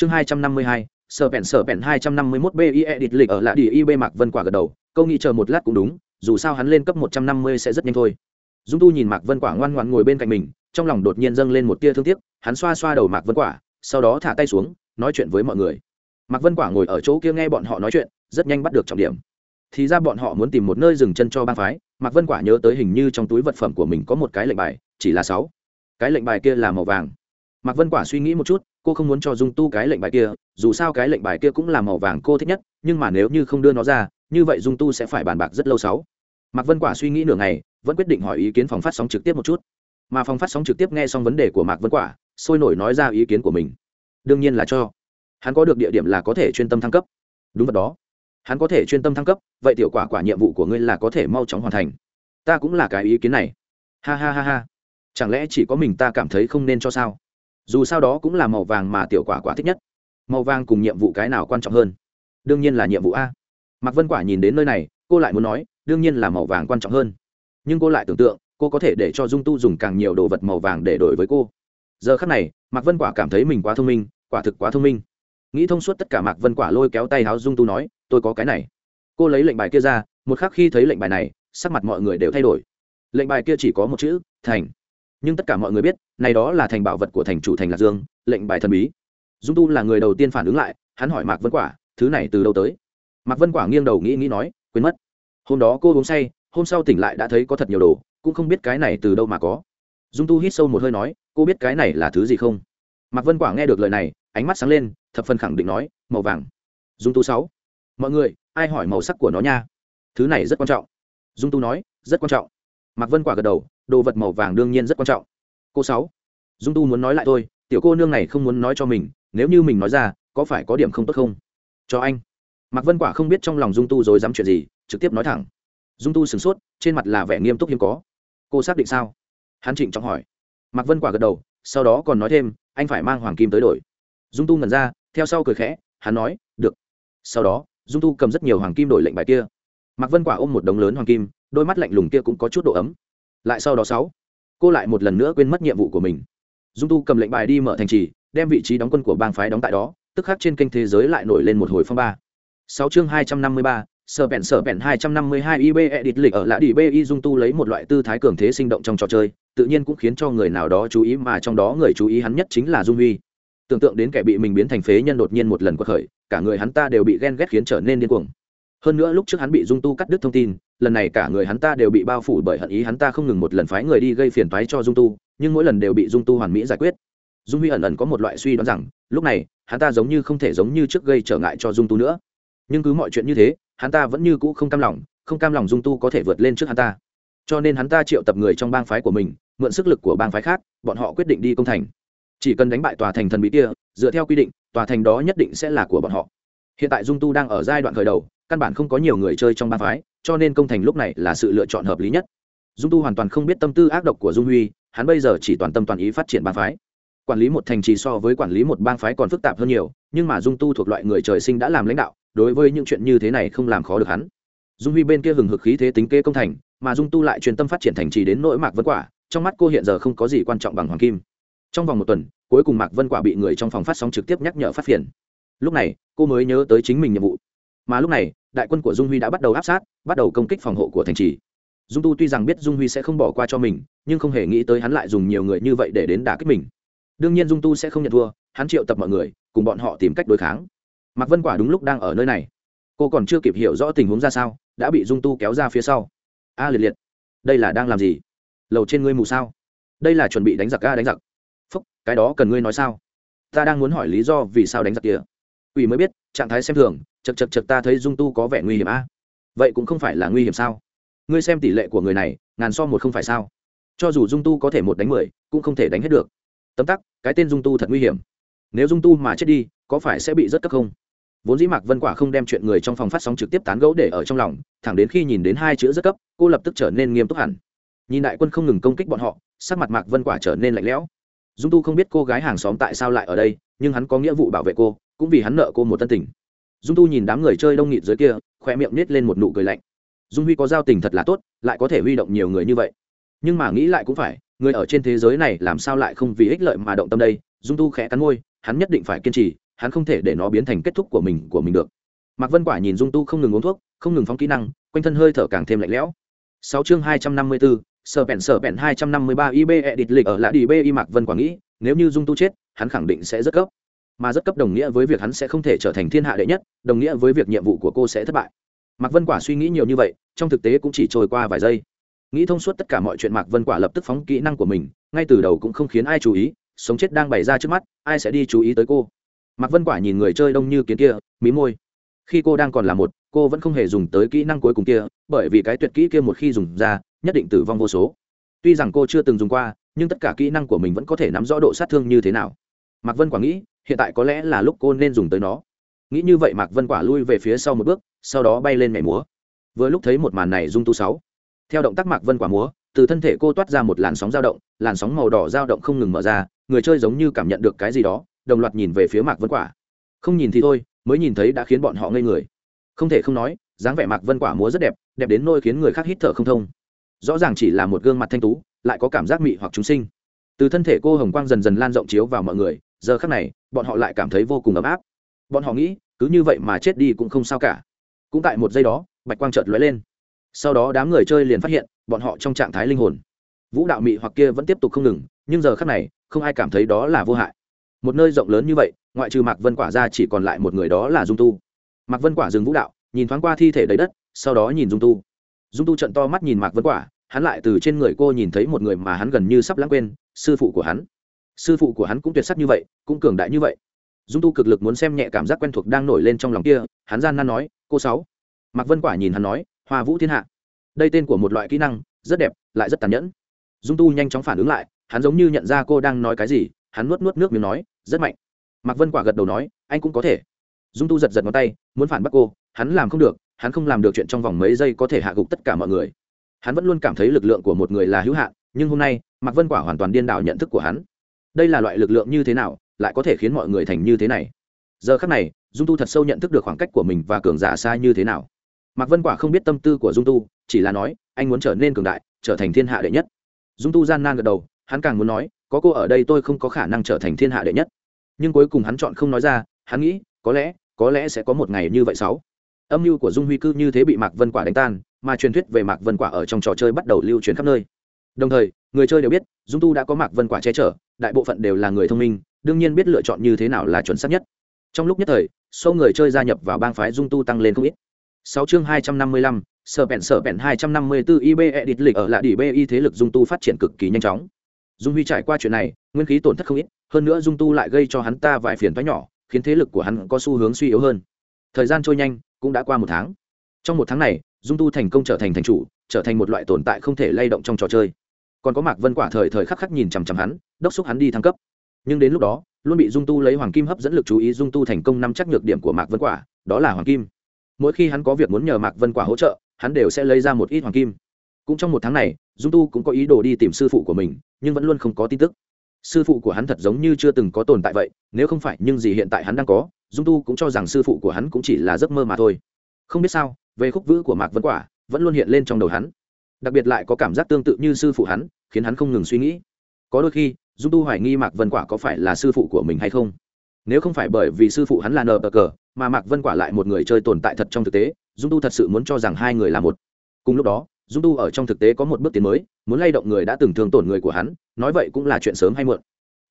chương hai trăm năm mươi hai, sở bẹn sở bẹn hai trăm năm mươi mốt bi edit lịch ở lại đi ib mạc vân quả gật đầu, câu nghĩ chờ một lát cũng đúng, dù sao hắn lên cấp một trăm năm mươi sẽ rất nhanh thôi. Dung tu nhìn mạc vân quả ngoan ngoan ngồi bên cạnh mình, trong lòng đột nhiên dâng lên một tia thương tiếc, hắn xoa xoa đầu mạc vân quả, sau đó thả tay xuống, nói chuyện với mọi người. Mạc vân quả ngồi ở chỗ kia nghe bọn họ nói chuyện, rất nhanh bắt được trọng điểm. Thì ra bọn họ muốn tìm một nơi dừng chân cho bang phái, mạc vân quả nhớ tới hình như trong túi vật phẩm của mình có một cái lệnh bài, chỉ là sáu. Cái lệnh bài kia là màu vàng mạc vân quả suy nghĩ một chút, cô không muốn cho dung tu cái lệnh bài kia, dù sao cái lệnh bài kia cũng là màu vàng cô thích nhất, nhưng mà nếu như không đưa nó ra, như vậy dung tu sẽ phải bàn bạc rất lâu sáu. Mạc vân quả suy nghĩ nửa ngày, vẫn quyết định hỏi ý kiến phòng phát sóng trực tiếp một chút. Mà phòng phát sóng trực tiếp nghe xong vấn đề của mạc vân quả, sôi nổi nói ra ý kiến của mình. Đương nhiên là cho. Hắn có được địa điểm là có thể chuyên tâm thăng cấp. Đúng vật đó. Hắn có thể chuyên tâm thăng cấp, vậy tiểu quả quả nhiệm vụ của ngươi là có thể mau chóng hoàn thành. Ta cũng là cái ý kiến này. Ha ha ha ha. Chẳng lẽ chỉ có mình ta cảm thấy không nên cho sao? Dù sao đó cũng là màu vàng mà tiểu quả quả thích nhất. Màu vàng cùng nhiệm vụ cái nào quan trọng hơn? Đương nhiên là nhiệm vụ a. Mạc vân quả nhìn đến nơi này, cô lại muốn nói, đương nhiên là màu vàng quan trọng hơn. Nhưng cô lại tưởng tượng, cô có thể để cho dung tu dùng càng nhiều đồ vật màu vàng để đổi với cô. Giờ khắc này, mạc vân quả cảm thấy mình quá thông minh, quả thực quá thông minh. Nghĩ thông suốt tất cả mạc vân quả lôi kéo tay háo dung tu nói, tôi có cái này. Cô lấy lệnh bài kia ra, một khắc khi thấy lệnh bài này, sắc mặt mọi người đều thay đổi. Lệnh bài kia chỉ có một chữ, thành nhưng tất cả mọi người biết, này đó là thành bảo vật của thành chủ thành lạc dương, lệnh bài thần bí. Dung tu là người đầu tiên phản ứng lại, hắn hỏi mạc vân quả, thứ này từ đâu tới? Mạc vân quả nghiêng đầu nghĩ nghĩ nói, quên mất. Hôm đó cô uống say, hôm sau tỉnh lại đã thấy có thật nhiều đồ, cũng không biết cái này từ đâu mà có. Dung tu hít sâu một hơi nói, cô biết cái này là thứ gì không? Mạc vân quả nghe được lời này, ánh mắt sáng lên, thập phần khẳng định nói, màu vàng. Dung tu sáu, mọi người, ai hỏi màu sắc của nó nha? Thứ này rất quan trọng. Dung tu nói, rất quan trọng mạc vân quả gật đầu, đồ vật màu vàng đương nhiên rất quan trọng. Cô sáu, dung tu muốn nói lại thôi, tiểu cô nương này không muốn nói cho mình, nếu như mình nói ra, có phải có điểm không tốt không? Cho anh. Mạc vân quả không biết trong lòng dung tu rồi dám chuyện gì, trực tiếp nói thẳng. Dung tu sửng sốt, trên mặt là vẻ nghiêm túc hiếm có. Cô xác định sao? Hắn trịnh trọng hỏi. Mạc vân quả gật đầu, sau đó còn nói thêm, anh phải mang hoàng kim tới đổi. Dung tu ngẩn ra, theo sau cười khẽ, hắn nói, được. Sau đó, dung tu cầm rất nhiều hoàng kim đổi lệnh bài kia. Mạc vân quả ôm một đống lớn hoàng kim đôi mắt lạnh lùng kia cũng có chút độ ấm. Lại sau đó sáu, cô lại một lần nữa quên mất nhiệm vụ của mình. Dung tu cầm lệnh bài đi mở thành trì, đem vị trí đóng quân của bang phái đóng tại đó, tức khắc trên kênh thế giới lại nổi lên một hồi phong ba. Sáu chương hai trăm năm mươi ba, sở bèn sở bèn hai trăm năm mươi hai ib edit lịch ở lạ đi bi dung tu lấy một loại tư thái cường thế sinh động trong trò chơi, tự nhiên cũng khiến cho người nào đó chú ý mà trong đó người chú ý hắn nhất chính là dung huy. Tưởng tượng đến kẻ bị mình biến thành phế nhân đột nhiên một lần quật khởi, cả người hắn ta đều bị ghen ghét khiến trở nên điên cuồng hơn nữa lúc trước hắn bị dung tu cắt đứt thông tin, lần này cả người hắn ta đều bị bao phủ bởi hận ý hắn ta không ngừng một lần phái người đi gây phiền toái cho dung tu, nhưng mỗi lần đều bị dung tu hoàn mỹ giải quyết. Dung huy ẩn ẩn có một loại suy đoán rằng, lúc này, hắn ta giống như không thể giống như trước gây trở ngại cho dung tu nữa. Nhưng cứ mọi chuyện như thế, hắn ta vẫn như cũ không cam lòng, không cam lòng dung tu có thể vượt lên trước hắn ta. Cho nên hắn ta triệu tập người trong bang phái của mình, mượn sức lực của bang phái khác, bọn họ quyết định đi công thành. Chỉ cần đánh bại tòa thành thần bí kia, dựa theo quy định, tòa thành đó nhất định sẽ là của bọn họ. Hiện tại dung tu đang ở giai đoạn khởi đầu căn bản không có nhiều người chơi trong ba phái, cho nên công thành lúc này là sự lựa chọn hợp lý nhất. Dung tu hoàn toàn không biết tâm tư ác độc của dung huy, hắn bây giờ chỉ toàn tâm toàn ý phát triển ba phái. Quản lý một thành trì so với quản lý một bang phái còn phức tạp hơn nhiều, nhưng mà dung tu thuộc loại người trời sinh đã làm lãnh đạo, đối với những chuyện như thế này không làm khó được hắn. Dung huy bên kia hừng hực khí thế tính kê công thành, mà dung tu lại truyền tâm phát triển thành trì đến nỗi mạc vân quả, trong mắt cô hiện giờ không có gì quan trọng bằng hoàng kim. Trong vòng một tuần, cuối cùng mạc vân quả bị người trong phòng phát sóng trực tiếp nhắc nhở phát phiền. Lúc này, cô mới nhớ tới chính mình nhiệm vụ mà lúc này, đại quân của dung huy đã bắt đầu áp sát, bắt đầu công kích phòng hộ của thành trì. Dung tu tuy rằng biết dung huy sẽ không bỏ qua cho mình, nhưng không hề nghĩ tới hắn lại dùng nhiều người như vậy để đến đả kích mình. Đương nhiên dung tu sẽ không nhận thua, hắn triệu tập mọi người, cùng bọn họ tìm cách đối kháng. Mạc vân quả đúng lúc đang ở nơi này. Cô còn chưa kịp hiểu rõ tình huống ra sao, đã bị dung tu kéo ra phía sau. A liệt liệt, đây là đang làm gì? Lầu trên ngươi mù sao? Đây là chuẩn bị đánh giặc a, đánh giặc. Phúc, cái đó cần ngươi nói sao? Ta đang muốn hỏi lý do vì sao đánh giặc kia. Ủy mới biết, trạng thái xem thường chật chật chật ta thấy dung tu có vẻ nguy hiểm a. Vậy cũng không phải là nguy hiểm sao? Ngươi xem tỷ lệ của người này, ngàn so một không phải sao? Cho dù dung tu có thể một đánh mười, cũng không thể đánh hết được. Tấm tắc, cái tên dung tu thật nguy hiểm. Nếu dung tu mà chết đi, có phải sẽ bị rất cấp không? Vốn dĩ mạc vân quả không đem chuyện người trong phòng phát sóng trực tiếp tán gẫu để ở trong lòng, thẳng đến khi nhìn đến hai chữ rất cấp, cô lập tức trở nên nghiêm túc hẳn. Nhìn đại quân không ngừng công kích bọn họ, sắc mặt mạc vân quả trở nên lạnh lẽo. Dung tu không biết cô gái hàng xóm tại sao lại ở đây, nhưng hắn có nghĩa vụ bảo vệ cô, cũng vì hắn nợ cô một tân tình dung tu nhìn đám người chơi đông nghịt dưới kia khoe miệng nết lên một nụ cười lạnh. Dung huy có giao tình thật là tốt, lại có thể huy động nhiều người như vậy. Nhưng mà nghĩ lại cũng phải, người ở trên thế giới này làm sao lại không vì ích lợi mà động tâm đây? Dung tu khẽ cắn môi, hắn nhất định phải kiên trì, hắn không thể để nó biến thành kết thúc của mình của mình được. Mạc vân quả nhìn dung tu không ngừng uống thuốc, không ngừng phóng kỹ năng, quanh thân hơi thở càng thêm lạnh lẽo. Sáu chương hai trăm năm mươi bốn sở bẹn sở bẹn hai trăm năm mươi ba ib edit lịch ở lại đi b y mạc vân quả nghĩ, nếu như dung tu chết, hắn khẳng định sẽ rất gấp mà rất cấp đồng nghĩa với việc hắn sẽ không thể trở thành thiên hạ đệ nhất, đồng nghĩa với việc nhiệm vụ của cô sẽ thất bại. Mạc vân quả suy nghĩ nhiều như vậy, trong thực tế cũng chỉ trôi qua vài giây. Nghĩ thông suốt tất cả mọi chuyện, mạc vân quả lập tức phóng kỹ năng của mình, ngay từ đầu cũng không khiến ai chú ý, sống chết đang bày ra trước mắt, ai sẽ đi chú ý tới cô? Mạc vân quả nhìn người chơi đông như kiến kia, mí môi. Khi cô đang còn là một, cô vẫn không hề dùng tới kỹ năng cuối cùng kia, bởi vì cái tuyệt kỹ kia một khi dùng ra, nhất định tử vong vô số. Tuy rằng cô chưa từng dùng qua, nhưng tất cả kỹ năng của mình vẫn có thể nắm rõ độ sát thương như thế nào. Mạc vân quả nghĩ hiện tại có lẽ là lúc cô nên dùng tới nó. Nghĩ như vậy mạc vân quả lui về phía sau một bước, sau đó bay lên nhảy múa. Vừa lúc thấy một màn này dung tu sáu. Theo động tác mạc vân quả múa, từ thân thể cô toát ra một làn sóng dao động, làn sóng màu đỏ dao động không ngừng mở ra, người chơi giống như cảm nhận được cái gì đó, đồng loạt nhìn về phía mạc vân quả. Không nhìn thì thôi, mới nhìn thấy đã khiến bọn họ ngây người. Không thể không nói, dáng vẻ mạc vân quả múa rất đẹp đẹp đến nôi khiến người khác hít thở không thông. Rõ ràng chỉ là một gương mặt thanh tú, lại có cảm giác mị hoặc chúng sinh. Từ thân thể cô hồng quang dần dần lan rộng chiếu vào mọi người, giờ khác này bọn họ lại cảm thấy vô cùng ấm áp. Bọn họ nghĩ, cứ như vậy mà chết đi cũng không sao cả. Cũng tại một giây đó, bạch quang chợt lóe lên. Sau đó đám người chơi liền phát hiện, bọn họ trong trạng thái linh hồn. Vũ đạo mị hoặc kia vẫn tiếp tục không ngừng, nhưng giờ khác này, không ai cảm thấy đó là vô hại. Một nơi rộng lớn như vậy, ngoại trừ mạc vân quả ra chỉ còn lại một người đó là dung tu. Mạc vân quả dừng vũ đạo, nhìn thoáng qua thi thể đầy đất, sau đó nhìn dung tu. Dung tu trận to mắt nhìn mạc vân quả, hắn lại từ trên người cô nhìn thấy một người mà hắn gần như sắp lãng quên, sư phụ của hắn sư phụ của hắn cũng tuyệt sắc như vậy, cũng cường đại như vậy. Dung tu cực lực muốn xem nhẹ cảm giác quen thuộc đang nổi lên trong lòng kia, hắn gian nan nói, cô sáu. Mạc vân quả nhìn hắn nói, hoa vũ thiên hạ. Đây tên của một loại kỹ năng, rất đẹp, lại rất tàn nhẫn. Dung tu nhanh chóng phản ứng lại, hắn giống như nhận ra cô đang nói cái gì, hắn nuốt nuốt nước miếng nói, rất mạnh. Mạc vân quả gật đầu nói, anh cũng có thể. Dung tu giật giật ngón tay, muốn phản bác cô, hắn làm không được, hắn không làm được chuyện trong vòng mấy giây có thể hạ gục tất cả mọi người. Hắn vẫn luôn cảm thấy lực lượng của một người là hữu hạn, nhưng hôm nay, mạc vân quả hoàn toàn điên đảo nhận thức của hắn đây là loại lực lượng như thế nào, lại có thể khiến mọi người thành như thế này? Giờ khắc này, dung tu thật sâu nhận thức được khoảng cách của mình và cường giả xa như thế nào. Mạc vân quả không biết tâm tư của dung tu, chỉ là nói, anh muốn trở nên cường đại, trở thành thiên hạ đệ nhất. Dung tu gian nan gật đầu, hắn càng muốn nói, có cô ở đây tôi không có khả năng trở thành thiên hạ đệ nhất. Nhưng cuối cùng hắn chọn không nói ra, hắn nghĩ, có lẽ có lẽ sẽ có một ngày như vậy sáu. Âm mưu của dung huy cư như thế bị mạc vân quả đánh tan, mà truyền thuyết về mạc vân quả ở trong trò chơi bắt đầu lưu truyền khắp nơi. Đồng thời, người chơi đều biết, dung tu đã có mạc vân quả che chở đại bộ phận đều là người thông minh, đương nhiên biết lựa chọn như thế nào là chuẩn xác nhất. Trong lúc nhất thời, số người chơi gia nhập vào bang phái dung tu tăng lên không ít. Sáu chương hai trăm năm mươi lăm, sở bẹn sở bẹn hai trăm năm mươi bốn ib edit lịch ở lại đỉ bi thế lực dung tu phát triển cực kỳ nhanh chóng. Dung huy trải qua chuyện này, nguyên khí tổn thất không ít, hơn nữa dung tu lại gây cho hắn ta vài phiền thoái nhỏ, khiến thế lực của hắn có xu hướng suy yếu hơn. Thời gian trôi nhanh, cũng đã qua một tháng. Trong một tháng này, dung tu thành công trở thành thành chủ, trở thành một loại tồn tại không thể lay động trong trò chơi còn có mạc vân quả thời thời khắc khắc nhìn chằm chằm hắn, đốc xúc hắn đi thăng cấp. Nhưng đến lúc đó, luôn bị dung tu lấy hoàng kim hấp dẫn lực chú ý, dung tu thành công năm chắc nhược điểm của mạc vân quả, đó là hoàng kim. Mỗi khi hắn có việc muốn nhờ mạc vân quả hỗ trợ, hắn đều sẽ lấy ra một ít hoàng kim. Cũng trong một tháng này, dung tu cũng có ý đồ đi tìm sư phụ của mình, nhưng vẫn luôn không có tin tức. Sư phụ của hắn thật giống như chưa từng có tồn tại vậy, nếu không phải nhưng gì hiện tại hắn đang có, dung tu cũng cho rằng sư phụ của hắn cũng chỉ là giấc mơ mà thôi. Không biết sao, về khúc vữ của mạc vân quả vẫn luôn hiện lên trong đầu hắn. Đặc biệt lại có cảm giác tương tự như sư phụ hắn khiến hắn không ngừng suy nghĩ. Có đôi khi, dung tu hoài nghi mạc vân quả có phải là sư phụ của mình hay không? Nếu không phải bởi vì sư phụ hắn là nờ bờ cờ, mà mạc vân quả lại một người chơi tồn tại thật trong thực tế, dung tu thật sự muốn cho rằng hai người là một. Cùng lúc đó, dung tu ở trong thực tế có một bước tiến mới, muốn lay động người đã từng thương tổn người của hắn, nói vậy cũng là chuyện sớm hay muộn.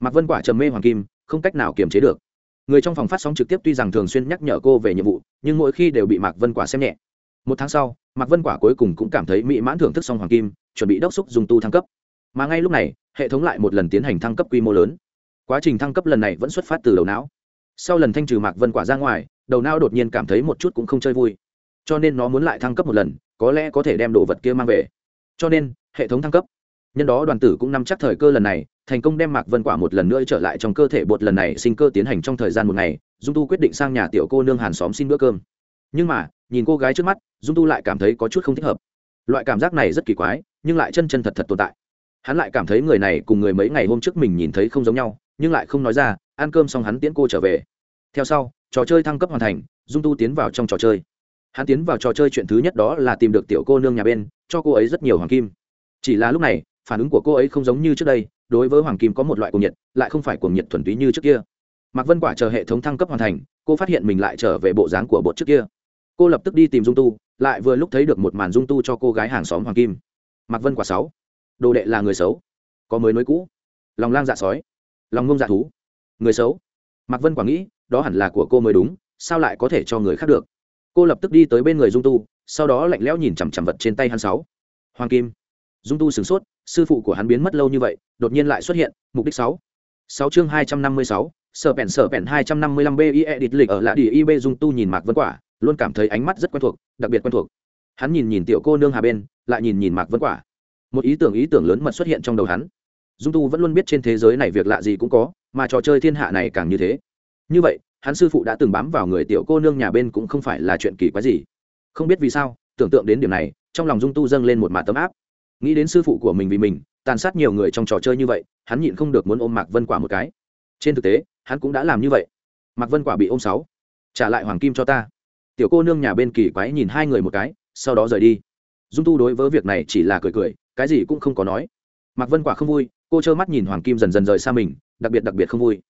Mạc vân quả trầm mê hoàng kim, không cách nào kiềm chế được. Người trong phòng phát sóng trực tiếp tuy rằng thường xuyên nhắc nhở cô về nhiệm vụ, nhưng mỗi khi đều bị mạc vân quả xem nhẹ. Một tháng sau, mạc vân quả cuối cùng cũng cảm thấy mỹ mãn thưởng thức xong hoàng kim, chuẩn bị đốc xúc dùng tu thăng cấp mà ngay lúc này, hệ thống lại một lần tiến hành thăng cấp quy mô lớn. Quá trình thăng cấp lần này vẫn xuất phát từ đầu não. Sau lần thanh trừ mạc vân quả ra ngoài, đầu não đột nhiên cảm thấy một chút cũng không chơi vui. Cho nên nó muốn lại thăng cấp một lần, có lẽ có thể đem đồ vật kia mang về. Cho nên, hệ thống thăng cấp. Nhân đó đoàn tử cũng nắm chắc thời cơ lần này, thành công đem mạc vân quả một lần nữa trở lại trong cơ thể bột lần này sinh cơ tiến hành trong thời gian một ngày, dung tu quyết định sang nhà tiểu cô nương hàn xóm xin bữa cơm. Nhưng mà, nhìn cô gái trước mắt, dung tu lại cảm thấy có chút không thích hợp. Loại cảm giác này rất kỳ quái, nhưng lại chân chân thật thật tồn tại hắn lại cảm thấy người này cùng người mấy ngày hôm trước mình nhìn thấy không giống nhau, nhưng lại không nói ra, ăn cơm xong hắn tiễn cô trở về. Theo sau, trò chơi thăng cấp hoàn thành, dung tu tiến vào trong trò chơi. Hắn tiến vào trò chơi chuyện thứ nhất đó là tìm được tiểu cô nương nhà bên, cho cô ấy rất nhiều hoàng kim. Chỉ là lúc này, phản ứng của cô ấy không giống như trước đây, đối với hoàng kim có một loại cuồng nhiệt, lại không phải cuồng nhiệt thuần túy như trước kia. Mạc vân quả chờ hệ thống thăng cấp hoàn thành, cô phát hiện mình lại trở về bộ dáng của bột trước kia. Cô lập tức đi tìm dung tu, lại vừa lúc thấy được một màn dung tu cho cô gái hàng xóm hoàng kim. Mạc vân quả sáu đồ đệ là người xấu, có mới nối cũ. Lòng lang dạ sói, lòng ngông dạ thú, người xấu. Mạc vân quả nghĩ, đó hẳn là của cô mới đúng, sao lại có thể cho người khác được? Cô lập tức đi tới bên người dung tu, sau đó lạnh lẽo nhìn chằm chằm vật trên tay hắn sáu. Hoàng kim. Dung tu sửng sốt, sư phụ của hắn biến mất lâu như vậy, đột nhiên lại xuất hiện, mục đích sáu. Sáu chương hai trăm năm mươi sáu, sở bèn sở bèn hai trăm năm mươi lăm b i edit lịch ở lạ đi ib dung tu nhìn mạc vân quả, luôn cảm thấy ánh mắt rất quen thuộc, đặc biệt quen thuộc. Hắn nhìn nhìn tiểu cô nương hà bên, lại nhìn nhìn mạc vân quả một ý tưởng ý tưởng lớn mật xuất hiện trong đầu hắn. Dung tu vẫn luôn biết trên thế giới này việc lạ gì cũng có, mà trò chơi thiên hạ này càng như thế. Như vậy, hắn sư phụ đã từng bám vào người tiểu cô nương nhà bên cũng không phải là chuyện kỳ quái gì. Không biết vì sao, tưởng tượng đến điểm này, trong lòng dung tu dâng lên một mạt tấm áp. Nghĩ đến sư phụ của mình vì mình, tàn sát nhiều người trong trò chơi như vậy, hắn nhịn không được muốn ôm mạc vân quả một cái. Trên thực tế, hắn cũng đã làm như vậy. Mạc vân quả bị ôm sáu. Trả lại hoàng kim cho ta. Tiểu cô nương nhà bên kỳ quái nhìn hai người một cái, sau đó rời đi. Dung tu đối với việc này chỉ là cười cười cái gì cũng không có nói. Mạc vân quả không vui, cô trơ mắt nhìn hoàng kim dần dần rời xa mình, đặc biệt đặc biệt không vui.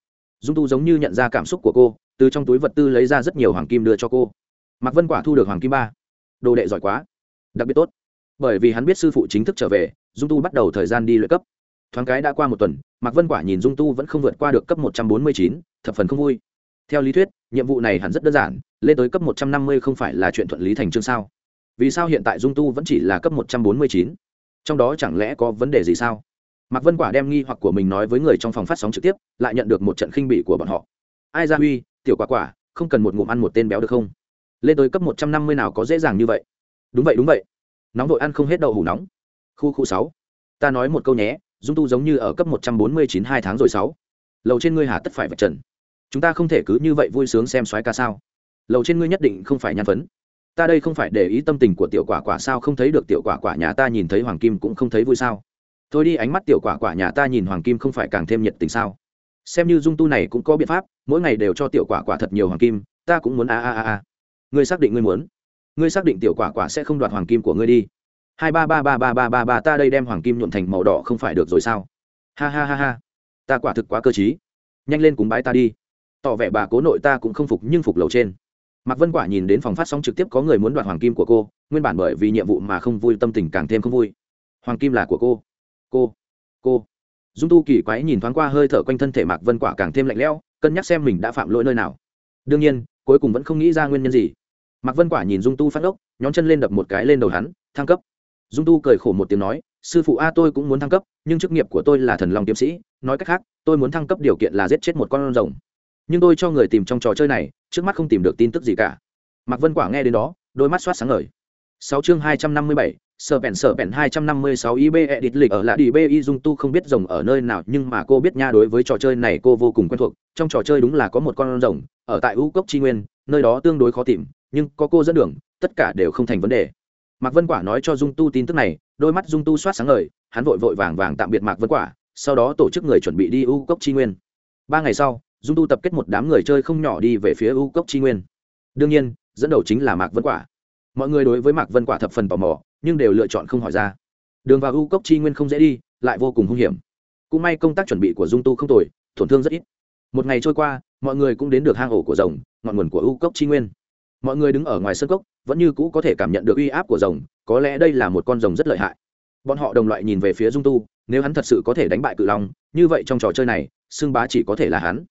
Dung tu giống như nhận ra cảm xúc của cô, từ trong túi vật tư lấy ra rất nhiều hoàng kim đưa cho cô. Mạc vân quả thu được hoàng kim ba. Đồ đệ giỏi quá. Đặc biệt tốt. Bởi vì hắn biết sư phụ chính thức trở về, dung tu bắt đầu thời gian đi luyện cấp. Thoáng cái đã qua một tuần, mạc vân quả nhìn dung tu vẫn không vượt qua được cấp một trăm bốn mươi chín, thập phần không vui. Theo lý thuyết, nhiệm vụ này hẳn rất đơn giản, lên tới cấp một trăm năm mươi không phải là chuyện thuận lý thành chương sao? Vì sao hiện tại dung tu vẫn chỉ là cấp một trăm bốn mươi chín? Trong đó chẳng lẽ có vấn đề gì sao? Mạc vân quả đem nghi hoặc của mình nói với người trong phòng phát sóng trực tiếp, lại nhận được một trận khinh bỉ của bọn họ. Ai ra huy, tiểu quả quả, không cần một ngụm ăn một tên béo được không? Lên tới cấp một trăm năm mươi nào có dễ dàng như vậy? Đúng vậy đúng vậy. Nóng vội ăn không hết đậu hủ nóng. Khu khu sáu. Ta nói một câu nhé, dung tu giống như ở cấp một trăm bốn mươi chín hai tháng rồi sáu. Lầu trên ngươi hà tất phải vạch trần. Chúng ta không thể cứ như vậy vui sướng xem soái ca sao. Lầu trên ngươi nhất định không phải nhan phấn ta đây không phải để ý tâm tình của tiểu quả quả sao không thấy được tiểu quả quả nhà ta nhìn thấy hoàng kim cũng không thấy vui sao? Thôi đi, ánh mắt tiểu quả quả nhà ta nhìn hoàng kim không phải càng thêm nhiệt tình sao? Xem như dung tu này cũng có biện pháp, mỗi ngày đều cho tiểu quả quả thật nhiều hoàng kim, ta cũng muốn a a a a. Ngươi xác định ngươi muốn. Ngươi xác định tiểu quả quả sẽ không đoạt hoàng kim của ngươi đi. Hai ba ba ba ba ba ba ba, ta đây đem hoàng kim nhuộm thành màu đỏ không phải được rồi sao? Ha ha ha ha. Ta quả thực quá cơ t nhanh lên cúng bái ta đi. Tỏ vẻ bà cố nội ta cũng không phục nhưng phục lầu trên mạc vân quả nhìn đến phòng phát sóng trực tiếp có người muốn đoạt hoàng kim của cô, nguyên bản bởi vì nhiệm vụ mà không vui tâm tình càng thêm không vui. Hoàng kim là của cô. Cô. Cô. Dung tu kỳ quái nhìn thoáng qua hơi thở quanh thân thể mạc vân quả càng thêm lạnh lẽo, cân nhắc xem mình đã phạm lỗi nơi nào. Đương nhiên, cuối cùng vẫn không nghĩ ra nguyên nhân gì. Mạc vân quả nhìn dung tu phát ốc nhón chân lên đập một cái lên đầu hắn, thăng cấp. Dung tu cười khổ một tiếng nói, sư phụ a, tôi cũng muốn thăng cấp, nhưng chức nghiệp của tôi là thần long kiếm sĩ, nói cách khác, tôi muốn thăng cấp điều kiện là giết chết một con rồng nhưng tôi cho người tìm trong trò chơi này, trước mắt không tìm được tin tức gì cả. Mạc vân quả nghe đến đó, đôi mắt soát sáng ngời. Sáu chương hai trăm năm mươi bảy, sở bèn sở bèn hai trăm năm mươi sáu ib edit lịch ở lại đi bi dung tu không biết rồng ở nơi nào, nhưng mà cô biết nha đối với trò chơi này cô vô cùng quen thuộc. Trong trò chơi đúng là có một con rồng, ở tại u cốc tri nguyên, nơi đó tương đối khó tìm, nhưng có cô dẫn đường, tất cả đều không thành vấn đề. Mạc vân quả nói cho dung tu tin tức này, đôi mắt dung tu soát sáng ngời, hắn vội vội vàng vàng tạm biệt mạc vân quả, sau đó tổ chức người chuẩn bị đi u cốc tri nguyên. Ba ngày sau dung tu tập kết một đám người chơi không nhỏ đi về phía u cốc Chi nguyên. Đương nhiên, dẫn đầu chính là mạc vân quả. Mọi người đối với mạc vân quả thập phần tò mò, nhưng đều lựa chọn không hỏi ra. Đường vào u cốc Chi nguyên không dễ đi, lại vô cùng hung hiểm. Cũng may công tác chuẩn bị của dung tu không tồi, tổn thương rất ít. Một ngày trôi qua, mọi người cũng đến được hang ổ của rồng, ngọn nguồn của u cốc Chi nguyên. Mọi người đứng ở ngoài sân cốc, vẫn như cũ có thể cảm nhận được uy áp của rồng, có lẽ đây là một con rồng rất lợi hại. Bọn họ đồng loại nhìn về phía dung tu, nếu hắn thật sự có thể đánh bại cự long, như vậy trong trò chơi này, xưng bá chỉ có thể là hắn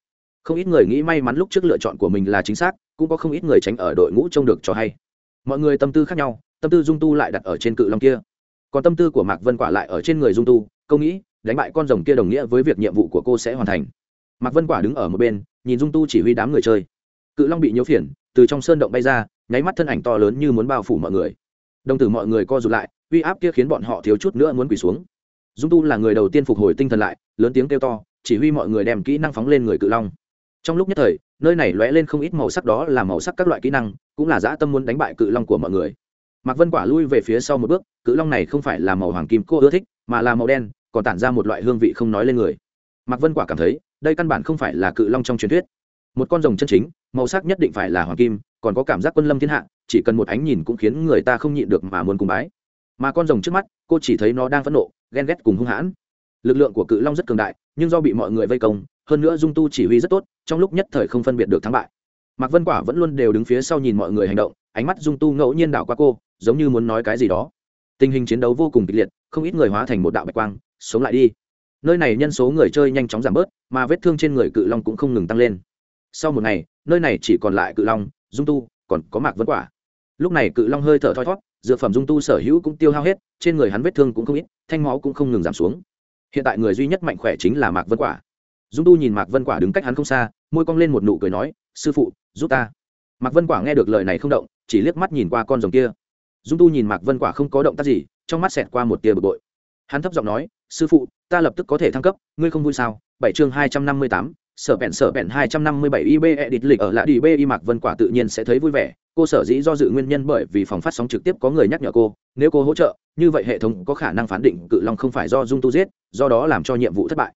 không ít người nghĩ may mắn lúc trước lựa chọn của mình là chính xác, cũng có không ít người tránh ở đội ngũ trông được cho hay. Mọi người tâm tư khác nhau, tâm tư dung tu lại đặt ở trên cự long kia. Còn tâm tư của mạc vân quả lại ở trên người dung tu, câu nghĩ, đánh bại con rồng kia đồng nghĩa với việc nhiệm vụ của cô sẽ hoàn thành. Mạc vân quả đứng ở một bên, nhìn dung tu chỉ huy đám người chơi. Cự long bị nhiễu phiền, từ trong sơn động bay ra, nháy mắt thân ảnh to lớn như muốn bao phủ mọi người. Đồng tử mọi người co rụt lại, uy áp kia khiến bọn họ thiếu chút nữa muốn quỳ xuống. Dung tu là người đầu tiên phục hồi tinh thần lại, lớn tiếng kêu to, chỉ huy mọi người đem kỹ năng phóng lên người cự long trong lúc nhất thời, nơi này lóe lên không ít màu sắc đó là màu sắc các loại kỹ năng, cũng là dã tâm muốn đánh bại cự long của mọi người. Mạc vân quả lui về phía sau một bước, cự long này không phải là màu hoàng kim cô ưa thích, mà là màu đen, còn tản ra một loại hương vị không nói lên người. Mạc vân quả cảm thấy, đây căn bản không phải là cự long trong truyền thuyết. Một con rồng chân chính, màu sắc nhất định phải là hoàng kim, còn có cảm giác quân lâm thiên hạ, chỉ cần một ánh nhìn cũng khiến người ta không nhịn được mà muốn cùng bái. Mà con rồng trước mắt, cô chỉ thấy nó đang phẫn nộ, ghen ghét cùng hung hãn. Lực lượng của cự long rất cường đại, nhưng do bị mọi người vây công hơn nữa dung tu chỉ huy rất tốt, trong lúc nhất thời không phân biệt được thắng bại. Mạc vân quả vẫn luôn đều đứng phía sau nhìn mọi người hành động, ánh mắt dung tu ngẫu nhiên đảo qua cô, giống như muốn nói cái gì đó. Tình hình chiến đấu vô cùng kịch liệt, không ít người hóa thành một đạo bạch quang, sống lại đi. Nơi này nhân số người chơi nhanh chóng giảm bớt, mà vết thương trên người cự long cũng không ngừng tăng lên. Sau một ngày, nơi này chỉ còn lại cự long, dung tu, còn có mạc vân quả. Lúc này cự long hơi thở thoi thót dược phẩm dung tu sở hữu cũng tiêu hao hết, trên người hắn vết thương cũng không ít, thanh máu cũng không ngừng giảm xuống. Hiện tại người duy nhất mạnh khỏe chính là mạc vân quả dung tu nhìn mạc vân quả đứng cách hắn không xa, môi cong lên một nụ cười nói, sư phụ, giúp ta. Mạc vân quả nghe được lời này không động, chỉ liếc mắt nhìn qua con rồng kia. Dung tu nhìn mạc vân quả không có động tác gì, trong mắt xẹt qua một tia bực bội. Hắn thấp giọng nói, sư phụ, ta lập tức có thể thăng cấp, ngươi không vui sao? Bảy chương hai trăm năm mươi tám, sở bẹn sở bẹn hai trăm năm mươi bảy ib edit lịch ở lại đi b y mạc vân quả tự nhiên sẽ thấy vui vẻ. Cô sở dĩ do dự nguyên nhân bởi vì phòng phát sóng trực tiếp có người nhắc nhở cô, nếu cô hỗ trợ, như vậy hệ thống có khả năng phán định cự long không phải do dung tu giết, do đó làm cho nhiệm vụ thất bại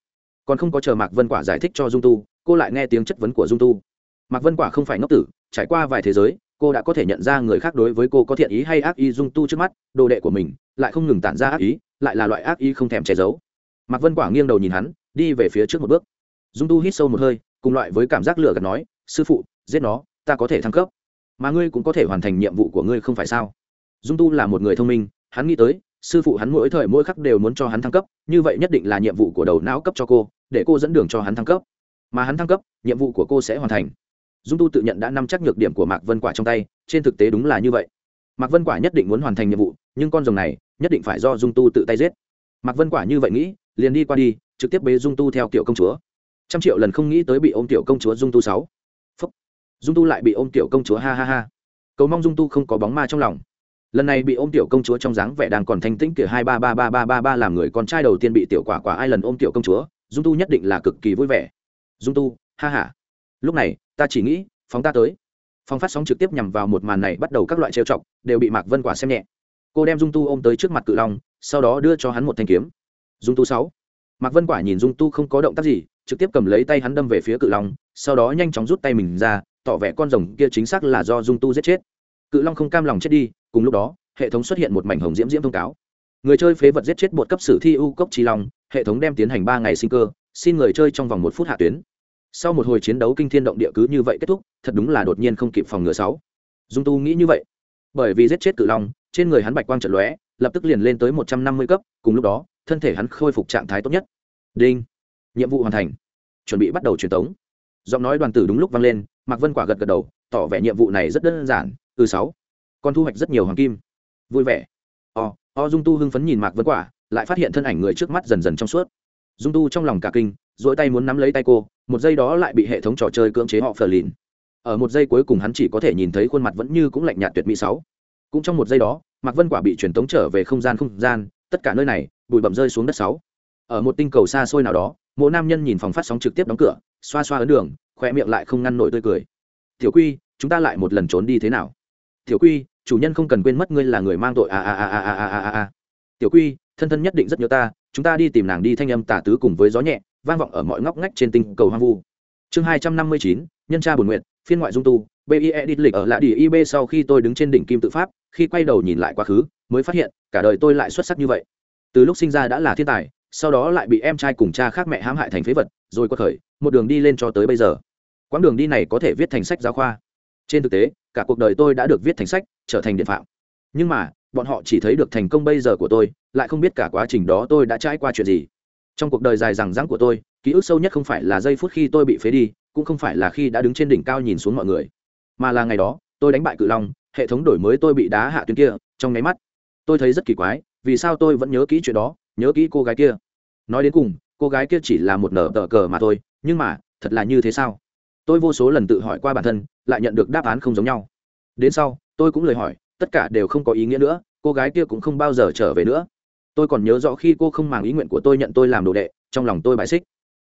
còn không có chờ mạc vân quả giải thích cho dung tu, cô lại nghe tiếng chất vấn của dung tu. Mạc vân quả không phải ngốc tử, trải qua vài thế giới, cô đã có thể nhận ra người khác đối với cô có thiện ý hay ác ý dung tu trước mắt, đồ đệ của mình lại không ngừng tản ra ác ý, lại là loại ác ý không thèm che giấu. Mạc vân quả nghiêng đầu nhìn hắn, đi về phía trước một bước. Dung tu hít sâu một hơi, cùng loại với cảm giác lửa gạt nói, sư phụ, giết nó, ta có thể thăng cấp, mà ngươi cũng có thể hoàn thành nhiệm vụ của ngươi không phải sao? Dung tu là một người thông minh, hắn nghĩ tới, sư phụ hắn mỗi thời mỗi khắc đều muốn cho hắn thăng cấp, như vậy nhất định là nhiệm vụ của đầu não cấp cho cô để cô dẫn đường cho hắn thăng cấp. Mà hắn thăng cấp, nhiệm vụ của cô sẽ hoàn thành. Dung tu tự nhận đã nắm chắc nhược điểm của mạc vân quả trong tay, trên thực tế đúng là như vậy. Mạc vân quả nhất định muốn hoàn thành nhiệm vụ, nhưng con rồng này nhất định phải do dung tu tự tay giết. Mạc vân quả như vậy nghĩ, liền đi qua đi, trực tiếp bế dung tu theo kiểu công chúa. Trăm triệu lần không nghĩ tới bị ôm tiểu công chúa dung tu sáu. Phúc. dung tu lại bị ôm tiểu công chúa, ha ha ha. Cầu mong dung tu không có bóng ma trong lòng. Lần này bị ôm tiểu công chúa trong dáng vẻ đang còn thanh tĩnh kiểu hai ba ba ba ba ba ba, làm người con trai đầu tiên bị tiểu quả quả ai lần ôm tiểu công chúa dung tu nhất định là cực kỳ vui vẻ. Dung tu, ha ha. Lúc này, ta chỉ nghĩ, phóng ta tới. Phóng phát sóng trực tiếp nhằm vào một màn này bắt đầu các loại trêu chọc, đều bị mạc vân quả xem nhẹ. Cô đem dung tu ôm tới trước mặt cự long, sau đó đưa cho hắn một thanh kiếm. Dung tu sáu. Mạc vân quả nhìn dung tu không có động tác gì, trực tiếp cầm lấy tay hắn đâm về phía cự long, sau đó nhanh chóng rút tay mình ra, tỏ vẻ con rồng kia chính xác là do dung tu giết chết. Cự long không cam lòng chết đi, cùng lúc đó, hệ thống xuất hiện một mảnh hồng diễm diễm thông cáo. Người chơi phế vật giết chết bột cấp sử thi u cốc trí long hệ thống đem tiến hành ba ngày sinh cơ, xin người chơi trong vòng một phút hạ tuyến. Sau một hồi chiến đấu kinh thiên động địa cứ như vậy kết thúc, thật đúng là đột nhiên không kịp phòng ngừa sáu. Dung tu nghĩ như vậy. Bởi vì giết chết cự long, trên người hắn bạch quang trận lóe, lập tức liền lên tới một trăm năm mươi cấp, cùng lúc đó, thân thể hắn khôi phục trạng thái tốt nhất. Đinh. Nhiệm vụ hoàn thành. Chuẩn bị bắt đầu truyền tống. Giọng nói đoàn tử đúng lúc vang lên, mạc vân quả gật gật đầu, tỏ vẻ nhiệm vụ này rất đơn giản, từ sáu. Con thu hoạch rất nhiều hoàng kim. Vui vẻ. O o dung tu hưng phấn nhìn mạc vân quả lại phát hiện thân ảnh người trước mắt dần dần trong suốt. Dung tu trong lòng cả kinh dỗi tay muốn nắm lấy tay cô, một giây đó lại bị hệ thống trò chơi cưỡng chế họ phờ lìn. Ở một giây cuối cùng hắn chỉ có thể nhìn thấy khuôn mặt vẫn như cũng lạnh nhạt tuyệt mỹ sáu. Cũng trong một giây đó, mạc vân quả bị truyền tống trở về không gian không gian, tất cả nơi này, bụi bậm rơi xuống đất sáu. Ở một tinh cầu xa xôi nào đó, mộ nam nhân nhìn phòng phát sóng trực tiếp đóng cửa, xoa xoa ấn đường khoe miệng lại không ngăn nổi tươi cười. Tiểu quy, chúng ta lại một lần trốn đi thế nào? Tiểu quy, chủ nhân không cần quên mất ngươi là người mang tội. À à à à à à à à. tiểu quy thân thân nhất định rất nhớ ta, chúng ta đi tìm nàng đi thanh âm tả tứ cùng với gió nhẹ, vang vọng ở mọi ngóc ngách trên tinh cầu hoang vu. Chương hai trăm năm mươi chín, nhân tra bồn nguyện, phiên ngoại dung tu bie đi lịch ở lạ đi ib sau khi tôi đứng trên đỉnh kim tự pháp, khi quay đầu nhìn lại quá khứ, mới phát hiện, cả đời tôi lại xuất sắc như vậy. Từ lúc sinh ra đã là thiên tài, sau đó lại bị em trai cùng cha khác mẹ hãm hại thành phế vật, rồi quật khởi, một đường đi lên cho tới bây giờ. Quãng đường đi này có thể viết thành sách giáo khoa. Trên thực tế, cả cuộc đời tôi đã được viết thành sách, trở thành điện phạm. Nhưng mà bọn họ chỉ thấy được thành công bây giờ của tôi, lại không biết cả quá trình đó tôi đã trải qua chuyện gì. Trong cuộc đời dài rằng rãng của tôi, ký ức sâu nhất không phải là giây phút khi tôi bị phế đi, cũng không phải là khi đã đứng trên đỉnh cao nhìn xuống mọi người, mà là ngày đó, tôi đánh bại cự long, hệ thống đổi mới tôi bị đá hạ tuyến kia, trong nháy mắt. Tôi thấy rất kỳ quái, vì sao tôi vẫn nhớ kỹ chuyện đó, nhớ kỹ cô gái kia. Nói đến cùng, cô gái kia chỉ là một nở tờ cờ mà thôi, nhưng mà, thật là như thế sao? Tôi vô số lần tự hỏi qua bản thân, lại nhận được đáp án không giống nhau. Đến sau, tôi cũng lời hỏi tất cả đều không có ý nghĩa nữa, cô gái kia cũng không bao giờ trở về nữa. Tôi còn nhớ rõ khi cô không màng ý nguyện của tôi nhận tôi làm đồ đệ, trong lòng tôi bài xích.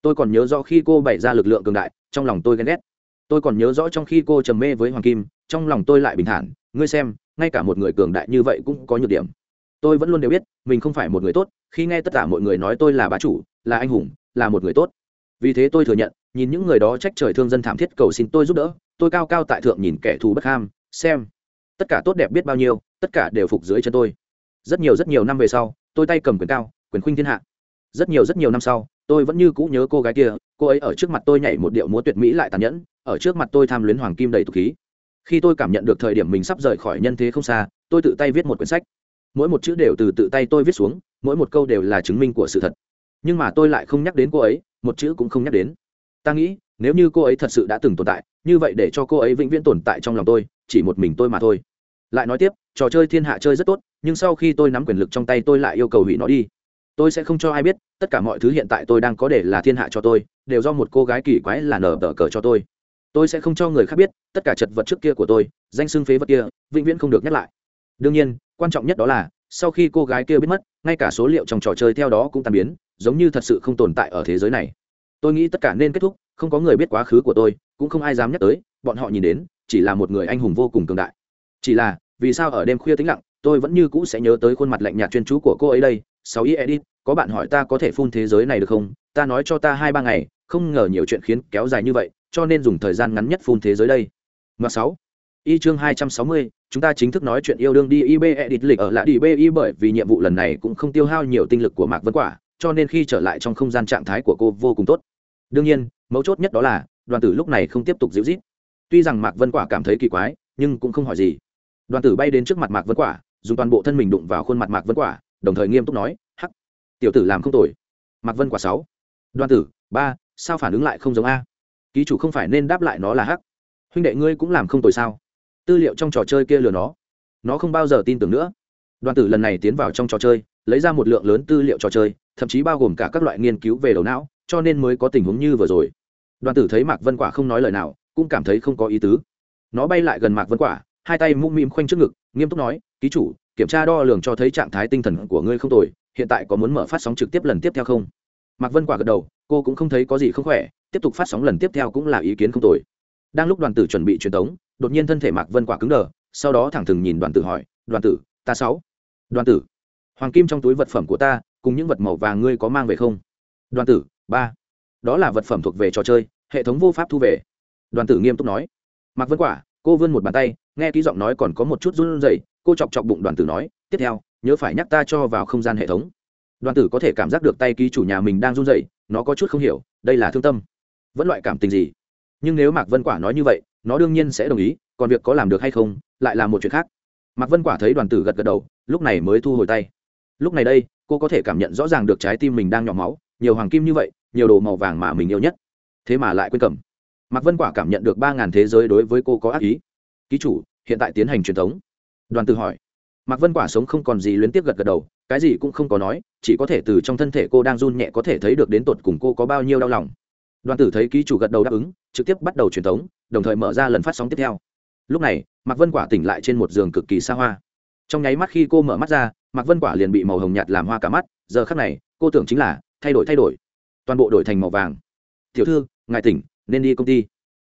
Tôi còn nhớ rõ khi cô bày ra lực lượng cường đại, trong lòng tôi ghen ghét. Tôi còn nhớ rõ trong khi cô trầm mê với hoàng kim, trong lòng tôi lại bình thản. Ngươi xem, ngay cả một người cường đại như vậy cũng có nhược điểm. Tôi vẫn luôn đều biết, mình không phải một người tốt, khi nghe tất cả mọi người nói tôi là bá chủ, là anh hùng, là một người tốt. Vì thế tôi thừa nhận, nhìn những người đó trách trời thương dân thảm thiết cầu xin tôi giúp đỡ, tôi cao cao tại thượng nhìn kẻ thù bất ham, xem tất cả tốt đẹp biết bao nhiêu, tất cả đều phục dưới chân tôi. Rất nhiều rất nhiều năm về sau, tôi tay cầm quyền cao, quyền khuynh thiên hạ. Rất nhiều rất nhiều năm sau, tôi vẫn như cũ nhớ cô gái kia, cô ấy ở trước mặt tôi nhảy một điệu múa tuyệt mỹ lại tàn nhẫn, ở trước mặt tôi tham luyến hoàng kim đầy tục khí. Khi tôi cảm nhận được thời điểm mình sắp rời khỏi nhân thế không xa, tôi tự tay viết một quyển sách. Mỗi một chữ đều từ tự tay tôi viết xuống, mỗi một câu đều là chứng minh của sự thật. Nhưng mà tôi lại không nhắc đến cô ấy, một chữ cũng không nhắc đến. Ta nghĩ, nếu như cô ấy thật sự đã từng tồn tại, như vậy để cho cô ấy vĩnh viễn tồn tại trong lòng tôi, chỉ một mình tôi mà thôi lại nói tiếp, trò chơi thiên hạ chơi rất tốt, nhưng sau khi tôi nắm quyền lực trong tay tôi lại yêu cầu hủy nó đi. Tôi sẽ không cho ai biết, tất cả mọi thứ hiện tại tôi đang có để là thiên hạ cho tôi, đều do một cô gái kỳ quái là nở tờ cờ cho tôi. Tôi sẽ không cho người khác biết, tất cả chật vật trước kia của tôi, danh xưng phế vật kia, vĩnh viễn không được nhắc lại. Đương nhiên, quan trọng nhất đó là, sau khi cô gái kia biết mất, ngay cả số liệu trong trò chơi theo đó cũng tan biến, giống như thật sự không tồn tại ở thế giới này. Tôi nghĩ tất cả nên kết thúc, không có người biết quá khứ của tôi, cũng không ai dám nhắc tới, bọn họ nhìn đến, chỉ là một người anh hùng vô cùng cường đại chỉ là, vì sao ở đêm khuya tĩnh lặng, tôi vẫn như cũ sẽ nhớ tới khuôn mặt lạnh nhạt chuyên chú của cô ấy đây? Sáu y edit có bạn hỏi ta có thể phun thế giới này được không? Ta nói cho ta hai ba ngày, không ngờ nhiều chuyện khiến kéo dài như vậy, cho nên dùng thời gian ngắn nhất phun thế giới đây. Mà sáu, y chương hai trăm sáu mươi, chúng ta chính thức nói chuyện yêu đương đi. Ib edit lịch ở lại đi. Bi bởi vì nhiệm vụ lần này cũng không tiêu hao nhiều tinh lực của mạc vân quả, cho nên khi trở lại trong không gian trạng thái của cô vô cùng tốt. Đương nhiên, mấu chốt nhất đó là, đoàn tử lúc này không tiếp tục dịu rít tuy rằng mạc vân quả cảm thấy kỳ quái, nhưng cũng không hỏi gì đoàn tử bay đến trước mặt mạc vân quả dùng toàn bộ thân mình đụng vào khuôn mặt mạc vân quả đồng thời nghiêm túc nói hắc tiểu tử làm không tồi mạc vân quả sáu đoàn tử ba sao phản ứng lại không giống a ký chủ không phải nên đáp lại nó là hắc huynh đệ ngươi cũng làm không tồi sao tư liệu trong trò chơi kia lừa nó nó không bao giờ tin tưởng nữa đoàn tử lần này tiến vào trong trò chơi lấy ra một lượng lớn tư liệu trò chơi thậm chí bao gồm cả các loại nghiên cứu về đầu não cho nên mới có tình huống như vừa rồi đoàn tử thấy mạc vân quả không nói lời nào cũng cảm thấy không có ý tứ nó bay lại gần mạc vân quả hai tay mũm mĩm khoanh trước ngực, nghiêm túc nói, ký chủ, kiểm tra đo lường cho thấy trạng thái tinh thần của ngươi không tồi, hiện tại có muốn mở phát sóng trực tiếp lần tiếp theo không? Mạc vân quả gật đầu, cô cũng không thấy có gì không khỏe, tiếp tục phát sóng lần tiếp theo cũng là ý kiến không tồi. Đang lúc đoàn tử chuẩn bị truyền tống, đột nhiên thân thể mạc vân quả cứng đờ, sau đó thẳng thừng nhìn đoàn tử hỏi, đoàn tử, ta sáu. Đoàn tử, hoàng kim trong túi vật phẩm của ta, cùng những vật màu vàng ngươi có mang về không? Đoàn tử, ba. Đó là vật phẩm thuộc về trò chơi, hệ thống vô pháp thu về. Đoàn tử nghiêm túc nói. Mạc vân quả cô vươn một bàn tay, nghe ký giọng nói còn có một chút run rẩy, cô chọc chọc bụng đoàn tử nói, tiếp theo, nhớ phải nhắc ta cho vào không gian hệ thống. Đoàn tử có thể cảm giác được tay ký chủ nhà mình đang run rẩy, nó có chút không hiểu, đây là thương tâm. Vẫn loại cảm tình gì? Nhưng nếu mạc vân quả nói như vậy, nó đương nhiên sẽ đồng ý, còn việc có làm được hay không, lại là một chuyện khác. Mạc vân quả thấy đoàn tử gật gật đầu, lúc này mới thu hồi tay. Lúc này đây, cô có thể cảm nhận rõ ràng được trái tim mình đang nhỏ máu, nhiều hoàng kim như vậy, nhiều đồ màu vàng mà mình yêu nhất. Thế mà lại quên cầm mạc vân quả cảm nhận được ba ngàn thế giới đối với cô có ác ý. Ký chủ, hiện tại tiến hành truyền thống. Đoàn tử hỏi. Mạc vân quả sống không còn gì luyến tiếp gật gật đầu, cái gì cũng không có nói, chỉ có thể từ trong thân thể cô đang run nhẹ có thể thấy được đến tột cùng cô có bao nhiêu đau lòng. Đoàn tử thấy ký chủ gật đầu đáp ứng, trực tiếp bắt đầu truyền thống, đồng thời mở ra lần phát sóng tiếp theo. Lúc này, mạc vân quả tỉnh lại trên một giường cực kỳ xa hoa. Trong nháy mắt khi cô mở mắt ra, mạc vân quả liền bị màu hồng nhạt làm hoa cả mắt, giờ khắc này, cô tưởng chính là thay đổi thay đổi. Toàn bộ đổi thành màu vàng. Tiểu thư, ngài tỉnh nên đi công ty.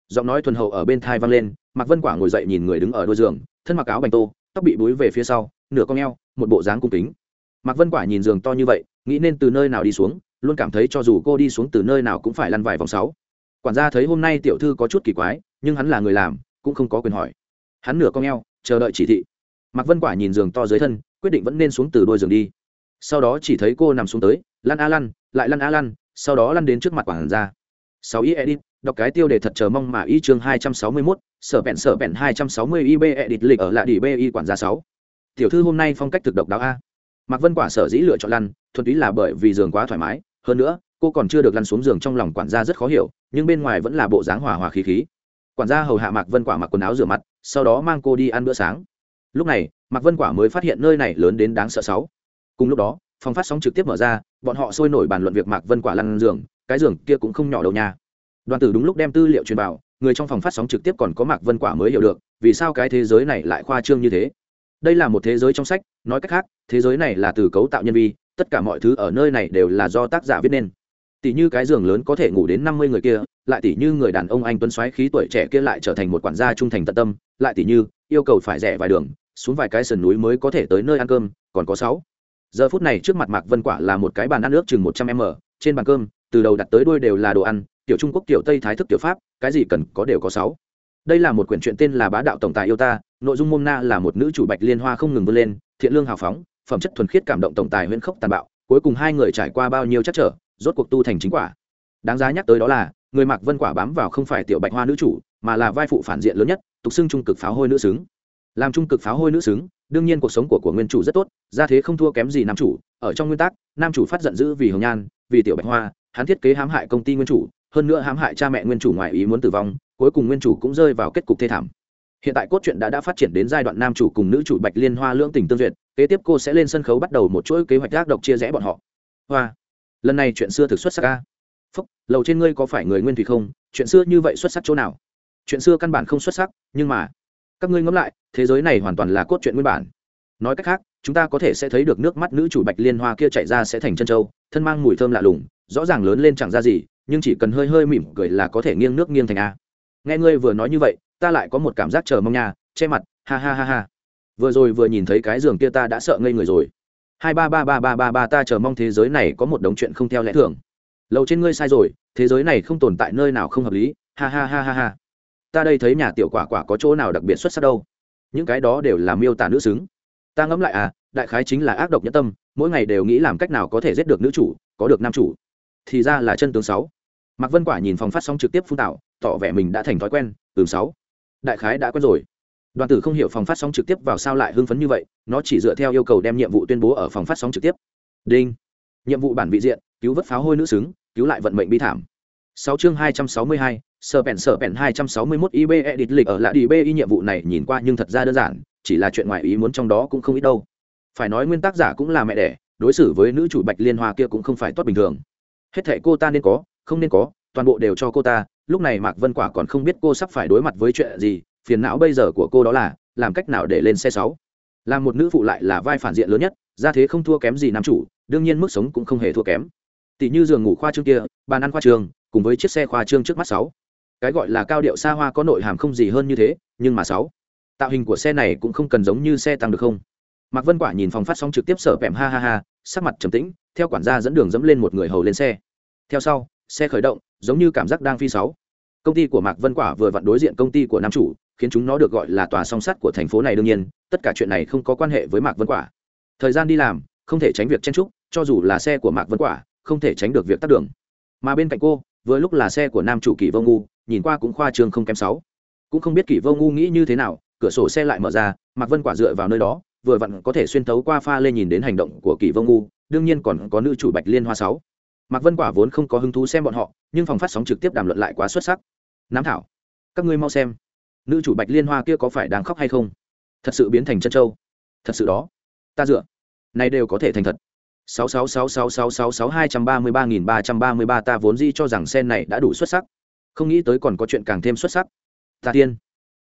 Giọng nói thuần hậu ở bên thai vang lên, mạc vân quả ngồi dậy nhìn người đứng ở đôi giường, thân mặc áo bành tô, tóc bị búi về phía sau, nửa con eo, một bộ dáng cung kính. Mạc vân quả nhìn giường to như vậy, nghĩ nên từ nơi nào đi xuống, luôn cảm thấy cho dù cô đi xuống từ nơi nào cũng phải lăn vài vòng sáu. Quản gia thấy hôm nay tiểu thư có chút kỳ quái, nhưng hắn là người làm, cũng không có quyền hỏi. Hắn nửa con eo, chờ đợi chỉ thị. Mạc vân quả nhìn giường to dưới thân, quyết định vẫn nên xuống từ đôi giường đi. Sau đó chỉ thấy cô nằm xuống tới, lăn a lăn, lại lăn a lăn, sau đó lăn đến trước mặt quản gia. Sáu ý edit đọc cái tiêu đề thật chờ mong mà y chương hai trăm sáu mươi 261, sở bẹn sở bẹn hai trăm sáu mươi ib edit lịch ở lại đi bi quản gia sáu. Tiểu thư hôm nay phong cách thực độc đáo a. Mạc vân quả sở dĩ lựa chọn lăn thuần túy là bởi vì giường quá thoải mái. Hơn nữa cô còn chưa được lăn xuống giường trong lòng quản gia rất khó hiểu nhưng bên ngoài vẫn là bộ dáng hòa hòa khí khí. Quản gia hầu hạ mạc vân quả mặc quần áo rửa mặt sau đó mang cô đi ăn bữa sáng. Lúc này mạc vân quả mới phát hiện nơi này lớn đến đáng sợ sáu. Cùng lúc đó phòng phát sóng trực tiếp mở ra bọn họ sôi nổi bàn luận việc mạc vân quả lăn giường cái giường kia cũng không nhỏ đâu nha đoàn tử đúng lúc đem tư liệu truyền vào, người trong phòng phát sóng trực tiếp còn có mạc vân quả mới hiểu được, vì sao cái thế giới này lại khoa trương như thế. Đây là một thế giới trong sách, nói cách khác, thế giới này là từ cấu tạo nhân vi, tất cả mọi thứ ở nơi này đều là do tác giả viết nên. Tỷ như cái giường lớn có thể ngủ đến năm mươi người kia, lại tỷ như người đàn ông anh tuấn xoáy khí tuổi trẻ kia lại trở thành một quản gia trung thành tận tâm, lại tỷ như, yêu cầu phải rẻ vài đường, xuống vài cái sườn núi mới có thể tới nơi ăn cơm, còn có sáu. Giờ phút này trước mặt mạc vân quả là một cái bàn ăn nước chừng một trăm m, trên bàn cơm, từ đầu đặt tới đuôi đều là đồ ăn tiểu trung quốc tiểu tây thái thức tiểu pháp, cái gì cần có đều có sáu. Đây là một quyển truyện tên là bá đạo tổng tài yêu ta, nội dung môn na là một nữ chủ bạch liên hoa không ngừng vươn lên, thiện lương hào phóng, phẩm chất thuần khiết cảm động tổng tài huyễn khốc tàn bạo, cuối cùng hai người trải qua bao nhiêu chắc trở, rốt cuộc tu thành chính quả. Đáng giá nhắc tới đó là, người mặc vân quả bám vào không phải tiểu bạch hoa nữ chủ, mà là vai phụ phản diện lớn nhất, tục xưng trung cực pháo hôi nữ xứng. Làm trung cực pháo hôi nữ xứng, đương nhiên cuộc sống của của nguyên chủ rất tốt ra thế không thua kém gì nam chủ, ở trong nguyên tắc, nam chủ phát giận dữ vì hồng nhan, vì tiểu bạch hoa, hắn thiết kế hãm hại công ty nguyên chủ hơn nữa hãm hại cha mẹ nguyên chủ ngoài ý muốn tử vong, cuối cùng nguyên chủ cũng rơi vào kết cục thê thảm. Hiện tại cốt truyện đã đã phát triển đến giai đoạn nam chủ cùng nữ chủ bạch liên hoa lưỡng tình tương duyệt, kế tiếp cô sẽ lên sân khấu bắt đầu một chuỗi kế hoạch gác độc chia rẽ bọn họ. Hoa, lần này chuyện xưa thực xuất sắc ca phúc, lầu trên ngươi có phải người nguyên thủy không? Chuyện xưa như vậy xuất sắc chỗ nào? Chuyện xưa căn bản không xuất sắc, nhưng mà, các ngươi ngẫm lại, thế giới này hoàn toàn là cốt truyện nguyên bản. Nói cách khác, chúng ta có thể sẽ thấy được nước mắt nữ chủ bạch liên hoa kia chạy ra sẽ thành chân trâu, thân mang mùi thơm lạ lùng, rõ ràng lớn lên chẳng ra gì nhưng chỉ cần hơi hơi mỉm cười là có thể nghiêng nước nghiêng thành a. Nghe ngươi vừa nói như vậy, ta lại có một cảm giác chờ mong nha, che mặt, ha ha ha ha. Vừa rồi vừa nhìn thấy cái giường kia ta đã sợ ngây người rồi. Hai ba ba ba ba ba ba ta chờ mong thế giới này có một đống chuyện không theo lẽ thường. Lầu trên ngươi sai rồi, thế giới này không tồn tại nơi nào không hợp lý, ha ha ha ha ha. Ta đây thấy nhà tiểu quả quả có chỗ nào đặc biệt xuất sắc đâu. Những cái đó đều là miêu tả nữ xứng. Ta ngẫm lại à đại khái chính là ác độc nhất tâm, mỗi ngày đều nghĩ làm cách nào có thể giết được nữ chủ, có được nam chủ. Thì ra là chân tướng sáu mạc vân quả nhìn phòng phát sóng trực tiếp phun tạo, tỏ vẻ mình đã thành thói quen, ừm, sáu. Đại khái đã quen rồi. Đoàn tử không hiểu phòng phát sóng trực tiếp vào sao lại hưng phấn như vậy, nó chỉ dựa theo yêu cầu đem nhiệm vụ tuyên bố ở phòng phát sóng trực tiếp. Đinh. Nhiệm vụ bản vị diện, cứu vớt pháo hôi nữ xứng, cứu lại vận mệnh bi thảm. Sáu chương hai trăm sáu mươi hai sở bèn sở bèn hai trăm sáu mươi mốt ib edit lịch ở lại đi nhiệm vụ này nhìn qua nhưng thật ra đơn giản, chỉ là chuyện ngoài ý muốn trong đó cũng không ít đâu. Phải nói nguyên tác giả cũng là mẹ đẻ, đối xử với nữ chủ bạch liên hoa kia cũng không phải tốt bình thường. Hết thệ cô ta nên có không nên có, toàn bộ đều cho cô ta, lúc này mạc vân quả còn không biết cô sắp phải đối mặt với chuyện gì, phiền não bây giờ của cô đó là, làm cách nào để lên xe sáu? Làm một nữ phụ lại là vai phản diện lớn nhất, ra thế không thua kém gì nam chủ, đương nhiên mức sống cũng không hề thua kém. Tỷ như giường ngủ khoa trương kia, bàn ăn khoa trương cùng với chiếc xe khoa trương trước mắt sáu. Cái gọi là cao điệu xa hoa có nội hàm không gì hơn như thế, nhưng mà sáu, tạo hình của xe này cũng không cần giống như xe tăng được không? Mạc vân quả nhìn phòng phát sóng trực tiếp sở pèm ha ha ha, sắc mặt trầm tĩnh, theo quản gia dẫn đường dẫm lên một người hầu lên xe. Theo sau xe khởi động, giống như cảm giác đang phi sáu. Công ty của mạc vân quả vừa vặn đối diện công ty của nam chủ, khiến chúng nó được gọi là tòa song sắt của thành phố này đương nhiên, tất cả chuyện này không có quan hệ với mạc vân quả. Thời gian đi làm, không thể tránh việc chen trúc cho dù là xe của mạc vân quả, không thể tránh được việc tắt đường. Mà bên cạnh cô, vừa lúc là xe của nam chủ kỷ vô ngu, nhìn qua cũng khoa trương không kém sáu. Cũng không biết kỷ vô ngu nghĩ như thế nào, cửa sổ xe lại mở ra, mạc vân quả dựa vào nơi đó, vừa vặn có thể xuyên tấu qua pha lên nhìn đến hành động của kỷ vô ngu, đương nhiên còn có nữ chủ bạch liên hoa sáu mạc vân quả vốn không có hứng thú xem bọn họ, nhưng phòng phát sóng trực tiếp đàm luận lại quá xuất sắc. Nám thảo, các ngươi mau xem, nữ chủ bạch liên hoa kia có phải đang khóc hay không? Thật sự biến thành chân trâu. Thật sự đó. Ta dựa. Này đều có thể thành thật. Sáu sáu sáu sáu sáu sáu sáu hai trăm ba mươi ba nghìn ba trăm ba mươi ba ta vốn di cho rằng sen này đã đủ xuất sắc. Không nghĩ tới còn có chuyện càng thêm xuất sắc. Ta tiên.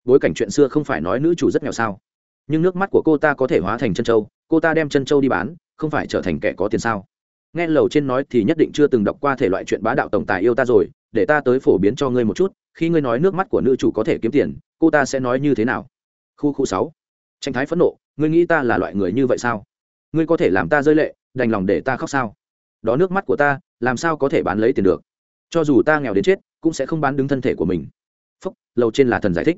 Bối cảnh chuyện xưa không phải nói nữ chủ rất nghèo sao. Nhưng nước mắt của cô ta có thể hóa thành chân trâu, cô ta đem chân trâu đi bán, không phải trở thành kẻ có tiền sao? Nghe lầu trên nói thì nhất định chưa từng đọc qua thể loại chuyện bá đạo tổng tài yêu ta rồi, để ta tới phổ biến cho ngươi một chút, khi ngươi nói nước mắt của nữ chủ có thể kiếm tiền, cô ta sẽ nói như thế nào? Khu khu sáu. Tranh thái phẫn nộ, ngươi nghĩ ta là loại người như vậy sao? Ngươi có thể làm ta rơi lệ, đành lòng để ta khóc sao? Đó nước mắt của ta, làm sao có thể bán lấy tiền được? Cho dù ta nghèo đến chết, cũng sẽ không bán đứng thân thể của mình. Phúc, lầu trên là thần giải thích.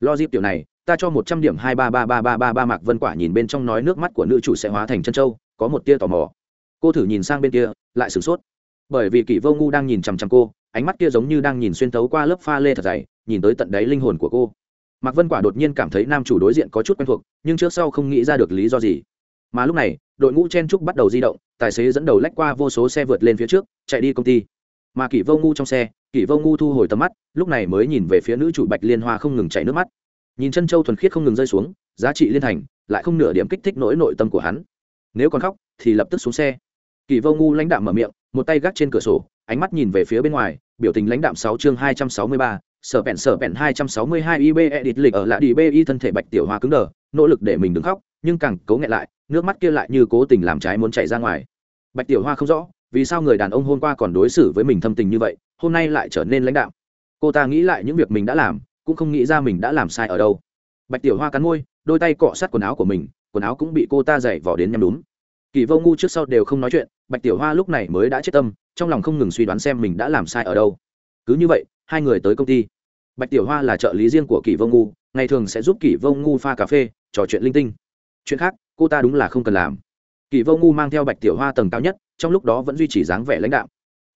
Lo dịp tiểu này, ta cho một trăm điểm hai ba ba ba ba ba ba mạc vân quả nhìn bên trong nói nước mắt của nữ chủ sẽ hóa thành chân trâu, có một tia tò mò cô thử nhìn sang bên kia, lại sửng sốt. Bởi vì kỷ vô ngu đang nhìn chằm chằm cô, ánh mắt kia giống như đang nhìn xuyên thấu qua lớp pha lê thật dày, nhìn tới tận đáy linh hồn của cô. Mạc vân quả đột nhiên cảm thấy nam chủ đối diện có chút quen thuộc, nhưng trước sau không nghĩ ra được lý do gì. Mà lúc này, đội ngũ chen trúc bắt đầu di động, tài xế dẫn đầu lách qua vô số xe vượt lên phía trước, chạy đi công ty. Mà kỷ vô ngu trong xe, kỷ vô ngu thu hồi tầm mắt, lúc này mới nhìn về phía nữ chủ bạch liên hoa không ngừng chảy nước mắt. Nhìn chân châu thuần khiết không ngừng rơi xuống, giá trị liên thành, lại không nửa điểm kích thích nỗi nội tâm của hắn. Nếu còn khóc, thì lập tức xuống xe kỳ vô ngu lãnh đạm mở miệng, một tay gác trên cửa sổ, ánh mắt nhìn về phía bên ngoài, biểu tình lãnh đạm sáu chương hai trăm sáu mươi ba, sở bẹn sở bẹn hai trăm sáu mươi hai ib edit lịch ở lại đi bi thân thể bạch tiểu hoa cứng đờ, nỗ lực để mình đứng khóc, nhưng càng cố nghẹn lại, nước mắt kia lại như cố tình làm trái muốn chảy ra ngoài. Bạch tiểu hoa không rõ, vì sao người đàn ông hôm qua còn đối xử với mình thâm tình như vậy, hôm nay lại trở nên lãnh đạm. Cô ta nghĩ lại những việc mình đã làm, cũng không nghĩ ra mình đã làm sai ở đâu. Bạch tiểu hoa cắn môi, đôi tay cọ sát quần áo của mình, quần áo cũng bị cô ta dày vỏ đến nhắm đúng kỳ vô ngu trước sau đều không nói chuyện, bạch tiểu hoa lúc này mới đã chết tâm, trong lòng không ngừng suy đoán xem mình đã làm sai ở đâu. Cứ như vậy, hai người tới công ty. Bạch tiểu hoa là trợ lý riêng của kỳ vô ngu, ngày thường sẽ giúp kỳ vô ngu pha cà phê, trò chuyện linh tinh. Chuyện khác, cô ta đúng là không cần làm. Kỳ vô ngu mang theo bạch tiểu hoa tầng cao nhất, trong lúc đó vẫn duy trì dáng vẻ lãnh đạo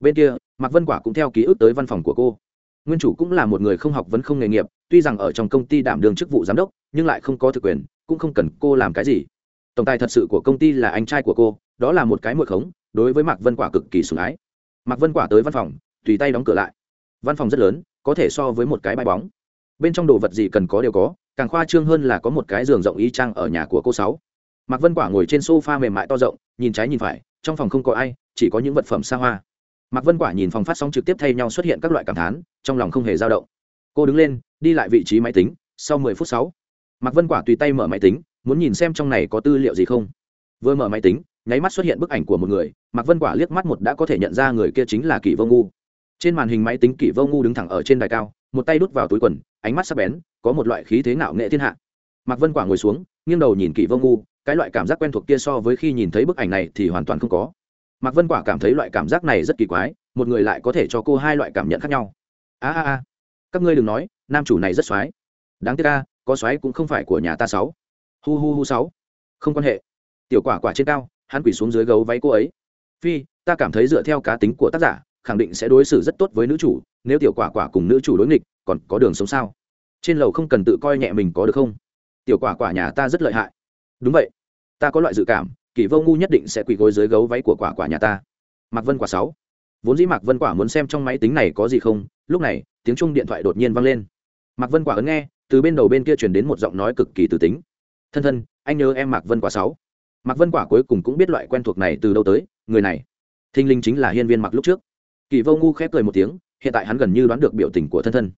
bên kia, mạc vân quả cũng theo ký ức tới văn phòng của cô. Nguyên chủ cũng là một người không học vấn không nghề nghiệp, tuy rằng ở trong công ty đảm đương chức vụ giám đốc, nhưng lại không có thực quyền, cũng không cần cô làm cái gì tổng tài thật sự của công ty là anh trai của cô, đó là một cái mượn khống, đối với mạc vân quả cực kỳ sủng ái. Mạc vân quả tới văn phòng, tùy tay đóng cửa lại. Văn phòng rất lớn, có thể so với một cái bãi bóng. Bên trong đồ vật gì cần có đều có, càng khoa trương hơn là có một cái giường rộng y chang ở nhà của cô sáu. Mạc vân quả ngồi trên sofa mềm mại to rộng, nhìn trái nhìn phải, trong phòng không có ai, chỉ có những vật phẩm xa hoa. Mạc vân quả nhìn phòng phát sóng trực tiếp thay nhau xuất hiện các loại cảm thán, trong lòng không hề dao động. Cô đứng lên, đi lại vị trí máy tính, sau 10 phút sáu mạc vân quả tùy tay mở máy tính muốn nhìn xem trong này có tư liệu gì không. Vừa mở máy tính, nháy mắt xuất hiện bức ảnh của một người, mạc vân quả liếc mắt một đã có thể nhận ra người kia chính là kỷ vô ngu. Trên màn hình máy tính kỷ vô ngu đứng thẳng ở trên đài cao, một tay đút vào túi quần, ánh mắt sắc bén, có một loại khí thế ngạo nghệ thiên hạ. Mạc vân quả ngồi xuống, nghiêng đầu nhìn kỷ vô ngu, cái loại cảm giác quen thuộc kia so với khi nhìn thấy bức ảnh này thì hoàn toàn không có. Mạc vân quả cảm thấy loại cảm giác này rất kỳ quái, một người lại có thể cho cô hai loại cảm nhận khác nhau. A a a. Các ngươi đừng nói, nam chủ này rất x đáng tiếc a, có x cũng không phải của nhà ta sáu hu hu hu sáu. Không quan hệ. Tiểu quả quả trên cao, hắn quỳ xuống dưới gấu váy cô ấy. Phi, ta cảm thấy dựa theo cá tính của tác giả, khẳng định sẽ đối xử rất tốt với nữ chủ, nếu tiểu quả quả cùng nữ chủ đối nghịch, còn có đường sống sao? Trên lầu không cần tự coi nhẹ mình có được không? Tiểu quả quả nhà ta rất lợi hại. Đúng vậy. Ta có loại dự cảm kỷ vô ngu nhất định sẽ quỳ gối dưới gấu váy của quả quả nhà ta. Mạc vân quả sáu. Vốn dĩ mạc vân quả muốn xem trong máy tính này có gì không, lúc này, tiếng chung điện thoại đột nhiên vang lên. Mạc vân quả ấn nghe, từ bên đầu bên kia truyền đến một giọng nói cực kỳ từ tính thân thân, anh nhớ em mạc vân quả sáu. Mạc vân quả cuối cùng cũng biết loại quen thuộc này từ đâu tới, người này. Thinh linh chính là hiên viên mặc lúc trước. Kỳ vô ngu khép cười một tiếng, hiện tại hắn gần như đoán được biểu tình của thân thân.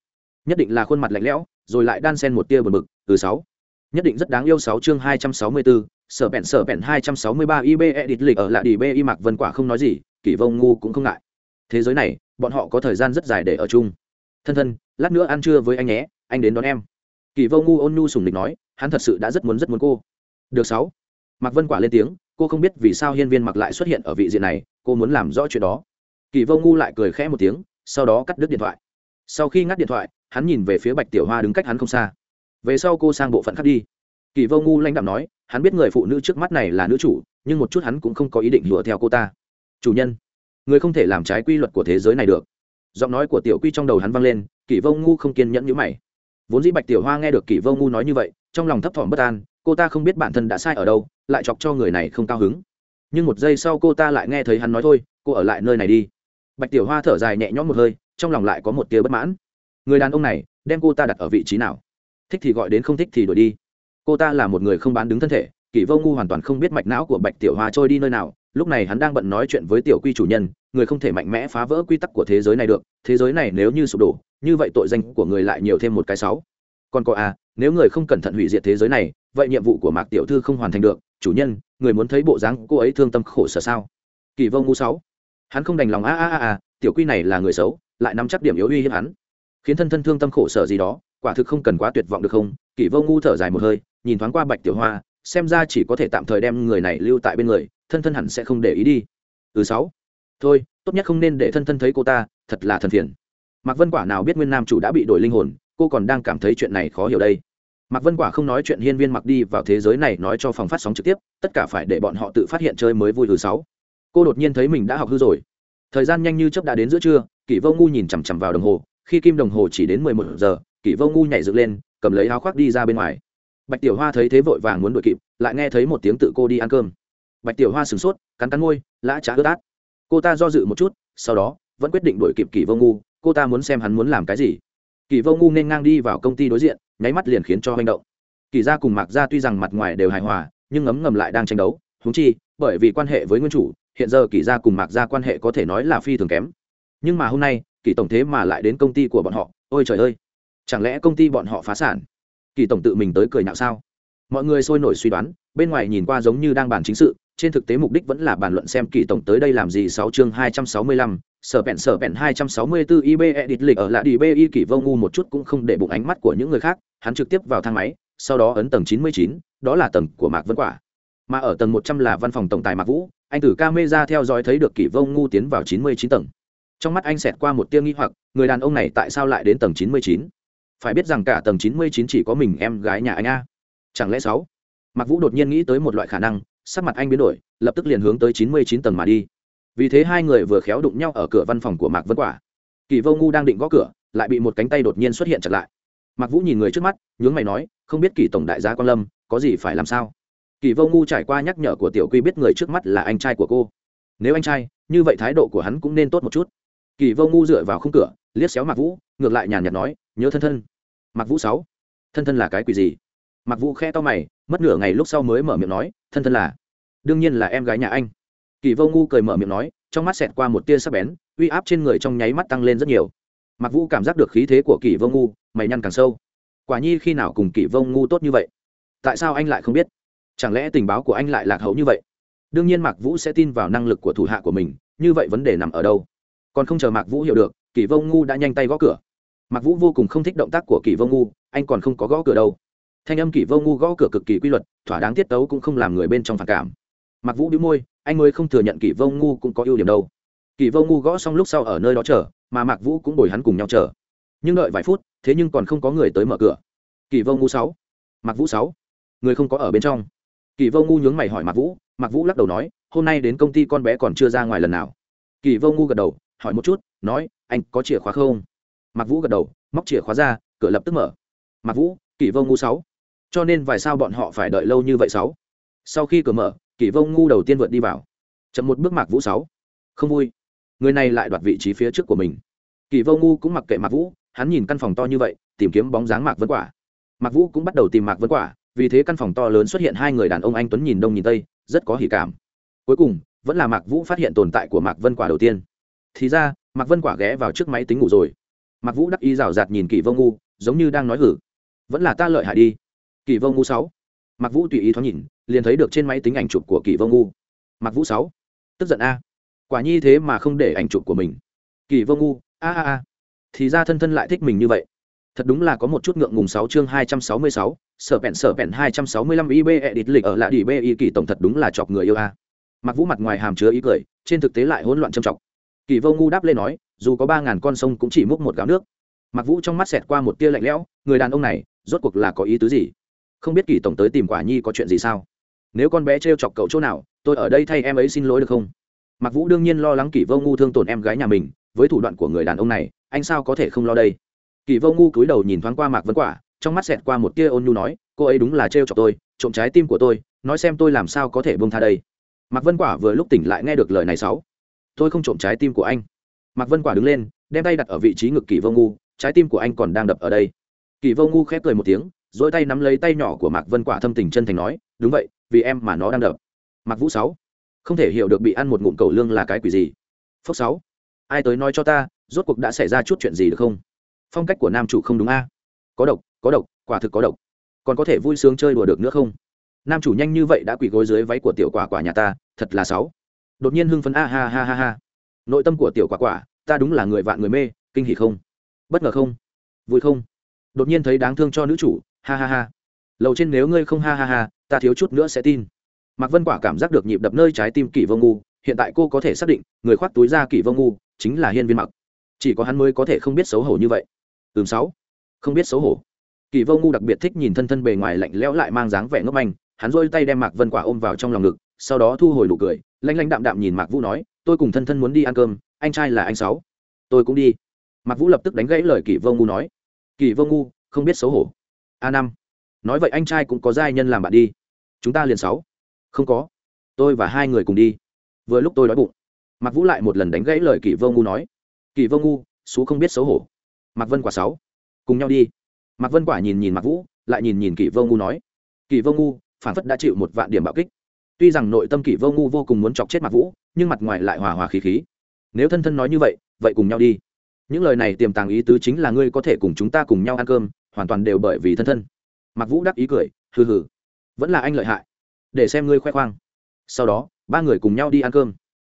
Nhất định là khuôn mặt lạnh lẽo, rồi lại đan sen một tia bờ bực, từ sáu. Nhất định rất đáng yêu sáu chương hai trăm sáu mươi bốn, sở bẹn sở bẹn hai trăm sáu mươi ba ib edit lịch ở lại đi b y mạc vân quả không nói gì, kỳ vô ngu cũng không ngại. Thế giới này, bọn họ có thời gian rất dài để ở chung. Thân thân, lát nữa ăn trưa với anh nhé, anh đến đón em kỳ vô ngu ôn nhu sùng địch nói, hắn thật sự đã rất muốn rất muốn cô. Được sáu. Mạc vân quả lên tiếng, cô không biết vì sao hiên viên mặc lại xuất hiện ở vị diện này, cô muốn làm rõ chuyện đó. Kỳ vô ngu lại cười khẽ một tiếng, sau đó cắt đứt điện thoại. Sau khi ngắt điện thoại, hắn nhìn về phía bạch tiểu hoa đứng cách hắn không xa. Về sau cô sang bộ phận khác đi. Kỳ vô ngu lãnh đạm nói, hắn biết người phụ nữ trước mắt này là nữ chủ, nhưng một chút hắn cũng không có ý định lùa theo cô ta. Chủ nhân, người không thể làm trái quy luật của thế giới này được. Giọng nói của tiểu quy trong đầu hắn vang lên, kỳ vô ngu không kiên nhẫn như mày vốn dĩ bạch tiểu hoa nghe được kỷ vô ngu nói như vậy, trong lòng thấp thỏm bất an, cô ta không biết bản thân đã sai ở đâu, lại chọc cho người này không cao hứng. Nhưng một giây sau cô ta lại nghe thấy hắn nói thôi, cô ở lại nơi này đi. Bạch tiểu hoa thở dài nhẹ nhõm một hơi, trong lòng lại có một tia bất mãn. Người đàn ông này, đem cô ta đặt ở vị trí nào? Thích thì gọi đến, không thích thì đuổi đi. Cô ta là một người không bán đứng thân thể, kỷ vô ngu hoàn toàn không biết mạch não của bạch tiểu hoa trôi đi nơi nào, lúc này hắn đang bận nói chuyện với tiểu quy chủ nhân, người không thể mạnh mẽ phá vỡ quy tắc của thế giới này được, thế giới này nếu như sụp đổ như vậy tội danh của người lại nhiều thêm một cái sáu. Còn có à nếu người không cẩn thận hủy diệt thế giới này, vậy nhiệm vụ của mạc tiểu thư không hoàn thành được. Chủ nhân, người muốn thấy bộ dáng cô ấy thương tâm khổ sở sao? Kỳ vô ngu sáu. Hắn không đành lòng a a a a, tiểu quy này là người xấu, lại nắm chắc điểm yếu uy hiếp hắn. Khiến thân thân thương tâm khổ sở gì đó, quả thực không cần quá tuyệt vọng được không? Kỳ vô ngu thở dài một hơi, nhìn thoáng qua bạch tiểu hoa, xem ra chỉ có thể tạm thời đem người này lưu tại bên người, thân thân hẳn sẽ không để ý đi. Thứ sáu. Thôi, tốt nhất không nên để thân thân thấy cô ta, thật là thần phiền mạc vân quả nào biết nguyên nam chủ đã bị đổi linh hồn, cô còn đang cảm thấy chuyện này khó hiểu đây. Mạc vân quả không nói chuyện hiên viên mặc đi vào thế giới này nói cho phòng phát sóng trực tiếp, tất cả phải để bọn họ tự phát hiện chơi mới vui thứ sáu. Cô đột nhiên thấy mình đã học hư rồi. Thời gian nhanh như chớp đã đến giữa trưa, kỷ vô ngu nhìn chằm chằm vào đồng hồ, khi kim đồng hồ chỉ đến mười một giờ, kỷ vô ngu nhảy dựng lên, cầm lấy áo khoác đi ra bên ngoài. Bạch tiểu hoa thấy thế vội vàng muốn đuổi kịp, lại nghe thấy một tiếng tự cô đi ăn cơm. Bạch tiểu hoa sửng sốt, cắn cắn môi, lã trá ướt át. Cô ta do dự một chút, sau đó, vẫn quyết định đuổi kịp kỷ vô ngu cô ta muốn xem hắn muốn làm cái gì. Kỳ vô ngu nên ngang đi vào công ty đối diện, nháy mắt liền khiến cho hành động. Kỳ gia cùng mạc gia tuy rằng mặt ngoài đều hài hòa, nhưng ngấm ngầm lại đang tranh đấu. Húng chi, bởi vì quan hệ với nguyên chủ, hiện giờ kỳ gia cùng mạc gia quan hệ có thể nói là phi thường kém. Nhưng mà hôm nay, kỳ tổng thế mà lại đến công ty của bọn họ. Ôi trời ơi! Chẳng lẽ công ty bọn họ phá sản? Kỳ tổng tự mình tới cười nhạo sao? Mọi người sôi nổi suy đoán, bên ngoài nhìn qua giống như đang bàn chính sự, trên thực tế mục đích vẫn là bàn luận xem kỳ tổng tới đây làm gì sáu chương hai trăm sáu mươi lăm sở bẹn sở bẹn hai trăm sáu mươi bốn ib edit lịch ở lại đi bi kỳ vô ngu một chút cũng không để bụng ánh mắt của những người khác, hắn trực tiếp vào thang máy, sau đó ấn tầng chín mươi chín, đó là tầng của mạc vân quả. Mà ở tầng một trăm là văn phòng tổng tài mạc vũ, anh từ camera theo dõi thấy được kỳ vô ngu tiến vào chín mươi chín tầng. Trong mắt anh xẹt qua một tia nghi hoặc, người đàn ông này tại sao lại đến tầng chín mươi chín? Phải biết rằng cả tầng chín mươi chín chỉ có mình em gái nhà anh a. Chẳng lẽ sáu? Mạc vũ đột nhiên nghĩ tới một loại khả năng, sắc mặt anh biến đổi, lập tức liền hướng tới chín mươi chín tầng mà đi vì thế hai người vừa khéo đụng nhau ở cửa văn phòng của mạc vân quả. Kỳ vô ngu đang định gõ cửa, lại bị một cánh tay đột nhiên xuất hiện chặt lại. Mạc vũ nhìn người trước mắt, nhướng mày nói, không biết kỳ tổng đại gia quan lâm, có gì phải làm sao? Kỳ vô ngu trải qua nhắc nhở của tiểu quy biết người trước mắt là anh trai của cô. Nếu anh trai, như vậy thái độ của hắn cũng nên tốt một chút. Kỳ vô ngu dựa vào khung cửa, liếc xéo mạc vũ, ngược lại nhàn nhạt nói, nhớ thân thân. Mạc vũ sáu, thân thân là cái quỷ gì? Mạc vũ khe to mày, mất nửa ngày lúc sau mới mở miệng nói, thân thân là, đương nhiên là em gái nhà anh kỳ vô ngu cười mở miệng nói, trong mắt xẹt qua một tia sắc bén, uy áp trên người trong nháy mắt tăng lên rất nhiều. Mạc vũ cảm giác được khí thế của kỳ vô ngu, mày nhăn càng sâu. Quả nhi khi nào cùng kỳ vô ngu tốt như vậy? Tại sao anh lại không biết? Chẳng lẽ tình báo của anh lại lạc hậu như vậy? Đương nhiên mạc vũ sẽ tin vào năng lực của thủ hạ của mình, như vậy vấn đề nằm ở đâu? Còn không chờ mạc vũ hiểu được, kỳ vô ngu đã nhanh tay gõ cửa. Mạc vũ vô cùng không thích động tác của kỳ vô ngu, anh còn không có gõ cửa đâu. Thanh âm kỳ vô ngu gõ cửa cực kỳ quy luật, thỏa đáng tiết tấu cũng không làm người bên trong phản cảm. Mạc vũ đĩu môi anh mới không thừa nhận kỷ vô ngu cũng có ưu điểm đâu. Kỷ vô ngu gõ xong lúc sau ở nơi đó chờ, mà mạc vũ cũng đổi hắn cùng nhau chờ. Nhưng đợi vài phút, thế nhưng còn không có người tới mở cửa. Kỷ vô ngu sáu. Mạc vũ sáu. Người không có ở bên trong. Kỷ vô ngu nhướng mày hỏi mạc vũ mạc vũ lắc đầu nói, hôm nay đến công ty con bé còn chưa ra ngoài lần nào? Kỷ vô ngu gật đầu, hỏi một chút, nói, anh có chìa khóa không? Mạc vũ gật đầu, móc chìa khóa ra, cửa lập tức mở. Mạc vũ, kỷ vô ngu sáu. Cho nên vài sao bọn họ phải đợi lâu như vậy sáu? Sau khi cửa mở kỳ vô ngu đầu tiên vượt đi vào. Chậm một bước mạc vũ sáu. Không vui. Người này lại đoạt vị trí phía trước của mình. Kỳ vô ngu cũng mặc kệ mạc vũ, hắn nhìn căn phòng to như vậy, tìm kiếm bóng dáng mạc vân quả. Mạc vũ cũng bắt đầu tìm mạc vân quả, vì thế căn phòng to lớn xuất hiện hai người đàn ông anh tuấn nhìn đông nhìn tây, rất có hỉ cảm. Cuối cùng, vẫn là mạc vũ phát hiện tồn tại của mạc vân quả đầu tiên. Thì ra, mạc vân quả ghé vào trước máy tính ngủ rồi. Mạc vũ đắc ý rào rạt nhìn kỳ vô ngu, giống như đang nói hử. Vẫn là ta lợi hại đi. Kỳ vô ngu sáu. Mạc vũ tùy ý thoáng nhìn liền thấy được trên máy tính ảnh chụp của kỳ vô ngu. Mặc vũ sáu, tức giận a. Quả nhi thế mà không để ảnh chụp của mình. Kỳ vô ngu, a a a. Thì ra thân thân lại thích mình như vậy. Thật đúng là có một chút ngượng ngùng sáu chương hai trăm sáu mươi sáu, sở bẹn sở bẹn hai trăm sáu mươi lăm ib edit lịch ở lại đi b y kỳ tổng thật đúng là chọc người yêu a. Mặc vũ mặt ngoài hàm chứa ý cười, trên thực tế lại hỗn loạn trầm trọng. Kỳ vô ngu đáp lên nói, dù có ba ngàn con sông cũng chỉ múc một gáo nước. Mặc vũ trong mắt xẹt qua một tia lạnh lẽo, người đàn ông này, rốt cuộc là có ý tứ gì? Không biết kỳ tổng tới tìm quả nhi có chuyện gì sao? Nếu con bé t chọc cậu chỗ nào, tôi ở đây thay em ấy xin lỗi được không? Mặc vũ đương nhiên lo lắng kỷ vô ngu thương tổn em gái nhà mình, với thủ đoạn của người đàn ông này, anh sao có thể không lo đây? Kỷ vô ngu cúi đầu nhìn thoáng qua mạc vấn quả, trong mắt xẹt qua một tia ôn nhu nói, cô ấy đúng là trêu chọc tôi, trộm trái tim của tôi, nói xem tôi làm sao có thể bông tha đây. Mạc vân quả vừa lúc tỉnh lại nghe được lời này sáu, tôi không trộm trái tim của anh. Mạc vân quả đứng lên, đem tay đặt ở vị trí ngực kỳ vô ngu, trái tim của anh còn đang đập ở đây. Kỳ vô ngu khép cười một tiếng dỗi tay nắm lấy tay nhỏ của mạc vân quả thâm tình chân thành nói, đúng vậy vì em mà nó đang đập. Mặc vũ sáu, không thể hiểu được bị ăn một ngụm cầu lương là cái quỷ gì. Phúc sáu, ai tới nói cho ta, rốt cuộc đã xảy ra chút chuyện gì được không? Phong cách của nam chủ không đúng a. À? Có độc có độc, quả thực có độc. Còn có thể vui sướng chơi đùa được nữa không? Nam chủ nhanh như vậy đã quỳ gối dưới váy của tiểu quả quả nhà ta, thật là sáu. Đột nhiên hưng phấn, a ha ha ha ha. Nội tâm của tiểu quả quả, ta đúng là người vạn người mê, kinh hỉ không? Bất ngờ không? Vui không? Đột nhiên thấy đáng thương cho nữ chủ, ha ha ha. Lầu trên nếu ngươi không ha ha ha ta thiếu chút nữa sẽ tin. Mạc vân quả cảm giác được nhịp đập nơi trái tim kỷ vô ngu, hiện tại cô có thể xác định, người khoác túi ra kỷ vô ngu chính là hiên viên mặc chỉ có hắn mới có thể không biết xấu hổ như vậy. Ừm sáu. Không biết xấu hổ. Kỳ vô ngu đặc biệt thích nhìn thân thân bề ngoài lạnh lẽo lại mang dáng vẻ ngốc manh, hắn rôi tay đem mạc vân quả ôm vào trong lòng ngực, sau đó thu hồi nụ cười, lanh lanh đạm đạm nhìn mạc vũ nói, tôi cùng thân thân muốn đi ăn cơm, anh trai là anh sáu. Tôi cũng đi. Mạc vũ lập tức đánh gãy lời kỳ vô ngu nói. Kỳ vô ngu, không biết xấu hổ. A năm nói vậy anh trai cũng có giai nhân làm bạn đi. Chúng ta liền sáu. Không có. Tôi và hai người cùng đi. Vừa lúc tôi đói bụng. Mạc vũ lại một lần đánh gãy lời kỳ vô ngu nói. Kỳ vô ngu, xú không biết xấu hổ. Mạc vân quả sáu. Cùng nhau đi. Mạc vân quả nhìn nhìn mạc vũ, lại nhìn nhìn kỳ vô ngu nói. Kỳ vô ngu, phản phất đã chịu một vạn điểm bạo kích. Tuy rằng nội tâm kỳ vô ngu vô cùng muốn chọc chết mạc vũ, nhưng mặt ngoài lại hòa hòa khí khí. Nếu thân thân nói như vậy vậy cùng nhau đi. Những lời này tiềm tàng ý tứ chính là ngươi có thể cùng chúng ta cùng nhau ăn cơm, hoàn toàn đều bởi vì thân thân mạc vũ đắc ý cười, hừ hừ, vẫn là anh lợi hại. Để xem ngươi khoe khoang. Sau đó, ba người cùng nhau đi ăn cơm.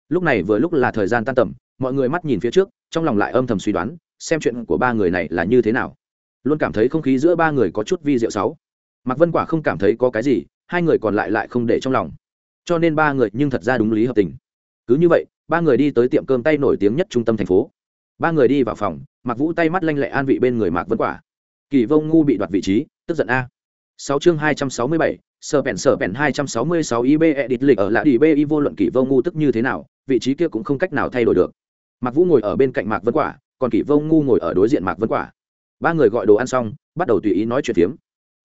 Lúc này vừa lúc là thời gian tan tầm, mọi người mắt nhìn phía trước, trong lòng lại âm thầm suy đoán, xem chuyện của ba người này là như thế nào. Luôn cảm thấy không khí giữa ba người có chút vi diệu sáu. Mạc vân quả không cảm thấy có cái gì, hai người còn lại lại không để trong lòng. Cho nên ba người nhưng thật ra đúng lý hợp tình. Cứ như vậy, ba người đi tới tiệm cơm tay nổi tiếng nhất trung tâm thành phố. Ba người đi vào phòng mặc vũ tay mắt lanh lẹ an vị bên người mạc vân quả. Kỳ vông ngu bị đoạt vị trí tức giận a. Sáu chương hai trăm sáu mươi bảy sở bèn sở bèn hai trăm sáu mươi sáu ib edit lịch ở lại đi bi vô luận kỷ vô ngu tức như thế nào, vị trí kia cũng không cách nào thay đổi được. Mạc vũ ngồi ở bên cạnh mạc vân quả, còn kỷ vô ngu ngồi ở đối diện mạc vân quả. Ba người gọi đồ ăn xong, bắt đầu tùy ý nói chuyện phiếm.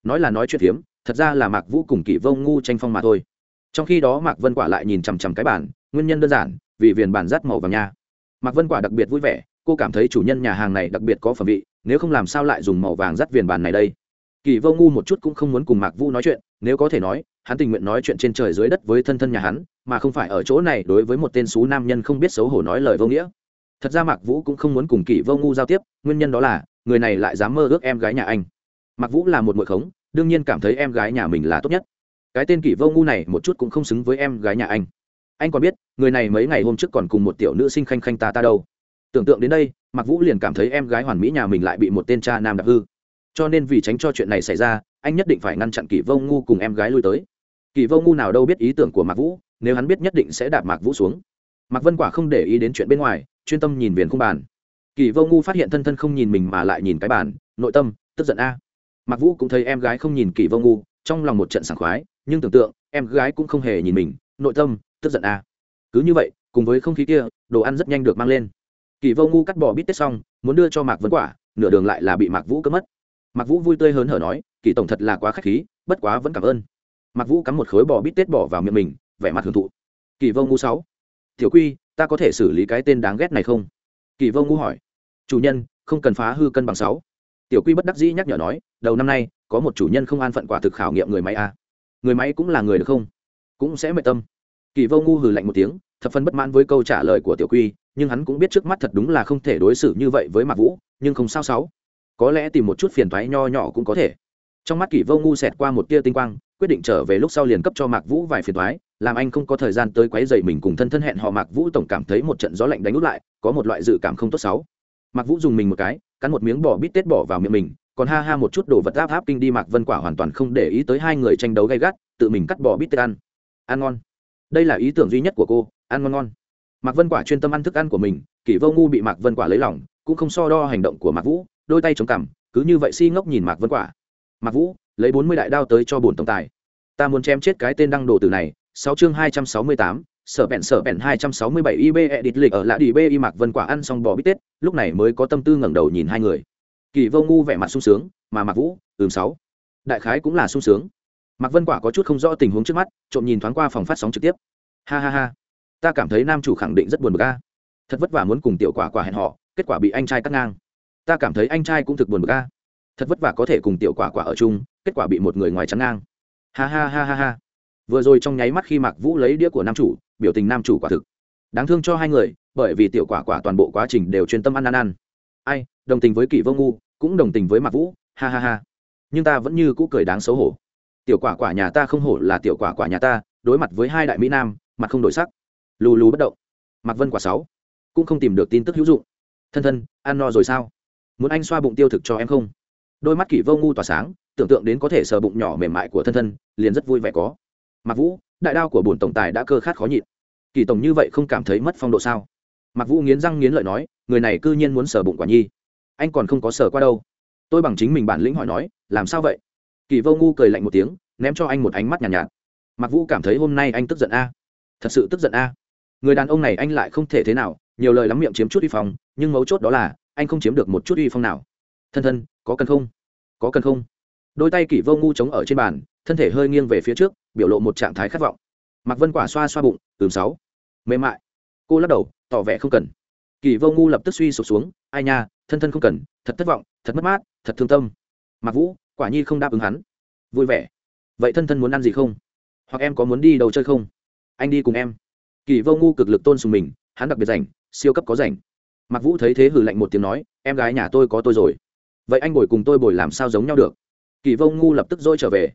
Nói là nói chuyện phiếm, thật ra là mạc vũ cùng kỷ vô ngu tranh phong mà thôi. Trong khi đó mạc vân quả lại nhìn chằm chằm cái bản nguyên nhân đơn giản, vì viền bản rắt màu vàng nha. Mạc vân quả đặc biệt vui vẻ, cô cảm thấy chủ nhân nhà hàng này đặc biệt có phẩm vị, nếu không làm sao lại dùng màu vàng rắt viền bàn này đây? Kỳ vô ngu một chút cũng không muốn cùng mạc vũ nói chuyện, nếu có thể nói, hắn tình nguyện nói chuyện trên trời dưới đất với thân thân nhà hắn, mà không phải ở chỗ này đối với một tên xú nam nhân không biết xấu hổ nói lời vô nghĩa. Thật ra mạc vũ cũng không muốn cùng kỳ vô ngu giao tiếp, nguyên nhân đó là, người này lại dám mơ ước em gái nhà anh. Mạc vũ là một mượn khống, đương nhiên cảm thấy em gái nhà mình là tốt nhất. Cái tên kỳ vô ngu này một chút cũng không xứng với em gái nhà anh. Anh còn biết, người này mấy ngày hôm trước còn cùng một tiểu nữ sinh khanh khanh ta ta đâu. Tưởng tượng đến đây, mạc vũ liền cảm thấy em gái hoàn mỹ nhà mình lại bị một tên cha nam đạp hư cho nên vì tránh cho chuyện này xảy ra, anh nhất định phải ngăn chặn kỳ vô ngu cùng em gái lui tới. Kỳ vô ngu nào đâu biết ý tưởng của mạc vũ, nếu hắn biết nhất định sẽ đạp mạc vũ xuống. Mạc vân quả không để ý đến chuyện bên ngoài, chuyên tâm nhìn viền khung bàn. Kỳ vô ngu phát hiện thân thân không nhìn mình mà lại nhìn cái bàn, nội tâm, tức giận a. Mạc vũ cũng thấy em gái không nhìn kỳ vô ngu, trong lòng một trận sảng khoái, nhưng tưởng tượng, em gái cũng không hề nhìn mình, nội tâm, tức giận a. Cứ như vậy, cùng với không khí kia, đồ ăn rất nhanh được mang lên. Kỳ vô ngu cắt bỏ bít tết xong, muốn đưa cho mạc vân quả, nửa đường lại là bị mạc vũ cướp mất mạc vũ vui tươi hớn hở nói, kỳ tổng thật là quá k h á c h khí, bất quá vẫn cảm ơn. Mạc vũ cắm một khối bò bít tết bỏ vào miệng mình, vẻ mặt hưởng thụ. Kỳ vô ngu sáu, tiểu quy, ta có thể xử lý cái tên đáng ghét này không? Kỳ vô ngu hỏi. Chủ nhân, không cần phá hư cân bằng sáu. Tiểu quy bất đắc dĩ nhắc nhở nói, đầu năm nay, có một chủ nhân không an phận quả thực khảo nghiệm người máy a. Người máy cũng là người được không? Cũng sẽ mệt tâm. Kỳ vô ngu hừ lạnh một tiếng, thập phân bất mãn với câu trả lời của tiểu quy, nhưng hắn cũng biết trước mắt thật đúng là không thể đối xử như vậy với mạc vũ, nhưng không sao sáu có lẽ tìm một chút phiền thoái nho nhỏ cũng có thể. Trong mắt kỷ vô ngu xẹt qua một tia tinh quang, quyết định trở về lúc sau liền cấp cho mạc vũ vài phiền thoái, làm anh không có thời gian tới quấy dày mình cùng thân thân hẹn họ mạc vũ tổng cảm thấy một trận gió lạnh đánh út lại, có một loại dự cảm không tốt xấu. Mạc vũ dùng mình một cái, cắn một miếng bỏ bít tết bỏ vào miệng mình, còn ha ha một chút đồ vật áp áp kinh đi mạc vân quả hoàn toàn không để ý tới hai người tranh đấu gay gắt, tự mình cắt bỏ bít tết ăn. Ăn ngon. Đây là ý tưởng duy nhất của cô, ăn ngon ngon. Mạc vân quả chuyên tâm ăn thức ăn của mình, kỷ vô ngu bị mạc vân quả lấy lòng, cũng không so đo hành động của mạc vũ đôi tay chống cằm, cứ như vậy si ngốc nhìn mạc vân quả. Mạc vũ, lấy bốn mươi đại đao tới cho bổn tổng tài. Ta muốn chém chết cái tên đăng đồ từ này. Sáu chương hai trăm sáu mươi tám, sở bẹn sở bẹn hai trăm sáu mươi bảy ib edit lịch ở lạ đi b y mạc vân quả ăn xong bò bít tết, lúc này mới có tâm tư ngẩng đầu nhìn hai người. Kỳ vô ngu vẻ mặt sung sướng, mà mạc vũ, ừm sáu. Đại khái cũng là sung sướng. Mạc vân quả có chút không rõ tình huống trước mắt, trộm nhìn thoáng qua phòng phát sóng trực tiếp. Ha ha ha, ta cảm thấy nam chủ khẳng định rất buồn bực a. Thật vất vả muốn cùng tiểu quả quả hẹn họ kết quả bị anh trai cắt ngang ta cảm thấy anh trai cũng thực buồn bực a. Thật vất vả có thể cùng tiểu quả quả ở chung, kết quả bị một người ngoài chắn ngang. Ha ha ha ha ha. Vừa rồi trong nháy mắt khi mạc vũ lấy đĩa của nam chủ, biểu tình nam chủ quả thực. Đáng thương cho hai người, bởi vì tiểu quả quả toàn bộ quá trình đều chuyên tâm ăn ăn ăn. Ai, đồng tình với kỷ vô ngu, cũng đồng tình với mạc vũ, ha ha ha. Nhưng ta vẫn như cũ cười đáng xấu hổ. Tiểu quả quả nhà ta không hổ là tiểu quả quả nhà ta, đối mặt với hai đại mỹ nam, mặt không đổi sắc. Lù lù bất động. Mạc vân quả sáu. Cũng không tìm được tin tức hữu dụng. Thân thân, ăn no rồi sao? Muốn anh xoa bụng tiêu thực cho em không? Đôi mắt kỷ vô ngu tỏa sáng tưởng tượng đến có thể sờ bụng nhỏ mềm mại của thân thân liền rất vui vẻ có. Mặc vũ đại đao của bổn tổng tài đã cơ khát khó nhịn. Kỳ tổng như vậy không cảm thấy mất phong độ sao? Mặc vũ nghiến răng nghiến lợi nói người này cư nhiên muốn sờ bụng quả nhi. Anh còn không có sờ qua đâu. Tôi bằng chính mình bản lĩnh hỏi nói làm sao vậy? Kỳ vô ngu cười lạnh một tiếng ném cho anh một ánh mắt nhàn nhạt, nhạt. Mặc vũ cảm thấy hôm nay anh tức giận a. Thật sự tức giận a. Người đàn ông này anh lại không thể thế nào nhiều lời lắm miệng chiếm chút uy phong nhưng mấu chốt đó là anh không chiếm được một chút uy phong nào. Thân thân, có cần không? Có cần không? Đôi tay kỷ vô ngu chống ở trên bàn, thân thể hơi nghiêng về phía trước, biểu lộ một trạng thái khát vọng. Mặc vân quả xoa xoa bụng tường sáu. Mềm mại. Cô lắc đầu, tỏ vẻ không cần. Kỷ vô ngu lập tức suy sụp xuống, ai nha, thân thân không cần, thật thất vọng, thật mất mát, thật thương tâm. Mặc vũ, quả nhi không đáp ứng hắn. Vui vẻ. Vậy thân thân muốn ăn gì không? Hoặc em có muốn đi đâu chơi không? Anh đi cùng em. Kỳ vô ngu cực lực tôn sùng mình, hắn đặc biệt rảnh, siêu cấp có rảnh mặc vũ thấy thế hừ lạnh một tiếng nói, em gái nhà tôi có tôi rồi. Vậy anh bồi cùng tôi bồi làm sao giống nhau được? Kỳ vô ngu lập tức dôi trở về.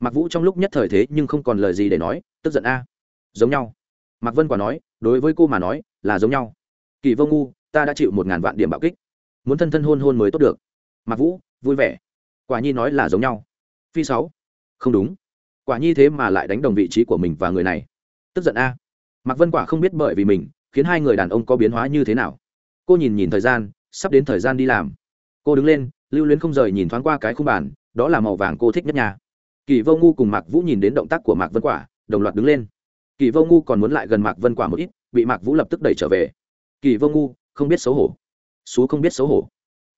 Mặc vũ trong lúc nhất thời thế nhưng không còn lời gì để nói, tức giận a. Giống nhau. Mạc vân quả nói, đối với cô mà nói, là giống nhau. Kỳ vô ngu, ta đã chịu một ngàn vạn điểm bạo kích. Muốn thân thân hôn hôn mới tốt được. Mạc vũ, vui vẻ. Quả nhi nói là giống nhau. Phi sáu. Không đúng. Quả nhi thế mà lại đánh đồng vị trí của mình và người này. Tức giận a. Mạc vân quả không biết bởi vì mình, khiến hai người đàn ông có biến hóa như thế nào cô nhìn nhìn thời gian, sắp đến thời gian đi làm. Cô đứng lên, lưu luyến không rời nhìn thoáng qua cái khung bàn, đó là màu vàng cô thích nhất nhà. Kỳ vô ngu cùng mạc vũ nhìn đến động tác của mạc vân quả, đồng loạt đứng lên. Kỳ vô ngu còn muốn lại gần mạc vân quả một ít, bị mạc vũ lập tức đẩy trở về. Kỳ vô ngu, không biết xấu hổ. Xú không biết xấu hổ.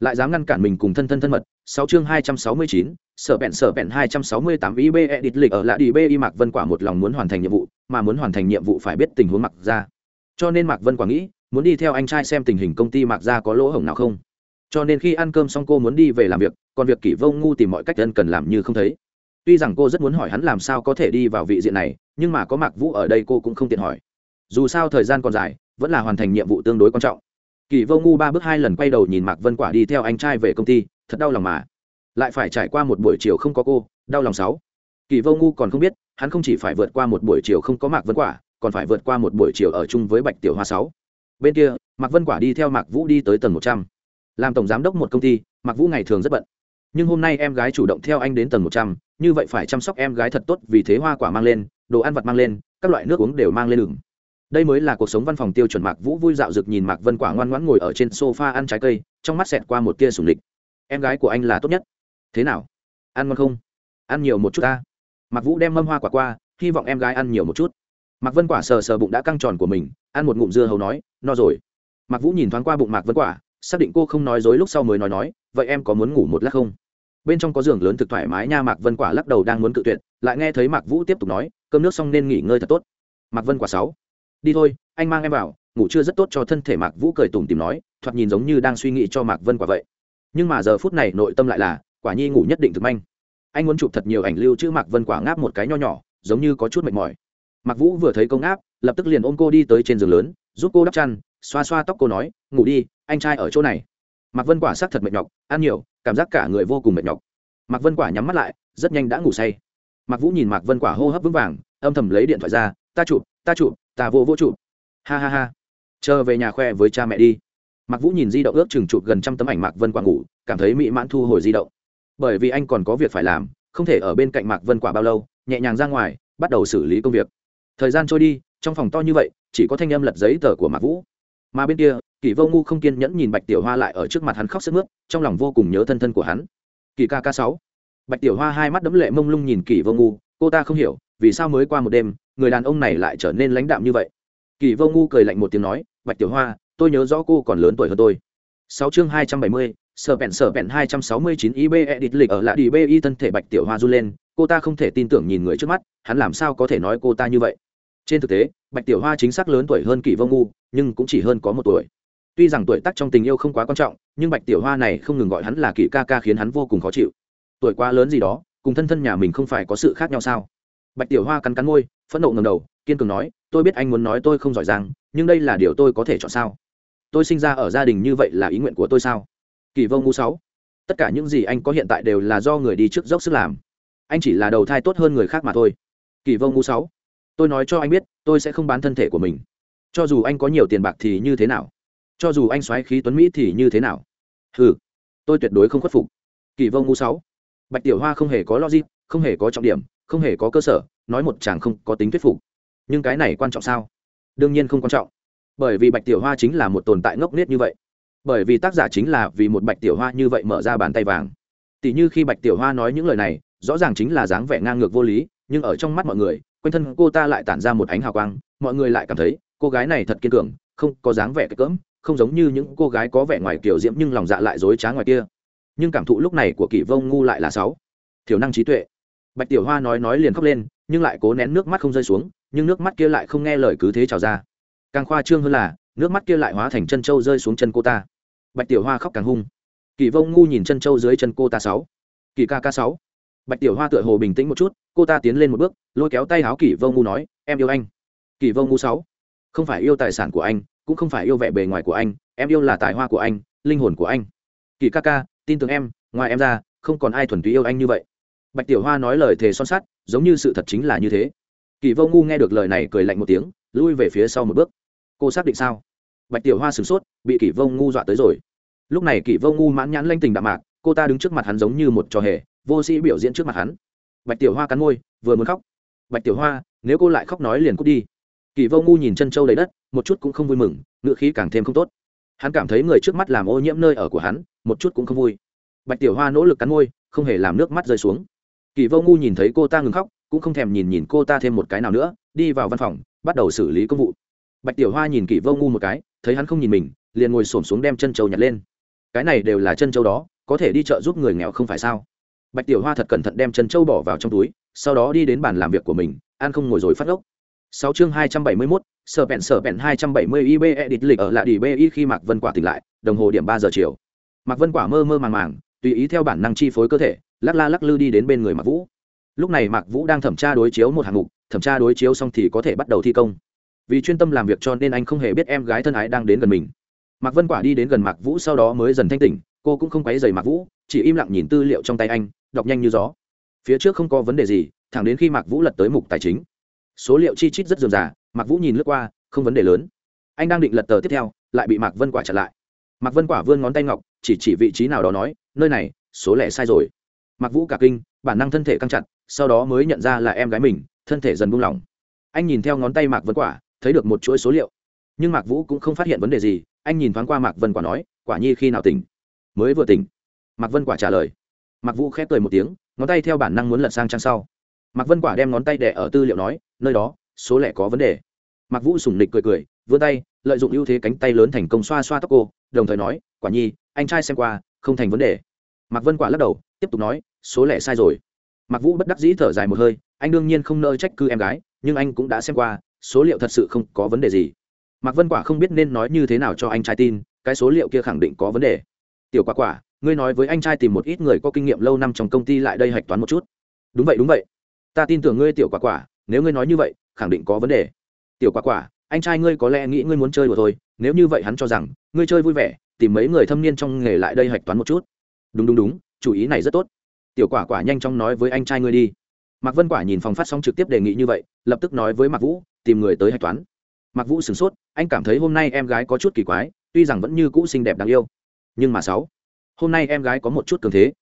Lại dám ngăn cản mình cùng thân thân thân mật. Sáu chương hai trăm sáu mươi chín, sở bẹn sở bẹn hai trăm sáu mươi tám ib edit lịch ở lại đi b y mạc vân quả một lòng muốn hoàn thành nhiệm vụ, mà muốn hoàn thành nhiệm vụ phải biết tình huống mặc ra. Cho nên mạc vân quả nghĩ muốn đi theo anh trai xem tình hình công ty mạc ra có lỗ hổng nào không? Cho nên khi ăn cơm xong cô muốn đi về làm việc, còn việc kỷ vô ngu tìm mọi cách ân cần làm như không thấy. Tuy rằng cô rất muốn hỏi hắn làm sao có thể đi vào vị diện này, nhưng mà có mạc vũ ở đây cô cũng không tiện hỏi. Dù sao thời gian còn dài, vẫn là hoàn thành nhiệm vụ tương đối quan trọng. Kỳ vô ngu ba bước hai lần quay đầu nhìn mạc vân quả đi theo anh trai về công ty, thật đau lòng mà. Lại phải trải qua một buổi chiều không có cô, đau lòng sáu. Kỳ vô ngu còn không biết, hắn không chỉ phải vượt qua một buổi chiều không có mạc vân quả, còn phải vượt qua một buổi chiều ở chung với bạch tiểu hoa sáu bên kia, mạc vân quả đi theo mạc vũ đi tới tầng một trăm. Làm tổng giám đốc một công ty, mạc vũ ngày thường rất bận. Nhưng hôm nay em gái chủ động theo anh đến tầng một trăm, như vậy phải chăm sóc em gái thật tốt vì thế hoa quả mang lên, đồ ăn vặt mang lên, các loại nước uống đều mang lên đường đây mới là cuộc sống văn phòng tiêu chuẩn mạc vũ vui dạo rực nhìn mạc vân quả ngoan ngoãn ngồi ở trên sofa ăn trái cây, trong mắt xẹt qua một tia sùng lịch. Em gái của anh là tốt nhất. Thế nào? Ăn ngon không? Ăn nhiều một chút ta. Mạc vũ đem mâm hoa quả qua, hy vọng em gái ăn nhiều một chút. Mạc vân quả sờ sờ bụng đã căng tròn của mình, ăn một ngụm dưa hầu nói no rồi. Mạc vũ nhìn thoáng qua bụng mạc vân quả, xác định cô không nói dối lúc sau mới nói nói, vậy em có muốn ngủ một lát không? Bên trong có giường lớn thực thoải mái nha, mạc vân quả lắc đầu đang muốn cự tuyệt, lại nghe thấy mạc vũ tiếp tục nói, cơm nước xong nên nghỉ ngơi thật tốt. Mạc vân quả sáu, đi thôi, anh mang em vào, ngủ chưa rất tốt cho thân thể mạc vũ cười tủm tìm nói, thoạt nhìn giống như đang suy nghĩ cho mạc vân quả vậy. Nhưng mà giờ phút này nội tâm lại là, quả nhi ngủ nhất định thực manh. Anh muốn chụp thật nhiều ảnh lưu chữ mạc vân quả ngáp một cái nho nhỏ, giống như có chút mệt mỏi. Mạc vũ vừa thấy công áp lập tức liền ôm cô đi tới trên giường lớn, giúp cô đắp chăn, xoa xoa tóc cô nói, ngủ đi, anh trai ở chỗ này. Mạc vân quả xác thật mệt nhọc, ăn nhiều, cảm giác cả người vô cùng mệt nhọc. Mạc vân quả nhắm mắt lại, rất nhanh đã ngủ say. Mạc vũ nhìn mạc vân quả hô hấp vững vàng, âm thầm lấy điện thoại ra, ta chụp ta chụp, ta vô vô chụp. Ha ha ha. Chờ về nhà khoe với cha mẹ đi. Mạc vũ nhìn di động ước chừng chụp gần trăm tấm ảnh mạc vân quả ngủ, cảm thấy mỹ mãn thu hồi di động. Bởi vì anh còn có việc phải làm, không thể ở bên cạnh mạc vân quả bao lâu, nhẹ nhàng ra ngoài, bắt đầu xử lý công việc thời gian trôi đi, trong phòng to như vậy, chỉ có thanh âm lật giấy tờ của mạc vũ. Mà bên kia kỳ vô ngu không kiên nhẫn nhìn bạch tiểu hoa lại ở trước mặt hắn khóc sức mướt, trong lòng vô cùng nhớ thân thân của hắn. Kỳ ca ca sáu. Bạch tiểu hoa hai mắt đấm lệ mông lung nhìn kỳ vô ngu, cô ta không hiểu, vì sao mới qua một đêm, người đàn ông này lại trở nên lãnh đạm như vậy? Kỳ vô ngu cười lạnh một tiếng nói, bạch tiểu hoa, tôi nhớ rõ cô còn lớn tuổi hơn tôi. Sáu chương hai trăm bảy mươi, sở bẹn sở bẹn hai trăm sáu mươi chín ib edit lịch ở lại đi bi thân thể bạch tiểu hoa run lên, cô ta không thể tin tưởng nhìn người trước mắt, hắn làm sao có thể nói cô ta như vậy? Trên thực tế, bạch tiểu hoa chính xác lớn tuổi hơn kỷ vô ngu, nhưng cũng chỉ hơn có một tuổi. Tuy rằng tuổi tác trong tình yêu không quá quan trọng, nhưng bạch tiểu hoa này không ngừng gọi hắn là kỳ ca ca khiến hắn vô cùng khó chịu. Tuổi quá lớn gì đó, cùng thân thân nhà mình không phải có sự khác nhau sao? Bạch tiểu hoa cắn cắn môi, phẫn nộ ngầm đầu, kiên cường nói, tôi biết anh muốn nói tôi không giỏi giang nhưng đây là điều tôi có thể chọn sao? Tôi sinh ra ở gia đình như vậy là ý nguyện của tôi sao? Kỳ vô ngu sáu, tất cả những gì anh có hiện tại đều là do người đi trước dốc sức làm. Anh chỉ là đầu thai tốt hơn người khác mà thôi. Kỳ vô ngu sáu tôi nói cho anh biết, tôi sẽ không bán thân thể của mình. Cho dù anh có nhiều tiền bạc thì như thế nào? Cho dù anh xoáy khí tuấn mỹ thì như thế nào? Ừ tôi tuyệt đối không khuất phục. Kỳ vô ngu sáu. Bạch tiểu hoa không hề có logic, không hề có trọng điểm, không hề có cơ sở, nói một chàng không có tính thuyết phục. Nhưng cái này quan trọng sao? Đương nhiên không quan trọng. Bởi vì bạch tiểu hoa chính là một tồn tại ngốc nghếch như vậy. Bởi vì tác giả chính là vì một bạch tiểu hoa như vậy mở ra bàn tay vàng. Tỷ như khi bạch tiểu hoa nói những lời này, rõ ràng chính là dáng vẻ ngang ngược vô lý, nhưng ở trong mắt mọi người quanh thân cô ta lại tản ra một ánh hào quang, mọi người lại cảm thấy, cô gái này thật kiên cường, không có dáng vẻ cái cỡm, không giống như những cô gái có vẻ ngoài kiểu diễm nhưng lòng dạ lại dối trá ngoài kia. Nhưng cảm thụ lúc này của kỷ vông ngu lại là sáu. Thiểu năng trí tuệ. Bạch tiểu hoa nói nói liền khóc lên, nhưng lại cố nén nước mắt không rơi xuống, nhưng nước mắt kia lại không nghe lời cứ thế trào ra. Càng khoa trương hơn là, nước mắt kia lại hóa thành chân trâu rơi xuống chân cô ta. Bạch tiểu hoa khóc càng hung. Kỳ vông ngu nhìn chân trâu dưới chân cô ta sáu. Kỳ ca ca sáu bạch tiểu hoa tựa hồ bình tĩnh một chút, cô ta tiến lên một bước, lôi kéo tay áo kỷ vông ngu nói, em yêu anh. Kỷ vông ngu sáu, không phải yêu tài sản của anh, cũng không phải yêu vẻ bề ngoài của anh, em yêu là tài hoa của anh, linh hồn của anh. Kỷ ca ca, tin tưởng em, ngoài em ra, không còn ai thuần túy yêu anh như vậy. Bạch tiểu hoa nói lời thề son sắt, giống như sự thật chính là như thế. Kỳ vô ngu nghe được lời này cười lạnh một tiếng, lui về phía sau một bước. Cô xác định sao? Bạch tiểu hoa sửng sốt, bị kỷ vô ngu dọa tới rồi. Lúc này kỷ vô ngu mãn nhãn lanh tình đạm mạc cô ta đứng trước mặt hắn giống như một trò hề, vô sĩ biểu diễn trước mặt hắn. Bạch tiểu hoa cắn môi, vừa muốn khóc. Bạch tiểu hoa, nếu cô lại khóc nói liền cút đi. Kỳ vô ngu nhìn chân trâu đầy đất, một chút cũng không vui mừng ngựa khí càng thêm không tốt. Hắn cảm thấy người trước mắt làm ô nhiễm nơi ở của hắn, một chút cũng không vui. Bạch tiểu hoa nỗ lực cắn môi, không hề làm nước mắt rơi xuống. Kỳ vô ngu nhìn thấy cô ta ngừng khóc, cũng không thèm nhìn nhìn cô ta thêm một cái nào nữa, đi vào văn phòng, bắt đầu xử lý công vụ. Bạch tiểu hoa nhìn kỳ vô ngu một cái, thấy hắn không nhìn mình, liền ngồi xổm xuống đem chân trâu nhặt lên. Cái này đều là chân trâu đó có thể đi chợ giúp người nghèo không phải sao? Bạch tiểu hoa thật cẩn thận đem chân trâu bỏ vào trong túi, sau đó đi đến bàn làm việc của mình an không ngồi rồi phát ốc sáu chương hai trăm bảy mươi mốt, sở bẹn sở bẹn hai trăm bảy mươi ib edit lịch ở lại đi bi khi mạc vân quả tỉnh lại, đồng hồ điểm ba giờ chiều. Mạc vân quả mơ mơ màng màng, tùy ý theo bản năng chi phối cơ thể, lắc la lắc lư đi đến bên người mạc vũ. Lúc này mạc vũ đang thẩm tra đối chiếu một hạng mục, thẩm tra đối chiếu xong thì có thể bắt đầu thi công. Vì chuyên tâm làm việc cho nên anh không hề biết em gái thân ái đang đến gần mình. Mạc vân quả đi đến gần mạc vũ sau đó mới dần thanh tỉnh cô cũng không quấy dày mạc vũ, chỉ im lặng nhìn tư liệu trong tay anh, đọc nhanh như gió. Phía trước không có vấn đề gì, thẳng đến khi mạc vũ lật tới mục tài chính. Số liệu chi chít rất dườm già, mạc vũ nhìn lướt qua, không vấn đề lớn. Anh đang định lật tờ tiếp theo, lại bị mạc vân quả chặn lại. Mạc vân quả vươn ngón tay ngọc, chỉ chỉ vị trí nào đó nói, nơi này, số lẻ sai rồi. Mạc vũ cả kinh, bản năng thân thể căng chặt, sau đó mới nhận ra là em gái mình, thân thể dần buông lỏng. Anh nhìn theo ngón tay mạc vân quả, thấy được một chuỗi số liệu. Nhưng mạc vũ cũng không phát hiện vấn đề gì, anh nhìn thoáng qua mạc vân quả nói, quả nhi khi nào tỉnh? Mới vừa tỉnh. Mạc vân quả trả lời. Mạc vũ khép cười một tiếng, ngón tay theo bản năng muốn lật sang trang sau. Mạc vân quả đem ngón tay đẻ ở tư liệu nói, nơi đó, số lẻ có vấn đề. Mạc vũ sủng nịch cười cười, vươn tay, lợi dụng ưu thế cánh tay lớn thành công xoa xoa tóc cô, đồng thời nói, quả nhi, anh trai xem qua, không thành vấn đề. Mạc vân quả lắc đầu, tiếp tục nói, số lẻ sai rồi. Mạc vũ bất đắc dĩ thở dài một hơi, anh đương nhiên không nỡ trách cư em gái, nhưng anh cũng đã xem qua, số liệu thật sự không có vấn đề gì. Mạc vân quả không biết nên nói như thế nào cho anh trai tin, cái số liệu kia khẳng định có vấn đề tiểu quả quả, ngươi nói với anh trai tìm một ít người có kinh nghiệm lâu năm trong công ty lại đây hạch toán một chút. Đúng vậy đúng vậy. Ta tin tưởng ngươi tiểu quả quả, nếu ngươi nói như vậy, khẳng định có vấn đề. Tiểu quả quả, anh trai ngươi có lẽ nghĩ ngươi muốn chơi đùa thôi, nếu như vậy hắn cho rằng, ngươi chơi vui vẻ, tìm mấy người thâm niên trong nghề lại đây hạch toán một chút. Đúng đúng đúng, chủ ý này rất tốt. Tiểu quả quả nhanh chóng nói với anh trai ngươi đi. Mạc vân quả nhìn phòng phát sóng trực tiếp đề nghị như vậy, lập tức nói với mạc vũ, tìm người tới hạch toán. Mạc vũ sửng sốt, anh cảm thấy hôm nay em gái có chút kỳ quái, tuy rằng vẫn như cũ xinh đẹp đáng yêu nhưng mà sáu, hôm nay em gái có một chút cường thế.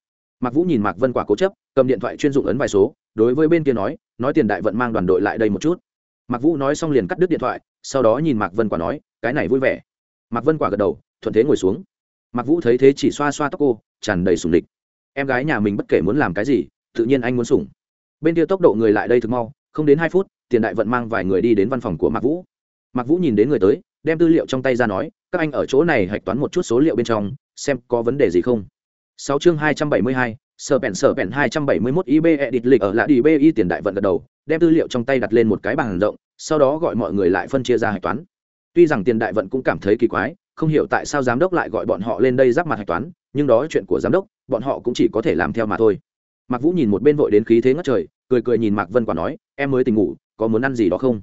Mạc vũ nhìn mạc vân quả cố chấp, cầm điện thoại chuyên dụng ấn vài số, đối với bên kia nói nói tiền đại vận mang đoàn đội lại đây một chút. Mạc vũ nói xong liền cắt đứt điện thoại, sau đó nhìn mạc vân quả nói, cái này vui vẻ. Mạc vân quả gật đầu, thuận thế ngồi xuống. Mạc vũ thấy thế chỉ xoa xoa tóc cô, tràn đầy sùng địch. Em gái nhà mình bất kể muốn làm cái gì, tự nhiên anh muốn sủng. Bên kia tốc độ người lại đây thực mau, không đến hai phút, tiền đại vận mang vài người đi đến văn phòng của mạc vũ. Mạc vũ nhìn đến người tới, đem tư liệu trong tay ra nói, các anh ở chỗ này hạch toán một chút số liệu bên trong xem có vấn đề gì không. Sáu chương hai trăm bảy mươi hai sở bèn sở bèn hai trăm bảy mươi mốt ib edit lịch ở lạ đi bi tiền đại vận gật đầu, đem tư liệu trong tay đặt lên một cái bàn rộng, sau đó gọi mọi người lại phân chia ra hạch toán. Tuy rằng tiền đại vận cũng cảm thấy kỳ quái, không hiểu tại sao giám đốc lại gọi bọn họ lên đây giáp mặt hạch toán, nhưng đó chuyện của giám đốc, bọn họ cũng chỉ có thể làm theo mà thôi. Mạc vũ nhìn một bên vội đến khí thế ngất trời, cười cười nhìn mạc vân quả nói, em mới tỉnh ngủ, có muốn ăn gì đó không?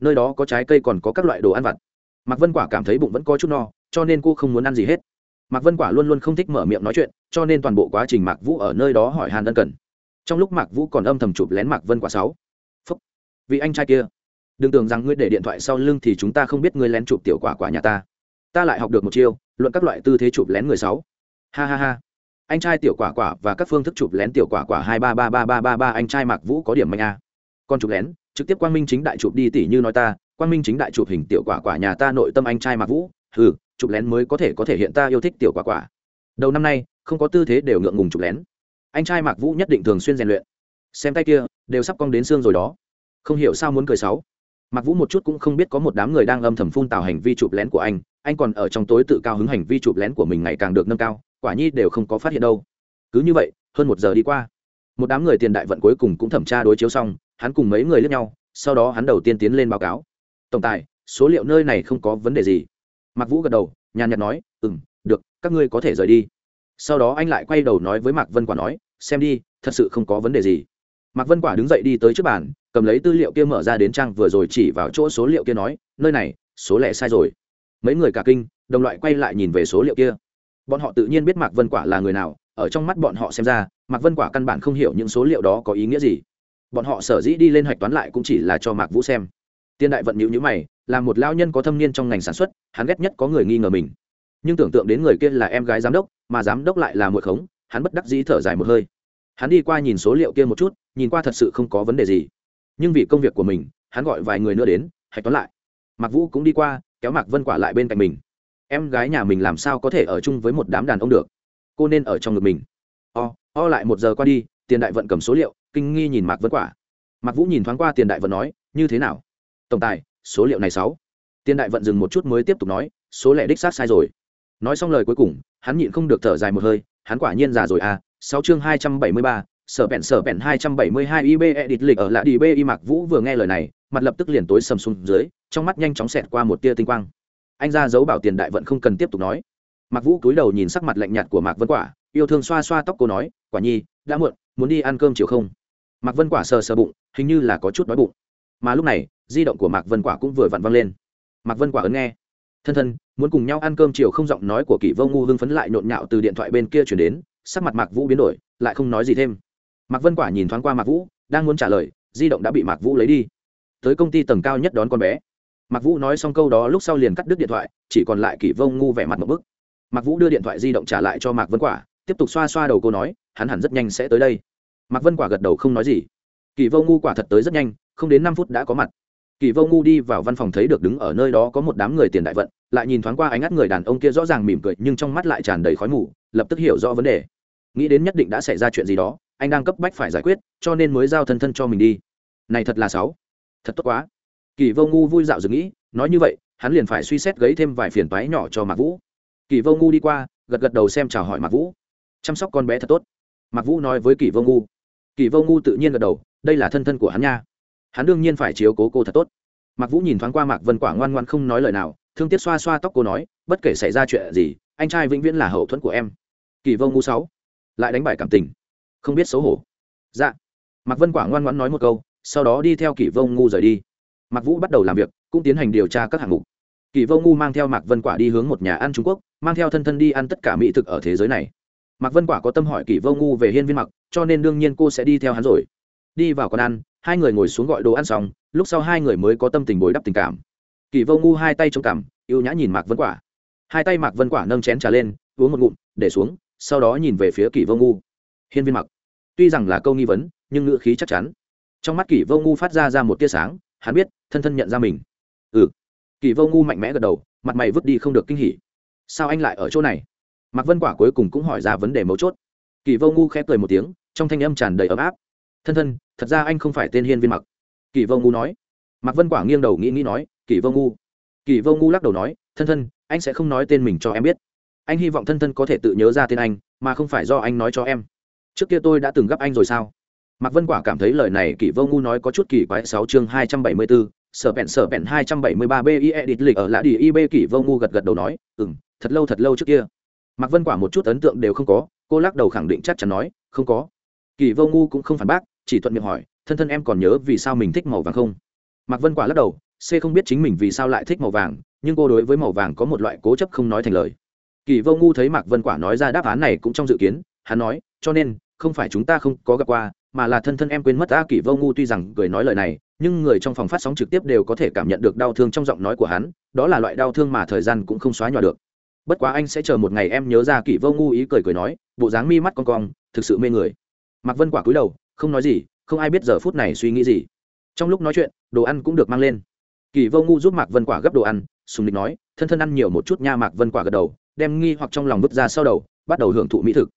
Nơi đó có trái cây còn có các loại đồ ăn vặt. Mạc vân quả cảm thấy bụng vẫn có chút no, cho nên cô không muốn ăn gì hết mạc vân quả luôn luôn không thích mở miệng nói chuyện, cho nên toàn bộ quá trình mạc vũ ở nơi đó hỏi hàn ân cần. Trong lúc mạc vũ còn âm thầm chụp lén mạc vân quả sáu. Phúc. Vị anh trai kia, đừng tưởng rằng ngươi để điện thoại sau lưng thì chúng ta không biết ngươi lén chụp tiểu quả quả nhà ta. Ta lại học được một chiêu, luận các loại tư thế chụp lén người sáu. Ha ha ha. Anh trai tiểu quả quả và các phương thức chụp lén tiểu quả quả hai ba ba ba ba ba ba, anh trai mạc vũ có điểm mạnh a. Con chụp lén, trực tiếp quang minh chính đại chụp đi tỷ như nói ta, quang minh chính đại chụp hình tiểu quả quả nhà ta nội tâm anh trai mạc vũ ừ chụp lén mới có thể có thể hiện ta yêu thích tiểu quả quả. Đầu năm nay, không có tư thế đều ngượng ngùng chụp lén. Anh trai mạc vũ nhất định thường xuyên rèn luyện. Xem tay kia, đều sắp cong đến xương rồi đó. Không hiểu sao muốn cười sáu mạc vũ một chút cũng không biết có một đám người đang âm thầm phun tào hành vi chụp lén của anh. Anh còn ở trong tối tự cao hứng hành vi chụp lén của mình ngày càng được nâng cao, quả nhi đều không có phát hiện đâu. Cứ như vậy, hơn một giờ đi qua. Một đám người tiền đại vận cuối cùng cũng thẩm tra đối chiếu xong, hắn cùng mấy người lướt nhau, sau đó hắn đầu tiên tiến lên báo cáo. Tổng tài, số liệu nơi này không có vấn đề gì mạc vũ gật đầu, nhàn nhạt nói ừ m được, các ngươi có thể rời đi. Sau đó anh lại quay đầu nói với mạc vân quả nói, xem đi, thật sự không có vấn đề gì. Mạc vân quả đứng dậy đi tới trước bàn, cầm lấy tư liệu kia mở ra đến trang vừa rồi chỉ vào chỗ số liệu kia nói, nơi này, số lẻ sai rồi. Mấy người cả kinh, đồng loại quay lại nhìn về số liệu kia. Bọn họ tự nhiên biết mạc vân quả là người nào, ở trong mắt bọn họ xem ra, mạc vân quả căn bản không hiểu những số liệu đó có ý nghĩa gì. Bọn họ sở dĩ đi lên hạch toán lại cũng chỉ là cho mạc vũ xem. Tiên đại vận nhữ nhữ mày là một lao nhân có thâm niên trong ngành sản xuất, hắn ghét nhất có người nghi ngờ mình. Nhưng tưởng tượng đến người kia là em gái giám đốc, mà giám đốc lại là một khống, hắn bất đắc dĩ thở dài một hơi. Hắn đi qua nhìn số liệu kia một chút, nhìn qua thật sự không có vấn đề gì. Nhưng vì công việc của mình, hắn gọi vài người nữa đến, hạch toán lại. Mạc vũ cũng đi qua, kéo mạc vân quả lại bên cạnh mình. Em gái nhà mình làm sao có thể ở chung với một đám đàn ông được? Cô nên ở trong ngực mình. O o lại một giờ qua đi, tiền đại vận cầm số liệu, kinh nghi nhìn mạc vân quả. Mạc vũ nhìn thoáng qua tiền đại vận nói, như thế nào? Tổng tài số liệu này sáu. Tiền đại vận dừng một chút mới tiếp tục nói, số lẻ đích xác sai rồi. Nói xong lời cuối cùng, hắn nhịn không được thở dài một hơi, hắn quả nhiên già rồi à sáu chương hai trăm bảy mươi ba, sở bẹn sở bẹn hai trăm bảy mươi hai ib edit lịch ở lại đi b y mạc vũ vừa nghe lời này, mặt lập tức liền tối sầm xuống dưới, trong mắt nhanh chóng xẹt qua một tia tinh quang. Anh ra dấu bảo tiền đại vận không cần tiếp tục nói. Mạc vũ cúi đầu nhìn sắc mặt lạnh nhạt của mạc vân quả, yêu thương xoa xoa tóc cô nói, quả nhi, đã muộn, muốn đi ăn cơm chiều không? Mạc vân quả sờ sờ bụng, hình như là có chút đói bụng mà lúc này, di động của mạc vân quả cũng vừa vặn văng lên. Mạc vân quả ấn nghe. Thân thân, muốn cùng nhau ăn cơm chiều không giọng nói của kỷ vô ngu hưng phấn lại nhộn nhạo từ điện thoại bên kia chuyển đến, sắc mặt mạc vũ biến đổi, lại không nói gì thêm. Mạc vân quả nhìn thoáng qua mạc vũ, đang muốn trả lời, di động đã bị mạc vũ lấy đi. Tới công ty tầng cao nhất đón con bé. Mạc vũ nói xong câu đó lúc sau liền cắt đứt điện thoại, chỉ còn lại kỷ vô ngu vẻ mặt một bức. Mạc vũ đưa điện thoại di động trả lại cho mạc vân quả, tiếp tục xoa xoa đầu cô nói, hắn hẳn rất nhanh sẽ tới đây. Mạc vân quả gật đầu không nói gì. Kỳ vô ngu quả thật tới rất nhanh không đến năm phút đã có mặt. Kỳ vô ngu đi vào văn phòng thấy được đứng ở nơi đó có một đám người tiền đại vận, lại nhìn thoáng qua ánh mắt người đàn ông kia rõ ràng mỉm cười, nhưng trong mắt lại tràn đầy khói mù, lập tức hiểu rõ vấn đề. Nghĩ đến nhất định đã xảy ra chuyện gì đó, anh đang cấp bách phải giải quyết, cho nên mới giao thân thân cho mình đi. Này thật là sáu thật tốt quá. Kỳ vô ngu vui dạo dừng nghĩ, nói như vậy, hắn liền phải suy xét gấy thêm vài phiền toái nhỏ cho mạc vũ. Kỳ vô ngu đi qua, gật gật đầu xem chào hỏi mạc vũ. Chăm sóc con bé thật tốt. Mạc vũ nói với kỳ vô ngu. Kỳ vô ngu tự nhiên gật đầu, đây là thân thân của hắn nha hắn đương nhiên phải chiếu cố cô thật tốt. Mạc vũ nhìn thoáng qua mạc vân quả ngoan ngoan không nói lời nào, thương tiếc xoa xoa tóc cô nói, bất kể xảy ra chuyện gì, anh trai vĩnh viễn là hậu thuẫn của em. Kỳ vô ngu sáu, lại đánh bài cảm tình. Không biết xấu hổ. Dạ. Mạc vân quả ngoan ngoãn nói một câu, sau đó đi theo kỳ vô ngu rời đi. Mạc vũ bắt đầu làm việc, cũng tiến hành điều tra các hạng mục. Kỳ vô ngu mang theo mạc vân quả đi hướng một nhà ăn trung quốc, mang theo thân thân đi ăn tất cả mỹ thực ở thế giới này. Mạc vân quả có tâm hỏi kỳ vô ngu về hiên viên mặc, cho nên đương nhiên cô sẽ đi theo hắn rồi đi vào quán ăn, hai người ngồi xuống gọi đồ ăn xong, lúc sau hai người mới có tâm tình bồi đắp tình cảm. Kỳ vô ngu hai tay trong cảm yêu nhã nhìn mạc vân quả. Hai tay mạc vân quả nâng chén trà lên, uống một ngụm, để xuống, sau đó nhìn về phía kỳ vô ngu. Hiên viên mặc, tuy rằng là câu nghi vấn, nhưng ngữ khí chắc chắn. Trong mắt kỳ vô ngu phát ra ra một tia sáng, hắn biết, thân thân nhận ra mình. Ừ. Kỳ vô ngu mạnh mẽ gật đầu, mặt mày vứt đi không được kinh hỉ. Sao anh lại ở chỗ này? Mạc vân quả cuối cùng cũng hỏi ra vấn đề mấu chốt. Kỳ vô ngu khẽ cười một tiếng, trong thanh âm tràn đầy ấm áp thân thân, thật ra anh không phải tên hiên viên mặc. Kỳ vô ngu nói. Mạc vân quả nghiêng đầu nghĩ nghĩ nói, kỳ vô ngu. Kỳ vô ngu lắc đầu nói, thân thân, anh sẽ không nói tên mình cho em biết. Anh hy vọng thân thân có thể tự nhớ ra tên anh, mà không phải do anh nói cho em. Trước kia tôi đã từng gặp anh rồi sao? Mạc vân quả cảm thấy lời này kỳ vô ngu nói có chút kỳ quái, sáu chương hai trăm bảy mươi bốn sở bẹn sở bẹn hai trăm bảy mươi ba bi edit lịch ở lã đi ib kỳ vô ngu gật gật đầu nói ừ m thật lâu thật lâu trước kia. Mạc vân quả một chút ấn tượng đều không có, cô lắc đầu khẳng định chắc chắn nói, không có kỳ vô ngu cũng không phản bác, chỉ thuận miệng hỏi, thân thân em còn nhớ vì sao mình thích màu vàng không? Mạc vân quả lắc đầu, c không biết chính mình vì sao lại thích màu vàng, nhưng cô đối với màu vàng có một loại cố chấp không nói thành lời. Kỳ vô ngu thấy mạc vân quả nói ra đáp án này cũng trong dự kiến, hắn nói, cho nên, không phải chúng ta không có gặp qua, mà là thân thân em quên mất a kỳ vô ngu tuy rằng cười nói lời này, nhưng người trong phòng phát sóng trực tiếp đều có thể cảm nhận được đau thương trong giọng nói của hắn, đó là loại đau thương mà thời gian cũng không xóa nhòa được. Bất quá anh sẽ chờ một ngày em nhớ ra kỳ vô ngu ý cười cười nói, bộ dáng mi mắt con cong, thực sự mê người mạc vân quả cúi đầu, không nói gì, không ai biết giờ phút này suy nghĩ gì. Trong lúc nói chuyện, đồ ăn cũng được mang lên. Kỳ vô ngu giúp mạc vân quả gấp đồ ăn, sùng địch nói, thân thân ăn nhiều một chút nha. Mạc vân quả gật đầu, đem nghi hoặc trong lòng vứt ra sau đầu, bắt đầu hưởng thụ mỹ thực.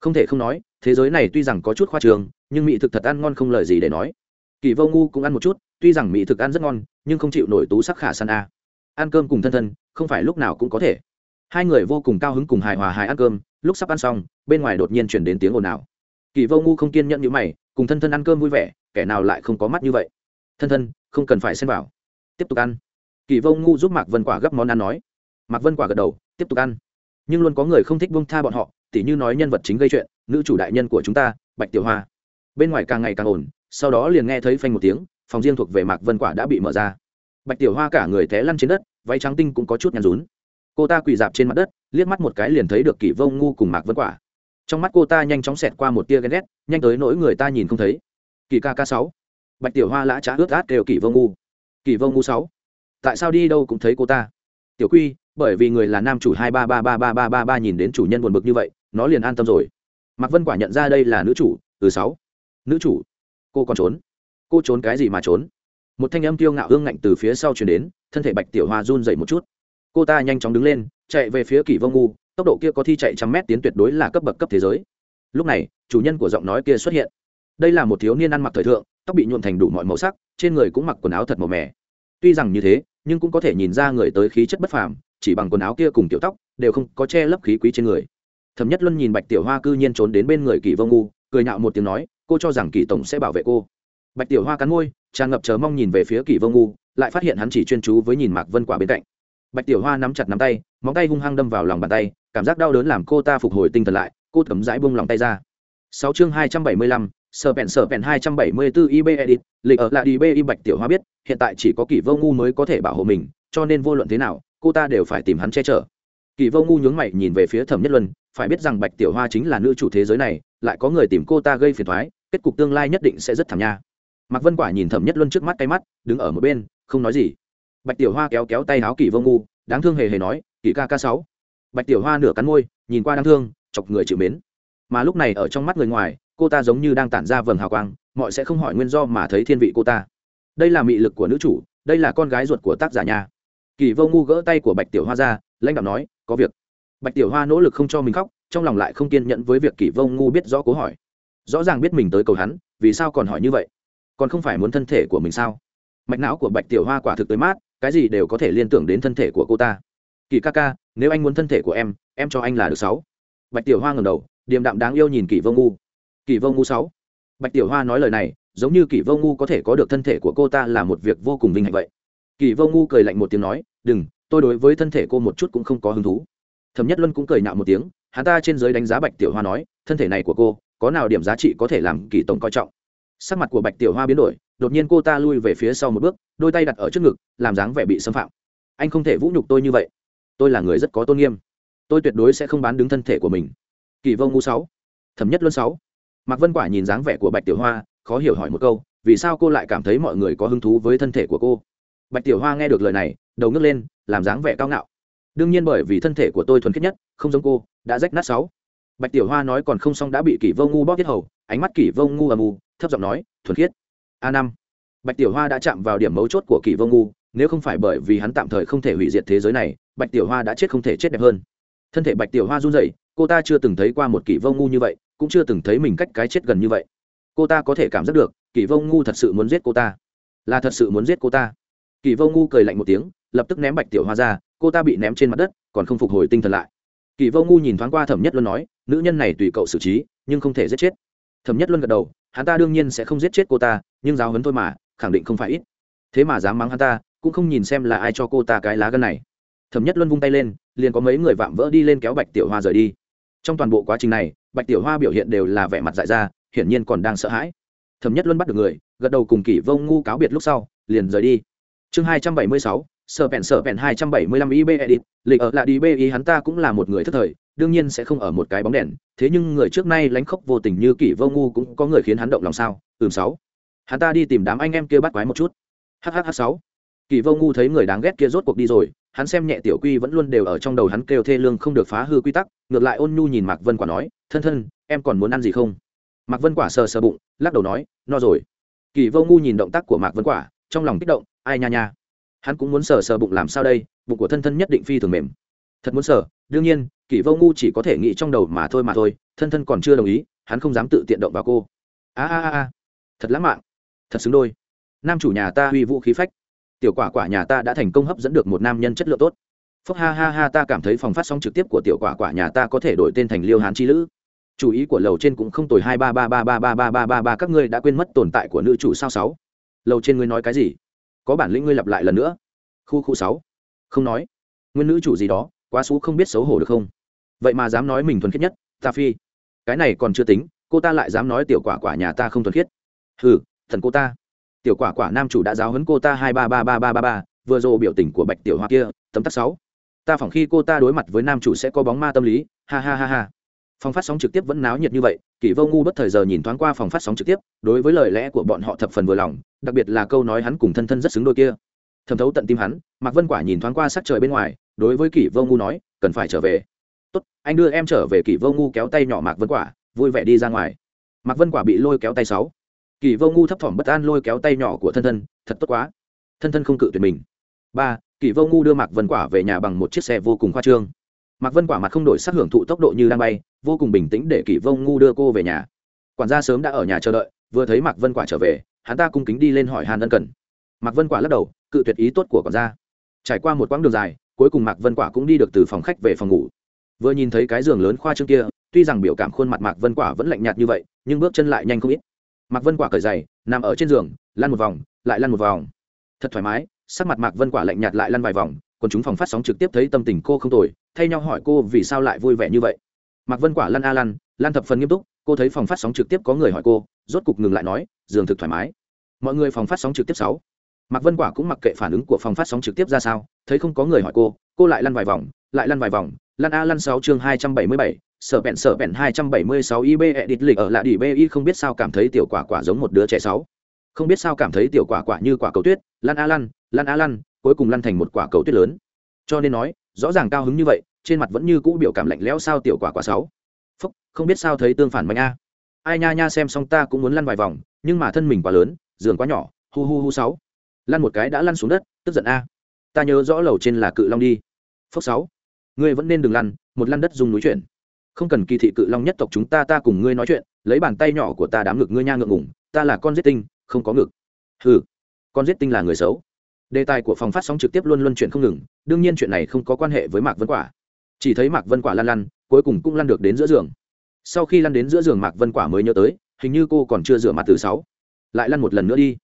Không thể không nói, thế giới này tuy rằng có chút khoa trường nhưng mỹ thực thật ăn ngon không lời gì để nói. Kỳ vô ngu cũng ăn một chút, tuy rằng mỹ thực ăn rất ngon, nhưng không chịu nổi tú sắc khả san a. Ăn cơm cùng thân thân, không phải lúc nào cũng có thể. Hai người vô cùng cao hứng cùng hài hòa hài ăn cơm, lúc sắp ăn xong, bên ngoài đột nhiên chuyển đến tiếng ồn ào kỳ vô ngu không kiên nhẫn như mày, cùng thân thân ăn cơm vui vẻ, kẻ nào lại không có mắt như vậy? Thân thân, không cần phải xem vào. Tiếp tục ăn. Kỳ vô ngu giúp mạc vân quả gấp món ăn nói. Mạc vân quả gật đầu, tiếp tục ăn. Nhưng luôn có người không thích bông tha bọn họ, tỉ như nói nhân vật chính gây chuyện, nữ chủ đại nhân của chúng ta, bạch tiểu hoa. Bên ngoài càng ngày càng ổn sau đó liền nghe thấy phanh một tiếng, phòng riêng thuộc về mạc vân quả đã bị mở ra. Bạch tiểu hoa cả người té lăn trên đất, váy trắng tinh cũng có chút nhăn rún. Cô ta quỳ dạp trên mặt đất, liếc mắt một cái liền thấy được kỷ vông ngu cùng mạc vân quả trong mắt cô ta nhanh chóng xẹt qua một tia ghen ghét, nhanh tới nỗi người ta nhìn không thấy. Kỳ ca ca sáu. Bạch tiểu hoa lã trá ướt át đều kỳ vô ngu. Kỳ vô ngu sáu. Tại sao đi đâu cũng thấy cô ta? Tiểu quy, bởi vì người là nam chủ hai ba ba ba ba ba ba ba nhìn đến chủ nhân buồn bực như vậy, nó liền an tâm rồi. Mạc vân quả nhận ra đây là nữ chủ từ sáu. Nữ chủ, cô còn trốn. Cô trốn cái gì mà trốn? Một thanh âm kiêu ngạo hương ngạnh từ phía sau chuyển đến, thân thể bạch tiểu hoa run dậy một chút. Cô ta nhanh chóng đứng lên, chạy về phía kỷ vông ngu tốc độ kia có thi chạy trăm mét tiến tuyệt đối là cấp bậc cấp thế giới. Lúc này, chủ nhân của giọng nói kia xuất hiện. Đây là một thiếu niên ăn mặc thời thượng, tóc bị nhuộn thành đủ mọi màu sắc, trên người cũng mặc quần áo thật màu mè. tuy rằng như thế, nhưng cũng có thể nhìn ra người tới khí chất bất phàm, chỉ bằng quần áo kia cùng tiểu tóc, đều không có che lấp khí quý trên người. Thẩm nhất luân nhìn bạch tiểu hoa cư nhiên trốn đến bên người kỳ vô ngu, cười nhạo một tiếng nói, cô cho rằng kỳ tổng sẽ bảo vệ cô. Bạch tiểu hoa cắn môi, tràn ngập chờ mong nhìn về phía kỳ vô ngu, lại phát hiện hắn chỉ chuyên chú với nhìn mạc vân quả bên cạnh bạch tiểu hoa nắm chặt nắm tay, móng tay hung hăng đâm vào lòng bàn tay, cảm giác đau đớn làm cô ta phục hồi tinh thần lại, cô thấm dãi buông lòng tay ra. Sáu chương hai trăm bảy mươi lăm, sở bẹn sở bẹn hai trăm bảy mươi bốn ib edit, lịch ở lại đi bi bạch tiểu hoa biết, hiện tại chỉ có kỳ vô ngu mới có thể bảo hộ mình, cho nên vô luận thế nào, cô ta đều phải tìm hắn che chở. Kỳ vô ngu nhướng mày nhìn về phía thẩm nhất luân, phải biết rằng bạch tiểu hoa chính là nữ chủ thế giới này, lại có người tìm cô ta gây phiền thoái kết cục tương lai nhất định sẽ rất thảm nha. Mạc vân quả nhìn thẩm nhất luân trước mắt cay mắt, đứng ở một bên, không nói gì bạch tiểu hoa kéo kéo tay áo kỳ vô ngu, đáng thương hề hề nói kỳ ca ca sáu. Bạch tiểu hoa nửa cắn môi, nhìn qua đáng thương, chọc người chịu mến. Mà lúc này ở trong mắt người ngoài, cô ta giống như đang tản ra vầng hào quang, mọi sẽ không hỏi nguyên do mà thấy thiên vị cô ta. Đây là mị lực của nữ chủ, đây là con gái ruột của tác giả nhà kỳ vô ngu gỡ tay của bạch tiểu hoa ra, lãnh đạo nói, có việc. Bạch tiểu hoa nỗ lực không cho mình khóc, trong lòng lại không kiên nhẫn với việc kỳ vô ngu biết rõ cố hỏi. Rõ ràng biết mình tới cầu hắn, vì sao còn hỏi như vậy? Còn không phải muốn thân thể của mình sao? Mạch não của bạch tiểu hoa quả thực tới mát cái gì đều có thể liên tưởng đến thân thể của cô ta. Kỳ ca ca, nếu anh muốn thân thể của em em cho anh là được sáu. Bạch tiểu hoa ngầm đầu, điềm đạm đáng yêu nhìn kỳ vô ngu. Kỳ vô ngu sáu. Bạch tiểu hoa nói lời này, giống như kỳ vô ngu có thể có được thân thể của cô ta là một việc vô cùng vinh hạnh vậy. Kỳ vô ngu cười lạnh một tiếng nói, đừng, tôi đối với thân thể cô một chút cũng không có hứng thú. Thẩm nhất luân cũng cười nhạo một tiếng, hắn ta trên giới đánh giá bạch tiểu hoa nói, thân thể này của cô, có nào điểm giá trị có thể làm kỳ tổng coi trọng? Sắc mặt của bạch tiểu hoa biến đổi đột nhiên cô ta lui về phía sau một bước, đôi tay đặt ở trước ngực, làm dáng vẻ bị xâm phạm. Anh không thể vũ nhục tôi như vậy. Tôi là người rất có tôn nghiêm. Tôi tuyệt đối sẽ không bán đứng thân thể của mình. Kỳ vô ngu sáu. Thẩm nhất luân sáu. Mạc vân quả nhìn dáng vẻ của bạch tiểu hoa, khó hiểu hỏi một câu, vì sao cô lại cảm thấy mọi người có hứng thú với thân thể của cô? Bạch tiểu hoa nghe được lời này, đầu ngước lên, làm dáng vẻ cao ngạo. Đương nhiên bởi vì thân thể của tôi thuần khiết nhất, không giống cô, đã rách nát sáu. Bạch tiểu hoa nói còn không xong đã bị kỷ vô ngu bóp tiết hầu, ánh mắt kỷ vô ngu âm u, thấp giọng nói, thuần khiết a năm. Bạch tiểu hoa đã chạm vào điểm mấu chốt của kỳ vô ngu, nếu không phải bởi vì hắn tạm thời không thể hủy diệt thế giới này, bạch tiểu hoa đã chết không thể chết đẹp hơn. Thân thể bạch tiểu hoa run rẩy, cô ta chưa từng thấy qua một kỳ vô ngu như vậy, cũng chưa từng thấy mình cách cái chết gần như vậy. Cô ta có thể cảm giác được, kỳ vô ngu thật sự muốn giết cô ta. Là thật sự muốn giết cô ta. Kỳ vô ngu cười lạnh một tiếng, lập tức ném bạch tiểu hoa ra, cô ta bị ném trên mặt đất, còn không phục hồi tinh thần lại. Kỳ vô ngu nhìn thoáng qua thẩm nhất luân nói, nữ nhân này tùy cậu xử trí, nhưng không thể giết chết. Thẩm nhất luân gật đầu hắn ta đương nhiên sẽ không giết chết cô ta, nhưng giáo hấn thôi mà, khẳng định không phải ít. Thế mà dám mắng hắn ta, cũng không nhìn xem là ai cho cô ta cái lá gân này. Thẩm nhất luân vung tay lên, liền có mấy người vạm vỡ đi lên kéo bạch tiểu hoa rời đi. Trong toàn bộ quá trình này, bạch tiểu hoa biểu hiện đều là vẻ mặt dại ra, hiển nhiên còn đang sợ hãi. Thẩm nhất luân bắt được người, gật đầu cùng kỷ vông ngu cáo biệt lúc sau, liền rời đi. Chương hai trăm bảy mươi sáu sợ vẹn sợ vẹn hai trăm bảy mươi lăm ib edit, lịch ở lại đi bi hắn ta cũng là một người thất thời đương nhiên sẽ không ở một cái bóng đèn. Thế nhưng người trước nay lánh khóc vô tình như kỷ vô ngu cũng có người khiến hắn động lòng sao? Ừm, sáu. Hắn ta đi tìm đám anh em kia bắt quái một chút. Hhh sáu. Kỷ vô ngu thấy người đáng ghét kia rốt cuộc đi rồi, hắn xem nhẹ tiểu quy vẫn luôn đều ở trong đầu hắn kêu thê lương không được phá hư quy tắc, ngược lại ôn nhu nhìn mạc vân quả nói, thân thân, em còn muốn ăn gì không? Mạc vân quả sờ sờ bụng, lắc đầu nói, no rồi. Kỳ vô ngu nhìn động tác của mạc vân quả, trong lòng kích động, ai nha nha. Hắn cũng muốn sờ sờ bụng làm sao đây, bụng của thân thân nhất định phi thường mềm thật muốn sở đương nhiên, kỷ vô ngu chỉ có thể nghĩ trong đầu mà thôi mà thôi, thân thân còn chưa đồng ý, hắn không dám tự tiện động vào cô. A a a, thật lãng mạn, thật xứng đôi. Nam chủ nhà ta uy vũ khí phách, tiểu quả quả nhà ta đã thành công hấp dẫn được một nam nhân chất lượng tốt. Phúc ha ha ha, ta cảm thấy phòng phát sóng trực tiếp của tiểu quả quả nhà ta có thể đổi tên thành liêu hán chi lữ. Chủ ý của lầu trên cũng không tồi, hai ba ba ba ba ba ba ba ba ba, các ngươi đã quên mất tồn tại của nữ chủ sao sáu? Lầu trên ngươi nói cái gì? Có bản lĩnh ngươi lặp lại lần nữa. Khu khu sáu. Không nói. Nguyên nữ chủ gì đó? Quá xú không biết xấu hổ được không? Vậy mà dám nói mình thuần khiết nhất, ta phi. Cái này còn chưa tính, cô ta lại dám nói tiểu quả quả nhà ta không thuần khiết. Hừ, thần cô ta. Tiểu quả quả nam chủ đã giáo huấn cô ta hai ba ba ba ba ba ba, vừa rồi biểu tình của bạch tiểu hoa kia, tấm tắc sáu. Ta phỏng khi cô ta đối mặt với nam chủ sẽ có bóng ma tâm lý, ha ha ha ha. Phòng phát sóng trực tiếp vẫn náo nhiệt như vậy, kỷ vô ngu bất thời giờ nhìn thoáng qua phòng phát sóng trực tiếp, đối với lời lẽ của bọn họ thập phần vừa lòng, đặc biệt là câu nói hắn cùng thân thân rất xứng đôi kia. Thẩm thấu tận tim hắn, mạc vân quả nhìn thoáng qua sắc trời bên ngoài đối với kỷ vô ngu nói, cần phải trở về. Tốt, anh đưa em trở về, kỷ vô ngu kéo tay nhỏ mạc vân quả, vui vẻ đi ra ngoài. Mạc vân quả bị lôi kéo tay sáu. Kỷ vô ngu thấp thỏm bất an lôi kéo tay nhỏ của thân thân, thật tốt quá. Thân thân không cự tuyệt mình. Ba, kỷ vô ngu đưa mạc vân quả về nhà bằng một chiếc xe vô cùng khoa trương. Mạc vân quả mặt không đổi sắc hưởng thụ tốc độ như đang bay, vô cùng bình tĩnh để kỷ vô ngu đưa cô về nhà. Quản gia sớm đã ở nhà chờ đợi, vừa thấy mạc vân quả trở về, hắn ta cung kính đi lên hỏi hàn ân cần. Mạc vân quả lắc đầu, cự tuyệt ý tốt của quản gia. Trải qua một quãng đường dài cuối cùng mạc vân quả cũng đi được từ phòng khách về phòng ngủ. Vừa nhìn thấy cái giường lớn khoa trương kia, tuy rằng biểu cảm khuôn mặt mạc vân quả vẫn lạnh nhạt như vậy, nhưng bước chân lại nhanh không ít. Mạc vân quả cởi giày, nằm ở trên giường, lăn một vòng, lại lăn một vòng. Thật thoải mái, sắc mặt mạc vân quả lạnh nhạt lại lăn vài vòng, còn chúng phòng phát sóng trực tiếp thấy tâm tình cô không tồi, thay nhau hỏi cô vì sao lại vui vẻ như vậy. Mạc vân quả lăn a lăn lăn thập phần nghiêm túc, cô thấy phòng phát sóng trực tiếp có người hỏi cô, rốt cục ngừng lại nói, giường thực thoải mái. Mọi người phòng phát sóng trực tiếp sáu mạc vân quả cũng mặc kệ phản ứng của phòng phát sóng trực tiếp ra sao, thấy không có người hỏi cô cô lại lăn vài vòng, lại lăn vài vòng. Lăn a, lăn sáu, chương hai trăm bảy mươi bảy. Sở bẹn sở bẹn hai trăm bảy mươi sáu ib edit lịch ở lạ đi bi không biết sao cảm thấy tiểu quả quả giống một đứa trẻ sáu. Không biết sao cảm thấy tiểu quả quả như quả cầu tuyết. Lăn a, lăn lăn a, lăn, cuối cùng lăn thành một quả cầu tuyết lớn. Cho nên nói, rõ ràng cao hứng như vậy, trên mặt vẫn như cũ biểu cảm lạnh lẽo sao tiểu quả quả sáu. Phúc, không biết sao thấy tương phản mạnh a. Ai nha nha xem xong ta cũng muốn lăn vài vòng, nhưng mà thân mình quá lớn, giường quá nhỏ, hu hu hu sáu lăn một cái đã lăn xuống đất, tức giận a. Ta nhớ rõ lầu trên là cự long đi. Phúc sáu, ngươi vẫn nên đừng lăn, một lăn đất dùng núi chuyển. Không cần kỳ thị cự long nhất tộc chúng ta ta cùng ngươi nói chuyện, lấy bàn tay nhỏ của ta đám ngực ngươi nha ngượng ngủng ta là con giết tinh, không có ngực. Hừ, con giết tinh là người xấu. Đề tài của phòng phát sóng trực tiếp luôn luân chuyển không ngừng, đương nhiên chuyện này không có quan hệ với mạc vân quả. Chỉ thấy mạc vân quả lăn lăn, cuối cùng cũng lăn được đến giữa giường. Sau khi lăn đến giữa giường mạc vân quả mới nhớ tới, hình như cô còn chưa rửa mặt từ sáu, lại lăn một lần nữa đi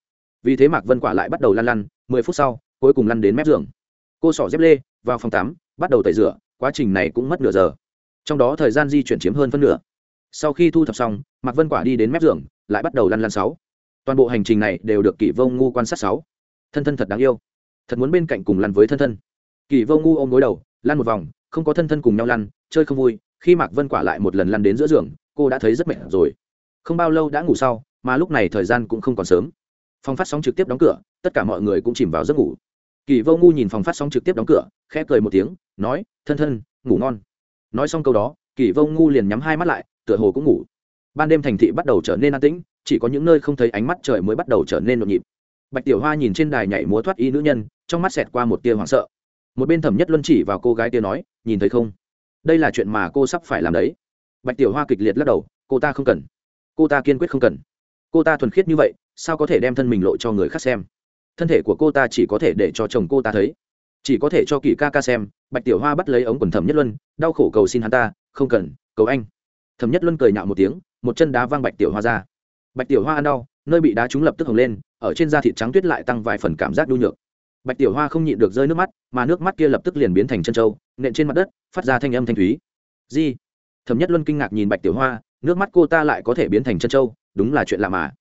vì thế mạc vân quả lại bắt đầu lăn lăn, mười phút sau, cuối cùng lăn đến mép giường. Cô xỏ dép lê, vào phòng tắm, bắt đầu tẩy rửa, quá trình này cũng mất nửa giờ. Trong đó thời gian di chuyển chiếm hơn phân nửa. Sau khi thu thập xong, mạc vân quả đi đến mép giường, lại bắt đầu lăn lăn sáu. Toàn bộ hành trình này đều được kỷ vô ngu quan sát sáu. Thân thân thật đáng yêu. Thật muốn bên cạnh cùng lăn với thân thân. Kỷ vô ngu ôm gối đầu, lăn một vòng, không có thân thân cùng nhau lăn, chơi không vui, khi mạc vân quả lại một lần lăn đến giữa giường, cô đã thấy rất mệt rồi. Không bao lâu đã ngủ sau, mà lúc này thời gian cũng không còn sớm phòng phát sóng trực tiếp đóng cửa, tất cả mọi người cũng chìm vào giấc ngủ. Kỳ vô ngu nhìn phòng phát sóng trực tiếp đóng cửa, khẽ cười một tiếng, nói, thân thân, ngủ ngon. Nói xong câu đó, kỳ vô ngu liền nhắm hai mắt lại, tựa hồ cũng ngủ. Ban đêm thành thị bắt đầu trở nên an tĩnh, chỉ có những nơi không thấy ánh mắt trời mới bắt đầu trở nên nhộn nhịp. Bạch tiểu hoa nhìn trên đài nhảy múa thoát y nữ nhân, trong mắt xẹt qua một tia hoảng sợ. Một bên thẩm nhất luân chỉ vào cô gái tia nói, nhìn thấy không? Đây là chuyện mà cô sắp phải làm đấy. Bạch tiểu hoa kịch liệt lắc đầu, cô ta không cần. Cô ta kiên quyết không cần. Cô ta thuần khiết như vậy sao có thể đem thân mình lộ cho người khác xem? Thân thể của cô ta chỉ có thể để cho chồng cô ta thấy. Chỉ có thể cho kỳ ca ca xem, bạch tiểu hoa bắt lấy ống quần thẩm nhất luân, đau khổ cầu xin hắn ta, không cần, cầu anh. Thẩm nhất luân cười nhạo một tiếng, một chân đá văng bạch tiểu hoa ra. Bạch tiểu hoa ăn đau, nơi bị đá trúng lập tức hồng lên, ở trên da thịt trắng tuyết lại tăng vài phần cảm giác đu nhược. Bạch tiểu hoa không nhịn được rơi nước mắt, mà nước mắt kia lập tức liền biến thành chân trâu, nện trên mặt đất, phát ra thanh âm thanh thúy. Di. Thẩm nhất luân kinh ngạc nhìn bạch tiểu hoa, nước mắt cô ta lại có thể biến thành chân trâu, đúng là chuyện lạ mà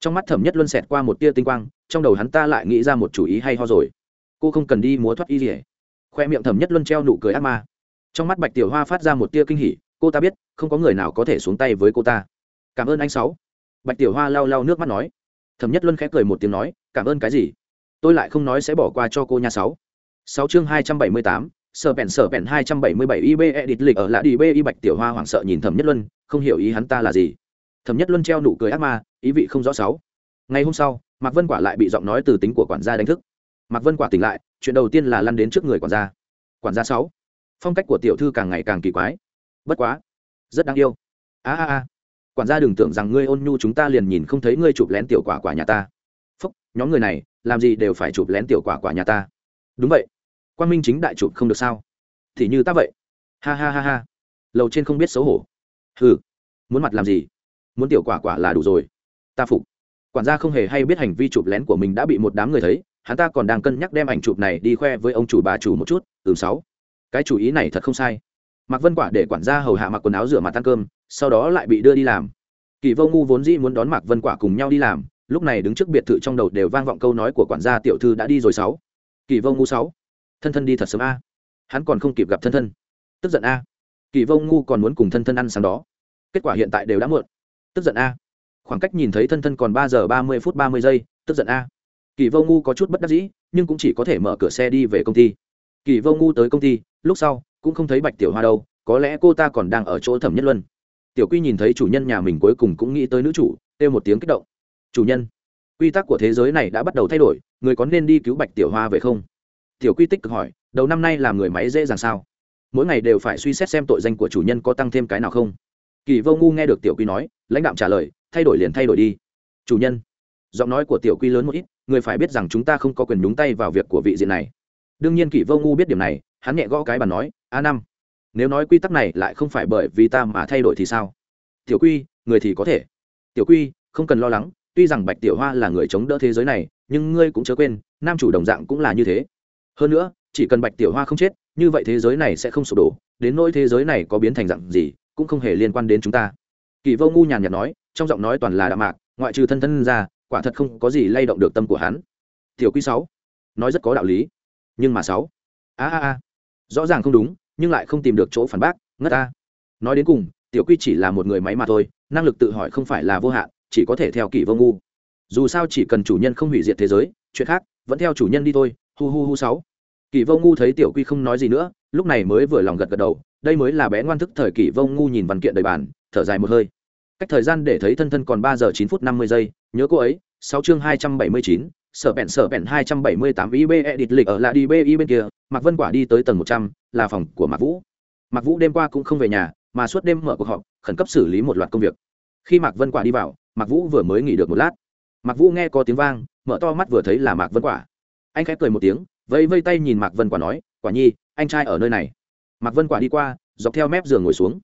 trong mắt thẩm nhất luân xẹt qua một tia tinh quang, trong đầu hắn ta lại nghĩ ra một chủ ý hay ho rồi. Cô không cần đi múa thoát y gì khoe miệng thẩm nhất luân treo nụ cười ác ma. Trong mắt bạch tiểu hoa phát ra một tia kinh hỉ, cô ta biết, không có người nào có thể xuống tay với cô ta. Cảm ơn anh sáu. Bạch tiểu hoa lau lau nước mắt nói. Thẩm nhất luân khẽ cười một tiếng nói, cảm ơn cái gì? Tôi lại không nói sẽ bỏ qua cho cô nhà sáu. Sáu chương hai trăm bảy mươi tám, sở bèn sở bèn hai trăm bảy mươi bảy ib edit lịch ở lại đi b y bạch tiểu hoa hoảng sợ nhìn thẩm nhất luân, không hiểu ý hắn ta là gì thẩm nhất luân treo nụ cười ác ma, ý vị không rõ sáu. Ngày hôm sau, mạc vân quả lại bị giọng nói từ tính của quản gia đánh thức. Mạc vân quả tỉnh lại, chuyện đầu tiên là lăn đến trước người quản gia. Quản gia sáu. Phong cách của tiểu thư càng ngày càng kỳ quái. Bất quá, rất đáng yêu. A a a. Quản gia đừng tưởng rằng ngươi ôn nhu chúng ta liền nhìn không thấy ngươi chụp lén tiểu quả quả nhà ta. Phúc, nhóm người này, làm gì đều phải chụp lén tiểu quả quả nhà ta. Đúng vậy. Quan minh chính đại chụp không được sao? Thì như ta vậy. Ha ha ha ha. Lầu trên không biết xấu hổ. Hừ. Muốn mặt làm gì? Muốn tiểu quả quả là đủ rồi. Ta phục. Quản gia không hề hay biết hành vi chụp lén của mình đã bị một đám người thấy, hắn ta còn đang cân nhắc đem ảnh chụp này đi khoe với ông chủ bà chủ một chút. Ừm sáu. Cái chủ ý này thật không sai. Mạc vân quả để quản gia hầu hạ mặc quần áo rửa mặt ăn cơm, sau đó lại bị đưa đi làm. Kỳ vô ngu vốn dĩ muốn đón mạc vân quả cùng nhau đi làm, lúc này đứng trước biệt thự trong đầu đều vang vọng câu nói của quản gia tiểu thư đã đi rồi, sáu. Kỳ vô ngu sáu. Thân thân đi thật sớm a. Hắn còn không kịp gặp thân thân. Tức giận a. Kỳ vô ngu còn muốn cùng thân thân ăn sáng đó. Kết quả hiện tại đều đã muộn tức giận a. Khoảng cách nhìn thấy thân thân còn ba giờ ba mươi phút ba mươi giây, tức giận a. Kỳ vô ngu có chút bất đắc dĩ, nhưng cũng chỉ có thể mở cửa xe đi về công ty. Kỳ vô ngu tới công ty, lúc sau, cũng không thấy bạch tiểu hoa đâu, có lẽ cô ta còn đang ở chỗ thẩm nhất luân. Tiểu quy nhìn thấy chủ nhân nhà mình cuối cùng cũng nghĩ tới nữ chủ, kêu một tiếng kích động. Chủ nhân, quy tắc của thế giới này đã bắt đầu thay đổi, người có nên đi cứu bạch tiểu hoa về không? Tiểu quy tích cực hỏi, đầu năm nay làm người máy dễ dàng sao? Mỗi ngày đều phải suy xét xem tội danh của chủ nhân có tăng thêm cái nào không? Kỳ vô ngu nghe được tiểu quy nói, lãnh đạo trả lời, thay đổi liền thay đổi đi. Chủ nhân. Giọng nói của tiểu quy lớn một ít, người phải biết rằng chúng ta không có quyền đúng tay vào việc của vị diện này. Đương nhiên kỳ vô ngu biết điểm này, hắn nhẹ gõ cái bàn nói, a năm, nếu nói quy tắc này lại không phải bởi vì ta mà thay đổi thì sao? Tiểu quy, người thì có thể. Tiểu quy, không cần lo lắng, tuy rằng bạch tiểu hoa là người chống đỡ thế giới này, nhưng ngươi cũng chớ quên, nam chủ đồng dạng cũng là như thế. Hơn nữa, chỉ cần bạch tiểu hoa không chết, như vậy thế giới này sẽ không sụp đổ, đến nỗi thế giới này có biến thành dạng gì cũng không hề liên quan đến chúng ta. Kỳ vô ngu nhàn nhạt nói, trong giọng nói toàn là đạm mạc, ngoại trừ thân thân ra, quả thật không có gì lay động được tâm của hắn. Tiểu quy sáu, nói rất có đạo lý. Nhưng mà sáu, a a a, rõ ràng không đúng, nhưng lại không tìm được chỗ phản bác, ngất a nói đến cùng, tiểu quy chỉ là một người máy mà thôi, năng lực tự hỏi không phải là vô hạn, chỉ có thể theo kỳ vô ngu. Dù sao chỉ cần chủ nhân không hủy diệt thế giới, chuyện khác, vẫn theo chủ nhân đi thôi, hu hu hu sáu. Kỳ vô ngu thấy tiểu quy không nói gì nữa, lúc này mới vừa lòng gật gật đầu đây mới là bé ngoan thức thời kỳ vông ngu nhìn văn kiện đầy bàn thở dài một hơi. Cách thời gian để thấy thân thân còn ba giờ chín phút năm mươi giây, nhớ cô ấy, sáu chương hai trăm bảy mươi chín, sở bẹn sở bẹn hai trăm bảy mươi tám ib edit lịch ở lại đi bi bên kia, mạc vân quả đi tới tầng một trăm, là phòng của mạc vũ. Mạc vũ đêm qua cũng không về nhà, mà suốt đêm mở cuộc họp, khẩn cấp xử lý một loạt công việc. Khi mạc vân quả đi vào, mạc vũ vừa mới nghỉ được một lát. Mạc vũ nghe có tiếng vang, mở to mắt vừa thấy là mạc vân quả. Anh khẽ cười một tiếng, vẫy vây tay nhìn mạc vân quả nói, quả nhi, anh trai ở nơi này mạc vân quả đi qua, dọc theo mép giường ngồi xuống.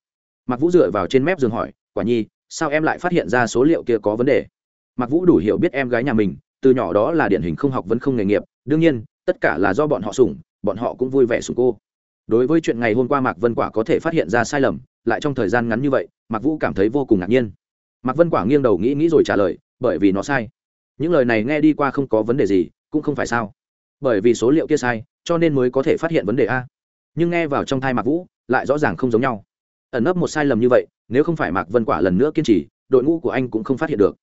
Mạc vũ dựa vào trên mép giường hỏi, quả nhi, sao em lại phát hiện ra số liệu kia có vấn đề? Mạc vũ đủ hiểu biết em gái nhà mình, từ nhỏ đó là điển hình không học vẫn không nghề nghiệp, đương nhiên, tất cả là do bọn họ sủng, bọn họ cũng vui vẻ sủng cô. Đối với chuyện ngày hôm qua mạc vân quả có thể phát hiện ra sai lầm, lại trong thời gian ngắn như vậy, mạc vũ cảm thấy vô cùng ngạc nhiên. Mạc vân quả nghiêng đầu nghĩ nghĩ rồi trả lời, bởi vì nó sai. Những lời này nghe đi qua không có vấn đề gì, cũng không phải sao. Bởi vì số liệu kia sai, cho nên mới có thể phát hiện vấn đề a nhưng nghe vào trong thai mạc vũ lại rõ ràng không giống nhau ẩn nấp một sai lầm như vậy nếu không phải mạc vân quả lần nữa kiên trì đội ngũ của anh cũng không phát hiện được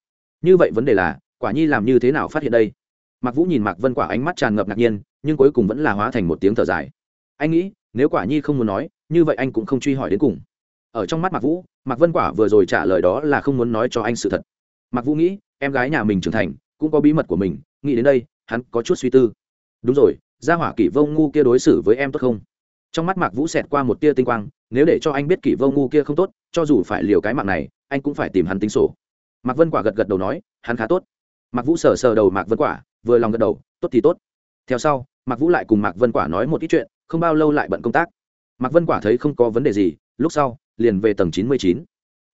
như vậy vấn đề là quả nhi làm như thế nào phát hiện đây mạc vũ nhìn mạc vân quả ánh mắt tràn ngập ngạc nhiên nhưng cuối cùng vẫn là hóa thành một tiếng thở dài anh nghĩ nếu quả nhi không muốn nói như vậy anh cũng không truy hỏi đến cùng ở trong mắt mạc vũ mạc vân quả vừa rồi trả lời đó là không muốn nói cho anh sự thật mạc vũ nghĩ em gái nhà mình trưởng thành cũng có bí mật của mình nghĩ đến đây hắn có chút suy tư đúng rồi gia hỏa kỷ vô ngu kia đối xử với em tốt không trong mắt mạc vũ xẹt qua một tia tinh quang, nếu để cho anh biết kỷ vô ngu kia không tốt, cho dù phải liều cái mạng này, anh cũng phải tìm hắn tính sổ. Mạc vân quả gật gật đầu nói, hắn khá tốt. Mạc vũ sờ sờ đầu mạc vân quả, vừa lòng gật đầu, tốt thì tốt. Theo sau, mạc vũ lại cùng mạc vân quả nói một ít chuyện, không bao lâu lại bận công tác. Mạc vân quả thấy không có vấn đề gì, lúc sau, liền về tầng chín mươi chín.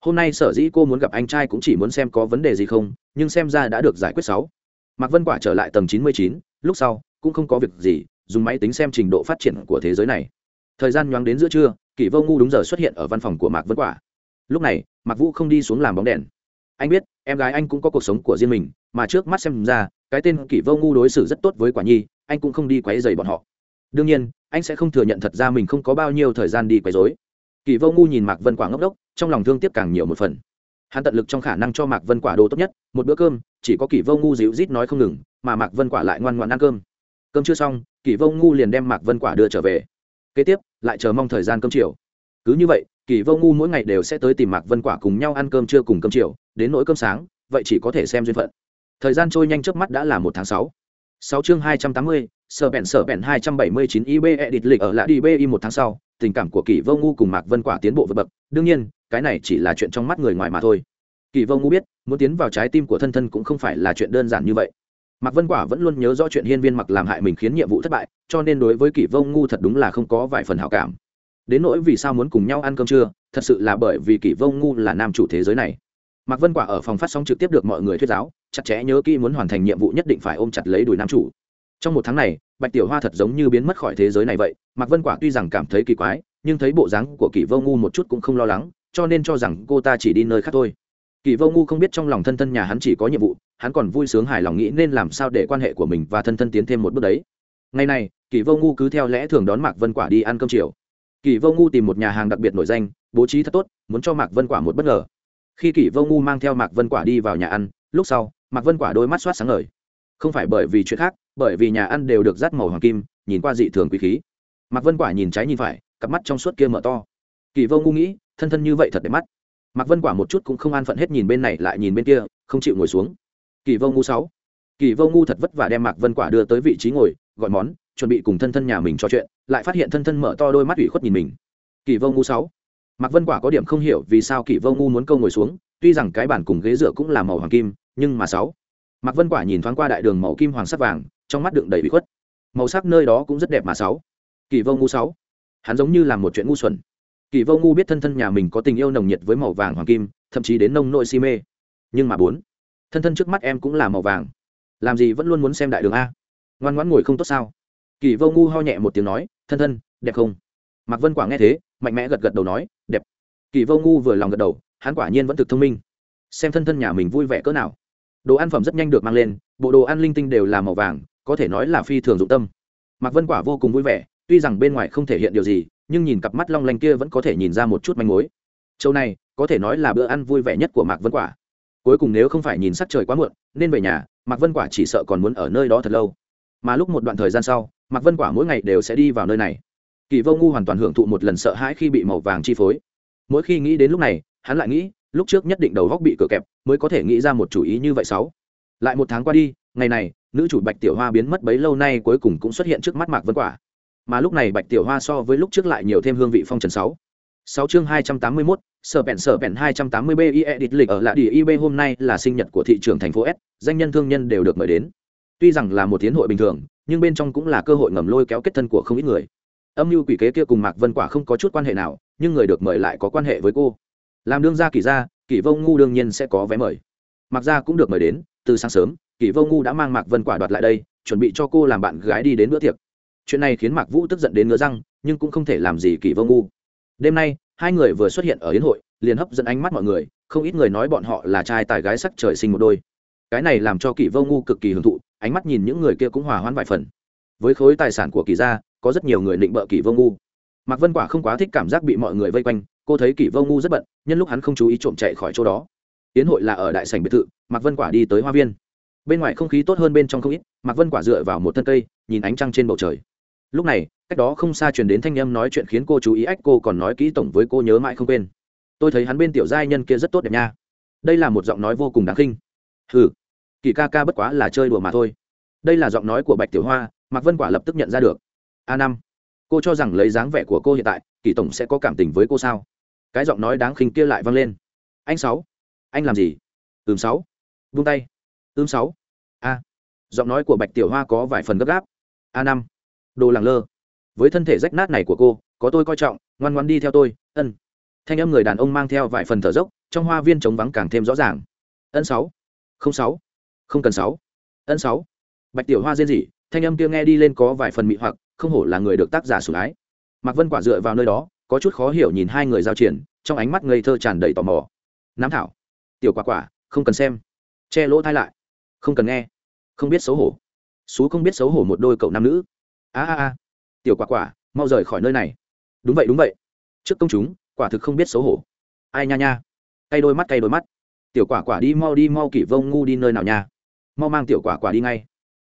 Hôm nay sở dĩ cô muốn gặp anh trai cũng chỉ muốn xem có vấn đề gì không, nhưng xem ra đã được giải quyết sáu. Mạc vân quả trở lại tầng chín mươi chín, lúc sau, cũng không có việc gì, dùng máy tính xem trình độ phát triển của thế giới này thời gian nhoáng đến giữa trưa, kỷ vô ngu đúng giờ xuất hiện ở văn phòng của mạc vân quả. Lúc này, mạc vũ không đi xuống làm bóng đèn. Anh biết, em gái anh cũng có cuộc sống của riêng mình, mà trước mắt xem ra, cái tên kỷ vô ngu đối xử rất tốt với quả nhi, anh cũng không đi quấy dày bọn họ. Đương nhiên, anh sẽ không thừa nhận thật ra mình không có bao nhiêu thời gian đi quấy dối kỷ vô ngu nhìn mạc vân quả ngốc đốc, trong lòng thương tiếc càng nhiều một phần. Hắn tận lực trong khả năng cho mạc vân quả đồ tốt nhất, một bữa cơm, chỉ có kỷ vô ngu dịu rít nói không ngừng, mà mạc vân quả lại ngoan ngoan ăn cơm. Cơm chưa xong, kỷ vô ngu liền đem mạc vân quả đưa trở về kế tiếp, lại chờ mong thời gian cơm chiều. Cứ như vậy, kỳ vô ngu mỗi ngày đều sẽ tới tìm mạc vân quả cùng nhau ăn cơm trưa cùng cơm chiều, đến nỗi cơm sáng, vậy chỉ có thể xem duyên phận. Thời gian trôi nhanh trước mắt đã là một tháng sáu. Sáu chương hai trăm tám mươi, sở bẹn sở bẹn hai trăm bảy mươi chín ib edit lịch ở lại đi bi một tháng sau, tình cảm của kỳ vô ngu cùng mạc vân quả tiến bộ vượt bậc, đương nhiên, cái này chỉ là chuyện trong mắt người ngoài mà thôi. Kỳ vô ngu biết, muốn tiến vào trái tim của thân thân cũng không phải là chuyện đơn giản như vậy mạc vân quả vẫn luôn nhớ rõ chuyện hiên viên mặc làm hại mình khiến nhiệm vụ thất bại, cho nên đối với kỷ vô ngu thật đúng là không có vài phần hảo cảm. Đến nỗi vì sao muốn cùng nhau ăn cơm trưa, thật sự là bởi vì kỷ vô ngu là nam chủ thế giới này. Mạc vân quả ở phòng phát sóng trực tiếp được mọi người thuyết giáo, chặt chẽ nhớ kỹ muốn hoàn thành nhiệm vụ nhất định phải ôm chặt lấy đùi nam chủ. Trong một tháng này, bạch tiểu hoa thật giống như biến mất khỏi thế giới này vậy, mạc vân quả tuy rằng cảm thấy kỳ quái, nhưng thấy bộ dáng của kỷ vô ngu một chút cũng không lo lắng, cho nên cho rằng cô ta chỉ đi nơi khác thôi. Kỳ vô ngu không biết trong lòng thân thân nhà hắn chỉ có nhiệm vụ, hắn còn vui sướng hài lòng nghĩ nên làm sao để quan hệ của mình và thân thân tiến thêm một bước đấy. Ngày này, Kỳ vô ngu cứ theo lẽ thường đón mạc vân quả đi ăn cơm chiều. Kỳ vô ngu tìm một nhà hàng đặc biệt nổi danh, bố trí thật tốt, muốn cho mạc vân quả một bất ngờ. Khi Kỳ vô ngu mang theo mạc vân quả đi vào nhà ăn, lúc sau, mạc vân quả đôi mắt soát sáng ngời. Không phải bởi vì chuyện khác, bởi vì nhà ăn đều được dắt màu hoàng kim, nhìn qua dị thường quý khí. Mạc vân quả nhìn trái nhìn phải, cặp mắt trong suốt kia mở to. Kỳ vô ngu nghĩ, thân thân như vậy thật đẹp mắt mạc vân quả một chút cũng không an phận hết nhìn bên này lại nhìn bên kia, không chịu ngồi xuống. Kỳ vô ngu sáu. Kỳ vô ngu thật vất vả đem mạc vân quả đưa tới vị trí ngồi, gọi món, chuẩn bị cùng thân thân nhà mình trò chuyện, lại phát hiện thân thân mở to đôi mắt ủy khuất nhìn mình. Kỳ vô ngu sáu. Mạc vân quả có điểm không hiểu vì sao kỳ vô ngu muốn câu ngồi xuống, tuy rằng cái bàn cùng ghế dựa cũng là màu hoàng kim, nhưng mà sáu. Mạc vân quả nhìn thoáng qua đại đường màu kim hoàng sắc vàng, trong mắt đựng đầy bị khuất. Màu sắc nơi đó cũng rất đẹp mà sáu. Kỳ vô ngu sáu. Hắn giống như là một chuyện ngu xuẩn kỳ vô ngu biết thân thân nhà mình có tình yêu nồng nhiệt với màu vàng hoàng kim, thậm chí đến nông nội si mê. Nhưng mà bốn, thân thân trước mắt em cũng là màu vàng. Làm gì vẫn luôn muốn xem đại đường a? Ngoan ngoãn ngồi không tốt sao? Kỳ vô ngu ho nhẹ một tiếng nói, thân thân, đẹp không? Mạc vân quả nghe thế, mạnh mẽ gật gật đầu nói, đẹp. Kỳ vô ngu vừa lòng gật đầu, hắn quả nhiên vẫn thực thông minh. Xem thân thân nhà mình vui vẻ cỡ nào. Đồ ăn phẩm rất nhanh được mang lên, bộ đồ ăn linh tinh đều là màu vàng, có thể nói là phi thường dụng tâm. Mạc vân quả vô cùng vui vẻ, tuy rằng bên ngoài không thể hiện điều gì nhưng nhìn cặp mắt long lanh kia vẫn có thể nhìn ra một chút manh mối. Châu này, có thể nói là bữa ăn vui vẻ nhất của mạc vân quả. Cuối cùng nếu không phải nhìn sắc trời quá muộn, nên về nhà, mạc vân quả chỉ sợ còn muốn ở nơi đó thật lâu. Mà lúc một đoạn thời gian sau, mạc vân quả mỗi ngày đều sẽ đi vào nơi này. Kỳ vô ngu hoàn toàn hưởng thụ một lần sợ hãi khi bị màu vàng chi phối. Mỗi khi nghĩ đến lúc này, hắn lại nghĩ, lúc trước nhất định đầu góc bị cửa kẹp, mới có thể nghĩ ra một chủ ý như vậy sáu. Lại một tháng qua đi, ngày này, nữ chủ bạch tiểu hoa biến mất bấy lâu nay cuối cùng cũng xuất hiện trước mắt mạc vân quả mà lúc này bạch tiểu hoa so với lúc trước lại nhiều thêm hương vị phong trần sáu. Sáu chương hai trăm tám mươi 281, sở bẹn sở bẹn hai trăm tám mươi b i edit lịch ở lạ địa ib hôm nay là sinh nhật của thị trường thành phố s danh nhân thương nhân đều được mời đến. Tuy rằng là một tiến hội bình thường nhưng bên trong cũng là cơ hội ngầm lôi kéo kết thân của không ít người. Âm mưu quỷ kế kia cùng mạc vân quả không có chút quan hệ nào nhưng người được mời lại có quan hệ với cô. Làm đương gia kỷ gia kỷ vô ngu đương nhiên sẽ có vé mời. Mặc gia cũng được mời đến từ sáng sớm kỷ vô ngu đã mang mạc vân quả đoạt lại đây chuẩn bị cho cô làm bạn gái đi đến bữa tiệc chuyện này khiến mạc vũ tức giận đến ngứa răng, nhưng cũng không thể làm gì kỳ vô ngu. Đêm nay, hai người vừa xuất hiện ở yến hội, liền hấp dẫn ánh mắt mọi người, không ít người nói bọn họ là trai tài gái sắc trời sinh một đôi. Cái này làm cho kỳ vô ngu cực kỳ hưởng thụ, ánh mắt nhìn những người kia cũng hòa hoãn vài phần. Với khối tài sản của kỳ gia, có rất nhiều người định bợ kỳ vô ngu. Mạc vân quả không quá thích cảm giác bị mọi người vây quanh, cô thấy kỳ vô ngu rất bận, nhân lúc hắn không chú ý trộm chạy khỏi chỗ đó. Tiến hội là ở đại sảnh biệt thự, mạc vân quả đi tới hoa viên. Bên ngoài không khí tốt hơn bên trong không ít, mạc vân quả dựa vào một thân cây, nhìn ánh trăng trên bầu trời lúc này, cách đó không xa truyền đến thanh âm nói chuyện khiến cô chú ý ách cô còn nói kỹ tổng với cô nhớ mãi không quên. Tôi thấy hắn bên tiểu giai nhân kia rất tốt đẹp nha. Đây là một giọng nói vô cùng đáng khinh. Hừ, kỳ ca ca bất quá là chơi đùa mà thôi. Đây là giọng nói của bạch tiểu hoa, mạc vân quả lập tức nhận ra được. A năm, cô cho rằng lấy dáng vẻ của cô hiện tại, kỳ tổng sẽ có cảm tình với cô sao? Cái giọng nói đáng khinh kia lại vang lên. Anh sáu, anh làm gì? Ừm sáu vung tay. Ưm sáu. A, giọng nói của bạch tiểu hoa có vài phần gấp gáp. A năm đồ làng lơ. Với thân thể rách nát này của cô, có tôi coi trọng, ngoan ngoan đi theo tôi, ân. Thanh âm người đàn ông mang theo vài phần thở dốc, trong hoa viên trống vắng càng thêm rõ ràng. Ân sáu. Không sáu. Không cần sáu. Ân sáu. Bạch tiểu hoa rên rỉ, thanh âm kia nghe đi lên có vài phần mị hoặc, không hổ là người được tác giả sủng ái. Mạc vân quả dựa vào nơi đó, có chút khó hiểu nhìn hai người giao triển, trong ánh mắt ngây thơ tràn đầy tò mò. Nám thảo. Tiểu quả quả, không cần xem. Che lỗ thai lại. Không cần nghe. Không biết xấu hổ. Xú không biết xấu hổ một đôi cậu nam nữ a a a, tiểu quả quả, mau rời khỏi nơi này. Đúng vậy đúng vậy. Trước công chúng, quả thực không biết xấu hổ. Ai nha nha. Cay đôi mắt, cay đôi mắt. Tiểu quả quả đi mau đi, mau kỷ vông ngu đi nơi nào nha. Mau mang tiểu quả quả đi ngay.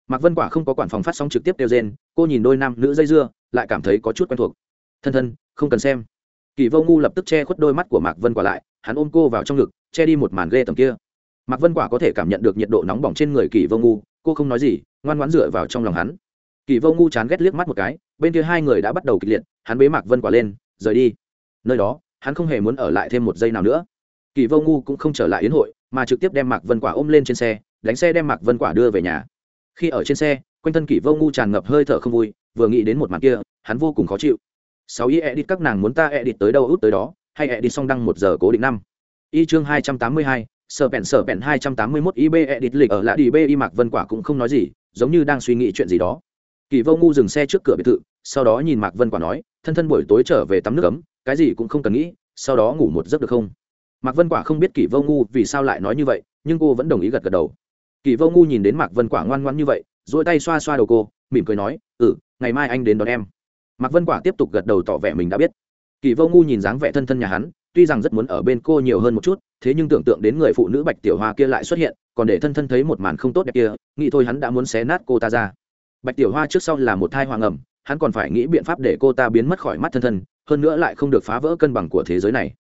Mạc vân quả không có quản phòng phát sóng trực tiếp kêu gen cô nhìn đôi nam nữ dây dưa, lại cảm thấy có chút quen thuộc. Thân thân, không cần xem. Kỳ vô ngu lập tức che khuất đôi mắt của mạc vân quả lại, hắn ôm cô vào trong ngực, che đi một màn ghê tầm kia. Mạc vân quả có thể cảm nhận được nhiệt độ nóng bỏng trên người kỳ vô ngu, cô không nói gì, ngoan ngoãn dựa vào trong lòng hắn kỳ vô ngu chán ghét liếc mắt một cái, bên kia hai người đã bắt đầu kịch liệt, hắn bế mạc vân quả lên, rời đi. Nơi đó, hắn không hề muốn ở lại thêm một giây nào nữa. Kỳ vô ngu cũng không trở lại yến hội, mà trực tiếp đem mạc vân quả ôm lên trên xe, đánh xe đem mạc vân quả đưa về nhà. Khi ở trên xe, quanh thân kỳ vô ngu tràn ngập hơi thở không vui, vừa nghĩ đến một mặt kia, hắn vô cùng khó chịu. Sáu y edit các nàng muốn ta edit tới đâu út tới đó, hay edit xong đăng một giờ cố định năm. Y chương hai trăm tám mươi hai, sở bèn sở bèn hai trăm tám mươi mốt ib edit lịch ở lại đi b y mạc vân quả cũng không nói gì, giống như đang suy nghĩ chuyện gì đó kỳ vô ngu dừng xe trước cửa biệt thự, sau đó nhìn mạc vân quả nói, thân thân buổi tối trở về tắm nước ấm, cái gì cũng không cần nghĩ, sau đó ngủ một giấc được không? Mạc vân quả không biết kỳ vô ngu vì sao lại nói như vậy, nhưng cô vẫn đồng ý gật gật đầu. Kỳ vô ngu nhìn đến mạc vân quả ngoan ngoan như vậy dỗi tay xoa xoa đầu cô, mỉm cười nói ừ ngày mai anh đến đón em. Mạc vân quả tiếp tục gật đầu tỏ vẻ mình đã biết. Kỳ vô ngu nhìn dáng vẻ thân thân nhà hắn, tuy rằng rất muốn ở bên cô nhiều hơn một chút, thế nhưng tưởng tượng đến người phụ nữ bạch tiểu hoa kia lại xuất hiện, còn để thân thân thấy một màn không tốt đẹp kia, nghĩ thôi hắn đã muốn xé nát cô ta ra bạch tiểu hoa trước sau là một thai hoàng ẩm, hắn còn phải nghĩ biện pháp để cô ta biến mất khỏi mắt thân thân, hơn nữa lại không được phá vỡ cân bằng của thế giới này.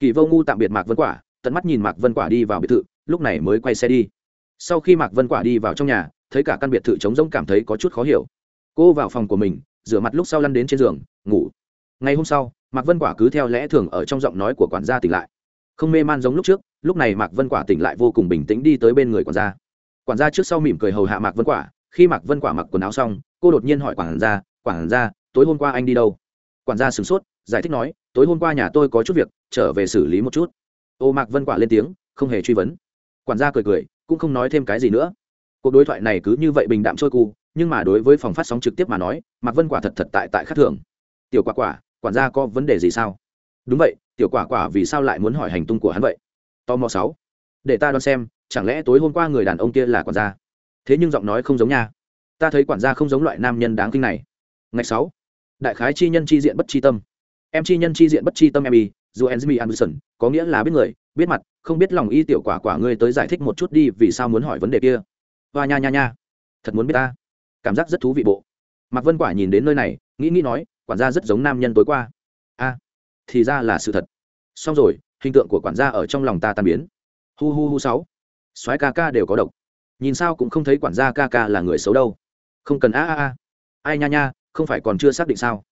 Kỳ vô ngu tạm biệt mạc vân quả, tận mắt nhìn mạc vân quả đi vào biệt thự, lúc này mới quay xe đi. Sau khi mạc vân quả đi vào trong nhà, thấy cả căn biệt thự trống rỗng cảm thấy có chút khó hiểu. Cô vào phòng của mình, rửa mặt lúc sau lăn đến trên giường, ngủ. Ngày hôm sau, mạc vân quả cứ theo lẽ thường ở trong giọng nói của quản gia tỉnh lại. Không mê man giống lúc trước, lúc này mạc vân quả tỉnh lại vô cùng bình tĩnh đi tới bên người quản gia. Quản gia trước sau mỉm cười hầu hạ mạc vân quả khi mạc vân quả mặc quần áo xong, cô đột nhiên hỏi quản gia quản gia, tối hôm qua anh đi đâu? Quản gia sửng sốt, giải thích nói, tối hôm qua nhà tôi có chút việc, trở về xử lý một chút. Ô mạc vân quả lên tiếng, không hề truy vấn. Quản gia cười cười, cũng không nói thêm cái gì nữa. Cuộc đối thoại này cứ như vậy bình đạm trôi cu nhưng mà đối với phòng phát sóng trực tiếp mà nói, mạc vân quả thật thật tại tại khác thường. Tiểu quả quả, quản gia có vấn đề gì sao? Đúng vậy, tiểu quả quả vì sao lại muốn hỏi hành tung của hắn vậy? Tò mò sáu, để ta đoán xem, chẳng lẽ tối hôm qua người đàn ông kia là quản gia? Thế nhưng giọng nói không giống nha. Ta thấy quản gia không giống loại nam nhân đáng kinh này. Ngày sáu, đại khái chi nhân chi diện bất chi tâm. Em chi nhân chi diện bất chi tâm em y, dù enzmi anderson, có nghĩa là biết người, biết mặt, không biết lòng y tiểu quả quả ngươi tới giải thích một chút đi vì sao muốn hỏi vấn đề kia. Và nha nha nha. Thật muốn biết ta. Cảm giác rất thú vị bộ. Mạc vân quả nhìn đến nơi này, nghĩ nghĩ nói, quản gia rất giống nam nhân tối qua. A, thì ra là sự thật. Xong rồi, hình tượng của quản gia ở trong lòng ta tan biến. Hu hu hu sáu. Soái ca ca đều có độc nhìn sao cũng không thấy quản gia ca ca là người xấu đâu. Không cần a a a. Ai nha nha, không phải còn chưa xác định sao?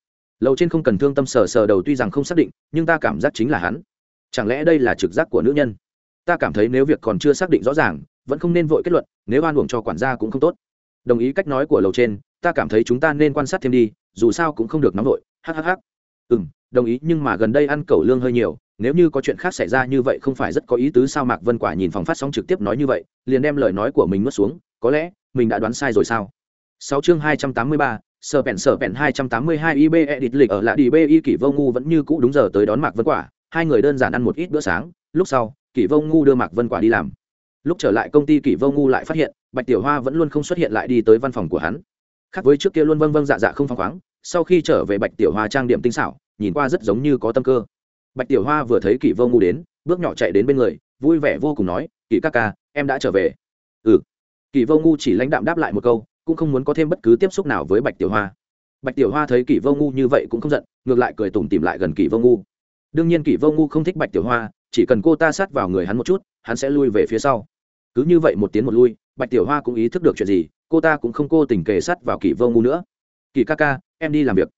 Lầu trên không cần thương tâm sờ sờ đầu tuy rằng không xác định, nhưng ta cảm giác chính là hắn. Chẳng lẽ đây là trực giác của nữ nhân? Ta cảm thấy nếu việc còn chưa xác định rõ ràng, vẫn không nên vội kết luận, nếu oan uổng cho quản gia cũng không tốt. Đồng ý cách nói của lầu trên, ta cảm thấy chúng ta nên quan sát thêm đi, dù sao cũng không được nóng vội. Hhh ừ m đồng ý, nhưng mà gần đây ăn cẩu lương hơi nhiều nếu như có chuyện khác xảy ra như vậy không phải rất có ý tứ sao mạc vân quả nhìn phòng phát sóng trực tiếp nói như vậy, liền đem lời nói của mình nuốt xuống, có lẽ, mình đã đoán sai rồi sao? Sáu chương hai trăm tám mươi ba, sở bèn sở bèn hai trăm tám mươi hai ib edit lịch ở lại đi bi kỷ vô ngu vẫn như cũ đúng giờ tới đón mạc vân quả, hai người đơn giản ăn một ít bữa sáng, lúc sau, kỷ vô ngu đưa mạc vân quả đi làm. Lúc trở lại công ty kỷ vô ngu lại phát hiện, bạch tiểu hoa vẫn luôn không xuất hiện lại đi tới văn phòng của hắn. Khác với trước kia luôn vâng vâng dạ dạ không phăng khoáng, sau khi trở về bạch tiểu hoa trang điểm tinh xảo, nhìn qua rất giống như có tâm cơ bạch tiểu hoa vừa thấy kỷ vô ngu đến, bước nhỏ chạy đến bên người, vui vẻ vô cùng nói, kỷ ca ca, em đã trở về. Ừ. Kỷ vô ngu chỉ lãnh đạm đáp lại một câu, cũng không muốn có thêm bất cứ tiếp xúc nào với bạch tiểu hoa. Bạch tiểu hoa thấy kỷ vô ngu như vậy cũng không giận, ngược lại cười tủm tìm lại gần kỷ vô ngu đương nhiên kỷ vô ngu không thích bạch tiểu hoa, chỉ cần cô ta sát vào người hắn một chút, hắn sẽ lui về phía sau. Cứ như vậy một tiến một lui, bạch tiểu hoa cũng ý thức được chuyện gì, cô ta cũng không cô tình kề sát vào kỷ vô ngu nữa. Kỳ ca ca, em đi làm việc.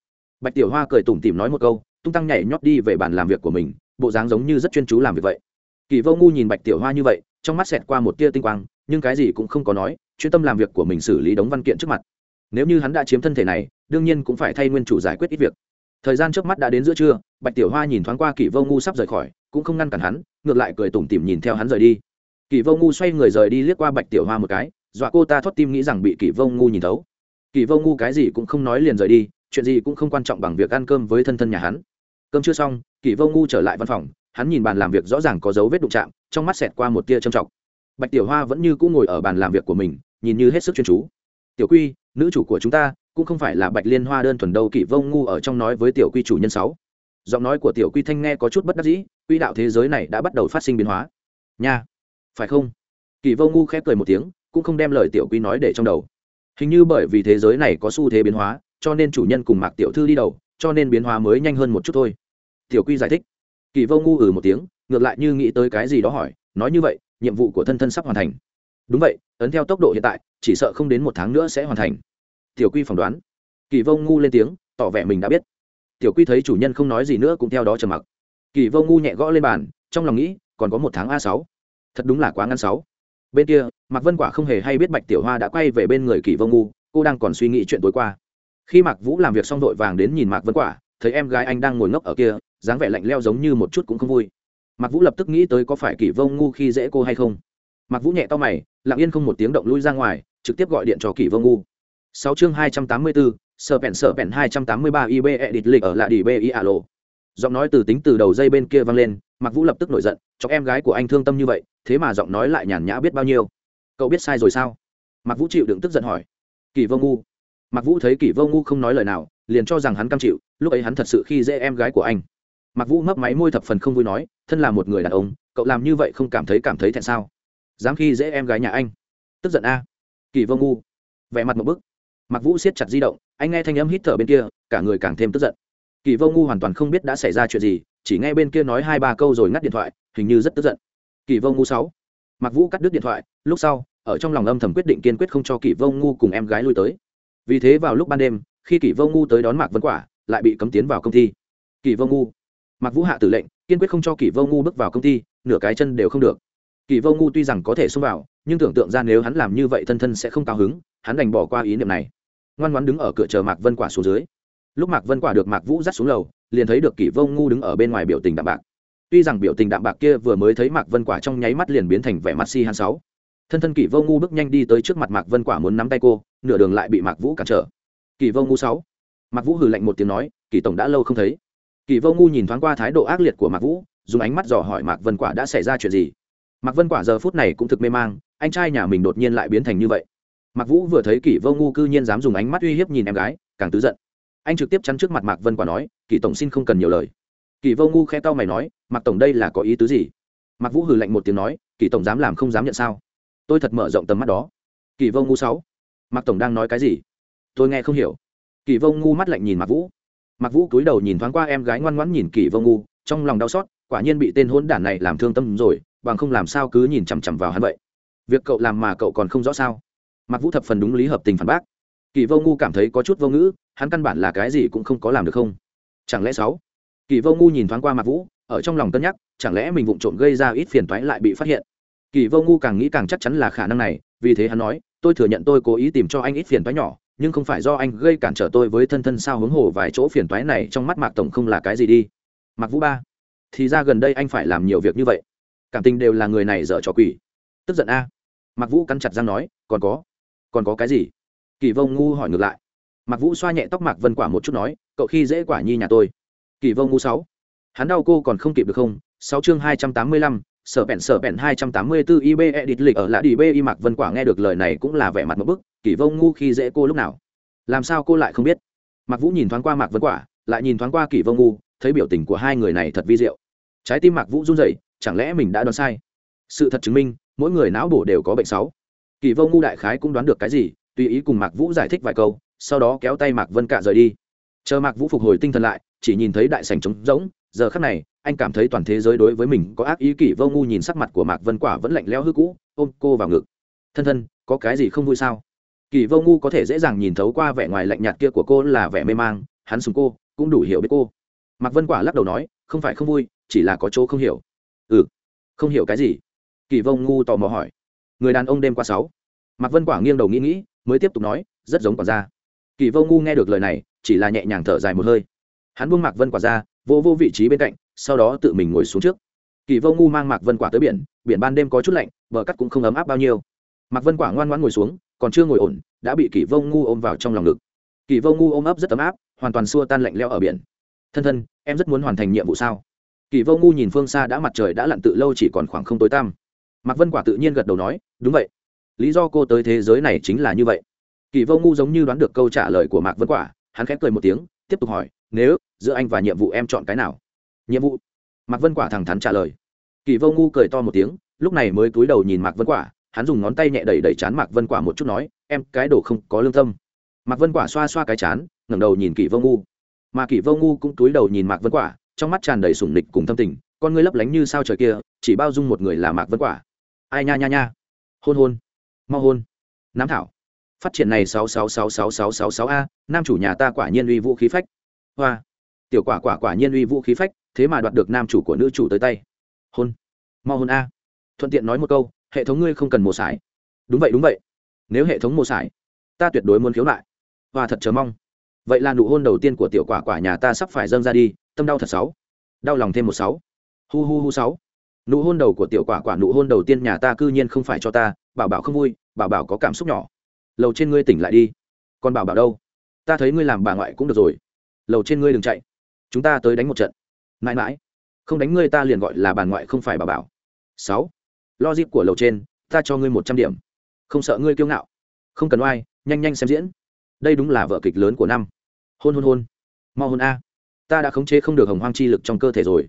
Bạch tiểu hoa cười tủm tỉm nói một câu tung tăng nhảy nhót đi về bàn làm việc của mình, bộ dáng giống như rất chuyên chú làm việc vậy. Kỳ vô ngu nhìn bạch tiểu hoa như vậy, trong mắt xẹt qua một tia tinh quang, nhưng cái gì cũng không có nói, chuyên tâm làm việc của mình xử lý đống văn kiện trước mặt. Nếu như hắn đã chiếm thân thể này, đương nhiên cũng phải thay nguyên chủ giải quyết ít việc. Thời gian trước mắt đã đến giữa trưa, bạch tiểu hoa nhìn thoáng qua kỳ vô ngu sắp rời khỏi, cũng không ngăn cản hắn, ngược lại cười tủm tỉm nhìn theo hắn rời đi. Kỳ vô ngu xoay người rời đi liếc qua bạch tiểu hoa một cái, dọa cô ta thoát tim nghĩ rằng bị kỳ vô ngu nhìn thấu. Kỳ vô ngu cái gì cũng không nói liền rời đi, chuyện gì cũng không quan trọng bằng việc ăn cơm với thân thân nhà hắn cơm chưa xong kỳ vô ngu trở lại văn phòng, hắn nhìn bàn làm việc rõ ràng có dấu vết đụng chạm, trong mắt xẹt qua một tia trầm trọng bạch tiểu hoa vẫn như cũng ngồi ở bàn làm việc của mình, nhìn như hết sức chuyên chú. Tiểu quy, nữ chủ của chúng ta, cũng không phải là bạch liên hoa đơn thuần đâu, kỷ vô ngu ở trong nói với tiểu quy chủ nhân sáu. Giọng nói của tiểu quy thanh nghe có chút bất đắc dĩ, quỹ đạo thế giới này đã bắt đầu phát sinh biến hóa. Nha, phải không? Kỷ vô ngu khép cười một tiếng, cũng không đem lời tiểu quy nói để trong đầu. Hình như bởi vì thế giới này có xu thế biến hóa, cho nên chủ nhân cùng mạc tiểu thư đi đầu, cho nên biến hóa mới nhanh hơn một chút thôi tiểu quy giải thích. Kỳ vô ngu ừ một tiếng, ngược lại như nghĩ tới cái gì đó hỏi, nói như vậy, nhiệm vụ của thân thân sắp hoàn thành. Đúng vậy, ấn theo tốc độ hiện tại, chỉ sợ không đến một tháng nữa sẽ hoàn thành. Tiểu quy phỏng đoán. Kỳ vô ngu lên tiếng, tỏ vẻ mình đã biết. Tiểu quy thấy chủ nhân không nói gì nữa cũng theo đó trầm mặc. Kỳ vô ngu nhẹ gõ lên bàn, trong lòng nghĩ, còn có một tháng a sáu. Thật đúng là quá ngăn sáu. Bên kia, mạc vân quả không hề hay biết bạch tiểu hoa đã quay về bên người kỳ vô ngu, cô đang còn suy nghĩ chuyện tối qua. Khi mạc vũ làm việc xong vội vàng đến nhìn mạc vân quả, thấy em gái anh đang ngồi ngốc ở kia dáng vẻ lạnh leo giống như một chút cũng không vui. Mạc vũ lập tức nghĩ tới có phải kỷ vô ngu khi dễ cô hay không. Mạc vũ nhẹ to mày, lặng yên không một tiếng động lui ra ngoài, trực tiếp gọi điện cho kỷ vô ngu. Sáu chương hai trăm tám mươi bốn sở bèn sở bèn hai trăm tám mươi ba ib edit lịch ở lại đi bi alo giọng nói từ tính từ đầu dây bên kia vang lên, mạc vũ lập tức nổi giận cho em gái của anh thương tâm như vậy, thế mà giọng nói lại nhàn nhã biết bao nhiêu. Cậu biết sai rồi sao? Mạc vũ chịu đựng tức giận hỏi. Kỳ vô ngu. Mạc vũ thấy kỳ vô ngu không nói lời nào, liền cho rằng hắn cam chịu, lúc ấy hắn thật sự khi dễ em gái của anh mạc vũ mấp máy môi thập phần không vui nói, thân là một người đàn ông, cậu làm như vậy không cảm thấy cảm thấy thẹn sao? Dám khi dễ em gái nhà anh. Tức giận a. Kỳ vô ngu vẻ mặt một bức. Mạc vũ siết chặt di động, anh nghe thanh âm hít thở bên kia, cả người càng thêm tức giận. Kỳ vô ngu hoàn toàn không biết đã xảy ra chuyện gì, chỉ nghe bên kia nói hai ba câu rồi ngắt điện thoại, hình như rất tức giận. Kỳ vô ngu sáu. Mặc vũ cắt đứt điện thoại, lúc sau, ở trong lòng âm thầm quyết định kiên quyết không cho kỳ vô ngu cùng em gái lui tới. Vì thế vào lúc ban đêm, khi kỳ vô ngu tới đón mạc vân quả, lại bị cấm tiến vào công ty. Kỳ vô ngu mặc vũ hạ tử lệnh, kiên quyết không cho kỷ vô ngu bước vào công ty, nửa cái chân đều không được. Kỷ vô ngu tuy rằng có thể xông vào, nhưng tưởng tượng ra nếu hắn làm như vậy thân thân sẽ không cao hứng, hắn đành bỏ qua ý niệm này. Ngoan ngoãn đứng ở cửa chờ mạc vân quả xuống dưới. Lúc mạc vân quả được mạc vũ dắt xuống lầu, liền thấy được kỷ vô ngu đứng ở bên ngoài biểu tình đạm bạc. Tuy rằng biểu tình đạm bạc kia vừa mới thấy mạc vân quả trong nháy mắt liền biến thành vẻ mặt si hắn sáu. Thân thân kỷ vô ngu bước nhanh đi tới trước mặt mạc vân quả muốn nắm tay cô, nửa đường lại bị mạc vũ cản trở. Kỷ vô ngu sáu. Mạc vũ hừ lạnh một tiếng nói, kỷ tổng đã lâu không thấy kỳ vô ngu nhìn thoáng qua thái độ ác liệt của mạc vũ, dùng ánh mắt dò hỏi mạc vân quả đã xảy ra chuyện gì. Mạc vân quả giờ phút này cũng thực mê mang, anh trai nhà mình đột nhiên lại biến thành như vậy. Mạc vũ vừa thấy kỷ vô ngu cư nhiên dám dùng ánh mắt uy hiếp nhìn em gái, càng tứ giận. Anh trực tiếp chắn trước mặt mạc vân quả nói kỷ tổng xin không cần nhiều lời. Kỷ vô ngu khe tao mày nói, mạc tổng đây là có ý tứ gì? Mạc vũ hừ lạnh một tiếng nói kỷ tổng dám làm không dám nhận sao? Tôi thật mở rộng tầm mắt đó. Kỷ vô ngu sáu, mạc tổng đang nói cái gì? Tôi nghe không hiểu. Kỷ vô ngu mắt lạnh nhìn mạc vũ mạc vũ cúi đầu nhìn thoáng qua em gái ngoan ngoãn nhìn kỷ vô ngu, trong lòng đau xót, quả nhiên bị tên hỗn đản này làm thương tâm rồi, bằng không làm sao cứ nhìn chằm chằm vào hắn vậy. Việc cậu làm mà cậu còn không rõ sao? Mạc vũ thập phần đúng lý hợp tình phản bác. Kỳ vô ngu cảm thấy có chút vô ngữ, hắn căn bản là cái gì cũng không có làm được không? Chẳng lẽ sáu? Kỳ vô ngu nhìn thoáng qua mạc vũ, ở trong lòng cân nhắc, chẳng lẽ mình vụng trộm gây ra ít phiền toái lại bị phát hiện? Kỳ vô ngu càng nghĩ càng chắc chắn là khả năng này, vì thế hắn nói, tôi thừa nhận tôi cố ý tìm cho anh ít phiền toái nhỏ nhưng không phải do anh gây cản trở tôi với thân thân sao hướng hồ vài chỗ phiền toái này trong mắt mạc tổng không là cái gì đi. Mạc vũ ba, thì ra gần đây anh phải làm nhiều việc như vậy. Cảm tình đều là người này dở trò quỷ. Tức giận a. Mạc vũ cắn chặt răng nói, còn có còn có cái gì? Kỳ vông ngu hỏi ngược lại. Mạc vũ xoa nhẹ tóc mạc vân quả một chút nói, cậu khi dễ quả nhi nhà tôi. Kỳ vông ngu sáu, hắn đau cô còn không kịp được không? Sáu chương hai trăm tám mươi lăm, sở bẹn sở bẹn hai trăm tám mươi bốn ib edit lịch ở lạ đi b y mạc vân quả nghe được lời này cũng là vẻ mặt một bức kỳ vông ngu khi dễ cô lúc nào? Làm sao cô lại không biết? Mạc vũ nhìn thoáng qua mạc vân quả, lại nhìn thoáng qua kỳ vông ngu, thấy biểu tình của hai người này thật vi diệu. Trái tim mạc vũ run rẩy, chẳng lẽ mình đã đoán sai? Sự thật chứng minh, mỗi người não bổ đều có bệnh sáu. Kỳ vô ngu đại khái cũng đoán được cái gì, tùy ý cùng mạc vũ giải thích vài câu, sau đó kéo tay mạc vân cạ rời đi. Chờ mạc vũ phục hồi tinh thần lại, chỉ nhìn thấy đại sành trống rỗng, giờ khắc này, anh cảm thấy toàn thế giới đối với mình có ác ý. Kỳ vô ngu nhìn sắc mặt của mạc vân quả vẫn lạnh lẽo hư cũ, ôm cô vào ngực. Thân thân, có cái gì không vui sao? Kỳ vô ngu có thể dễ dàng nhìn thấu qua vẻ ngoài lạnh nhạt kia của cô là vẻ mê mang, hắn sùng cô, cũng đủ hiểu biết cô. Mạc vân quả lắc đầu nói, không phải không vui, chỉ là có chỗ không hiểu. Ừ không hiểu cái gì? Kỳ Vô ngu tò mò hỏi. Người đàn ông đêm qua sáu. Mạc vân quả nghiêng đầu nghĩ nghĩ, mới tiếp tục nói, rất giống quả ra kỳ Vô ngu nghe được lời này, chỉ là nhẹ nhàng thở dài một hơi. Hắn buông mạc vân quả ra, vô vô vị trí bên cạnh, sau đó tự mình ngồi xuống trước. Kỳ vô ngu mang mạc vân quả tới biển biển ban đêm có chút lạnh, bờ cắt cũng không ấm áp bao nhiêu mạc vân quả ngoan ngoan ngồi xuống, còn chưa ngồi ổn, đã bị kỷ vô ngu ôm vào trong lòng ngực. Kỷ vô ngu ôm ấp rất ấm áp, hoàn toàn xua tan lạnh leo ở biển. Thân thân, em rất muốn hoàn thành nhiệm vụ sao? Kỷ vô ngu nhìn phương xa đã mặt trời đã lặn tự lâu chỉ còn khoảng không tối tăm. Mạc vân quả tự nhiên gật đầu nói, đúng vậy. Lý do cô tới thế giới này chính là như vậy. Kỳ vô ngu giống như đoán được câu trả lời của mạc vân quả, hắn khép cười một tiếng, tiếp tục hỏi, nếu giữa anh và nhiệm vụ em chọn cái nào? Nhiệm vụ? Mạc vân quả thẳng thắn trả lời. Kỳ vô ngu cười to một tiếng, lúc này mới cúi đầu nhìn mạc vân quả hắn dùng ngón tay nhẹ đẩy đẩy chán mạc vân quả một chút nói, em, cái đồ không có lương tâm. Mạc vân quả xoa xoa cái chán, ngẩng đầu nhìn kỷ vô ngu. Mà kỷ vô ngu cũng cúi đầu nhìn mạc vân quả, trong mắt tràn đầy sủng nịch cùng thâm tình, con ngươi lấp lánh như sao trời kia, chỉ bao dung một người là mạc vân quả. Ai nha nha nha. Hôn hôn. Mau hôn. Nam thảo. Phát triển này sáu sáu sáu sáu sáu sáu sáu a, nam chủ nhà ta quả nhiên uy vũ khí phách. Hoa. Tiểu quả quả quả nhiên uy vũ khí phách, thế mà đoạt được nam chủ của nữ chủ tới tay. Hôn. Mau hôn a. Thuận tiện nói một câu hệ thống ngươi không cần mổ sải. Đúng vậy đúng vậy. Nếu hệ thống mổ sải, ta tuyệt đối muốn khiếu nại. Và thật chờ mong. Vậy là nụ hôn đầu tiên của tiểu quả quả nhà ta sắp phải dâng ra đi, tâm đau thật sáu. Đau lòng thêm một sáu. Hu hu hu sáu. Nụ hôn đầu của tiểu quả quả, nụ hôn đầu tiên nhà ta cư nhiên không phải cho ta, bảo bảo không vui, bảo bảo có cảm xúc nhỏ. Lầu trên ngươi tỉnh lại đi. Còn bảo bảo đâu? Ta thấy ngươi làm bà ngoại cũng được rồi. Lầu trên ngươi đừng chạy. Chúng ta tới đánh một trận. Mãi mãi. Không đánh ngươi ta liền gọi là bà ngoại không phải bà bảo. Sáu lo dịp của lầu trên, ta cho ngươi một trăm điểm. Không sợ ngươi kiêu ngạo. Không cần oai, nhanh nhanh xem diễn. Đây đúng là vở kịch lớn của năm. Hôn hôn hôn. Mau hôn a. Ta đã khống chế không được hồng hoang chi lực trong cơ thể rồi.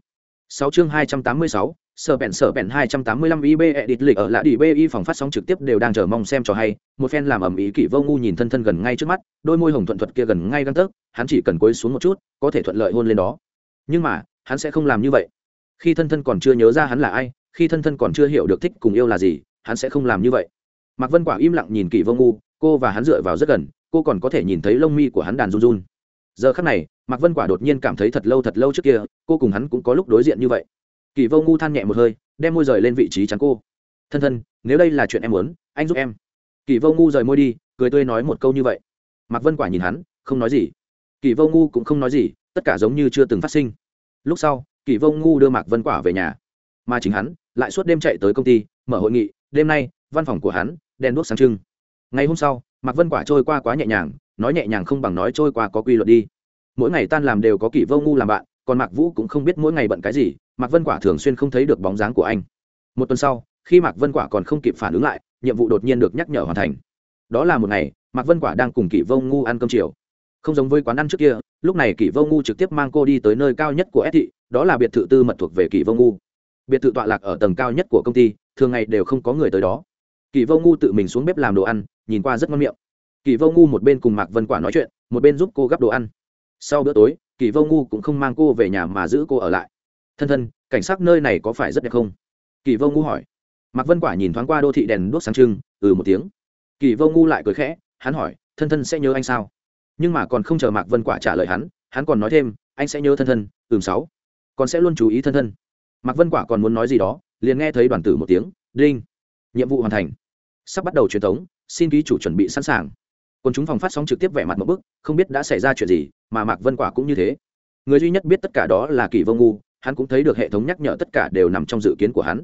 Sáu chương hai trăm tám mươi sáu, sở bèn sở bèn hai trăm tám mươi lăm ib edit lịch ở lạ đi bi phòng phát sóng trực tiếp đều đang chờ mong xem trò hay. Một phen làm ẩm ý kỷ vô ngu nhìn thân thân gần ngay trước mắt, đôi môi hồng thuận thuật kia gần ngay găng tấc hắn chỉ cần cối xuống một chút, có thể thuận lợi hôn lên đó. Nhưng mà, hắn sẽ không làm như vậy. Khi thân thân còn chưa nhớ ra hắn là ai khi thân thân còn chưa hiểu được thích cùng yêu là gì, hắn sẽ không làm như vậy. Mạc vân quả im lặng nhìn kỷ vô ngu, cô và hắn dựa vào rất gần, cô còn có thể nhìn thấy lông mi của hắn đàn run run. Giờ khắc này, mạc vân quả đột nhiên cảm thấy thật lâu thật lâu trước kia, cô cùng hắn cũng có lúc đối diện như vậy. Kỳ vô ngu than nhẹ một hơi, đem môi rời lên vị trí chắn cô. Thân thân, nếu đây là chuyện em muốn, anh giúp em. Kỳ vô ngu rời môi đi, cười tươi nói một câu như vậy. Mạc vân quả nhìn hắn, không nói gì. Kỳ vô ngu cũng không nói gì, tất cả giống như chưa từng phát sinh. Lúc sau kỳ vô ngu đưa mạc vân quả về nhà. Mà chính hắn lại suốt đêm chạy tới công ty, mở hội nghị, đêm nay, văn phòng của hắn, đèn đuốc sáng trưng. Ngày hôm sau, mạc vân quả trôi qua quá nhẹ nhàng, nói nhẹ nhàng không bằng nói trôi qua có quy luật đi. Mỗi ngày tan làm đều có kỷ vô ngu làm bạn, còn mạc vũ cũng không biết mỗi ngày bận cái gì, mạc vân quả thường xuyên không thấy được bóng dáng của anh. Một tuần sau, khi mạc vân quả còn không kịp phản ứng lại, nhiệm vụ đột nhiên được nhắc nhở hoàn thành. Đó là một ngày, mạc vân quả đang cùng kỷ vô ngu ăn cơm chiều. Không giống với quán ăn trước kia, lúc này kỷ vô ngu trực tiếp mang cô đi tới nơi cao nhất của s thị, đó là biệt thự tư mật thuộc về kỷ vô ngu biệt thự tọa lạc ở tầng cao nhất của công ty, thường ngày đều không có người tới đó. Kỳ vô ngu tự mình xuống bếp làm đồ ăn, nhìn qua rất ngon miệng. Kỳ vô ngu một bên cùng mạc vân quả nói chuyện, một bên giúp cô gắp đồ ăn. Sau bữa tối, kỳ vô ngu cũng không mang cô về nhà mà giữ cô ở lại. Thân thân, cảnh sát nơi này có phải rất đẹp không? Kỳ vô ngu hỏi. Mạc vân quả nhìn thoáng qua đô thị đèn đuốc sáng trưng ừ một tiếng. Kỳ vô ngu lại cười khẽ, hắn hỏi, thân thân sẽ nhớ anh sao? Nhưng mà còn không chờ mạc vân quả trả lời hắn hắn còn nói thêm, anh sẽ nhớ thân thân, ừm sáu. Còn sẽ luôn chú ý thân thân mạc vân quả còn muốn nói gì đó, liền nghe thấy đoàn tử một tiếng, đinh, nhiệm vụ hoàn thành. Sắp bắt đầu truyền thống xin ký chủ chuẩn bị sẵn sàng. Còn chúng phòng phát sóng trực tiếp vẻ mặt một bức, không biết đã xảy ra chuyện gì, mà mạc vân quả cũng như thế. Người duy nhất biết tất cả đó là kỳ vô ngu, hắn cũng thấy được hệ thống nhắc nhở tất cả đều nằm trong dự kiến của hắn.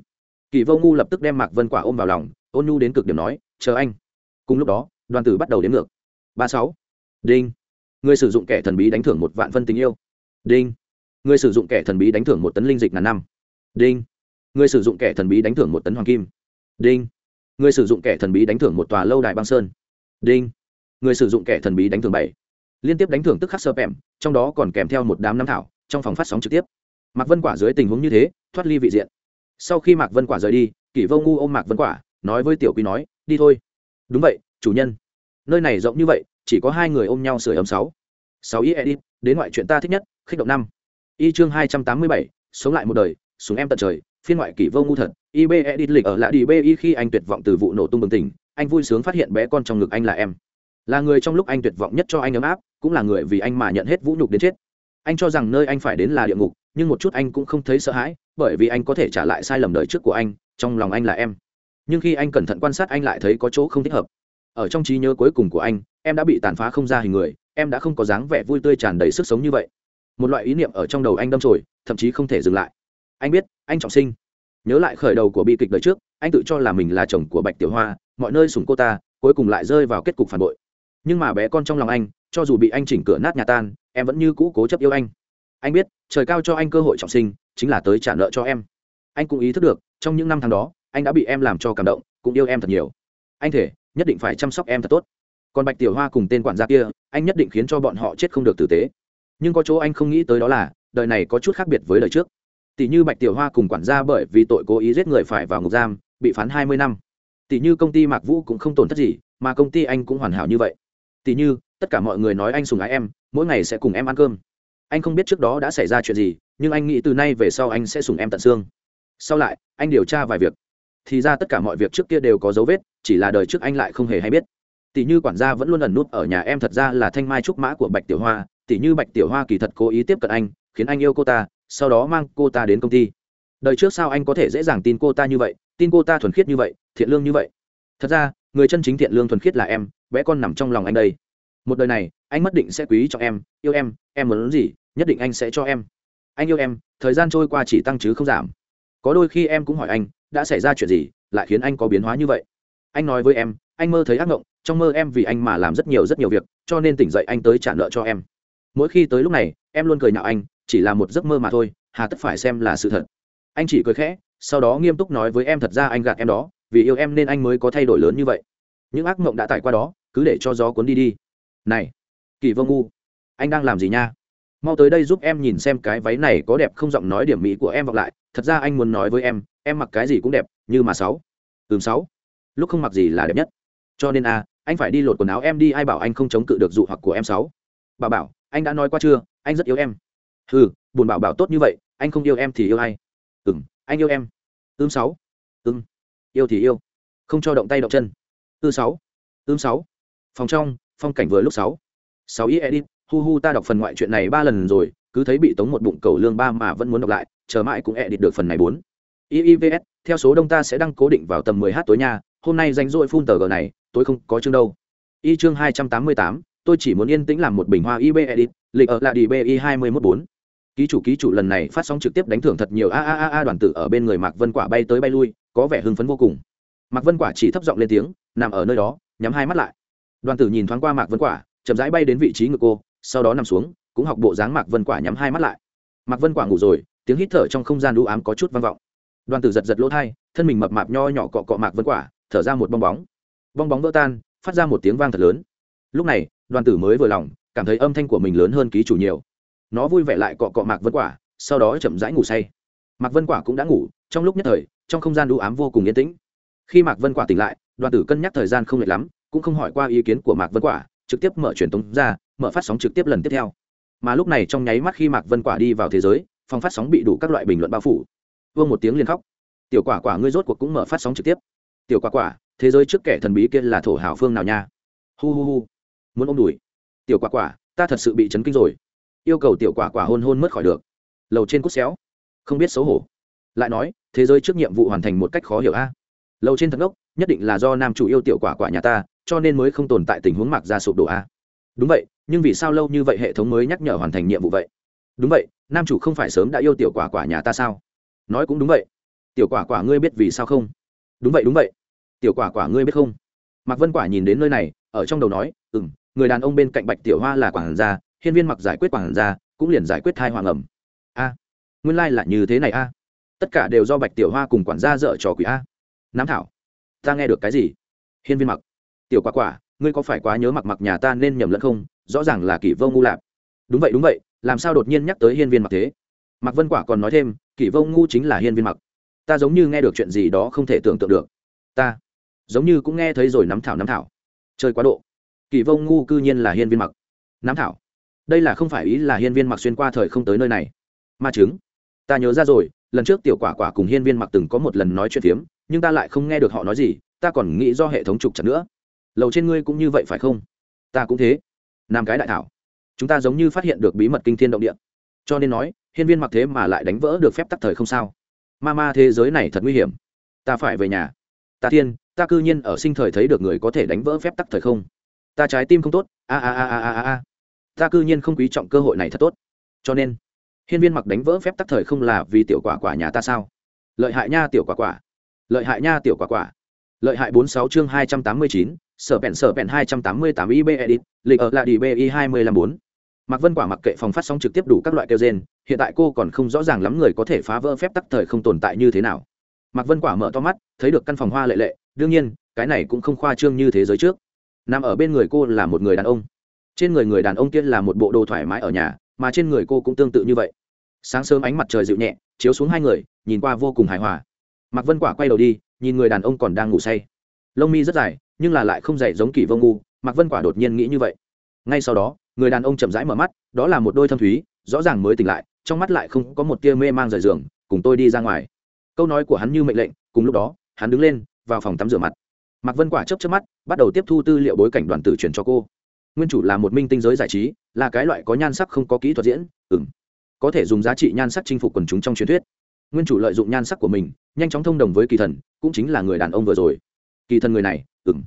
Kỳ vô ngu lập tức đem mạc vân quả ôm vào lòng, ôn nhu đến cực điểm nói, chờ anh. Cùng lúc đó, đoàn tử bắt đầu đến ngược. Ba sáu. Đinh. Người sử dụng kẻ thần bí đánh thưởng một vạn phân tình yêu. Đinh. Người sử dụng kẻ thần bí đánh thưởng một tấn linh dịch ngàn năm đinh. Người sử dụng kẻ thần bí đánh thưởng một tấn hoàng kim. Đinh. Người sử dụng kẻ thần bí đánh thưởng một tòa lâu đài băng sơn. Đinh. Người sử dụng kẻ thần bí đánh thưởng bảy. Liên tiếp đánh thưởng tức khắc sơ pèm, trong đó còn kèm theo một đám năm thảo, trong phòng phát sóng trực tiếp. Mạc vân quả dưới tình huống như thế, thoát ly vị diện. Sau khi mạc vân quả rời đi, kỷ vô ngu ôm mạc vân quả, nói với tiểu quý nói, đi thôi. Đúng vậy, chủ nhân. Nơi này rộng như vậy, chỉ có hai người ôm nhau sửa ấm sáu. Sáu ý edit, đến ngoại chuyện ta thích nhất, khích động năm. Y chương hai trăm tám mươi bảy, sống lại một đời súng em tận trời, phiên ngoại kỷ vô ngu thật ibe edit lịch ở lạ đi bi khi anh tuyệt vọng từ vụ nổ tung bừng tỉnh, anh vui sướng phát hiện bé con trong ngực anh là em. Là người trong lúc anh tuyệt vọng nhất cho anh ấm áp, cũng là người vì anh mà nhận hết vũ nhục đến chết. Anh cho rằng nơi anh phải đến là địa ngục, nhưng một chút anh cũng không thấy sợ hãi, bởi vì anh có thể trả lại sai lầm đời trước của anh, trong lòng anh là em. Nhưng khi anh cẩn thận quan sát anh lại thấy có chỗ không thích hợp. Ở trong trí nhớ cuối cùng của anh, em đã bị tàn phá không ra hình người, em đã không có dáng vẻ vui tươi tràn đầy sức sống như vậy. Một loại ý niệm ở trong đầu anh đâm trồi thậm chí không thể dừng lại anh biết, anh trọng sinh. Nhớ lại khởi đầu của bi kịch đời trước, anh tự cho là mình là chồng của bạch tiểu hoa, mọi nơi sủng cô ta, cuối cùng lại rơi vào kết cục phản bội. Nhưng mà bé con trong lòng anh, cho dù bị anh chỉnh cửa nát nhà tan, em vẫn như cũ cố chấp yêu anh. Anh biết, trời cao cho anh cơ hội trọng sinh, chính là tới trả nợ cho em. Anh cũng ý thức được, trong những năm tháng đó, anh đã bị em làm cho cảm động, cũng yêu em thật nhiều. Anh thể nhất định phải chăm sóc em thật tốt. Còn bạch tiểu hoa cùng tên quản gia kia, anh nhất định khiến cho bọn họ chết không được tử tế. Nhưng có chỗ anh không nghĩ tới đó là, đời này có chút khác biệt với đời trước tỷ như bạch tiểu hoa cùng quản gia bởi vì tội cố ý giết người phải vào ngục giam, bị phán hai mươi năm. Tỷ như công ty mạc vũ cũng không tổn thất gì, mà công ty anh cũng hoàn hảo như vậy. Tỷ như, tất cả mọi người nói anh sùng ái em, mỗi ngày sẽ cùng em ăn cơm. Anh không biết trước đó đã xảy ra chuyện gì, nhưng anh nghĩ từ nay về sau anh sẽ sùng em tận xương. Sau lại, anh điều tra vài việc. Thì ra tất cả mọi việc trước kia đều có dấu vết, chỉ là đời trước anh lại không hề hay biết. Tỷ như quản gia vẫn luôn ẩn nút ở nhà em thật ra là thanh mai trúc mã của bạch tiểu hoa. Tỷ như bạch tiểu hoa kỳ thật cố ý tiếp cận anh khiến anh yêu cô ta, sau đó mang cô ta đến công ty. Đời trước sao anh có thể dễ dàng tin cô ta như vậy, tin cô ta thuần khiết như vậy, thiện lương như vậy? Thật ra, người chân chính thiện lương thuần khiết là em, bé con nằm trong lòng anh đây. Một đời này, anh mất định sẽ quý cho em, yêu em em muốn gì, nhất định anh sẽ cho em. Anh yêu em, thời gian trôi qua chỉ tăng chứ không giảm. Có đôi khi em cũng hỏi anh, đã xảy ra chuyện gì, lại khiến anh có biến hóa như vậy? Anh nói với em, anh mơ thấy ác mộng, trong mơ em vì anh mà làm rất nhiều rất nhiều việc, cho nên tỉnh dậy anh tới trả nợ cho em. Mỗi khi tới lúc này, em luôn cười nhạo anh chỉ là một giấc mơ mà thôi, hà tất phải xem là sự thật. Anh chỉ cười khẽ, sau đó nghiêm túc nói với em, thật ra anh gạt em đó, vì yêu em nên anh mới có thay đổi lớn như vậy. Những ác mộng đã tải qua đó, cứ để cho gió cuốn đi đi. Này, kỳ vô ngu, anh đang làm gì nha? Mau tới đây giúp em nhìn xem cái váy này có đẹp không, giọng nói điểm mỹ của em vọng lại. Thật ra anh muốn nói với em em mặc cái gì cũng đẹp, như mà sáu. Ừm, sáu. Lúc không mặc gì là đẹp nhất. Cho nên a anh phải đi lột quần áo em đi, ai bảo anh không chống cự được dụ hoặc của em, sáu. Bà bảo, anh đã nói qua chưa? Anh rất yêu em ừ buồn bảo bảo tốt như vậy anh không yêu em thì yêu ai? M anh yêu em. Ưm sáu. Ưm yêu thì yêu. Không cho động tay động chân. Ư sáu. Ưm sáu. Phòng trong phong cảnh vừa lúc sáu. Sáu ý edit hu hu ta đọc phần ngoại chuyện này ba lần rồi cứ thấy bị tống một bụng cầu lương ba mà vẫn muốn đọc lại chờ mãi cũng edit được phần này bốn. Iivs theo số đông ta sẽ đăng cố định vào tầm 10 h tối nha hôm nay danh dội phun tờ g này tối không có chương đâu. Y chương 288, tôi chỉ muốn yên tĩnh làm một bình hoa ib edit lịch ở lại đi bi hai mươi mốt bốn ký chủ ký chủ lần này phát sóng trực tiếp đánh thưởng thật nhiều. A a a a, đoàn tử ở bên người mạc vân quả bay tới bay lui, có vẻ hưng phấn vô cùng. Mạc vân quả chỉ thấp giọng lên tiếng, nằm ở nơi đó, nhắm hai mắt lại. Đoàn tử nhìn thoáng qua mạc vân quả, chậm rãi bay đến vị trí ngực cô, sau đó nằm xuống, cũng học bộ dáng mạc vân quả nhắm hai mắt lại. Mạc vân quả ngủ rồi, tiếng hít thở trong không gian đũ ám có chút vang vọng. Đoàn tử giật giật lỗ thai, thân mình mập mạp nho nhỏ cọ cọ mạc vân quả, thở ra một bong bóng. Bong bóng vỡ tan, phát ra một tiếng vang thật lớn. Lúc này, đoàn tử mới vừa lòng, cảm thấy âm thanh của mình lớn hơn ký chủ nhiều nó vui vẻ lại cọ cọ mạc vân quả, sau đó chậm rãi ngủ say. Mạc vân quả cũng đã ngủ, trong lúc nhất thời, trong không gian đũ ám vô cùng yên tĩnh. Khi mạc vân quả tỉnh lại, đoàn tử cân nhắc thời gian không lệch lắm, cũng không hỏi qua ý kiến của mạc vân quả, trực tiếp mở truyền tống ra, mở phát sóng trực tiếp lần tiếp theo. Mà lúc này trong nháy mắt khi mạc vân quả đi vào thế giới, phòng phát sóng bị đủ các loại bình luận bao phủ. Vương một tiếng liền khóc. Tiểu quả quả, ngươi rốt cuộc cũng mở phát sóng trực tiếp. Tiểu quả quả, thế giới trước kẻ thần bí kia là thổ hào phương nào nha? Hu hu hu, muốn ôm đùi. Tiểu quả quả, ta thật sự bị chấn kinh rồi yêu cầu tiểu quả quả hôn hôn mất khỏi được. Lầu trên cút xéo. Không biết xấu hổ. Lại nói, thế giới trước nhiệm vụ hoàn thành một cách khó hiểu a. Lầu trên thật ngốc, nhất định là do nam chủ yêu tiểu quả quả nhà ta, cho nên mới không tồn tại tình huống mạc ra sụp đổ a. Đúng vậy, nhưng vì sao lâu như vậy hệ thống mới nhắc nhở hoàn thành nhiệm vụ vậy? Đúng vậy, nam chủ không phải sớm đã yêu tiểu quả quả nhà ta sao? Nói cũng đúng vậy. Tiểu quả quả ngươi biết vì sao không? Đúng vậy đúng vậy. Tiểu quả quả ngươi biết không? Mạc vân quả nhìn đến nơi này, ở trong đầu nói ừ m người đàn ông bên cạnh bạch tiểu hoa là quản gia hiên viên mặc giải quyết quản gia, cũng liền giải quyết thai hoàng ẩm. A, nguyên lai、like、là như thế này a. Tất cả đều do bạch tiểu hoa cùng quản gia dợ trò quỷ a. Nam thảo, ta nghe được cái gì? Hiên viên mặc, tiểu quả quả, ngươi có phải quá nhớ mặc mặc nhà ta nên nhầm lẫn không? Rõ ràng là kỷ vô ngu lạp. Đúng vậy đúng vậy, làm sao đột nhiên nhắc tới hiên viên mặc thế? Mặc vân quả còn nói thêm, kỷ vô ngu chính là hiên viên mặc. Ta giống như nghe được chuyện gì đó không thể tưởng tượng được. Ta, giống như cũng nghe thấy rồi nắm thảo nắm thảo. Chơi quá độ. Kỳ vông ngu cư nhiên là hiên viên mặc. Nắm thảo đây là không phải ý là hiên viên mặc xuyên qua thời không tới nơi này. Ma chứng. Ta nhớ ra rồi, lần trước tiểu quả quả cùng hiên viên mặc từng có một lần nói chuyện phiếm nhưng ta lại không nghe được họ nói gì, ta còn nghĩ do hệ thống trục chặt nữa. Lầu trên ngươi cũng như vậy phải không? Ta cũng thế. Nam cái đại thảo. Chúng ta giống như phát hiện được bí mật kinh thiên động địa. Cho nên nói, hiên viên mặc thế mà lại đánh vỡ được phép tắc thời không sao? Ma ma thế giới này thật nguy hiểm. Ta phải về nhà. Ta thiên ta cư nhiên ở sinh thời thấy được người có thể đánh vỡ phép tắc thời không. Ta trái tim không tốt. A a a a a a ta cư nhiên không quý trọng cơ hội này thật tốt. Cho nên, hiên viên mặc đánh vỡ phép tắc thời không là vì tiểu quả quả nhà ta sao? Lợi hại nha tiểu quả quả. Lợi hại nha tiểu quả quả. Lợi hại bốn sáu chương hai trăm tám mươi chín, sở bèn sở bèn hai trăm tám mươi tám ib edit, lịch ở lại đi bi hai mươi năm bốn. Mạc vân quả mặc kệ phòng phát sóng trực tiếp đủ các loại kêu gen, hiện tại cô còn không rõ ràng lắm người có thể phá vỡ phép tắc thời không tồn tại như thế nào. Mạc vân quả mở to mắt, thấy được căn phòng hoa lệ lệ, đương nhiên, cái này cũng không khoa trương như thế giới trước. Nằm ở bên người cô là một người đàn ông trên người người đàn ông kia là một bộ đồ thoải mái ở nhà, mà trên người cô cũng tương tự như vậy. Sáng sớm ánh mặt trời dịu nhẹ, chiếu xuống hai người, nhìn qua vô cùng hài hòa. Mạc vân quả quay đầu đi, nhìn người đàn ông còn đang ngủ say. Lông mi rất dài, nhưng là lại không dày giống kỳ vô ngu, mạc vân quả đột nhiên nghĩ như vậy. Ngay sau đó, người đàn ông chậm rãi mở mắt, đó là một đôi thâm thúy, rõ ràng mới tỉnh lại, trong mắt lại không có một tia mê mang rời giường, cùng tôi đi ra ngoài. Câu nói của hắn như mệnh lệnh, cùng lúc đó, hắn đứng lên, vào phòng tắm rửa mặt. Mạc vân quả chấp chấp mắt, bắt đầu tiếp thu tư liệu bối cảnh đoàn tử truyền cho cô nguyên chủ là một minh tinh giới giải trí, là cái loại có nhan sắc không có kỹ thuật diễn ừng có thể dùng giá trị nhan sắc chinh phục quần chúng trong truyền thuyết. Nguyên chủ lợi dụng nhan sắc của mình, nhanh chóng thông đồng với kỳ thần, cũng chính là người đàn ông vừa rồi. Kỳ thần người này ừng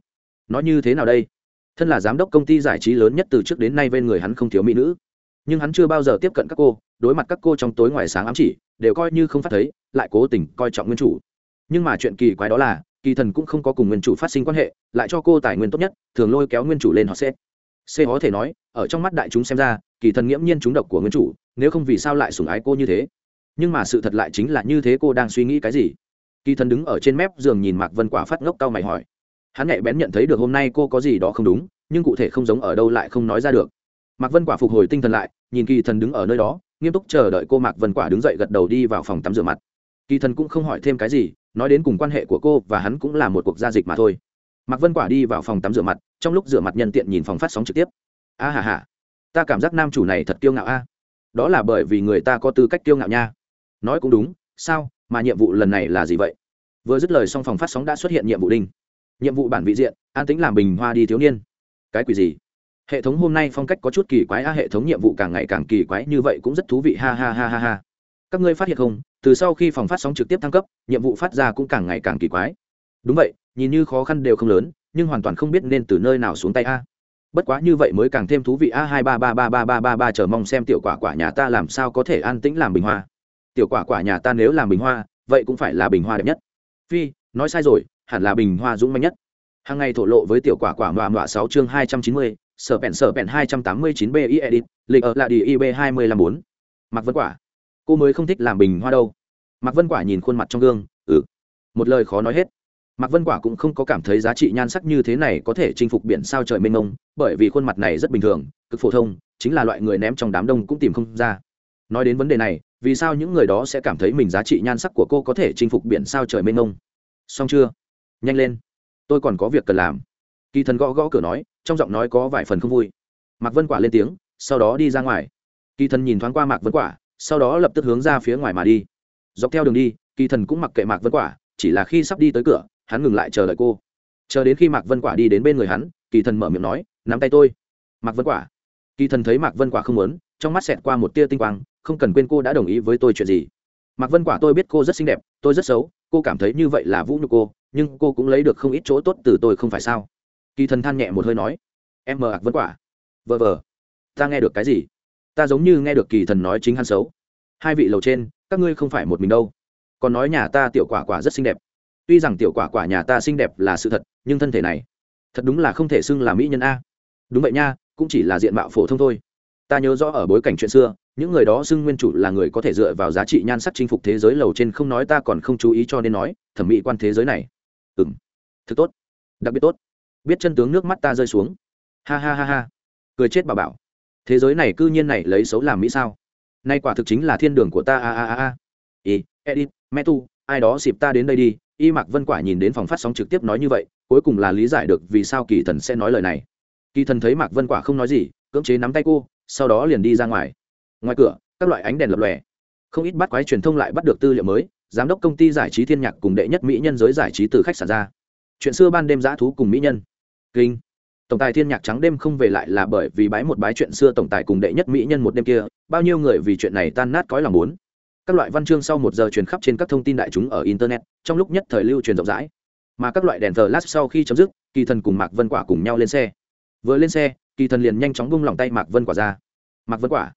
nói như thế nào đây? Thân là giám đốc công ty giải trí lớn nhất từ trước đến nay bên người hắn không thiếu mỹ nữ. Nhưng hắn chưa bao giờ tiếp cận các cô, đối mặt các cô trong tối ngoài sáng ám chỉ, đều coi như không phát thấy, lại cố tình coi trọng nguyên chủ. Nhưng mà chuyện kỳ quái đó là, kỳ thần cũng không có cùng nguyên chủ phát sinh quan hệ, lại cho cô tài nguyên tốt nhất, thường lôi kéo nguyên chủ lên họ sẽ c có thể nói, ở trong mắt đại chúng xem ra, kỳ thần nghiễm nhiên chúng độc của nguyên chủ, nếu không vì sao lại sủng ái cô như thế? Nhưng mà sự thật lại chính là như thế cô đang suy nghĩ cái gì? Kỳ thần đứng ở trên mép giường nhìn mạc vân quả phát ngốc cau mày hỏi. Hắn nhạy bén nhận thấy được hôm nay cô có gì đó không đúng, nhưng cụ thể không giống ở đâu lại không nói ra được. Mạc vân quả phục hồi tinh thần lại, nhìn kỳ thần đứng ở nơi đó, nghiêm túc chờ đợi cô mạc vân quả đứng dậy gật đầu đi vào phòng tắm rửa mặt. Kỳ thần cũng không hỏi thêm cái gì, nói đến cùng quan hệ của cô và hắn cũng là một cuộc giao dịch mà thôi. Mạc vân quả đi vào phòng tắm rửa mặt trong lúc rửa mặt nhân tiện nhìn phòng phát sóng trực tiếp. A hà hà ta cảm giác nam chủ này thật kiêu ngạo a. Đó là bởi vì người ta có tư cách kiêu ngạo nha. Nói cũng đúng, sao, mà nhiệm vụ lần này là gì vậy? Vừa dứt lời xong phòng phát sóng đã xuất hiện nhiệm vụ đinh. Nhiệm vụ bản vị diện, an tính làm bình hoa đi thiếu niên. Cái quỷ gì? Hệ thống hôm nay phong cách có chút kỳ quái a, hệ thống nhiệm vụ càng ngày càng kỳ quái, như vậy cũng rất thú vị, ha ha ha ha ha. Các ngươi phát hiện không, từ sau khi phòng phát sóng trực tiếp thăng cấp, nhiệm vụ phát ra cũng càng ngày càng kỳ quái. Đúng vậy, nhìn như khó khăn đều không lớn nhưng hoàn toàn không biết nên từ nơi nào xuống tay a. Bất quá như vậy mới càng thêm thú vị a, hai ba ba ba ba ba ba ba, chờ mong xem tiểu quả quả nhà ta làm sao có thể an tĩnh làm bình hoa. Tiểu quả quả nhà ta nếu làm bình hoa, vậy cũng phải là bình hoa đẹp nhất. Phi, nói sai rồi, hẳn là bình hoa dũng mạnh nhất. Hàng ngày thổ lộ với tiểu quả quả ngoạ ngoạ sáu chương hai trăm chín mươi, sở bẹn sở bẹn hai trăm tám mươi chín bi edit, lịch ở là đi ib hai mươi lăm bốn. Mặc vân quả. Cô mới không thích làm bình hoa đâu. Mặc vân quả nhìn khuôn mặt trong gương ừ. Một lời khó nói hết. Mạc Vân Quả cũng không có cảm thấy giá trị nhan sắc như thế này có thể chinh phục biển sao trời mênh mông, bởi vì khuôn mặt này rất bình thường, cực phổ thông, chính là loại người ném trong đám đông cũng tìm không ra. Nói đến vấn đề này, vì sao những người đó sẽ cảm thấy mình giá trị nhan sắc của cô có thể chinh phục biển sao trời mênh mông? Xong chưa? Nhanh lên, tôi còn có việc cần làm. Kỳ Thần gõ gõ cửa nói, trong giọng nói có vài phần không vui. Mạc Vân Quả lên tiếng, sau đó đi ra ngoài. Kỳ Thần nhìn thoáng qua Mạc Vân Quả, sau đó lập tức hướng ra phía ngoài mà đi. Dọc theo đường đi, Kỳ Thần cũng mặc kệ Mạc Vân Quả, chỉ là khi sắp đi tới cửa, hắn ngừng lại chờ đợi cô. Chờ đến khi mạc vân quả đi đến bên người hắn, kỳ thần mở miệng nói, nắm tay tôi. Mạc vân quả. Kỳ thần thấy mạc vân quả không muốn, trong mắt xẹt qua một tia tinh quang, không cần quên cô đã đồng ý với tôi chuyện gì. Mạc vân quả tôi biết cô rất xinh đẹp, tôi rất xấu, cô cảm thấy như vậy là vũ nhục cô, nhưng cô cũng lấy được không ít chỗ tốt từ tôi không phải sao? Kỳ thần than nhẹ một hơi nói, em mờ ạc vân quả. Vờ vờ, ta nghe được cái gì? Ta giống như nghe được kỳ thần nói chính hắn xấu. Hai vị lầu trên, các ngươi không phải một mình đâu. Còn nói nhà ta tiểu quả quả rất xinh đẹp tuy rằng tiểu quả quả nhà ta xinh đẹp là sự thật, nhưng thân thể này, thật đúng là không thể xưng là mỹ nhân a. Đúng vậy nha, cũng chỉ là diện mạo phổ thông thôi. Ta nhớ rõ ở bối cảnh chuyện xưa, những người đó xưng nguyên chủ là người có thể dựa vào giá trị nhan sắc chinh phục thế giới lầu trên không nói ta còn không chú ý cho nên nói, thẩm mỹ quan thế giới này. Ừ m thực tốt, đặc biệt tốt. Biết chân tướng nước mắt ta rơi xuống. Ha ha ha ha. Cười chết bà bảo. Thế giới này c ư nhiên này lấy xấu làm mỹ sao? Nay quả thực chính là thiên đường của ta, a a a a. Ý edit mẹ tu ai đó xịp ta đến đây đi y mạc vân quả nhìn đến phòng phát sóng trực tiếp nói như vậy, cuối cùng là lý giải được vì sao kỳ thần sẽ nói lời này. Kỳ thần thấy mạc vân quả không nói gì, cưỡng chế nắm tay cô, sau đó liền đi ra ngoài. Ngoài cửa, các loại ánh đèn lập lòe. Không ít bắt quái truyền thông lại bắt được tư liệu mới, giám đốc công ty giải trí thiên nhạc cùng đệ nhất mỹ nhân giới giải trí từ khách sạn ra. Chuyện xưa ban đêm giã thú cùng mỹ nhân. Kinh. Tổng tài thiên nhạc trắng đêm không về lại là bởi vì bái một bái chuyện xưa tổng tài cùng đệ nhất mỹ nhân một đêm kia, bao nhiêu người vì chuyện này tan nát cõi lòng muốn các loại văn chương sau một giờ truyền khắp trên các thông tin đại chúng ở internet, trong lúc nhất thời lưu truyền rộng rãi. Mà các loại đèn thờ lát sau khi chấm dứt, kỳ thần cùng mạc vân quả cùng nhau lên xe. Vừa lên xe, kỳ thần liền nhanh chóng bung lòng tay mạc vân quả ra. Mạc vân quả.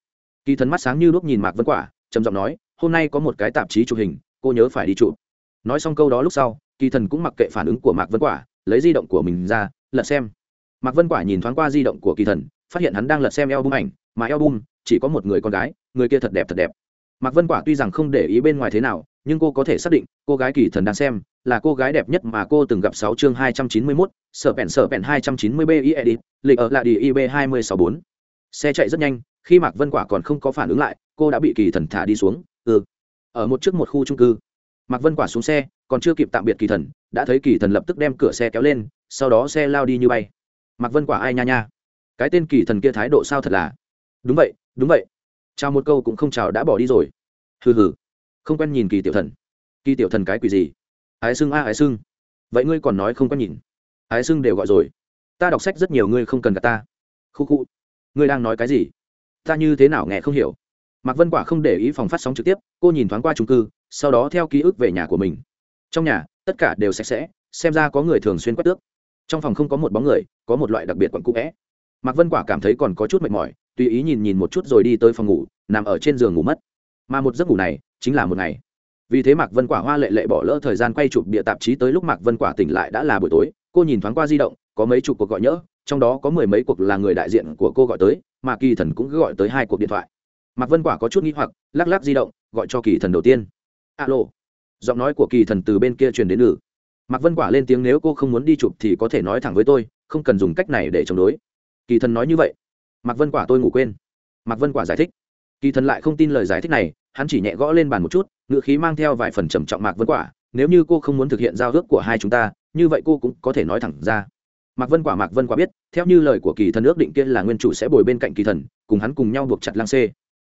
Kỳ thần mắt sáng như lúc nhìn mạc vân quả, trầm giọng nói, hôm nay có một cái tạp chí chụp hình, cô nhớ phải đi chụp. Nói xong câu đó lúc sau, kỳ thần cũng mặc kệ phản ứng của mạc vân quả, lấy di động của mình ra, lật xem. Mạc vân quả nhìn thoáng qua di động của kỳ thần, phát hiện hắn đang lật xem eo bung ảnh, mà eo bung chỉ có một người con gái, người kia thật đẹp thật đẹp mạc vân quả tuy rằng không để ý bên ngoài thế nào, nhưng cô có thể xác định, cô gái kỳ thần đang xem, là cô gái đẹp nhất mà cô từng gặp sáu chương hai trăm chín mươi mốt, sở vẹn sở vẹn hai trăm chín mươi b i edit lịch ở lại đi ib hai mươi sáu bốn. Xe chạy rất nhanh, khi mạc vân quả còn không có phản ứng lại, cô đã bị kỳ thần thả đi xuống ừ. Ở một trước một khu trung cư. Mạc vân quả xuống xe, còn chưa kịp tạm biệt kỳ thần, đã thấy kỳ thần lập tức đem cửa xe kéo lên, sau đó xe lao đi như bay. Mạc vân quả ai nha nha. Cái tên kỳ thần kia thái độ sao thật là? Đúng vậy đúng vậy chào một câu cũng không chào đã bỏ đi rồi. Hừ hừ. Không quen nhìn kỳ tiểu thần. Kỳ tiểu thần cái quỷ gì? Ái xưng a, ái xưng. Vậy ngươi còn nói không quen nhìn. Ái xưng đều gọi rồi. Ta đọc sách rất nhiều ngươi không cần gặp ta. Khu khu. Ngươi đang nói cái gì? Ta như thế nào nghe không hiểu. Mạc vân quả không để ý phòng phát sóng trực tiếp, cô nhìn thoáng qua trung cư, sau đó theo ký ức về nhà của mình. Trong nhà, tất cả đều sạch sẽ, xem ra có người thường xuyên quét tước. Trong phòng không có một bóng người, có một loại đặc biệt quặn cũ vẽ. Mạc vân quả cảm thấy còn có chút mệt mỏi tùy ý nhìn nhìn một chút rồi đi tới phòng ngủ, nằm ở trên giường ngủ mất. Mà một giấc ngủ này chính là một ngày. Vì thế mạc vân quả hoa lệ lệ bỏ lỡ thời gian quay chụp địa tạp chí tới lúc mạc vân quả tỉnh lại đã là buổi tối, cô nhìn thoáng qua di động, có mấy chục cuộc gọi nhỡ, trong đó có mười mấy cuộc là người đại diện của cô gọi tới, mà kỳ thần cũng gọi tới hai cuộc điện thoại. Mạc vân quả có chút n g h i hoặc, lắc lắc di động, gọi cho kỳ thần đầu tiên. Alo. Giọng nói của kỳ thần từ bên kia truyền đến ử mạc vân quả lên tiếng, nếu cô không muốn đi chụp thì có thể nói thẳng với tôi, không cần dùng cách này để chống đối. Kỳ thần nói như vậy mạc vân quả tôi ngủ quên. Mạc vân quả giải thích. Kỳ thần lại không tin lời giải thích này, hắn chỉ nhẹ gõ lên bàn một chút ngựa khí mang theo vài phần trầm trọng mạc vân quả, nếu như cô không muốn thực hiện giao ước của hai chúng ta, như vậy cô cũng có thể nói thẳng ra. Mạc vân quả, mạc vân quả biết, theo như lời của kỳ thần ước định kia là nguyên chủ sẽ bồi bên cạnh kỳ thần, cùng hắn cùng nhau buộc chặt lang xê.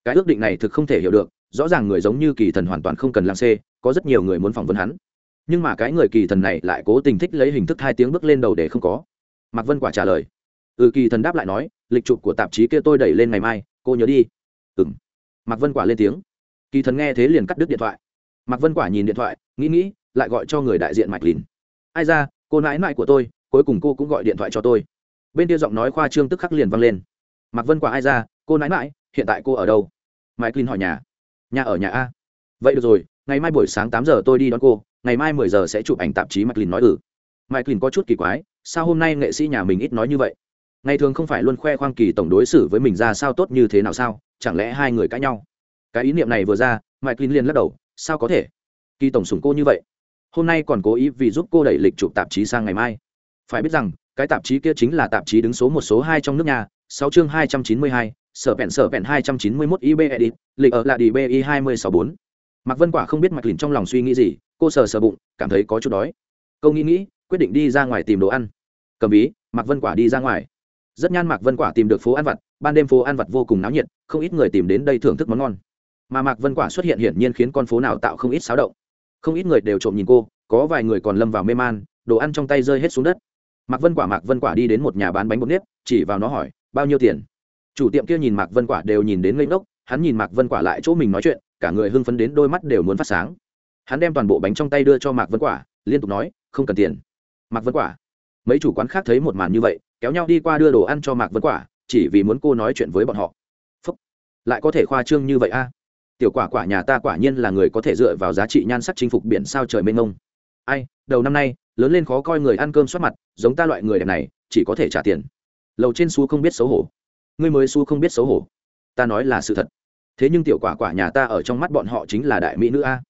Cái ước định này thực không thể hiểu được, rõ ràng người giống như kỳ thần hoàn toàn không cần lang xê, có rất nhiều người muốn phỏng vấn hắn. Nhưng mà cái người kỳ thần này lại cố tình thích lấy hình thức hai tiếng bước lên đầu để không có. Mạc vân quả trả lời. Ừ kỳ thần đáp lại nói lịch chụp của tạp chí kia tôi đẩy lên ngày mai, cô nhớ đi. Ừ m mạc vân quả lên tiếng. Kỳ thần nghe thế liền cắt đứt điện thoại. Mạc vân quả nhìn điện thoại, nghĩ nghĩ, lại gọi cho người đại diện mạch lìn. Ai ra, cô nãi nãi của tôi, cuối cùng cô cũng gọi điện thoại cho tôi. Bên kia giọng nói khoa trương tức khắc liền vang lên. Mạc vân quả ai ra, cô nãi nãi, hiện tại cô ở đâu? Mạch lìn hỏi nhà. Nhà ở nhà a. Vậy được rồi, ngày mai buổi sáng tám giờ tôi đi đón cô, ngày mai mười giờ sẽ chụp ảnh tạp chí mạch lìn nói ừ. Mạch lìn có chút kỳ quái, sao hôm nay nghệ sĩ nhà mình ít nói như vậy? Ngày thường không phải luôn khoe khoang kỳ tổng đối xử với mình ra sao tốt như thế nào sao, chẳng lẽ hai người cãi nhau? Cái ý niệm này vừa ra, mike lin liền lắc đầu, sao có thể? Kỳ tổng sủng cô như vậy. Hôm nay còn cố ý vì giúp cô đẩy lịch chụp tạp chí sang ngày mai. Phải biết rằng, cái tạp chí kia chính là tạp chí đứng số một số hai trong nước nhà, sáu chương hai trăm chín mươi hai, sở vẹn sở vẹn hai trăm chín mươi mốt ib edit, lịch ở là đi bi hai mươi sáu bốn. Mạc vân quả không biết mạch lìn trong lòng suy nghĩ gì, cô sờ sờ bụng, cảm thấy có chút đói. Câu nghĩ nghĩ, quyết định đi ra ngoài tìm đồ ăn. Cầm ví, mạc vân quả đi ra ngoài rất nhan mạc vân quả tìm được phố ăn vặt, ban đêm phố ăn vặt vô cùng náo nhiệt, không ít người tìm đến đây thưởng thức món ngon. Mà mạc vân quả xuất hiện hiển nhiên khiến con phố nào tạo không ít xáo động. Không ít người đều trộm nhìn cô, có vài người còn lâm vào mê man, đồ ăn trong tay rơi hết xuống đất. Mạc vân quả, mạc vân quả đi đến một nhà bán bánh bột nếp, chỉ vào nó hỏi, bao nhiêu tiền? Chủ tiệm kia nhìn mạc vân quả đều nhìn đến ngây ngốc, hắn nhìn mạc vân quả lại chỗ mình nói chuyện, cả người hưng phấn đến đôi mắt đều muốn phát sáng. Hắn đem toàn bộ bánh trong tay đưa cho mạc vân quả, liên tục nói, không cần tiền. Mạc vân quả, mấy chủ quán khác thấy một màn như vậy kéo nhau đi qua đưa đồ ăn cho mạc vân quả, chỉ vì muốn cô nói chuyện với bọn họ. Phúc. lại có thể khoa trương như vậy a? Tiểu quả quả nhà ta quả nhiên là người có thể dựa vào giá trị nhan sắc chinh phục biển sao trời mênh mông. Ai, đầu năm nay, lớn lên khó coi người ăn cơm soát mặt, giống ta loại người đẹp này, chỉ có thể trả tiền. Lầu trên xu không biết xấu hổ. Ngươi mới xu không biết xấu hổ. Ta nói là sự thật. Thế nhưng tiểu quả quả nhà ta ở trong mắt bọn họ chính là đại mỹ nữ a.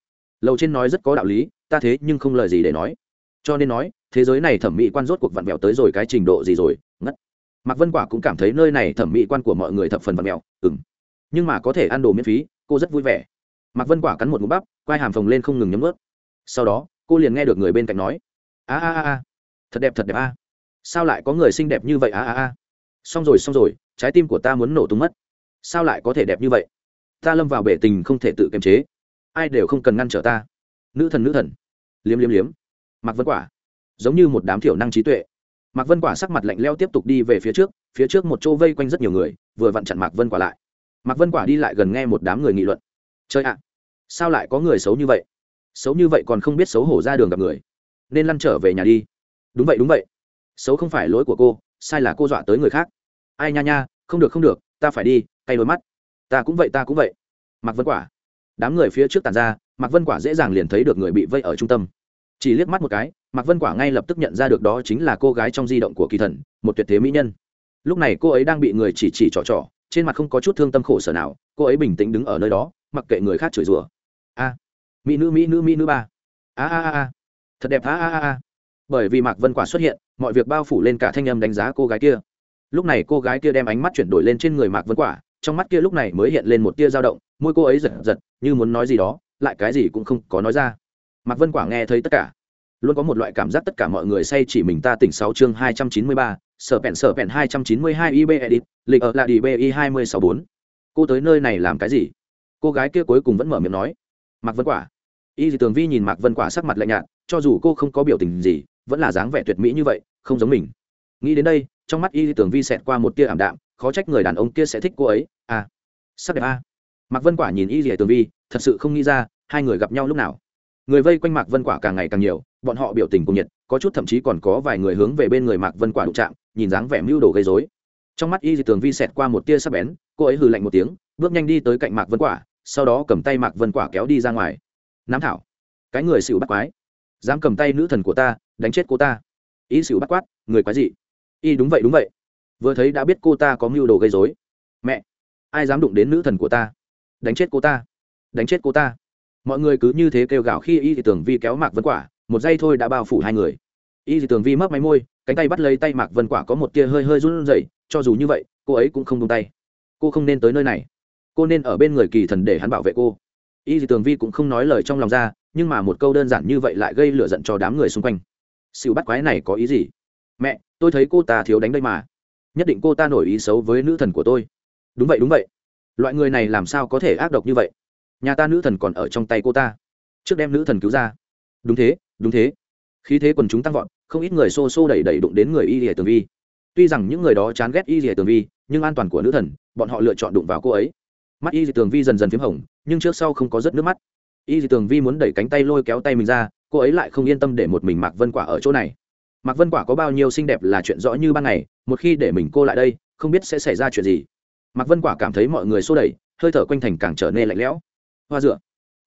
Lầu trên nói rất có đạo lý, ta thế nhưng không lời gì để nói. Cho nên nói thế giới này thẩm mỹ quan rốt cuộc vặn vẹo tới rồi cái trình độ gì rồi? Ngất. Mạc vân quả cũng cảm thấy nơi này thẩm mỹ quan của mọi người thập phần vặn vẹo ừng nhưng mà có thể ăn đồ miễn phí, cô rất vui vẻ. Mạc vân quả cắn một mũ bắp, quai hàm phồng lên không ngừng nhấm ướt sau đó, cô liền nghe được người bên cạnh nói, a a a a, thật đẹp thật đẹp, a. Sao lại có người xinh đẹp như vậy, a a a? Xong rồi xong rồi, trái tim của ta muốn nổ tung mất. Sao lại có thể đẹp như vậy? Ta lâm vào bể tình không thể tự kiềm chế. Ai đều không cần ngăn trở ta. Nữ thần nữ thần. Liếm liếm liếm. Mạc vân quả giống như một đám thiểu năng trí tuệ. Mạc vân quả sắc mặt lạnh leo tiếp tục đi về phía trước phía trước một chỗ vây quanh rất nhiều người, vừa vặn chặn mạc vân quả lại. Mạc vân quả đi lại gần nghe một đám người nghị luận. Chơi ạ, sao lại có người xấu như vậy? Xấu như vậy còn không biết xấu hổ ra đường gặp người. Nên lăn trở về nhà đi. Đúng vậy đúng vậy. Xấu không phải lỗi của cô, sai là cô dọa tới người khác. Ai nha nha, không được không được, ta phải đi, cay đôi mắt. Ta cũng vậy, ta cũng vậy. Mạc vân quả. Đám người phía trước tàn ra, mạc vân quả dễ dàng liền thấy được người bị vây ở trung tâm. Chỉ liếc mắt một cái mạc vân quả ngay lập tức nhận ra được đó chính là cô gái trong di động của kỳ thần, một tuyệt thế mỹ nhân. Lúc này cô ấy đang bị người chỉ chỉ trỏ trỏ trên mặt không có chút thương tâm khổ sở nào, cô ấy bình tĩnh đứng ở nơi đó, mặc kệ người khác chửi rủa. A, mỹ nữ mỹ nữ mỹ nữ ba. A a a a. Thật đẹp, a a a a. Bởi vì mạc vân quả xuất hiện, mọi việc bao phủ lên cả thanh âm đánh giá cô gái kia. Lúc này cô gái kia đem ánh mắt chuyển đổi lên trên người mạc vân quả, trong mắt kia lúc này mới hiện lên một tia dao động, môi cô ấy giật giật, như muốn nói gì đó, lại cái gì cũng không có nói ra. Mạc vân quả nghe thấy tất cả luôn có một loại cảm giác tất cả mọi người say chỉ mình ta tỉnh sáu chương hai trăm chín mươi ba, sở pèn sở pèn hai trăm chín mươi hai ib edit lịch ở là đi bi hai mươi sáu bốn. Cô tới nơi này làm cái gì? Cô gái kia cuối cùng vẫn mở miệng nói. Mạc vân quả. Y dì tường vi nhìn mạc vân quả sắc mặt lạnh nhạt, cho dù cô không có biểu tình gì, vẫn là dáng vẻ tuyệt mỹ như vậy, không giống mình. Nghĩ đến đây, trong mắt y dì tường vi xẹt qua một tia ảm đạm, khó trách người đàn ông kia sẽ thích cô ấy. À sắc đẹp à. mạc vân quả nhìn y dì tường vi, thật sự không nghĩ ra hai người gặp nhau lúc nào người vây quanh mạc vân quả càng ngày càng nhiều, bọn họ biểu tình cùng nhiệt, có chút thậm chí còn có vài người hướng về bên người mạc vân quả đụng chạm, nhìn dáng vẻ mưu đồ gây dối trong mắt y dì tường vi xẹt qua một tia sắc bén, cô ấy hừ lạnh một tiếng, bước nhanh đi tới cạnh mạc vân quả, sau đó cầm tay mạc vân quả kéo đi ra ngoài. Nắm thảo, cái người xỉu bắt quái, dám cầm tay nữ thần của ta, đánh chết cô ta. Y xỉu bắt quát, người quái gì? Y đúng vậy đúng vậy. Vừa thấy đã biết cô ta có mưu đồ gây dối mẹ, ai dám đụng đến nữ thần của ta? Đánh chết cô ta, đánh chết cô ta mọi người cứ như thế kêu gào khi y thì tường vi kéo mạc vân quả, một giây thôi đã bao phủ hai người. Y thì tường vi mất máy môi, cánh tay bắt lấy tay mạc vân quả có một tia hơi hơi run rẩy, cho dù như vậy, cô ấy cũng không tung tay. Cô không nên tới nơi này. Cô nên ở bên người kỳ thần để hắn bảo vệ cô. Y thì tường vi cũng không nói lời trong lòng ra, nhưng mà một câu đơn giản như vậy lại gây lửa giận cho đám người xung quanh. Xỉu bắt quái này có ý gì? Mẹ, tôi thấy cô ta thiếu đánh đây mà. Nhất định cô ta nổi ý xấu với nữ thần của tôi. Đúng vậy đúng vậy. Loại người này làm sao có thể ác độc như vậy? Nhà ta nữ thần còn ở trong tay cô ta. Trước đem nữ thần cứu ra. Đúng thế đúng thế. Khi thế quần chúng tăng vọt, không ít người xô xô đẩy đẩy đụng đến người y lìa tường vi. Tuy rằng những người đó chán ghét y lìa tường vi, nhưng an toàn của nữ thần, bọn họ lựa chọn đụng vào cô ấy. Mắt y tường vi dần dần p h í m hồng, nhưng trước sau không có rớt nước mắt. Y dì tường vi muốn đẩy cánh tay lôi kéo tay mình ra, cô ấy lại không yên tâm để một mình mạc vân quả ở chỗ này. Mạc vân quả có bao nhiêu xinh đẹp là chuyện rõ như ban ngày, một khi để mình cô lại đây, không biết sẽ xảy ra chuyện gì. Mạc vân quả cảm thấy mọi người xô đẩy, hơi thở quanh thành càng trở nên lạnh lẽo hoa dựa.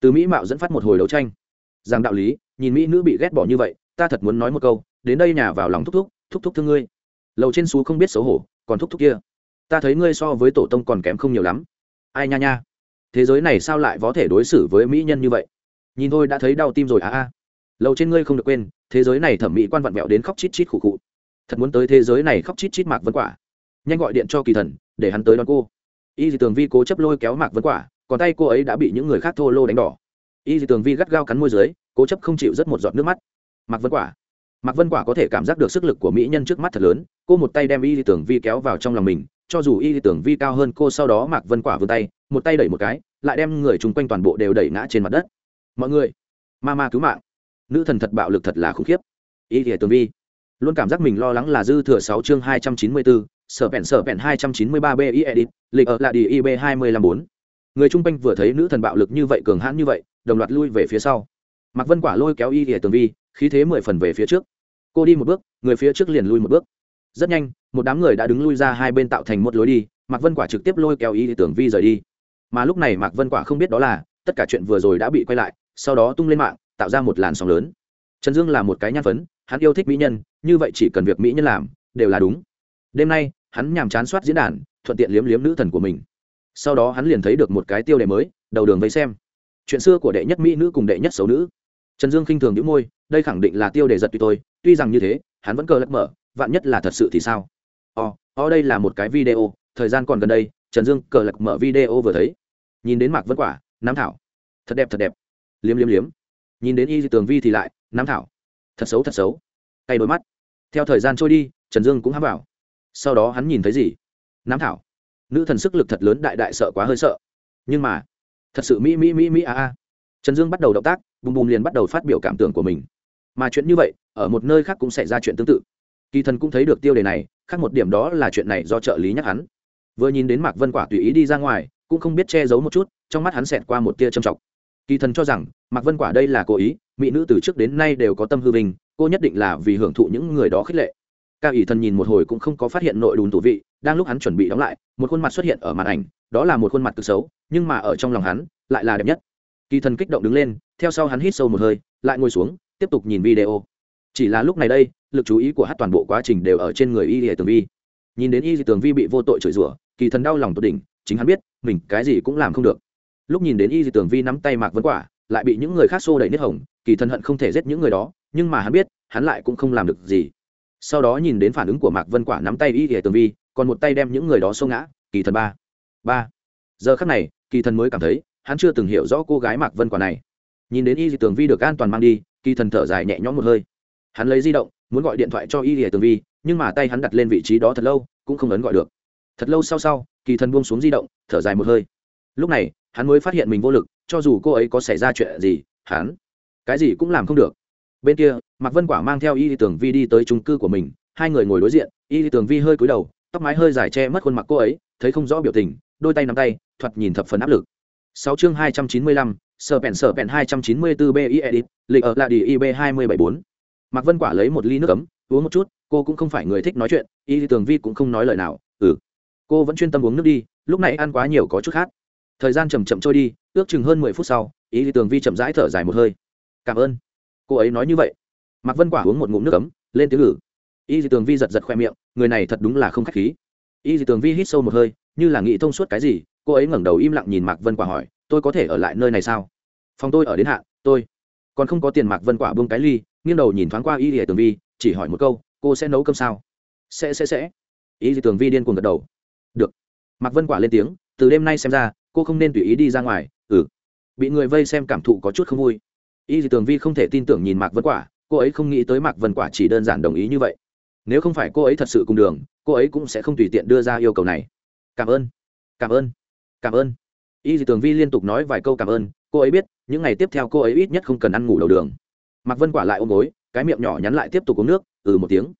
Từ mỹ mạo dẫn phát một hồi đấu tranh. Rằng đạo lý, nhìn mỹ nữ bị ghét bỏ như vậy, ta thật muốn nói một câu, đến đây nhà vào lòng thúc thúc thúc thúc thương ngươi. Lầu trên xú không biết xấu hổ, còn thúc thúc kia. Ta thấy ngươi so với tổ tông còn kém không nhiều lắm. Ai nha nha. Thế giới này sao lại có thể đối xử với mỹ nhân như vậy? Nhìn thôi, đã thấy đau tim rồi à a. Lầu trên ngươi không được quên, thế giới này thẩm mỹ quan vặn vẹo đến khóc chít chít khụ khụ. Thật muốn tới thế giới này khóc chít chít mạc vân quả. Nhanh gọi điện cho kỳ thần, để hắn tới đón cô. Y thì tường vi cố chấp lôi kéo mạc vân quả còn tay cô ấy đã bị những người khác thô lô đánh đỏ. Y dì tường vi gắt gao cắn môi dưới, cố chấp không chịu rất một giọt nước mắt. Mặc vân quả. Mặc vân quả có thể cảm giác được sức lực của mỹ nhân trước mắt thật lớn, cô một tay đem y dì tường vi kéo vào trong lòng mình, cho dù y dì tường vi cao hơn cô sau đó mạc vân quả vươn tay, một tay đẩy một cái, lại đem người chung quanh toàn bộ đều đẩy ngã trên mặt đất. Mọi người, ma ma cứu mạng. Nữ thần thật bạo lực thật là khủng khiếp. Y dì tường vi luôn cảm giác mình lo lắng là dư thừa sáu chương hai trăm chín mươi bốn, sở vẹn sở vẹn hai trăm chín mươi ba b i edit lịch ở là đi ib hai mươi năm bốn người chung quanh vừa thấy nữ thần bạo lực như vậy, cường hãn như vậy, đồng loạt lui về phía sau. Mạc vân quả lôi kéo y ỉa tường vi, khí thế mười phần về phía trước. Cô đi một bước, người phía trước liền lui một bước. Rất nhanh, một đám người đã đứng lui ra hai bên tạo thành một lối đi, mạc vân quả trực tiếp lôi kéo y ỉa tường vi rời đi. Mà lúc này mạc vân quả không biết đó là, tất cả chuyện vừa rồi đã bị quay lại, sau đó tung lên mạng, tạo ra một làn sóng lớn. Trần dương là một cái nhan phấn, hắn yêu thích mỹ nhân, như vậy chỉ cần việc mỹ nhân làm, đều là đúng. Đêm nay, hắn nhàm chán soát diễn đàn, thuận tiện liếm liếm nữ thần của mình sau đó hắn liền thấy được một cái tiêu đề mới đầu đường vây xem. Chuyện xưa của đệ nhất mỹ nữ cùng đệ nhất xấu nữ. Trần dương khinh thường những môi đây khẳng định là tiêu đề giật tùy tôi tuy rằng như thế hắn vẫn cờ lắc mở vạn nhất là thật sự thì sao? O, o đây là một cái video thời gian còn gần đây trần dương cờ lật mở video vừa thấy. Nhìn đến mạc vân quả nam thảo. Thật đẹp thật đẹp. Liếm liếm liếm. Nhìn đến y tường vi thì lại nam thảo. Thật xấu thật xấu. Tay đôi mắt. Theo thời gian trôi đi trần dương cũng hám vào. Sau đó hắn nhìn thấy gì? Nam thảo nữ thần sức lực thật lớn đại đại sợ quá hơi sợ. Nhưng mà, thật sự mỹ mỹ mỹ mỹ a a trần dương bắt đầu động tác, bùm bùm liền bắt đầu phát biểu cảm tưởng của mình. Mà chuyện như vậy, ở một nơi khác cũng xảy ra chuyện tương tự. Kỳ thần cũng thấy được tiêu đề này, khác một điểm đó là chuyện này do trợ lý nhắc hắn. Vừa nhìn đến mạc vân quả tùy ý đi ra ngoài, cũng không biết che giấu một chút, trong mắt hắn xẹt qua một tia trầm trọng. Kỳ thần cho rằng, mạc vân quả đây là cố ý, mỹ nữ từ trước đến nay đều có tâm hư vinh, cô nhất định là vì hưởng thụ những người đó khích lệ. Cao ỷ thần nhìn một hồi cũng không có phát hiện nội đùn tủ vị đang lúc hắn chuẩn bị đóng lại, một khuôn mặt xuất hiện ở màn ảnh, đó là một khuôn mặt cực xấu, nhưng mà ở trong lòng hắn, lại là đẹp nhất. Kỳ thần kích động đứng lên, theo sau hắn hít sâu một hơi, lại ngồi xuống, tiếp tục nhìn video. Chỉ là lúc này đây, lực chú ý của hát toàn bộ quá trình đều ở trên người y lìa tường vi. Nhìn đến y tường vi bị vô tội chửi rủa, kỳ thần đau lòng tột đỉnh, chính hắn biết, mình cái gì cũng làm không được. Lúc nhìn đến y tường vi nắm tay mạc vấn quả, lại bị những người khác xô đẩy nết hồng, kỳ thần hận không thể giết những người đó, nhưng mà hắn biết, hắn lại cũng không làm được gì. Sau đó nhìn đến phản ứng của mạc vân quả nắm tay y ỉa tường vi còn một tay đem những người đó xô ngã, kỳ thần ba. Ba. Giờ khắc này, kỳ thần mới cảm thấy, hắn chưa từng hiểu rõ cô gái mạc vân quả này. Nhìn đến y dị tường vi được an toàn mang đi, kỳ thần thở dài nhẹ nhõm một hơi. Hắn lấy di động, muốn gọi điện thoại cho y dị tường vi, nhưng mà tay hắn đặt lên vị trí đó thật lâu, cũng không ấn gọi được. Thật lâu sau sau, kỳ thần buông xuống di động, thở dài một hơi. Lúc này, hắn mới phát hiện mình vô lực, cho dù cô ấy có xảy ra chuyện gì, hắn cái gì cũng làm không được. Bên kia, mạc vân quả mang theo y tường vi đi tới trung cư của mình, hai người ngồi đối diện, y tường vi hơi cúi đầu tóc mái hơi dài che mất khuôn mặt cô ấy, thấy không rõ biểu tình, đôi tay nắm tay, thoạt nhìn thập phần áp lực. Sáu chương hai trăm chín mươi lăm, sở pèn sở pèn hai trăm chín mươi bốn bi edit lịch ở là đi ib hai mươi bảy bốn. Mạc vân quả lấy một ly nước ấm, uống một chút, cô cũng không phải người thích nói chuyện, y tường vi cũng không nói lời nào ừ. Cô vẫn chuyên tâm uống nước đi, lúc này ăn quá nhiều có chút khác thời gian chầm chậm trôi đi, ước chừng hơn mười phút sau, y tường vi chậm rãi thở dài một hơi. Cảm ơn. Cô ấy nói như vậy. Mạc vân quả uống một ngụm nước ấm, lên tiếng ngử y Dị tường vi giật giật khoe miệng, người này thật đúng là không k h á c h khí. Y Dị tường vi hít sâu một hơi, như là nghĩ thông suốt cái gì, cô ấy ngẩng đầu im lặng nhìn mạc vân quả hỏi, tôi có thể ở lại nơi này sao? Phòng tôi ở đến hạ tôi. Còn không có tiền mạc vân quả buông cái ly, nghiêng đầu nhìn thoáng qua y Dị tường vi, chỉ hỏi một câu, cô sẽ nấu cơm sao? Sẽ sẽ sẽ. Y Dị tường vi điên cuồng gật đầu. Được. Mạc vân quả lên tiếng, từ đêm nay xem ra, cô không nên tùy ý đi ra ngoài. Ừ. Bị người vây xem cảm thụ có chút không vui. Y Dị tường vi không thể tin tưởng nhìn mạc vân quả, cô ấy không nghĩ tới mạc vân quả chỉ đơn giản đồng ý như vậy nếu không phải cô ấy thật sự cùng đường, cô ấy cũng sẽ không tùy tiện đưa ra yêu cầu này. Cảm ơn cảm ơn cảm ơn. Y dì tường vi liên tục nói vài câu cảm ơn, cô ấy biết, những ngày tiếp theo cô ấy ít nhất không cần ăn ngủ đầu đường. Mạc vân quả lại ôm gối, cái miệng nhỏ nhắn lại tiếp tục uống nước ừ một tiếng.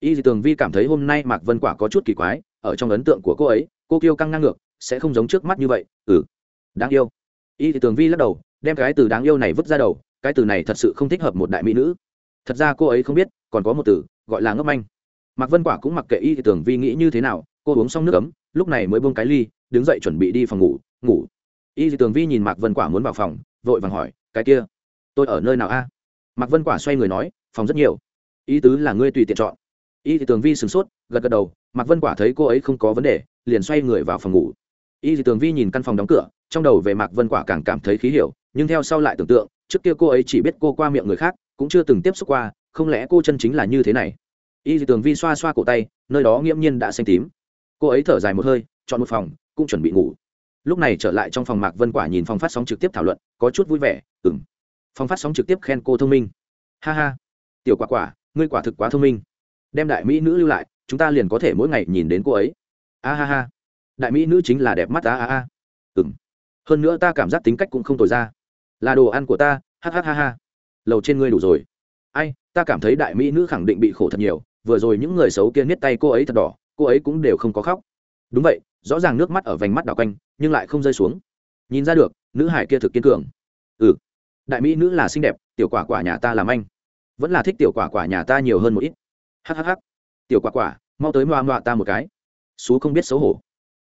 Y dì tường vi cảm thấy hôm nay mạc vân quả có chút kỳ quái, ở trong ấn tượng của cô ấy, cô kêu căng ngang ngược, sẽ không giống trước mắt như vậy ừ. Đáng yêu. Y dì tường vi lắc đầu, đem cái từ đáng yêu này vứt ra đầu, cái từ này thật sự không thích hợp một đại mỹ nữ. Thật ra cô ấy không biết, còn có một từ, gọi là ngốc manh mạc vân quả cũng mặc kệ y thì tường vi nghĩ như thế nào, cô uống xong nước ấm, lúc này mới buông cái ly, đứng dậy chuẩn bị đi phòng ngủ ngủ. Y thì tường vi nhìn mạc vân quả muốn vào phòng, vội vàng hỏi, cái kia, tôi ở nơi nào a? Mạc vân quả xoay người nói, phòng rất nhiều. Ý tứ là ngươi tùy tiện chọn. Y thì tường vi sửng sốt, gật gật đầu, mạc vân quả thấy cô ấy không có vấn đề, liền xoay người vào phòng ngủ. Y thì tường vi nhìn căn phòng đóng cửa, trong đầu về mạc vân quả càng cảm thấy khí hiểu, nhưng theo sau lại tưởng tượng, trước kia cô ấy chỉ biết cô qua miệng người khác, cũng chưa từng tiếp xúc qua, không lẽ cô chân chính là như thế này? Y dị tường vi xoa xoa cổ tay, nơi đó nghiễm nhiên đã xanh tím. Cô ấy thở dài một hơi, chọn một phòng, cũng chuẩn bị ngủ. Lúc này trở lại trong phòng mạc vân quả nhìn phòng phát sóng trực tiếp thảo luận, có chút vui vẻ ừng phòng phát sóng trực tiếp khen cô thông minh. Ha ha, tiểu quả quả, ngươi quả thực quá thông minh. Đem đại mỹ nữ lưu lại, chúng ta liền có thể mỗi ngày nhìn đến cô ấy. A ha ha, đại mỹ nữ chính là đẹp mắt a a a. Ừng hơn nữa ta cảm giác tính cách cũng không tồi ra. Là đồ ăn của ta, ha ha ha ha. Lầu trên ngươi đủ rồi. Ai, ta cảm thấy đại mỹ nữ khẳng định bị khổ thật nhiều vừa rồi những người xấu kia niết tay cô ấy thật đỏ, cô ấy cũng đều không có khóc. Đúng vậy, rõ ràng nước mắt ở vành mắt đảo quanh, nhưng lại không rơi xuống. Nhìn ra được, nữ hải kia thực kiên cường. Ừ đại mỹ nữ là xinh đẹp, tiểu quả quả nhà ta làm anh. Vẫn là thích tiểu quả quả nhà ta nhiều hơn một ít. Hhh tiểu quả quả, mau tới moa moa ta một cái. Xú không biết xấu hổ.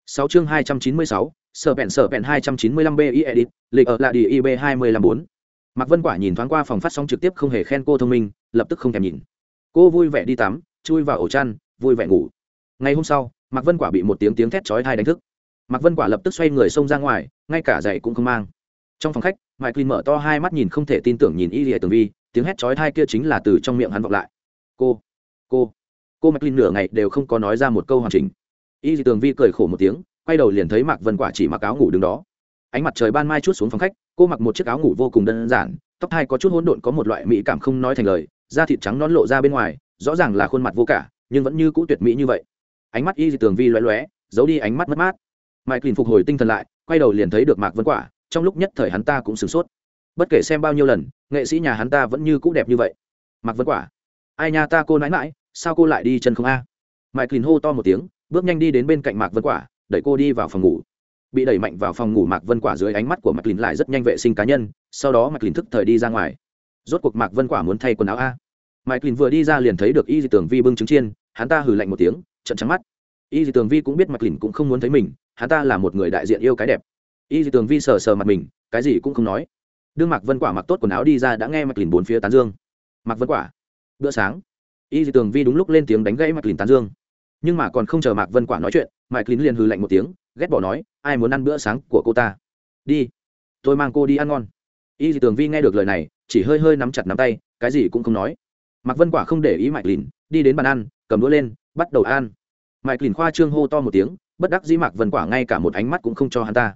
Sáu chương hai trăm chín mươi sáu, sở bẹn sở bẹn hai trăm chín mươi lăm b i edit, lịch ở lại đi ib hai mươi lăm bốn. Mạc vân quả nhìn thoáng qua phòng phát sóng trực tiếp không hề khen cô thông minh, lập tức không thèm nhìn. Cô vui vẻ đi tắm chui vào ổ chăn, vui vẻ ngủ. Ngày hôm sau, mạc vân quả bị một tiếng tiếng thét chói thai đánh thức. Mạc vân quả lập tức xoay người xông ra ngoài, ngay cả giày cũng không mang. Trong phòng khách, mike clin mở to hai mắt nhìn không thể tin tưởng nhìn y lìa tường vi, tiếng hét chói thai kia chính là từ trong miệng hắn vọng lại. Cô cô cô mike clin nửa ngày đều không có nói ra một câu hoàn chỉnh. Y lìa tường vi cười khổ một tiếng, quay đầu liền thấy mạc vân quả chỉ mặc áo ngủ đứng đó. Ánh mặt trời ban mai chút xuống phòng khách, cô mặc một chiếc áo ngủ vô cùng đơn giản, tóc hai có chút hỗn độn có một loại mỹ cảm không nói thành lời, da thịt trắng non lộ ra bên ngoài rõ ràng là khuôn mặt vô cả, nhưng vẫn như cũ tuyệt mỹ như vậy. Ánh mắt y dị tường vi loé loé giấu đi ánh mắt mất mát. Mike clin phục hồi tinh thần lại, quay đầu liền thấy được mạc vân quả, trong lúc nhất thời hắn ta cũng sửng sốt. Bất kể xem bao nhiêu lần, nghệ sĩ nhà hắn ta vẫn như cũ đẹp như vậy. Mạc vân quả, ai nhà ta cô nãi mãi sao cô lại đi chân không a? À? mike clin hô to một tiếng, bước nhanh đi đến bên cạnh mạc vân quả, đẩy cô đi vào phòng ngủ. Bị đẩy mạnh vào phòng ngủ mạc vân quả dưới ánh mắt của mạc lìn lại rất nhanh vệ sinh cá nhân, sau đó mạc lìn thức thời đi ra ngoài. Rốt cuộc mạc vân quả muốn thay quần áo a? Mạc quỳnh vừa đi ra liền thấy được y dị tưởng vi bưng trứng chiên, hắn ta hừ lạnh một tiếng trận trắng mắt. Y dị tường vi cũng biết mạc quỳnh cũng không muốn thấy mình, hắn ta là một người đại diện yêu cái đẹp. Y dị tường vi sờ sờ mặt mình, cái gì cũng không nói. Đương mạc vân quả mặc tốt quần áo đi ra đã nghe mạc quỳnh bốn phía tán dương. Mạc vân quả, bữa sáng. Y dị tường vi đúng lúc lên tiếng đánh gãy mạc quỳnh tán dương. Nhưng mà còn không chờ mạc vân quả nói chuyện mãi quỳnh liền hừ lạnh một tiếng, ghét bỏ nói, ai muốn ăn bữa sáng của cô ta? Đi, tôi mang cô đi ăn ngon. Y Dị tường vi nghe được lời này, chỉ hơi hơi nắm chặt nắm tay, cái gì cũng không nói mạc vân quả không để ý mạch lìn, đi đến bàn ăn, cầm đũa lên, bắt đầu ăn. Mạch lìn khoa trương hô to một tiếng, bất đắc dĩ mạc vân quả ngay cả một ánh mắt cũng không cho hắn ta.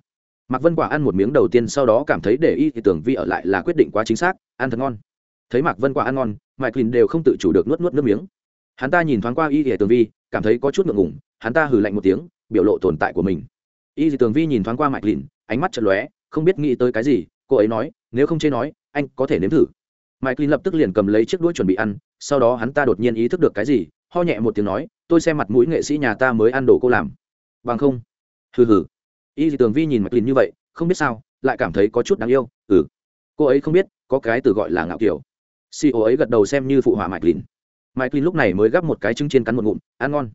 Mạc vân quả ăn một miếng đầu tiên sau đó cảm thấy để y thì tưởng vi ở lại là quyết định quá chính xác, ăn thật ngon. Thấy mạc vân quả ăn ngon mạch lìn đều không tự chủ được nuốt nuốt nước miếng. Hắn ta nhìn thoáng qua y thì tường vi, cảm thấy có chút ngượng ngùng, hắn ta hừ lạnh một tiếng, biểu lộ tồn tại của mình. Y thì tường vi nhìn thoáng qua mạch lìn, ánh mắt chật lóe, không biết nghĩ tới cái gì, cô ấy nói, nếu không chê nói, anh có thể nếm thử mạch lìn lập tức liền cầm lấy chiếc đũa chuẩn bị ăn, sau đó hắn ta đột nhiên ý thức được cái gì, ho nhẹ một tiếng nói, tôi xem mặt mũi nghệ sĩ nhà ta mới ăn đồ cô làm. Bằng không. Hừ hừ. Y dì tường vi nhìn mạch lìn như vậy, không biết sao, lại cảm thấy có chút đáng yêu ừ. Cô ấy không biết, có cái từ gọi là ngạo kiểu. CEO ấy gật đầu xem như phụ họa mạch lìn mạch lìn lúc này mới gắp một cái trứng chiên cắn một ngụm, ăn ngon.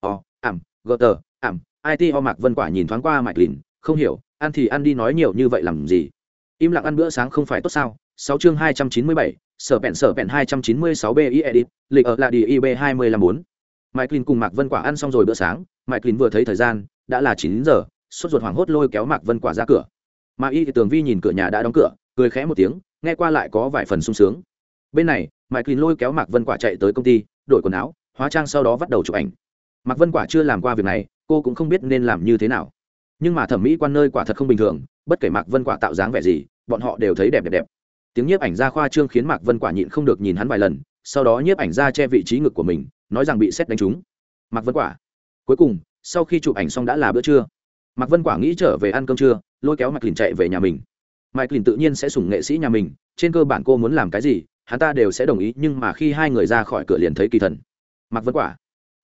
Ồ, ảm, gờ tờ, ảm. It ho mạc vân quả nhìn thoáng qua mạch lìn không hiểu, ăn thì ăn đi, nói nhiều như vậy làm gì? Im lặng ăn bữa sáng không phải tốt sao? Sáu chương hai trăm chín mươi bảy, sở bẹn sở bẹn hai trăm chín mươi sáu b i edit lịch ở là đi ib hai mươi lăm bốn. Mike lin cùng mạc vân quả ăn xong rồi bữa sáng, mike lin vừa thấy thời gian, đã là chín giờ, sốt ruột hoảng hốt lôi kéo mạc vân quả ra cửa. Mà y thì tường vi nhìn cửa nhà đã đóng cửa, cười khẽ một tiếng, nghe qua lại có vài phần sung sướng. Bên này, mike lin lôi kéo mạc vân quả chạy tới công ty, đổi quần áo, hóa trang sau đó bắt đầu chụp ảnh. Mạc vân quả chưa làm qua việc này, cô cũng không biết nên làm như thế nào. Nhưng mà thẩm mỹ quan nơi quả thật không bình thường, bất kể mạc vân quả tạo dáng vẻ gì, bọn họ đều thấy đẹp đẹp đẹp tiếng nhiếp ảnh ra khoa trương khiến mạc vân quả nhịn không được nhìn hắn vài lần, sau đó nhiếp ảnh ra che vị trí ngực của mình, nói rằng bị xét đánh trúng. Mạc vân quả. Cuối cùng, sau khi chụp ảnh xong đã là bữa trưa. Mạc vân quả nghĩ trở về ăn cơm trưa, lôi kéo mạc lìn chạy về nhà mình. Mạc lìn tự nhiên sẽ sủng nghệ sĩ nhà mình, trên cơ bản cô muốn làm cái gì, hắn ta đều sẽ đồng ý, nhưng mà khi hai người ra khỏi cửa liền thấy kỳ thần. Mạc vân quả.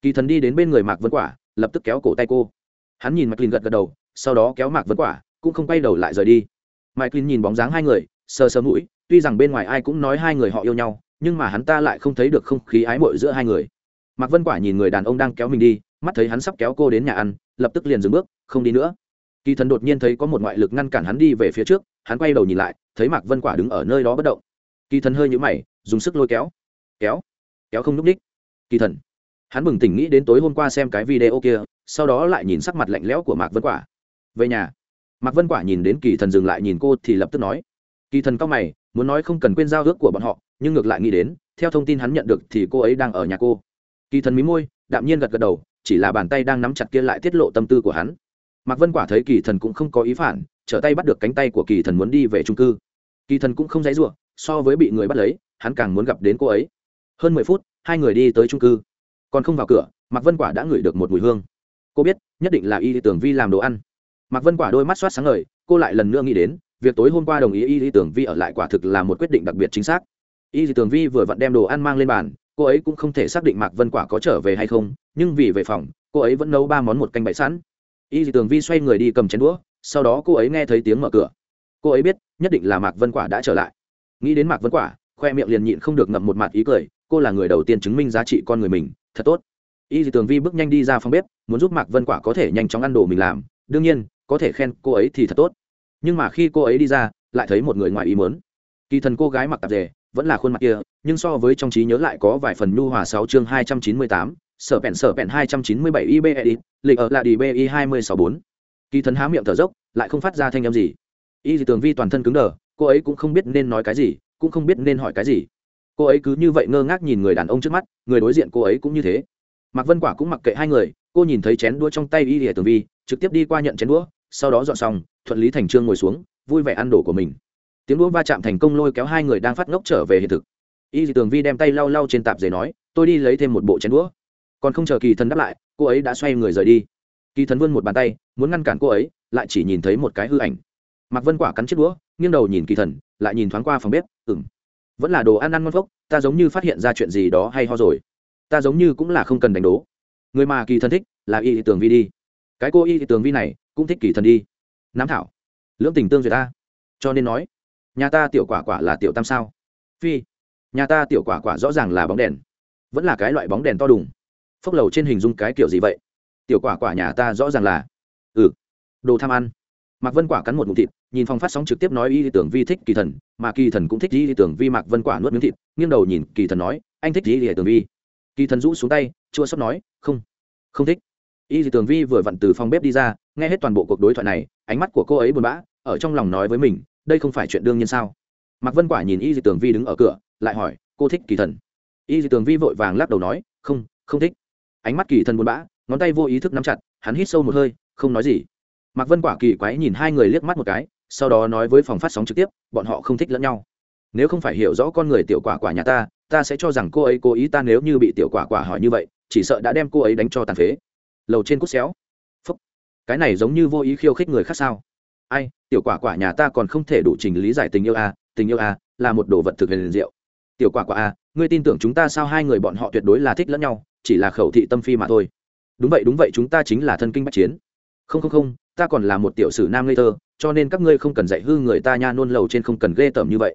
Kỳ thần đi đến bên người mạc vân quả, lập tức kéo cổ tay cô. Hắn nhìn mạc lìn gật gật đầu, sau đó kéo mạc vân quả, cũng không quay đầu lại rời đi. Mạc lìn nhìn bóng dáng hai người, sờ sờ mũi tuy rằng bên ngoài ai cũng nói hai người họ yêu nhau, nhưng mà hắn ta lại không thấy được không khí ái mội giữa hai người. Mạc vân quả nhìn người đàn ông đang kéo mình đi, mắt thấy hắn sắp kéo cô đến nhà ăn, lập tức liền dừng bước, không đi nữa. Kỳ thần đột nhiên thấy có một ngoại lực ngăn cản hắn đi về phía trước, hắn quay đầu nhìn lại, thấy mạc vân quả đứng ở nơi đó bất động. Kỳ thần hơi nhũ mày, dùng sức lôi kéo. Kéo? Kéo không n ú c ních kỳ thần. Hắn bừng tỉnh nghĩ đến tối hôm qua xem cái video kia, sau đó lại nhìn sắc mặt lạnh lẽo của mạc vân quả. Về nhà. Mạc vân quả nhìn đến kỳ thần dừng lại nhìn cô thì lập tức nói. Kỳ thần cao mày muốn nói không cần quên giao ước của bọn họ, nhưng ngược lại nghĩ đến, theo thông tin hắn nhận được thì cô ấy đang ở nhà cô. Kỳ thần mí môi, đạm nhiên gật gật đầu, chỉ là bàn tay đang nắm chặt kia lại tiết lộ tâm tư của hắn. Mạc vân quả thấy kỳ thần cũng không có ý phản, trở tay bắt được cánh tay của kỳ thần muốn đi về trung cư. Kỳ thần cũng không dãy ruộng so với bị người bắt lấy, hắn càng muốn gặp đến cô ấy. Hơn mười phút, hai người đi tới trung cư. Còn không vào cửa, mạc vân quả đã ngửi được một mùi hương. Cô biết, nhất định là y tưởng vi làm đồ ăn. Mạc vân quả đôi mắt soát sáng ngời, cô lại lần nữa nghĩ đến việc tối hôm qua đồng ý y tưởng vi ở lại quả thực là một quyết định đặc biệt chính xác. Y tưởng vi vừa vặn đem đồ ăn mang lên bàn, cô ấy cũng không thể xác định mạc vân quả có trở về hay không, nhưng vì về phòng, cô ấy vẫn nấu ba món một canh bậy sẵn. Y tưởng vi xoay người đi cầm chén đũa, sau đó cô ấy nghe thấy tiếng mở cửa. Cô ấy biết, nhất định là mạc vân quả đã trở lại. Nghĩ đến mạc vân quả, khoe miệng liền nhịn không được ngậm một mặt ý cười, cô là người đầu tiên chứng minh giá trị con người mình, thật tốt. Y dì tường vi bước nhanh đi ra phòng bếp, muốn giúp mạc vân quả có thể nhanh chóng ăn đồ mình làm, đương nhiên, có thể khen cô ấy thì thật tốt nhưng mà khi cô ấy đi ra, lại thấy một người ngoài ý mớn kỳ thần cô gái mặc tạp dề, vẫn là khuôn mặt kia, nhưng so với trong trí nhớ lại có vài phần nhu hòa sáu chương hai trăm chín mươi tám, sở bẹn sở bẹn hai trăm chín mươi bảy ib edit lịch ở là đi bi hai mươi sáu bốn. Kỳ thần há miệng thở dốc, lại không phát ra thanh âm gì. Y dì tường vi toàn thân cứng đờ, cô ấy cũng không biết nên nói cái gì, cũng không biết nên hỏi cái gì. Cô ấy cứ như vậy ngơ ngác nhìn người đàn ông trước mắt, người đối diện cô ấy cũng như thế. Mạc vân quả cũng mặc kệ hai người, cô nhìn thấy chén đũa trong tay y dì tường vi, trực tiếp đi qua nhận chén đũa sau đó dọn xong, thuận lý thành trương ngồi xuống, vui vẻ ăn đồ của mình. Tiếng đũa va chạm thành công lôi kéo hai người đang phát ngốc trở về hiện thực. Y dì tường vi đem tay lau lau trên tạp giấy nói, tôi đi lấy thêm một bộ chén đũa. Còn không chờ kỳ thần đáp lại, cô ấy đã xoay người rời đi. Kỳ thần vươn một bàn tay, muốn ngăn cản cô ấy, lại chỉ nhìn thấy một cái hư ảnh. Mạc vân quả cắn chiếc đũa, nghiêng đầu nhìn kỳ thần, lại nhìn thoáng qua phòng bếp ừng vẫn là đồ ăn ăn ngon phốc, ta giống như phát hiện ra chuyện gì đó hay ho rồi. Ta giống như cũng là không cần đánh đố. Người mà kỳ thần thích là y tường vi đi. Cái cô y tường vi này cũng thích kỳ thần đi. Nắm thảo. Lưỡng tình tương duyệt ta cho nên nói, nhà ta tiểu quả quả là tiểu tam sao? Phi, nhà ta tiểu quả quả rõ ràng là bóng đèn. Vẫn là cái loại bóng đèn to đùng. Phốc lầu trên hình dung cái kiểu gì vậy? Tiểu quả quả nhà ta rõ ràng là ừ đồ tham ăn. Mạc vân quả cắn một ngụm thịt, nhìn phòng phát sóng trực tiếp nói y tưởng vi thích kỳ thần, mà kỳ thần cũng thích y tưởng vi mạc vân quả nuốt miếng thịt, nghiêng đầu nhìn kỳ thần nói, anh thích y tưởng vi. Kỳ thần rũ xuống tay, chua sót nói, không không thích. Y tưởng vi vừa vặn từ phòng bếp đi ra nghe hết toàn bộ cuộc đối thoại này, ánh mắt của cô ấy buồn bã, ở trong lòng nói với mình, đây không phải chuyện đương nhiên sao? Mạc vân quả nhìn y Dị tưởng vi đứng ở cửa, lại hỏi, cô thích kỳ thần? Y Dị tưởng vi vội vàng lắc đầu nói, không không thích. Ánh mắt kỳ thần buồn bã, ngón tay vô ý thức nắm chặt, hắn hít sâu một hơi, không nói gì. Mạc vân quả kỳ quái nhìn hai người liếc mắt một cái, sau đó nói với phòng phát sóng trực tiếp, bọn họ không thích lẫn nhau. Nếu không phải hiểu rõ con người tiểu quả quả nhà ta ta sẽ cho rằng cô ấy cố ý ta nếu như bị tiểu quả quả hỏi như vậy, chỉ sợ đã đem cô ấy đánh cho tàn phế. Lầu trên cút xéo cái này giống như vô ý khiêu khích người khác sao? Ai tiểu quả quả nhà ta còn không thể đủ trình lý giải tình yêu a à, tình yêu a à, là một đồ vật thực huyền diệu. Tiểu quả quả a à, ngươi tin tưởng chúng ta sao hai người bọn họ tuyệt đối là thích lẫn nhau chỉ là khẩu thị tâm phi mà thôi. Đúng vậy đúng vậy chúng ta chính là thân kinh bắc chiến. Không không không ta còn là một tiểu sử nam ngây thơ cho nên các ngươi không cần dạy hư người ta nha nôn lầu trên không cần ghê tởm như vậy.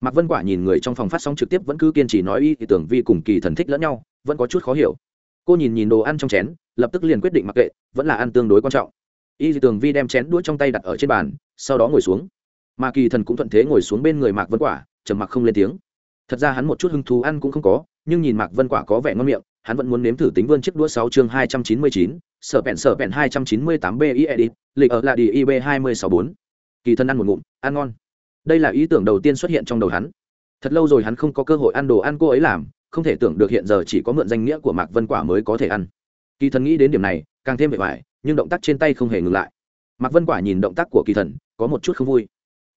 Mạc vân quả nhìn người trong phòng phát sóng trực tiếp vẫn cứ kiên trì nói y thì tưởng vi cùng kỳ thần thích lẫn nhau vẫn có chút khó hiểu. Cô nhìn nhìn đồ ăn trong chén lập tức liền quyết định mặc kệ, vẫn là ăn tương đối quan trọng. Y thì tưởng vi đem chén đũa trong tay đặt ở trên bàn, sau đó ngồi xuống. Mà kỳ thần cũng thuận thế ngồi xuống bên người mạc vân quả, trầm mặc không lên tiếng. Thật ra hắn một chút hứng thú ăn cũng không có, nhưng nhìn mạc vân quả có vẻ ngon miệng, hắn vẫn muốn nếm thử tính vươn chiếc đũa sáu chương hai trăm chín mươi chín, sở bẹn sở bẹn hai trăm chín mươi tám bi edit lịch ở là đi ib hai mươi sáu bốn. Kỳ thân ăn một ngụm, ăn ngon. Đây là ý tưởng đầu tiên xuất hiện trong đầu hắn. Thật lâu rồi hắn không có cơ hội ăn đồ ăn cô ấy làm, không thể tưởng được hiện giờ chỉ có mượn danh nghĩa của mạc vân quả mới có thể ăn kỳ thần nghĩ đến điểm này, càng thêm vẻ vải, nhưng động tác trên tay không hề ngừng lại. Mạc vân quả nhìn động tác của kỳ thần, có một chút không vui.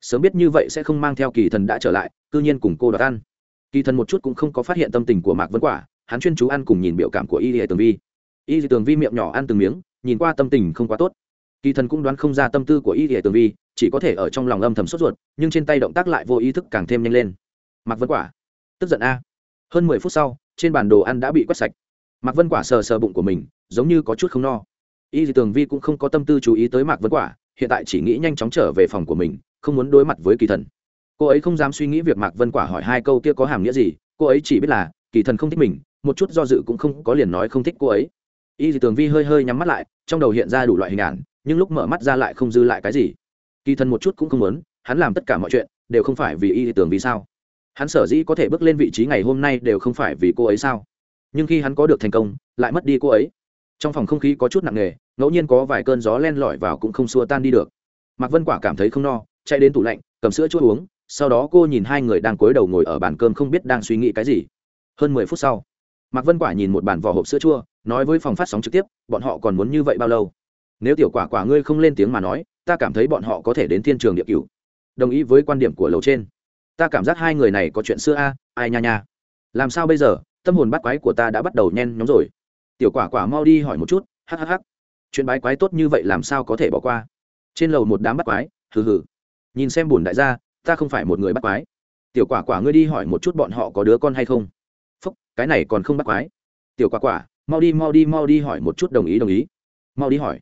Sớm biết như vậy sẽ không mang theo kỳ thần đã trở lại, cư nhiên cùng cô đoạt ăn. Kỳ thần một chút cũng không có phát hiện tâm tình của mạc vân quả, hắn chuyên chú ăn cùng nhìn biểu cảm của y hệ tường vi. Y hệ tường vi miệng nhỏ ăn từng miếng, nhìn qua tâm tình không quá tốt. Kỳ thần cũng đoán không ra tâm tư của y hệ tường vi, chỉ có thể ở trong lòng âm thầm sốt ruột, nhưng trên tay động tác lại vô ý thức càng thêm nhanh lên. Mạc vân quả, tức giận a. Hơn mười phút sau, trên bản đồ ăn đã bị quét sạch mạc vân quả sờ sờ bụng của mình, giống như có chút không no. Y dì tường vi cũng không có tâm tư chú ý tới mạc vân quả, hiện tại chỉ nghĩ nhanh chóng trở về phòng của mình, không muốn đối mặt với kỳ thần. Cô ấy không dám suy nghĩ việc mạc vân quả hỏi hai câu kia có hàm nghĩa gì, cô ấy chỉ biết là, kỳ thần không thích mình, một chút do dự cũng không có liền nói không thích cô ấy. Y dì tường vi hơi hơi nhắm mắt lại, trong đầu hiện ra đủ loại hình ảnh, nhưng lúc mở mắt ra lại không dư lại cái gì. Kỳ thần một chút cũng không muốn, hắn làm tất cả mọi chuyện đều không phải vì y dì tường Vi sao? Hắn sở dĩ có thể bước lên vị trí ngày hôm nay đều không phải vì cô ấy sao? Nhưng khi hắn có được thành công, lại mất đi cô ấy. Trong phòng không khí có chút nặng nề, ngẫu nhiên có vài cơn gió len lỏi vào cũng không xua tan đi được. Mạc vân quả cảm thấy không no, chạy đến tủ lạnh, cầm sữa chua uống, sau đó cô nhìn hai người đang cúi đầu ngồi ở bàn cơm không biết đang suy nghĩ cái gì. Hơn mười phút sau, mạc vân quả nhìn một bàn vỏ hộp sữa chua, nói với phòng phát sóng trực tiếp, bọn họ còn muốn như vậy bao lâu? Nếu tiểu quả quả ngươi không lên tiếng mà nói, ta cảm thấy bọn họ có thể đến thiên trường địa cửu. Đồng ý với quan điểm của lầu trên. Ta cảm giác hai người này có chuyện xưa a, ai nha nha. Làm sao bây giờ? Tâm hồn bắt quái của ta đã bắt đầu nhen nhóm rồi. Tiểu quả quả mau đi hỏi một chút hhh chuyện bái quái tốt như vậy làm sao có thể bỏ qua? Trên lầu một đám bắt quái, hừ hừ. Nhìn xem bùn đại gia, ta không phải một người bắt quái. Tiểu quả quả ngươi đi hỏi một chút bọn họ có đứa con hay không? Phúc, cái này còn không bắt quái. Tiểu quả quả, mau đi mau đi mau đi hỏi một chút đồng ý đồng ý. Mau đi hỏi.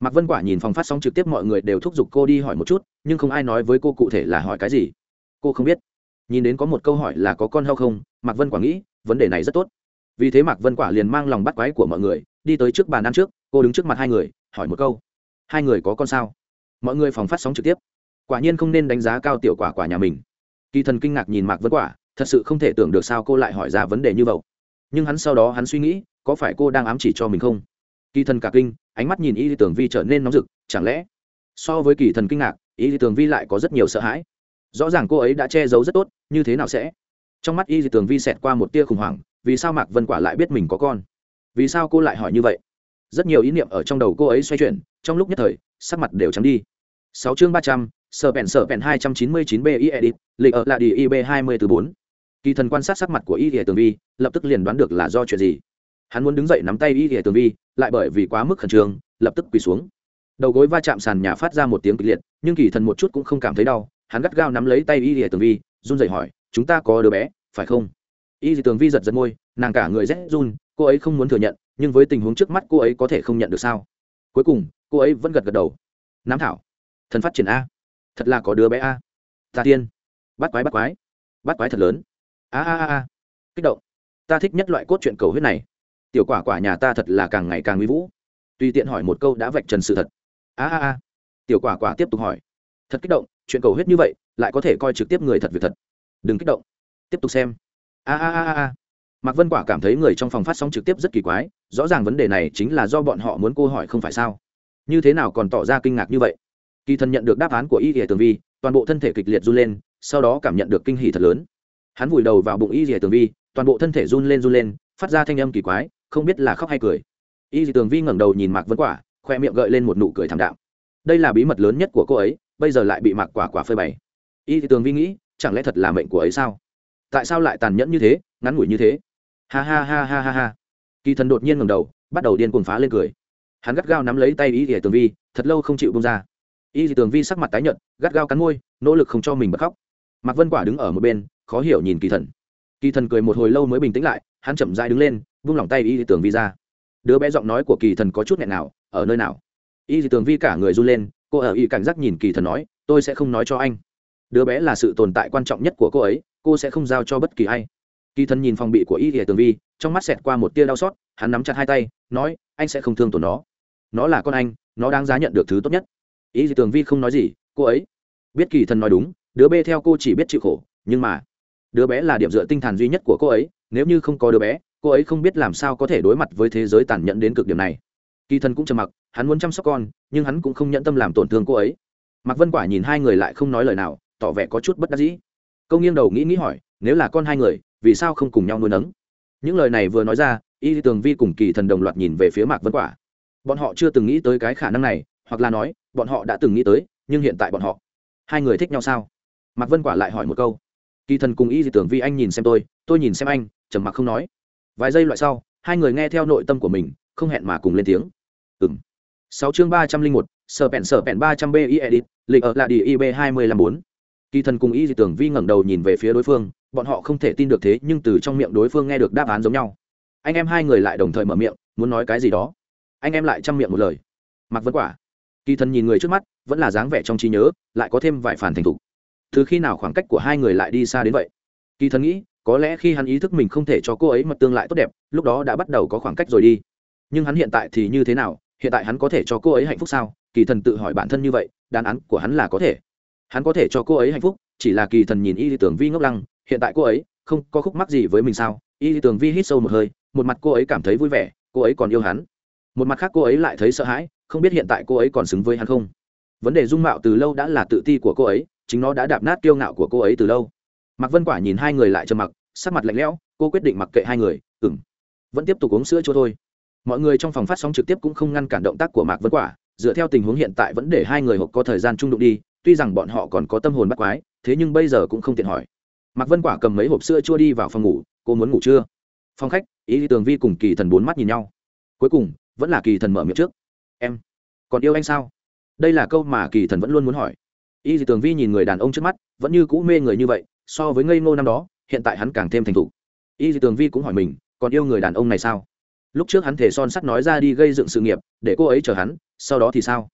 Mạc vân quả nhìn phòng phát sóng trực tiếp mọi người đều thúc giục cô đi hỏi một chút, nhưng không ai nói với cô cụ thể là hỏi cái gì. Cô không biết. Nhìn đến có một câu hỏi là có con hay không, mạc vân quả nghĩ vấn đề này rất tốt. Vì thế mạc vân quả liền mang lòng bắt quái của mọi người, đi tới trước bàn ăn trước, cô đứng trước mặt hai người, hỏi một câu. Hai người có con sao? Mọi người phòng phát sóng trực tiếp. Quả nhiên không nên đánh giá cao tiểu quả quả nhà mình. Kỳ thần kinh ngạc nhìn mạc vân quả, thật sự không thể tưởng được sao cô lại hỏi ra vấn đề như vậy. Nhưng hắn sau đó hắn suy nghĩ, có phải cô đang ám chỉ cho mình không? Kỳ thần cả kinh, ánh mắt nhìn y tưởng vi trở nên nóng rực, chẳng lẽ so với kỳ thần kinh ngạc, y tưởng vi lại có rất nhiều sợ hãi? Rõ ràng cô ấy đã che giấu rất tốt, như thế nào sẽ? Trong mắt y tưởng vi xẹt qua một tia khủng hoảng, vì sao mạc vân quả lại biết mình có con? Vì sao cô lại hỏi như vậy? Rất nhiều ý niệm ở trong đầu cô ấy xoay chuyển, trong lúc nhất thời, sắc mặt đều trắng đi. Sáu chương ba trăm, sở bèn sở bèn hai trăm chín mươi chín b i edit lịch ở là đi ib hai mươi từ bốn. Kỳ thần quan sát sắc mặt của y hệ tường vi, lập tức liền đoán được là do chuyện gì. Hắn muốn đứng dậy nắm tay y hệ tường vi, lại bởi vì quá mức khẩn trương, lập tức quỳ xuống. Đầu gối va chạm sàn nhà phát ra một tiếng kịch liệt, nhưng kỳ thần một chút cũng không cảm thấy đau, hắn gắt gao nắm lấy tay y hệ tường vi, run rẩy hỏi chúng ta có đứa bé, phải không? Y Dị tường vi giật giật môi, nàng cả người rét run, cô ấy không muốn thừa nhận, nhưng với tình huống trước mắt cô ấy có thể không nhận được sao? Cuối cùng, cô ấy vẫn gật gật đầu. Nam thảo, thần phát triển a. Thật là có đứa bé a. Ta tiên. Bắt quái bắt quái. Bắt quái thật lớn. A a a kích động. Ta thích nhất loại cốt truyện cầu huyết này. Tiểu quả quả nhà ta thật là càng ngày càng nguy vũ. Tùy tiện hỏi một câu đã vạch trần sự thật. A a a. Tiểu quả quả tiếp tục hỏi. Thật kích động, chuyện cầu huyết như vậy, lại có thể coi trực tiếp người thật việc thật đừng kích động. Tiếp tục xem. A a a a mạc vân quả cảm thấy người trong phòng phát sóng trực tiếp rất kỳ quái, rõ ràng vấn đề này chính là do bọn họ muốn cô hỏi không phải sao? Như thế nào còn tỏ ra kinh ngạc như vậy? Kỳ thần nhận được đáp án của y hệ tường vi, toàn bộ thân thể kịch liệt run lên, sau đó cảm nhận được kinh hỉ thật lớn. Hắn vùi đầu vào bụng y dì tường vi, toàn bộ thân thể run lên run lên, phát ra thanh âm kỳ quái, không biết là khóc hay cười. Y dì tường vi ngẩng đầu nhìn mạc vân quả, khoe miệng gợi lên một nụ cười thảm đạm. Đây là bí mật lớn nhất của cô ấy, bây giờ lại bị mạc quả quả phơi bày. Y dì tường vi nghĩ chẳng lẽ thật là mệnh của ấy sao? Tại sao lại tàn nhẫn như thế, ngắn ngủi như thế? Ha ha ha ha ha ha. Kỳ thần đột nhiên ngẩng đầu, bắt đầu điên cuồng phá lên cười. Hắn gắt gao nắm lấy tay y dì tường vi, thật lâu không chịu bông ra. Y dì tường vi sắc mặt tái nhợt, gắt gao cắn môi, nỗ lực không cho mình bật khóc. Mạc vân quả đứng ở một bên, khó hiểu nhìn kỳ thần. Kỳ thần cười một hồi lâu mới bình tĩnh lại, hắn chậm dai đứng lên, vung lòng tay y tường vi ra. Đứa bé giọng nói của kỳ thần có chút nghẹn nào, ở nơi nào? Y tường vi cả người run lên, cô ở y cảnh giác nhìn kỳ thần nói, tôi sẽ không nói cho anh đứa bé là sự tồn tại quan trọng nhất của cô ấy, cô sẽ không giao cho bất kỳ ai. Kỳ thần nhìn phòng bị của y tường vi, trong mắt xẹt qua một tia đau xót, hắn nắm chặt hai tay, nói, anh sẽ không thương tổn nó. Nó là con anh, nó đáng giá nhận được thứ tốt nhất. Y tường vi không nói gì, cô ấy. Biết kỳ thần nói đúng, đứa bé theo cô chỉ biết chịu khổ, nhưng mà, đứa bé là điểm dựa tinh thần duy nhất của cô ấy, nếu như không có đứa bé, cô ấy không biết làm sao có thể đối mặt với thế giới tàn nhẫn đến cực điểm này. Kỳ thần cũng trầm mặc, hắn muốn chăm sóc con, nhưng hắn cũng không nhận tâm làm tổn thương cô ấy. Mạc vân quả nhìn hai người lại không nói lời nào tỏ vẻ có chút bất đắc dĩ. Câu nghiêng đầu nghĩ nghĩ hỏi, nếu là con hai người, vì sao không cùng nhau nuôi nấng? Những lời này vừa nói ra, y tường vi cùng kỳ thần đồng loạt nhìn về phía mạc vân quả. Bọn họ chưa từng nghĩ tới cái khả năng này, hoặc là nói, bọn họ đã từng nghĩ tới, nhưng hiện tại bọn họ, hai người thích nhau sao? Mạc vân quả lại hỏi một câu. Kỳ thần cùng y dị tưởng vi anh nhìn xem tôi tôi nhìn xem anh, trầm mặc không nói. Vài giây loại sau, hai người nghe theo nội tâm của mình, không hẹn mà cùng lên tiếng. Ừng sáu chương ba trăm linh một, sở bẹn sở bẹn ba trăm b i edit lịch ở là đi ib hai mươi năm bốn kỳ thần cùng y dị tưởng vi ngẩng đầu nhìn về phía đối phương, bọn họ không thể tin được thế nhưng từ trong miệng đối phương nghe được đáp án giống nhau. Anh em hai người lại đồng thời mở miệng, muốn nói cái gì đó. Anh em lại chăm miệng một lời. Mặc vất quả. Kỳ thần nhìn người trước mắt, vẫn là dáng vẻ trong trí nhớ, lại có thêm vài phản thành thục. Từ khi nào khoảng cách của hai người lại đi xa đến vậy? Kỳ thần nghĩ, có lẽ khi hắn ý thức mình không thể cho cô ấy mật tương lại tốt đẹp, lúc đó đã bắt đầu có khoảng cách rồi đi. Nhưng hắn hiện tại thì như thế nào? Hiện tại hắn có thể cho cô ấy hạnh phúc sao? Kỳ thần tự hỏi bản thân như vậy, đáp án của hắn là có thể hắn có thể cho cô ấy hạnh phúc, chỉ là kỳ thần nhìn y tưởng vi ngốc lăng, hiện tại cô ấy không có khúc mắc gì với mình sao? Y tưởng vi hít sâu một hơi, một mặt cô ấy cảm thấy vui vẻ, cô ấy còn yêu hắn. Một mặt khác cô ấy lại thấy sợ hãi, không biết hiện tại cô ấy còn xứng với hắn không? Vấn đề dung mạo từ lâu đã là tự ti của cô ấy, chính nó đã đạp nát kiêu ngạo của cô ấy từ lâu. Mạc vân quả nhìn hai người lại trầm mặc, sắc mặt lạnh lẽo, cô quyết định mặc kệ hai người ừng vẫn tiếp tục uống sữa chua thôi. Mọi người trong phòng phát sóng trực tiếp cũng không ngăn cản động tác của mạc vân quả, dựa theo tình huống hiện tại vẫn để hai người hộp có thời gian trung đụng đi tuy rằng bọn họ còn có tâm hồn bắt quái, thế nhưng bây giờ cũng không tiện hỏi. Mạc vân quả cầm mấy hộp sữa chua đi vào phòng ngủ, cô muốn ngủ chưa? Phòng khách, ý tường vi cùng kỳ thần bốn mắt nhìn nhau. Cuối cùng, vẫn là kỳ thần mở miệng trước. Em, còn yêu anh sao? Đây là câu mà kỳ thần vẫn luôn muốn hỏi. Y tường vi nhìn người đàn ông trước mắt, vẫn như cũ mê người như vậy, so với ngây ngô năm đó, hiện tại hắn càng thêm thành thục. Y tường vi cũng hỏi mình, còn yêu người đàn ông này sao? Lúc trước hắn thể son sắt nói ra đi gây dựng sự nghiệp, để cô ấy chờ hắn, sau đó thì sao?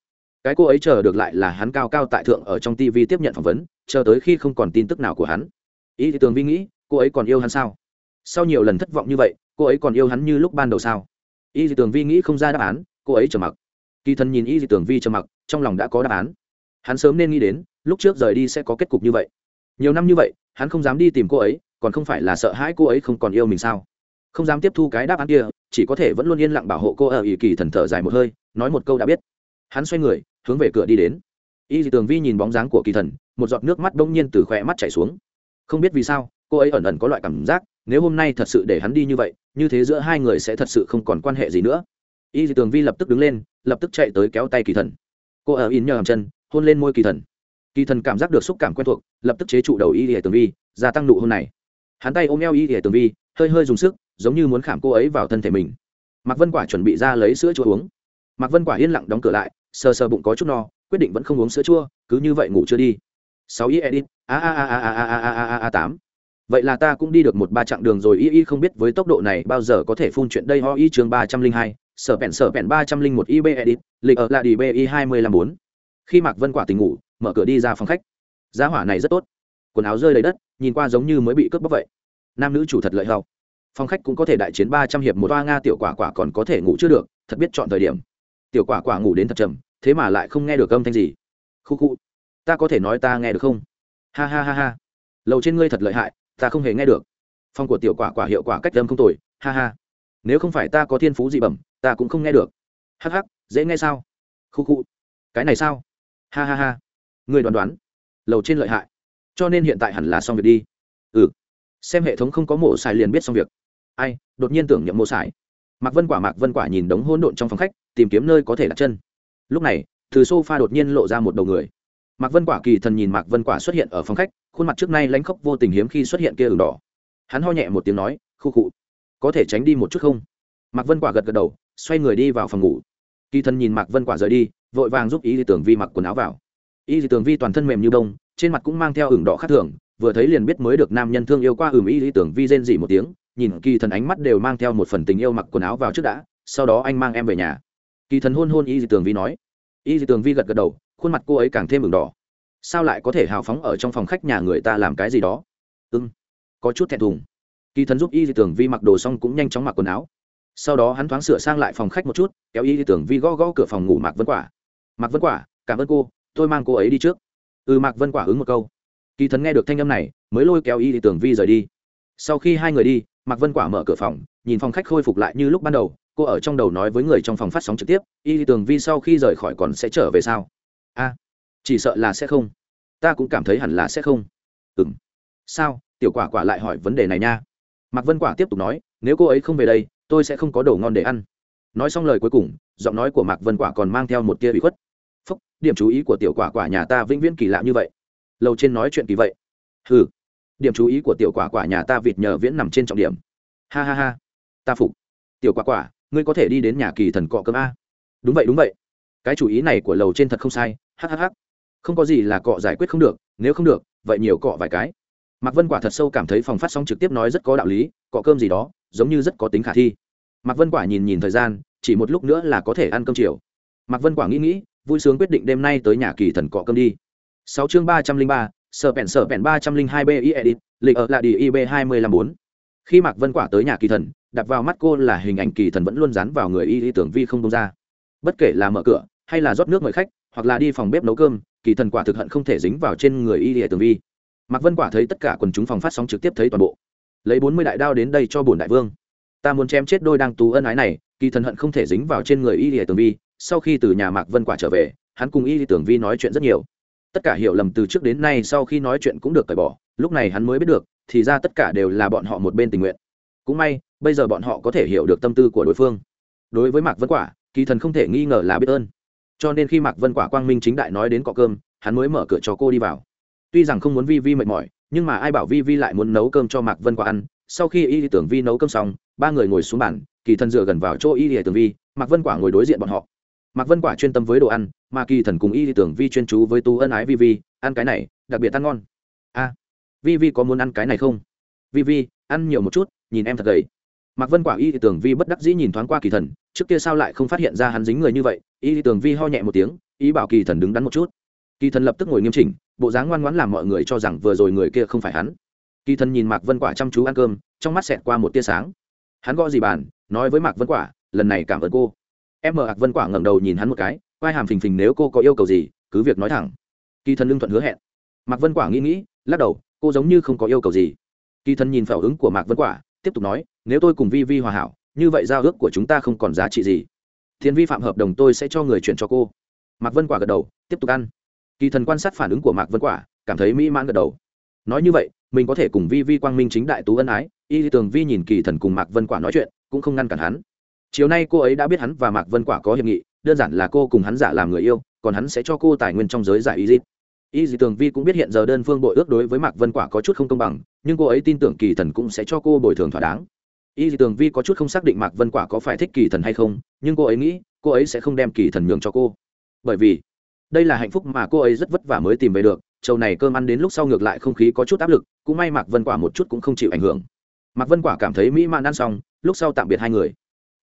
Cái cô ấy chờ được lại là hắn cao cao tại thượng ở trong tv tiếp nhận phỏng vấn, chờ tới khi không còn tin tức nào của hắn. Y tường vi nghĩ, cô ấy còn yêu hắn sao? Sau nhiều lần thất vọng như vậy, cô ấy còn yêu hắn như lúc ban đầu sao? Y tường vi nghĩ không ra đáp án, cô ấy trầm mặc. Kỳ thần nhìn y tường vi trầm mặc, trong lòng đã có đáp án. Hắn sớm nên nghĩ đến, lúc trước rời đi sẽ có kết cục như vậy. Nhiều năm như vậy, hắn không dám đi tìm cô ấy, còn không phải là sợ hãi cô ấy không còn yêu mình sao? Không dám tiếp thu cái đáp án kia, chỉ có thể vẫn luôn yên lặng bảo hộ cô ở ỷ kỳ thần thở dài một hơi, nói một câu đã biết. Hắn xoay người hướng về cửa đi đến. Y dị tường vi nhìn bóng dáng của kỳ thần, một giọt nước mắt bỗng nhiên từ khỏe mắt chảy xuống. Không biết vì sao, cô ấy ẩn ẩn có loại cảm giác, nếu hôm nay thật sự để hắn đi như vậy, như thế giữa hai người sẽ thật sự không còn quan hệ gì nữa. Y dị tường vi lập tức đứng lên, lập tức chạy tới kéo tay kỳ thần. Cô ở in nhờ hàm chân, hôn lên môi kỳ thần. Kỳ thần cảm giác được xúc cảm quen thuộc, lập tức chế trụ đầu y dị tường vi, gia tăng nụ hôn này. Hắn tay ôm eo y dị tường vi, hơi hơi dùng sức, giống như muốn khảm cô ấy vào thân thể mình. Mạc vân quả chuẩn bị ra lấy sữa chua uống. Mạc vân quả yên lặng đóng cửa lại sờ sờ bụng có chút no quyết định vẫn không uống sữa chua cứ như vậy ngủ chưa đi sáu y edit a a a a a a a a a a tám vậy là ta cũng đi được một ba chặng đường rồi y y không biết với tốc độ này bao giờ có thể phun chuyện đây ho y chương ba trăm linh hai sở bẹn sở bẹn ba trăm linh một ib edit lịch ở là đi bi hai mươi lăm bốn khi mạc vân quả tỉnh ngủ mở cửa đi ra phòng khách giá hỏa này rất tốt quần áo rơi đầy đất nhìn qua giống như mới bị cướp bóc vậy nam nữ chủ thật lợi hậu phòng khách cũng có thể đại chiến ba trăm hiệp một toa nga tiểu quả quả còn có thể ngủ chưa được thật biết chọn thời điểm tiểu quả quả ngủ đến thật trầm, thế mà lại không nghe được âm thanh gì. Khu khu, ta có thể nói ta nghe được không? Ha ha ha ha. Lầu trên ngươi thật lợi hại, ta không hề nghe được. Phong của tiểu quả quả hiệu quả cách âm không tồi, ha ha. Nếu không phải ta có thiên phú dị bẩm, ta cũng không nghe được. Hắc hắc, dễ nghe sao? Khu khu. Cái này sao? Ha ha ha. Người đoán đoán. Lầu trên lợi hại. Cho nên hiện tại hẳn là xong việc đi. Ừ. Xem hệ thống không có mổ xài liền biết xong việc. Ai, đột nhiên tưởng nhậm mổ xài mạc vân quả mạc vân quả nhìn đống hỗn độn trong phòng khách, tìm kiếm nơi có thể đặt chân. Lúc này, từ s o f a đột nhiên lộ ra một đầu người. Mạc vân quả kỳ thần nhìn mạc vân quả xuất hiện ở phòng khách, khuôn mặt trước nay lánh khóc vô tình hiếm khi xuất hiện kia ửng đỏ. Hắn ho nhẹ một tiếng nói, khu khụ, có thể tránh đi một chút không? Mạc vân quả gật gật đầu, xoay người đi vào phòng ngủ. Kỳ thần nhìn mạc vân quả rời đi, vội vàng giúp y di tưởng vi mặc quần áo vào. Y di tưởng vi toàn thân mềm như bông, trên mặt cũng mang theo ửng đỏ khác thường, vừa thấy liền biết mới được nam nhân thương yêu qua ửng y di tưởng vi rên dỉ một tiếng nhìn kỳ thần ánh mắt đều mang theo một phần tình yêu mặc quần áo vào trước đã, sau đó anh mang em về nhà. Kỳ thần hôn hôn y Dị Tường vi nói. Y Dị Tường vi gật gật đầu, khuôn mặt cô ấy càng thêm ửng đỏ. Sao lại có thể hào phóng ở trong phòng khách nhà người ta làm cái gì đó? Ưng có chút thẹn thùng. Kỳ thần giúp y Dị Tường vi mặc đồ xong cũng nhanh chóng mặc quần áo. Sau đó hắn thoáng sửa sang lại phòng khách một chút, kéo y Dị Tường vi gõ gõ cửa phòng ngủ mạc vân quả. Mạc vân quả, cảm ơn cô, tôi mang cô ấy đi trước. Ừ mạc vân quả ứng một câu. Kỳ thần nghe được thanh âm này, mới lôi kéo y Dị Tường vi rời đi. Sau khi hai người đi mạc vân quả mở cửa phòng, nhìn phòng khách khôi phục lại như lúc ban đầu, cô ở trong đầu nói với người trong phòng phát sóng trực tiếp, y Tường vi sau khi rời khỏi còn sẽ trở về sao? A, chỉ sợ là sẽ không. Ta cũng cảm thấy hẳn là sẽ không. Ừ m sao? Tiểu quả quả lại hỏi vấn đề này nha. Mạc vân quả tiếp tục nói, nếu cô ấy không về đây, tôi sẽ không có đồ ngon để ăn. Nói xong lời cuối cùng, giọng nói của mạc vân quả còn mang theo một tia bị khuất. Phúc, điểm chú ý của tiểu quả quả nhà ta vĩnh viễn kỳ lạ như vậy. Lâu trên nói chuyện kỳ vậy. Hừ điểm chú ý của tiểu quả quả nhà ta vịt nhờ viễn nằm trên trọng điểm. Ha ha ha. Ta phục. Tiểu quả quả, ngươi có thể đi đến nhà kỳ thần cọ cơm a. Đúng vậy đúng vậy. Cái chủ ý này của lầu trên thật không sai. Hhh không có gì là cọ giải quyết không được, nếu không được, vậy nhiều cọ vài cái. Mạc vân quả thật sâu cảm thấy phòng phát sóng trực tiếp nói rất có đạo lý, cọ cơm gì đó, giống như rất có tính khả thi. Mạc vân quả nhìn nhìn thời gian, chỉ một lúc nữa là có thể ăn cơm chiều. Mạc vân quả nghĩ nghĩ, vui sướng quyết định đêm nay tới nhà kỳ thần cọ cơm đi. Sáu chương ba trăm linh ba sở pèn sở pèn ba trăm linh hai b i edit, lịch ở là đi ib hai mươi năm bốn. Khi mạc vân quả tới nhà kỳ thần, đặt vào mắt cô là hình ảnh kỳ thần vẫn luôn dán vào người y lý tưởng vi không đông ra. Bất kể là mở cửa, hay là rót nước mời khách, hoặc là đi phòng bếp nấu cơm, kỳ thần quả thực hận không thể dính vào trên người y lý tưởng vi. Mạc vân quả thấy tất cả quần chúng phòng phát sóng trực tiếp thấy toàn bộ. Lấy bốn mươi đại đao đến đây cho bổn đại vương. Ta muốn chém chết đôi đang tú ân ái này, kỳ thần hận không thể dính vào trên người y lý tưởng vi. Sau khi từ nhà mạc vân quả trở về, hắn cùng y lý tưởng vi nói chuyện rất nhiều tất cả hiểu lầm từ trước đến nay sau khi nói chuyện cũng được cởi bỏ, lúc này hắn mới biết được, thì ra tất cả đều là bọn họ một bên tình nguyện. Cũng may, bây giờ bọn họ có thể hiểu được tâm tư của đối phương. Đối với mạc vân quả, kỳ thần không thể nghi ngờ là biết ơn. Cho nên khi mạc vân quả quang minh chính đại nói đến cọ cơm, hắn mới mở cửa cho cô đi vào. Tuy rằng không muốn vi vi mệt mỏi, nhưng mà ai bảo vi vi lại muốn nấu cơm cho mạc vân quả ăn. Sau khi y tưởng vi nấu cơm xong, ba người ngồi xuống bàn, kỳ thần dựa gần vào chỗ y tưởng vi, mạc vân quả ngồi đối diện bọn họ mạc vân quả chuyên tâm với đồ ăn, mà kỳ thần cùng y tưởng vi chuyên chú với tu ân ái vi vi, ăn cái này, đặc biệt ăn ngon. A, vi vi có muốn ăn cái này không? Vi vi, ăn nhiều một chút, nhìn em thật gầy. Mạc vân quả y tưởng vi bất đắc dĩ nhìn thoáng qua kỳ thần, trước kia sao lại không phát hiện ra hắn dính người như vậy? Y tưởng vi ho nhẹ một tiếng, ý bảo kỳ thần đứng đắn một chút. Kỳ thần lập tức ngồi nghiêm chỉnh, bộ dáng ngoan ngoãn làm mọi người cho rằng vừa rồi người kia không phải hắn. Kỳ thần nhìn mạc vân quả chăm chú ăn cơm, trong mắt xẹt qua một tia sáng. Hắn gõ gì bàn, nói với mạc vân quả, lần này cảm ơn cô em mờ ạc vân quả ngẩng đầu nhìn hắn một cái vai hàm phình phình nếu cô có yêu cầu gì, cứ việc nói thẳng. Kỳ thần lương thuận hứa hẹn. Mạc vân quả nghĩ nghĩ, lắc đầu, cô giống như không có yêu cầu gì. Kỳ thần nhìn phản ứng của mạc vân quả, tiếp tục nói, nếu tôi cùng vi vi hòa hảo, như vậy giao ước của chúng ta không còn giá trị gì. Thiên vi phạm hợp đồng tôi sẽ cho người chuyển cho cô. Mạc vân quả gật đầu, tiếp tục ăn. Kỳ thần quan sát phản ứng của mạc vân quả, cảm thấy mỹ mãn gật đầu. Nói như vậy, mình có thể cùng vi vi quang minh chính đại tú ân ái, y tường vi nhìn kỳ thần cùng mạc vân quả nói chuyện, cũng không ngăn cản hắn chiều nay cô ấy đã biết hắn và mạc vân quả có hiệp nghị, đơn giản là cô cùng hắn giả làm người yêu, còn hắn sẽ cho cô tài nguyên trong giới giải y dịp y dì tường vi cũng biết hiện giờ đơn phương bội ước đối với mạc vân quả có chút không công bằng, nhưng cô ấy tin tưởng kỳ thần cũng sẽ cho cô bồi thường thỏa đáng. Y dì tường vi có chút không xác định mạc vân quả có phải thích kỳ thần hay không, nhưng cô ấy nghĩ, cô ấy sẽ không đem kỳ thần nhường cho cô. Bởi vì, đây là hạnh phúc mà cô ấy rất vất vả mới tìm về được trầu này cơm ăn đến lúc sau ngược lại không khí có chút áp lực, cũng may mạc vân quả một chút cũng không chịu ảnh hưởng. Mạc vân quả cảm thấy mỹ mãn ăn xong, lúc sau tạm biệt hai người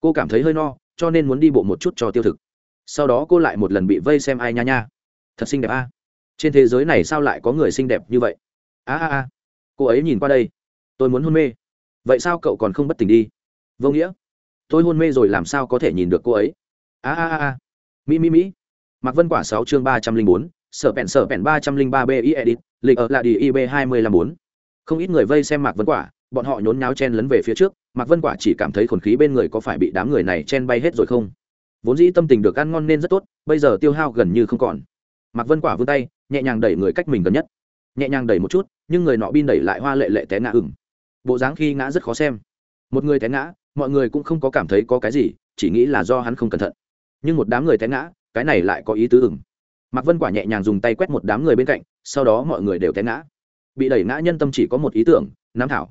cô cảm thấy hơi no, cho nên muốn đi bộ một chút cho tiêu thực. Sau đó cô lại một lần bị vây xem ai nha nha. Thật xinh đẹp a. Trên thế giới này sao lại có người xinh đẹp như vậy? A a a. Cô ấy nhìn qua đây. Tôi muốn hôn mê. Vậy sao cậu còn không bất tỉnh đi? Vô nghĩa. Tôi hôn mê rồi làm sao có thể nhìn được cô ấy? A a a mỹ mỹ mỹ. Mạc vân quả sáu chương ba trăm linh bốn, sở bẹn sở bẹn ba trăm linh ba bi edit lịch ở là đi ib hai mươi lăm bốn. Không ít người vây xem mạc vân quả bọn họ nhốn nháo chen lấn về phía trước, mạc vân quả chỉ cảm thấy khổn khí bên người có phải bị đám người này chen bay hết rồi không? Vốn dĩ tâm tình được ăn ngon nên rất tốt, bây giờ tiêu hao gần như không còn. Mạc vân quả vươn tay, nhẹ nhàng đẩy người cách mình gần nhất. Nhẹ nhàng đẩy một chút, nhưng người nọ bin đẩy lại hoa lệ lệ té ngã ửng. Bộ dáng khi ngã rất khó xem. Một người té ngã, mọi người cũng không có cảm thấy có cái gì, chỉ nghĩ là do hắn không cẩn thận. Nhưng một đám người té ngã, cái này lại có ý tứ ửng. Mạc vân quả nhẹ nhàng dùng tay quét một đám người bên cạnh, sau đó mọi người đều té ngã. Bị đẩy ngã nhân tâm chỉ có một ý tưởng nắm thảo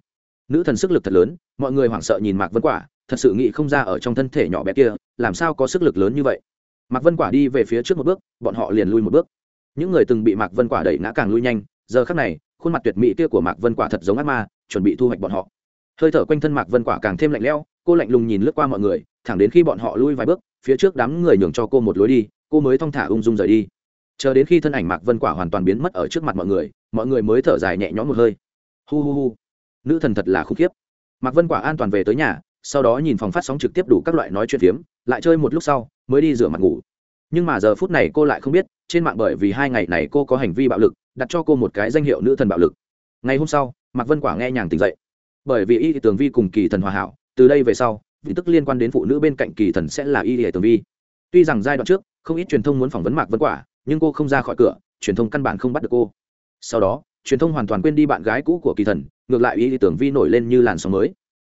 nữ thần sức lực thật lớn, mọi người hoảng sợ nhìn mạc vân quả, thật sự nghĩ không ra ở trong thân thể nhỏ bé kia, làm sao có sức lực lớn như vậy. Mạc vân quả đi về phía trước một bước, bọn họ liền lui một bước. Những người từng bị mạc vân quả đẩy ngã càng lui nhanh, giờ khắc này, khuôn mặt tuyệt mỹ kia của mạc vân quả thật giống ác ma, chuẩn bị thu hoạch bọn họ. Hơi thở quanh thân mạc vân quả càng thêm lạnh lẽo, cô lạnh lùng nhìn lướt qua mọi người, thẳng đến khi bọn họ lui vài bước, phía trước đám người nhường cho cô một lối đi, cô mới thong thả ung dung rời đi. Chờ đến khi thân ảnh mạc vân quả hoàn toàn biến mất ở trước mặt mọi người mọi người mới thở dài nhẹ nhõm một hơi. Hu hu hu nữ thần thật là khủng khiếp. Mạc vân quả an toàn về tới nhà, sau đó nhìn phòng phát sóng trực tiếp đủ các loại nói chuyện phiếm, lại chơi một lúc sau, mới đi rửa mặt ngủ. Nhưng mà giờ phút này cô lại không biết, trên mạng bởi vì hai ngày này cô có hành vi bạo lực, đặt cho cô một cái danh hiệu nữ thần bạo lực. Ngày hôm sau, mạc vân quả nghe nhàng tỉnh dậy. Bởi vì y tường vi cùng kỳ thần hòa hảo, từ đây về sau vì tức liên quan đến phụ nữ bên cạnh kỳ thần sẽ là y tường vi. Tuy rằng giai đoạn trước, không ít truyền thông muốn phỏng vấn mạc vân quả, nhưng cô không ra khỏi cửa, truyền thông căn bản không bắt được cô. Sau đó, truyền thông hoàn toàn quên đi bạn gái cũ của kỳ thần ngược lại ý tưởng vi nổi lên như làn sóng mới.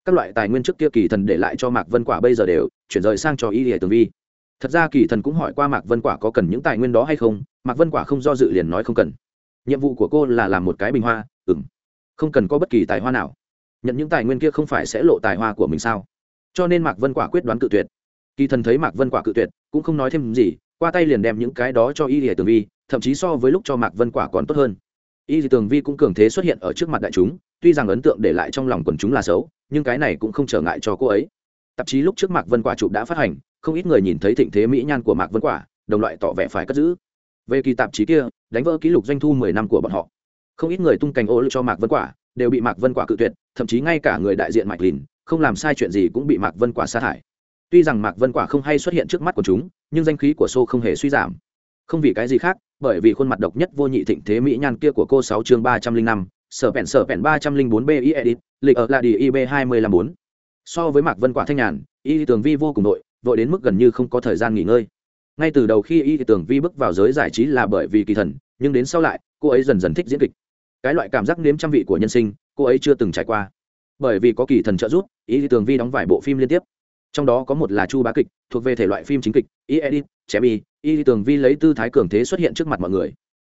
Các loại tài nguyên trước kia kỳ thần để lại cho mạc vân quả bây giờ đều chuyển rời sang cho y tưởng vi. Thật ra kỳ thần cũng hỏi qua mạc vân quả có cần những tài nguyên đó hay không, mạc vân quả không do dự liền nói không cần. Nhiệm vụ của cô là làm một cái bình hoa ừng không cần có bất kỳ tài hoa nào. Nhận những tài nguyên kia không phải sẽ lộ tài hoa của mình sao? Cho nên mạc vân quả quyết đoán cự tuyệt. Kỳ thần thấy mạc vân quả cự tuyệt, cũng không nói thêm gì, qua tay liền đem những cái đó cho y lìa tường vi, thậm chí so với lúc cho mạc vân quả còn tốt hơn y dị tường vi cũng cường thế xuất hiện ở trước mặt đại chúng, tuy rằng ấn tượng để lại trong lòng quần chúng là xấu, nhưng cái này cũng không trở ngại cho cô ấy. Tạp chí lúc trước mạc vân quả chụp đã phát hành, không ít người nhìn thấy thịnh thế mỹ nhan của mạc vân quả, đồng loại tỏ vẻ phải cất giữ. Về kỳ tạp chí kia, đánh vỡ kỷ lục doanh thu mười năm của bọn họ. Không ít người tung cành ô cho mạc vân quả, đều bị mạc vân quả cự tuyệt, thậm chí ngay cả người đại diện mạc lìn, không làm sai chuyện gì cũng bị mạc vân quả sa thải. Tuy rằng mạc vân quả không hay xuất hiện trước mắt của chúng, nhưng danh khí của xô không hề suy giảm. Không vì cái gì khác bởi vì khuôn mặt độc nhất vô nhị thịnh thế mỹ nhan kia của cô sáu chương ba trăm linh năm, sở vẹn sở vẹn ba trăm linh bốn b i edit, lịch ở là đi ib hai mươi lăm bốn. So với mạc vân quả thanh nhàn, y tường vi vô cùng nội, vội đến mức gần như không có thời gian nghỉ ngơi. Ngay từ đầu khi y tường vi bước vào giới giải trí là bởi vì kỳ thần, nhưng đến sau lại, cô ấy dần dần thích diễn kịch. Cái loại cảm giác nếm trăm vị của nhân sinh, cô ấy chưa từng trải qua. Bởi vì có kỳ thần trợ giúp, y tường vi đóng vài bộ phim liên tiếp. Trong đó có một là chu bá kịch, thuộc về thể loại phim chính kịch y edit, chém y y tường vi lấy tư thái cường thế xuất hiện trước mặt mọi người.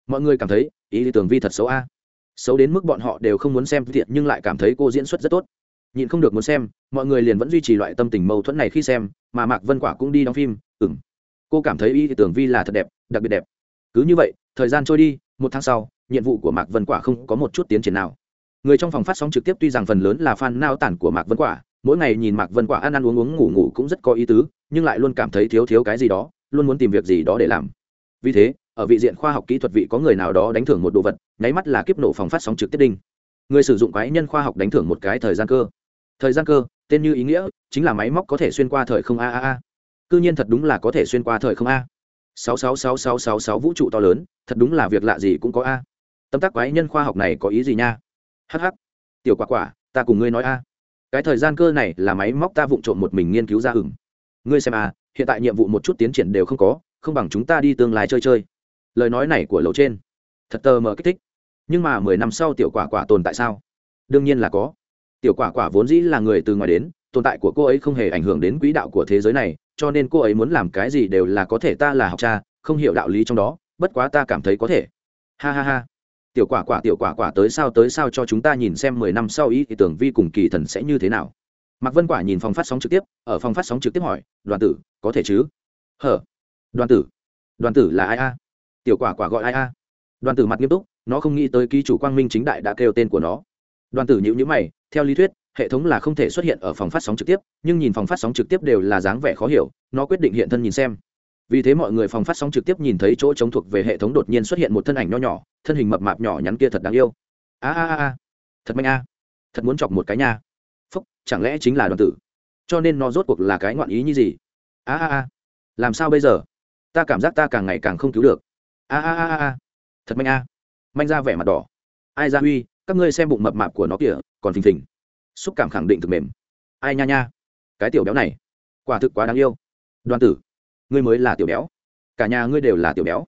Mọi người cảm thấy, y tường vi thật xấu a. Xấu đến mức bọn họ đều không muốn xem thiện nhưng lại cảm thấy cô diễn xuất rất tốt. Nhịn không được muốn xem, mọi người liền vẫn duy trì loại tâm tình mâu thuẫn này khi xem, mà mạc vân quả cũng đi đóng phim ừng cô cảm thấy y tưởng vi là thật đẹp, đặc biệt đẹp. Cứ như vậy, thời gian trôi đi, một tháng sau, nhiệm vụ của mạc vân quả không có một chút tiến triển nào. Người trong phòng phát sóng trực tiếp tuy rằng phần lớn là fan nao tản của mạc vân quả, mỗi ngày nhìn mạc vân quả ăn ăn uống uống ngủ ngủ cũng rất có ý tứ, nhưng lại luôn cảm thấy thiếu thiếu cái gì đó luôn muốn tìm việc gì đó để làm. Vì thế, ở vị diện khoa học kỹ thuật vị có người nào đó đánh thưởng một đồ vật, nháy mắt là kiếp nổ phòng phát sóng trực tiếp đinh. Người sử dụng quái nhân khoa học đánh thưởng một cái thời gian cơ. Thời gian cơ, tên như ý nghĩa, chính là máy móc có thể xuyên qua thời không a a a. Cư nhiên thật đúng là có thể xuyên qua thời không a. Sáu sáu sáu sáu sáu sáu vũ trụ to lớn, thật đúng là việc lạ gì cũng có a. Tâm tác quái nhân khoa học này có ý gì nha? Hh tiểu quả quả, ta cùng ngươi nói a. Cái thời gian cơ này là máy móc ta vụng trộm một mình nghiên cứu ra hừng ngươi xem à, hiện tại nhiệm vụ một chút tiến triển đều không có không bằng chúng ta đi tương lai chơi chơi. Lời nói này của lầu trên. Thật tờ mờ kích thích. Nhưng mà mười năm sau tiểu quả quả tồn tại sao? Đương nhiên là có. Tiểu quả quả vốn dĩ là người từ ngoài đến tồn tại của cô ấy không hề ảnh hưởng đến quỹ đạo của thế giới này cho nên cô ấy muốn làm cái gì đều là có thể ta là học cha không hiểu đạo lý trong đó bất quá ta cảm thấy có thể. Ha ha ha. Tiểu quả quả tiểu quả quả tới sao tới sao cho chúng ta nhìn xem mười năm sau ý thì tưởng vi cùng kỳ thần sẽ như thế nào mạc vân quả nhìn phòng phát sóng trực tiếp, ở phòng phát sóng trực tiếp hỏi, đoàn tử, có thể chứ? Hở, đoàn tử. Đoàn tử là ai a? Tiểu quả quả gọi ai a? Đoàn tử mặt nghiêm túc, nó không nghĩ tới ký chủ quang minh chính đại đã kêu tên của nó. Đoàn tử nhữ nhữ mày, theo lý thuyết, hệ thống là không thể xuất hiện ở phòng phát sóng trực tiếp, nhưng nhìn phòng phát sóng trực tiếp đều là dáng vẻ khó hiểu, nó quyết định hiện thân nhìn xem. Vì thế mọi người phòng phát sóng trực tiếp nhìn thấy chỗ chống thuộc về hệ thống đột nhiên xuất hiện một thân ảnh nho nhỏ, thân hình mập mạp nhỏ nhắn kia thật đáng yêu. A a a, thật mạnh a, thật muốn chọc một cái nha chẳng lẽ chính là đoàn tử? Cho nên nó rốt cuộc là cái ngoạn ý như gì? A a a. Làm sao bây giờ? Ta cảm giác ta càng ngày càng không cứu được. A a a a thật mạnh a. Manh ra vẻ mặt đỏ. Ai ra huy các ngươi xem bụng mập mạp của nó kìa, còn phình phình. Xúc cảm khẳng định thực mềm. Ai nha nha. Cái tiểu béo này. Quả thực quá đáng yêu. Đoàn tử, ngươi mới là tiểu béo. Cả nhà ngươi đều là tiểu béo.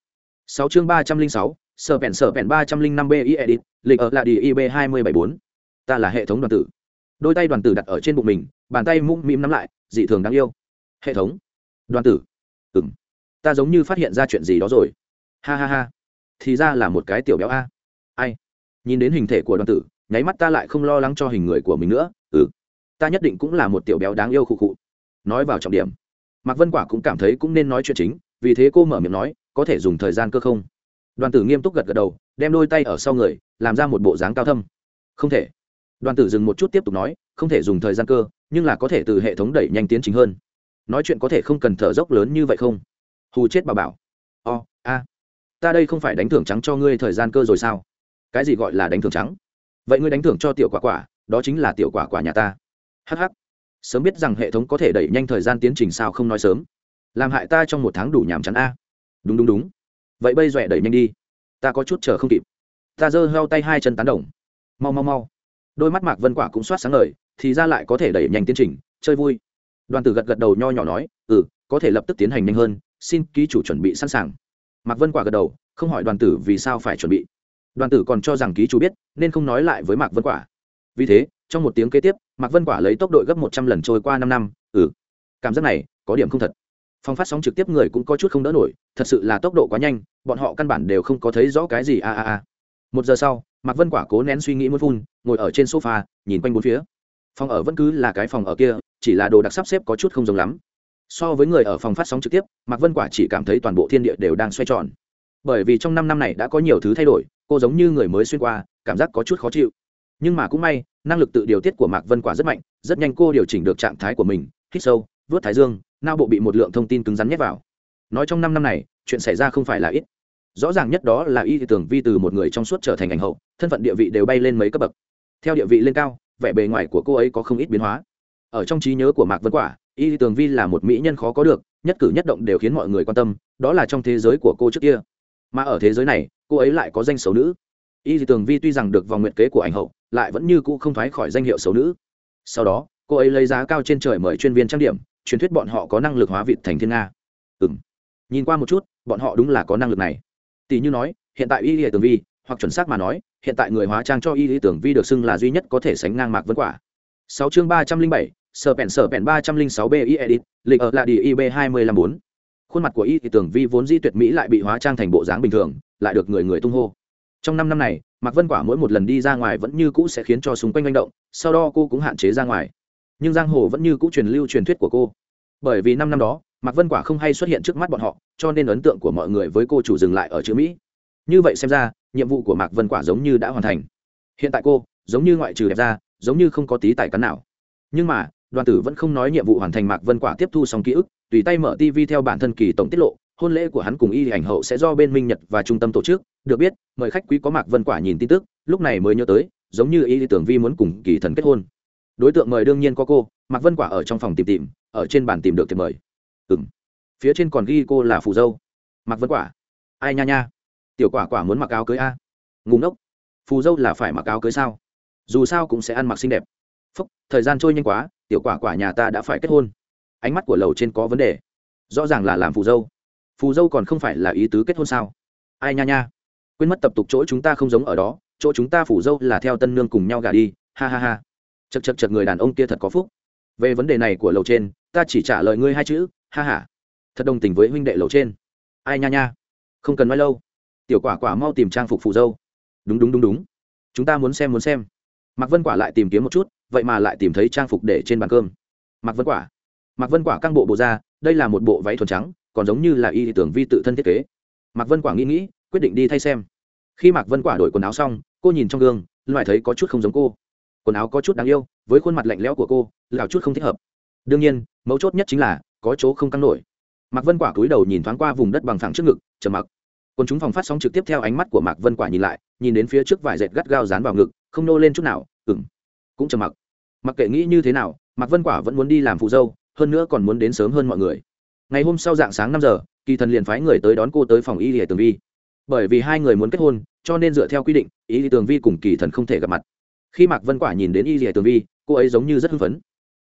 Sáu chương ba trăm linh sáu sở bèn sở bèn ba trăm linh năm b i edit lịch ở là đi ib hai mươi bảy bốn. Ta là hệ thống đoàn tử đôi tay đoàn tử đặt ở trên bụng mình, bàn tay mũm mĩm nắm lại, dị thường đáng yêu. Hệ thống. Đoàn tử. Ừ m ta giống như phát hiện ra chuyện gì đó rồi. Ha ha ha. Thì ra là một cái tiểu béo a. Ai? Nhìn đến hình thể của đoàn tử, nháy mắt ta lại không lo lắng cho hình người của mình nữa. Ừ. Ta nhất định cũng là một tiểu béo đáng yêu khụ khụ. Nói vào trọng điểm. Mạc vân quả cũng cảm thấy cũng nên nói chuyện chính, vì thế cô mở miệng nói, có thể dùng thời gian cơ không? Đoàn tử nghiêm túc gật gật đầu, đem đôi tay ở sau người, làm ra một bộ dáng cao thâm. Không thể đoàn tử dừng một chút tiếp tục nói, không thể dùng thời gian cơ, nhưng là có thể từ hệ thống đẩy nhanh tiến trình hơn. Nói chuyện có thể không cần thở dốc lớn như vậy không? Hù chết bà bảo. O, a. Ta đây không phải đánh thưởng trắng cho ngươi thời gian cơ rồi sao? Cái gì gọi là đánh thưởng trắng? Vậy ngươi đánh thưởng cho tiểu quả quả, đó chính là tiểu quả quả nhà ta. Hh sớm biết rằng hệ thống có thể đẩy nhanh thời gian tiến trình sao không nói sớm. Làm hại ta trong một tháng đủ nhàm chán a. Đúng đúng đúng. Vậy bây dọa đẩy nhanh đi. Ta có chút chờ không kịp. Ta giơ heo tay hai chân tán đồng. Mau mau mau đôi mắt mạc vân quả cũng soát sáng lời, thì ra lại có thể đẩy nhanh tiến trình chơi vui. Đoàn tử gật gật đầu nho nhỏ nói ừ có thể lập tức tiến hành nhanh hơn xin ký chủ chuẩn bị sẵn sàng. Mạc vân quả gật đầu không hỏi đoàn tử vì sao phải chuẩn bị. Đoàn tử còn cho rằng ký chủ biết nên không nói lại với mạc vân quả. Vì thế trong một tiếng kế tiếp mạc vân quả lấy tốc độ gấp một trăm lần trôi qua năm năm ừ. Cảm giác này có điểm không thật. Phong phát sóng trực tiếp người cũng có chút không đỡ nổi thật sự là tốc độ quá nhanh bọn họ căn bản đều không có thấy rõ cái gì a a a. Một giờ sau mạc vân quả cố nén suy nghĩ muốn phun, ngồi ở trên sofa, nhìn quanh bốn phía. Phòng ở vẫn cứ là cái phòng ở kia, chỉ là đồ đặc sắp xếp có chút không giống lắm. So với người ở phòng phát sóng trực tiếp, mạc vân quả chỉ cảm thấy toàn bộ thiên địa đều đang xoay tròn. Bởi vì trong năm năm này đã có nhiều thứ thay đổi, cô giống như người mới xuyên qua, cảm giác có chút khó chịu. Nhưng mà cũng may, năng lực tự điều tiết của mạc vân quả rất mạnh, rất nhanh cô điều chỉnh được trạng thái của mình, hít sâu, vớt thái dương nao bộ bị một lượng thông tin cứng rắn nhét vào. Nói trong năm năm này, chuyện xảy ra không phải là ít rõ ràng nhất đó là y tưởng vi từ một người trong suốt trở thành ảnh hậu, thân phận địa vị đều bay lên mấy cấp bậc. Theo địa vị lên cao, vẻ bề ngoài của cô ấy có không ít biến hóa. Ở trong trí nhớ của mạc vân quả, y tường vi là một mỹ nhân khó có được, nhất cử nhất động đều khiến mọi người quan tâm, đó là trong thế giới của cô trước kia. Mà ở thế giới này, cô ấy lại có danh xấu nữ. Y tường vi tuy rằng được vòng nguyện kế của ảnh hậu, lại vẫn như cũ không thoái khỏi danh hiệu xấu nữ. Sau đó, cô ấy lấy giá cao trên trời mời chuyên viên trang điểm, truyền thuyết bọn họ có năng lực hóa vịt thành thiên nga. Ừ m nhìn qua một chút, bọn họ đúng là có năng lực này tỷ như nói, hiện tại y lý tường vi, hoặc chuẩn xác mà nói, hiện tại người hóa trang cho y lý tưởng vi được xưng là duy nhất có thể sánh ngang mạc vân quả. Sáu chương ba trăm linh bảy, sở pèn sở pèn ba trăm linh sáu b i edit lịch ở là đi ib hai mươi năm bốn. Khuôn mặt của y thì tưởng vi vốn di tuyệt mỹ lại bị hóa trang thành bộ dáng bình thường, lại được người người tung hô. Trong năm năm này, mạc vân quả mỗi một lần đi ra ngoài vẫn như cũ sẽ khiến cho xung quanh manh động, sau đó cô cũng hạn chế ra ngoài. Nhưng giang hồ vẫn như cũ truyền lưu truyền thuyết của cô. Bởi vì năm năm đó mạc vân quả không hay xuất hiện trước mắt bọn họ, cho nên ấn tượng của mọi người với cô chủ dừng lại ở chữ mỹ. Như vậy xem ra, nhiệm vụ của mạc vân quả giống như đã hoàn thành. Hiện tại cô, giống như ngoại trừ đẹp ra, giống như không có tí tài cắn nào. Nhưng mà, đoàn tử vẫn không nói nhiệm vụ hoàn thành mạc vân quả tiếp thu xong ký ức, tùy tay mở tv theo bản thân kỳ tổng tiết lộ, hôn lễ của hắn cùng y ảnh hậu sẽ do bên minh nhật và trung tâm tổ chức. Được biết, mời khách quý có mạc vân quả nhìn tin tức, lúc này mới nhớ tới, giống như y tưởng vi muốn cùng kỳ thần kết hôn. Đối tượng mời đương nhiên có cô, mạc vân quả ở trong phòng tìm tìm, ở trên bàn tìm được thì mời ừng phía trên còn ghi cô là phù dâu. Mặc vân quả. Ai nha nha. Tiểu quả quả muốn mặc áo cưới a. Ngủ ngốc. Phù dâu là phải mặc áo cưới sao? Dù sao cũng sẽ ăn mặc xinh đẹp. Phúc, thời gian trôi nhanh quá, tiểu quả quả nhà ta đã phải kết hôn. Ánh mắt của lầu trên có vấn đề. Rõ ràng là làm phù dâu. Phù dâu còn không phải là ý tứ kết hôn sao? Ai nha nha. Quên mất tập tục chỗ chúng ta không giống ở đó, chỗ chúng ta phủ dâu là theo tân nương cùng nhau gà đi. Ha ha ha. Chật chật chật người đàn ông kia thật có phúc. Về vấn đề này của lầu trên, ta chỉ trả lời ngươi hai chữ ha ha, thật đồng tình với huynh đệ lầu trên. Ai nha nha, không cần nói lâu, tiểu quả quả mau tìm trang phục phù dâu. Đúng đúng đúng đúng, chúng ta muốn xem muốn xem. Mạc vân quả lại tìm kiếm một chút, vậy mà lại tìm thấy trang phục để trên bàn cơm. Mạc vân quả, mạc vân quả căng bộ bộ ra, đây là một bộ váy thuần trắng, còn giống như là y tưởng vi tự thân thiết kế. Mạc vân quả nghĩ nghĩ, quyết định đi thay xem. Khi mạc vân quả đổi quần áo xong, cô nhìn trong gương loại thấy có chút không giống cô. Quần áo có chút đáng yêu, với khuôn mặt lạnh lẽo của cô, lào chút không thích hợp. Đương nhiên, mấu chốt nhất chính là có chỗ không căng nổi. Mạc vân quả cúi đầu nhìn thoáng qua vùng đất bằng phẳng trước ngực, trầm mặc. Còn chúng phòng phát sóng trực tiếp theo ánh mắt của mạc vân quả nhìn lại, nhìn đến phía trước vải dệt gắt gao dán vào ngực, không nô lên chút nào ừng cũng trầm mặc. Mặc kệ nghĩ như thế nào, mạc vân quả vẫn muốn đi làm phụ dâu, hơn nữa còn muốn đến sớm hơn mọi người. Ngày hôm sau dạng sáng năm giờ, kỳ thần liền phái người tới đón cô tới phòng y lìa tường vi. Bởi vì hai người muốn kết hôn, cho nên dựa theo quy định, y lìa tường vi cùng kỳ thần không thể gặp mặt. Khi mạc vân quả nhìn đến y lìa tường vi, cô ấy giống như rất hưng phấn.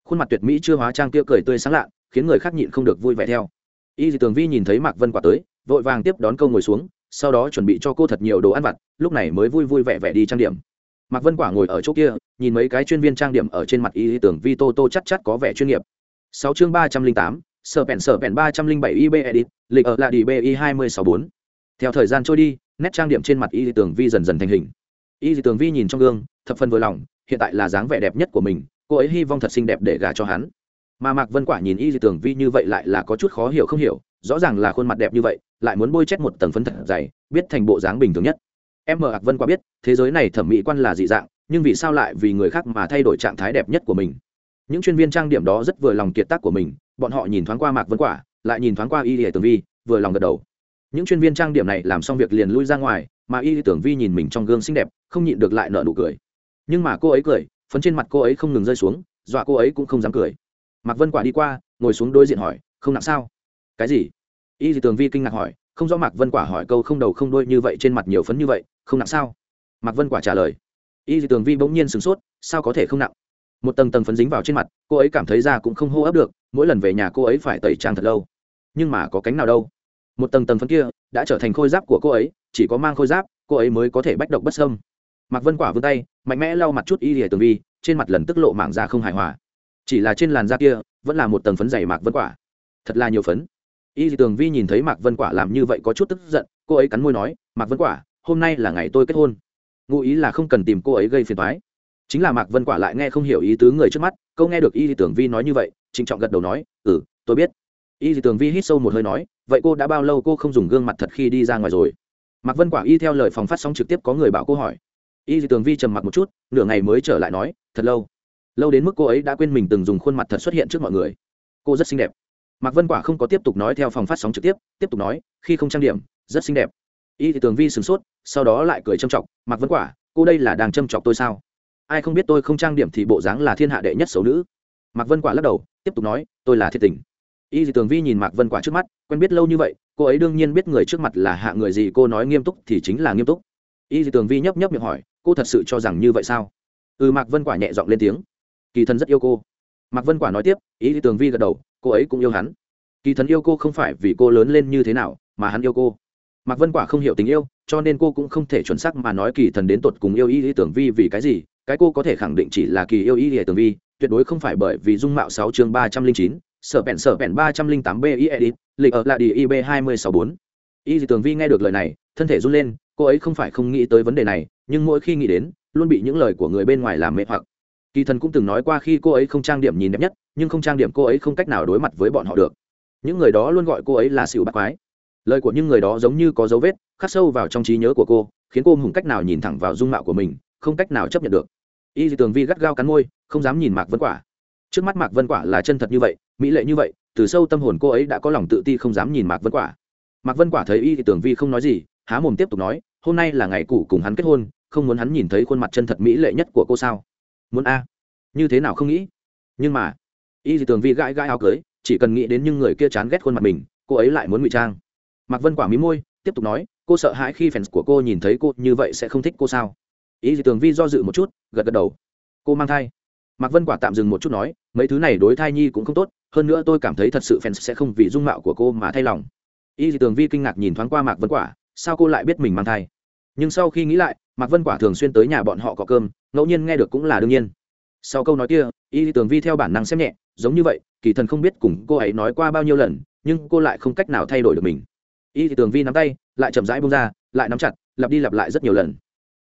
Khuôn mặt tuyệt mỹ chưa hóa trang kia cười tươi sáng lạ khiến người khác nhịn không được vui vẻ theo. Y lìa tường vi nhìn thấy mạc vân quả tới, vội vàng tiếp đón câu ngồi xuống, sau đó chuẩn bị cho cô thật nhiều đồ ăn vặt, lúc này mới vui vui vẻ vẻ đi trang điểm. Mạc vân quả ngồi ở chỗ kia, nhìn mấy cái chuyên viên trang điểm ở trên mặt y lý tưởng vi tô tô chắc chắc có vẻ chuyên nghiệp. Sáu chương ba trăm linh tám, sở bèn sở bèn ba trăm linh bảy ib edit lịch ở là đi bi hai mươi sáu bốn. Theo thời gian trôi đi, nét trang điểm trên mặt y lý tưởng vi dần dần thành hình. Y lý tưởng vi nhìn trong gương, thập phần vừa lòng, hiện tại là dáng vẻ đẹp nhất của mình, cô ấy hy vọng thật xinh đẹp để gả cho hắn mà mạc vân quả nhìn y dị tưởng vi như vậy lại là có chút khó hiểu không hiểu, rõ ràng là khuôn mặt đẹp như vậy, lại muốn bôi chét một tầng phấn thật dày, biết thành bộ dáng bình thường nhất. Em mạc vân quả biết, thế giới này thẩm mỹ quan là dị dạng, nhưng vì sao lại vì người khác mà thay đổi trạng thái đẹp nhất của mình? Những chuyên viên trang điểm đó rất vừa lòng kiệt tác của mình, bọn họ nhìn thoáng qua mạc vân quả, lại nhìn thoáng qua y dị tường vi, vừa lòng gật đầu. Những chuyên viên trang điểm này làm xong việc liền lui ra ngoài, mà y tưởng vi nhìn mình trong gương xinh đẹp, không nhịn được lại nợ nụ cười. Nhưng mà cô ấy cười, phấn trên mặt cô ấy không ngừng rơi xuống, dọa cô ấy cũng không dám cười mạc vân quả đi qua, ngồi xuống đối diện hỏi, không nặng sao? Cái gì? Y dì tường vi kinh ngạc hỏi, không rõ mạc vân quả hỏi câu không đầu không đôi như vậy trên mặt nhiều phấn như vậy, không nặng sao? Mạc vân quả trả lời, y dì tường vi bỗng nhiên sửng sốt, sao có thể không nặng? Một tầng tầng phấn dính vào trên mặt, cô ấy cảm thấy da cũng không hô ấp được, mỗi lần về nhà cô ấy phải tẩy trang thật lâu. Nhưng mà có cánh nào đâu. Một tầng tầng phấn kia đã trở thành khôi giáp của cô ấy, chỉ có mang khôi giáp, cô ấy mới có thể bách độc bất sâm mạc vân quả vươn tay, mạnh mẽ lau mặt chút y lìa tường vi, trên mặt lần tức lộ mảng da không hài hòa chỉ là trên làn da kia, vẫn là một tầng phấn dày mạc vân quả. Thật là nhiều phấn. Y tường vi nhìn thấy mạc vân quả làm như vậy có chút tức giận, cô ấy cắn môi nói, mạc vân quả, hôm nay là ngày tôi kết hôn. Ngụ ý là không cần tìm cô ấy gây phiền thoái chính là mạc vân quả lại nghe không hiểu ý tứ người trước mắt câu nghe được y tường vi nói như vậy, trịnh trọng gật đầu nói ừ tôi biết. Y tường vi hít sâu một hơi nói, vậy cô đã bao lâu cô không dùng gương mặt thật khi đi ra ngoài rồi? Mạc vân quả y theo lời phòng phát sóng trực tiếp có người bảo cô hỏi. Y tường vi trầm mặc một chút, nửa ngày mới trở lại nói, thật lâu lâu đến mức cô ấy đã quên mình từng dùng khuôn mặt thật xuất hiện trước mọi người. Cô rất xinh đẹp. Mạc vân quả không có tiếp tục nói theo phòng phát sóng trực tiếp tiếp tục nói, khi không trang điểm, rất xinh đẹp. Y thì tường vi sửng sốt, sau đó lại cười châm chọc, mạc vân quả, cô đây là đang châm chọc tôi sao? Ai không biết tôi không trang điểm thì bộ dáng là thiên hạ đệ nhất xấu nữ. Mạc vân quả lắc đầu, tiếp tục nói, tôi là thiệt tình. Y thì tường vi nhìn mạc vân quả trước mắt, quen biết lâu như vậy, cô ấy đương nhiên biết người trước mặt là hạ người gì, cô nói nghiêm túc thì chính là nghiêm túc. Y thì tường vi nhấp nhấp miệng hỏi, cô thật sự cho rằng như vậy sao? Ừ mạc vân quả nhẹ giọng lên tiếng kỳ thần rất yêu cô. Mạc vân quả nói tiếp, ý thì tường vi gật đầu, cô ấy cũng yêu hắn. Kỳ thần yêu cô không phải vì cô lớn lên như thế nào, mà hắn yêu cô. Mạc vân quả không hiểu tình yêu, cho nên cô cũng không thể chuẩn xác mà nói kỳ thần đến tột cùng yêu ý lý tưởng vi vì cái gì. Cái cô có thể khẳng định chỉ là kỳ yêu ý lý tưởng vi, tuyệt đối không phải bởi vì dung mạo sáu chương ba trăm linh chín, sở bèn sở bèn ba trăm linh tám b i edit lịch ở lại đi ib hai mươi sáu bốn. Y dì tường vi nghe được lời này, thân thể run lên, cô ấy không phải không nghĩ tới vấn đề này, nhưng mỗi khi nghĩ đến, luôn bị những lời của người bên ngoài làm mê hoặc kỳ thần cũng từng nói qua khi cô ấy không trang điểm nhìn đẹp nhất, nhưng không trang điểm cô ấy không cách nào đối mặt với bọn họ được. Những người đó luôn gọi cô ấy là xỉu bác quái. Lời của những người đó giống như có dấu vết, khắc sâu vào trong trí nhớ của cô, khiến cô hùng cách nào nhìn thẳng vào dung mạo của mình, không cách nào chấp nhận được. Y dì tường vi gắt gao cắn môi, không dám nhìn mạc vân quả. Trước mắt mạc vân quả là chân thật như vậy, mỹ lệ như vậy, từ sâu tâm hồn cô ấy đã có lòng tự ti không dám nhìn mạc vân quả. Mạc vân quả thấy y dì tường vi không nói gì, há mồm tiếp tục nói, hôm nay là ngày cụ cùng hắn kết hôn, không muốn hắn nhìn thấy khuôn mặt chân thật mỹ lệ nhất của cô sao? Muốn a? Như thế nào không nghĩ? Nhưng mà, y dì tường vi gãi gãi áo cưới, chỉ cần nghĩ đến những người kia chán ghét khuôn mặt mình, cô ấy lại muốn ngụy trang. Mạc vân quả mí môi, tiếp tục nói, cô sợ hãi khi fans của cô nhìn thấy cô như vậy sẽ không thích cô sao? Ý gì tường vi do dự một chút, gật gật đầu. Cô mang thai. Mạc vân quả tạm dừng một chút nói, mấy thứ này đối thai nhi cũng không tốt, hơn nữa tôi cảm thấy thật sự fans sẽ không vì dung mạo của cô mà thay lòng. Y dì tường vi kinh ngạc nhìn thoáng qua mạc vân quả, sao cô lại biết mình mang thai? Nhưng sau khi nghĩ lại mạc vân quả thường xuyên tới nhà bọn họ có cơm ngẫu nhiên nghe được cũng là đương nhiên. Sau câu nói kia y tường vi theo bản năng xem nhẹ giống như vậy kỳ thần không biết cùng cô ấy nói qua bao nhiêu lần nhưng cô lại không cách nào thay đổi được mình. Y tường vi nắm tay lại chậm rãi bông ra lại nắm chặt lặp đi lặp lại rất nhiều lần.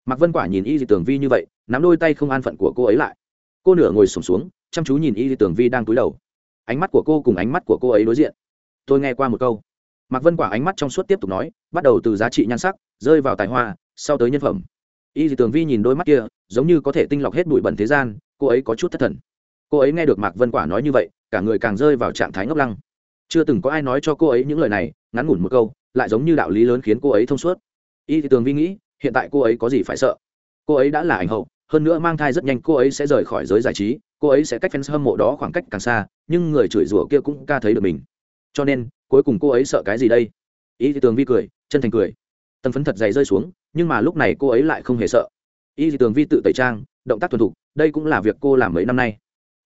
Mạc vân quả nhìn y tường vi như vậy nắm đôi tay không an phận của cô ấy lại. Cô nửa ngồi sùng xuống, xuống chăm chú nhìn y tường vi đang túi đầu. Ánh mắt của cô cùng ánh mắt của cô ấy đối diện. Tôi nghe qua một câu. Mạc vân quả ánh mắt trong suốt tiếp tục nói bắt đầu từ giá trị nhan sắc rơi vào tài hoa sau tới nhân phẩm. Y tường vi nhìn đôi mắt kia, giống như có thể tinh lọc hết bụi bẩn thế gian, cô ấy có chút thất thần. Cô ấy nghe được mạc vân quả nói như vậy, cả người càng rơi vào trạng thái ngốc lăng. Chưa từng có ai nói cho cô ấy những lời này, ngắn ngủn một câu, lại giống như đạo lý lớn khiến cô ấy thông suốt. Y thì tường vi nghĩ, hiện tại cô ấy có gì phải sợ? Cô ấy đã là ảnh hậu, hơn nữa mang thai rất nhanh, cô ấy sẽ rời khỏi giới giải trí, cô ấy sẽ cách fans hâm mộ đó khoảng cách càng xa, nhưng người chửi rủa kia cũng ca thấy được mình. Cho nên, cuối cùng cô ấy sợ cái gì đây? Y thì tường vi cười, chân thành cười. Tần phấn thật dày rơi xuống nhưng mà lúc này cô ấy lại không hề sợ. Y Dị tường vi tự tẩy trang, động tác thuần thục, đây cũng là việc cô làm mấy năm nay.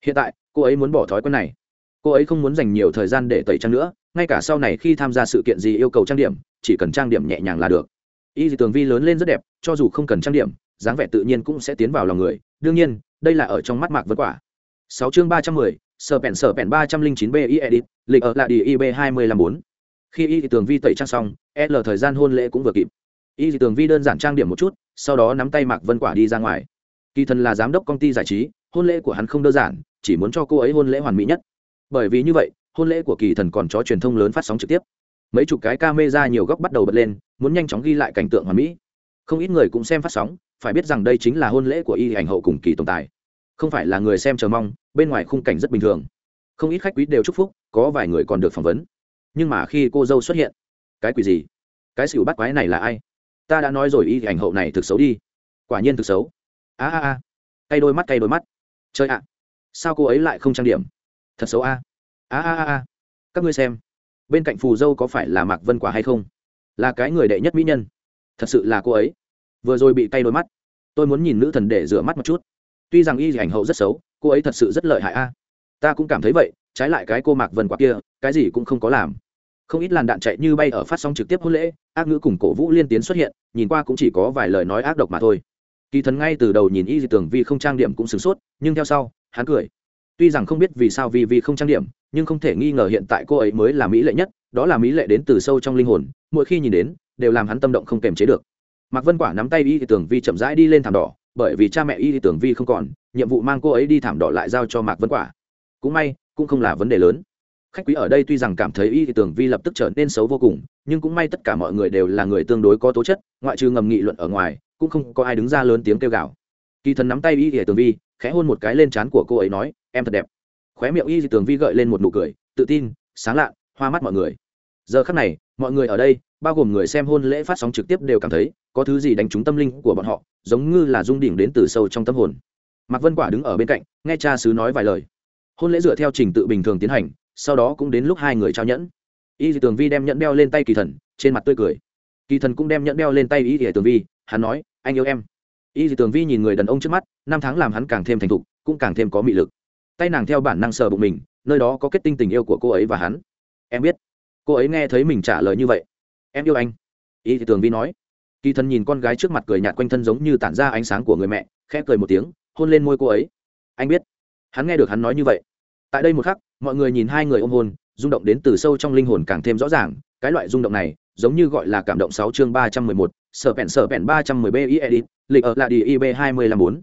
Hiện tại, cô ấy muốn bỏ thói quen này. Cô ấy không muốn dành nhiều thời gian để tẩy trang nữa, ngay cả sau này khi tham gia sự kiện gì yêu cầu trang điểm, chỉ cần trang điểm nhẹ nhàng là được. Y Dị tường vi lớn lên rất đẹp, cho dù không cần trang điểm, dáng vẻ tự nhiên cũng sẽ tiến vào lòng người. Đương nhiên, đây là ở trong mắt mạc vân quả. Sáu chương ba trăm mười, sở pèn sở pèn ba trăm linh chín b i edit, lịch ở lại đi ib hai mươi năm bốn. Khi y thì tường vi tẩy trang xong, l thời gian hôn lễ cũng vừa kịp y dị tường vi đơn giản trang điểm một chút, sau đó nắm tay mạc vân quả đi ra ngoài. Kỳ thần là giám đốc công ty giải trí, hôn lễ của hắn không đơn giản, chỉ muốn cho cô ấy hôn lễ hoàn mỹ nhất. Bởi vì như vậy, hôn lễ của kỳ thần còn cho truyền thông lớn phát sóng trực tiếp. Mấy chục cái ca mê ra nhiều góc bắt đầu bật lên, muốn nhanh chóng ghi lại cảnh tượng hoàn mỹ. Không ít người cũng xem phát sóng, phải biết rằng đây chính là hôn lễ của y ảnh hậu cùng kỳ tồn tại không phải là người xem chờ mong, bên ngoài khung cảnh rất bình thường. Không ít khách quý đều chúc phúc, có vài người còn được phỏng vấn. Nhưng mà khi cô dâu xuất hiện, cái quỷ gì? Cái xỉu bắt quái này là ai? Ta đã nói rồi y ảnh hậu này thực xấu đi. Quả nhiên thực xấu. A a a. Cay đôi mắt, cay đôi mắt. Chơi ạ. Sao cô ấy lại không trang điểm? Thật xấu a. A a a các ngươi xem. Bên cạnh phù dâu có phải là mạc vân quả hay không? Là cái người đệ nhất mỹ nhân. Thật sự là cô ấy. Vừa rồi bị cay đôi mắt. Tôi muốn nhìn nữ thần để rửa mắt một chút. Tuy rằng y ảnh hậu rất xấu, cô ấy thật sự rất lợi hại a. Ta cũng cảm thấy vậy, trái lại cái cô mạc vân quả kia, cái gì cũng không có làm không ít làn đạn chạy như bay ở phát sóng trực tiếp hôn lễ, ác ngữ cùng cổ vũ liên tiến xuất hiện, nhìn qua cũng chỉ có vài lời nói ác độc mà thôi. Kỳ thần ngay từ đầu nhìn y dị tưởng vi không trang điểm cũng sửng sốt, nhưng theo sau, hắn cười. Tuy rằng không biết vì sao vi vi không trang điểm, nhưng không thể nghi ngờ hiện tại cô ấy mới là mỹ lệ nhất, đó là mỹ lệ đến từ sâu trong linh hồn, mỗi khi nhìn đến, đều làm hắn tâm động không kềm chế được. Mạc vân quả nắm tay y thì tưởng vi chậm rãi đi lên thảm đỏ, bởi vì cha mẹ y thì tưởng vi không còn, nhiệm vụ mang cô ấy đi thảm đỏ lại giao cho mạc vân quả. Cũng may, cũng không là vấn đề lớn khách quý ở đây tuy rằng cảm thấy y thì tưởng vi lập tức trở nên xấu vô cùng, nhưng cũng may tất cả mọi người đều là người tương đối có tố chất, ngoại trừ ngầm nghị luận ở ngoài, cũng không có ai đứng ra lớn tiếng kêu gào. Kỳ thần nắm tay y thì tưởng vi, khẽ hôn một cái lên trán của cô ấy nói, em thật đẹp. Khóe miệng y thì tưởng vi gợi lên một nụ cười, tự tin, sáng lạ hoa mắt mọi người. Giờ khắc này, mọi người ở đây, bao gồm người xem hôn lễ phát sóng trực tiếp đều cảm thấy, có thứ gì đánh trúng tâm linh của bọn họ, giống như là rung đỉnh đến từ sâu trong tâm hồn. Mạc vân quả đứng ở bên cạnh, nghe cha sứ nói vài lời. Hôn lễ dựa theo trình tự bình thường tiến hành sau đó cũng đến lúc hai người trao nhẫn. Y dì tường vi đem nhẫn đeo lên tay kỳ thần, trên mặt tươi cười. Kỳ thần cũng đem nhẫn đeo lên tay y dì tường vi, hắn nói, anh yêu em. Y dì tường vi nhìn người đàn ông trước mắt, năm tháng làm hắn càng thêm thành thục, cũng càng thêm có mị lực. Tay nàng theo bản năng sờ bụng mình, nơi đó có kết tinh tình yêu của cô ấy và hắn. Em biết. Cô ấy nghe thấy mình trả lời như vậy. Em yêu anh. Y dì tường vi nói. Kỳ thần nhìn con gái trước mặt cười nhạt quanh thân giống như tản ra ánh sáng của người mẹ, khẽ cười một tiếng, hôn lên môi cô ấy. Anh biết. Hắn nghe được hắn nói như vậy tại đây một khắc, mọi người nhìn hai người ôm hôn, rung động đến từ sâu trong linh hồn càng thêm rõ ràng, cái loại rung động này, giống như gọi là cảm động sáu chương ba trăm mười một, sở pèn sở pèn ba trăm mười b i edit, lịch ở là đi ib hai mươi lăm bốn.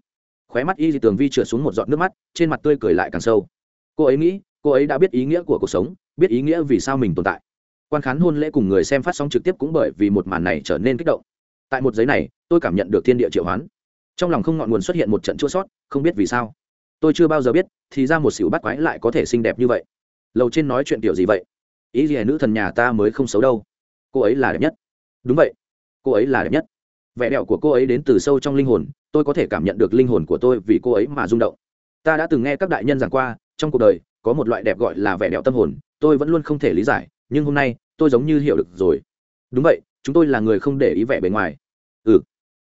Khóe mắt y dị tường vi trượt xuống một giọt nước mắt, trên mặt tươi cười lại càng sâu. Cô ấy nghĩ, cô ấy đã biết ý nghĩa của cuộc sống, biết ý nghĩa vì sao mình tồn tại. Quan khán hôn lễ cùng người xem phát sóng trực tiếp cũng bởi vì một màn này trở nên kích động. Tại một giấy này, tôi cảm nhận được thiên địa triệu hoán. Trong lòng không ngọn nguồn xuất hiện một trận chua sót, không biết vì sao tôi chưa bao giờ biết, thì ra một xỉu bắt quái lại có thể xinh đẹp như vậy. Lầu trên nói chuyện tiểu gì vậy? Ý gì nữ thần nhà ta mới không xấu đâu. Cô ấy là đẹp nhất. Đúng vậy. Cô ấy là đẹp nhất. Vẻ đẹp của cô ấy đến từ sâu trong linh hồn, tôi có thể cảm nhận được linh hồn của tôi vì cô ấy mà rung động. Ta đã từng nghe các đại nhân giảng qua, trong cuộc đời, có một loại đẹp gọi là vẻ đẹp tâm hồn, tôi vẫn luôn không thể lý giải, nhưng hôm nay, tôi giống như hiểu được rồi. Đúng vậy, chúng tôi là người không để ý vẻ bề ngoài. Ừ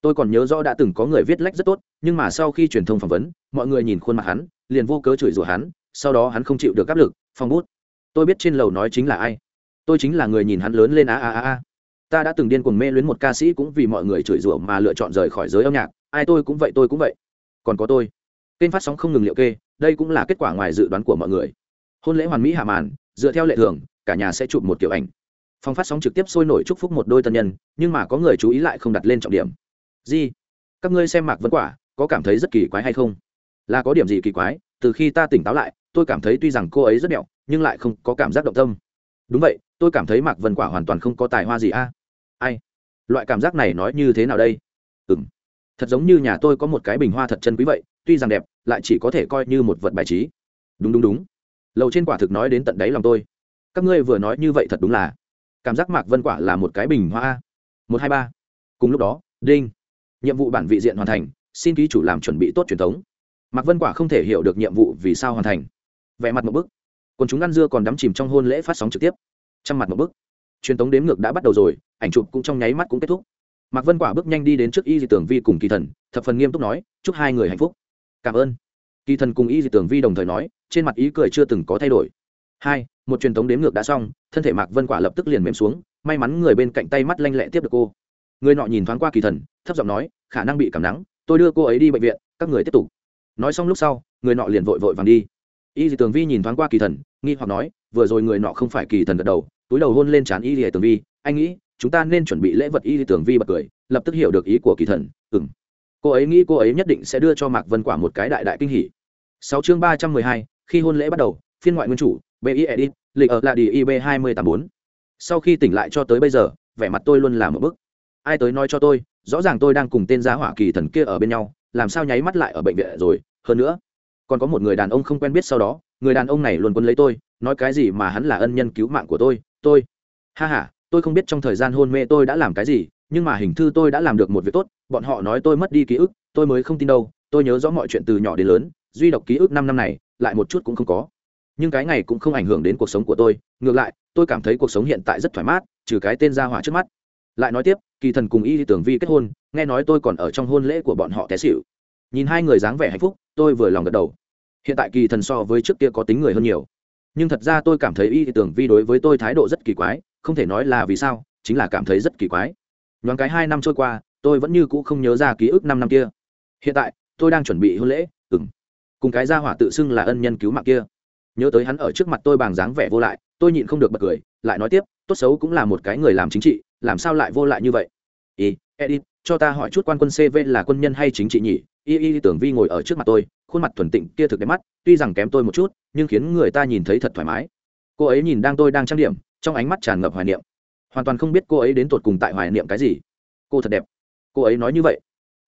tôi còn nhớ rõ đã từng có người viết lách rất tốt, nhưng mà sau khi truyền thông phỏng vấn, mọi người nhìn khuôn mặt hắn, liền vô cớ chửi rủa hắn, sau đó hắn không chịu được áp lực, phong bút. Tôi biết trên lầu nói chính là ai. Tôi chính là người nhìn hắn lớn lên a a a a. Ta đã từng điên cuồng mê luyến một ca sĩ cũng vì mọi người chửi rủa mà lựa chọn rời khỏi giới âm nhạc. Ai tôi cũng vậy, tôi cũng vậy. Còn có tôi. Kênh phát sóng không ngừng liệu kê, đây cũng là kết quả ngoài dự đoán của mọi người. Hôn lễ hoàn mỹ hạ màn, dựa theo lệ thường, cả nhà sẽ chụp một kiểu ảnh. Phòng phát sóng trực tiếp sôi nổi chúc phúc một đôi tân nhân, nhưng mà có người chú ý lại không đặt lên trọng điểm gì các ngươi xem mạc vân quả, có cảm thấy rất kỳ quái hay không? Là có điểm gì kỳ quái? Từ khi ta tỉnh táo lại, tôi cảm thấy tuy rằng cô ấy rất đẹp nhưng lại không có cảm giác động tâm. Đúng vậy, tôi cảm thấy mạc vân quả hoàn toàn không có tài hoa gì a. Ai? Loại cảm giác này nói như thế nào đây? Ừ m thật giống như nhà tôi có một cái bình hoa thật chân quý vậy, tuy rằng đẹp, lại chỉ có thể coi như một vật bài trí. Đúng đúng đúng. Lầu trên quả thực nói đến tận đáy lòng tôi. Các ngươi vừa nói như vậy thật đúng là. Cảm giác mạc vân quả là một cái bình hoa a. Một, hai, ba. Cùng lúc đó, đinh nhiệm vụ bản vị diện hoàn thành, xin ký chủ làm chuẩn bị tốt truyền thống. Mạc vân quả không thể hiểu được nhiệm vụ vì sao hoàn thành. Vẻ mặt một bức. Còn chúng ăn dưa còn đắm chìm trong hôn lễ phát sóng trực tiếp. Trong mặt một bức. Truyền thống đếm ngược đã bắt đầu rồi, ảnh chụp cũng trong nháy mắt cũng kết thúc. Mạc vân quả bước nhanh đi đến trước y dị tưởng vi cùng kỳ thần, thập phần nghiêm túc nói, chúc hai người hạnh phúc. Cảm ơn. Kỳ thần cùng y dị tưởng vi đồng thời nói, trên mặt ý cười chưa từng có thay đổi. Hai, một truyền thống đếm ngược đã xong, thân thể mạc vân quả lập tức liền mềm xuống, may mắn người bên cạnh tay mắt lanh lẹ tiếp được cô người nọ nhìn thoáng qua kỳ thần, thấp giọng nói, khả năng bị cảm nắng, tôi đưa cô ấy đi bệnh viện, các người tiếp tục. Nói xong lúc sau, người nọ liền vội vội vàng đi. Y dì tường vi nhìn thoáng qua kỳ thần, nghi hoặc nói, vừa rồi người nọ không phải kỳ thần gật đầu, túi đầu hôn lên trán y dì tường vi, anh nghĩ, chúng ta nên chuẩn bị lễ vật y dì tường vi bật cười, lập tức hiểu được ý của kỳ thần ừng cô ấy nghĩ cô ấy nhất định sẽ đưa cho mạc vân quả một cái đại đại kinh hỉ. Sáu chương ba trăm mười hai, khi hôn lễ bắt đầu, phiên ngoại nguyên chủ bi edit, lịch ở là đi ib hai mươi tám bốn. Sau khi tỉnh lại cho tới bây giờ, vẻ mặt tôi luôn là một bức ai tới nói cho tôi, rõ ràng tôi đang cùng tên giá hỏa kỳ thần kia ở bên nhau, làm sao nháy mắt lại ở bệnh viện rồi, hơn nữa, còn có một người đàn ông không quen biết sau đó, người đàn ông này luôn quân lấy tôi, nói cái gì mà hắn là ân nhân cứu mạng của tôi tôi, ha h a tôi không biết trong thời gian hôn mê tôi đã làm cái gì, nhưng mà hình thư tôi đã làm được một việc tốt, bọn họ nói tôi mất đi ký ức, tôi mới không tin đâu, tôi nhớ rõ mọi chuyện từ nhỏ đến lớn, duy độc ký ức năm năm này, lại một chút cũng không có. Nhưng cái này cũng không ảnh hưởng đến cuộc sống của tôi, ngược lại, tôi cảm thấy cuộc sống hiện tại rất thoải mát, trừ cái tên gia hỏa trước mắt lại nói tiếp, kỳ thần cùng y tưởng vi kết hôn, nghe nói tôi còn ở trong hôn lễ của bọn họ té xịu nhìn hai người dáng vẻ hạnh phúc, tôi vừa lòng gật đầu. Hiện tại kỳ thần so với trước kia có tính người hơn nhiều. Nhưng thật ra tôi cảm thấy y tưởng vi đối với tôi thái độ rất kỳ quái, không thể nói là vì sao, chính là cảm thấy rất kỳ quái. Nhoáng cái hai năm trôi qua, tôi vẫn như cũ không nhớ ra ký ức năm năm kia. Hiện tại, tôi đang chuẩn bị hôn lễ ừng cùng cái gia hỏa tự xưng là ân nhân cứu mạng kia. Nhớ tới hắn ở trước mặt tôi bằng dáng vẻ vô lại, tôi nhịn không được bật cười, lại nói tiếp, tốt xấu cũng là một cái người làm chính trị làm sao lại vô lại như vậy? Y edit cho ta hỏi chút quan quân cv là quân nhân hay chính trị nhỉ? Y y tưởng vi ngồi ở trước mặt tôi, khuôn mặt thuần tịnh, kia thực đẹp mắt, tuy rằng kém tôi một chút, nhưng khiến người ta nhìn thấy thật thoải mái. Cô ấy nhìn đang tôi đang trang điểm, trong ánh mắt tràn ngập hoài niệm. Hoàn toàn không biết cô ấy đến tột cùng tại hoài niệm cái gì. Cô thật đẹp. Cô ấy nói như vậy.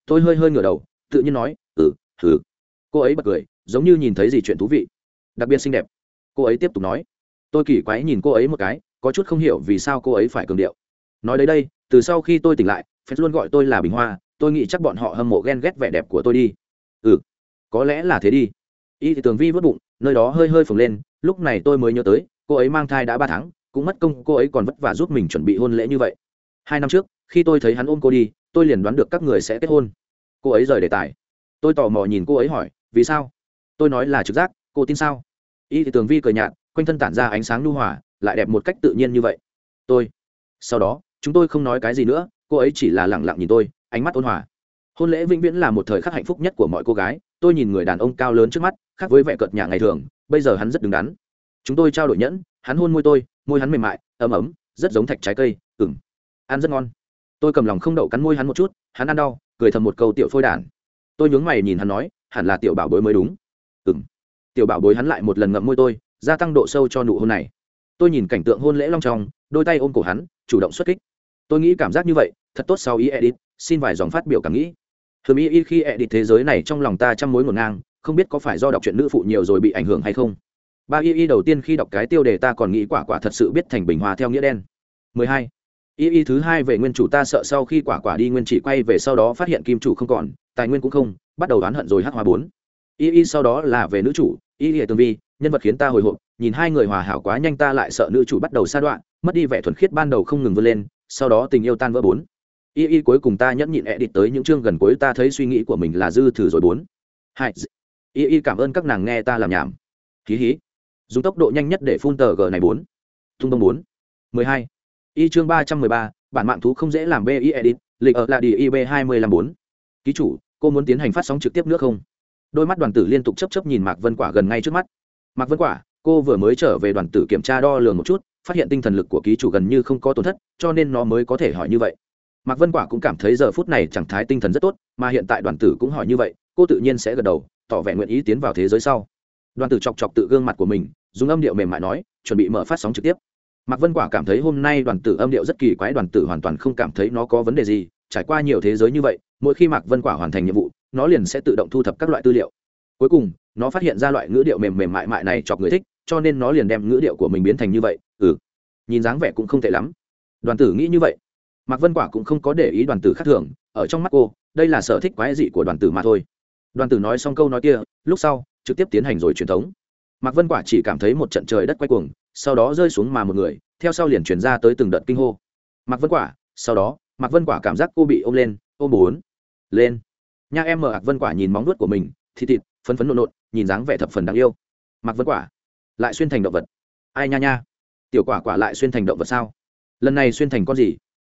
Tôi hơi hơi ngửa đầu, tự nhiên nói ừ thử cô ấy bật cười, giống như nhìn thấy gì chuyện thú vị. Đặc biệt xinh đẹp. Cô ấy tiếp tục nói, tôi kỳ quái nhìn cô ấy một cái, có chút không hiểu vì sao cô ấy phải cường điệu nói đấy đây, từ sau khi tôi tỉnh lại phép luôn gọi tôi là bình hoa, tôi nghĩ chắc bọn họ hâm mộ ghen ghét vẻ đẹp của tôi đi. Ừ có lẽ là thế đi. Y thì tường vi vớt bụng, nơi đó hơi hơi phồng lên, lúc này tôi mới nhớ tới, cô ấy mang thai đã ba tháng, cũng mất công cô ấy còn vất vả giúp mình chuẩn bị hôn lễ như vậy. Hai năm trước, khi tôi thấy hắn ôm cô đi, tôi liền đoán được các người sẽ kết hôn. Cô ấy rời đề tài. Tôi tò mò nhìn cô ấy hỏi, vì sao? Tôi nói là trực giác, cô tin sao? Y thì tường vi cười nhạt, quanh thân tản ra ánh sáng nhu hòa, lại đẹp một cách tự nhiên như vậy. Tôi, sau đó chúng tôi không nói cái gì nữa, cô ấy chỉ là lẳng lặng nhìn tôi, ánh mắt ôn hòa. Hôn lễ vĩnh viễn là một thời khắc hạnh phúc nhất của mọi cô gái. Tôi nhìn người đàn ông cao lớn trước mắt, khác với vẻ cợt nhà ngày thường, bây giờ hắn rất đứng đắn. Chúng tôi trao đổi nhẫn, hắn hôn môi tôi, môi hắn mềm mại, ấm ấm, rất giống thạch trái cây ừng ăn rất ngon. Tôi cầm lòng không đậu cắn môi hắn một chút, hắn ăn đau, cười thầm một câu tiểu phôi đản. Tôi nhướng mày nhìn hắn nói, hẳn là tiểu bảo bối mới đúng. Ừng tiểu bảo bối hắn lại một lần ngậm môi tôi, gia tăng độ sâu cho nụ hôn này. Tôi nhìn cảnh tượng hôn lễ long trọng, đôi tay ôm cổ hắn, chủ động xuất kích tôi nghĩ cảm giác như vậy, thật tốt sau ý edit, xin vài dòng phát biểu cảm nghĩ. Hừm y y khi edit thế giới này trong lòng ta trăm mối ngổn ngang, không biết có phải do đọc truyện nữ phụ nhiều rồi bị ảnh hưởng hay không. Ba y y đầu tiên khi đọc cái tiêu đề ta còn nghĩ quả quả thật sự biết thành bình hòa theo nghĩa đen. 12. y y thứ hai về nguyên chủ ta sợ sau khi quả quả đi nguyên chỉ quay về sau đó phát hiện kim chủ không còn, tài nguyên cũng không, bắt đầu đoán hận rồi hắc hóa bốn. Y y sau đó là về nữ chủ y y tương vi, nhân vật khiến ta hồi hộp, nhìn hai người hòa hảo quá nhanh ta lại sợ nữ chủ bắt đầu xa đoạn, mất đi vẻ thuần khiết ban đầu không ngừng vươn lên sau đó tình yêu tan vỡ bốn. Y y cuối cùng ta nhẫn nhịn edit tới những chương gần cuối ta thấy suy nghĩ của mình là dư thử rồi bốn. Hai y y cảm ơn các nàng nghe ta làm nhảm. Hí hí. Dùng tốc độ nhanh nhất để phun tờ g này bốn. Thung đông bốn. Mười hai. Y chương ba trăm mười ba, bản mạng thú không dễ làm bi edit lịch ở là đi ib hai mươi lăm bốn. Ký chủ, cô muốn tiến hành phát sóng trực tiếp nước không? Đôi mắt đoàn tử liên tục chấp chấp nhìn mạc vân quả gần ngay trước mắt. Mạc vân quả cô vừa mới trở về đoàn tử kiểm tra đo lường một chút, phát hiện tinh thần lực của ký chủ gần như không có tổn thất, cho nên nó mới có thể hỏi như vậy. Mạc vân quả cũng cảm thấy giờ phút này trạng thái tinh thần rất tốt, mà hiện tại đoàn tử cũng hỏi như vậy, cô tự nhiên sẽ gật đầu, tỏ vẻ nguyện ý tiến vào thế giới sau. Đoàn tử chọc chọc tự gương mặt của mình, dùng âm điệu mềm mại nói, chuẩn bị mở phát sóng trực tiếp. Mạc vân quả cảm thấy hôm nay đoàn tử âm điệu rất kỳ quái, đoàn tử hoàn toàn không cảm thấy nó có vấn đề gì, trải qua nhiều thế giới như vậy, mỗi khi mạc vân quả hoàn thành nhiệm vụ, nó liền sẽ tự động thu thập các loại tư liệu. Cuối cùng, nó phát hiện ra loại ngữ điệu mềm mềm mại mại này chọc người thích cho nên nó liền đem ngữ điệu của mình biến thành như vậy ừ. Nhìn dáng vẻ cũng không tệ lắm. Đoàn tử nghĩ như vậy. Mạc vân quả cũng không có để ý đoàn tử khác thường, ở trong mắt cô, đây là sở thích quái dị của đoàn tử mà thôi. Đoàn tử nói xong câu nói kia, lúc sau, trực tiếp tiến hành rồi truyền thống. Mạc vân quả chỉ cảm thấy một trận trời đất quay cuồng, sau đó rơi xuống mà một người, theo sau liền chuyển ra tới từng đợt kinh hô. Mạc vân quả, sau đó, mạc vân quả cảm giác cô bị ôm lên, ôm bốn, lên. Nha em mở mạc vân quả nhìn móng nuốt của mình thịt thịt, phấn phấn nộn nộn, nhìn dáng vẻ thập phần đáng yêu. Mạc vân quả lại xuyên thành động vật. Ai nha nha. Tiểu quả quả lại xuyên thành động vật sao? Lần này xuyên thành con gì?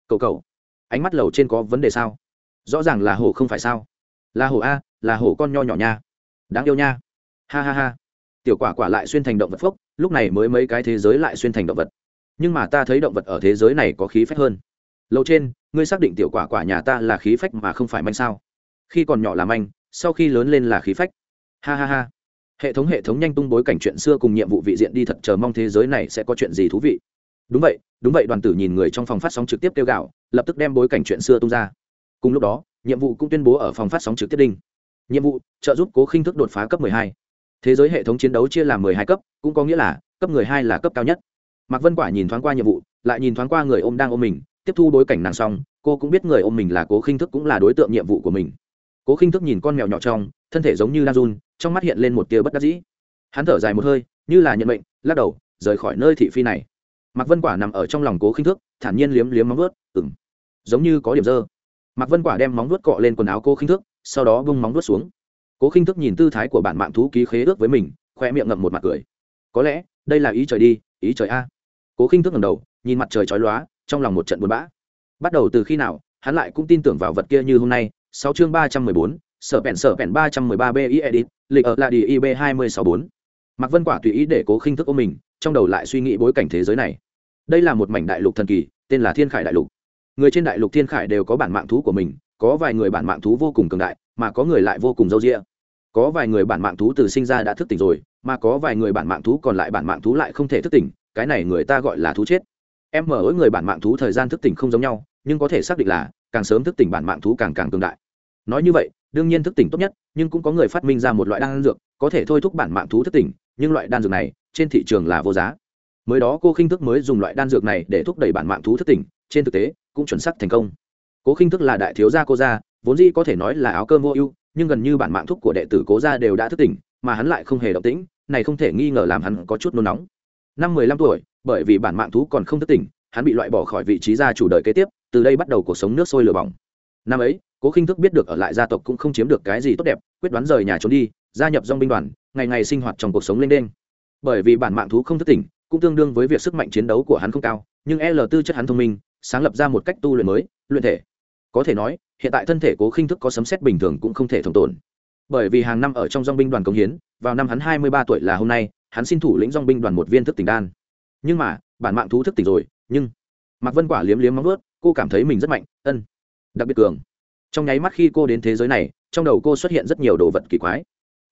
Cậu cậu. Ánh mắt lầu trên có vấn đề sao? Rõ ràng là hổ không phải sao? Là hổ a, là hổ con nho nhỏ nha. Đáng yêu nha. Ha ha ha. Tiểu quả quả lại xuyên thành động vật phốc, lúc này mới mấy cái thế giới lại xuyên thành động vật. Nhưng mà ta thấy động vật ở thế giới này có khí phách hơn. Lâu trên, ngươi xác định tiểu quả quả nhà ta là khí phách mà không phải manh sao? Khi còn nhỏ là manh, sau khi lớn lên là khí phách. Ha ha ha hệ thống hệ thống nhanh tung bối cảnh chuyện xưa cùng nhiệm vụ vị diện đi thật chờ mong thế giới này sẽ có chuyện gì thú vị. Đúng vậy đúng vậy, đoàn tử nhìn người trong phòng phát sóng trực tiếp kêu gạo lập tức đem bối cảnh chuyện xưa tung ra. Cùng lúc đó, nhiệm vụ cũng tuyên bố ở phòng phát sóng trực tiếp đinh. Nhiệm vụ, trợ giúp cố khinh thức đột phá cấp 12. thế giới hệ thống chiến đấu chia làm 12 cấp, cũng có nghĩa là cấp 12 là cấp cao nhất. Mạc vân quả nhìn thoáng qua nhiệm vụ, lại nhìn thoáng qua người ôm đang ôm mình, tiếp thu bối cảnh nàng xong, cô cũng biết người ôm mình là cố khinh thức cũng là đối tượng nhiệm vụ của mình. Cố khinh thức nhìn con mèo nhỏ trong, thân thể giống như La run trong mắt hiện lên một tia bất đắc dĩ. Hắn thở dài một hơi, như là nhận mệnh, lắc đầu, rời khỏi nơi thị phi này. Mạc vân quả nằm ở trong lòng cố khinh thước, thản nhiên liếm liếm móng vuốt ừng giống như có điểm dơ. Mạc vân quả đem móng vuốt cọ lên quần áo cố khinh thước, sau đó bung móng vuốt xuống. Cố khinh thước nhìn tư thái của bản mạng thú ký khế ước với mình, khoe miệng ngậm một mặt cười. Có lẽ, đây là ý trời đi, ý trời a. Cố khinh thước ngầm đầu, nhìn mặt trời chói lóa, trong lòng một trận buồn bã. Bắt đầu từ khi nào, hắn lại cũng tin tưởng vào vật kia như hôm nay. Sáu chương ba trăm mười bốn sở bèn sở bèn ba trăm mười ba bi edit, lịch ở là đi ib hai mươi sáu bốn. Mạc vân quả tùy ý để cố khinh thức ôm mình, trong đầu lại suy nghĩ bối cảnh thế giới này. Đây là một mảnh đại lục thần kỳ, tên là thiên khải đại lục. Người trên đại lục thiên khải đều có bản mạng thú của mình, có vài người bản mạng thú vô cùng cường đại, mà có người lại vô cùng dâu dịa. Có vài người bản mạng thú từ sinh ra đã thức tỉnh rồi, mà có vài người bản mạng thú còn lại bản mạng thú lại không thể thức tỉnh, cái này người ta gọi là thú chết. Em mở mỗi người bản mạng thú thời gian thức tỉnh không giống nhau, nhưng có thể xác định là càng sớm thức tỉnh bản mạng thú càng càng cường đại nói như vậy, đương nhiên thức tỉnh tốt nhất, nhưng cũng có người phát minh ra một loại đan dược, có thể thôi thúc bản mạng thú thức tỉnh, nhưng loại đan dược này, trên thị trường là vô giá. Mới đó cô khinh thức mới dùng loại đan dược này để thúc đẩy bản mạng thú thức tỉnh, trên thực tế, cũng chuẩn xác thành công. Cố khinh thức là đại thiếu gia cô gia, vốn dĩ có thể nói là áo cơm vô ưu, nhưng gần như bản mạng thúc của đệ tử cố gia đều đã thức tỉnh, mà hắn lại không hề động tĩnh, này không thể nghi ngờ làm hắn có chút nôn nóng. Năm mười lăm tuổi, bởi vì bản mạng thú còn không thức tỉnh, hắn bị loại bỏ khỏi vị trí gia chủ đời kế tiếp, từ đây bắt đầu cuộc sống nước sôi lửa bỏng. Năm ấy cố khinh thức biết được ở lại gia tộc cũng không chiếm được cái gì tốt đẹp, quyết đoán rời nhà trốn đi, gia nhập dong binh đoàn, ngày ngày sinh hoạt trong cuộc sống lên đen bởi vì bản mạng thú không thức tỉnh, cũng tương đương với việc sức mạnh chiến đấu của hắn không cao, nhưng l tư chất hắn thông minh, sáng lập ra một cách tu luyện mới, luyện thể. Có thể nói, hiện tại thân thể cố khinh thức có sấm xét bình thường cũng không thể thông tồn bởi vì hàng năm ở trong dong binh đoàn công hiến, vào năm hắn hai mươi ba tuổi là hôm nay, hắn xin thủ lĩnh dong binh đoàn một viên thức tỉnh đan. Nhưng mà, bản mạng thú thức tỉnh rồi, nhưng mạc vân quả liếm liếm móng ướt cô cảm thấy mình rất mạnh, ân. Đặc biệt cường trong nháy mắt khi cô đến thế giới này, trong đầu cô xuất hiện rất nhiều đồ vật kỳ quái.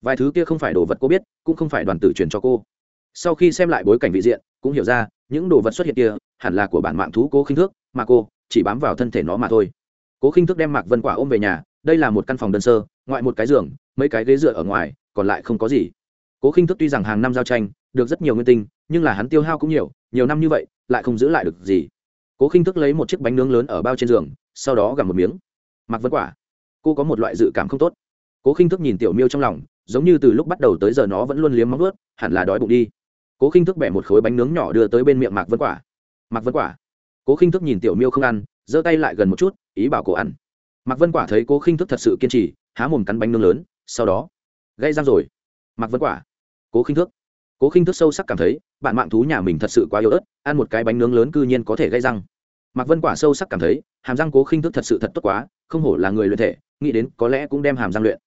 Vài thứ kia không phải đồ vật cô biết, cũng không phải đoàn tử truyền cho cô. Sau khi xem lại bối cảnh vị diện, cũng hiểu ra, những đồ vật xuất hiện kia hẳn là của bản mạng thú cô khinh thước, mà cô chỉ bám vào thân thể nó mà thôi. Cố khinh thước đem mạc vân quả ôm về nhà, đây là một căn phòng đơn sơ, ngoại một cái giường, mấy cái ghế dựa ở ngoài, còn lại không có gì. Cố khinh thức tuy rằng hàng năm giao tranh, được rất nhiều nguyên tinh, nhưng là hắn tiêu hao cũng nhiều nhiều năm như vậy, lại không giữ lại được gì. Cố khinh thức lấy một chiếc bánh nướng lớn ở bao trên giường, sau đó gặm một miếng mặc vân quả. Cô có một loại dự cảm không tốt. Cố khinh thức nhìn tiểu miêu trong lòng, giống như từ lúc bắt đầu tới giờ nó vẫn luôn liếm móng ướt hẳn là đói bụng đi. Cố khinh thức bẻ một khối bánh nướng nhỏ đưa tới bên miệng mạc vân quả. Mạc vân quả. Cố khinh thức nhìn tiểu miêu không ăn, giơ tay lại gần một chút, ý bảo cô ăn. Mạc vân quả thấy cố khinh thức thật sự kiên trì, há mồm cắn bánh nướng lớn, sau đó gây răng rồi. Mạc vân quả. Cố khinh thức. Cố khinh thức sâu sắc cảm thấy, bạn mạng thú nhà mình thật sự quá yếu ớt, ăn một cái bánh nướng lớn cư nhiên có thể gây răng mạc vân quả sâu sắc cảm thấy, hàm răng cố khinh thức thật sự thật tốt quá, không hổ là người luyện thể, nghĩ đến có lẽ cũng đem hàm răng luyện.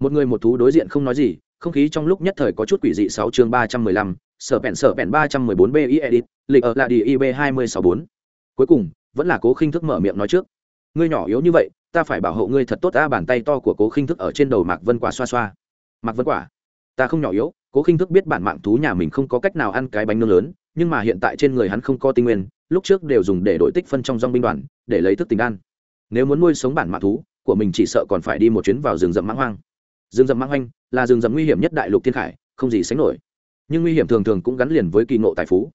Một người một thú đối diện không nói gì, không khí trong lúc nhất thời có chút quỷ dị sáu chương ba trăm mười lăm, sở bẹn sở bẹn ba trăm mười bốn bi edit lịch ở là đi ib hai mươi sáu bốn. Cuối cùng, vẫn là cố khinh thức mở miệng nói trước. Ngươi nhỏ yếu như vậy, ta phải bảo hộ ngươi thật tốt, ta bàn tay to của cố khinh thức ở trên đầu mạc vân quả xoa xoa. Mạc vân quả, ta không nhỏ yếu, cố khinh thức biết bản mạng thú nhà mình không có cách nào ăn cái bánh nướng lớn, nhưng mà hiện tại trên người hắn không có tinh nguyên lúc trước đều dùng để đổi tích phân trong dòng binh đoàn, để lấy thức tình đan. Nếu muốn nuôi sống bản mạng thú, của mình chỉ sợ còn phải đi một chuyến vào rừng rậm mãng hoang. Rừng rậm mãng hoang là rừng rậm nguy hiểm nhất đại lục thiên khải, không gì sánh nổi. Nhưng nguy hiểm thường thường cũng gắn liền với kỳ ngộ tài phú.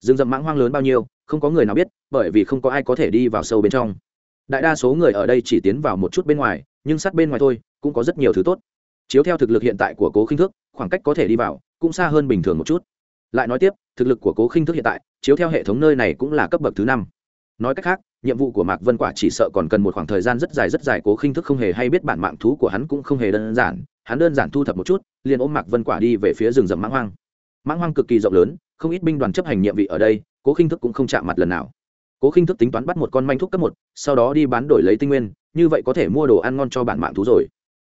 Rừng rậm mãng hoang lớn bao nhiêu, không có người nào biết, bởi vì không có ai có thể đi vào sâu bên trong. Đại đa số người ở đây chỉ tiến vào một chút bên ngoài, nhưng sát bên ngoài thôi, cũng có rất nhiều thứ tốt. Chiếu theo thực lực hiện tại của cố khinh thước, khoảng cách có thể đi vào cũng xa hơn bình thường một chút lại nói tiếp, thực lực của cố khinh thức hiện tại, chiếu theo hệ thống nơi này cũng là cấp bậc thứ năm. Nói cách khác, nhiệm vụ của mạc vân quả chỉ sợ còn cần một khoảng thời gian rất dài rất dài, cố khinh thức không hề hay biết bản mạng thú của hắn cũng không hề đơn giản. Hắn đơn giản thu thập một chút, liền ôm mạc vân quả đi về phía rừng rậm mãng hoang. Mãng hoang cực kỳ rộng lớn, không ít binh đoàn chấp hành nhiệm vụ ở đây, cố khinh thức cũng không chạm mặt lần nào. Cố khinh thức tính toán bắt một con manh thuốc cấp một, sau đó đi bán đổi lấy tinh nguyên, như vậy có thể mua đồ ăn ngon cho bản mạng thú rồi.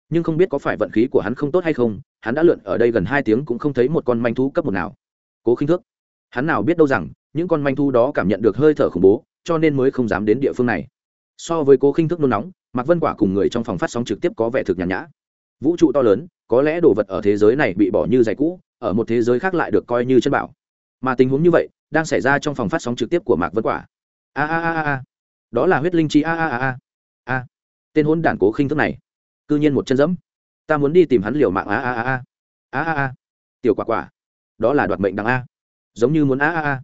Nhưng không biết có phải vận khí của hắn không tốt hay không, hắn đã lượn ở đây gần hai tiếng cũng không thấy một con manh thú cấp một nào cố khinh thước. Hắn nào biết đâu rằng, những con manh thu đó cảm nhận được hơi thở khủng bố, cho nên mới không dám đến địa phương này. So với cố khinh thước nôn nóng, mạc vân quả cùng người trong phòng phát sóng trực tiếp có vẻ thực nhàn nhã. Vũ trụ to lớn, có lẽ đồ vật ở thế giới này bị bỏ như giày cũ, ở một thế giới khác lại được coi như chân bảo. Mà tình huống như vậy, đang xảy ra trong phòng phát sóng trực tiếp của mạc vân quả. A a a a đó là huyết linh chi a a a a. A. Tên hôn đản cố khinh thức này. Cư nhiên một chân dẫm. Ta muốn đi tìm hắn liều mạng a a a a. A a a. Tiểu quả quả đó là đoạt mệnh đằng a. Giống như muốn a a a.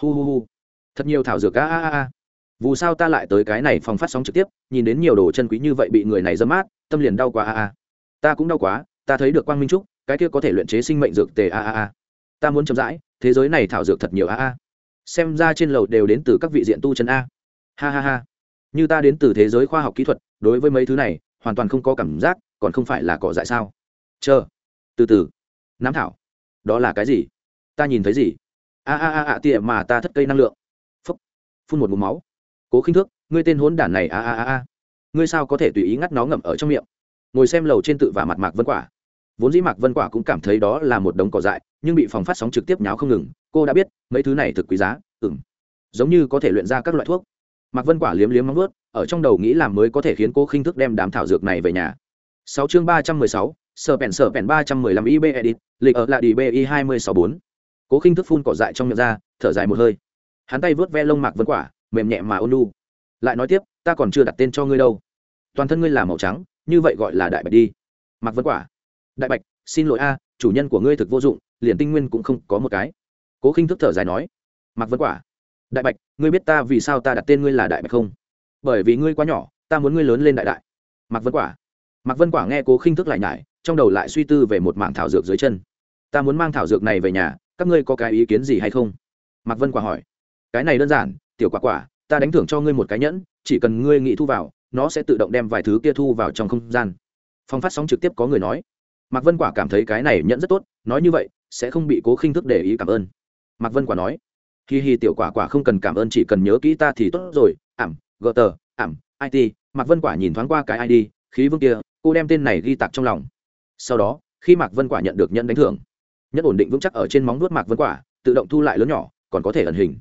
Hu hu hu. Thật nhiều thảo dược a a a a. Vụ sao ta lại tới cái này phòng phát sóng trực tiếp, nhìn đến nhiều đồ chân quý như vậy bị người này dâm mát, tâm liền đau quá a a ta cũng đau quá, ta thấy được quang minh trúc, cái kia có thể luyện chế sinh mệnh dược tề a a a. Ta muốn chậm rãi, thế giới này thảo dược thật nhiều a a xem ra trên lầu đều đến từ các vị diện tu chân a. Ha ha ha. Như ta đến từ thế giới khoa học kỹ thuật, đối với mấy thứ này, hoàn toàn không có cảm giác, còn không phải là cỏ dại sao? Chờ, từ từ. Nắm thảo đó là cái gì? Ta nhìn thấy gì? A a a a tiệm mà ta thất cây năng lượng. Phúc. Phun một mũ máu. Cố khinh thước, ngươi tên hốn đản này, a a a a. Ngươi sao có thể tùy ý ngắt nó ngậm ở trong miệng? Ngồi xem lầu trên tự và mặt mạc vân quả. Vốn dĩ mạc vân quả cũng cảm thấy đó là một đống cỏ dại, nhưng bị phòng phát sóng trực tiếp nháo không ngừng. Cô đã biết, mấy thứ này thực quý giá ừng giống như có thể luyện ra các loại thuốc. Mạc vân quả liếm liếm móng ướt ở trong đầu nghĩ làm mới có thể khiến cô khinh thức đem đám thảo dược này về nhà. Sáu chương ba trăm mười sáu sở pèn sở pèn ba trăm mười lăm ib edit, lịch ở lại đi bi hai mươi sáu bốn. Cố khinh thức phun cỏ dại trong miệng ra, thở dài một hơi. Hắn tay vớt ve lông mạc vân quả, mềm nhẹ mà ôn lu lại nói tiếp, ta còn chưa đặt tên cho ngươi đâu. Toàn thân ngươi là màu trắng, như vậy gọi là đại bạch đi. Mạc vân quả. Đại bạch, xin lỗi a, chủ nhân của ngươi thực vô dụng, liền tinh nguyên cũng không có một cái. Cố khinh thức thở dài nói. Mạc vân quả. Đại bạch, ngươi biết ta vì sao ta đặt tên ngươi là đại bạch không? Bởi vì ngươi quá nhỏ, ta muốn ngươi lớn lên đại đại. Mạc vân quả mạc vân quả nghe cố khinh thức lại nhải, trong đầu lại suy tư về một mảng thảo dược dưới chân. Ta muốn mang thảo dược này về nhà, các ngươi có cái ý kiến gì hay không? Mạc vân quả hỏi. Cái này đơn giản, tiểu quả quả, ta đánh thưởng cho ngươi một cái nhẫn, chỉ cần ngươi nghĩ thu vào, nó sẽ tự động đem vài thứ kia thu vào trong không gian. Phong phát sóng trực tiếp có người nói. Mạc vân quả cảm thấy cái này nhẫn rất tốt, nói như vậy, sẽ không bị cố khinh thức để ý cảm ơn. Mạc vân quả nói. Hi hi, tiểu quả quả không cần cảm ơn, chỉ cần nhớ kỹ ta thì tốt rồi, ảm, gờ tờ, ảm it mạc vân quả nhìn thoáng qua cái id khí vương kia cô đem tên này ghi tạc trong lòng. Sau đó, khi mạc vân quả nhận được nhận đánh thưởng nhất ổn định vững chắc ở trên móng nuốt mạc vân quả, tự động thu lại lớn nhỏ, còn có thể ẩn hình.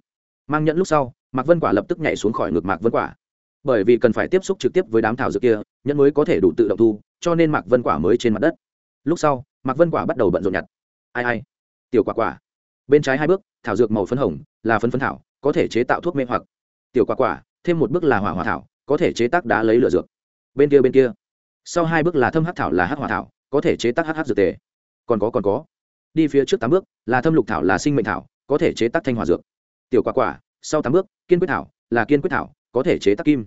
Mang nhận lúc sau, mạc vân quả lập tức nhảy xuống khỏi ngực mạc vân quả. Bởi vì cần phải tiếp xúc trực tiếp với đám thảo dược kia, nhẫn mới có thể đủ tự động thu, cho nên mạc vân quả mới trên mặt đất. Lúc sau, mạc vân quả bắt đầu bận rộn nhặt. Ai ai, tiểu quả quả. Bên trái hai bước, thảo dược màu phấn hồng, là phấn phấn thảo, có thể chế tạo thuốc mê hoặc. Tiểu quả quả, thêm một bước là hỏa hỏa thảo, có thể chế tác đá lấy lửa dược. Bên kia bên kia sau hai bước là thâm hắc thảo là hắc hòa thảo, có thể chế tác hh dược tề. Còn có còn có. Đi phía trước tám bước là thâm lục thảo là sinh mệnh thảo, có thể chế tác thanh hòa dược. Tiểu quả quả, sau tám bước, kiên quyết thảo là kiên quyết thảo, có thể chế tác kim.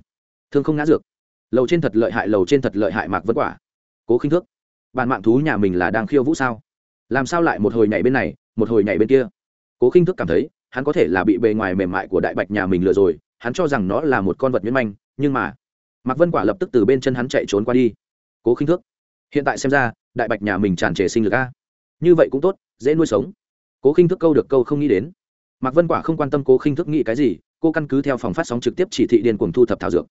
Thương không ngã dược. Lầu trên thật lợi hại, lầu trên thật lợi hại mạc vân quả. Cố khinh thước. Bạn mạng thú nhà mình là đang khiêu vũ sao? Làm sao lại một hồi nhảy bên này, một hồi nhảy bên kia? Cố khinh thức cảm thấy, hắn có thể là bị bề ngoài mềm mại của đại bạch nhà mình lừa rồi, hắn cho rằng nó là một con vật miễn manh, nhưng mà, mạc vân quả lập tức từ bên chân hắn chạy trốn qua đi cố khinh thước. Hiện tại xem ra, đại bạch nhà mình tràn trề sinh lực a. Như vậy cũng tốt, dễ nuôi sống. Cố khinh Thước câu được câu không nghĩ đến. Mạc vân quả không quan tâm cố khinh Thước nghĩ cái gì, cô căn cứ theo phòng phát sóng trực tiếp chỉ thị điền cuồng thu thập thảo dược.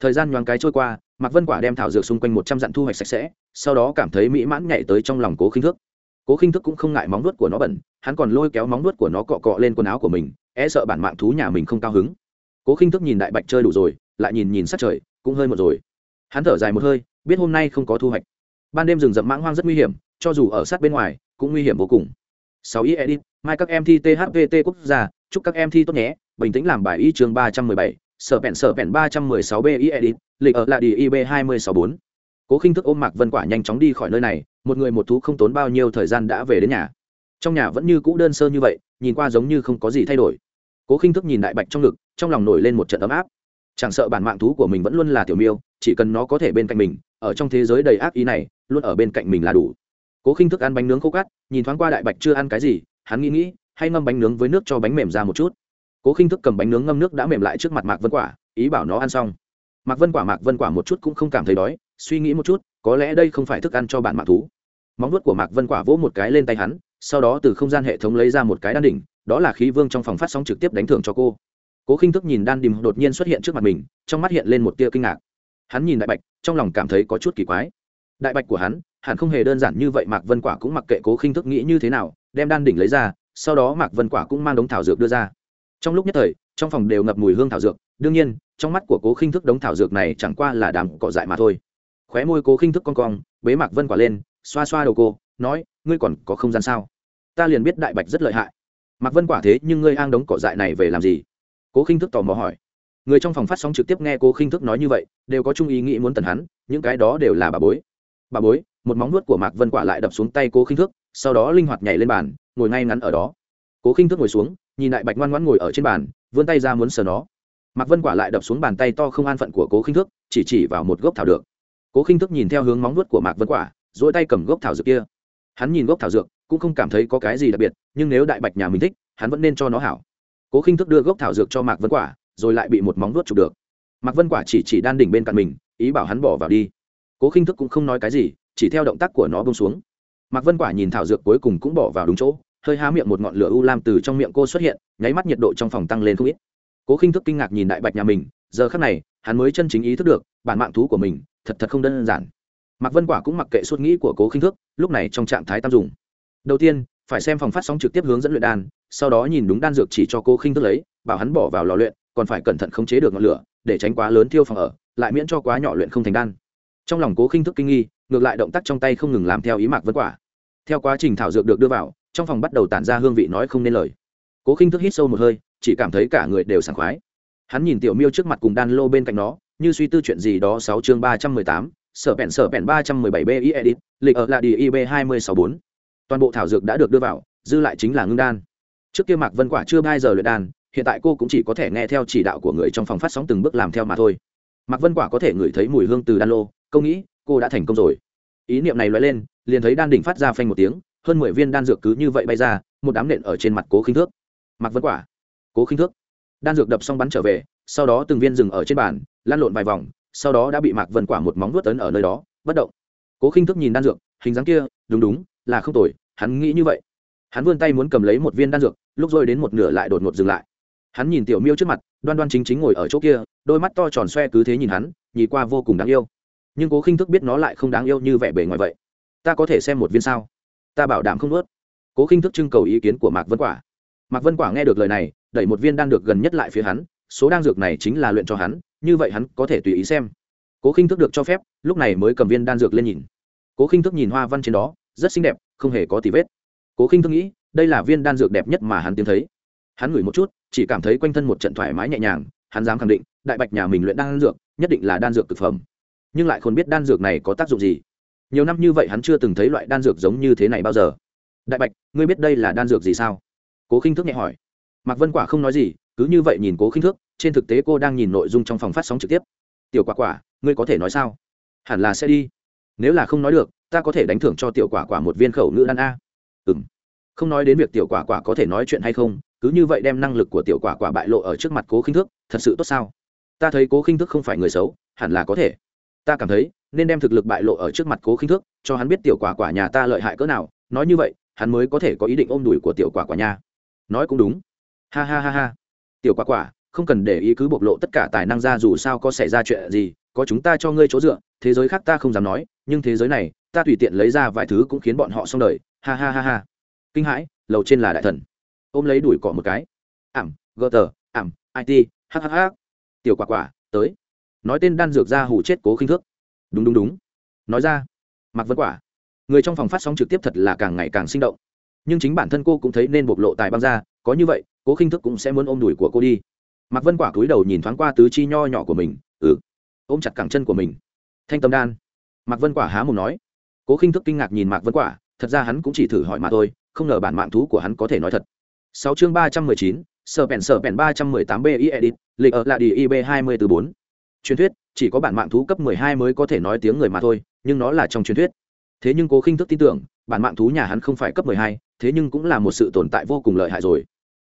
Thời gian nhoáng cái trôi qua, mạc vân quả đem thảo dược xung quanh một trăm dặn thu hoạch sạch sẽ, sau đó cảm thấy mỹ mãn nhảy tới trong lòng cố khinh Thước. cố khinh thức cũng không ngại móng nuốt của nó bẩn, hắn còn lôi kéo móng nuốt của nó cọ cọ lên quần áo của mình e sợ bản mạng thú nhà mình không cao hứng. Cố khinh thức nhìn đại bạch chơi đủ rồi, lại nhìn nhìn sát trời, cũng hơi một rồi. Hắn thở dài một hơi biết hôm nay không có thu hoạch. Ban đêm rừng rậm mãng hoang rất nguy hiểm, cho dù ở sát bên ngoài, cũng nguy hiểm vô cùng. Sáu ý edit, mai các em thi thvt quốc gia, chúc các em thi tốt nhé, bình tĩnh làm bài y chương ba trăm mười bảy, sở vẹn sở vẹn ba trăm mười sáu b ý edit, lịch ở là đi ib hai mươi sáu bốn. Cố khinh thức ôm mạc vân quả nhanh chóng đi khỏi nơi này, một người một thú không tốn bao nhiêu thời gian đã về đến nhà. Trong nhà vẫn như cũ đơn sơ như vậy, nhìn qua giống như không có gì thay đổi. Cố khinh thức nhìn đại bạch trong ngực, trong lòng nổi lên một trận ấm áp chẳng sợ bản mạng thú của mình vẫn luôn là tiểu miêu, chỉ cần nó có thể bên cạnh mình, ở trong thế giới đầy ác ý này, luôn ở bên cạnh mình là đủ. Cố khinh thức ăn bánh nướng khô cát, nhìn thoáng qua đại bạch chưa ăn cái gì, hắn nghĩ nghĩ, hay ngâm bánh nướng với nước cho bánh mềm ra một chút. Cố khinh thức cầm bánh nướng ngâm nước đã mềm lại trước mặt mạc vân quả, ý bảo nó ăn xong. Mạc vân quả, mạc vân quả một chút cũng không cảm thấy đói, suy nghĩ một chút, có lẽ đây không phải thức ăn cho bản mạc thú. Móng nuốt của mạc vân quả vỗ một cái lên tay hắn, sau đó từ không gian hệ thống lấy ra một cái đan đỉnh, đó là khí vương trong phòng phát sóng trực tiếp đánh thưởng cho cô cố khinh thức nhìn đan đìm đột nhiên xuất hiện trước mặt mình, trong mắt hiện lên một tia kinh ngạc. Hắn nhìn đại bạch, trong lòng cảm thấy có chút kỳ quái. Đại bạch của hắn, hẳn không hề đơn giản như vậy mạc vân quả cũng mặc kệ cố khinh thức nghĩ như thế nào, đem đan đỉnh lấy ra, sau đó mạc vân quả cũng mang đống thảo dược đưa ra. Trong lúc nhất thời, trong phòng đều ngập mùi hương thảo dược, đương nhiên, trong mắt của cố khinh thức đống thảo dược này chẳng qua là đàm cỏ dại mà thôi. Khóe môi cố khinh thức con cong, bế mạc vân quả lên, xoa xoa đầu cô, nói, ngươi còn có không gian sao? Ta liền biết đại bạch rất lợi hại. Mạc vân quả thế nhưng ngươi hang đống cỏ dại này về làm gì? Cố khinh thức tò mò hỏi. Người trong phòng phát sóng trực tiếp nghe cố khinh thức nói như vậy, đều có chung ý nghĩ muốn tần hắn, những cái đó đều là bà bối. Bà bối, một móng nuốt của mạc vân quả lại đập xuống tay cố khinh thức, sau đó linh hoạt nhảy lên bàn, ngồi ngay ngắn ở đó. Cố khinh thức ngồi xuống, nhìn lại bạch ngoan ngoãn ngồi ở trên bàn, vươn tay ra muốn sờ nó. Mạc vân quả lại đập xuống bàn tay to không an phận của cố khinh thức, chỉ chỉ vào một gốc thảo được cố khinh thức nhìn theo hướng móng nuốt của mạc vân quả dỗi tay cầm gốc thảo dược kia. Hắn nhìn gốc thảo dược, cũng không cảm thấy có cái gì đặc biệt, nhưng nếu đại bạch nhà mình thích, hắn vẫn nên cho nó hảo cố khinh thức đưa gốc thảo dược cho mạc vân quả, rồi lại bị một móng nuốt chụp được. Mạc vân quả chỉ chỉ đan đỉnh bên cạnh mình, ý bảo hắn bỏ vào đi. Cố khinh thức cũng không nói cái gì, chỉ theo động tác của nó bông xuống. Mạc vân quả nhìn thảo dược cuối cùng cũng bỏ vào đúng chỗ, hơi há miệng một ngọn lửa u lam từ trong miệng cô xuất hiện, nháy mắt nhiệt độ trong phòng tăng lên không ít. Cố khinh thức kinh ngạc nhìn đại bạch nhà mình, giờ khắc này, hắn mới chân chính ý thức được, bản mạng thú của mình, thật thật không đơn giản. Mạc vân quả cũng mặc kệ suốt nghĩ của cố khinh thức, lúc này trong trạng thái tam dùng. Đầu tiên, phải xem phòng phát sóng trực tiếp hướng dẫn luyện đan sau đó nhìn đúng đan dược chỉ cho cố khinh thức lấy, bảo hắn bỏ vào lò luyện, còn phải cẩn thận khống chế được ngọn lửa, để tránh quá lớn thiêu phòng ở, lại miễn cho quá nhỏ luyện không thành đan. Trong lòng cố khinh thức kinh nghi, ngược lại động tác trong tay không ngừng làm theo ý mạc vân quả. Theo quá trình thảo dược được đưa vào, trong phòng bắt đầu tản ra hương vị nói không nên lời. Cố khinh thức hít sâu một hơi, chỉ cảm thấy cả người đều sảng khoái. Hắn nhìn tiểu miêu trước mặt cùng đan lô bên cạnh nó, như suy tư chuyện gì đó sáu chương ba trăm mười tám, sở bẹn sở bẹn ba trăm mười bảy b i edit lịch ở là đi ib hai mươi sáu bốn. Toàn bộ thảo dược đã được đưa vào, dư lại chính là ngưng đan trước kia mạc vân quả chưa bao giờ luyện đan, hiện tại cô cũng chỉ có thể nghe theo chỉ đạo của người trong phòng phát sóng từng bước làm theo mà thôi. Mạc vân quả có thể ngửi thấy mùi hương từ đan lô câu nghĩ cô đã thành công rồi. Ý niệm này loại lên, liền thấy đan đỉnh phát ra phanh một tiếng, hơn mười viên đan dược cứ như vậy bay ra, một đám nện ở trên mặt cố khinh thước. Mạc vân quả, cố khinh thước. Đan dược đập xong bắn trở về, sau đó từng viên dừng ở trên bàn lan lộn vài vòng, sau đó đã bị mạc vân quả một móng vuốt tấn ở nơi đó, bất động. Cố khinh thức nhìn đan dược, hình dáng kia, đúng đúng, là không tồi, hắn nghĩ như vậy hắn vươn tay muốn cầm lấy một viên đan dược, lúc rồi đến một nửa lại đột ngột dừng lại. Hắn nhìn tiểu miêu trước mặt, đoan đoan chính chính ngồi ở chỗ kia, đôi mắt to tròn xoe cứ thế nhìn hắn nhìn qua vô cùng đáng yêu. Nhưng cố khinh thức biết nó lại không đáng yêu như vẻ bề ngoài vậy. Ta có thể xem một viên sao? Ta bảo đảm không nuốt. Cố khinh thức trưng cầu ý kiến của mạc vân quả. Mạc vân quả nghe được lời này, đẩy một viên đan được gần nhất lại phía hắn, số đan dược này chính là luyện cho hắn, như vậy hắn có thể tùy ý xem. Cố khinh thức được cho phép, lúc này mới cầm viên đan dược lên nhìn. Cố khinh thức nhìn hoa văn trên đó, rất xinh đẹp, không hề có tí vết cố khinh thương nghĩ, đây là viên đan dược đẹp nhất mà hắn tìm thấy. Hắn ngửi một chút, chỉ cảm thấy quanh thân một trận thoải mái nhẹ nhàng, hắn dám khẳng định, đại bạch nhà mình luyện đan dược, nhất định là đan dược thực phẩm. Nhưng lại không biết đan dược này có tác dụng gì. Nhiều năm như vậy hắn chưa từng thấy loại đan dược giống như thế này bao giờ. Đại bạch, ngươi biết đây là đan dược gì sao? Cố khinh thức nhẹ hỏi. Mạc vân quả không nói gì, cứ như vậy nhìn cố khinh thước, trên thực tế cô đang nhìn nội dung trong phòng phát sóng trực tiếp. Tiểu quả quả, ngươi có thể nói sao? Hẳn là sẽ đi. Nếu là không nói được, ta có thể đánh thưởng cho tiểu quả quả một viên khẩu ngữ đan a ừ m không nói đến việc tiểu quả quả có thể nói chuyện hay không, cứ như vậy đem năng lực của tiểu quả quả bại lộ ở trước mặt cố khinh thước, thật sự tốt sao? Ta thấy cố khinh thước không phải người xấu, hẳn là có thể. Ta cảm thấy, nên đem thực lực bại lộ ở trước mặt cố khinh thước, cho hắn biết tiểu quả quả nhà ta lợi hại cỡ nào, nói như vậy, hắn mới có thể có ý định ôm đùi của tiểu quả quả nhà nói cũng đúng. Ha ha ha ha. Tiểu quả quả, không cần để ý cứ bộc lộ tất cả tài năng ra dù sao có xảy ra chuyện gì, có chúng ta cho ngươi chỗ dựa, thế giới khác ta không dám nói, nhưng thế giới này, ta tùy tiện lấy ra vài thứ cũng khiến bọn họ xong đời ha ha ha ha. Kinh hãi, lầu trên là đại thần. Ôm lấy đuổi cọ một cái. Ảm, gờ tờ, ảm it hhh tiểu quả quả, tới. Nói tên đan dược ra hủ chết cố khinh thước. Đúng đúng đúng. Nói ra. Mặc vân quả. Người trong phòng phát sóng trực tiếp thật là càng ngày càng sinh động. Nhưng chính bản thân cô cũng thấy nên bộc lộ tài băng ra, có như vậy, cố khinh thức cũng sẽ muốn ôm đùi của cô đi. Mạc vân quả cúi đầu nhìn thoáng qua tứ chi nho nhỏ của mình ừ. Ôm chặt cẳng chân của mình. Thanh tâm đan. Mạc vân quả há mồm nói. Cố khinh thức kinh ngạc nhìn mạc vân quả thật ra hắn cũng chỉ thử hỏi mà thôi, không ngờ bản mạng thú của hắn có thể nói thật. Sáu chương ba trăm mười chín, sở pèn sở pèn ba trăm mười tám b i edit lịch ở là đi ib hai mươi từ bốn. Truyền thuyết, chỉ có bản mạng thú cấp mười hai mới có thể nói tiếng người mà thôi, nhưng nó là trong truyền thuyết. Thế nhưng cố khinh thức tin tưởng, bản mạng thú nhà hắn không phải cấp mười hai, thế nhưng cũng là một sự tồn tại vô cùng lợi hại rồi.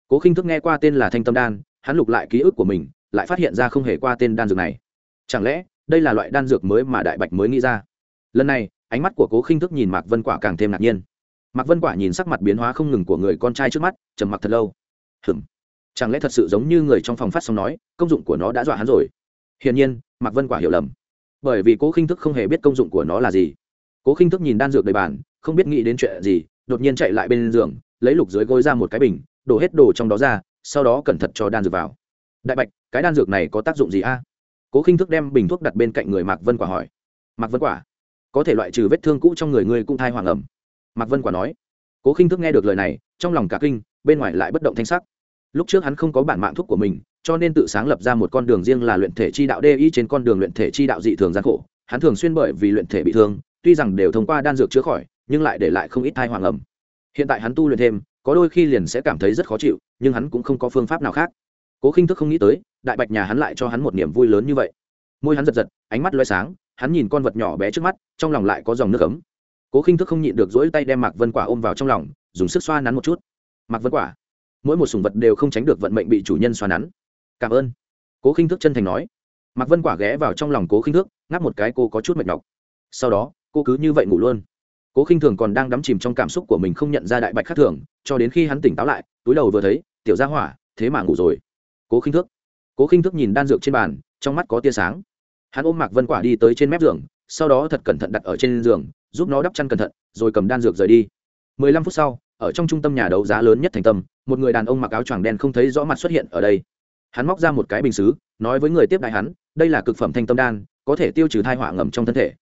Cố khinh thức nghe qua tên là thanh tâm đan, hắn lục lại ký ức của mình, lại phát hiện ra không hề qua tên đan dược này. Chẳng lẽ, đây là loại đan dược mới mà đại bạch mới nghĩ ra? Lần này ánh mắt của cố khinh thức nhìn mạc vân quả càng thêm ngạc nhiên mạc vân quả nhìn sắc mặt biến hóa không ngừng của người con trai trước mắt trầm mặc thật lâu hừm, chẳng lẽ thật sự giống như người trong phòng phát xong nói, công dụng của nó đã dọa hắn rồi? Hiển nhiên, mạc vân quả hiểu lầm. Bởi vì cố khinh thức không hề biết công dụng của nó là gì. Cố khinh thức nhìn đan dược đầy bàn, không biết nghĩ đến chuyện gì, đột nhiên chạy lại bên giường, lấy lục dưới gối ra một cái bình, đổ hết đồ trong đó ra, sau đó cẩn thận cho đan dược vào. Đại bạch, cái đan dược này có tác dụng gì a? Cố khinh thức đem bình thuốc đặt bên cạnh người mạc vân quả hỏi. Mạc vân quả có thể loại trừ vết thương cũ trong người ngươi cũng thai hoàng ẩm. Mạc vân quả nói. Cố khinh thức nghe được lời này, trong lòng cả kinh, bên ngoài lại bất động thanh sắc. Lúc trước hắn không có bản mạng thuốc của mình, cho nên tự sáng lập ra một con đường riêng là luyện thể chi đạo đê y trên con đường luyện thể chi đạo dị thường gian khổ. Hắn thường xuyên bởi vì luyện thể bị thương, tuy rằng đều thông qua đan dược chữa khỏi, nhưng lại để lại không ít thai hoàng ẩm. Hiện tại hắn tu luyện thêm, có đôi khi liền sẽ cảm thấy rất khó chịu, nhưng hắn cũng không có phương pháp nào khác. Cố khinh thức không nghĩ tới, đại bạch nhà hắn lại cho hắn một niềm vui lớn như vậy. Môi hắn giật giật, ánh mắt loay sáng hắn nhìn con vật nhỏ bé trước mắt, trong lòng lại có dòng nước ấm. Cố khinh thức không nhịn được dỗi tay đem mạc vân quả ôm vào trong lòng, dùng sức xoa nắn một chút. Mạc vân quả, mỗi một sùng vật đều không tránh được vận mệnh bị chủ nhân xoa nắn. Cảm ơn. Cố khinh thức chân thành nói. Mạc vân quả ghé vào trong lòng cố khinh thức, ngáp một cái cô có chút mệt nhọc. Sau đó, cô cứ như vậy ngủ luôn. Cố khinh thường còn đang đắm chìm trong cảm xúc của mình không nhận ra đại bạch khác thường, cho đến khi hắn tỉnh táo lại, túi đầu vừa thấy, tiểu gia hỏa, thế mà ngủ rồi. Cố khinh thước cố khinh thước nhìn đan dược trên bàn, trong mắt có tia sáng hắn ôm mạc vân quả đi tới trên mép giường, sau đó thật cẩn thận đặt ở trên giường, giúp nó đắp chăn cẩn thận, rồi cầm đan dược rời đi. Mười lăm phút sau, ở trong trung tâm nhà đấu giá lớn nhất thành tâm, một người đàn ông mặc áo choàng đen không thấy rõ mặt xuất hiện ở đây. Hắn móc ra một cái bình xứ, nói với người tiếp đại hắn, đây là cực phẩm thanh tâm đan, có thể tiêu trừ thai họa ngầm trong thân thể.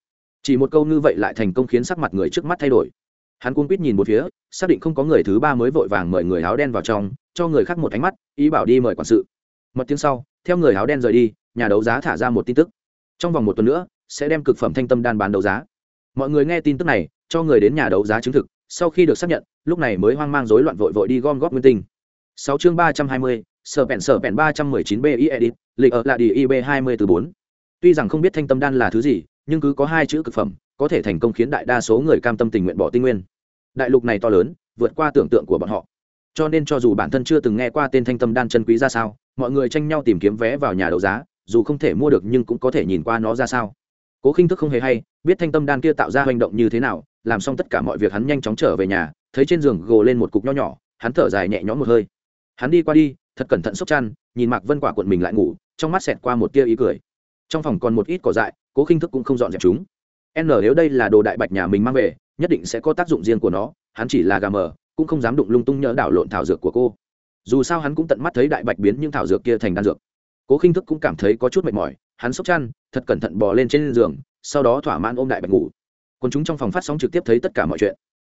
Chỉ một câu như vậy lại thành công khiến sắc mặt người trước mắt thay đổi. Hắn cuống quýt nhìn một phía, xác định không có người thứ ba mới vội vàng mời người áo đen vào trong, cho người khác một ánh mắt, ý bảo đi mời quản sự. Mật tiếng sau, theo người áo đen rời đi, nhà đấu giá thả ra một tin tức trong vòng một tuần nữa, sẽ đem cực phẩm thanh tâm đan bán đấu giá. Mọi người nghe tin tức này, cho người đến nhà đấu giá chứng thực, sau khi được xác nhận, lúc này mới hoang mang rối loạn vội vội đi gom góp nguyên tinh. Sáu chương ba trăm hai mươi, sở bẹn sở bẹn ba trăm mười chín b i edit lịch ở là đi ib hai mươi từ bốn. Tuy rằng không biết thanh tâm đan là thứ gì, nhưng cứ có hai chữ cực phẩm, có thể thành công khiến đại đa số người cam tâm tình nguyện bỏ tinh nguyên. Đại lục này to lớn, vượt qua tưởng tượng của bọn họ. Cho nên cho dù bản thân chưa từng nghe qua tên thanh tâm đan chân quý ra sao, mọi người tranh nhau tìm kiếm vé vào nhà đấu giá dù không thể mua được nhưng cũng có thể nhìn qua nó ra sao. Cố khinh thức không hề hay, biết thanh tâm đan kia tạo ra hành động như thế nào, làm xong tất cả mọi việc hắn nhanh chóng trở về nhà, thấy trên giường gồ lên một cục nho nhỏ, hắn thở dài nhẹ nhõm một hơi. Hắn đi qua đi, thật cẩn thận sốc chăn, nhìn mạc vân quả cuộn mình lại ngủ, trong mắt xẹt qua một tia ý cười. Trong phòng còn một ít cỏ dại, cố khinh thức cũng không dọn dẹp chúng. N nếu đây là đồ đại bạch nhà mình mang về, nhất định sẽ có tác dụng riêng của nó, hắn chỉ là gà mờ, cũng không dám đụng lung tung nhỡ đảo lộn thảo dược của cô. Dù sao hắn cũng tận mắt thấy đại bạch biến những thảo dược kia thành đan dược cố khinh thức cũng cảm thấy có chút mệt mỏi, hắn sốc chăn, thật cẩn thận bò lên trên giường, sau đó thỏa mãn ôm đại bạch ngủ. Còn chúng trong phòng phát sóng trực tiếp thấy tất cả mọi chuyện.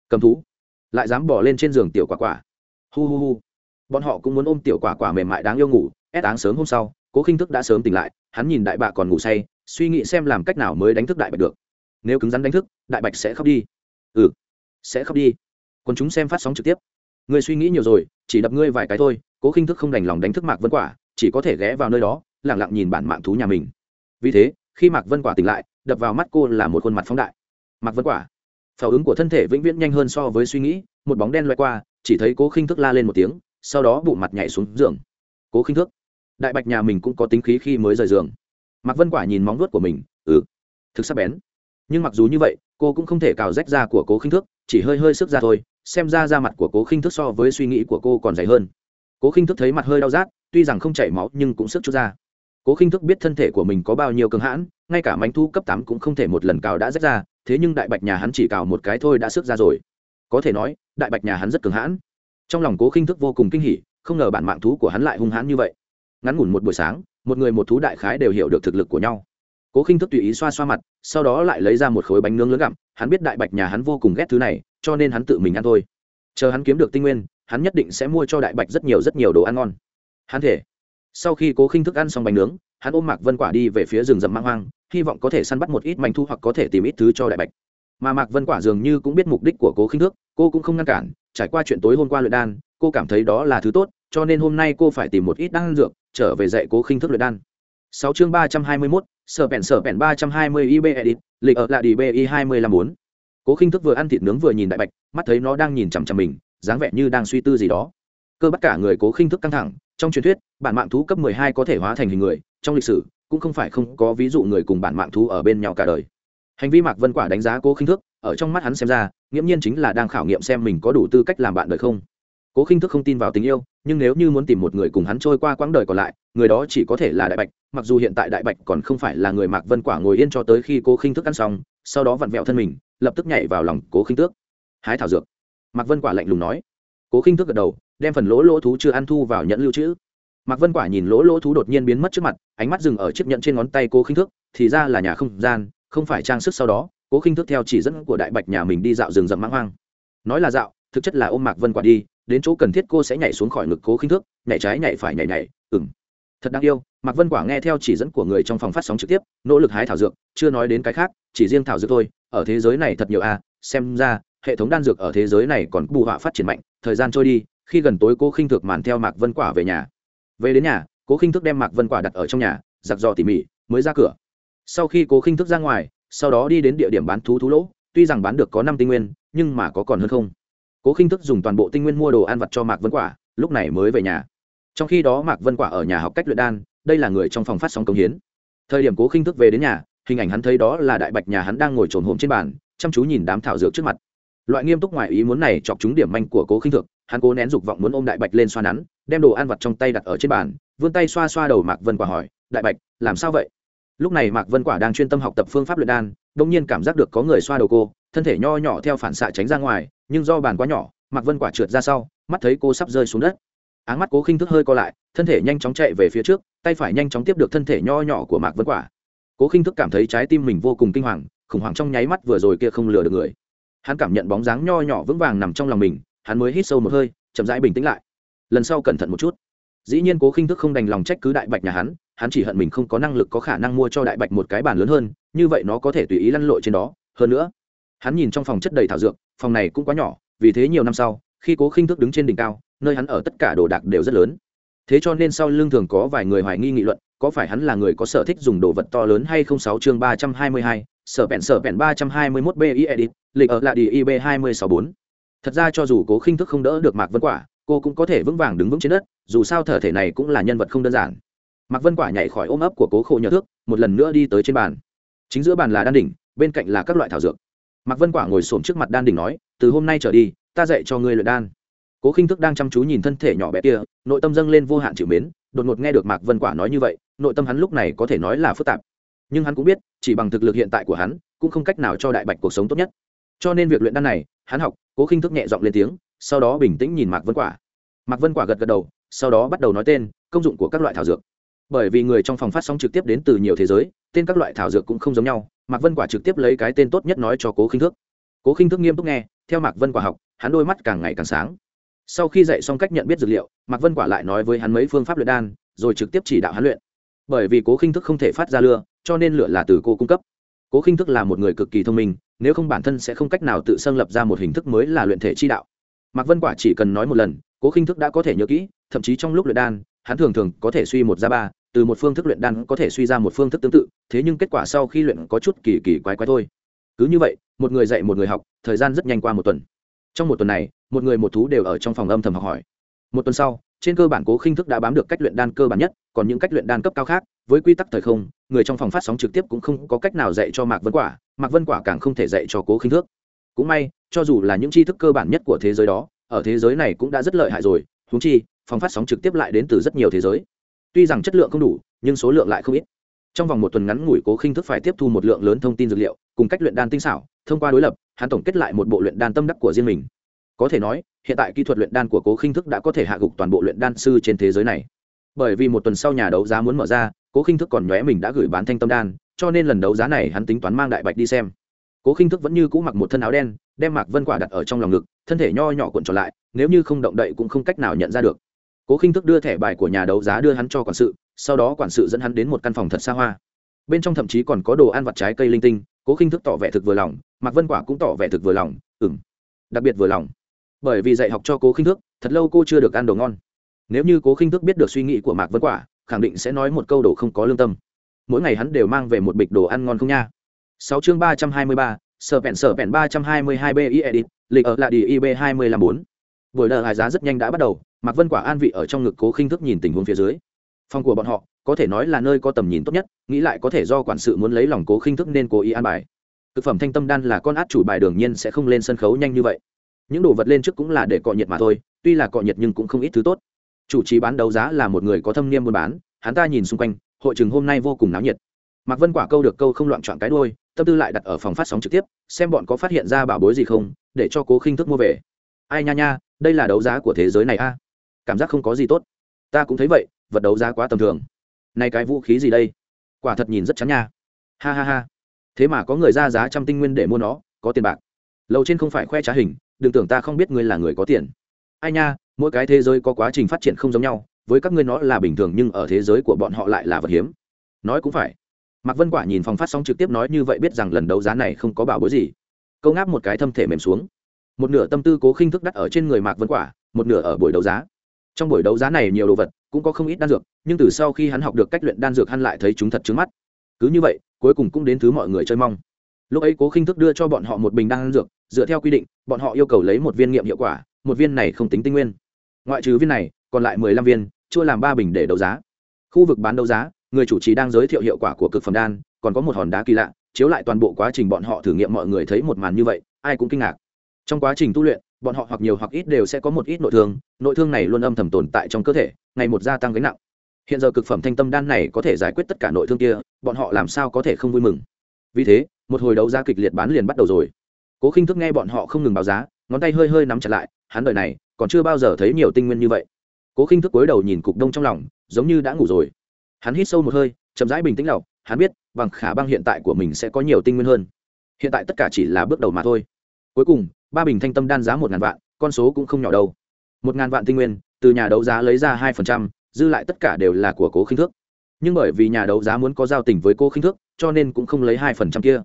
Cầm thú, lại dám bỏ lên trên giường tiểu quả quả. Hu hu hu. Bọn họ cũng muốn ôm tiểu quả quả mềm mại đáng yêu ngủ, ép áng sớm hôm sau, cố khinh thức đã sớm tỉnh lại, hắn nhìn đại bạ còn ngủ say, suy nghĩ xem làm cách nào mới đánh thức đại bạch được. Nếu cứng rắn đánh thức, đại bạch sẽ khóc đi. Ừ sẽ khóc đi. Còn chúng xem phát sóng trực tiếp. Người suy nghĩ nhiều rồi, chỉ đập ngươi vài cái thôi, cố khinh thức không đành lòng đánh thức mạc vân quả chỉ có thể ghé vào nơi đó lẳng lặng nhìn bản mạng thú nhà mình. Vì thế, khi mạc vân quả tỉnh lại, đập vào mắt cô là một khuôn mặt phóng đại. Mạc vân quả, phản ứng của thân thể vĩnh viễn nhanh hơn so với suy nghĩ, một bóng đen loại qua, chỉ thấy cố khinh thức la lên một tiếng, sau đó bụng mặt nhảy xuống giường. Cố khinh thức, đại bạch nhà mình cũng có tính khí khi mới rời giường. Mạc vân quả nhìn móng vuốt của mình ừ thực sắc bén. Nhưng mặc dù như vậy, cô cũng không thể cào rách ra của cố khinh thước chỉ hơi hơi sức ra thôi, xem ra da mặt của cố khinh thước so với suy nghĩ của cô còn dày hơn. Cố khinh thước thấy mặt hơi đau rát tuy rằng không chảy máu nhưng cũng sức chút ra. Cố khinh Thức biết thân thể của mình có bao nhiêu cường hãn, ngay cả mánh thu cấp tám cũng không thể một lần cào đã rách ra, thế nhưng đại bạch nhà hắn chỉ cào một cái thôi đã sức ra rồi. Có thể nói, đại bạch nhà hắn rất cường hãn. Trong lòng cố khinh thức vô cùng kinh hỉ, không ngờ bản mạng thú của hắn lại hung hãn như vậy. Ngắn ngủn một buổi sáng, một người một thú đại khái đều hiểu được thực lực của nhau. Cố khinh thức tùy ý xoa xoa mặt, sau đó lại lấy ra một khối bánh nướng lớn gặm, hắn biết đại bạch nhà hắn vô cùng ghét thứ này, cho nên hắn tự mình ăn thôi. Chờ hắn kiếm được tinh nguyên, hắn nhất định sẽ mua cho đại bạch rất nhiều rất nhiều đồ ăn ngon hắn thể. Sau khi cố khinh thức ăn xong bánh nướng, hắn ôm mạc vân quả đi về phía rừng rậm mang hoang, hy vọng có thể săn bắt một ít manh thu hoặc có thể tìm ít thứ cho đại bạch. Mà mạc vân quả dường như cũng biết mục đích của cố khinh thức, cô cũng không ngăn cản, trải qua chuyện tối hôm qua luyện đan, cô cảm thấy đó là thứ tốt, cho nên hôm nay cô phải tìm một ít đan dược, trở về dạy cố khinh thức luyện đan. Sáu chương ba trăm hai mươi mốt, sở bèn sở bèn ba trăm hai mươi ib edit lịch ở lại đi bi hai mươi lăm bốn. Cố khinh thức vừa ăn thịt nướng vừa nhìn đại bạch, mắt thấy nó đang nhìn chằm chằm mình, dáng vẻ như đang suy tư gì đó. Cơ bắt cả người cố khinh thức căng thẳng trong truyền thuyết, bản mạng thú cấp mười hai có thể hóa thành hình người, trong lịch sử, cũng không phải không có ví dụ người cùng bản mạng thú ở bên nhau cả đời. Hành vi mạc vân quả đánh giá cố khinh thức, ở trong mắt hắn xem ra, nghiễm nhiên chính là đang khảo nghiệm xem mình có đủ tư cách làm bạn đời không. Cố khinh thức không tin vào tình yêu, nhưng nếu như muốn tìm một người cùng hắn trôi qua quãng đời còn lại, người đó chỉ có thể là đại bạch, mặc dù hiện tại đại bạch còn không phải là người mạc vân quả ngồi yên cho tới khi cố khinh thức ăn xong, sau đó vặn vẹo thân mình, lập tức nhảy vào lòng cố khinh tước hái thảo dược. Mạc vân quả lạnh lùng nói cố khinh Thước gật đầu, đem phần lỗ lỗ thú chưa ăn thu vào nhẫn lưu trữ. Mạc vân quả nhìn lỗ lỗ thú đột nhiên biến mất trước mặt, ánh mắt dừng ở chiếc nhẫn trên ngón tay cố khinh thước thì ra là nhà không gian, không phải trang sức sau đó, cố khinh thước theo chỉ dẫn của đại bạch nhà mình đi dạo rừng rậm mãng hoang. Nói là dạo, thực chất là ôm mạc vân quả đi, đến chỗ cần thiết cô sẽ nhảy xuống khỏi ngực cố khinh thước nhảy trái nhảy phải nhảy nhảy ừng thật đáng yêu, mạc vân quả nghe theo chỉ dẫn của người trong phòng phát sóng trực tiếp, nỗ lực hái thảo dược, chưa nói đến cái khác, chỉ riêng thảo dược thôi, ở thế giới này thật nhiều a xem ra hệ thống đan dược ở thế giới này còn bù họa phát triển mạnh, thời gian trôi đi, khi gần tối cô khinh thực màn theo mạc vân quả về nhà. Về đến nhà, cố khinh thức đem mạc vân quả đặt ở trong nhà giặc dò tỉ mỉ, mới ra cửa. Sau khi cố khinh thức ra ngoài, sau đó đi đến địa điểm bán thú thú lỗ, tuy rằng bán được có năm tinh nguyên, nhưng mà có còn hơn không. Cố khinh thức dùng toàn bộ tinh nguyên mua đồ ăn vặt cho mạc vân quả, lúc này mới về nhà. Trong khi đó mạc vân quả ở nhà học cách luyện đan, đây là người trong phòng phát sóng công hiến. Thời điểm cố khinh thức về đến nhà, hình ảnh hắn thấy đó là đại bạch nhà hắn đang ngồi trồn hồm trên bàn, chăm chú nhìn đám thảo dược trước mặt loại nghiêm túc ngoài ý muốn này chọc chúng điểm manh của cố khinh thượng, hắn cố nén dục vọng muốn ôm đại bạch lên xoa nắn, đem đồ ăn vặt trong tay đặt ở trên bàn, vươn tay xoa xoa đầu mạc vân quả hỏi, đại bạch, làm sao vậy? Lúc này mạc vân quả đang chuyên tâm học tập phương pháp luyện đan đông nhiên cảm giác được có người xoa đầu cô, thân thể nho nhỏ theo phản xạ tránh ra ngoài, nhưng do bàn quá nhỏ, mạc vân quả trượt ra sau, mắt thấy cô sắp rơi xuống đất. Áng mắt cố khinh thức hơi co lại, thân thể nhanh chóng chạy về phía trước, tay phải nhanh chóng tiếp được thân thể nho nhỏ của mạc vân quả. Cố khinh thức cảm thấy trái tim mình vô cùng kinh hoàng, khủng hoảng trong nháy mắt vừa rồi kia không lừa được người hắn cảm nhận bóng dáng nho nhỏ vững vàng nằm trong lòng mình, hắn mới hít sâu một hơi, chậm rãi bình tĩnh lại. Lần sau cẩn thận một chút. Dĩ nhiên cố khinh thức không đành lòng trách cứ đại bạch nhà hắn hắn chỉ hận mình không có năng lực có khả năng mua cho đại bạch một cái bàn lớn hơn, như vậy nó có thể tùy ý lăn lội trên đó. Hơn nữa, hắn nhìn trong phòng chất đầy thảo dược, phòng này cũng quá nhỏ, vì thế nhiều năm sau, khi cố khinh thức đứng trên đỉnh cao, nơi hắn ở tất cả đồ đạc đều rất lớn. Thế cho nên sau lưng thường có vài người hoài nghi nghị luận, có phải hắn là người có sở thích dùng đồ vật to lớn hay không? Sáu chương ba trăm hai mươi hai sở bẹn sở bẹn ba trăm hai mươi mốt bi edit, lịch ở lại đi ib hai mươi sáu bốn. Thật ra cho dù cố khinh thức không đỡ được mạc vân quả, cô cũng có thể vững vàng đứng vững trên đất, dù sao thở thể này cũng là nhân vật không đơn giản. Mạc vân quả nhảy khỏi ôm ấp của cố khổ nhờ thước, một lần nữa đi tới trên bàn. Chính giữa bàn là đan đỉnh, bên cạnh là các loại thảo dược. Mạc vân quả ngồi xổm trước mặt đan đỉnh nói, từ hôm nay trở đi, ta dạy cho ngươi luyện đan. Cố khinh thức đang chăm chú nhìn thân thể nhỏ bé kia, nội tâm dâng lên vô hạn chịu mến, đột ngột nghe được mạc vân quả nói như vậy, nội tâm hắn lúc này có thể nói là phức tạp nhưng hắn cũng biết, chỉ bằng thực lực hiện tại của hắn, cũng không cách nào cho đại bạch cuộc sống tốt nhất. Cho nên việc luyện đan này, hắn học, cố khinh thức nhẹ giọng lên tiếng, sau đó bình tĩnh nhìn mạc vân quả. Mạc vân quả gật gật đầu, sau đó bắt đầu nói tên, công dụng của các loại thảo dược. Bởi vì người trong phòng phát sóng trực tiếp đến từ nhiều thế giới, tên các loại thảo dược cũng không giống nhau, mạc vân quả trực tiếp lấy cái tên tốt nhất nói cho cố khinh thức. Cố khinh thức nghiêm túc nghe, theo mạc vân quả học, hắn đôi mắt càng ngày càng sáng. Sau khi dạy xong cách nhận biết dược liệu, mạc vân quả lại nói với hắn mấy phương pháp luyện đan, rồi trực tiếp chỉ đạo hắn luyện. Bởi vì cố khinh thức không thể phát ra lửa cho nên lửa là từ cô cung cấp. Cố khinh thức là một người cực kỳ thông minh, nếu không bản thân sẽ không cách nào tự xâm lập ra một hình thức mới là luyện thể chi đạo. Mạc vân quả chỉ cần nói một lần, cố khinh thức đã có thể nhớ kỹ, thậm chí trong lúc luyện đan, hắn thường thường có thể suy một ra ba, từ một phương thức luyện đan có thể suy ra một phương thức tương tự, thế nhưng kết quả sau khi luyện có chút kỳ kỳ quái quái thôi. Cứ như vậy, một người dạy một người học, thời gian rất nhanh qua một tuần. Trong một tuần này, một người một thú đều ở trong phòng âm thầm học hỏi. Một tuần sau, trên cơ bản cố khinh thức đã bám được cách luyện đan cơ bản nhất, còn những cách luyện đan cấp cao khác với quy tắc thời không, người trong phòng phát sóng trực tiếp cũng không có cách nào dạy cho mạc vân quả, mạc vân quả càng không thể dạy cho cố khinh thức cũng may, cho dù là những tri thức cơ bản nhất của thế giới đó, ở thế giới này cũng đã rất lợi hại rồi húng chi, phòng phát sóng trực tiếp lại đến từ rất nhiều thế giới. Tuy rằng chất lượng không đủ, nhưng số lượng lại không ít. Trong vòng một tuần ngắn ngủi, cố khinh thức phải tiếp thu một lượng lớn thông tin dược liệu, cùng cách luyện đan tinh xảo, thông qua đối lập, hắn tổng kết lại một bộ luyện đan tâm đắc của riêng mình. Có thể nói, hiện tại kỹ thuật luyện đan của cố khinh thức đã có thể hạ gục toàn bộ luyện đan sư trên thế giới này. Bởi vì một tuần sau nhà đấu giá muốn mở ra cố khinh thức còn nhóe mình đã gửi bán thanh tâm đan, cho nên lần đấu giá này hắn tính toán mang đại bạch đi xem. Cố khinh thức vẫn như cũ mặc một thân áo đen, đem mạc vân quả đặt ở trong lòng ngực, thân thể nho nhỏ cuộn tròn lại, nếu như không động đậy cũng không cách nào nhận ra được. Cố khinh thức đưa thẻ bài của nhà đấu giá đưa hắn cho quản sự, sau đó quản sự dẫn hắn đến một căn phòng thật xa hoa. Bên trong thậm chí còn có đồ ăn vặt trái cây linh tinh, cố khinh thức tỏ vẻ thực vừa lòng, mạc vân quả cũng tỏ vẻ thực vừa lòng ừng đặc biệt vừa lòng. Bởi vì dạy học cho cố khinh thức, thật lâu cô chưa được ăn đồ ngon. Nếu như cố khinh thức biết được suy nghĩ của mạc vân quả khẳng định sẽ nói một câu đồ không có lương tâm. Mỗi ngày hắn đều mang về một bịch đồ ăn ngon không nha. Sáu chương ba trăm hai mươi ba, sở vẹn sở vẹn ba trăm hai mươi hai bi edit lịch ở lại đi ib hai mươi năm bốn. Buổi đợt hài giá rất nhanh đã bắt đầu, mạc vân quả an vị ở trong ngực cố khinh thức nhìn tình huống phía dưới. Phòng của bọn họ, có thể nói là nơi có tầm nhìn tốt nhất, nghĩ lại có thể do quản sự muốn lấy lòng cố khinh thức nên cố ý an bài. Thực phẩm thanh tâm đan là con át chủ bài đương nhiên sẽ không lên sân khấu nhanh như vậy. Những đồ vật lên trước cũng là để cọ nhiệt mà thôi, tuy là cọ nhiệt nhưng cũng không ít thứ tốt chủ trì bán đấu giá là một người có thâm niêm buôn bán, hắn ta nhìn xung quanh, hội trường hôm nay vô cùng náo nhiệt. Mạc vân quả câu được câu không loạn chọn cái đôi tâm tư lại đặt ở phòng phát sóng trực tiếp, xem bọn có phát hiện ra bảo bối gì không, để cho cố khinh thức mua về. Ai nha nha, đây là đấu giá của thế giới này a. Cảm giác không có gì tốt. Ta cũng thấy vậy, vật đấu giá quá tầm thường. Nay cái vũ khí gì đây? Quả thật nhìn rất chán nha. Ha ha ha. Thế mà có người ra giá trăm tinh nguyên để mua nó, có tiền bạc. Lầu trên không phải khoe trá hình, đừng tưởng ta không biết ngươi là người có tiền. Ai nha mỗi cái thế giới có quá trình phát triển không giống nhau, với các ngươi nó là bình thường nhưng ở thế giới của bọn họ lại là vật hiếm. Nói cũng phải. Mạc vân quả nhìn phòng phát sóng trực tiếp nói như vậy biết rằng lần đấu giá này không có bảo bối gì. Câu ngáp một cái thâm thể mềm xuống. Một nửa tâm tư cố khinh thức đắt ở trên người mạc vân quả, một nửa ở buổi đấu giá. Trong buổi đấu giá này nhiều đồ vật, cũng có không ít đan dược, nhưng từ sau khi hắn học được cách luyện đan dược hắn lại thấy chúng thật trứng mắt. Cứ như vậy, cuối cùng cũng đến thứ mọi người chơi mong. Lúc ấy cố khinh thức đưa cho bọn họ một bình đan dược, dựa theo quy định, bọn họ yêu cầu lấy một viên nghiệm hiệu quả, một viên này không tính tinh nguyên ngoại trừ viên này, còn lại mười lăm viên, chưa làm ba bình để đấu giá. Khu vực bán đấu giá, người chủ trì đang giới thiệu hiệu quả của cực phẩm đan, còn có một hòn đá kỳ lạ, chiếu lại toàn bộ quá trình bọn họ thử nghiệm mọi người thấy một màn như vậy, ai cũng kinh ngạc. Trong quá trình tu luyện, bọn họ hoặc nhiều hoặc ít đều sẽ có một ít nội thương nội thương này luôn âm thầm tồn tại trong cơ thể, ngày một gia tăng gánh nặng. Hiện giờ cực phẩm thanh tâm đan này có thể giải quyết tất cả nội thương kia, bọn họ làm sao có thể không vui mừng? Vì thế, một hồi đấu giá kịch liệt bán liền bắt đầu rồi. Cố khinh thức nghe bọn họ không ngừng báo giá, ngón tay hơi hơi nắm chặt lại, hắn đợi này còn chưa bao giờ thấy nhiều tinh nguyên như vậy. Cố khinh thức cúi đầu nhìn cục đông trong lòng, giống như đã ngủ rồi. Hắn hít sâu một hơi, chậm rãi bình tĩnh lọc hắn biết, bằng khả băng hiện tại của mình sẽ có nhiều tinh nguyên hơn. Hiện tại tất cả chỉ là bước đầu mà thôi. Cuối cùng, ba bình thanh tâm đan giá một ngàn vạn, con số cũng không nhỏ đâu. Một ngàn vạn tinh nguyên, từ nhà đấu giá lấy ra hai phần trăm, dư lại tất cả đều là của cố khinh thước nhưng bởi vì nhà đấu giá muốn có giao tình với cô khinh thước cho nên cũng không lấy hai phần trăm kia.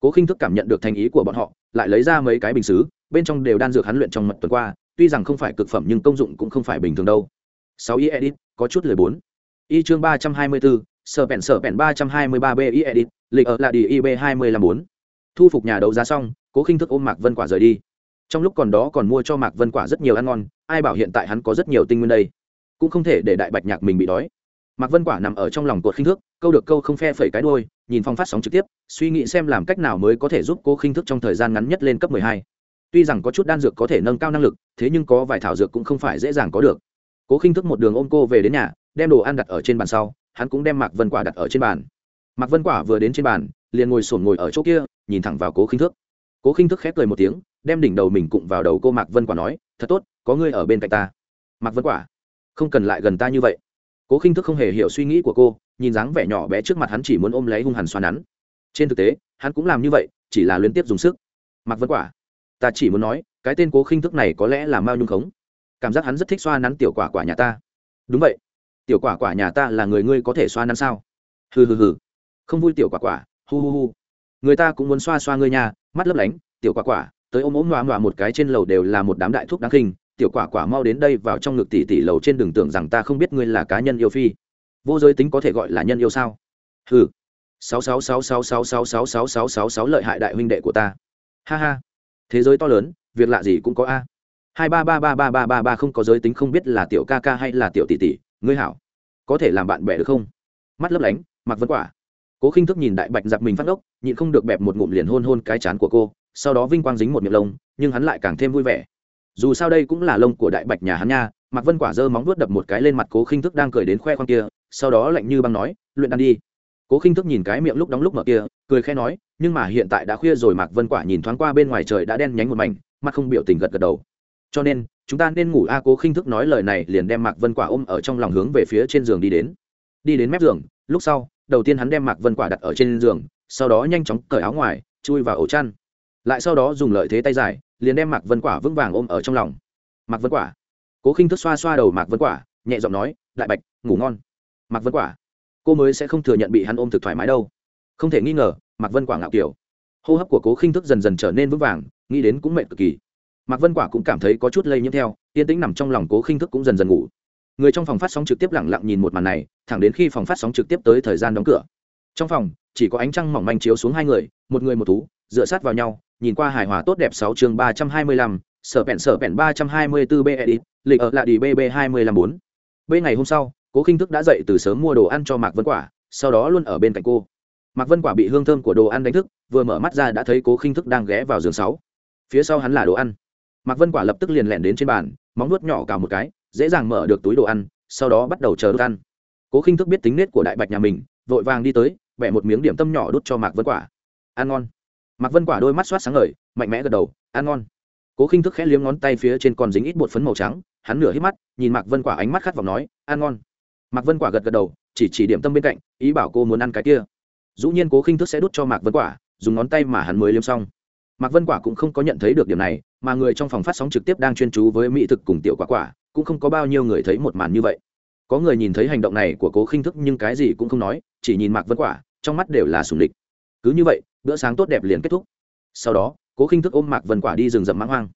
Cố khinh thức cảm nhận được thành ý của bọn họ, lại lấy ra mấy cái bình xứ, bên trong đều đan dược hắn luyện trong mật tuần qua tuy rằng không phải cực phẩm nhưng công dụng cũng không phải bình thường đâu. Sáu y edit, có chút lời bốn. Y chương ba trăm hai mươi bốn sở bẹn sở bẹn ba trăm hai mươi ba b Y edit, lịch ở là đi ib hai mươi năm bốn. Thu phục nhà đấu giá xong, cố khinh thức ôm mạc vân quả rời đi. Trong lúc còn đó còn mua cho mạc vân quả rất nhiều ăn ngon, ai bảo hiện tại hắn có rất nhiều tinh nguyên đây? Cũng không thể để đại bạch nhạc mình bị đói. Mạc vân quả nằm ở trong lòng cột khinh thước câu được câu không phe phẩy cái đôi nhìn phong phát sóng trực tiếp, suy nghĩ xem làm cách nào mới có thể giúp cô khinh thức trong thời gian ngắn nhất lên cấp mười hai tuy rằng có chút đan dược có thể nâng cao năng lực, thế nhưng có vài thảo dược cũng không phải dễ dàng có được. Cố khinh thức một đường ôm cô về đến nhà, đem đồ ăn đặt ở trên bàn sau, hắn cũng đem mạc vân quả đặt ở trên bàn. Mạc vân quả vừa đến trên bàn, liền ngồi sổn ngồi ở chỗ kia, nhìn thẳng vào cố khinh thức. Cố khinh thức khép cười một tiếng, đem đỉnh đầu mình cụng vào đầu cô mạc vân quả nói, thật tốt, có ngươi ở bên cạnh ta. Mạc vân quả, không cần lại gần ta như vậy. Cố khinh thức không hề hiểu suy nghĩ của cô, nhìn dáng vẻ nhỏ bé trước mặt hắn chỉ muốn ôm lấy hung hằn xoa nắn. Trên thực tế, hắn cũng làm như vậy, chỉ là liên tiếp dùng sức. Mạc vân quả ta chỉ muốn nói cái tên cố khinh thức này có lẽ là mao nhung khống cảm giác hắn rất thích xoa nắn tiểu quả quả nhà ta đúng vậy tiểu quả quả nhà ta là người ngươi có thể xoa nắn sao hừ hừ hừ không vui tiểu quả quả hu hu hu người ta cũng muốn xoa xoa ngươi nhà mắt lấp lánh tiểu quả quả tới ôm ốm loa loa một cái trên lầu đều là một đám đại thuốc đáng khinh tiểu quả quả mau đến đây vào trong ngực tỷ tỷ lầu trên đường tưởng rằng ta không biết ngươi là cá nhân yêu phi vô giới tính có thể gọi là nhân yêu sao hừ sáu sáu sáu sáu sáu sáu sáu sáu sáu sáu sáu lợi hại đại huynh đệ của ta ha ha thế giới to lớn, việc lạ gì cũng có a. Hai ba ba ba ba ba ba ba không có giới tính không biết là tiểu ca ca hay là tiểu tỷ tỷ, ngươi hảo. Có thể làm bạn bè được không? Mắt lấp lánh, mặc vân quả. Cố khinh thức nhìn đại bạch giặc mình phát ốc, nhịn không được bẹp một ngụm liền hôn hôn cái chán của cô, sau đó vinh quang dính một miệng lông, nhưng hắn lại càng thêm vui vẻ. Dù sao đây cũng là lông của đại bạch nhà hắn nha, mặc vân quả giơ móng vuốt đập một cái lên mặt cố khinh thức đang cười đến khoe khoang kia, sau đó lạnh như băng nói, luyện ăn đi cố khinh thức nhìn cái miệng lúc đóng lúc mở kia, cười khẽ nói, nhưng mà hiện tại đã khuya rồi mạc vân quả nhìn thoáng qua bên ngoài trời đã đen nhánh một mảnh mắt không biểu tình gật gật đầu. Cho nên, chúng ta nên ngủ a, cố khinh thức nói lời này liền đem mạc vân quả ôm ở trong lòng hướng về phía trên giường đi đến. Đi đến mép giường, lúc sau, đầu tiên hắn đem mạc vân quả đặt ở trên giường, sau đó nhanh chóng cởi áo ngoài, chui vào ổ chăn. Lại sau đó dùng lợi thế tay dài, liền đem mạc vân quả vững vàng ôm ở trong lòng. Mạc vân quả. Cố khinh thức xoa xoa đầu mạc vân quả, nhẹ giọng nói, đại bạch, ngủ ngon. Mạc vân quả cô mới sẽ không thừa nhận bị hắn ôm thực thoải mái đâu. Không thể nghi ngờ, mạc vân quả ngạo kiểu. Hô hấp của cố khinh thức dần dần trở nên vững vàng, nghĩ đến cũng mệt cực kỳ. Mạc vân quả cũng cảm thấy có chút lây nhiễm theo, yên tĩnh nằm trong lòng cố khinh thức cũng dần dần ngủ. Người trong phòng phát sóng trực tiếp lẳng lặng nhìn một màn này, thẳng đến khi phòng phát sóng trực tiếp tới thời gian đóng cửa. Trong phòng, chỉ có ánh trăng mỏng manh chiếu xuống hai người, một người một thú, dựa sát vào nhau, nhìn qua hài hòa tốt đẹp sáu chương ba trăm hai mươi lăm, sở bẹn sở bẹn ba trăm hai mươi bốn b edit, lịch ở lại đi bb hai mươi lăm bốn. B ngày hôm sau cố khinh thức đã dậy từ sớm mua đồ ăn cho mạc vân quả, sau đó luôn ở bên cạnh cô. Mạc vân quả bị hương thơm của đồ ăn đánh thức, vừa mở mắt ra đã thấy cố khinh thức đang ghé vào giường sáu. Phía sau hắn là đồ ăn. Mạc vân quả lập tức liền lẹn đến trên bàn, móng nuốt nhỏ cào một cái, dễ dàng mở được túi đồ ăn, sau đó bắt đầu chờ đốt ăn. Cố khinh thức biết tính nết của đại bạch nhà mình, vội vàng đi tới vẽ một miếng điểm tâm nhỏ đút cho mạc vân quả. Ăn ngon. Mạc vân quả đôi mắt soát sáng ngời, mạnh mẽ gật đầu, ăn ngon. Cố khinh thức khẽ liếm ngón tay phía trên còn dính ít bột phấn màu trắng, hắn nửa hít mắt, nhìn mạc vân quả ánh mắt khát vọng nói, ăn ngon mạc vân quả gật gật đầu, chỉ chỉ điểm tâm bên cạnh, ý bảo cô muốn ăn cái kia. Dũ nhiên cố khinh thức sẽ đút cho mạc vân quả, dùng ngón tay mà hắn mới liếm xong. Mạc vân quả cũng không có nhận thấy được điểm này, mà người trong phòng phát sóng trực tiếp đang chuyên chú với mỹ thực cùng tiểu quả quả, cũng không có bao nhiêu người thấy một màn như vậy. Có người nhìn thấy hành động này của cố khinh thức nhưng cái gì cũng không nói, chỉ nhìn mạc vân quả, trong mắt đều là sùng địch cứ như vậy, bữa sáng tốt đẹp liền kết thúc. Sau đó, cố khinh thức ôm mạc vân quả đi rừng rậm mãng hoang.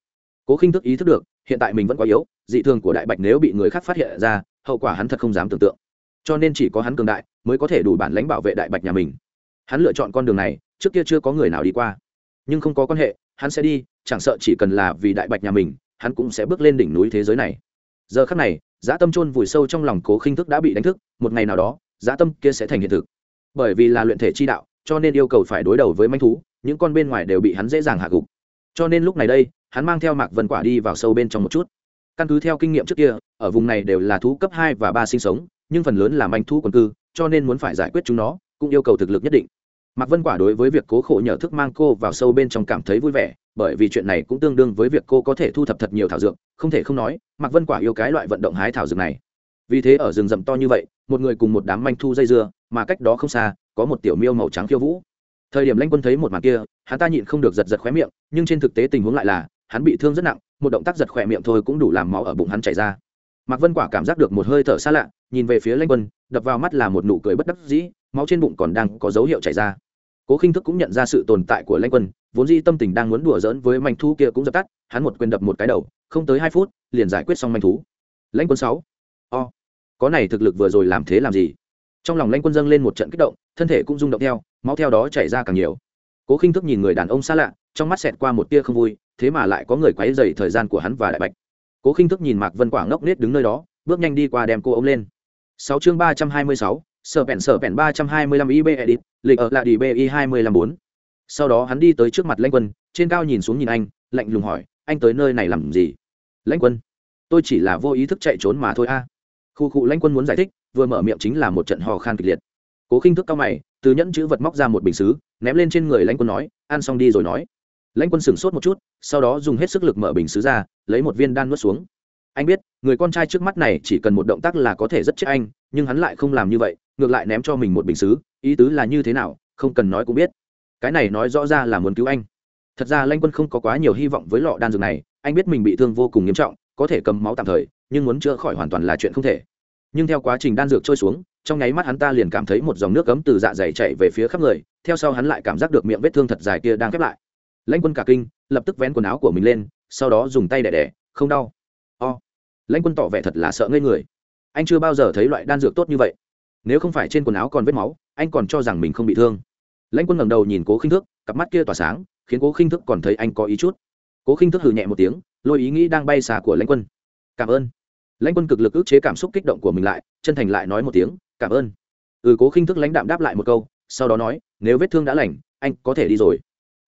Cố khinh thức ý thức được, hiện tại mình vẫn quá yếu, dị thường của đại bạch nếu bị người khác phát hiện ra hậu quả hắn thật không dám tưởng tượng. Cho nên chỉ có hắn cường đại mới có thể đủ bản lãnh bảo vệ đại bạch nhà mình. Hắn lựa chọn con đường này, trước kia chưa có người nào đi qua. Nhưng không có quan hệ, hắn sẽ đi, chẳng sợ chỉ cần là vì đại bạch nhà mình, hắn cũng sẽ bước lên đỉnh núi thế giới này. Giờ khắc này dã tâm chôn vùi sâu trong lòng cố khinh thức đã bị đánh thức, một ngày nào đó dã tâm kia sẽ thành hiện thực. Bởi vì là luyện thể chi đạo, cho nên yêu cầu phải đối đầu với manh thú, những con bên ngoài đều bị hắn dễ dàng hạ gục. Cho nên lúc này đây, hắn mang theo mạc vân quả đi vào sâu bên trong một chút căn cứ theo kinh nghiệm trước kia, ở vùng này đều là thú cấp hai và ba sinh sống, nhưng phần lớn là manh thú quần cư, cho nên muốn phải giải quyết chúng nó, cũng yêu cầu thực lực nhất định. Mạc vân quả đối với việc cố khổ nhờ thức mang cô vào sâu bên trong cảm thấy vui vẻ, bởi vì chuyện này cũng tương đương với việc cô có thể thu thập thật nhiều thảo dược, không thể không nói, mạc vân quả yêu cái loại vận động hái thảo dược này. Vì thế ở rừng rậm to như vậy, một người cùng một đám manh thu dây dưa, mà cách đó không xa, có một tiểu miêu màu trắng khiêu vũ. Thời điểm lanh quân thấy một màn kia, hắn ta nhịn không được giật giật khóe miệng, nhưng trên thực tế tình huống lại là, hắn bị thương rất nặng một động tác giật khỏe miệng thôi cũng đủ làm máu ở bụng hắn chảy ra. Mạc vân quả cảm giác được một hơi thở xa lạ, nhìn về phía lanh quân, đập vào mắt là một nụ cười bất đắc dĩ, máu trên bụng còn đang có dấu hiệu chảy ra. Cố khinh thức cũng nhận ra sự tồn tại của lanh quân, vốn di tâm tình đang muốn đùa giỡn với manh thú kia cũng dập tắt, hắn một quyền đập một cái đầu, không tới hai phút, liền giải quyết xong manh thú. Lãnh quân sáu, o, có này thực lực vừa rồi làm thế làm gì? Trong lòng lãnh quân dâng lên một trận kích động, thân thể cũng rung động theo, máu theo đó chảy ra càng nhiều. Cố khinh thức nhìn người đàn ông xa lạ, trong mắt xẹt qua một tia không vui thế mà lại có người quấy dày thời gian của hắn và đại bạch. Cố khinh thức nhìn mạc vân quả ngốc nết đứng nơi đó, bước nhanh đi qua đem cô ôm lên. Sáu chương ba trăm hai mươi sáu, sở vẹn sở vẹn ba trăm hai mươi lăm ib edit lịch ở lại đi bi hai mươi lăm bốn. Sau đó hắn đi tới trước mặt lãnh quân, trên cao nhìn xuống nhìn anh, lạnh lùng hỏi, anh tới nơi này làm gì? Lãnh quân, tôi chỉ là vô ý thức chạy trốn mà thôi a. Khu cụ lãnh quân muốn giải thích, vừa mở miệng chính là một trận hò khan kịch liệt. Cố khinh thức cao mày, từ nhẫn chữ vật móc ra một bình xứ, ném lên trên người lãnh quân nói, ăn xong đi rồi nói. Lãnh quân sửng sốt một chút sau đó dùng hết sức lực mở bình xứ ra, lấy một viên đan nuốt xuống. Anh biết, người con trai trước mắt này chỉ cần một động tác là có thể rất chết anh, nhưng hắn lại không làm như vậy, ngược lại ném cho mình một bình xứ, ý tứ là như thế nào, không cần nói cũng biết. Cái này nói rõ ra là muốn cứu anh. Thật ra lanh quân không có quá nhiều hy vọng với lọ đan dược này, anh biết mình bị thương vô cùng nghiêm trọng, có thể cầm máu tạm thời, nhưng muốn chữa khỏi hoàn toàn là chuyện không thể. Nhưng theo quá trình đan dược trôi xuống, trong nháy mắt hắn ta liền cảm thấy một dòng nước cấm từ dạ dày chạy về phía khắp người, theo sau hắn lại cảm giác được miệng vết thương thật dài kia đang khép lại lãnh quân cả kinh, lập tức vén quần áo của mình lên, sau đó dùng tay đẻ đẻ, không đau. O. Lãnh quân tỏ vẻ thật là sợ ngây người. Anh chưa bao giờ thấy loại đan dược tốt như vậy. Nếu không phải trên quần áo còn vết máu, anh còn cho rằng mình không bị thương. Lãnh quân ngẩng đầu nhìn cố khinh thức, cặp mắt kia tỏa sáng, khiến cố khinh thức còn thấy anh có ý chút. Cố khinh thức hừ nhẹ một tiếng, lôi ý nghĩ đang bay xà của lãnh quân. Cảm ơn. Lãnh quân cực lực ức chế cảm xúc kích động của mình lại, chân thành lại nói một tiếng, cảm ơn. Ừ cố khinh thức lãnh đạm đáp lại một câu, sau đó nói, nếu vết thương đã lành, anh có thể đi rồi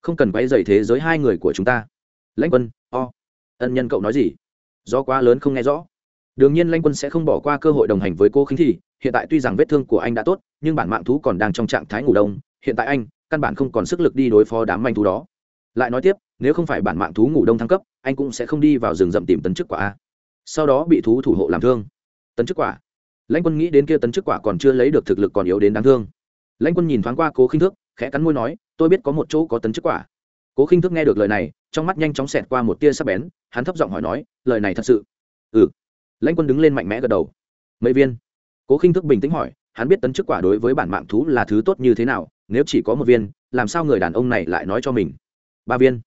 không cần quay dày thế giới hai người của chúng ta. Lãnh quân, o, ân nhân cậu nói gì? Do quá lớn không nghe rõ. Đương nhiên lãnh quân sẽ không bỏ qua cơ hội đồng hành với cô khinh thì hiện tại tuy rằng vết thương của anh đã tốt, nhưng bản mạng thú còn đang trong trạng thái ngủ đông. Hiện tại anh, căn bản không còn sức lực đi đối phó đám manh thú đó. Lại nói tiếp, nếu không phải bản mạng thú ngủ đông thăng cấp, anh cũng sẽ không đi vào rừng rậm tìm tấn chức quả a. Sau đó bị thú thủ hộ làm thương. Tấn chức quả. Lãnh quân nghĩ đến kia tấn chức quả còn chưa lấy được thực lực còn yếu đến đáng thương. Lãnh quân nhìn thoáng qua cố khinh thước, khẽ cắn môi nói tôi biết có một chỗ có tấn chức quả. Cố khinh thước nghe được lời này, trong mắt nhanh chóng xẹt qua một tia sắc bén, hắn thấp giọng hỏi nói, lời này thật sự? Ừ. Lãnh quân đứng lên mạnh mẽ gật đầu. Mấy viên? Cố khinh thức bình tĩnh hỏi, hắn biết tấn chức quả đối với bản mạng thú là thứ tốt như thế nào? Nếu chỉ có một viên, làm sao người đàn ông này lại nói cho mình? Ba viên.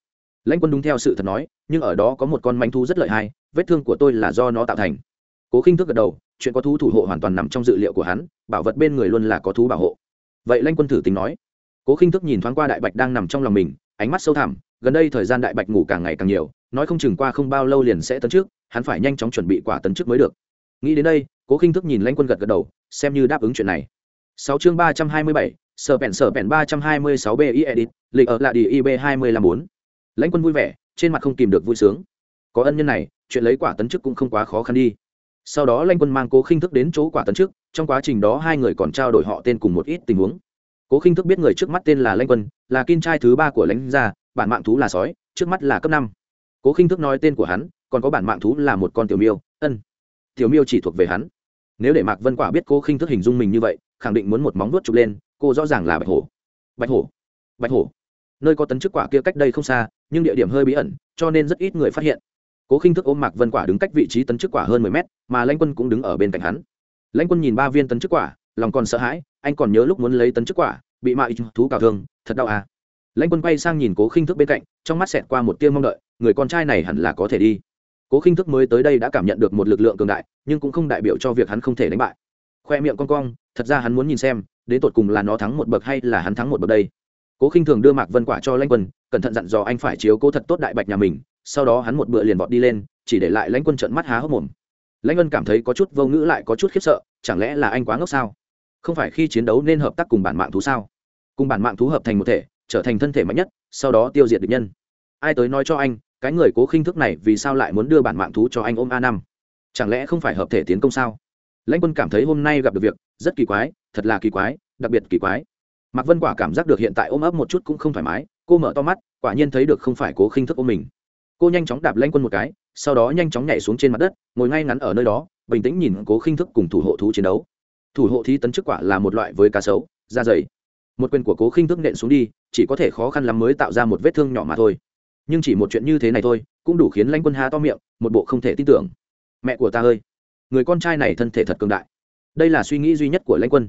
Lãnh quân đúng theo sự thật nói, nhưng ở đó có một con manh thú rất lợi hại, vết thương của tôi là do nó tạo thành. Cố khinh thức gật đầu, chuyện có thú thủ hộ hoàn toàn nằm trong dự liệu của hắn, bảo vật bên người luôn là có thú bảo hộ. Vậy lãnh quân thử tính nói cố khinh thức nhìn thoáng qua đại bạch đang nằm trong lòng mình, ánh mắt sâu thẳm, gần đây thời gian đại bạch ngủ càng ngày càng nhiều, nói không chừng qua không bao lâu liền sẽ tấn trước hắn phải nhanh chóng chuẩn bị quả tấn trước mới được. Nghĩ đến đây, cố khinh thức nhìn lãnh quân gật gật đầu, xem như đáp ứng chuyện này. Sáu chương ba trăm hai mươi bảy, sở bèn sở bèn ba trăm hai mươi sáu bi edit, lịch ở lại đi ib hai mươi năm bốn. Lãnh quân vui vẻ, trên mặt không kìm được vui sướng. Có ân nhân này, chuyện lấy quả tấn chức cũng không quá khó khăn đi. Sau đó lãnh quân mang cố khinh thức đến chỗ quả tấn chức, trong quá trình đó hai người còn trao đổi họ tên cùng một ít tình huống cố khinh thức biết người trước mắt tên là lanh quân, là kin trai thứ ba của lãnh gia, bản mạng thú là sói, trước mắt là cấp năm. Cố khinh thức nói tên của hắn, còn có bản mạng thú là một con tiểu miêu, ân. Tiểu miêu chỉ thuộc về hắn. Nếu để mạc vân quả biết cô khinh thức hình dung mình như vậy, khẳng định muốn một móng vuốt chụp lên, cô rõ ràng là bạch hổ. Bạch hổ? Bạch hổ? Nơi có tấn chức quả kia cách đây không xa, nhưng địa điểm hơi bí ẩn, cho nên rất ít người phát hiện. Cố khinh thức ôm mạc vân quả đứng cách vị trí tấn chức quả hơn mười mét, mà lanh quân cũng đứng ở bên cạnh hắn. Lanh quân nhìn ba viên tấn chức quả, lòng còn sợ hãi anh còn nhớ lúc muốn lấy tấn chức quả, bị mạ thú cào thương, thật đau à. Lãnh quân quay sang nhìn cố khinh thức bên cạnh, trong mắt xẹt qua một tia mong đợi, người con trai này hẳn là có thể đi. Cố khinh thức mới tới đây đã cảm nhận được một lực lượng cường đại, nhưng cũng không đại biểu cho việc hắn không thể đánh bại. Khoe miệng con cong, thật ra hắn muốn nhìn xem, đến tột cùng là nó thắng một bậc hay là hắn thắng một bậc đây. Cố khinh thường đưa mạc vân quả cho lãnh quân, cẩn thận dặn dò anh phải chiếu cố thật tốt đại bạch nhà mình, sau đó hắn một bữa liền vọt đi lên, chỉ để lại lãnh quân trận mắt há hốc mồm. Lãnh quân cảm thấy có chút vô ngữ lại có chút khiếp sợ, chẳng lẽ là anh quá ngốc sao? Không phải khi chiến đấu nên hợp tác cùng bản mạng thú sao? Cùng bản mạng thú hợp thành một thể, trở thành thân thể mạnh nhất, sau đó tiêu diệt địch nhân. Ai tới nói cho anh, cái người cố khinh thức này vì sao lại muốn đưa bản mạng thú cho anh ôm a năm? Chẳng lẽ không phải hợp thể tiến công sao? Lãnh quân cảm thấy hôm nay gặp được việc, rất kỳ quái, thật là kỳ quái, đặc biệt kỳ quái. Mạc vân quả cảm giác được hiện tại ôm ấp một chút cũng không thoải mái, cô mở to mắt, quả nhiên thấy được không phải cố khinh thức ôm mình. Cô nhanh chóng đạp lãnh quân một cái, sau đó nhanh chóng nhảy xuống trên mặt đất, ngồi ngay ngắn ở nơi đó, bình tĩnh nhìn cố khinh thức cùng thủ hộ thú chiến đấu thủ hộ thí tấn chức quả là một loại với cá sấu, da dày. Một quyền của cố khinh thức nện xuống đi, chỉ có thể khó khăn lắm mới tạo ra một vết thương nhỏ mà thôi. Nhưng chỉ một chuyện như thế này thôi, cũng đủ khiến lãnh quân há to miệng, một bộ không thể tin tưởng. Mẹ của ta ơi! Người con trai này thân thể thật cường đại. Đây là suy nghĩ duy nhất của lãnh quân.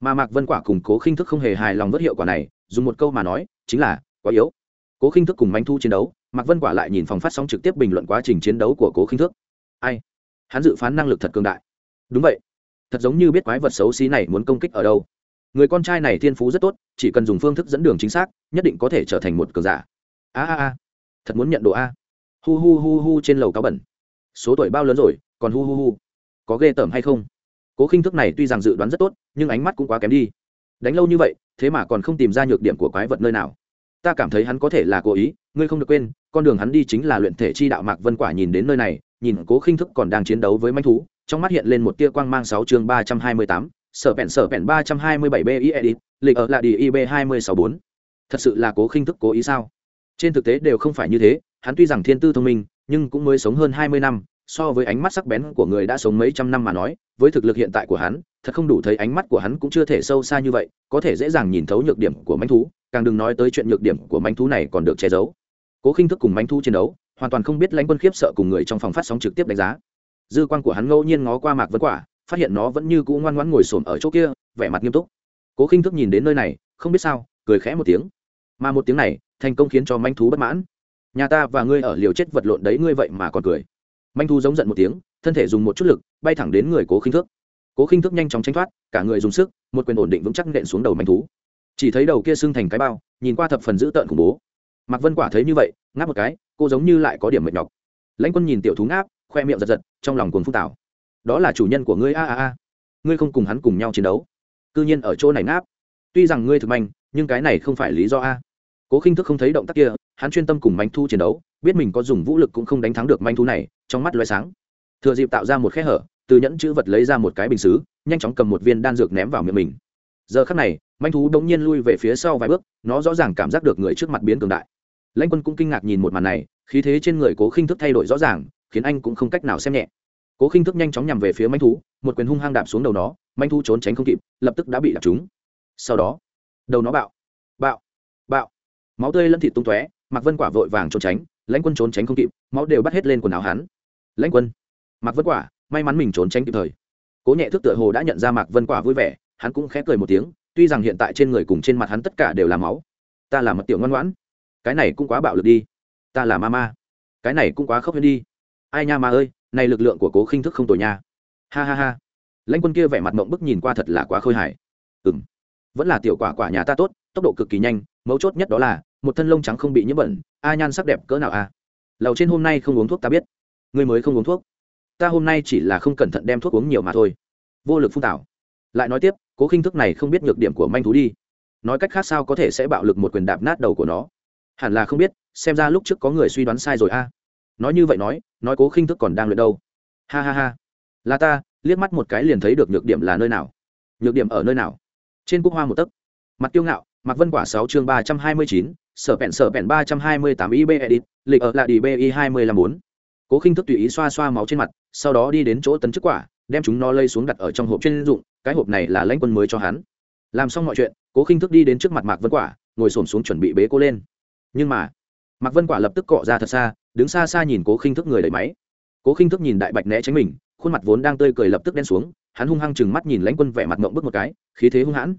Mà mạc vân quả cùng cố khinh thức không hề hài lòng vớt hiệu quả này, dùng một câu mà nói, chính là, quá yếu. Cố khinh thức cùng manh thu chiến đấu, mạc vân quả lại nhìn phòng phát sóng trực tiếp bình luận quá trình chiến đấu của cố khinh thức. Ai? Hắn dự phán năng lực thật cường đại. Đúng vậy thật giống như biết quái vật xấu xí này muốn công kích ở đâu. Người con trai này thiên phú rất tốt, chỉ cần dùng phương thức dẫn đường chính xác, nhất định có thể trở thành một cường giả. A a a, thật muốn nhận độ a. Hu hu hu hu trên lầu cáo bẩn. Số tuổi bao lớn rồi, còn hu hu hu. Có ghê tởm hay không? Cố khinh thức này tuy rằng dự đoán rất tốt, nhưng ánh mắt cũng quá kém đi. Đánh lâu như vậy, thế mà còn không tìm ra nhược điểm của quái vật nơi nào. Ta cảm thấy hắn có thể là cố ý, ngươi không được quên, con đường hắn đi chính là luyện thể chi đạo mạc vân quả nhìn đến nơi này, nhìn cố khinh thức còn đang chiến đấu với manh thú trong mắt hiện lên một tia quang mang sáu chương ba trăm hai mươi tám, sở bẹn sở bẹn ba trăm hai mươi bảy bi edit lịch ở là đi ib hai mươi sáu bốn. Thật sự là cố khinh thức cố ý sao? Trên thực tế đều không phải như thế, hắn tuy rằng thiên tư thông minh, nhưng cũng mới sống hơn hai mươi năm, so với ánh mắt sắc bén của người đã sống mấy trăm năm mà nói, với thực lực hiện tại của hắn, thật không đủ thấy ánh mắt của hắn cũng chưa thể sâu xa như vậy, có thể dễ dàng nhìn thấu nhược điểm của manh thú, càng đừng nói tới chuyện nhược điểm của manh thú này còn được che giấu. Cố khinh thức cùng manh thú chiến đấu, hoàn toàn không biết lãnh quân khiếp sợ cùng người trong phòng phát sóng trực tiếp đánh giá dư quan của hắn ngẫu nhiên ngó qua mạc vân quả, phát hiện nó vẫn như cũ ngoan ngoãn ngồi xổm ở chỗ kia, vẻ mặt nghiêm túc. Cố khinh thức nhìn đến nơi này, không biết sao, cười khẽ một tiếng. Mà một tiếng này, thành công khiến cho manh thú bất mãn. Nhà ta và ngươi ở liều chết vật lộn đấy ngươi vậy mà còn cười. Manh thú giống giận một tiếng, thân thể dùng một chút lực, bay thẳng đến người cố khinh thước cố khinh thước nhanh chóng tranh thoát, cả người dùng sức, một quyền ổn định vững chắc nện xuống đầu manh thú. Chỉ thấy đầu kia sưng thành cái bao, nhìn qua thập phần dữ tợn khủng bố. Mạc vân quả thấy như vậy, ngáp một cái, cô giống như lại có điểm mệt nhọc. Lãnh quân nhìn tiểu thú ngáp khoe miệng giật giật, trong lòng cuồng phúc tảo. Đó là chủ nhân của ngươi, a a a. Ngươi không cùng hắn cùng nhau chiến đấu. Cư nhiên ở chỗ này ngáp. Tuy rằng ngươi thực manh nhưng cái này không phải lý do, a. Cố khinh thức không thấy động tác kia, hắn chuyên tâm cùng manh thu chiến đấu, biết mình có dùng vũ lực cũng không đánh thắng được manh thu này, trong mắt loay sáng. Thừa dịp tạo ra một khe hở, từ nhẫn chữ vật lấy ra một cái bình xứ, nhanh chóng cầm một viên đan dược ném vào miệng mình. Giờ khắc này, manh thú đ ỗ n g nhiên lui về phía sau vài bước, nó rõ ràng cảm giác được người trước mặt biến cường đại. Lãnh quân cũng kinh ngạc nhìn một màn này, khí thế trên người cố khinh thức thay đổi rõ ràng khiến anh cũng không cách nào xem nhẹ. Cố khinh thức nhanh chóng nhằm về phía manh thú, một quyền hung hăng đạp xuống đầu nó, manh thú trốn tránh không kịp, lập tức đã bị đạp trúng. Sau đó, đầu nó bạo bạo bạo. Máu tươi lẫn thịt tung tóe mặc vân quả vội vàng trốn tránh, lãnh quân trốn tránh không kịp, máu đều bắt hết lên quần áo hắn. Lãnh quân, mạc vân quả, may mắn mình trốn tránh kịp thời. Cố nhẹ thức tựa hồ đã nhận ra mạc vân quả vui vẻ, hắn cũng khẽ cười một tiếng, tuy rằng hiện tại trên người cùng trên mặt hắn tất cả đều là máu. Ta là mật tiểu ngoan ngoãn. Cái này cũng quá bạo lực đi. Ta là ma ma. Cái này cũng quá khốc hơn đi ai nha ma ơi này lực lượng của cố khinh thức không tồi nha. Ha ha ha. Lãnh quân kia vẻ mặt mộng bức nhìn qua thật là quá khôi hài. Ừm, vẫn là tiểu quả quả nhà ta tốt tốc độ cực kỳ nhanh mấu chốt nhất đó là một thân lông trắng không bị nhiễm bẩn a nhan sắc đẹp cỡ nào a lầu trên hôm nay không uống thuốc ta biết. Người mới không uống thuốc. Ta hôm nay chỉ là không cẩn thận đem thuốc uống nhiều mà thôi. Vô lực phun tảo. Lại nói tiếp cố khinh thức này không biết nhược điểm của manh thú đi. Nói cách khác sao có thể sẽ bạo lực một quyền đạp nát đầu của nó? Hẳn là không biết xem ra lúc trước có người suy đoán sai rồi a nói như vậy nói nói cố khinh thức còn đang luyện đâu. Ha ha ha. Là ta, liếc mắt một cái liền thấy được nhược điểm là nơi nào. Nhược điểm ở nơi nào? Trên cúc hoa một tấc. Mặt tiêu ngạo mặc vân quả sáu chương ba trăm hai mươi chín, sở bẹn sở bẹn ba trăm hai mươi tám ib edit lịch ở lại đi bi hai mươi năm bốn. Cố khinh thức tùy ý xoa xoa máu trên mặt, sau đó đi đến chỗ tấn chức quả, đem chúng nó lây xuống đặt ở trong hộp chuyên dụng, cái hộp này là lãnh quân mới cho hắn. Làm xong mọi chuyện, cố khinh thức đi đến trước mặt mạc vân quả, ngồi s ổ m xuống chuẩn bị bế cô lên. Nhưng mà, mạc vân quả lập tức cọ ra thật xa đứng xa xa nhìn cố khinh thức người đẩy máy cố khinh thức nhìn đại bạch né tránh mình khuôn mặt vốn đang tươi cười lập tức đen xuống hắn hung hăng chừng mắt nhìn lãnh quân vẻ mặt mộng bước một cái khí thế hung hãn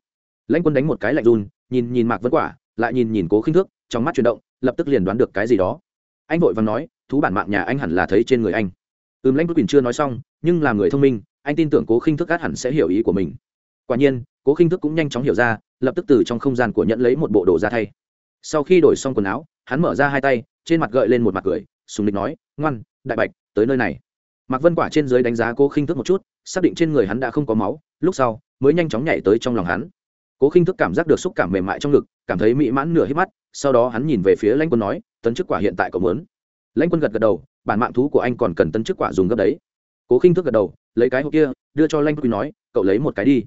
lãnh quân đánh một cái lạnh run nhìn nhìn mạc vân quả lại nhìn nhìn cố khinh thước trong mắt chuyển động lập tức liền đoán được cái gì đó anh vội và nói thú bản mạng nhà anh hẳn là thấy trên người anh ừm lãnh quỳnh chưa nói xong nhưng là người thông minh anh tin tưởng cố khinh thức át hẳn sẽ hiểu ý của mình quả nhiên cố khinh thức cũng nhanh chóng hiểu ra lập tức từ trong không gian của nhận lấy một bộ đồ ra thay sau khi đổi xong quần áo hắn mở ra hai tay trên mặt gợi lên một mặt cười, sùng địch nói, ngoan, đại bạch, tới nơi này. Mạc vân quả trên dưới đánh giá cô khinh thức một chút, xác định trên người hắn đã không có máu, lúc sau mới nhanh chóng nhảy tới trong lòng hắn. Cố khinh thức cảm giác được xúc cảm mềm mại trong ngực, cảm thấy mỹ mãn nửa hít mắt, sau đó hắn nhìn về phía lãnh quân nói, tấn chức quả hiện tại cậu muốn? Lãnh quân gật gật đầu, bản mạng thú của anh còn cần tấn chức quả dùng gấp đấy. Cố khinh thức gật đầu, lấy cái hộp kia, đưa cho lãnh quân nói, cậu lấy một cái đi.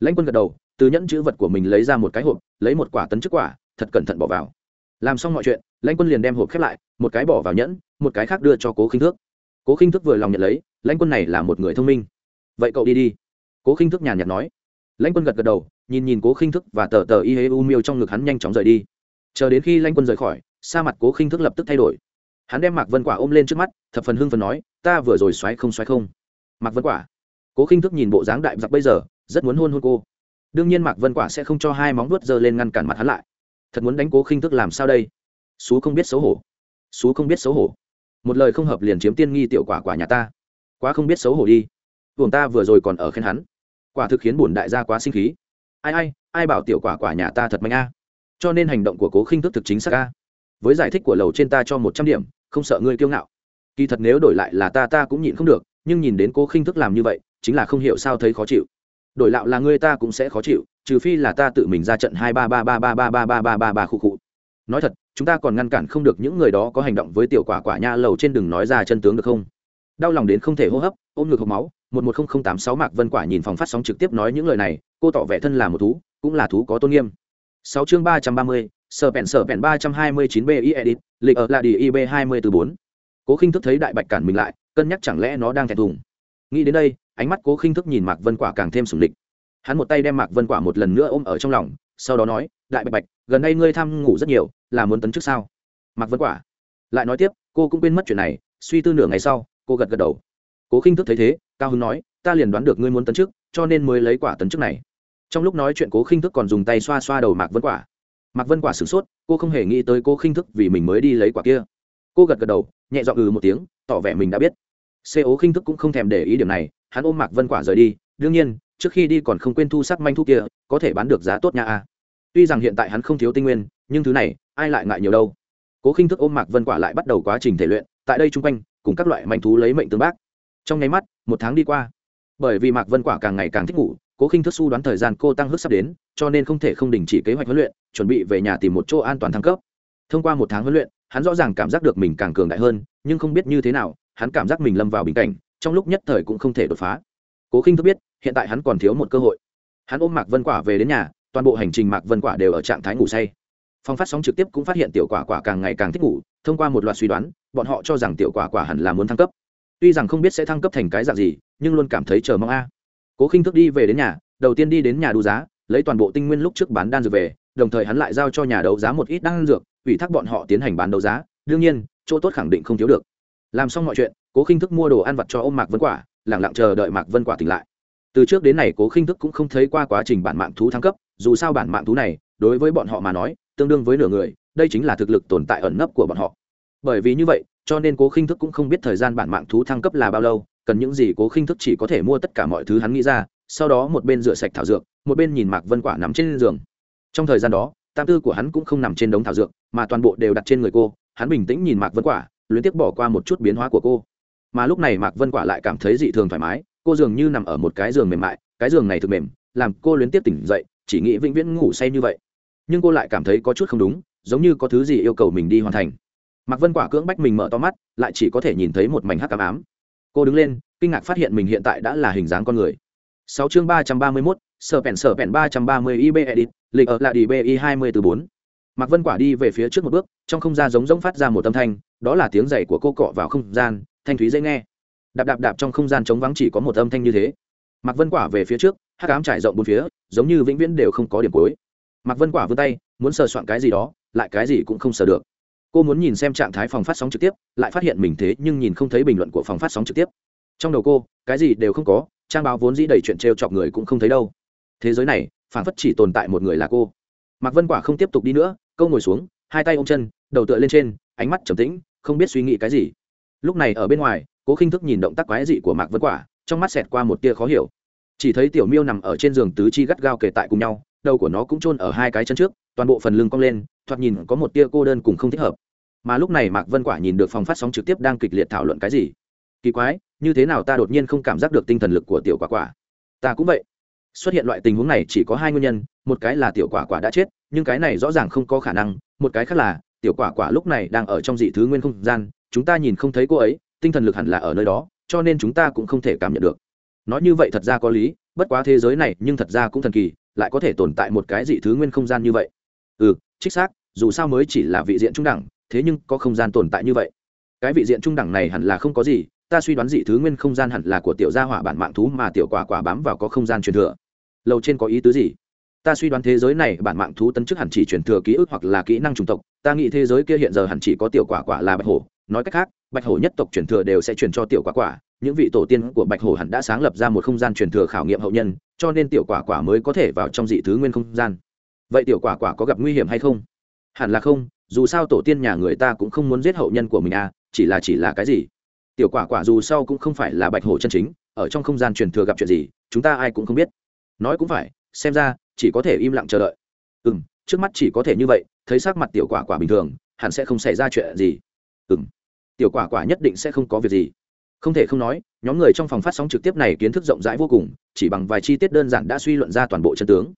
Lãnh quân gật đầu, từ nhẫn chữ vật của mình lấy ra một cái hộp, lấy một quả tấn chức quả, thật cẩn thận bỏ vào. Làm xong mọi chuyện lãnh quân liền đem hộp khép lại, một cái bỏ vào nhẫn, một cái khác đưa cho cố khinh thước. Cố khinh thước vừa lòng nhận lấy, lãnh quân này là một người thông minh. Vậy cậu đi đi. Cố khinh thước nhàn nhạt nói. Lãnh quân gật gật đầu, nhìn nhìn cố khinh thức và tờ tờ y hê u miêu trong ngực hắn nhanh chóng rời đi. Chờ đến khi lãnh quân rời khỏi, sa mặt cố khinh thức lập tức thay đổi. Hắn đem mạc vân quả ôm lên trước mắt, thập phần hưng phần nói, ta vừa rồi xoáy không xoáy không. Mạc vân quả? Cố khinh thức nhìn bộ dáng đại giặc bây giờ, rất muốn hôn hôn cô. Đương nhiên mạc vân quả sẽ không cho hai móng vuốt giơ lên ngăn cản mặt hắn lại. Thật muốn đánh cố khinh thức làm sao đây? Xú không biết xấu hổ xú không biết xấu hổ một lời không hợp liền chiếm tiên nghi tiểu quả quả nhà ta quá không biết xấu hổ đi buồng ta vừa rồi còn ở khen hắn quả thực khiến bổn đại gia quá sinh khí ai ai ai bảo tiểu quả quả nhà ta thật mạnh a cho nên hành động của cố khinh thức thực chính xác a với giải thích của lầu trên ta cho một trăm điểm không sợ ngươi kiêu ngạo kỳ thật nếu đổi lại là ta ta cũng nhịn không được nhưng nhìn đến cố khinh thức làm như vậy chính là không hiểu sao thấy khó chịu đổi lạo là ngươi ta cũng sẽ khó chịu trừ phi là ta tự mình ra trận hai ba ba ba ba ba ba ba ba ba ba khu khu nói thật chúng ta còn ngăn cản không được những người đó có hành động với tiểu quả quả nha lầu trên đừng nói ra chân tướng được không? Đau lòng đến không thể hô hấp, ôm ngực hộp máu, một một không không tám sáu mạc vân quả nhìn phòng phát sóng trực tiếp nói những lời này, cô tỏ vẻ thân là một thú, cũng là thú có tôn nghiêm. Sáu chương ba trăm ba mươi, sở bèn sở bèn ba trăm hai mươi chín b i edit, lịch ở là đi ib hai mươi từ bốn. Cố khinh thức thấy đại bạch cản mình lại, cân nhắc chẳng lẽ nó đang thẹn thùng. Nghĩ đến đây, ánh mắt cố khinh thức nhìn mạc vân quả càng thêm sủng địch hắn một tay đem mạc vân quả một lần nữa ôm ở trong lòng, sau đó nói, đại bạch bạch, gần đây ngươi tham ngủ rất nhiều là muốn tấn chức sao? Mạc vân quả. Lại nói tiếp, cô cũng quên mất chuyện này, suy tư nửa ngày sau, cô gật gật đầu. Cố khinh thức thấy thế, cao hưng nói, ta liền đoán được ngươi muốn tấn chức, cho nên mới lấy quả tấn chức này. Trong lúc nói chuyện cố khinh thức còn dùng tay xoa xoa đầu mạc vân quả. Mạc vân quả sửng sốt, cô không hề nghĩ tới cố khinh thức vì mình mới đi lấy quả kia. Cô gật gật đầu, nhẹ dọn ừ một tiếng, tỏ vẻ mình đã biết. Xê ố khinh thức cũng không thèm để ý điểm này, hắn ôm mạc vân quả rời đi. Đương nhiên, trước khi đi còn không quên thu sắc manh thu kia, có thể bán được giá tốt nhà a. Tuy rằng hiện tại hắn không thiếu tinh nguyên, nhưng thứ này ai lại ngại nhiều đâu. Cố khinh thức ôm mạc vân quả lại bắt đầu quá trình thể luyện, tại đây chung quanh, cùng các loại manh thú lấy mệnh tương bác. Trong nháy mắt, một tháng đi qua. Bởi vì mạc vân quả càng ngày càng thích ngủ, cố khinh thức su đoán thời gian cô tăng hước sắp đến, cho nên không thể không đình chỉ kế hoạch huấn luyện, chuẩn bị về nhà tìm một chỗ an toàn thăng cấp. Thông qua một tháng huấn luyện, hắn rõ ràng cảm giác được mình càng cường đại hơn, nhưng không biết như thế nào, hắn cảm giác mình lâm vào bình cảnh, trong lúc nhất thời cũng không thể đột phá. Cố khinh thức biết, hiện tại hắn còn thiếu một cơ hội. Hắn ôm mạc vân quả về đến nhà, toàn bộ hành trình mạc vân quả đều ở trạng thái ngủ say. Phòng phát sóng trực tiếp cũng phát hiện tiểu quả quả càng ngày càng thích ngủ, thông qua một loạt suy đoán, bọn họ cho rằng tiểu quả quả hẳn là muốn thăng cấp. Tuy rằng không biết sẽ thăng cấp thành cái dạng gì, nhưng luôn cảm thấy chờ mong a. Cố khinh thức đi về đến nhà, đầu tiên đi đến nhà đấu giá, lấy toàn bộ tinh nguyên lúc trước bán đan dược về, đồng thời hắn lại giao cho nhà đấu giá một ít đan dược, ủy thác bọn họ tiến hành bán đấu giá. Đương nhiên, chỗ tốt khẳng định không thiếu được. Làm xong mọi chuyện, cố khinh thức mua đồ ăn vặt cho ông mạc vân quả lẳng lặng chờ đợi mạc vân quả tỉnh lại. Từ trước đến nay, cố khinh thức cũng không thấy qua quá trình bản mạng thú thăng cấp, dù sao bản mạng thú này, đối với bọn họ mà nói tương đương với nửa người, đây chính là thực lực tồn tại ẩn nấp của bọn họ. Bởi vì như vậy, cho nên cố khinh thức cũng không biết thời gian bản mạng thú thăng cấp là bao lâu, cần những gì cố khinh thức chỉ có thể mua tất cả mọi thứ hắn nghĩ ra, sau đó một bên rửa sạch thảo dược, một bên nhìn mạc vân quả nằm trên giường. Trong thời gian đó, tam tư của hắn cũng không nằm trên đống thảo dược, mà toàn bộ đều đặt trên người cô, hắn bình tĩnh nhìn mạc vân quả, luyến tiếc bỏ qua một chút biến hóa của cô. Mà lúc này mạc vân quả lại cảm thấy dị thường thoải mái, cô dường như nằm ở một cái giường mềm mại, cái giường này thực mềm, làm cô luyến tiếc tỉnh dậy, chỉ nghĩ vĩnh viễn ngủ say như vậy nhưng cô lại cảm thấy có chút không đúng, giống như có thứ gì yêu cầu mình đi hoàn thành. Mạc vân quả cưỡng bách mình mở to mắt, lại chỉ có thể nhìn thấy một mảnh hắc ám ám. Cô đứng lên, kinh ngạc phát hiện mình hiện tại đã là hình dáng con người. Sáu chương ba trăm ba mươi mốt, sở pèn sở pèn ba trăm ba mươi ib edit, lịch ở lại đi bi hai mươi từ bốn. Mạc vân quả đi về phía trước một bước, trong không gian giống giống phát ra một âm thanh, đó là tiếng giày của cô cọ vào không gian, thanh thúy dễ nghe. Đạp đạp đạp trong không gian trống vắng chỉ có một âm thanh như thế. Mạc vân quả về phía trước hát cám trải rộng bốn phía, giống như vĩnh viễn đều không có điểm cuối mạc vân quả vươn tay, muốn sờ soạn cái gì đó, lại cái gì cũng không sờ được. Cô muốn nhìn xem trạng thái phòng phát sóng trực tiếp, lại phát hiện mình thế nhưng nhìn không thấy bình luận của phòng phát sóng trực tiếp. Trong đầu cô, cái gì đều không có, trang báo vốn dĩ đầy chuyện t r e o chọc người cũng không thấy đâu. Thế giới này phản phất chỉ tồn tại một người là cô. Mạc vân quả không tiếp tục đi nữa, câu ngồi xuống, hai tay ôm chân, đầu tựa lên trên, ánh mắt trầm tĩnh, không biết suy nghĩ cái gì. Lúc này ở bên ngoài cố khinh thức nhìn động tác quái dị của mạc vân quả, trong mắt xẹt qua một tia khó hiểu. Chỉ thấy tiểu miêu nằm ở trên giường tứ chi gắt gao kề tại cùng nhau đầu của nó cũng chôn ở hai cái chân trước, toàn bộ phần lưng cong lên, thoạt nhìn có một tia cô đơn cùng không thích hợp. Mà lúc này mạc vân quả nhìn được phòng phát sóng trực tiếp đang kịch liệt thảo luận cái gì? Kỳ quái, như thế nào ta đột nhiên không cảm giác được tinh thần lực của tiểu quả quả? Ta cũng vậy. Xuất hiện loại tình huống này chỉ có hai nguyên nhân, một cái là tiểu quả quả đã chết, nhưng cái này rõ ràng không có khả năng, một cái khác là, tiểu quả quả lúc này đang ở trong dị thứ nguyên không gian, chúng ta nhìn không thấy cô ấy, tinh thần lực hẳn là ở nơi đó, cho nên chúng ta cũng không thể cảm nhận được. Nói như vậy thật ra có lý, bất quá thế giới này nhưng thật ra cũng thần kỳ lại có thể tồn tại một cái dị thứ nguyên không gian như vậy. Ừ chính xác, dù sao mới chỉ là vị diện trung đẳng, thế nhưng có không gian tồn tại như vậy. Cái vị diện trung đẳng này hẳn là không có gì, ta suy đoán dị thứ nguyên không gian hẳn là của tiểu gia hỏa bản mạng thú mà tiểu quả quả bám vào có không gian truyền thừa. Lầu trên có ý tứ gì? Ta suy đoán thế giới này bản mạng thú tấn chức hẳn chỉ truyền thừa ký ức hoặc là kỹ năng chủng tộc, ta nghĩ thế giới kia hiện giờ hẳn chỉ có tiểu quả quả là bạch hổ. Nói cách khác, bạch hổ nhất tộc truyền thừa đều sẽ truyền cho tiểu quả quả, những vị tổ tiên của bạch hổ hẳn đã sáng lập ra một không gian truyền thừa khảo nghiệm hậu nhân cho nên tiểu quả quả mới có thể vào trong dị thứ nguyên không gian. Vậy tiểu quả quả có gặp nguy hiểm hay không? Hẳn là không, dù sao tổ tiên nhà người ta cũng không muốn giết hậu nhân của mình à chỉ là chỉ là cái gì? Tiểu quả quả dù sao cũng không phải là bạch hổ chân chính, ở trong không gian truyền thừa gặp chuyện gì, chúng ta ai cũng không biết. Nói cũng phải, xem ra, chỉ có thể im lặng chờ đợi. Ừ m trước mắt chỉ có thể như vậy, thấy sắc mặt tiểu quả quả bình thường, hẳn sẽ không xảy ra chuyện gì. Ừ m tiểu quả quả nhất định sẽ không có việc gì không thể không nói, nhóm người trong phòng phát sóng trực tiếp này kiến thức rộng rãi vô cùng, chỉ bằng vài chi tiết đơn giản đã suy luận ra toàn bộ chân tướng.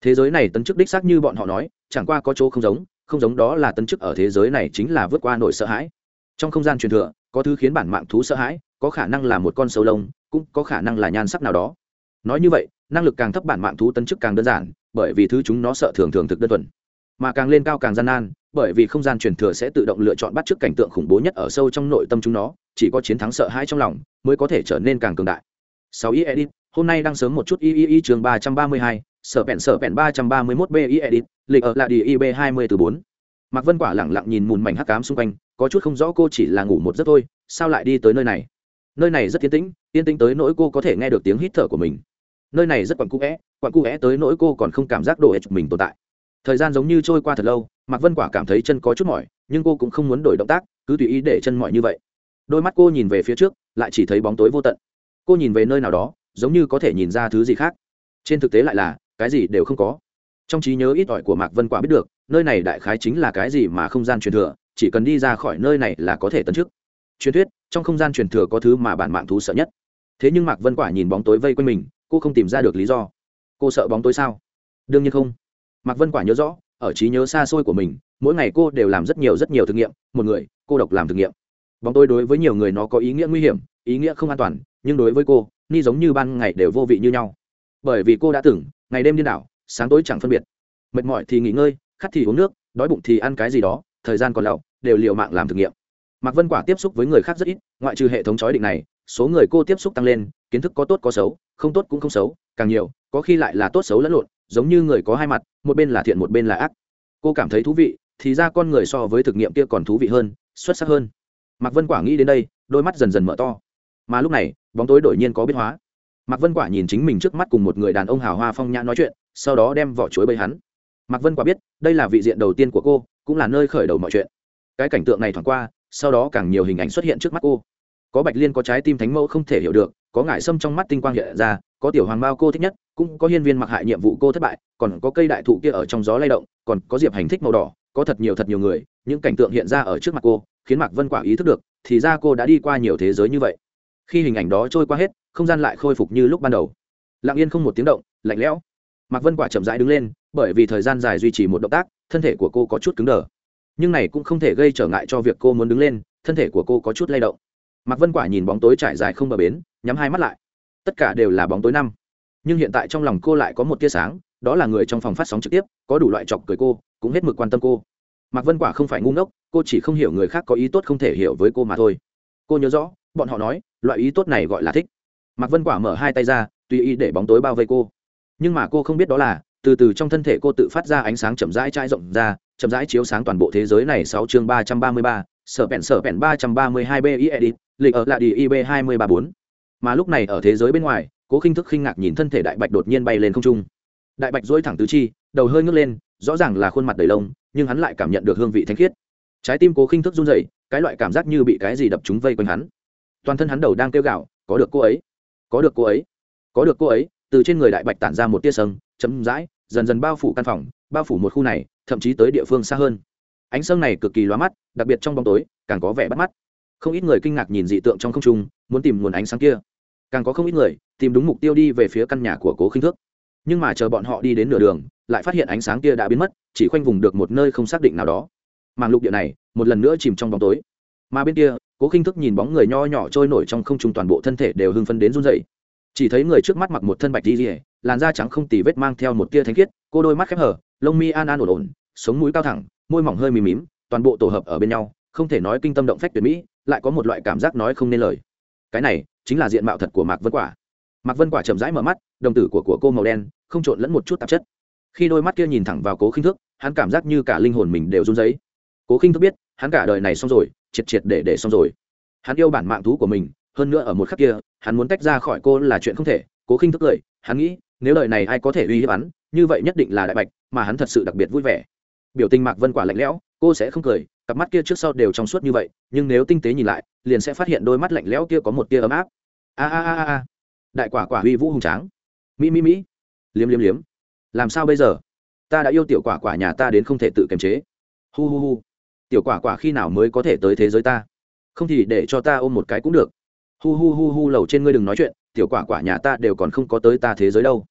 Thế giới này tấn chức đích xác như bọn họ nói, chẳng qua có chỗ không giống không giống đó là tấn chức ở thế giới này chính là vượt qua nỗi sợ hãi. Trong không gian truyền thừa, có thứ khiến bản mạng thú sợ hãi, có khả năng là một con sâu lông, cũng có khả năng là nhan sắc nào đó. Nói như vậy, năng lực càng thấp bản mạng thú tấn chức càng đơn giản, bởi vì thứ chúng nó sợ thường thường thực đơn thuần. Mà càng lên cao càng gian nan, bởi vì không gian truyền thừa sẽ tự động lựa chọn bắt chước cảnh tượng khủng bố nhất ở sâu trong nội tâm chúng nó chỉ có chiến thắng sợ hãi trong lòng mới có thể trở nên càng cường đại. Sáu ý edit, hôm nay đang sớm một chút y y y chương ba trăm ba mươi hai, sở bẹn sở bẹn ba trăm ba mươi mốt b y edit, lịch ở là đi ib hai mươi từ bốn. Mạc vân quả lẳng lặng nhìn mùn mảnh hắc cám xung quanh, có chút không rõ cô chỉ là ngủ một giấc thôi, sao lại đi tới nơi này? Nơi này rất yên tĩnh yên tĩnh tới nỗi cô có thể nghe được tiếng hít thở của mình. Nơi này rất quặn cũ vẽ, quặn cũ vẽ tới nỗi cô còn không cảm giác độ hết mình tồn tại. Thời gian giống như trôi qua thật lâu, mạc vân quả cảm thấy chân có chút mỏi, nhưng cô cũng không muốn đổi động tác, cứ tùy ý để chân mỏi như vậy đôi mắt cô nhìn về phía trước, lại chỉ thấy bóng tối vô tận. Cô nhìn về nơi nào đó, giống như có thể nhìn ra thứ gì khác. Trên thực tế lại là, cái gì đều không có. Trong trí nhớ ít ỏi của mạc vân quả biết được, nơi này đại khái chính là cái gì mà không gian truyền thừa, chỉ cần đi ra khỏi nơi này là có thể tấn trước. truyền thuyết, trong không gian truyền thừa có thứ mà bản mạng thú sợ nhất. Thế nhưng mạc vân quả nhìn bóng tối vây quanh mình, cô không tìm ra được lý do. Cô sợ bóng tối sao? Đương nhiên không. Mạc vân quả nhớ rõ, ở trí nhớ xa xôi của mình, mỗi ngày cô đều làm rất nhiều rất nhiều thực nghiệm, một người, cô độc làm thực nghiệm bóng tối đối với nhiều người nó có ý nghĩa nguy hiểm, ý nghĩa không an toàn, nhưng đối với cô, ni giống như ban ngày đều vô vị như nhau. Bởi vì cô đã từng, ngày đêm điên đảo, sáng tối chẳng phân biệt. Mệt mỏi thì nghỉ ngơi, khát thì uống nước, đói bụng thì ăn cái gì đó, thời gian còn lậu đều liều mạng làm thực nghiệm. Mạc vân quả tiếp xúc với người khác rất ít, ngoại trừ hệ thống chói định này, số người cô tiếp xúc tăng lên, kiến thức có tốt có xấu, không tốt cũng không xấu, càng nhiều, có khi lại là tốt xấu lẫn lộn, giống như người có hai mặt, một bên là thiện một bên là ác. Cô cảm thấy thú vị, thì ra con người so với thực nghiệm kia còn thú vị hơn, xuất sắc hơn mạc vân quả nghĩ đến đây, đôi mắt dần dần mở to. Mà lúc này, bóng tối đổi nhiên có biến hóa. Mạc vân quả nhìn chính mình trước mắt cùng một người đàn ông hào hoa phong nhã nói chuyện, sau đó đem vỏ chuối bầy hắn. Mạc vân quả biết, đây là vị diện đầu tiên của cô, cũng là nơi khởi đầu mọi chuyện. Cái cảnh tượng này thoảng qua, sau đó càng nhiều hình ảnh xuất hiện trước mắt cô. Có bạch liên, có trái tim thánh mẫu không thể hiểu được, có ngải sâm trong mắt tinh quang hiện ra, có tiểu hoàng bao cô thích nhất, cũng có hiên viên mặc hại nhiệm vụ cô thất bại, còn có cây đại thụ kia ở trong gió lay động, còn có diệp hành thích màu đỏ có thật nhiều thật nhiều người, những cảnh tượng hiện ra ở trước mặt cô, khiến mạc vân quả ý thức được, thì ra cô đã đi qua nhiều thế giới như vậy. Khi hình ảnh đó trôi qua hết, không gian lại khôi phục như lúc ban đầu. Lặng yên không một tiếng động, lạnh lẽo. Mạc vân quả chậm rãi đứng lên, bởi vì thời gian dài duy trì một động tác, thân thể của cô có chút cứng đờ. Nhưng này cũng không thể gây trở ngại cho việc cô muốn đứng lên, thân thể của cô có chút lay động. Mạc vân quả nhìn bóng tối trải dài không bờ bến, nhắm hai mắt lại. Tất cả đều là bóng tối năm. Nhưng hiện tại trong lòng cô lại có một tia sáng đó là người trong phòng phát sóng trực tiếp, có đủ loại chọc cười cô, cũng hết mực quan tâm cô. Mạc vân quả không phải ngu ngốc, cô chỉ không hiểu người khác có ý tốt không thể hiểu với cô mà thôi. Cô nhớ rõ, bọn họ nói, loại ý tốt này gọi là thích. Mạc vân quả mở hai tay ra, tùy ý để bóng tối bao vây cô. Nhưng mà cô không biết đó là, từ từ trong thân thể cô tự phát ra ánh sáng chậm rãi trải rộng ra, chậm rãi chiếu sáng toàn bộ thế giới này sáu chương ba trăm ba mươi ba, sở bẹn sở bẹn ba trăm ba mươi hai b i edit, lịch ở lại đi ib hai mươi ba bốn. Mà lúc này ở thế giới bên ngoài, cố khinh thức khinh ngạc nhìn thân thể đại bạch đột nhiên bay lên không trung đại bạch dỗi thẳng tứ chi, đầu hơi ngước lên, rõ ràng là khuôn mặt đầy lông, nhưng hắn lại cảm nhận được hương vị thanh khiết. Trái tim cố khinh thức run rẩy, cái loại cảm giác như bị cái gì đập chúng vây quanh hắn. Toàn thân hắn đầu đang kêu gạo có được cô ấy, có được cô ấy, có được cô ấy. Từ trên người đại bạch tản ra một tia sâng chấm dãi dần dần bao phủ căn phòng, bao phủ một khu này, thậm chí tới địa phương xa hơn. Ánh sâng này cực kỳ loa mắt, đặc biệt trong bóng tối, càng có vẻ bắt mắt. Không ít người kinh ngạc nhìn dị tượng trong không trung, muốn tìm nguồn ánh sáng kia. Càng có không ít người tìm đúng mục tiêu đi về phía căn nhà của cố khinh thước nhưng mà chờ bọn họ đi đến nửa đường, lại phát hiện ánh sáng kia đã biến mất, chỉ khoanh vùng được một nơi không xác định nào đó. Màng lục địa này, một lần nữa chìm trong bóng tối. Mà bên kia, cố khinh thức nhìn bóng người nho nhỏ trôi nổi trong không trung toàn bộ thân thể đều hưng phấn đến run dậy chỉ thấy người trước mắt mặc một thân bạch đi rỉa làn da trắng không tì vết mang theo một tia thanh khiết, cô đôi mắt khép hở lông mi an an ổn ổn, sống mũi cao thẳng, môi mỏng hơi mì mím, toàn bộ tổ hợp ở bên nhau, không thể nói kinh tâm động phách tuyệt mỹ, lại có một loại cảm giác nói không nên lời. Cái này chính là diện mạo thật của mạc vân quả mạc vân quả chậm rãi mở mắt đồng tử của, của cô màu đen không trộn lẫn một chút tạp chất. Khi đôi mắt kia nhìn thẳng vào cố khinh thức hắn cảm giác như cả linh hồn mình đều run giấy cố khinh thức biết hắn cả đời này xong rồi triệt triệt để để xong rồi. Hắn yêu bản mạng thú của mình hơn nữa ở một khắc kia hắn muốn tách ra khỏi cô là chuyện không thể. Cố khinh thức cười hắn nghĩ nếu đời này ai có thể uy hiếp hắn như vậy nhất định là đại bạch mà hắn thật sự đặc biệt vui vẻ. Biểu tình mạc vân quả lạnh lẽo cô sẽ không cười cặp mắt kia trước sau đều trong suốt như vậy nhưng nếu tinh tế nhìn lại liền sẽ phát hiện đôi mắt lạnh lẽo kia có một tia ấm áp. A a a a đại quả quả uy vũ hùng tráng. Mỹ mỹ mỹ. Liếm liếm liếm. Làm sao bây giờ? Ta đã yêu tiểu quả quả nhà ta đến không thể tự kiềm chế. Hu hu hu. Tiểu quả quả khi nào mới có thể tới thế giới ta? Không thì để cho ta ôm một cái cũng được. Hu hu hu hu, lầu trên ngươi đừng nói chuyện, tiểu quả quả nhà ta đều còn không có tới ta thế giới đâu.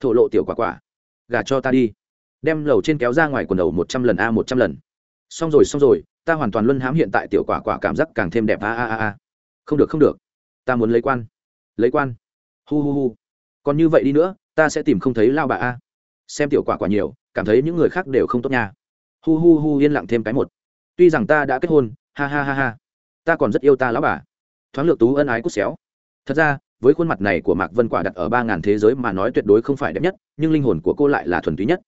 Thổ lộ tiểu quả quả. Gà cho ta đi. Đem lầu trên kéo ra ngoài quần đầu một trăm lần a một trăm lần. Xong rồi xong rồi, ta hoàn toàn luân hãm hiện tại tiểu quả quả cảm giác càng thêm đẹp a a a a. Không được không được. Ta muốn lấy quan. Lấy quan hu hu hu. Còn như vậy đi nữa, ta sẽ tìm không thấy lao bà a. Xem tiểu quả quả nhiều, cảm thấy những người khác đều không tốt nha. Hu hu hu, yên lặng thêm cái một. Tuy rằng ta đã kết hôn, ha ha ha ha. Ta còn rất yêu ta lão bà. Thoáng lược tú ân ái cút xéo. Thật ra, với khuôn mặt này của mạc vân quả đặt ở ba ngàn thế giới mà nói tuyệt đối không phải đẹp nhất, nhưng linh hồn của cô lại là thuần túy nhất.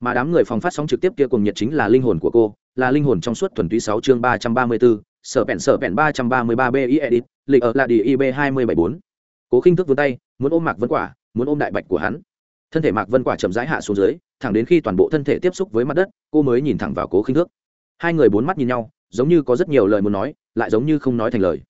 Mà đám người phòng phát sóng trực tiếp kia cùng nhiệt chính là linh hồn của cô, là linh hồn trong suốt thuần túy sáu chương ba trăm ba mươi bốn sở bẹn sở bẹn ba trăm ba mươi ba b i edit lịch ở là đi ib hai mươi bảy bốn cố khinh thức vươn tay, muốn ôm mạc vân quả, muốn ôm đại bạch của hắn. Thân thể mạc vân quả chậm rãi hạ xuống dưới, thẳng đến khi toàn bộ thân thể tiếp xúc với mặt đất, cô mới nhìn thẳng vào cố khinh thước hai người bốn mắt nhìn nhau, giống như có rất nhiều lời muốn nói, lại giống như không nói thành lời.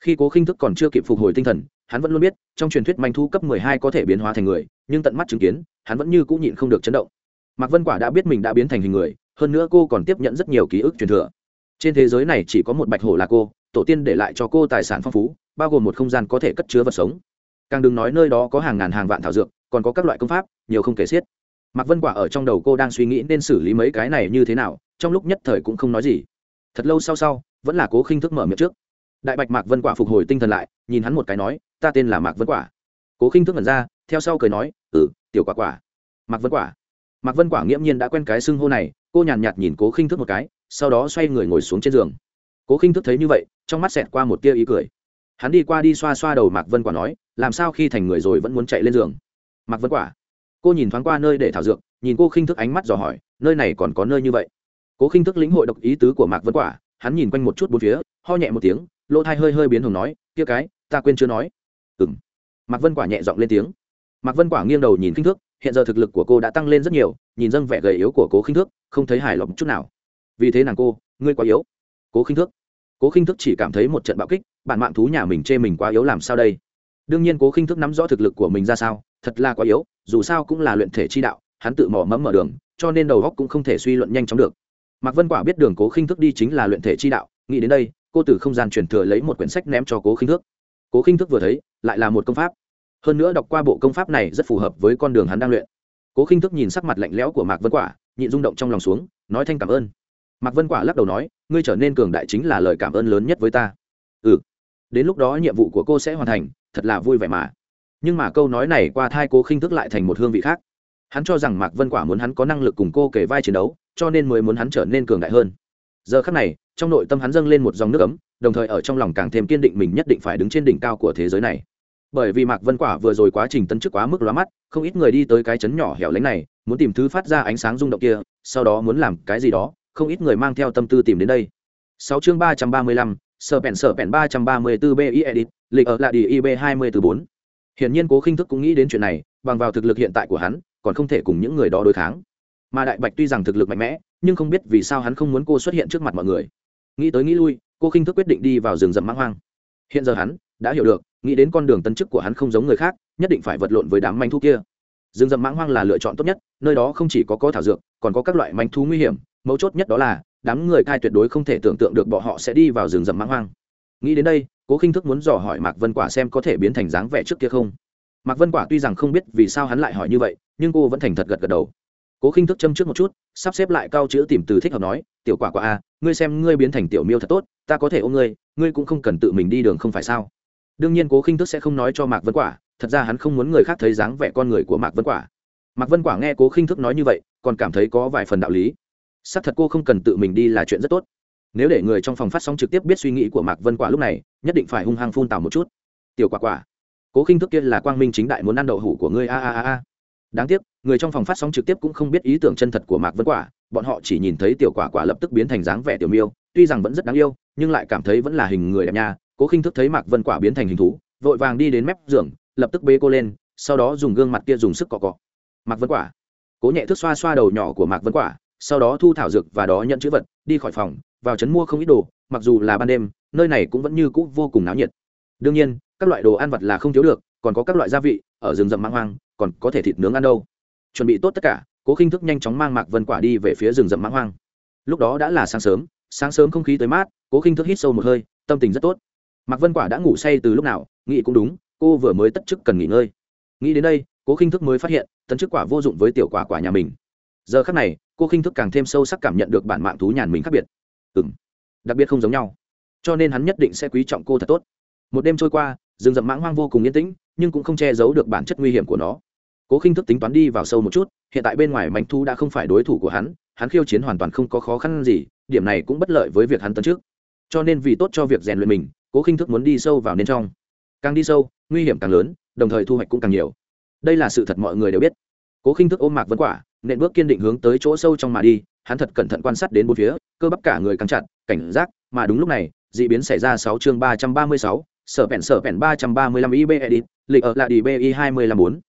Khi cố khinh thức còn chưa kịp phục hồi tinh thần, hắn vẫn luôn biết, trong truyền thuyết manh thu cấp mười hai có thể biến hóa thành người, nhưng tận mắt chứng kiến, hắn vẫn như cũng nhịn không được chấn động. Mạc vân quả đã biết mình đã biến thành hình người, hơn nữa cô còn tiếp nhận rất nhiều ký ức truyền thừa. Trên thế giới này chỉ có một bạch hổ là cô, tổ tiên để lại cho cô tài sản phong phú, bao gồm một không gian có thể cất chứa vật sống càng đừng nói nơi đó có hàng ngàn hàng vạn thảo dược, còn có các loại công pháp, nhiều không kể xiết. Mạc vân quả ở trong đầu cô đang suy nghĩ nên xử lý mấy cái này như thế nào, trong lúc nhất thời cũng không nói gì. Thật lâu sau sau, vẫn là cố khinh thức mở miệng trước. Đại bạch mạc vân quả phục hồi tinh thần lại, nhìn hắn một cái nói, ta tên là mạc vân quả. Cố khinh thức ngẩn ra, theo sau cười nói ừ tiểu quả quả. Mạc vân quả. Mạc vân quả nghiễm nhiên đã quen cái xưng hô này, cô nhàn nhạt nhìn cố khinh thức một cái, sau đó xoay người ngồi xuống trên giường. Cố khinh thức thấy như vậy, trong mắt xẹt qua một tia ý cười. Hắn đi qua đi xoa xoa đầu mạc vân quả nói làm sao khi thành người rồi vẫn muốn chạy lên giường? Mặc vân quả, cô nhìn thoáng qua nơi để thảo dược, nhìn cô khinh thức ánh mắt dò hỏi, nơi này còn có nơi như vậy? Cố khinh thức lĩnh hội độc ý tứ của mạc vân quả, hắn nhìn quanh một chút bốn phía, ho nhẹ một tiếng, lỗ thai hơi hơi biến hồng nói, kia cái, ta quên chưa nói. Ừng mạc vân quả nhẹ giọng lên tiếng. Mạc vân quả nghiêng đầu nhìn khinh thước hiện giờ thực lực của cô đã tăng lên rất nhiều, nhìn dâng vẻ gầy yếu của cố khinh thước không thấy hài lòng chút nào. Vì thế nàng cô, ngươi quá yếu. Cố khinh thước cố khinh thức chỉ cảm thấy một trận bạo kích, bản mạng thú nhà mình chê mình quá yếu làm sao đây? Đương nhiên cố khinh thức nắm rõ thực lực của mình ra sao, thật là quá yếu, dù sao cũng là luyện thể chi đạo, hắn tự mò mẫm mở đường, cho nên đầu góc cũng không thể suy luận nhanh chóng được. Mạc vân quả biết đường cố khinh thức đi chính là luyện thể chi đạo, nghĩ đến đây, cô từ không gian truyền thừa lấy một quyển sách ném cho cố khinh thức. Cố khinh thức vừa thấy, lại là một công pháp. Hơn nữa đọc qua bộ công pháp này rất phù hợp với con đường hắn đang luyện. Cố khinh thức nhìn sắc mặt lạnh lẽo của mạc vân quả, nhịn rung động trong lòng xuống, nói thanh cảm ơn. Mạc vân quả lắc đầu nói, ngươi trở nên cường đại chính là lời cảm ơn lớn nhất với ta. Ừ đến lúc đó nhiệm vụ của cô sẽ hoàn thành, thật là vui vẻ mà. Nhưng mà câu nói này qua thai cô khinh thức lại thành một hương vị khác. Hắn cho rằng mạc vân quả muốn hắn có năng lực cùng cô kể vai chiến đấu, cho nên mới muốn hắn trở nên cường đại hơn. Giờ khắc này, trong nội tâm hắn dâng lên một dòng nước ấm, đồng thời ở trong lòng càng thêm kiên định mình nhất định phải đứng trên đỉnh cao của thế giới này. Bởi vì mạc vân quả vừa rồi quá trình tân chức quá mức lóa mắt, không ít người đi tới cái chấn nhỏ hẻo lánh này, muốn tìm thứ phát ra ánh sáng rung động kia, sau đó muốn làm cái gì đó, không ít người mang theo tâm tư tìm đến đây. Sáu chương ba trăm ba mươi lăm sở bèn sở bèn ba trăm ba mươi bốn i edit, lịch ở lại đi ib hai mươi từ bốn. Hiển nhiên cố khinh thức cũng nghĩ đến chuyện này, bằng vào thực lực hiện tại của hắn, còn không thể cùng những người đó đối kháng. Mà đại bạch tuy rằng thực lực mạnh mẽ, nhưng không biết vì sao hắn không muốn cô xuất hiện trước mặt mọi người. Nghĩ tới nghĩ lui, cô khinh thức quyết định đi vào rừng rậm mãng hoang. Hiện giờ hắn đã hiểu được, nghĩ đến con đường tân chức của hắn không giống người khác, nhất định phải vật lộn với đám manh thú kia. Rừng rậm mãng hoang là lựa chọn tốt nhất, nơi đó không chỉ có có thảo dược, còn có các loại manh thú nguy hiểm, mấu chốt nhất đó là đám người cai tuyệt đối không thể tưởng tượng được bọn họ sẽ đi vào rừng rậm mãng hoang. Nghĩ đến đây cố khinh thức muốn dò hỏi mạc vân quả xem có thể biến thành dáng vẻ trước kia không. Mạc vân quả tuy rằng không biết vì sao hắn lại hỏi như vậy nhưng cô vẫn thành thật gật gật đầu. Cố khinh thức châm trước một chút sắp xếp lại cao chữ tìm từ thích hợp nói tiểu quả quả a à, ngươi xem ngươi biến thành tiểu miêu thật tốt ta có thể ôm ngươi ngươi cũng không cần tự mình đi đường không phải sao? Đương nhiên cố khinh thức sẽ không nói cho mạc vân quả thật ra hắn không muốn người khác thấy dáng vẻ con người của mạc vân quả. Mạc vân quả nghe cố khinh thức nói như vậy còn cảm thấy có vài phần đạo lý xác thật cô không cần tự mình đi là chuyện rất tốt. Nếu để người trong phòng phát sóng trực tiếp biết suy nghĩ của mạc vân quả lúc này, nhất định phải hung hăng phun tào một chút. Tiểu quả quả, cố khinh thức kia là quang minh chính đại muốn ăn đậu hủ của ngươi, a a a a. Đáng tiếc, người trong phòng phát sóng trực tiếp cũng không biết ý tưởng chân thật của mạc vân quả, bọn họ chỉ nhìn thấy tiểu quả quả lập tức biến thành dáng vẻ tiểu miêu, tuy rằng vẫn rất đáng yêu, nhưng lại cảm thấy vẫn là hình người đẹp nha. Cố khinh thức thấy mạc vân quả biến thành hình thú, vội vàng đi đến mép giường, lập tức bê cô lên, sau đó dùng gương mặt kia dùng sức cọ cọ. Mạc vân quả, cố nhẹ thức xoa xoa đầu nhỏ của mạc vân quả sau đó thu thảo dược và đó nhận chữ vật, đi khỏi phòng, vào trấn mua không ít đồ, mặc dù là ban đêm, nơi này cũng vẫn như cũ vô cùng náo nhiệt. Đương nhiên, các loại đồ ăn vật là không thiếu được, còn có các loại gia vị, ở rừng rậm mang hoang, còn có thể thịt nướng ăn đâu. Chuẩn bị tốt tất cả, cố khinh thức nhanh chóng mang mạc vân quả đi về phía rừng rậm mang hoang. Lúc đó đã là sáng sớm sáng sớm không khí tới mát, cố khinh thức hít sâu một hơi, tâm tình rất tốt. Mạc vân quả đã ngủ say từ lúc nào, nghĩ cũng đúng, cô vừa mới tất chức cần nghỉ ngơi. Nghĩ đến đây, cố khinh thức mới phát hiện, tấn chức quả vô dụng với tiểu quả quả nhà mình giờ khác này, cô khinh thức càng thêm sâu sắc cảm nhận được bản mạng thú nhàn mình khác biệt. Ừ m đặc biệt không giống nhau. Cho nên hắn nhất định sẽ quý trọng cô thật tốt. Một đêm trôi qua, rừng rậm mãng hoang vô cùng yên tĩnh, nhưng cũng không che giấu được bản chất nguy hiểm của nó. Cố khinh thức tính toán đi vào sâu một chút, hiện tại bên ngoài mánh thu đã không phải đối thủ của hắn hắn khiêu chiến hoàn toàn không có khó khăn gì, điểm này cũng bất lợi với việc hắn tấn trước cho nên vì tốt cho việc rèn luyện mình, cố khinh thức muốn đi sâu vào bên trong. Càng đi sâu, nguy hiểm càng lớn, đồng thời thu hoạch cũng càng nhiều. Đây là sự thật mọi người đều biết. Cố khinh thức ôm mạc vân quả nện bước kiên định hướng tới chỗ sâu trong mà đi, hắn thật cẩn thận quan sát đến bốn phía, cơ bắp cả người căng chặt, cảnh giác, mà đúng lúc này d ị biến xảy ra sáu chương ba trăm ba mươi sáu, sở pèn sở pèn ba trăm ba mươi lăm ib edit lịch ở là đi bi hai mươi lăm bốn.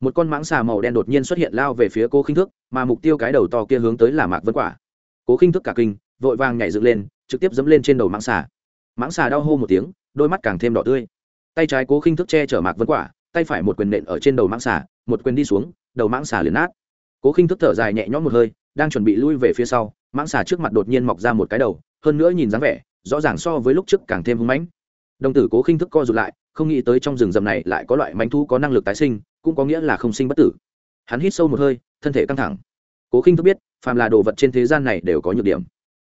Một con mãng xà màu đen đột nhiên xuất hiện lao về phía cô khinh thức, mà mục tiêu cái đầu to kia hướng tới là mạc vân quả. Cố khinh thức cả kinh, vội vàng nhảy dựng lên, trực tiếp dẫm lên trên đầu mãng xà. Mãng xà đau hô một tiếng, đôi mắt càng thêm đỏ tươi. Tay trái cố khinh thức che chở mạc vân quả, tay phải một quyền nện ở trên đầu mãng xà, một quyền đi xuống, đầu mãng xà liền nát cố khinh thức thở dài nhẹ nhõm một hơi, đang chuẩn bị lui về phía sau, mãng xà trước mặt đột nhiên mọc ra một cái đầu, hơn nữa nhìn dáng vẻ, rõ ràng so với lúc trước càng thêm hưng mãnh. Đồng tử cố khinh thức co rụt lại, không nghĩ tới trong rừng rậm này lại có loại manh thu có năng lực tái sinh, cũng có nghĩa là không sinh bất tử. Hắn hít sâu một hơi, thân thể căng thẳng. Cố khinh thức biết, phàm là đồ vật trên thế gian này đều có nhược điểm.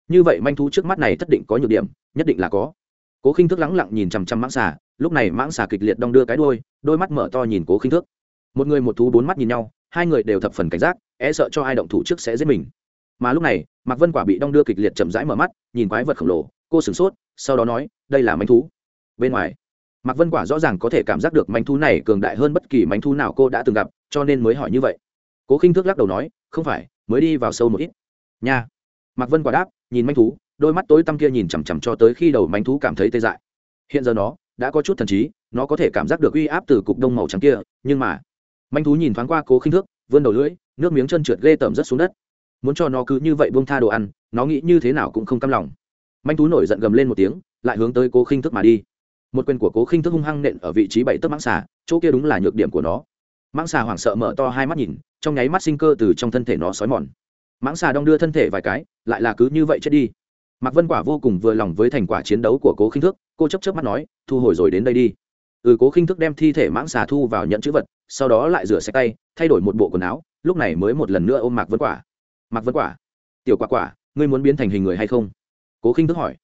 Như vậy manh thú trước mắt này thất định có nhược điểm, nhất định là có. Cố khinh thức lắng lặng nhìn chằm chằm mãng xà, lúc này mãng xà kịch liệt đong đưa cái đôi đôi mắt mở to nhìn cố khinh thức. Một người một thú bốn mắt nhìn nhau hai người đều thập phần cảnh giác e sợ cho ai động thủ trước sẽ giết mình. Mà lúc này, mạc vân quả bị đong đưa kịch liệt chậm rãi mở mắt, nhìn quái vật khổng lồ, cô sửng sốt, sau đó nói, đây là manh thú. Bên ngoài, mạc vân quả rõ ràng có thể cảm giác được manh thú này cường đại hơn bất kỳ manh thú nào cô đã từng gặp, cho nên mới hỏi như vậy. Cố khinh thước lắc đầu nói, không phải, mới đi vào sâu một ít. Nha. Mạc vân quả đáp, nhìn manh thú, đôi mắt tối tăm kia nhìn chằm chằm cho tới khi đầu manh thú cảm thấy tê dại. Hiện giờ nó đã có chút thần trí, nó có thể cảm giác được uy áp từ cục đông màu trắng kia, nhưng mà manh thú nhìn thoáng qua cố khinh thước, vươn đầu lưỡi, nước miếng chân trượt ghê tởm rất xuống đất. Muốn cho nó cứ như vậy buông tha đồ ăn, nó nghĩ như thế nào cũng không cam lòng. Manh thú nổi giận gầm lên một tiếng, lại hướng tới cố khinh thức mà đi. Một quyền của cố khinh thức hung hăng nện ở vị trí bảy tấc mãng xà, chỗ kia đúng là nhược điểm của nó. Mãng xà hoảng sợ mở to hai mắt nhìn, trong nháy mắt sinh cơ từ trong thân thể nó xói mòn. Mãng xà đong đưa thân thể vài cái, lại là cứ như vậy chết đi. Mạc vân quả vô cùng vừa lòng với thành quả chiến đấu của cố khinh thức cô chấp chấp mắt nói, thu hồi rồi đến đây đi. Ừ cố khinh thức đem thi thể mãng xà thu vào nhận chữ vật sau đó lại rửa sạch tay, thay đổi một bộ quần áo, lúc này mới một lần nữa ôm mạc vân quả. Mạc vân quả, tiểu quả quả, ngươi muốn biến thành hình người hay không? Cố khinh thức hỏi.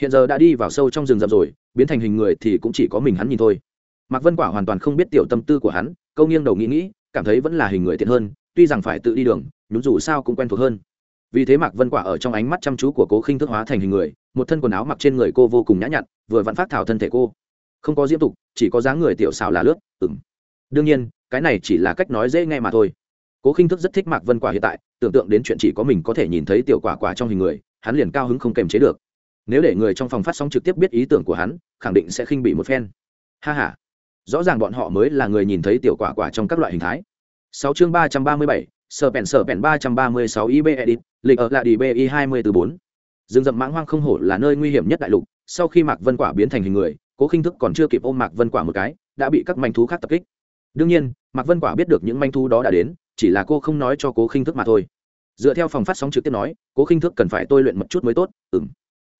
Hiện giờ đã đi vào sâu trong rừng rậm rồi, biến thành hình người thì cũng chỉ có mình hắn nhìn thôi. Mạc vân quả hoàn toàn không biết tiểu tâm tư của hắn, câu nghiêng đầu nghĩ nghĩ, cảm thấy vẫn là hình người thiện hơn, tuy rằng phải tự đi đường, nhún dù sao cũng quen thuộc hơn. Vì thế mạc vân quả ở trong ánh mắt chăm chú của cố khinh thức hóa thành hình người, một thân quần áo mặc trên người cô vô cùng nhã nhặn, vừa vặn phát thảo thân thể cô. Không có diễm tục, chỉ có dáng người tiểu xào là lướt ừng đương nhiên, cái này chỉ là cách nói dễ nghe mà thôi. Cố khinh thức rất thích mạc vân quả hiện tại, tưởng tượng đến chuyện chỉ có mình có thể nhìn thấy tiểu quả quả trong hình người, hắn liền cao hứng không kềm chế được. Nếu để người trong phòng phát sóng trực tiếp biết ý tưởng của hắn, khẳng định sẽ khinh bị một phen. Ha h a rõ ràng bọn họ mới là người nhìn thấy tiểu quả quả trong các loại hình thái. Sáu chương ba trăm ba mươi bảy sở pèn sở pèn ba trăm ba mươi sáu ib edit, lịch ở lại đi bi hai mươi từ bốn. Rừng rậm mãng hoang không hổ là nơi nguy hiểm nhất đại lục, sau khi mạc vân quả biến thành hình người, cố khinh thức còn chưa kịp ôm mạc vân quả một cái, đã bị các manh thú khác tập kích đương nhiên, mạc vân quả biết được những manh thú đó đã đến, chỉ là cô không nói cho cố khinh thức mà thôi. Dựa theo phòng phát sóng trực tiếp nói, cố khinh thức cần phải tôi luyện một chút mới tốt ừng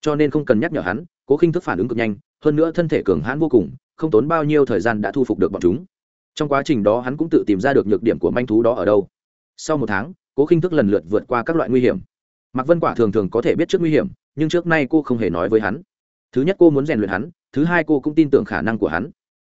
cho nên không cần nhắc nhở hắn, cố khinh thức phản ứng cực nhanh, hơn nữa thân thể cường hãn vô cùng, không tốn bao nhiêu thời gian đã thu phục được bọn chúng. Trong quá trình đó hắn cũng tự tìm ra được nhược điểm của manh thú đó ở đâu. Sau một tháng, cố khinh thức lần lượt vượt qua các loại nguy hiểm. Mạc vân quả thường thường có thể biết trước nguy hiểm, nhưng trước nay cô không hề nói với hắn. Thứ nhất cô muốn rèn luyện hắn, thứ hai cô cũng tin tưởng khả năng của hắn.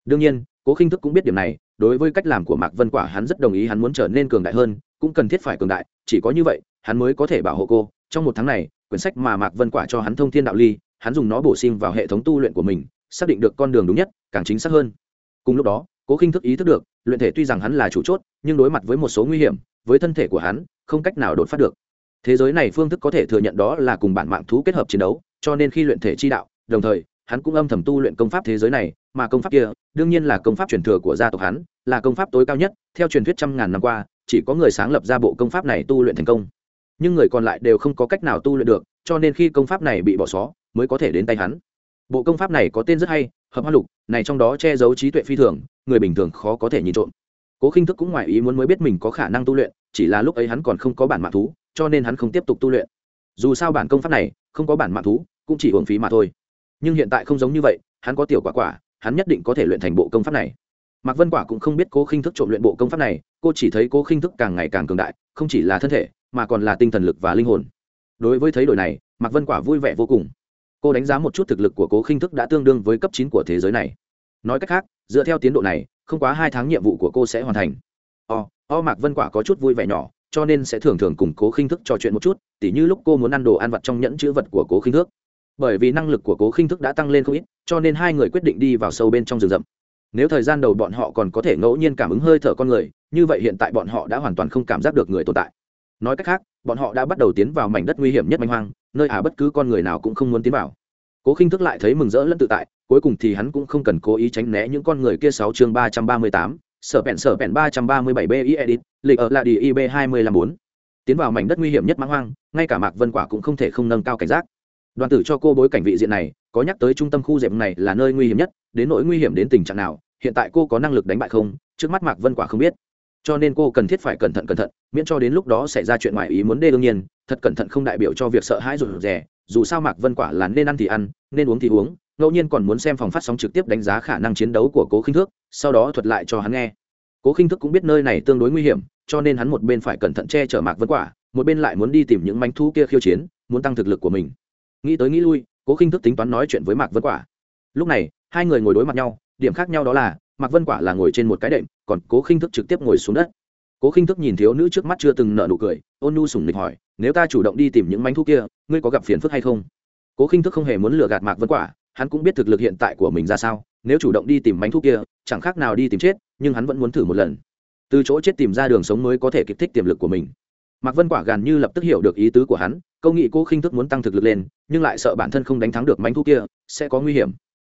Đương nhiên, cố khinh thức cũng biết điểm này đối với cách làm của mạc vân quả hắn rất đồng ý, hắn muốn trở nên cường đại hơn, cũng cần thiết phải cường đại, chỉ có như vậy, hắn mới có thể bảo hộ cô. Trong một tháng này, quyển sách mà mạc vân quả cho hắn thông thiên đạo ly, hắn dùng nó bổ sung vào hệ thống tu luyện của mình, xác định được con đường đúng nhất, càng chính xác hơn. Cùng lúc đó, cố khinh thức ý thức được, luyện thể tuy rằng hắn là chủ chốt, nhưng đối mặt với một số nguy hiểm, với thân thể của hắn, không cách nào đột phát được. Thế giới này phương thức có thể thừa nhận đó là cùng bản mạng thú kết hợp chiến đấu, cho nên khi luyện thể chi đạo, đồng thời, hắn cũng âm thầm tu luyện công pháp thế giới này mà công pháp kia, đương nhiên là công pháp truyền thừa của gia tộc hắn, là công pháp tối cao nhất, theo truyền thuyết trăm ngàn năm qua, chỉ có người sáng lập ra bộ công pháp này tu luyện thành công. Nhưng người còn lại đều không có cách nào tu luyện được, cho nên khi công pháp này bị bỏ xó, mới có thể đến tay hắn. Bộ công pháp này có tên rất hay, hợp hoa lục, này trong đó che giấu trí tuệ phi thường, người bình thường khó có thể nhìn trộm. Cố khinh thức cũng ngoài ý muốn mới biết mình có khả năng tu luyện, chỉ là lúc ấy hắn còn không có bản mạng thú, cho nên hắn không tiếp tục tu luyện. Dù sao bản công pháp này, không có bản mạng thú, cũng chỉ hưởng phí mà thôi. Nhưng hiện tại không giống như vậy, hắn có tiểu quả quả hắn nhất định có thể luyện thành bộ công pháp này. Mạc vân quả cũng không biết cố khinh thức trộm luyện bộ công pháp này, cô chỉ thấy cố khinh thức càng ngày càng cường đại, không chỉ là thân thể, mà còn là tinh thần lực và linh hồn. Đối với thấy đổi này, mạc vân quả vui vẻ vô cùng. Cô đánh giá một chút thực lực của cố khinh thức đã tương đương với cấp chín của thế giới này. Nói cách khác, dựa theo tiến độ này, không quá hai tháng nhiệm vụ của cô sẽ hoàn thành. O o mạc vân quả có chút vui vẻ nhỏ, cho nên sẽ thường thường cùng cố khinh thức trò chuyện một chút, tỉ như lúc cô muốn ăn đồ ăn vặt trong nhẫn chữ vật của cố khinh thức bởi vì năng lực của cố khinh thức đã tăng lên không ít, cho nên hai người quyết định đi vào sâu bên trong rừng rậm. Nếu thời gian đầu bọn họ còn có thể ngẫu nhiên cảm ứng hơi thở con người, như vậy hiện tại bọn họ đã hoàn toàn không cảm giác được người tồn tại. Nói cách khác, bọn họ đã bắt đầu tiến vào mảnh đất nguy hiểm nhất manh hoang, nơi ả bất cứ con người nào cũng không muốn tiến vào. Cố khinh thức lại thấy mừng rỡ lẫn tự tại, cuối cùng thì hắn cũng không cần cố ý tránh né những con người kia sáu chương ba trăm ba mươi tám, sở bẹn sở bẹn ba trăm ba mươi bảy b i edit lịch ở là đi ib hai mươi lăm bốn. Tiến vào mảnh đất nguy hiểm nhất mãng hoang, ngay cả mạc vân quả cũng không thể không nâng cao cảnh giác đoàn tử cho cô bối cảnh vị diện này, có nhắc tới trung tâm khu dẹp này là nơi nguy hiểm nhất, đến nỗi nguy hiểm đến tình trạng nào, hiện tại cô có năng lực đánh bại không, trước mắt mạc vân quả không biết. Cho nên cô cần thiết phải cẩn thận cẩn thận, miễn cho đến lúc đó xảy ra chuyện ngoài ý muốn đê đương nhiên, thật cẩn thận không đại biểu cho việc sợ hãi rụt rè, dù sao mạc vân quả là nên ăn thì ăn, nên uống thì uống, ngẫu nhiên còn muốn xem phòng phát sóng trực tiếp đánh giá khả năng chiến đấu của cố khinh thước, sau đó thuật lại cho hắn nghe. Cố khinh Thước cũng biết nơi này tương đối nguy hiểm, cho nên hắn một bên phải cẩn thận che chở mạc vân quả, một bên lại muốn đi tìm những manh thú kia khiêu chiến, muốn tăng thực lực của mình nghĩ tới nghĩ lui, cố khinh thức tính toán nói chuyện với mạc vân quả. Lúc này, hai người ngồi đối mặt nhau, điểm khác nhau đó là, mạc vân quả là ngồi trên một cái đệm, còn cố khinh thức trực tiếp ngồi xuống đất. Cố khinh thức nhìn thiếu nữ trước mắt chưa từng nợ nụ cười, ôn nu sùng nịch hỏi, nếu ta chủ động đi tìm những mánh thu kia, ngươi có gặp phiền phức hay không? Cố khinh thức không hề muốn lừa gạt mạc vân quả, hắn cũng biết thực lực hiện tại của mình ra sao, nếu chủ động đi tìm mánh thu kia, chẳng khác nào đi tìm chết, nhưng hắn vẫn muốn thử một lần. Từ chỗ chết tìm ra đường sống mới có thể kích thích tiềm lực của mình. Mạc vân quả gần như lập tức hiểu được ý tứ của hắn câu nghị cô khinh thức muốn tăng thực lực lên, nhưng lại sợ bản thân không đánh thắng được mánh thu kia, sẽ có nguy hiểm.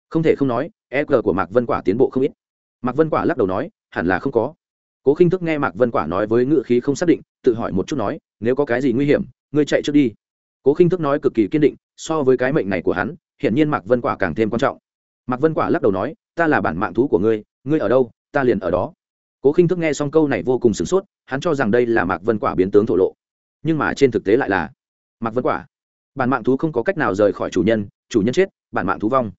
Không thể không nói e g của mạc vân quả tiến bộ không ít. Mạc vân quả lắc đầu nói, hẳn là không có. Cố khinh thức nghe mạc vân quả nói với ngự khí không xác định, tự hỏi một chút nói, nếu có cái gì nguy hiểm, ngươi chạy trước đi. Cố khinh thức nói cực kỳ kiên định, so với cái mệnh này của hắn, hiển nhiên mạc vân quả càng thêm quan trọng. Mạc vân quả lắc đầu nói, ta là bản mạng thú của ngươi ngươi ở đâu, ta liền ở đó. Cố khinh thức nghe xong câu này vô cùng sửng sốt, hắn cho rằng đây là mạc vân quả biến tướng thổ lộ. Nhưng mà trên thực tế lại là mạc vân quả. Bản mạng thú không có cách nào rời khỏi chủ nhân chủ nhân chết, bản mạng thú vong.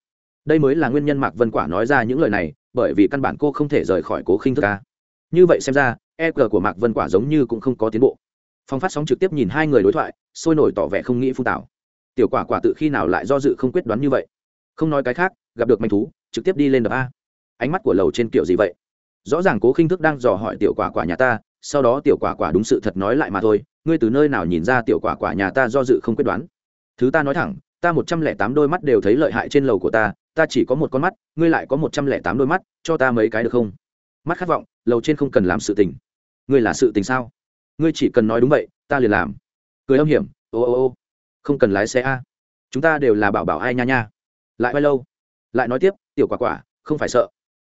Đây mới là nguyên nhân mạc vân quả nói ra những lời này, bởi vì căn bản cô không thể rời khỏi cố khinh thức ca như vậy xem ra e g của mạc vân quả giống như cũng không có tiến bộ. Phong phát sóng trực tiếp nhìn hai người đối thoại, sôi nổi tỏ vẻ không nghĩ phung tảo. Tiểu quả quả tự khi nào lại do dự không quyết đoán như vậy? Không nói cái khác, gặp được manh thú, trực tiếp đi lên đập a. Ánh mắt của lầu trên kiểu gì vậy? Rõ ràng cố khinh thức đang dò hỏi tiểu quả quả nhà ta, sau đó tiểu quả quả đúng sự thật nói lại mà thôi ngươi từ nơi nào nhìn ra tiểu quả quả nhà ta do dự không quyết đoán? Thứ ta nói thẳng, ta một trăm lẻ tám đôi mắt đều thấy lợi hại trên lầu của ta ta chỉ có một con mắt, ngươi lại có một trăm lẻ tám đôi mắt, cho ta mấy cái được không? Mắt khát vọng, lầu trên không cần làm sự tình. Ngươi là sự tình sao? Ngươi chỉ cần nói đúng vậy, ta liền làm. Cười âm hiểm, ô ô ô, không cần lái xe a. Chúng ta đều là bảo bảo ai nha nha. Lại bao lâu, lại nói tiếp, tiểu quả quả, không phải sợ.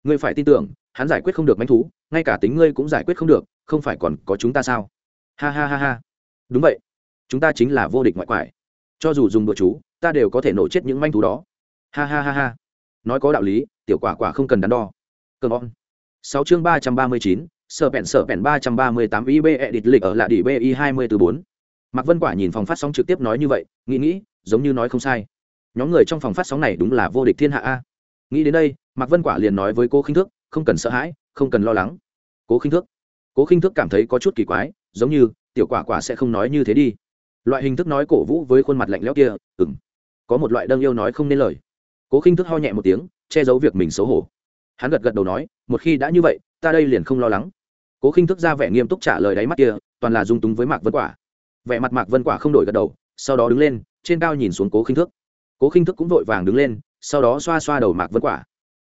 Ngươi phải tin tưởng, hắn giải quyết không được manh thú, ngay cả tính ngươi cũng giải quyết không được, không phải còn có chúng ta sao? Ha ha ha ha. Đúng vậy. Chúng ta chính là vô địch ngoại quải. Cho dù dùng bữa chú, ta đều có thể nổ chết những manh thú đó. Ha ha ha ha. Nói có đạo lý, tiểu quả quả không cần đắn đo. Cờ on. Sáu chương ba trăm ba mươi chín, sở bẹn sở bẹn ba trăm ba mươi tám ib edit lịch ở lạ đỉ bi hai mươi từ bốn. Mạc vân quả nhìn phòng phát sóng trực tiếp nói như vậy, nghĩ nghĩ, giống như nói không sai. Nhóm người trong phòng phát sóng này đúng là vô địch thiên hạ a. Nghĩ đến đây, mạc vân quả liền nói với cô khinh thước, không cần sợ hãi, không cần lo lắng. Cố khinh thước. Cố khinh thước cảm thấy có chút kỳ quái giống như, tiểu quả quả sẽ không nói như thế đi. Loại hình thức nói cổ vũ với khuôn mặt lạnh lẽo kia ừng có một loại đâng yêu nói không nên lời. Cố khinh thức ho nhẹ một tiếng, che giấu việc mình xấu hổ. Hắn gật gật đầu nói, một khi đã như vậy, ta đây liền không lo lắng. Cố khinh thức ra vẻ nghiêm túc trả lời đáy mắt kia, toàn là dung túng với mạc vân quả. Vẻ mặt mạc vân quả không đổi gật đầu, sau đó đứng lên, trên cao nhìn xuống cố khinh thức. Cố khinh thức cũng vội vàng đứng lên, sau đó xoa xoa đầu mạc vân quả.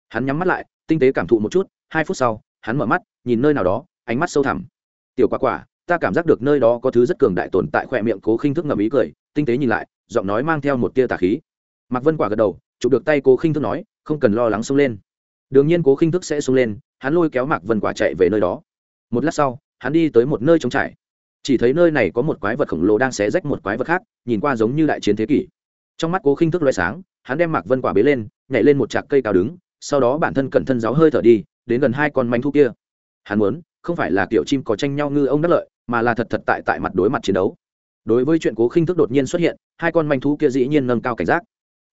Hắn nhắm mắt lại, tinh tế cảm thụ một chút, hai phút sau, hắn mở mắt, nhìn nơi nào đó, ánh mắt sâu thẳm. Tiểu quả quả ta cảm giác được nơi đó có thứ rất cường đại tồn tại khỏe miệng cố khinh thức ngầm ý cười, tinh tế nhìn lại, giọng nói mang theo một tia tà khí. Mạc vân quả gật đầu, chụp được tay cố khinh thức nói, không cần lo lắng xông lên. Đương nhiên cố khinh thức sẽ xông lên, hắn lôi kéo mạc vân quả chạy về nơi đó. Một lát sau, hắn đi tới một nơi trống trải. Chỉ thấy nơi này có một quái vật khổng lồ đang xé rách một quái vật khác, nhìn qua giống như đại chiến thế kỷ. Trong mắt cố khinh thức loại sáng, hắn đem mạc vân quả bế lên, nhảy lên một trạc cây cao đứng, sau đó bản thân cẩn thân giáo hơi thở đi, đến gần hai con manh thu kia. Hắn muốn, không phải là kiểu chim có tranh nhau ngư ông đắc lợi mà là thật thật tại tại mặt đối mặt chiến đấu. Đối với chuyện cố khinh thức đột nhiên xuất hiện, hai con manh thú kia dĩ nhiên nâng cao cảnh giác.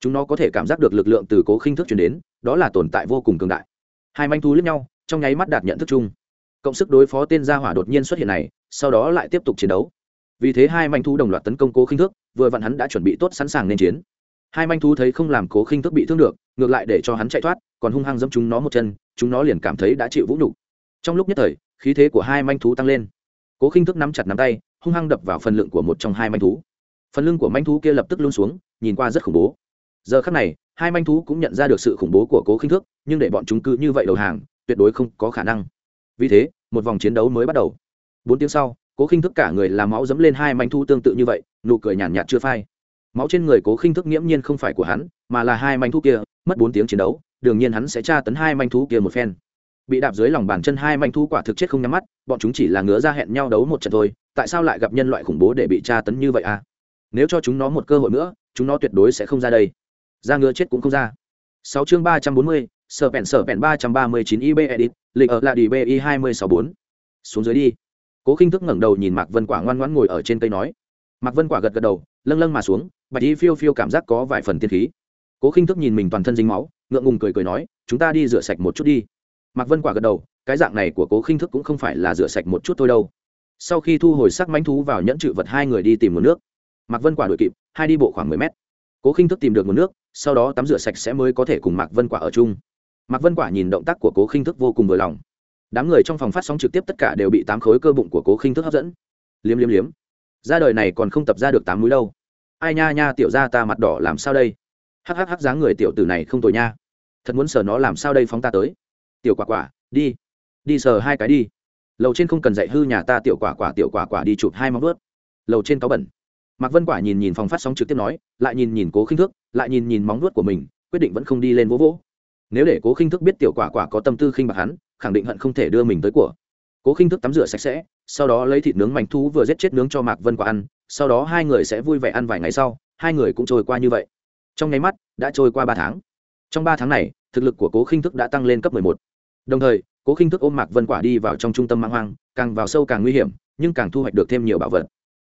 Chúng nó có thể cảm giác được lực lượng từ cố khinh thức chuyển đến, đó là tồn tại vô cùng cường đại. Hai manh thú lướt nhau, trong nháy mắt đạt nhận thức chung. Cộng sức đối phó tên gia hỏa đột nhiên xuất hiện này, sau đó lại tiếp tục chiến đấu. Vì thế hai manh thú đồng loạt tấn công cố khinh thức, vừa vặn hắn đã chuẩn bị tốt sẵn sàng nên chiến. Hai manh thú thấy không làm cố khinh thức bị thương được, ngược lại để cho hắn chạy thoát, còn hung hăng dẫm chúng nó một chân, chúng nó liền cảm thấy đã chịu vũ nhục. Trong lúc nhất thời, khí thế của hai manh thú tăng lên cố khinh thức nắm chặt nắm tay, hung hăng đập vào phần lưng của một trong hai manh thú. Phần lưng của manh thú kia lập tức luôn xuống, nhìn qua rất khủng bố. Giờ khắc này, hai manh thú cũng nhận ra được sự khủng bố của cố khinh thức, nhưng để bọn chúng cứ như vậy đầu hàng, tuyệt đối không có khả năng. Vì thế, một vòng chiến đấu mới bắt đầu. Bốn tiếng sau, cố khinh thức cả người làm máu dẫm lên hai manh thú tương tự như vậy, nụ cười nhàn nhạt chưa phai. Máu trên người cố khinh thức nghiễm nhiên không phải của hắn, mà là hai manh thú kia, mất bốn tiếng chiến đấu, đương nhiên hắn sẽ tra tấn hai manh thú kia một phen bị đạp dưới lòng bàn chân hai manh thu quả thực chết không nhắm mắt, bọn chúng chỉ là ngứa ra hẹn nhau đấu một trận thôi, tại sao lại gặp nhân loại khủng bố để bị tra tấn như vậy à? Nếu cho chúng nó một cơ hội nữa, chúng nó tuyệt đối sẽ không ra đây. Ra ngứa chết cũng không ra. Sáu chương ba trăm bốn mươi, sở vẹn sở vẹn ba trăm ba mươi chín ib edit, lịch ở là đi bi hai mươi sáu bốn. Xuống dưới đi. Cố khinh thức ngẩng đầu nhìn mạc vân quả ngoan ngoãn ngồi ở trên cây nói. Mạc vân quả gật gật đầu, lâng lâng mà xuống, bạch y phiêu phiêu cảm giác có vài phần tiên khí. Cố khinh thức nhìn mình toàn thân dính máu, ngượng ngùng cười cười nói, chúng ta đi rửa sạch một chút đi mạc vân quả gật đầu, cái dạng này của cố khinh thức cũng không phải là rửa sạch một chút thôi đâu. Sau khi thu hồi sắc mánh thú vào nhẫn chữ vật, hai người đi tìm nguồn nước. Mạc vân quả đuổi kịp, hai đi bộ khoảng mười mét. Cố khinh thức tìm được nguồn nước, sau đó tắm rửa sạch sẽ mới có thể cùng mạc vân quả ở chung. Mạc vân quả nhìn động tác của cố khinh thức vô cùng vừa lòng. Đám người trong phòng phát sóng trực tiếp tất cả đều bị tám khối cơ bụng của cố khinh thức hấp dẫn. Liếm liếm liếm. Ra đời này còn không tập ra được tám múi đâu. Ai nha nha tiểu ra ta mặt đỏ làm sao đây? Hắc hắc hắc dáng người tiểu tử này không tồi nha. Thật muốn sờ nó làm sao đây phóng ta tới? Tiểu quả quả, đi. Đi sờ hai cái đi. Lầu trên không cần dạy hư nhà ta tiểu quả quả, tiểu quả quả đi chụp hai móng vớt lầu trên có bẩn. Mạc vân quả nhìn nhìn phòng phát sóng trực tiếp nói, lại nhìn nhìn cố khinh thước, lại nhìn nhìn móng vuốt của mình, quyết định vẫn không đi lên vỗ vỗ. Nếu để cố khinh thước biết tiểu quả quả có tâm tư khinh bạc hắn, khẳng định hận không thể đưa mình tới của. Cố khinh thước tắm rửa sạch sẽ, sau đó lấy thịt nướng mảnh thú vừa giết chết nướng cho mạc vân quả ăn, sau đó hai người sẽ vui vẻ ăn vài ngày sau, hai người cũng trôi qua như vậy. Trong nháy mắt, đã trôi qua ba tháng. Trong ba tháng này, thực lực của cố khinh thức đã tăng lên cấp một đồng thời, cố khinh thức ôm mạc vân quả đi vào trong trung tâm mang hoang, càng vào sâu càng nguy hiểm, nhưng càng thu hoạch được thêm nhiều bảo vật.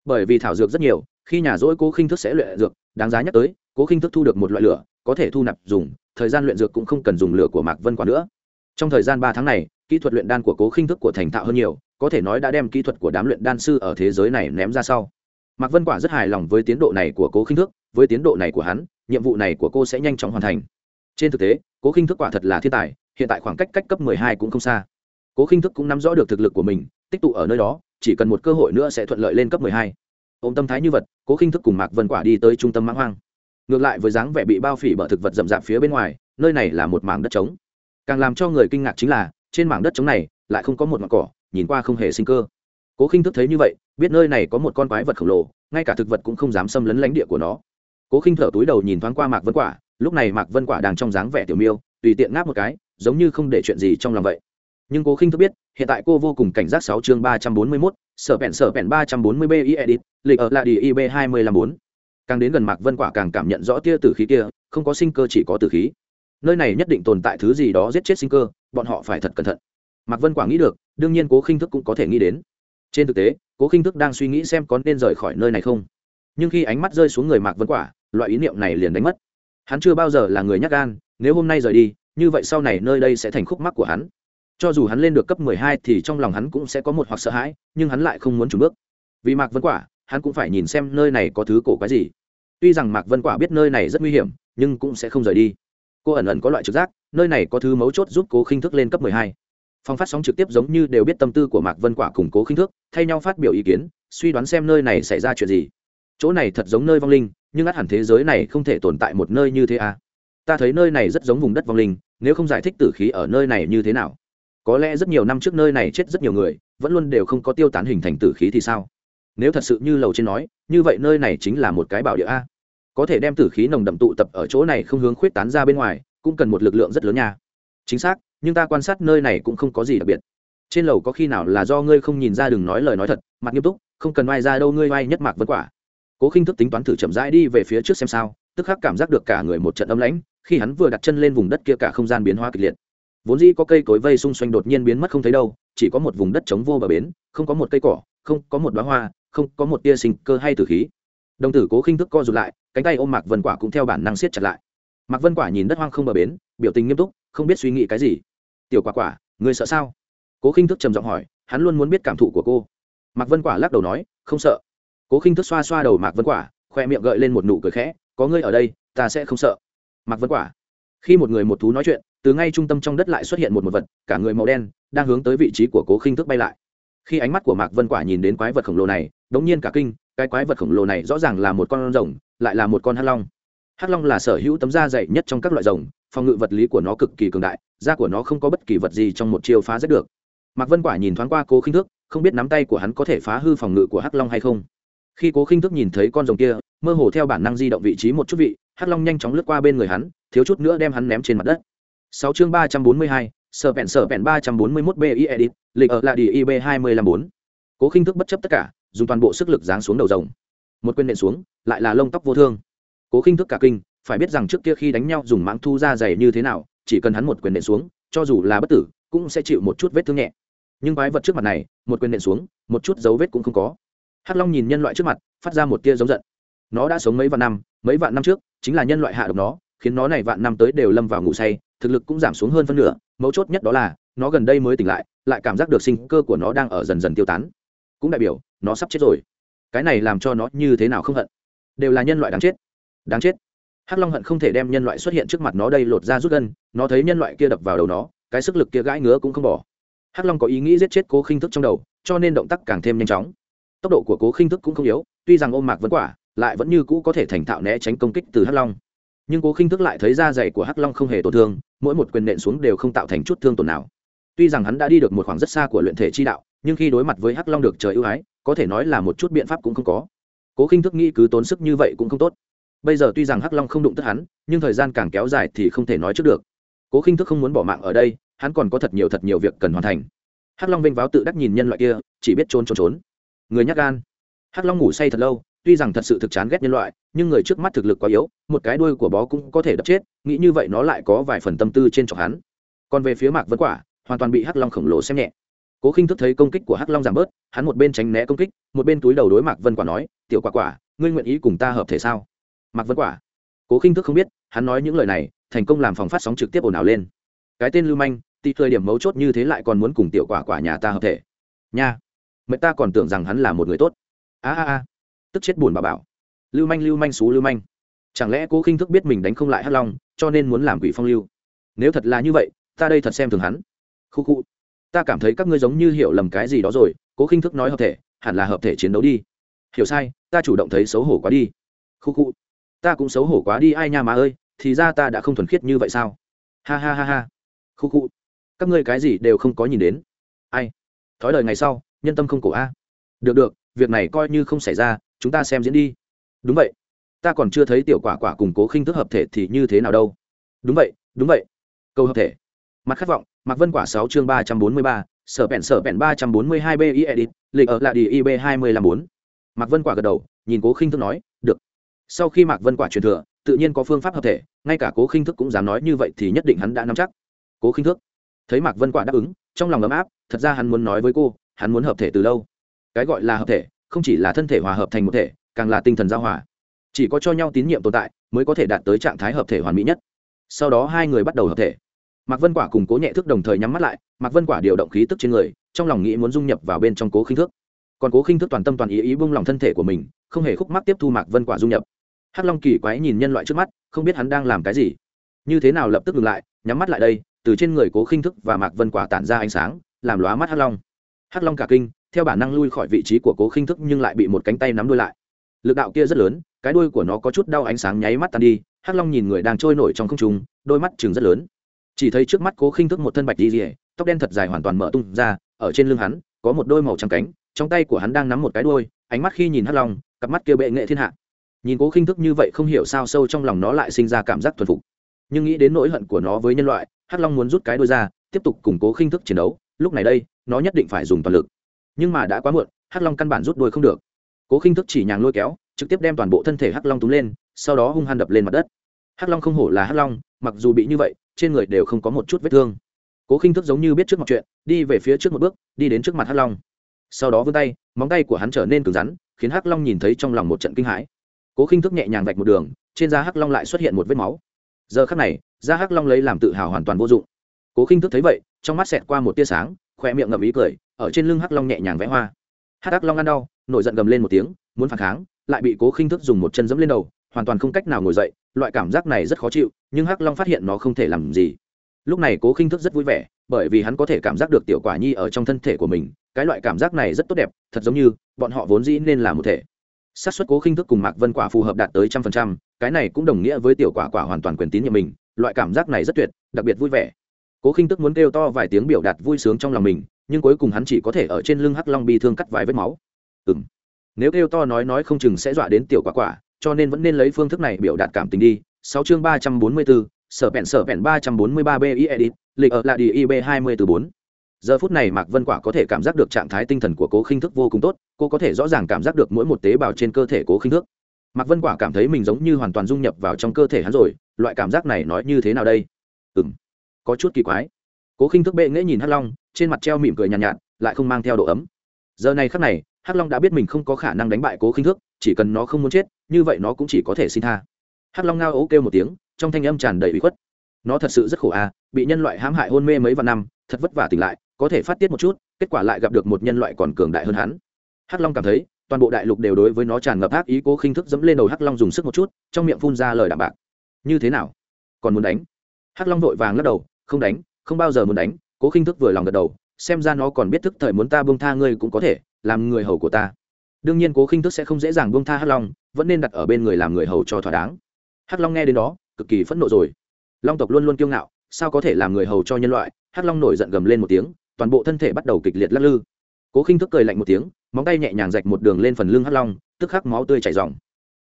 Bởi vì thảo dược rất nhiều, khi nhà rỗi cố khinh thức sẽ luyện dược, đáng giá nhắc tới, cố khinh thức thu được một loại lửa, có thể thu nạp dùng, thời gian luyện dược cũng không cần dùng lửa của mạc vân quả nữa. Trong thời gian ba tháng này, kỹ thuật luyện đan của cố khinh thức của thành thạo hơn nhiều, có thể nói đã đem kỹ thuật của đám luyện đan sư ở thế giới này ném ra sau. Mạc vân quả rất hài lòng với tiến độ này của cố khinh thức, với tiến độ này của hắn, nhiệm vụ này của cô sẽ nhanh chóng hoàn thành trên thực tế, cố khinh thức quả thật là thiên tài, hiện tại khoảng cách cách cấp mười hai cũng không xa. Cố khinh thức cũng nắm rõ được thực lực của mình, tích tụ ở nơi đó, chỉ cần một cơ hội nữa sẽ thuận lợi lên cấp mười hai. Ôm tâm thái như vật, cố khinh thức cùng mạc vân quả đi tới trung tâm mãng hoang. Ngược lại với dáng vẻ bị bao phỉ bở thực vật rậm rạp phía bên ngoài, nơi này là một mảng đất trống. Càng làm cho người kinh ngạc chính là, trên mảng đất trống này, lại không có một mặt cỏ, nhìn qua không hề sinh cơ. Cố khinh thức thấy như vậy, biết nơi này có một con quái vật khổng lồ, ngay cả thực vật cũng không dám xâm lấn lãnh địa của nó. Cố khinh thở túi đầu nhìn thoáng qua mạc vân quả lúc này mạc vân quả đang trong dáng vẻ tiểu miêu, tùy tiện ngáp một cái, giống như không để chuyện gì trong lòng vậy. Nhưng cố khinh thức biết, hiện tại cô vô cùng cảnh giác sáu chương ba trăm bốn mươi mốt, sở bẹn sở bẹn ba trăm bốn mươi b i edit, lịch ở là đi ib hai mươi lăm bốn. Càng đến gần mạc vân quả càng cảm nhận rõ tia tử khí kia, không có sinh cơ chỉ có tử khí. Nơi này nhất định tồn tại thứ gì đó giết chết sinh cơ, bọn họ phải thật cẩn thận. Mạc vân quả nghĩ được, đương nhiên cố khinh thức cũng có thể nghĩ đến. Trên thực tế cố khinh thức đang suy nghĩ xem có nên rời khỏi nơi này không. Nhưng khi ánh mắt rơi xuống người mạc vân quả, loại ý niệm này liền đánh mất hắn chưa bao giờ là người nhắc gan, nếu hôm nay rời đi, như vậy sau này nơi đây sẽ thành khúc mắc của hắn. Cho dù hắn lên được cấp mười hai thì trong lòng hắn cũng sẽ có một hoặc sợ hãi, nhưng hắn lại không muốn trùn bước. Vì mạc vân quả, hắn cũng phải nhìn xem nơi này có thứ cổ quái gì. Tuy rằng mạc vân quả biết nơi này rất nguy hiểm, nhưng cũng sẽ không rời đi. Cô ẩn ẩn có loại trực giác, nơi này có thứ mấu chốt giúp cố khinh thức lên cấp mười hai. Phong phát sóng trực tiếp giống như đều biết tâm tư của mạc vân quả cùng cố khinh thức, thay nhau phát biểu ý kiến, suy đoán xem nơi này xảy ra chuyện gì. Chỗ này thật giống nơi vong linh nhưng ắt hẳn thế giới này không thể tồn tại một nơi như thế à? Ta thấy nơi này rất giống vùng đất vong linh, nếu không giải thích tử khí ở nơi này như thế nào? Có lẽ rất nhiều năm trước nơi này chết rất nhiều người, vẫn luôn đều không có tiêu tán hình thành tử khí thì sao? Nếu thật sự như lầu trên nói, như vậy nơi này chính là một cái bảo địa a. Có thể đem tử khí nồng đậm tụ tập ở chỗ này không hướng khuyết tán ra bên ngoài, cũng cần một lực lượng rất lớn nha. Chính xác, nhưng ta quan sát nơi này cũng không có gì đặc biệt. Trên lầu có khi nào là do ngươi không nhìn ra đừng nói lời nói thật, mặt nghiêm túc, không cần oai ra đâu ngươi oai nhất mạc vân quả cố khinh thức tính toán thử chậm rãi đi về phía trước xem sao, tức khắc cảm giác được cả người một trận âm lãnh, khi hắn vừa đặt chân lên vùng đất kia cả không gian biến hóa kịch liệt. Vốn dĩ có cây cối vây xung xoanh đột nhiên biến mất không thấy đâu, chỉ có một vùng đất trống vô bờ bến, không có một cây cỏ, không có một đoá hoa, không có một tia sinh cơ hay tử khí. Đồng tử cố khinh thức co rụt lại, cánh tay ôm mạc vân quả cũng theo bản năng siết chặt lại. Mạc vân quả nhìn đất hoang không bờ bến, biểu tình nghiêm túc, không biết suy nghĩ cái gì. Tiểu quả quả người sợ sao? Cố khinh thức trầm giọng hỏi, hắn luôn muốn biết cảm thụ của cô. Mạc vân quả lắc đầu nói, không sợ cố khinh thức xoa xoa đầu mạc vân quả, khoe miệng gợi lên một nụ cười khẽ, có ngươi ở đây, ta sẽ không sợ. Mạc vân quả. Khi một người một thú nói chuyện, từ ngay trung tâm trong đất lại xuất hiện một một vật, cả người màu đen, đang hướng tới vị trí của cố khinh thức bay lại. Khi ánh mắt của mạc vân quả nhìn đến quái vật khổng lồ này, đống nhiên cả kinh, cái quái vật khổng lồ này rõ ràng là một con rồng, lại là một con hắc long. Hắc long là sở hữu tấm da dày nhất trong các loại rồng, phòng ngự vật lý của nó cực kỳ cường đại, da của nó không có bất kỳ vật gì trong một chiêu phá rất được. Mạc vân quả nhìn thoáng qua cố khinh thước không biết nắm tay của hắn có thể phá hư phòng ngự của hắc long hay không khi cố khinh thức nhìn thấy con rồng kia, mơ hồ theo bản năng di động vị trí một chút vị, hắc long nhanh chóng lướt qua bên người hắn, thiếu chút nữa đem hắn ném trên mặt đất. Sáu chương ba trăm bốn mươi hai, sở vẹn sở vẹn ba trăm bốn mươi mốt bi edit lịch ở là đi ib hai mươi năm bốn. Cố khinh thức bất chấp tất cả, dùng toàn bộ sức lực giáng xuống đầu rồng. Một quyền nện xuống, lại là lông tóc vô thương. Cố khinh thức cả kinh, phải biết rằng trước kia khi đánh nhau dùng mãng thu ra dày như thế nào, chỉ cần hắn một quyền nện xuống, cho dù là bất tử, cũng sẽ chịu một chút vết thương nhẹ. Nhưng quái vật trước mặt này, một quyền nện xuống, một chút dấu vết cũng không có hắc long nhìn nhân loại trước mặt, phát ra một tia giống giận. Nó đã sống mấy vạn năm, mấy vạn năm trước, chính là nhân loại hạ độc nó, khiến nó này vạn năm tới đều lâm vào ngủ say, thực lực cũng giảm xuống hơn phân nửa, mấu chốt nhất đó là, nó gần đây mới tỉnh lại lại cảm giác được sinh cơ của nó đang ở dần dần tiêu tán. Cũng đại biểu, nó sắp chết rồi. Cái này làm cho nó như thế nào không hận? Đều là nhân loại đáng chết. Đáng chết. Hắc long hận không thể đem nhân loại xuất hiện trước mặt nó đây lột ra rút gân, nó thấy nhân loại kia đập vào đầu nó, cái sức lực kia gãi ngứa cũng không bỏ. Hắc long có ý nghĩ giết chết cố khinh thức trong đầu, cho nên động tác càng thêm nhanh chóng tốc độ của cố khinh thức cũng không yếu, tuy rằng ôm mạc vẫn quả, lại vẫn như cũ có thể thành thạo né tránh công kích từ hắc long. Nhưng cố khinh thức lại thấy da dày của hắc long không hề tổn thương, mỗi một quyền nện xuống đều không tạo thành chút thương tổn nào. Tuy rằng hắn đã đi được một khoảng rất xa của luyện thể chi đạo, nhưng khi đối mặt với hắc long được trời ưu ái, có thể nói là một chút biện pháp cũng không có. Cố khinh thức nghĩ cứ tốn sức như vậy cũng không tốt. Bây giờ tuy rằng hắc long không đụng tất hắn, nhưng thời gian càng kéo dài thì không thể nói trước được. Cố khinh thức không muốn bỏ mạng ở đây, hắn còn có thật nhiều thật nhiều việc cần hoàn thành. Hắc long vênh váo tự đắc nhìn nhân loại kia, chỉ biết trốn trốn trốn người nhắc gan. Hắc long ngủ say thật lâu, tuy rằng thật sự thực chán ghét nhân loại, nhưng người trước mắt thực lực quá yếu, một cái đuôi của bó cũng có thể đập chết, nghĩ như vậy nó lại có vài phần tâm tư trên trọc hắn. Còn về phía mạc vân quả, hoàn toàn bị hắc long khổng lồ xem nhẹ. Cố khinh thức thấy công kích của hắc long giảm bớt, hắn một bên tránh né công kích, một bên túi đầu đối mạc vân quả nói, tiểu quả quả, ngươi nguyện ý cùng ta hợp thể sao? Mạc vân quả. Cố khinh thức không biết, hắn nói những lời này, thành công làm phòng phát sóng trực tiếp ồn ào lên. Cái tên lưu manh tị thời điểm mấu chốt như thế lại còn muốn cùng tiểu quả quả nhà ta hợp thể. Nha mẹ ta còn tưởng rằng hắn là một người tốt. A a a. Tức chết buồn bà bảo. Lưu manh lưu manh xú, lưu manh. Chẳng lẽ cố khinh thức biết mình đánh không lại hắc long, cho nên muốn làm quỷ phong lưu? Nếu thật là như vậy, ta đây thật xem thường hắn. Khu khu. Ta cảm thấy các ngươi giống như hiểu lầm cái gì đó rồi, cố khinh thức nói hợp thể, hẳn là hợp thể chiến đấu đi. Hiểu sai, ta chủ động thấy xấu hổ quá đi. Khu khu. Ta cũng xấu hổ quá đi, ai nha mà ơi, thì ra ta đã không thuần khiết như vậy sao? Ha ha ha ha. Khu khu. Các ngươi cái gì đều không có nhìn đến. Ai? Thói đời ngày sau nhân tâm không cổ a. Được được, việc này coi như không xảy ra, chúng ta xem diễn đi. Đúng vậy. Ta còn chưa thấy tiểu quả quả củng cố khinh thức hợp thể thì như thế nào đâu. Đúng vậy đúng vậy. Câu hợp thể. Mặt khát vọng mặc vân quả sáu chương ba trăm bốn mươi ba, sở bẹn sở bẹn ba trăm bốn mươi hai b i edit, lịch ở lại đi ib hai mươi năm bốn. Mặc vân quả gật đầu, nhìn cố khinh thức nói, được. Sau khi mạc vân quả truyền thừa, tự nhiên có phương pháp hợp thể, ngay cả cố khinh thức cũng dám nói như vậy thì nhất định hắn đã nắm chắc. Cố khinh thức. Thấy mạc vân quả đáp ứng, trong lòng ấm áp, thật ra hắn muốn nói với cô hắn muốn hợp thể từ lâu. Cái gọi là hợp thể, không chỉ là thân thể hòa hợp thành một thể, càng là tinh thần giao hòa. Chỉ có cho nhau tín nhiệm tồn tại, mới có thể đạt tới trạng thái hợp thể hoàn mỹ nhất. Sau đó hai người bắt đầu hợp thể. Mạc vân quả cùng cố nhẹ thức đồng thời nhắm mắt lại, mạc vân quả điều động khí tức trên người, trong lòng nghĩ muốn dung nhập vào bên trong cố khinh thức. Còn cố khinh thức toàn tâm toàn ý ý bung lòng thân thể của mình, không hề khúc mắc tiếp thu mạc vân quả dung nhập. Hắc long kỳ quái nhìn nhân loại trước mắt, không biết hắn đang làm cái gì. Như thế nào lập tức ngừng lại, nhắm mắt lại đây, từ trên người cố khinh thức và mạc vân quả tản ra ánh sáng, làm lóa mắt hắc long hắc long cả kinh, theo bản năng lui khỏi vị trí của cố khinh thức nhưng lại bị một cánh tay nắm đuôi lại. Lực đạo kia rất lớn, cái đuôi của nó có chút đau ánh sáng nháy mắt tan đi, hắc long nhìn người đang trôi nổi trong không trung, đôi mắt chừng rất lớn. Chỉ thấy trước mắt cố khinh thức một thân bạch đi rỉa tóc đen thật dài hoàn toàn mở tung ra, ở trên lưng hắn, có một đôi màu trắng cánh, trong tay của hắn đang nắm một cái đuôi, ánh mắt khi nhìn hắc long, cặp mắt kia bệ nghệ thiên hạ. Nhìn cố khinh thức như vậy không hiểu sao sâu trong lòng nó lại sinh ra cảm giác thuần phục. Nhưng nghĩ đến nỗi hận của nó với nhân loại, hắc long muốn rút cái đuôi ra, tiếp tục củng cố khinh thức chiến đấu lúc này đây, nó nhất định phải dùng toàn lực. Nhưng mà đã quá muộn, hắc long căn bản rút đuôi không được. Cố khinh thức chỉ nhàng lôi kéo, trực tiếp đem toàn bộ thân thể hắc long túm lên, sau đó hung hăng đập lên mặt đất. Hắc long không hổ là hắc long, mặc dù bị như vậy, trên người đều không có một chút vết thương. Cố khinh thức giống như biết trước mặt chuyện, đi về phía trước một bước, đi đến trước mặt hắc long. Sau đó vươn tay, móng tay của hắn trở nên cứng rắn, khiến hắc long nhìn thấy trong lòng một trận kinh hãi. Cố khinh thức nhẹ nhàng vạch một đường, trên da hắc long lại xuất hiện một vết máu. Giờ khắc này, da hắc long lấy làm tự hào hoàn toàn vô dụng cố khinh thức thấy vậy, trong mắt xẹt qua một tia sáng, khoe miệng ngậm ý cười, ở trên lưng hắc long nhẹ nhàng vẽ hoa. Hắc hắc long ăn đau, nổi giận gầm lên một tiếng, muốn phản kháng, lại bị cố khinh thức dùng một chân dẫm lên đầu, hoàn toàn không cách nào ngồi dậy, loại cảm giác này rất khó chịu, nhưng hắc long phát hiện nó không thể làm gì. Lúc này cố khinh thức rất vui vẻ, bởi vì hắn có thể cảm giác được tiểu quả nhi ở trong thân thể của mình, cái loại cảm giác này rất tốt đẹp, thật giống như, bọn họ vốn dĩ nên là một thể. Xác suất cố khinh thức cùng mạc vân quả phù hợp đạt tới trăm phần trăm, cái này cũng đồng nghĩa với tiểu quả quả hoàn toàn quyền tín nhiệm mình, loại cảm giác này rất tuyệt, đặc biệt vui vẻ cố khinh tức muốn kêu to vài tiếng biểu đạt vui sướng trong lòng mình, nhưng cuối cùng hắn chỉ có thể ở trên lưng hắc long bi thương cắt vài vết máu. Ừ m nếu kêu to nói nói không chừng sẽ dọa đến tiểu quả quả, cho nên vẫn nên lấy phương thức này biểu đạt cảm tình đi. Sáu chương ba trăm bốn mươi bốn sở bẹn sở bẹn ba trăm bốn mươi ba bi edit lịch ở là đi ib hai mươi từ bốn. Giờ phút này mạc vân quả có thể cảm giác được trạng thái tinh thần của cố khinh thức vô cùng tốt, cô có thể rõ ràng cảm giác được mỗi một tế bào trên cơ thể cố khinh thức. Mạc vân quả cảm thấy mình giống như hoàn toàn dung nhập vào trong cơ thể hắn rồi, loại cảm giác này nói như thế nào đây? Ừ m có chút kỳ quái. Cố khinh thức bệ nghễ nhìn hắc long trên mặt treo mỉm cười nhàn nhạt, nhạt lại không mang theo độ ấm. Giờ này khắc này hắc long đã biết mình không có khả năng đánh bại cố khinh thức chỉ cần nó không muốn chết như vậy nó cũng chỉ có thể xin tha. Hắc long ngao ố kêu một tiếng trong thanh âm tràn đầy bị khuất. Nó thật sự rất khổ à bị nhân loại hãm hại hôn mê mấy vạn năm thật vất vả tỉnh lại có thể phát tiết một chút kết quả lại gặp được một nhân loại còn cường đại hơn hắn. Hắc long cảm thấy toàn bộ đại lục đều đối với nó tràn ngập ác ý cố khinh thức dẫm lên đầu hắc long dùng sức một chút trong miệng phun ra lời đạm bạc. Như thế nào? Còn muốn đánh? Hắc long vội vàng lắc đầu không đánh, không bao giờ muốn đánh, cố khinh thức vừa lòng gật đầu, xem ra nó còn biết thức thời muốn ta buông tha ngươi cũng có thể, làm người hầu của ta. Đương nhiên cố khinh thức sẽ không dễ dàng buông tha hắc long, vẫn nên đặt ở bên người làm người hầu cho thỏa đáng. Hắc long nghe đến đó, cực kỳ phẫn nộ rồi. Long tộc luôn luôn kiêu ngạo, sao có thể làm người hầu cho nhân loại? Hắc long nổi giận gầm lên một tiếng, toàn bộ thân thể bắt đầu kịch liệt lắc lư. Cố khinh thức cười lạnh một tiếng, móng tay nhẹ nhàng rạch một đường lên phần lưng hắc long, tức khắc máu tươi chảy dòng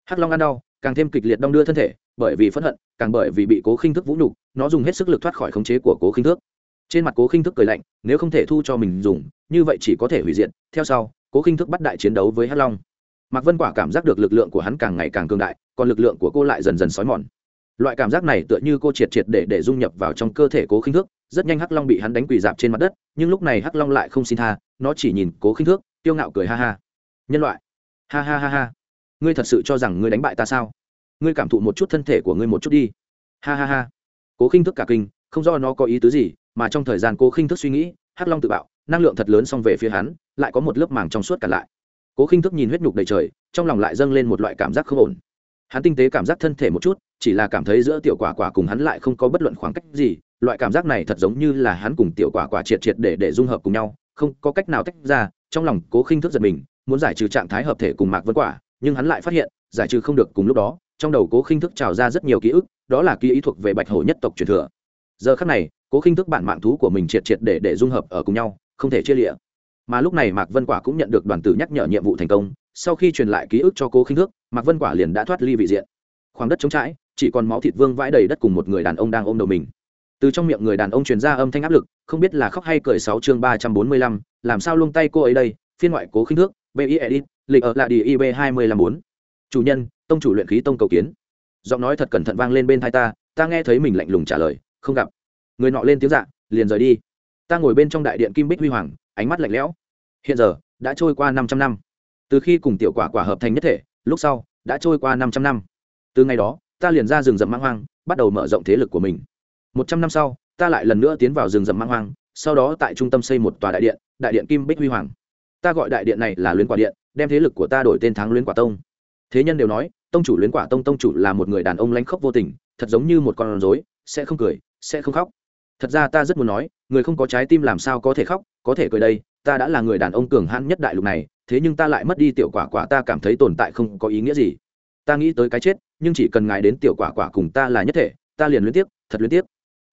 hắc long ăn đau, càng thêm kịch liệt đong đưa thân thể bởi vì phẫn hận, càng bởi vì bị cố khinh thức vũ nhục, nó dùng hết sức lực thoát khỏi khống chế của cố khinh thức. Trên mặt cố khinh thức cười lạnh, nếu không thể thu cho mình dùng, như vậy chỉ có thể hủy diệt. Theo sau, cố khinh thức bắt đại chiến đấu với hắc long. Mạc vân quả cảm giác được lực lượng của hắn càng ngày càng cường đại, còn lực lượng của cô lại dần dần xói mòn. Loại cảm giác này tựa như cô triệt triệt để để dung nhập vào trong cơ thể cố khinh thước rất nhanh hắc long bị hắn đánh quỳ dạp trên mặt đất, nhưng lúc này hắc long lại không xin tha, nó chỉ nhìn cố khinh thước tiêu ngạo cười ha ha. Nhân loại, ha ha ha ha, ngươi thật sự cho rằng ngươi đánh bại ta sao? Ngươi cảm thụ một chút thân thể của ngươi một chút đi. Ha ha ha. Cố khinh thức cả kinh, không do nó có ý tứ gì, mà trong thời gian cố khinh thức suy nghĩ, hắc long tự bạo, năng lượng thật lớn xong về phía hắn, lại có một lớp màng trong suốt cả lại. Cố khinh thức nhìn huyết nhục đầy trời, trong lòng lại dâng lên một loại cảm giác không ổn. Hắn tinh tế cảm giác thân thể một chút, chỉ là cảm thấy giữa tiểu quả quả cùng hắn lại không có bất luận khoảng cách gì, loại cảm giác này thật giống như là hắn cùng tiểu quả quả triệt triệt để để dung hợp cùng nhau, không có cách nào tách ra, trong lòng cố khinh thức giật mình, muốn giải trừ trạng thái hợp thể cùng mạc vân quả, nhưng hắn lại phát hiện, giải trừ không được cùng lúc đó trong đầu cố khinh thức trào ra rất nhiều ký ức, đó là ký ý thuộc về bạch hổ nhất tộc truyền thừa. Giờ khắc này, cố khinh thức bản mạng thú của mình triệt triệt để để dung hợp ở cùng nhau, không thể chia lịa mà lúc này mạc vân quả cũng nhận được đoàn tử nhắc nhở nhiệm vụ thành công, sau khi truyền lại ký ức cho cố khinh thức, mạc vân quả liền đã thoát ly vị diện. Khoảng đất trống trãi chỉ còn máu thịt vương vãi đầy đất cùng một người đàn ông đang ôm đầu mình. Từ trong miệng người đàn ông truyền ra âm thanh áp lực, không biết là khóc hay cười sáu chương ba trăm bốn mươi lăm, làm sao lung tay cô ấy đây, phiên ngoại cố khinh thước bi edit lịch ở lại đi ib hai mươi lăm bốn chủ nhân, tông chủ luyện khí tông cầu kiến. Giọng nói thật cẩn thận vang lên bên thai ta ta nghe thấy mình lạnh lùng trả lời, không gặp. Người nọ lên tiếng dạ liền rời đi. Ta ngồi bên trong đại điện kim bích huy hoàng, ánh mắt lạnh lẽo. Hiện giờ, đã trôi qua năm trăm năm. Từ khi cùng tiểu quả quả hợp thành nhất thể, lúc sau, đã trôi qua năm trăm năm. Từ ngày đó, ta liền ra rừng rậm mang hoang, bắt đầu mở rộng thế lực của mình. Một trăm năm sau, ta lại lần nữa tiến vào rừng rậm mang hoang, sau đó tại trung tâm xây một tòa đại điện đại điện kim bích huy hoàng. Ta gọi đại điện này là luyến quả điện, đem thế lực của ta đổi tên thắng luyến quả tông thế nhân đều nói, tông chủ luyến quả tông tông chủ là một người đàn ông lanh khóc vô tình, thật giống như một con rối, sẽ không cười, sẽ không khóc. Thật ra ta rất muốn nói, người không có trái tim làm sao có thể khóc, có thể cười đây, ta đã là người đàn ông cường hãn nhất đại lục này, thế nhưng ta lại mất đi tiểu quả quả, ta cảm thấy tồn tại không có ý nghĩa gì. Ta nghĩ tới cái chết, nhưng chỉ cần ngài đến tiểu quả quả cùng ta là nhất thể, ta liền luyến tiếc, thật luyến tiếc.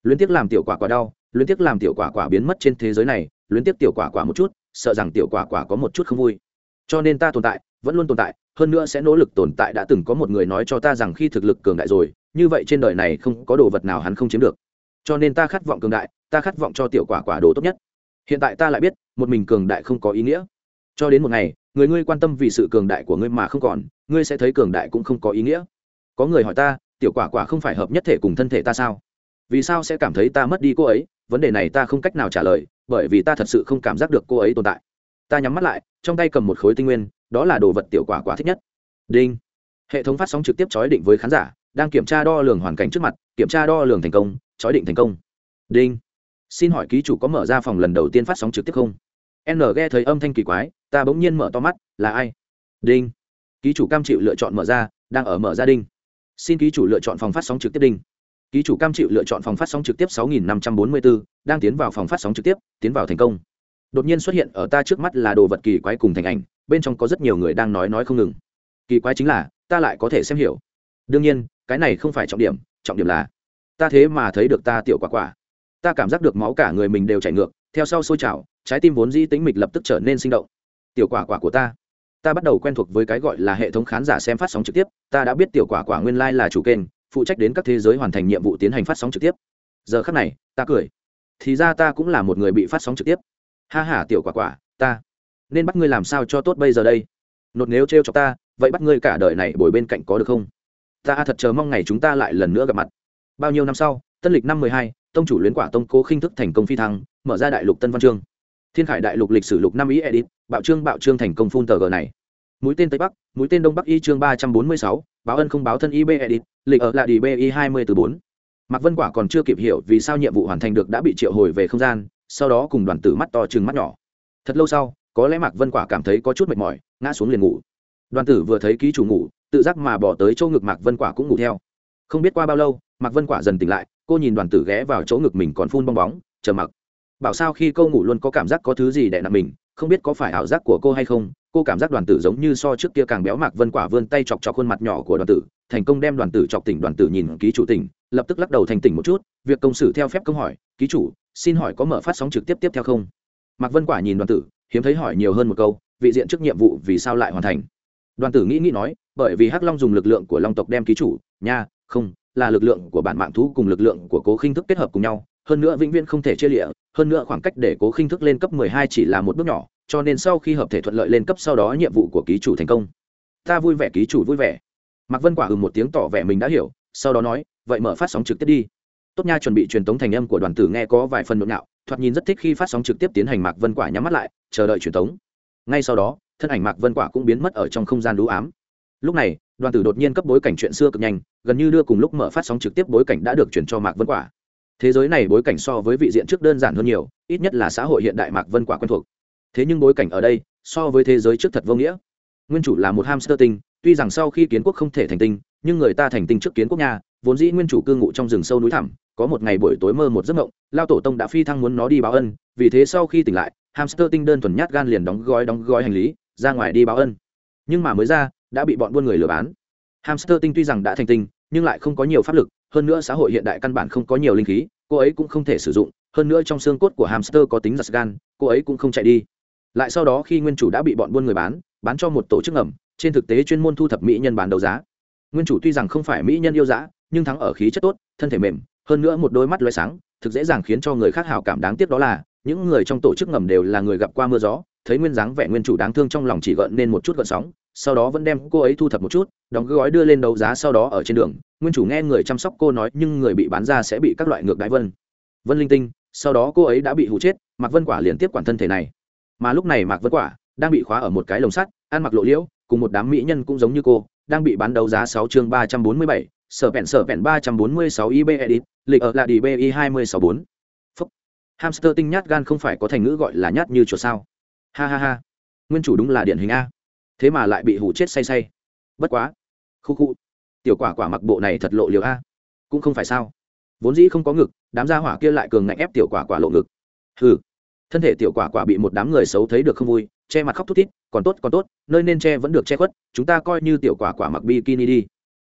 Luyến tiếc làm tiểu quả quả đau, luyến tiếc làm tiểu quả quả biến mất trên thế giới này, luyến tiếc tiểu quả quả một chút, sợ rằng tiểu quả quả có một chút không vui. Cho nên ta tồn tại, vẫn luôn tồn tại hơn nữa sẽ nỗ lực tồn tại đã từng có một người nói cho ta rằng khi thực lực cường đại rồi, như vậy trên đời này không có đồ vật nào hắn không chiếm được. Cho nên ta khát vọng cường đại, ta khát vọng cho tiểu quả quả đồ tốt nhất. Hiện tại ta lại biết, một mình cường đại không có ý nghĩa. Cho đến một ngày, người ngươi quan tâm vì sự cường đại của ngươi mà không còn, ngươi sẽ thấy cường đại cũng không có ý nghĩa. Có người hỏi ta, tiểu quả quả không phải hợp nhất thể cùng thân thể ta sao? Vì sao sẽ cảm thấy ta mất đi cô ấy? Vấn đề này ta không cách nào trả lời, bởi vì ta thật sự không cảm giác được cô ấy tồn tại ta nhắm mắt lại trong tay cầm một khối tinh nguyên đó là đồ vật tiểu quả quả thích nhất. Đinh. Hệ thống phát sóng trực tiếp chói định với khán giả đang kiểm tra đo lường hoàn cảnh trước mặt kiểm tra đo lường thành công chói định thành công. Đinh. Xin hỏi ký chủ có mở ra phòng lần đầu tiên phát sóng trực tiếp không? N nghe thấy âm thanh kỳ quái ta bỗng nhiên mở to mắt là ai? Đinh. Ký chủ cam chịu lựa chọn mở ra đang ở mở ra Đinh. xin ký chủ lựa chọn phòng phát sóng trực tiếp đinh. Ký chủ cam chịu lựa chọn phòng phát sóng trực tiếp 6544, đang tiến vào phòng phát sóng trực tiếp tiến vào thành công đột nhiên xuất hiện ở ta trước mắt là đồ vật kỳ quái cùng thành ảnh, bên trong có rất nhiều người đang nói nói không ngừng. Kỳ quái chính là, ta lại có thể xem hiểu. Đương nhiên, cái này không phải trọng điểm trọng điểm là, ta thế mà thấy được ta tiểu quả quả. Ta cảm giác được máu cả người mình đều chảy ngược, theo sau sôi trào, trái tim vốn di tính mịch lập tức trở nên sinh động. Tiểu quả quả của ta ta bắt đầu quen thuộc với cái gọi là hệ thống khán giả xem phát sóng trực tiếp, ta đã biết tiểu quả quả nguyên lai、like、là chủ kênh, phụ trách đến các thế giới hoàn thành nhiệm vụ tiến hành phát sóng trực tiếp. Giờ khắc này, ta cười. Thì ra ta cũng là một người bị phát sóng trực tiếp ha ha, tiểu quả quả ta. Nên bắt ngươi làm sao cho tốt bây giờ đây? Nột nếu t r e o cho ta vậy bắt ngươi cả đời này bồi bên cạnh có được không? Ta thật chờ mong ngày chúng ta lại lần nữa gặp mặt. Bao nhiêu năm sau tân lịch năm mười hai tông chủ luyến quả tông cố khinh thức thành công phi thăng mở ra đại lục tân văn chương. Thiên khải đại lục lịch sử lục năm ý edit bạo trương bạo trương thành công phun tờ g này. Mũi tên tây bắc mũi tên đông bắc y chương ba trăm bốn mươi sáu báo ân không báo thân y b edit lịch ở lại đi B i hai mươi từ bốn. Mạc vân quả còn chưa kịp hiểu vì sao nhiệm vụ hoàn thành được đã bị triệu hồi về không gian sau đó cùng đoàn tử mắt to chừng mắt nhỏ. Thật lâu sau, có lẽ mạc vân quả cảm thấy có chút mệt mỏi, ngã xuống liền ngủ. Đoàn tử vừa thấy ký chủ ngủ, tự giác mà bỏ tới chỗ ngực mạc vân quả cũng ngủ theo. Không biết qua bao lâu, mạc vân quả dần tỉnh lại, cô nhìn đoàn tử ghé vào chỗ ngực mình còn phun bong bóng chờ mặc. Bảo sao khi câu ngủ luôn có cảm giác có thứ gì đè nặng mình, không biết có phải ảo giác của cô hay không cô cảm giác đoàn tử giống như so trước kia càng béo mạc vân quả vươn tay chọc chọc khuôn mặt nhỏ của đoàn tử, thành công đem đoàn tử chọc tỉnh, đoàn tử nhìn ký chủ tỉnh, lập tức lắc đầu thành tỉnh một chút, việc công xử theo phép công hỏi, ký chủ, xin hỏi có mở phát sóng trực tiếp tiếp theo không? Mạc vân quả nhìn đoàn tử, hiếm thấy hỏi nhiều hơn một câu, vị diện trước nhiệm vụ vì sao lại hoàn thành? Đoàn tử nghĩ nghĩ nói, bởi vì hắc long dùng lực lượng của long tộc đem ký chủ, nha, không, là lực lượng của bản mạng thú cùng lực lượng của cố khinh thức kết hợp cùng nhau hơn nữa vĩnh viễn không thể chia lịa hơn nữa khoảng cách để cố khinh thức lên cấp mười hai chỉ là một bước nhỏ, cho nên sau khi hợp thể thuận lợi lên cấp sau đó nhiệm vụ của ký chủ thành công. Ta vui vẻ, ký chủ vui vẻ. Mạc vân quả ừ một tiếng tỏ vẻ mình đã hiểu, sau đó nói, vậy mở phát sóng trực tiếp đi. Tốt nha, chuẩn bị truyền tống thành âm của đoàn tử nghe có vài phần nhộn nhạo thoạt nhìn rất thích khi phát sóng trực tiếp tiến hành mạc vân quả nhắm mắt lại, chờ đợi truyền tống. Ngay sau đó, thân ảnh mạc vân quả cũng biến mất ở trong không gian đũ ám. Lúc này, đoàn tử đột nhiên cấp bối cảnh chuyện xưa cực nhanh, gần như đưa cùng lúc mở phát sóng trực tiếp bối cảnh đã được chuyển cho mạc vân quả thế giới này bối cảnh so với vị diện trước đơn giản hơn nhiều, ít nhất là xã hội hiện đại mạc vân quả quen thuộc. Thế nhưng bối cảnh ở đây, so với thế giới trước thật vô nghĩa. Nguyên chủ là một hamster tinh, tuy rằng sau khi kiến quốc không thể thành tinh, nhưng người ta thành tinh trước kiến quốc nhà vốn dĩ nguyên chủ cư ngụ trong rừng sâu núi thẳm, có một ngày buổi tối mơ một giấc mộng, lao tổ tông đã phi thăng muốn nó đi báo ân, vì thế sau khi tỉnh lại, hamster tinh đơn thuần nhát gan liền đóng gói đóng gói hành lý, ra ngoài đi báo ân. Nhưng mà mới ra, đã bị bọn buôn người lừa bán. Hamster tinh tuy rằng đã thành tinh nhưng lại không có nhiều pháp lực, hơn nữa xã hội hiện đại căn bản không có nhiều linh khí, cô ấy cũng không thể sử dụng, hơn nữa trong xương cốt của hamster có tính giặt gan, cô ấy cũng không chạy đi. Lại sau đó khi nguyên chủ đã bị bọn buôn người bán bán cho một tổ chức ẩm trên thực tế chuyên môn thu thập mỹ nhân bán đấu giá. Nguyên chủ tuy rằng không phải mỹ nhân yêu dã, nhưng thắng ở khí chất tốt, thân thể mềm, hơn nữa một đôi mắt loay sáng, thực dễ dàng khiến cho người khác hào cảm đáng tiếc đó là, những người trong tổ chức ngầm đều là người gặp qua mưa gió, thấy nguyên dáng vẻ nguyên chủ đáng thương trong lòng chỉ gợn nên một chút gợn sóng, sau đó vẫn đem cô ấy thu thập một chút đóng gói đưa lên đấu giá sau đó ở trên đường, nguyên chủ nghe người chăm sóc cô nói nhưng người bị bán ra sẽ bị các loại ngược đái vân. Vân linh tinh, sau đó cô ấy đã bị hụ chết, mạc vân quả liền tiếp quản thân thể này. Mà lúc này mạc vân quả đang bị khóa ở một cái lồng sắt, ăn mặc lộ liễu, cùng một đám mỹ nhân cũng giống như cô, đang bị bán đấu giá sáu chương ba trăm bốn mươi bảy, sở vẹn sở vẹn ba trăm bốn mươi sáu ib edit, lịch ở là đi bi hai mươi sáu bốn. Hamster tinh nhát gan không phải có thành ngữ gọi là nhát như chuột sao. Ha ha ha. Nguyên chủ đúng là điển hình a. Thế mà lại bị hủ chết say say bất quá. Khu khu. Tiểu quả quả mặc bộ này thật lộ liều a. Cũng không phải sao. Vốn dĩ không có ngực, đám gia hỏa kia lại cường ngạnh ép tiểu quả quả lộ ngực. Hừ. Thân thể tiểu quả quả bị một đám người xấu thấy được không vui, che mặt khóc thút thít, còn tốt còn tốt, nơi nên che vẫn được che khuất, chúng ta coi như tiểu quả quả mặc bikini đi.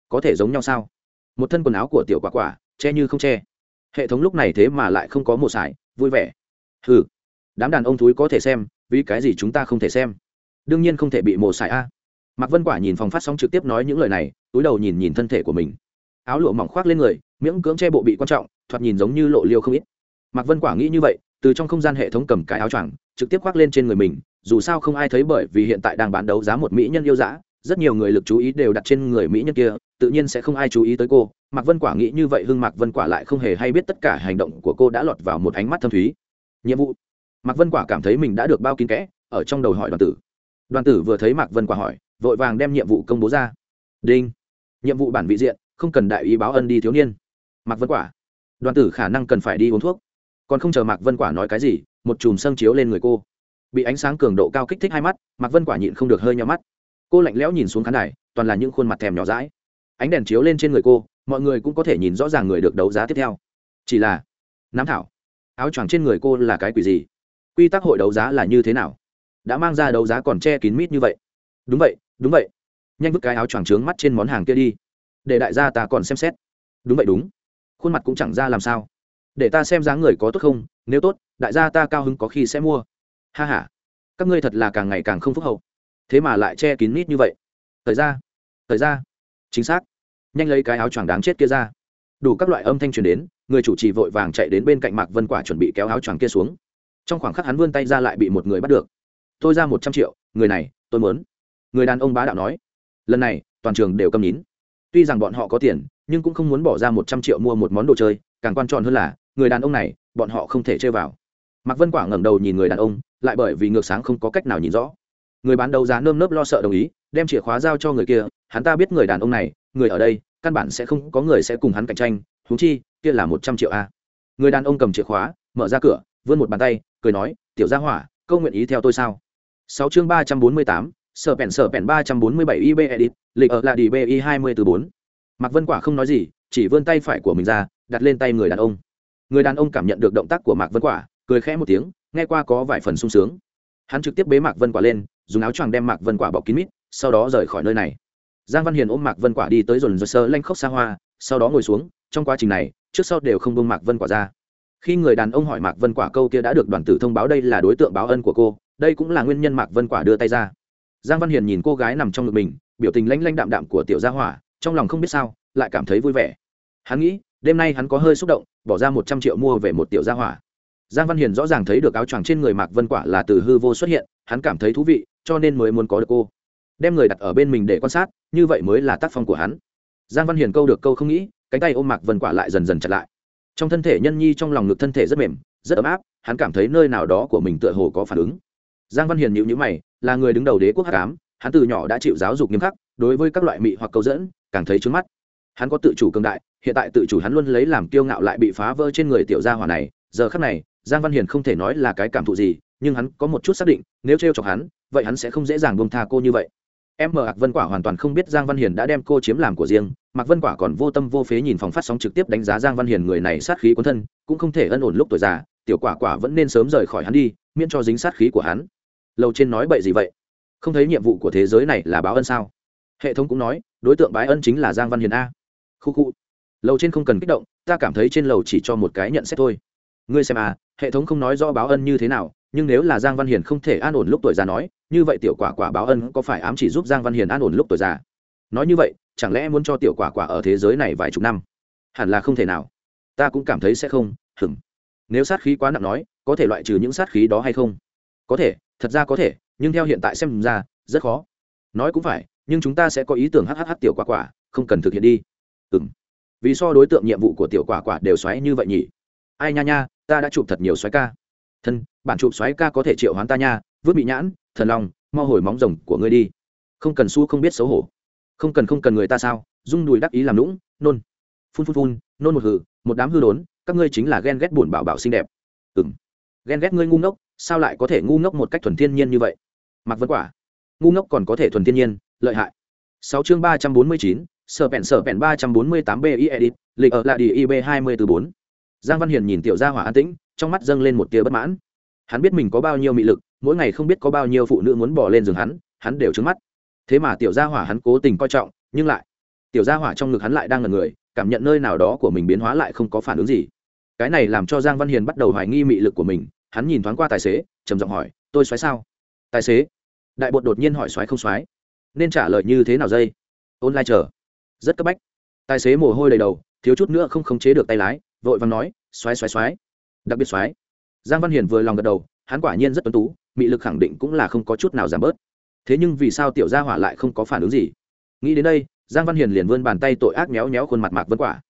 Có thể giống nhau sao? Một thân quần áo của tiểu quả quả, che như không che. Hệ thống lúc này thế mà lại không có một sải vui vẻ. Hừ. Đám đàn ông thúi có thể xem, vì cái gì chúng ta không thể xem? Đương nhiên không thể bị mổ sải a mạc vân quả nhìn phòng phát sóng trực tiếp nói những lời này, túi đầu nhìn nhìn thân thể của mình. Áo lụa mỏng khoác lên người, miễn cưỡng che bộ bị quan trọng, thoạt nhìn giống như lộ liêu không ít. Mạc vân quả nghĩ như vậy, từ trong không gian hệ thống cầm cái áo choàng, trực tiếp khoác lên trên người mình, dù sao không ai thấy bởi vì hiện tại đang bán đấu giá một mỹ nhân yêu dã, rất nhiều người lực chú ý đều đặt trên người mỹ nhân kia, tự nhiên sẽ không ai chú ý tới cô. Mạc vân quả nghĩ như vậy, hưng mạc vân quả lại không hề hay biết tất cả hành động của cô đã lọt vào một ánh mắt thâm thúy. Nhiệm vụ. Mạc vân quả cảm thấy mình đã được bao kín kẽ, ở trong đầu hỏi đoàn tử. Đoàn tử vừa thấy mạc vân quả hỏi vội vàng đem nhiệm vụ công bố ra. Đinh. Nhiệm vụ bản vị diện, không cần đại ý báo ân đi thiếu niên. Mạc vân quả. Đoàn tử khả năng cần phải đi uống thuốc. Còn không chờ mạc vân quả nói cái gì, một chùm sâng chiếu lên người cô. Bị ánh sáng cường độ cao kích thích hai mắt, mạc vân quả nhịn không được hơi nhau mắt. Cô lạnh lẽo nhìn xuống khán đài, toàn là những khuôn mặt thèm nhỏ rãi ánh đèn chiếu lên trên người cô, mọi người cũng có thể nhìn rõ ràng người được đấu giá tiếp theo. Chỉ là, nám thảo, áo choàng trên người cô là cái quỷ gì? Quy tắc hội đấu giá là như thế nào? Đã mang ra đấu giá còn che kín mít như vậy. Đúng vậy đúng vậy. Nhanh vứt cái áo choàng trướng mắt trên món hàng kia đi. Để đại gia ta còn xem xét. Đúng vậy đúng. Khuôn mặt cũng chẳng ra làm sao. Để ta xem dáng người có tốt không, nếu tốt, đại gia ta cao hứng có khi sẽ mua. Ha h a các ngươi thật là càng ngày càng không phúc hậu. Thế mà lại che kín mít như vậy. Thời ra. Thời ra. Chính xác. Nhanh lấy cái áo choàng đáng chết kia ra. Đủ các loại âm thanh truyền đến, người chủ trì vội vàng chạy đến bên cạnh mạc vân quả chuẩn bị kéo áo choàng kia xuống. Trong khoảng khắc hắn vươn tay ra lại bị một người bắt được. Tôi ra một trăm triệu, người này, tôi muốn người đàn ông bá đạo nói, lần này, toàn trường đều câm nín. Tuy rằng bọn họ có tiền, nhưng cũng không muốn bỏ ra một trăm triệu mua một món đồ chơi, càng quan trọng hơn là, người đàn ông này, bọn họ không thể chơi vào. Mạc vân quả ngẩng đầu nhìn người đàn ông, lại bởi vì ngược sáng không có cách nào nhìn rõ. Người bán đấu giá nơm nớp lo sợ đồng ý, đem chìa khóa giao cho người kia, hắn ta biết người đàn ông này, người ở đây, căn bản sẽ không, có người sẽ cùng hắn cạnh tranh thú chi, kia là một trăm triệu a. Người đàn ông cầm chìa khóa, mở ra cửa, vươn một bàn tay, cười nói, tiểu gia hỏa, câu nguyện ý theo tôi sao? Sáu chương ba trăm bốn mươi tám sở pèn sở pèn ba trăm bốn mươi bảy ib edit, lịch ở là đi bi hai mươi từ bốn. Mạc vân quả không nói gì, chỉ vươn tay phải của mình ra, đặt lên tay người đàn ông. Người đàn ông cảm nhận được động tác của mạc vân quả, cười khẽ một tiếng, nghe qua có vài phần sung sướng. Hắn trực tiếp bế mạc vân quả lên, dùng áo choàng đem mạc vân quả bọc kín mít, sau đó rời khỏi nơi này. Giang văn hiền ôm mạc vân quả đi tới dồn dơ sơ lanh khóc xa hoa, sau đó ngồi xuống, trong quá trình này, trước sau đều không bông mạc vân quả ra. Khi người đàn ông hỏi mạc vân quả câu kia đã được đoàn tử thông báo đây là đối tượng báo ân của cô, đây cũng là nguyên nhân mạc vân quả đưa tay ra giang văn hiền nhìn cô gái nằm trong ngực mình, biểu tình lanh lanh đạm đạm của tiểu gia hỏa, trong lòng không biết sao, lại cảm thấy vui vẻ. Hắn nghĩ, đêm nay hắn có hơi xúc động, bỏ ra một trăm triệu mua về một tiểu gia hỏa. Giang văn hiền rõ ràng thấy được áo choàng trên người mạc vân quả là từ hư vô xuất hiện, hắn cảm thấy thú vị, cho nên mới muốn có được cô. Đem người đặt ở bên mình để quan sát, như vậy mới là tác phong của hắn. Giang văn hiền câu được câu không nghĩ, cánh tay ôm mạc vân quả lại dần dần chặt lại. Trong thân thể nhân nhi trong lòng ngực thân thể rất mềm, rất ấm áp, hắn cảm thấy nơi nào đó của mình tựa hồ có phản ứng. Giang văn hiền nhịu nhữ mày là người đứng đầu đế quốc hắc ám, hắn từ nhỏ đã chịu giáo dục nghiêm khắc, đối với các loại mị hoặc câu dẫn, càng thấy trướng mắt. Hắn có tự chủ cường đại, hiện tại tự chủ hắn luôn lấy làm kiêu ngạo lại bị phá vỡ trên người tiểu gia hỏa này. Giờ khắc này, giang văn hiền không thể nói là cái cảm thụ gì, nhưng hắn có một chút xác định, nếu t chọc hắn, vậy hắn sẽ không dễ dàng buông tha cô như vậy. Em mờ ạc vân quả hoàn toàn không biết giang văn hiền đã đem cô chiếm làm của riêng, mạc vân quả còn vô tâm vô phế nhìn phòng phát sóng trực tiếp đánh giá giang văn hiền người này sát khí cuốn thân, cũng không thể ân ổn lúc tuổi già, tiểu quả quả vẫn nên sớm rời khỏi hắn đi, miễn cho dính sát khí của hắn lầu trên nói bậy gì vậy? Không thấy nhiệm vụ của thế giới này là báo ân sao? Hệ thống cũng nói, đối tượng bái ân chính là giang văn hiền a. Khu khu. Lầu trên không cần kích động, ta cảm thấy trên lầu chỉ cho một cái nhận xét thôi. Ngươi xem à hệ thống không nói rõ báo ân như thế nào, nhưng nếu là giang văn hiền không thể an ổn lúc tuổi già nói, như vậy tiểu quả quả báo ân có phải ám chỉ giúp giang văn hiền an ổn lúc tuổi già? Nói như vậy, chẳng lẽ muốn cho tiểu quả quả ở thế giới này vài chục năm? Hẳn là không thể nào. Ta cũng cảm thấy sẽ không hừng nếu sát khí quá nặng nói, có thể loại trừ những sát khí đó hay không? Có thể thật ra có thể nhưng theo hiện tại xem ra rất khó. Nói cũng phải nhưng chúng ta sẽ có ý tưởng hhh tiểu quả quả không cần thực hiện đi. Ừ m vì so đối tượng nhiệm vụ của tiểu quả quả đều xoáy như vậy nhỉ? Ai nha nha ta đã chụp thật nhiều xoáy ca. Thân bản chụp xoáy ca có thể triệu hoán ta nha vứt bị nhãn thần lòng mo hồi móng rồng của ngươi đi. Không cần su không biết xấu hổ. Không cần không cần người ta sao rung đùi đắc ý làm lũng nôn. Phun phun phun nôn một hự, một đám hư đốn các ngươi chính là ghen ghét buồn bảo bảo xinh đẹp. Ừng ghen ghét ngươi ngu ngốc sao lại có thể ngu ngốc một cách thuần thiên nhiên như vậy? Mặc vấn quả, ngu ngốc còn có thể thuần thiên nhiên, lợi hại. Sáu chương ba trăm bốn mươi chín, sở pèn sở pèn ba trăm bốn mươi tám bi edit lịch ở lại đi ib hai mươi từ bốn. Giang văn hiền nhìn tiểu gia hỏa an tĩnh, trong mắt dâng lên một tia bất mãn. Hắn biết mình có bao nhiêu mị lực, mỗi ngày không biết có bao nhiêu phụ nữ muốn bỏ lên giường hắn hắn đều trứng mắt. Thế mà tiểu gia hỏa hắn cố tình coi trọng, nhưng lại, tiểu gia hỏa trong ngực hắn lại đang ngần người, cảm nhận nơi nào đó của mình biến hóa lại không có phản ứng gì. Cái này làm cho giang văn hiền bắt đầu hoài nghi mị lực của mình hắn nhìn thoáng qua tài xế, trầm giọng hỏi, tôi xoáy sao? Tài xế? Đại bột đột nhiên hỏi, xoáy không xoáy? Nên trả lời như thế nào dây? Online chờ. Rất cấp bách. Tài xế mồ hôi đầy đầu, thiếu chút nữa không khống chế được tay lái, vội vàng nói, xoáy xoáy xoáy. Đặc biệt xoáy. Giang văn hiền vừa lòng gật đầu, hắn quả nhiên rất tuấn tú, mị lực khẳng định cũng là không có chút nào giảm bớt. Thế nhưng vì sao tiểu gia hỏa lại không có phản ứng gì? Nghĩ đến đây, giang văn hiền liền vươn bàn tay tội ác méo méo khuôn mặt mạc vân quả.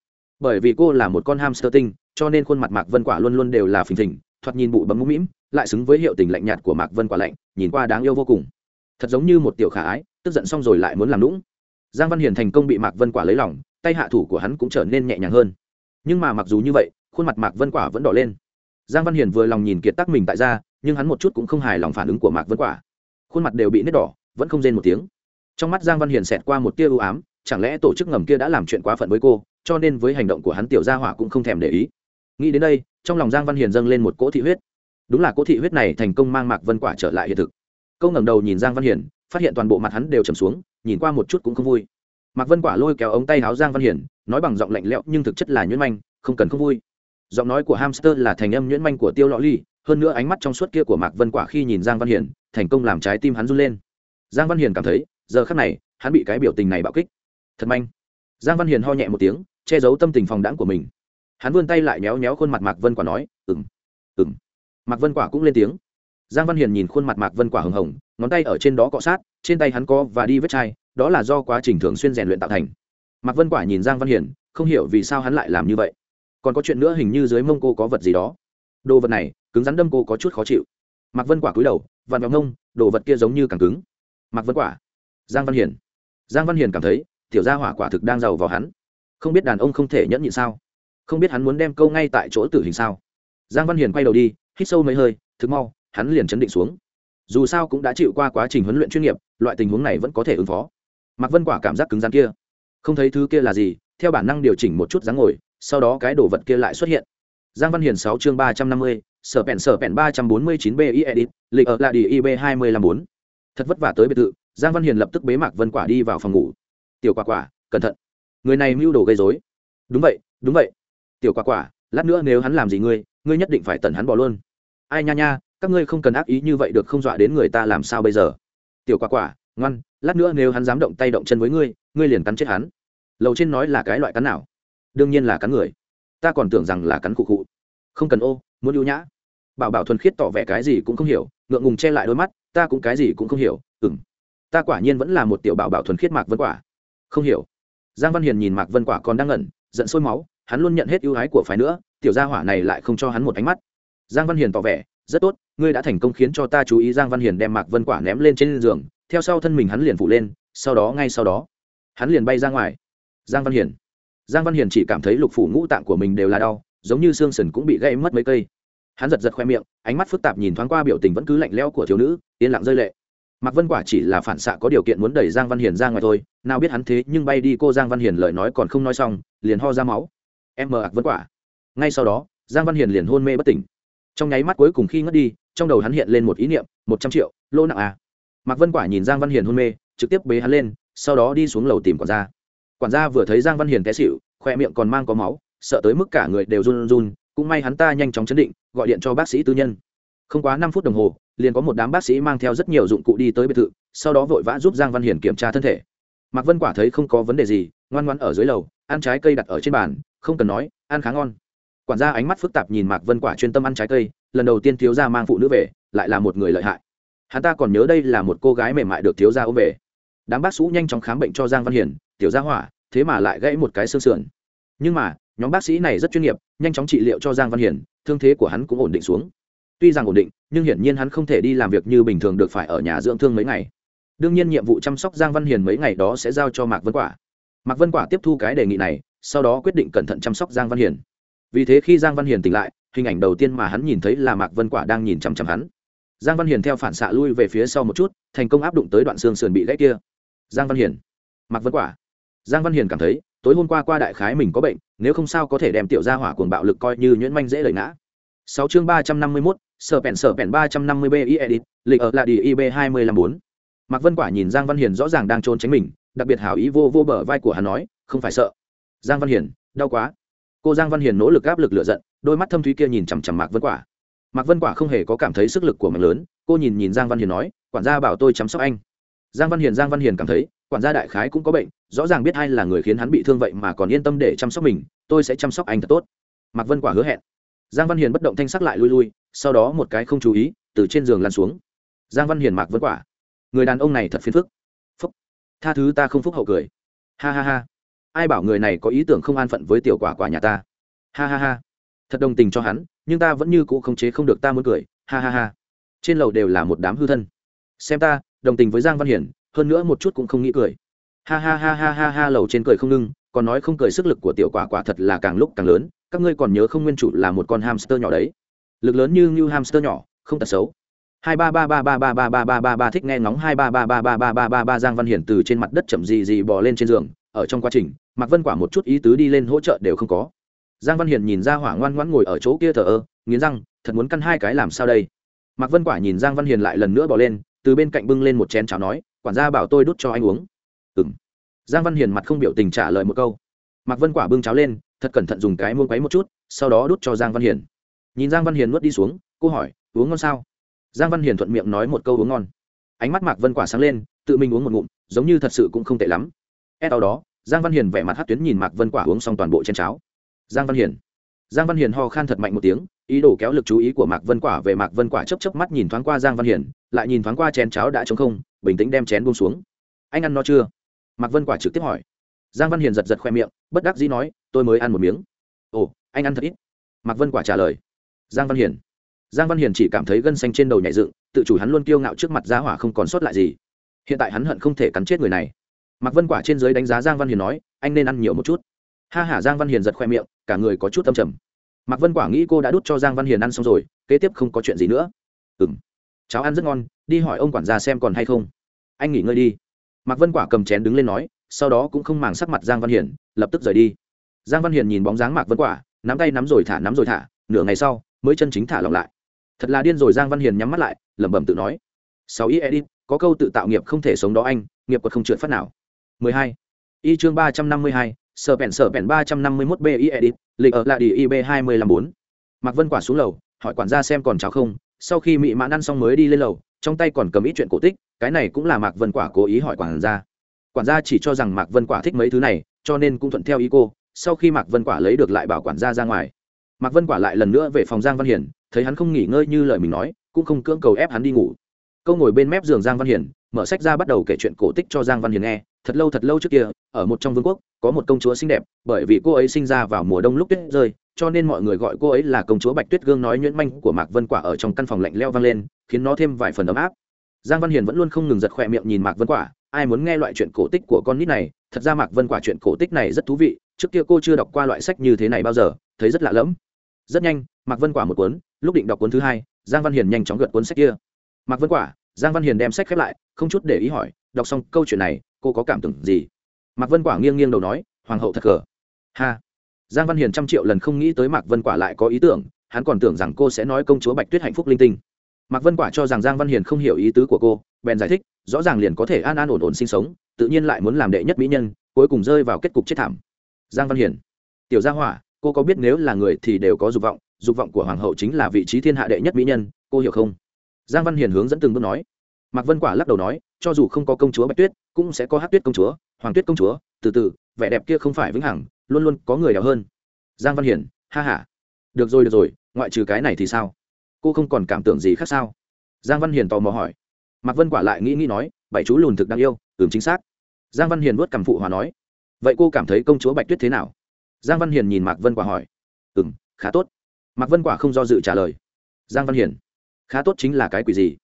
Bởi vì cô là một con hamster tinh, cho nên khuôn mặt mạc vân quả luôn luôn đều là phình thình thoạt nhìn bụi bấm mũm mĩm, lại xứng với hiệu tình lạnh nhạt của mạc vân quả lạnh, nhìn qua đáng yêu vô cùng. Thật giống như một tiểu khả ái, tức giận xong rồi lại muốn làm lũng giang văn hiền thành công bị mạc vân quả lấy lòng, tay hạ thủ của hắn cũng trở nên nhẹ nhàng hơn. Nhưng mà mặc dù như vậy, khuôn mặt mạc vân quả vẫn đỏ lên. Giang văn hiền vừa lòng nhìn kiệt tác mình tại ra, nhưng hắn một chút cũng không hài lòng phản ứng của mạc vân quả. Khuôn mặt đều bị nứt đỏ, vẫn không rên một tiếng. Trong mắt giang văn hiền xẹt qua một tia ưu ám, chẳng lẽ tổ chức ngầm kia đã làm chuyện quá phận với cô, cho nên với hành động của hắn tiểu gia hỏa cũng không thèm để ý. Nghĩ đến đây trong lòng giang văn hiền dâng lên một cỗ thị huyết. Đúng là cỗ thị huyết này thành công mang mạc vân quả trở lại hiện thực. Câu ngẩng đầu nhìn giang văn hiền, phát hiện toàn bộ mặt hắn đều trầm xuống, nhìn qua một chút cũng không vui. Mạc vân quả lôi kéo ống tay áo giang văn hiền, nói bằng giọng lạnh lẽo nhưng thực chất là nhuyễn manh, không cần không vui. Giọng nói của hamster là thành âm nhuyễn manh của tiêu lọ ly, hơn nữa ánh mắt trong suốt kia của mạc vân quả khi nhìn giang văn hiền, thành công làm trái tim hắn run lên. Giang văn hiền cảm thấy, giờ khắc này, hắn bị cái biểu tình này bạo kích. Thật manh. Giang văn hiền ho nhẹ một tiếng, che giấu tâm tình phòng đãng của mình hắn vươn tay lại méo méo khuôn mặt mạc vân quả nói ừng ừng mạc vân quả cũng lên tiếng. Giang văn hiền nhìn khuôn mặt mạc vân quả hồng hồng, ngón tay ở trên đó cọ sát, trên tay hắn có và đi vết chai, đó là do quá trình thường xuyên rèn luyện tạo thành. Mạc vân quả nhìn giang văn hiền, không hiểu vì sao hắn lại làm như vậy. Còn có chuyện nữa hình như dưới mông cô có vật gì đó. Đồ vật này, cứng rắn đâm cô có chút khó chịu. Mạc vân quả cúi đầu, vặn vào mông, đồ vật kia giống như càng cứng. Mạc vân quả, giang văn hiền. Giang văn hiền cảm thấy, tiểu gia hỏa quả thực đang giàu vào hắn. Không biết đàn ông không thể nhẫn nhịn sao? Không biết hắn muốn đem câu ngay tại chỗ tử hình sao. Giang văn hiền quay đầu đi, hít sâu mấy hơi, thực mau, hắn liền chấn định xuống. Dù sao cũng đã chịu qua quá trình huấn luyện chuyên nghiệp, loại tình huống này vẫn có thể ứng phó. Mạc vân quả cảm giác cứng rắn kia. Không thấy thứ kia là gì, theo bản năng điều chỉnh một chút dáng ngồi, sau đó cái đồ vật kia lại xuất hiện. Giang văn hiền sáu chương ba trăm năm mươi, sở pèn sở pèn ba trăm bốn mươi chín bi edit lịch ở là đi ib hai mươi năm bốn. Thật vất vả tới biệt thự, giang văn hiền lập tức bế mạc vân quả đi vào phòng ngủ. Tiểu quả quả, cẩn thận. Người này mưu đồ gây dối đúng vậy đúng vậy tiểu quả quả, lát nữa nếu hắn làm gì ngươi ngươi nhất định phải tẩn hắn bỏ luôn. Ai nha nha, các ngươi không cần ác ý như vậy được không dọa đến người ta làm sao bây giờ? Tiểu quả quả, ngoan, lát nữa nếu hắn dám động tay động chân với ngươi ngươi liền cắn chết hắn. Lầu trên nói là cái loại cắn nào? Đương nhiên là cắn người. Ta còn tưởng rằng là cắn cụ cụ không cần ô, muốn ưu nhã. Bảo bảo thuần khiết tỏ vẻ cái gì cũng không hiểu, ngượng ngùng che lại đôi mắt, ta cũng cái gì cũng không hiểu ừng ta quả nhiên vẫn là một tiểu bảo bảo thuần khiết mạc vân quả. Không hiểu. Giang văn hiền nhìn mạc vân quả còn đang ngẩn, giận sôi máu hắn luôn nhận hết ưu ái của phái nữa, tiểu gia hỏa này lại không cho hắn một ánh mắt. Giang văn hiền tỏ vẻ, rất tốt, ngươi đã thành công khiến cho ta chú ý. Giang văn hiền đem mạc vân quả ném lên trên giường, theo sau thân mình hắn liền phụ lên, sau đó ngay sau đó, hắn liền bay ra ngoài. Giang văn hiền. Giang văn hiền chỉ cảm thấy lục phủ ngũ tạng của mình đều là đau, giống như xương sần cũng bị gãy mất mấy cây. Hắn giật giật khoe miệng, ánh mắt phức tạp nhìn thoáng qua biểu tình vẫn cứ lạnh lẽo của thiếu nữ, yên lặng rơi lệ. Mạc vân quả chỉ là phản xạ có điều kiện muốn đẩy giang văn hiền ra ngoài thôi, nào biết hắn thế nhưng bay đi cô giang văn hiền lời nói còn không nói xong, liền ho ra máu em mờ ạc vân quả. Ngay sau đó, giang văn hiền liền hôn mê bất tỉnh. Trong nháy mắt cuối cùng khi ngất đi, trong đầu hắn hiện lên một ý niệm, một trăm triệu, lô nặng à. Mạc vân quả nhìn giang văn hiền hôn mê, trực tiếp bế hắn lên, sau đó đi xuống lầu tìm quản gia. Quản gia vừa thấy giang văn hiền té xịu khoe miệng còn mang có máu, sợ tới mức cả người đều run run, cũng may hắn ta nhanh chóng chấn định, gọi điện cho bác sĩ tư nhân. Không quá năm phút đồng hồ, liền có một đám bác sĩ mang theo rất nhiều dụng cụ đi tới biệt thự, sau đó vội vã giúp giang văn hiền kiểm tra thân thể. Mạc vân quả thấy không có vấn đề gì, ngoan ngoan ở dưới lầu, ăn trái cây đặt ở trên bàn không cần nói, ăn khá ngon. Quản gia ánh mắt phức tạp nhìn mạc vân quả chuyên tâm ăn trái cây, lần đầu tiên thiếu gia mang phụ nữ về, lại là một người lợi hại. Hắn ta còn nhớ đây là một cô gái mềm mại được thiếu gia ôm về. Đám bác sĩ nhanh chóng khám bệnh cho giang văn hiền tiểu gia hỏa, thế mà lại gãy một cái xương sườn. Nhưng mà, nhóm bác sĩ này rất chuyên nghiệp, nhanh chóng trị liệu cho giang văn hiền thương thế của hắn cũng ổn định xuống. Tuy rằng ổn định, nhưng hiển nhiên hắn không thể đi làm việc như bình thường được phải ở nhà dưỡng thương mấy ngày. Đương nhiên nhiệm vụ chăm sóc giang văn hiền mấy ngày đó sẽ giao cho mạc vân quả. Mạc vân quả tiếp thu cái đề nghị này sau đó quyết định cẩn thận chăm sóc giang văn hiền. Vì thế khi giang văn hiền tỉnh lại, hình ảnh đầu tiên mà hắn nhìn thấy là mạc vân quả đang nhìn chằm chằm hắn. Giang văn hiền theo phản xạ lui về phía sau một chút, thành công áp đụng tới đoạn xương sườn bị gãy kia. Giang văn hiền. Mạc vân quả. Giang văn hiền cảm thấy, tối hôm qua qua đại khái mình có bệnh, nếu không sao có thể đem tiểu gia hỏa cuồng bạo lực coi như nhuyễn manh dễ lời ngã. Sáu chương ba trăm năm mươi mốt, sở pèn sở pèn ba trăm năm mươi b i edit, lịch ở là đi ib hai mươi năm bốn. Mạc vân quả nhìn giang văn hiền rõ ràng đang trốn tránh mình, đặc biệt hảo ý vô vô bờ vai của hắn nói, không phải sợ giang văn hiền đau quá. Cô giang văn hiền nỗ lực áp lực lựa giận, đôi mắt thâm thúy kia nhìn chằm chằm mạc vân quả. Mạc vân quả không hề có cảm thấy sức lực của mình lớn, cô nhìn nhìn giang văn hiền nói, quản gia bảo tôi chăm sóc anh. Giang văn hiền giang văn hiền cảm thấy, quản gia đại khái cũng có bệnh, rõ ràng biết ai là người khiến hắn bị thương vậy mà còn yên tâm để chăm sóc mình, tôi sẽ chăm sóc anh thật tốt. Mạc vân quả hứa hẹn. Giang văn hiền bất động thanh sắc lại lui lui, sau đó một cái không chú ý, từ trên giường lăn xuống. Giang văn hiền mạc vân quả. Người đàn ông này thật phiền phức. Phúc, tha thứ ta không phúc hậu cười. Ha ha ha ai bảo người này có ý tưởng không an phận với tiểu quả quả nhà ta ha ha ha thật đồng tình cho hắn nhưng ta vẫn như cũ không chế không được ta muốn cười ha ha ha trên lầu đều là một đám hư thân xem ta đồng tình với giang văn hiển hơn nữa một chút cũng không nghĩ cười ha ha ha ha ha ha lầu trên cười không ngưng còn nói không cười sức lực của tiểu quả quả thật là càng lúc càng lớn các ngươi còn nhớ không nguyên chủ là một con hamster nhỏ đấy lực lớn như như hamster nhỏ không tật xấu hai ba ba ba ba ba ba ba ba ba ba thích nghe ngóng hai ba ba ba ba ba ba ba ba giang văn hiển từ trên mặt đất chậm gì gì bò lên trên giường ở trong quá trình, mạc vân quả một chút ý tứ đi lên hỗ trợ đều không có. Giang văn Hiền nhìn ra hỏa ngoan ngoãn ngồi ở chỗ kia thờ ơ, nghiến răng, thật muốn căn hai cái làm sao đây? Mạc vân quả nhìn giang văn hiền lại lần nữa bỏ lên, từ bên cạnh bưng lên một chén cháo nói, quản gia bảo tôi đút cho anh uống. Ừng giang văn hiền mặt không biểu tình trả lời một câu. Mạc vân quả bưng cháo lên, thật cẩn thận dùng cái muông quấy một chút, sau đó đút cho giang văn hiền nhìn giang văn hiền nuốt đi xuống, cô hỏi, uống ngon sao? Giang văn hiền thuận miệng nói một câu uống ngon. Ánh mắt mạc vân quả sáng lên, tự mình uống một ngụm, giống như thật sự cũng không tệ lắm. E sau đó giang văn hiền vẻ mặt hát tuyến nhìn mạc vân quả uống xong toàn bộ chén cháo. Giang văn hiền. Giang văn hiền ho khan thật mạnh một tiếng, ý đồ kéo lực chú ý của mạc vân quả về mạc vân quả chấp chấp mắt nhìn thoáng qua giang văn hiền, lại nhìn thoáng qua chén cháo đã trống không, bình tĩnh đem chén buông xuống. Anh ăn no chưa? Mạc vân quả trực tiếp hỏi. Giang văn hiền giật giật khoe miệng, bất đắc dĩ nói, tôi mới ăn một miếng. Ồ, anh ăn thật ít. Mạc vân quả trả lời. Giang văn hiền. Giang văn hiền chỉ cảm thấy gân xanh trên đầu nhảy dựng, tự chủ hắn luôn kiêu ngạo trước mặt giá hỏa không còn sót lại gì. Hiện tại hắn hận không thể cắn chết người này mạc vân quả trên giới đánh giá giang văn hiền nói, anh nên ăn nhiều một chút. Ha hả giang văn hiền giật khoe miệng, cả người có chút tâm trầm. Mạc vân quả nghĩ cô đã đút cho giang văn hiền ăn xong rồi, kế tiếp không có chuyện gì nữa. Ừ m cháu ăn rất ngon, đi hỏi ông quản gia xem còn hay không. Anh nghỉ ngơi đi. Mạc vân quả cầm chén đứng lên nói, sau đó cũng không màng sắc mặt giang văn hiền, lập tức rời đi. Giang văn hiền nhìn bóng dáng mạc vân quả, nắm tay nắm rồi thả, nắm rồi thả, nửa ngày sau, mới chân chính thả lỏng lại. Thật là điên rồi, giang văn hiền nhắm mắt lại, lẩm bẩm tự nói, sáu ý edit có câu tự tạo nghiệp không thể sống đó anh, nghiệp quật không trượt phát nào. 12. y chương 352, sở bèn sở bèn 351 bi edit lịch ở là đi ib 254. mạc vân quả xuống lầu hỏi quản gia xem còn cháo không. Sau khi mị mãn ăn xong mới đi lên lầu trong tay còn cầm ít chuyện cổ tích cái này cũng là mạc vân quả cố ý hỏi quản gia. Quản gia chỉ cho rằng mạc vân quả thích mấy thứ này cho nên cũng thuận theo ý cô. Sau khi mạc vân quả lấy được lại bảo quản gia ra ngoài. Mạc vân quả lại lần nữa về phòng giang văn hiển thấy hắn không nghỉ ngơi như lời mình nói cũng không cưỡng cầu ép hắn đi ngủ. Câu ngồi bên mép giường giang văn hiển mở sách ra bắt đầu kể chuyện cổ tích cho giang văn hiển nghe thật lâu thật lâu trước kia, ở một trong vương quốc, có một công chúa xinh đẹp, bởi vì cô ấy sinh ra vào mùa đông lúc tuyết rơi, cho nên mọi người gọi cô ấy là công chúa bạch tuyết gương nói nhuyễn manh của mạc vân quả ở trong căn phòng lạnh leo vang lên, khiến nó thêm vài phần ấm áp. Giang văn hiền vẫn luôn không ngừng giật khỏe miệng nhìn mạc vân quả, ai muốn nghe loại chuyện cổ tích của con nít này, thật ra mạc vân quả chuyện cổ tích này rất thú vị, trước kia cô chưa đọc qua loại sách như thế này bao giờ, thấy rất lạ lẫm. Rất nhanh, mạc vân quả một cuốn, lúc định đọc cuốn thứ hai, giang văn hiền nhanh chóng gật cuốn sách kia. Mạc vân quả giang văn hiền đem sách khép lại, không chút để ý hỏi, đọc xong câu chuyện này, cô có cảm tưởng gì? Mạc vân quả nghiêng nghiêng đầu nói, hoàng hậu thật cờ. Ha. Giang văn hiền trăm triệu lần không nghĩ tới mạc vân quả lại có ý tưởng, hắn còn tưởng rằng cô sẽ nói công chúa bạch tuyết hạnh phúc linh tinh. Mạc vân quả cho rằng giang văn hiền không hiểu ý tứ của cô, bèn giải thích, rõ ràng liền có thể an an ổn ổn sinh sống, tự nhiên lại muốn làm đệ nhất mỹ nhân, cuối cùng rơi vào kết cục chết thảm. Giang văn hiền, tiểu gia hỏa, cô có biết nếu là người thì đều có dục vọng dục vọng của hoàng hậu chính là vị trí thiên hạ đệ nhất mỹ nhân, cô hiểu không? Giang văn hiền hướng dẫn từng bước nói. Mạc vân quả lắc đầu nói, cho dù không có công chúa bạch tuyết, cũng sẽ có hát tuyết công chúa, hoàng tuyết công chúa, từ từ, vẻ đẹp kia không phải vĩnh hằng, luôn luôn có người đào hơn. Giang văn hiển ha h a được rồi được rồi, ngoại trừ cái này thì sao? Cô không còn cảm tưởng gì khác sao? Giang văn hiền tò mò hỏi. Mạc vân quả lại nghĩ nghĩ nói, bảy chú lùn thực đáng yêu, ừm chính xác. Giang văn hiền vuốt cảm phụ hòa nói. Vậy cô cảm thấy công chúa bạch tuyết thế nào? Giang văn hiền nhìn mạc vân quả hỏi. Ừ khá tốt. Mạc vân quả không do dự trả lời. Giang văn hiền khá tốt chính là cái quỷ gì?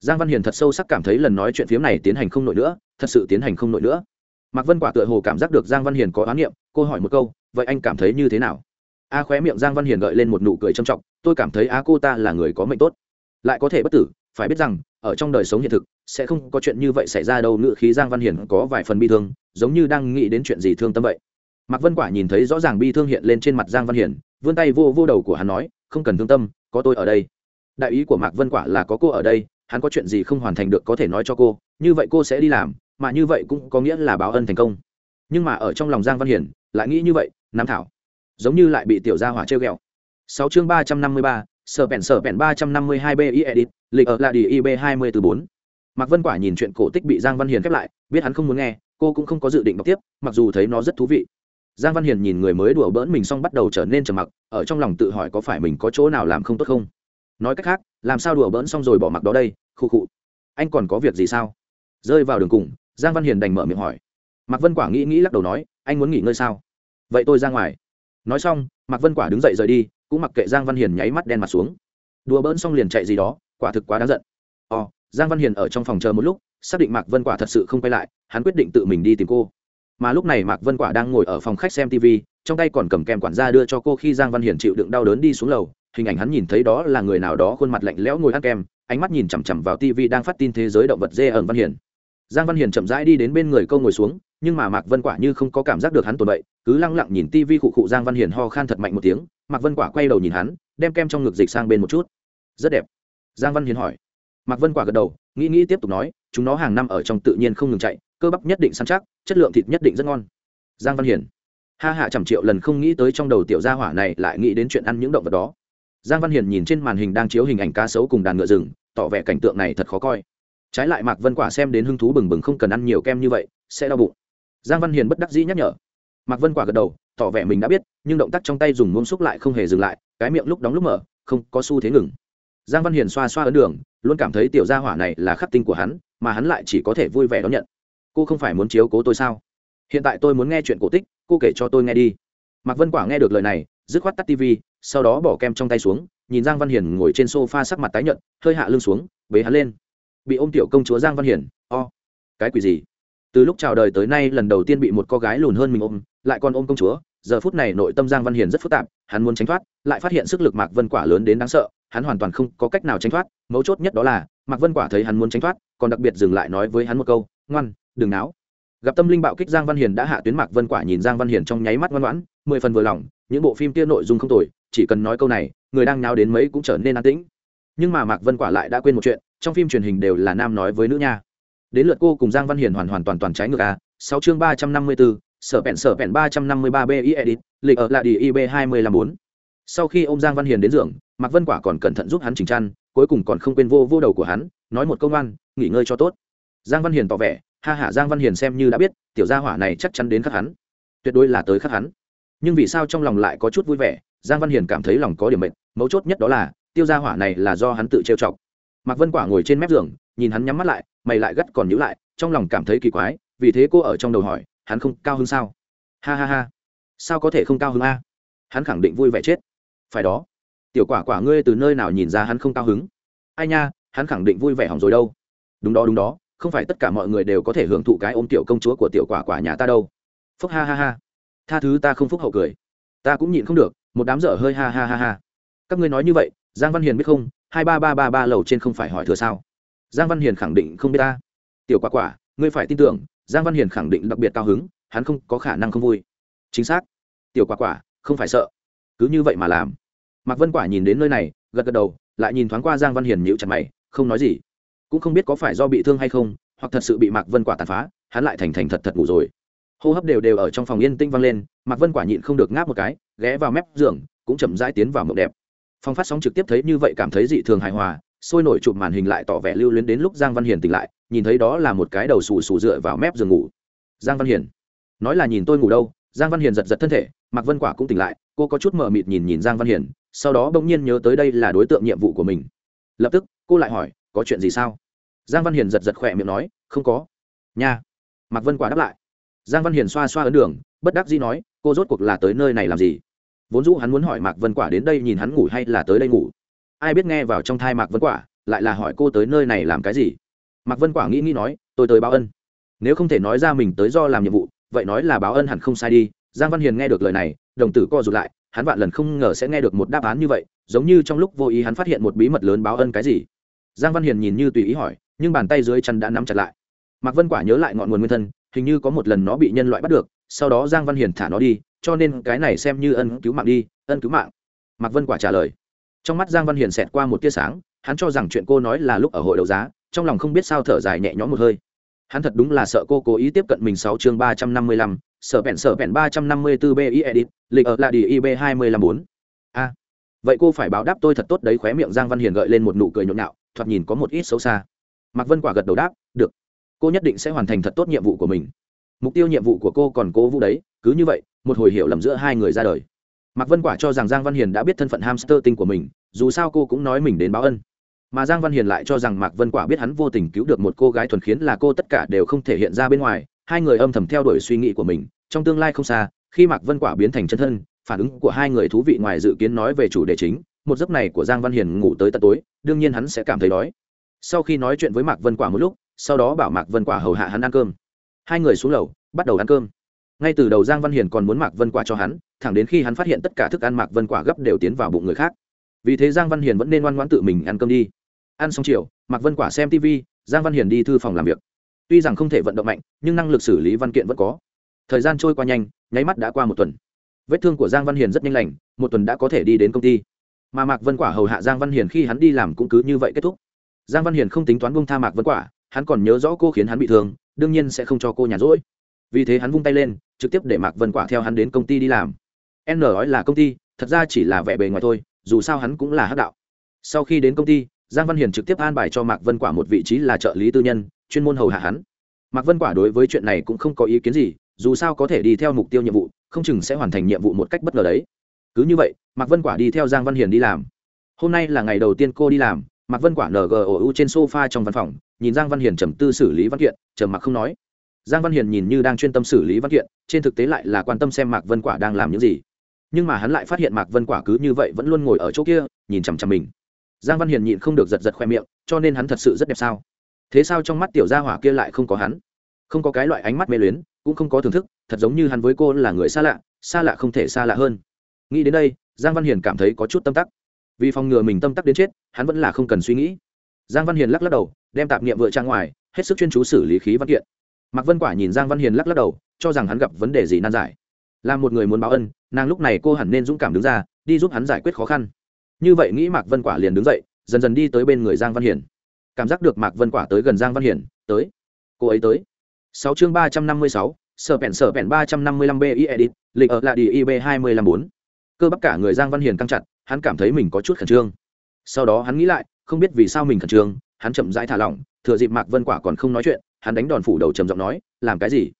Giang văn hiền thật sâu sắc cảm thấy lần nói chuyện phiếm này tiến hành không nổi nữa, thật sự tiến hành không nổi nữa. Mạc vân quả tựa hồ cảm giác được giang văn hiền có oán niệm, cô hỏi một câu, vậy anh cảm thấy như thế nào? A khóe miệng giang văn hiền gợi lên một nụ cười trầm trọng, tôi cảm thấy a cô ta là người có mệnh tốt. Lại có thể bất tử, phải biết rằng, ở trong đời sống hiện thực, sẽ không có chuyện như vậy xảy ra đâu ngự khí giang văn hiền có vài phần bi thương, giống như đang nghĩ đến chuyện gì thương tâm vậy. Mạc vân quả nhìn thấy rõ ràng bi thương hiện lên trên mặt giang văn hiền, vươn tay vô vô đầu của hắn nói, không cần thương tâm, có tôi ở đây đại ý của mạc vân quả là có cô ở đây, hắn có chuyện gì không hoàn thành được có thể nói cho cô, như vậy cô sẽ đi làm, mà như vậy cũng có nghĩa là báo ân thành công. Nhưng mà ở trong lòng giang văn hiển, lại nghĩ như vậy, nam thảo, giống như lại bị tiểu gia hỏa treo ghẹo. Sáu chương ba trăm năm mươi ba, sở bèn sở bèn ba trăm năm mươi hai b i edit, lịch ở là đi ib hai mươi từ bốn. Mạc vân quả nhìn chuyện cổ tích bị giang văn hiền khép lại, biết hắn không muốn nghe, cô cũng không có dự định đọc tiếp, mặc dù thấy nó rất thú vị. Giang văn hiền nhìn người mới đùa bỡn mình xong bắt đầu trở nên trầm mặc, ở trong lòng tự hỏi có phải mình có chỗ nào làm không tốt không? Nói cách khác, làm sao đùa bỡn xong rồi bỏ mặc đó đây, khu khụ anh còn có việc gì sao? Rơi vào đường cùng, giang văn hiền đành mở miệng hỏi. Mạc vân quả nghĩ nghĩ lắc đầu nói, anh muốn nghỉ ngơi sao? Vậy tôi ra ngoài. Nói xong, mạc vân quả đứng dậy rời đi, cũng mặc kệ giang văn hiền nháy mắt đen mặt xuống. Đùa bỡn xong liền chạy gì đó, quả thực quá đáng giận. Ồ, giang văn hiền ở trong phòng chờ một lúc, xác định mạc vân quả thật sự không quay lại, hắn quyết định tự mình đi tìm cô. Mà lúc này mạc vân quả đang ngồi ở phòng khách xem tv trong tay còn cầm kem quản gia đưa cho cô khi giang văn hiền chịu đựng đau đớn đi xuống lầu hình ảnh hắn nhìn thấy đó là người nào đó khuôn mặt lạnh lẽo ngồi ăn kem ánh mắt nhìn chằm chằm vào tv đang phát tin thế giới động vật dê ẩn văn hiền. Giang văn hiền chậm rãi đi đến bên người câu ngồi xuống nhưng mà mạc vân quả như không có cảm giác được hắn tồn vậy, cứ lăng lặng nhìn tv khụ khụ giang văn hiền ho khan thật mạnh một tiếng mạc vân quả quay đầu nhìn hắn đem kem trong ngực dịch sang bên một chút. Rất đẹp. Giang văn hiền hỏi. Mạc vân quả gật đầu nghĩ nghĩ tiếp tục nói chúng nó hàng năm ở trong tự nhiên không ngừng chạy cơ bắp nhất định săn chắc chất lượng thịt nhất định rất ngon. Giang văn hiền. Ha hạ trăm triệu lần không nghĩ tới trong đầu tiểu gia hỏa này lại nghĩ đến chuyện ăn những động vật đó giang văn hiền nhìn trên màn hình đang chiếu hình ảnh cá sấu cùng đàn ngựa rừng, tỏ vẻ cảnh tượng này thật khó coi. Trái lại mạc vân quả xem đến hứng thú bừng bừng không cần ăn nhiều kem như vậy, sẽ đau bụng. Giang văn hiền bất đắc dĩ nhắc nhở. Mạc vân quả gật đầu, tỏ vẻ mình đã biết, nhưng động tác trong tay dùng ngôn xúc lại không hề dừng lại, cái miệng lúc đóng lúc mở, không có xu thế ngừng. Giang văn hiền xoa xoa ấn đường, luôn cảm thấy tiểu gia hỏa này là khắc tinh của hắn, mà hắn lại chỉ có thể vui vẻ đón nhận. Cô không phải muốn chiếu cố tôi sao? Hiện tại tôi muốn nghe chuyện cổ tích, cô kể cho tôi nghe đi. Mạc vân quả nghe được lời này, dứt khoát tắt tv sau đó bỏ kem trong tay xuống, nhìn giang văn hiền ngồi trên sofa sắc mặt tái nhợt, hơi hạ lưng xuống, bế hắn lên bị ôm tiểu công chúa giang văn hiền, o、oh. cái quỷ gì từ lúc chào đời tới nay lần đầu tiên bị một cô gái lùn hơn mình ôm, lại còn ôm công chúa, giờ phút này nội tâm giang văn hiền rất phức tạp, hắn muốn tránh thoát, lại phát hiện sức lực mạc vân quả lớn đến đáng sợ, hắn hoàn toàn không có cách nào tránh thoát, mấu chốt nhất đó là, mạc vân quả thấy hắn muốn tránh thoát, còn đặc biệt dừng lại nói với hắn một câu, ngoan, đừng náo gặp tâm linh bạo kích giang văn hiền đã hạ tuyến mạc vân quả nhìn giang văn hiền trong nháy mắt ngoan ngoãn, mười phần vừa lòng, những bộ phim kia nội dung không tồi chỉ cần nói câu này, người đang nháo đến mấy cũng trở nên an tĩnh. Nhưng mà mạc vân quả lại đã quên một chuyện, trong phim truyền hình đều là nam nói với nữ nha. Đến lượt cô cùng giang văn hiền hoàn hoàn toàn toàn trái ngược a sáu chương ba trăm năm mươi bốn sở bẹn sở bẹn ba trăm năm mươi ba b i edit, lịch ở lại đi ib hai mươi năm bốn. Sau khi ô m giang văn hiền đến giường, mạc vân quả còn cẩn thận giúp hắn chỉnh chăn, cuối cùng còn không quên vô vô đầu của hắn, nói một câu ngoan, nghỉ ngơi cho tốt. Giang văn hiền tỏ vẻ, ha hả giang văn hiền xem như đã biết, tiểu gia hỏa này chắc chắn đến khắc hắn. Tuyệt đối là tới khắc hắn. Nhưng vì sao trong lòng lại có chút vui vẻ giang văn hiền cảm thấy lòng có điểm mệnh mấu chốt nhất đó là, tiêu gia hỏa này là do hắn tự trêu chọc. Mạc vân quả ngồi trên mép giường, nhìn hắn nhắm mắt lại, mày lại gắt còn nhữ lại, trong lòng cảm thấy kỳ quái, vì thế cô ở trong đầu hỏi, hắn không cao hơn sao? Ha ha ha. Sao có thể không cao hứng a? Hắn khẳng định vui vẻ chết. Phải đó. Tiểu quả quả ngươi từ nơi nào nhìn ra hắn không cao hứng? Ai nha, hắn khẳng định vui vẻ hỏng rồi đâu. Đúng đó đúng đó, không phải tất cả mọi người đều có thể hưởng thụ cái ôm tiểu công chúa của tiểu quả quả nhà ta đâu. Phúc ha ha ha. Tha thứ ta không phúc hậu cười ta cũng nhịn không được, một đám dở hơi ha ha ha ha. Các ngươi nói như vậy, giang văn hiền biết không? Hai ba ba ba ba lầu trên không phải hỏi thừa sao? Giang văn hiền khẳng định không biết ta. Tiểu quả quả, ngươi phải tin tưởng, giang văn hiền khẳng định đặc biệt cao hứng, hắn không có khả năng không vui. Chính xác. Tiểu quả quả, không phải sợ. Cứ như vậy mà làm. Mạc vân quả nhìn đến nơi này, gật gật đầu, lại nhìn thoáng qua giang văn hiền nhịu chặt mày, không nói gì. Cũng không biết có phải do bị thương hay không, hoặc thật sự bị mạc vân quả tàn phá, hắn lại thành thành thật thật ngủ rồi hô hấp đều đều ở trong phòng yên tĩnh vang lên, mạc vân quả nhịn không được ngáp một cái, ghé vào mép giường, cũng chậm rãi tiến vào mộng đẹp. Phong phát sóng trực tiếp thấy như vậy cảm thấy dị thường hài hòa, sôi nổi chụp màn hình lại tỏ vẻ lưu luyến đến lúc giang văn hiền tỉnh lại, nhìn thấy đó là một cái đầu xù xù dựa vào mép giường ngủ. Giang văn hiền, nói là nhìn tôi ngủ đâu? Giang văn hiền giật giật thân thể, mạc vân quả cũng tỉnh lại, cô có chút mờ mịt nhìn nhìn giang văn hiền, sau đó bỗng nhiên nhớ tới đây là đối tượng nhiệm vụ của mình. Lập tức, cô lại hỏi, có chuyện gì sao? Giang văn hiền giật giật khỏe miệng nói, không có. Nha. Mạc vân quả đáp lại giang văn hiền xoa xoa ấn đường, bất đắc dĩ nói, cô rốt cuộc là tới nơi này làm gì? Vốn dũ hắn muốn hỏi mạc vân quả đến đây nhìn hắn ngủ hay là tới đây ngủ. Ai biết nghe vào trong thai mạc vân quả, lại là hỏi cô tới nơi này làm cái gì? Mạc vân quả nghĩ nghĩ nói, tôi tới báo ân. Nếu không thể nói ra mình tới do làm nhiệm vụ, vậy nói là báo ân hẳn không sai đi. Giang văn hiền nghe được lời này, đồng tử co rụt lại, hắn vạn lần không ngờ sẽ nghe được một đáp án như vậy, giống như trong lúc vô ý hắn phát hiện một bí mật lớn báo ân cái gì. Giang văn hiền nhìn như tùy ý hỏi, nhưng bàn tay dưới chân đã nắm chặt lại. Mạc vân quả nhớ lại ngọn nguồn nguyên thân hình như có một lần nó bị nhân loại bắt được, sau đó giang văn hiền thả nó đi, cho nên cái này xem như ân cứu mạng đi, ân cứu mạng. Mạc vân quả trả lời. Trong mắt giang văn hiền xẹt qua một tia sáng, hắn cho rằng chuyện cô nói là lúc ở hội đấu giá, trong lòng không biết sao thở dài nhẹ nhõm một hơi. Hắn thật đúng là sợ cô cố ý tiếp cận mình sáu chương ba trăm năm mươi lăm sở bẹn sở bẹn ba trăm năm mươi bốn bi edit, lịch ở là đi ib hai mươi lăm bốn. A, vậy cô phải báo đáp tôi thật tốt đấy, khóe miệng giang văn hiền gợi lên một nụ cười nhộn nhạo, thoạt nhìn có một ít xấu xa. Mạc vân quả gật đầu đáp, được cô nhất định sẽ hoàn thành thật tốt nhiệm vụ của mình. Mục tiêu nhiệm vụ của cô còn cố vũ đấy, cứ như vậy, một hồi hiểu lầm giữa hai người ra đời. Mạc vân quả cho rằng giang văn hiền đã biết thân phận hamster tinh của mình, dù sao cô cũng nói mình đến báo ân. Mà giang văn hiền lại cho rằng mạc vân quả biết hắn vô tình cứu được một cô gái thuần khiến là cô tất cả đều không thể hiện ra bên ngoài, hai người âm thầm theo đuổi suy nghĩ của mình, trong tương lai không xa, khi mạc vân quả biến thành chân thân, phản ứng của hai người thú vị ngoài dự kiến nói về chủ đề chính, một giấc này của giang văn hiền ngủ tới tận tối, đương nhiên hắn sẽ cảm thấy đói. Sau khi nói chuyện với mạc vân quả một lúc sau đó bảo mạc vân quả hầu hạ hắn ăn cơm. Hai người xuống lầu, bắt đầu ăn cơm. Ngay từ đầu giang văn hiền còn muốn mạc vân quả cho hắn, thẳng đến khi hắn phát hiện tất cả thức ăn mạc vân quả gấp đều tiến vào bụng người khác. Vì thế giang văn hiền vẫn nên ngoan ngoãn tự mình ăn cơm đi. Ăn xong chiều, mạc vân quả xem tv giang văn hiền đi thư phòng làm việc. Tuy rằng không thể vận động mạnh, nhưng năng lực xử lý văn kiện vẫn có. Thời gian trôi qua nhanh, nháy mắt đã qua một tuần. Vết thương của giang văn hiền rất nhanh lành, một tuần đã có thể đi đến công ty. Mà mạc vân quả hầu hạ giang văn hiền khi hắn đi làm cũng cứ như vậy kết thúc. Giang văn hiền không tính toán bông tha mạc vân quả hắn còn nhớ rõ cô khiến hắn bị thương, đương nhiên sẽ không cho cô nhàn rỗi. Vì thế hắn vung tay lên, trực tiếp để mạc vân quả theo hắn đến công ty đi làm. N nói là công ty, thật ra chỉ là vẻ bề ngoài thôi, dù sao hắn cũng là hắc đạo. Sau khi đến công ty, giang văn hiền trực tiếp an bài cho mạc vân quả một vị trí là trợ lý tư nhân, chuyên môn hầu hạ hắn. Mạc vân quả đối với chuyện này cũng không có ý kiến gì, dù sao có thể đi theo mục tiêu nhiệm vụ, không chừng sẽ hoàn thành nhiệm vụ một cách bất ngờ đấy. Cứ như vậy, mạc vân quả đi theo giang văn hiền đi làm. Hôm nay là ngày đầu tiên cô đi làm, mạc vân quả ngou trên sofa trong văn phòng nhìn giang văn hiền trầm tư xử lý văn kiện, trầm mặc không nói. Giang văn hiền nhìn như đang chuyên tâm xử lý văn kiện, trên thực tế lại là quan tâm xem mạc vân quả đang làm những gì. Nhưng mà hắn lại phát hiện mạc vân quả cứ như vậy vẫn luôn ngồi ở chỗ kia, nhìn chằm chằm mình. Giang văn hiền nhịn không được giật giật khoe miệng, cho nên hắn thật sự rất đẹp sao? Thế sao trong mắt tiểu gia hỏa kia lại không có hắn? Không có cái loại ánh mắt mê luyến, cũng không có thưởng thức, thật giống như hắn với cô là người xa lạ xa lạ không thể xa lạ hơn. Nghĩ đến đây, giang văn hiền cảm thấy có chút tâm tắc. Vì phòng ngừa mình tâm tắc đến chết, hắn vẫn là không cần suy nghĩ. Giang văn hiền lắc lắc đầu đem tạp nghiệm vựa trang ngoài, hết sức chuyên chú xử lý khí văn kiện. Mạc vân quả nhìn giang văn hiền lắc lắc đầu, cho rằng hắn gặp vấn đề gì nan giải. Là một người muốn báo ân, nàng lúc này cô hẳn nên dũng cảm đứng ra, đi giúp hắn giải quyết khó khăn. Như vậy nghĩ mạc vân quả liền đứng dậy, dần dần đi tới bên người giang văn hiền. Cảm giác được mạc vân quả tới gần giang văn hiền, tới, cô ấy tới. Sáu chương ba trăm năm mươi sáu, sở pèn sở pèn ba trăm năm mươi lăm b i edit, lịch ở là đi ib hai mươi lăm bốn. Cơ bắp cả người giang văn hiền căng chặt, hắn cảm thấy mình có chút khẩn trương. Sau đó hắn nghĩ lại, không biết vì sao mình khẩn trương hắn chậm rãi thả lỏng, thừa dịp mạc vân quả còn không nói chuyện, hắn đánh đòn phủ đầu trầm giọng nói, làm cái gì?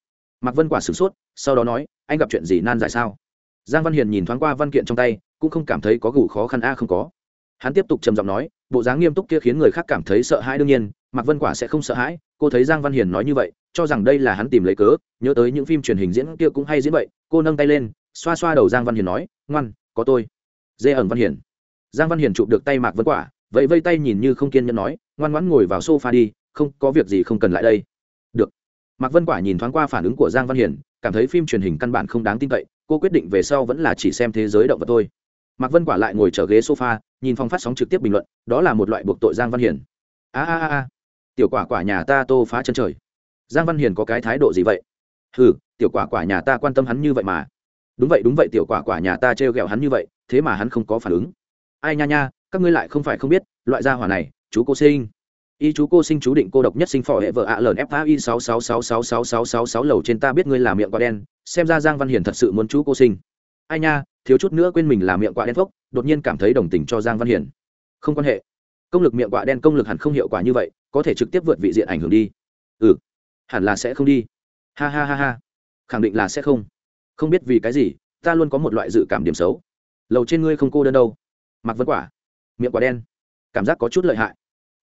Mạc vân quả sửng sốt, sau đó nói, anh gặp chuyện gì nan giải sao? Giang văn hiền nhìn thoáng qua văn kiện trong tay, cũng không cảm thấy có gù khó khăn, a, không có. Hắn tiếp tục trầm giọng nói, bộ dáng nghiêm túc kia khiến người khác cảm thấy sợ hãi đương nhiên, mạc vân quả sẽ không sợ hãi, cô thấy giang văn hiền nói như vậy, cho rằng đây là hắn tìm lấy cớ, nhớ tới những phim truyền hình diễn kia cũng hay diễn vậy. Cô nâng tay lên, xoa xoa đầu giang văn hiền nói, ngoan, có tôi. Dê ẩn văn hiền. Giang văn hiền chụp được tay mạc vân quả vậy vây tay nhìn như không kiên nhẫn nói ngoan ngoãn ngồi vào sofa đi, không, có việc gì không cần lại đây. Được. Mạc vân quả nhìn thoáng qua phản ứng của giang văn hiền cảm thấy phim truyền hình căn bản không đáng tin cậy, cô quyết định về sau vẫn là chỉ xem thế giới động vật thôi. Mạc vân quả lại ngồi trở ghế sofa, nhìn phong phát sóng trực tiếp bình luận, đó là một loại buộc tội giang văn hiền a a a tiểu quả quả nhà ta tô phá chân trời. Giang văn hiền có cái thái độ gì vậy? Ừ tiểu quả quả nhà ta quan tâm hắn như vậy mà. Đúng vậy đúng vậy, tiểu quả quả nhà ta trêu ghẹo hắn như vậy, thế mà hắn không có phản ứng. Ai nha nha, các ngươi lại không phải không biết, loại gia hỏa này chú cô sinh. Y chú cô sinh chú định cô độc nhất sinh phò hệ vợ ạ lờn f i sáu sáu sáu sáu sáu sáu sáu sáu lầu trên ta biết ngươi là miệng quả đen, xem ra giang văn hiền thật sự muốn chú cô sinh. Ai nha, thiếu chút nữa quên mình là miệng quả đen phốc, đột nhiên cảm thấy đồng tình cho giang văn hiền. Không quan hệ. Công lực miệng quả đen công lực hẳn không hiệu quả như vậy, có thể trực tiếp vượt vị diện ảnh hưởng đi. Ừ hẳn là sẽ không đi. Ha ha ha ha. Khẳng định là sẽ không. Không biết vì cái gì, ta luôn có một loại dự cảm điểm xấu. Lầu trên ngươi không cô đơn đâu. Mặc vẫn quả. Miệng quả đen. Cảm giác có chút lợi hại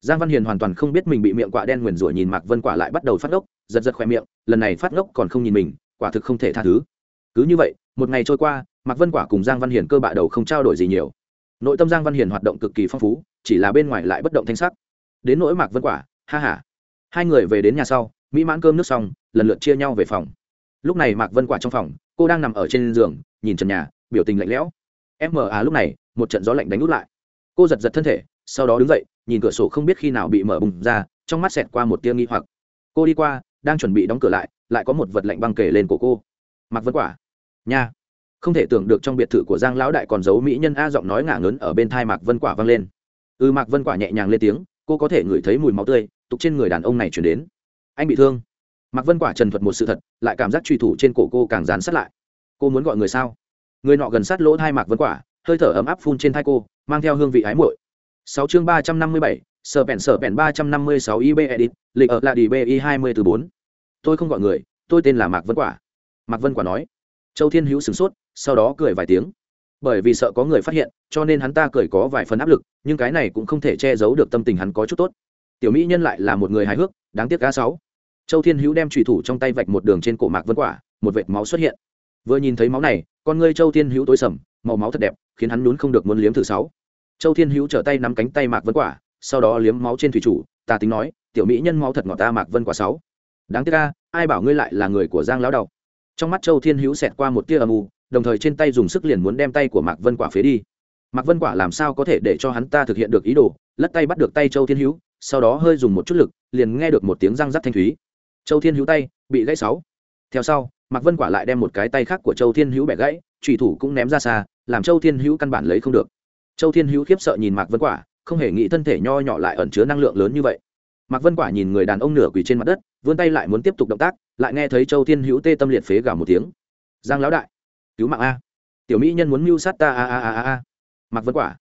giang văn hiền hoàn toàn không biết mình bị miệng quạ đen nguyền rủa nhìn mạc vân quả lại bắt đầu phát ngốc, giật giật khoe miệng, lần này phát ngốc còn không nhìn mình, quả thực không thể tha thứ. Cứ như vậy, một ngày trôi qua, mạc vân quả cùng giang văn hiền cơ bạ đầu không trao đổi gì nhiều. Nội tâm giang văn hiền hoạt động cực kỳ phong phú, chỉ là bên ngoài lại bất động thanh sắc. Đến nỗi mạc vân quả, ha h a hai người về đến nhà sau, mỹ mãn cơm nước xong, lần lượt chia nhau về phòng. Lúc này mạc vân quả trong phòng, cô đang nằm ở trên giường, nhìn trần nhà, biểu tình lạnh lẽo. Em mờ à lúc này, một trận gió lạnh đánh út lại. Cô giật giật thân thể sau đó đứng dậy, nhìn cửa sổ không biết khi nào bị mở bùng ra, trong mắt xẹt qua một tia nghi hoặc. Cô đi qua, đang chuẩn bị đóng cửa lại lại có một vật lạnh băng kể lên cổ cô. Mặc vân quả. Nha. Không thể tưởng được trong biệt thự của giang lão đại còn giấu mỹ nhân a giọng nói ngả ngớn ở bên thai mạc vân quả vang lên. Ừ mạc vân quả nhẹ nhàng lên tiếng, cô có thể ngửi thấy mùi máu tươi, tục trên người đàn ông này chuyển đến. Anh bị thương. Mạc vân quả trần thuật một sự thật, lại cảm giác truy thủ trên cổ cô càng dán sát lại. Cô muốn gọi người sao? Người nọ gần sát lỗ thai mạc vân quả, hơi thở ấm áp phun trên thai cô, mang theo hương vị ái muội sáu chương ba trăm năm mươi bảy, sở bèn sở bèn ba trăm năm mươi sáu ib edit, lịch ở là DBI bi hai mươi từ bốn. Tôi không gọi người, tôi tên là mạc vân quả. Mạc vân quả nói. Châu thiên hữu sửng sốt, sau đó cười vài tiếng. Bởi vì sợ có người phát hiện, cho nên hắn ta cười có vài phần áp lực, nhưng cái này cũng không thể che giấu được tâm tình hắn có chút tốt. Tiểu mỹ nhân lại là một người hài hước, đáng tiếc cá sáu. Châu thiên hữu đem chủy thủ trong tay vạch một đường trên cổ mạc vân quả, một vệt máu xuất hiện. Vừa nhìn thấy máu này, con ngươi châu thiên hữu tối sầm, màu máu thật đẹp, khiến hắn nhún không được muốn liếm thử sáu châu thiên hữu trở tay nắm cánh tay mạc vân quả, sau đó liếm máu trên thủy chủ ta tính nói, tiểu mỹ nhân máu thật ngọt ta, mạc vân quả sáu. Đáng tiếc ca ai bảo ngươi lại là người của giang lão đầu? Trong mắt châu thiên hữu xẹt qua một tia âm u, đồng thời trên tay dùng sức liền muốn đem tay của mạc vân quả phế đi. Mạc vân quả làm sao có thể để cho hắn ta thực hiện được ý đồ, lất tay bắt được tay châu thiên hữu, sau đó hơi dùng một chút lực, liền nghe được một tiếng răng rắc thanh thúy. Châu thiên hữu tay, bị gãy sáu. Theo sau, mạc vân quả lại đem một cái tay khác của châu thiên hữu bẻ gãy trùy thủ cũng ném ra xa, làm châu thiên hữu căn bản lấy không được châu thiên hữu khiếp sợ nhìn mạc vân quả, không hề nghĩ thân thể nho nhỏ lại ẩn chứa năng lượng lớn như vậy. Mạc vân quả nhìn người đàn ông nửa quỳ trên mặt đất, vươn tay lại muốn tiếp tục động tác, lại nghe thấy châu thiên hữu tê tâm liệt phế gào một tiếng. Giang lão đại, cứu mạng a. Tiểu mỹ nhân muốn mưu sát ta a a a a a. Mạc vân quả.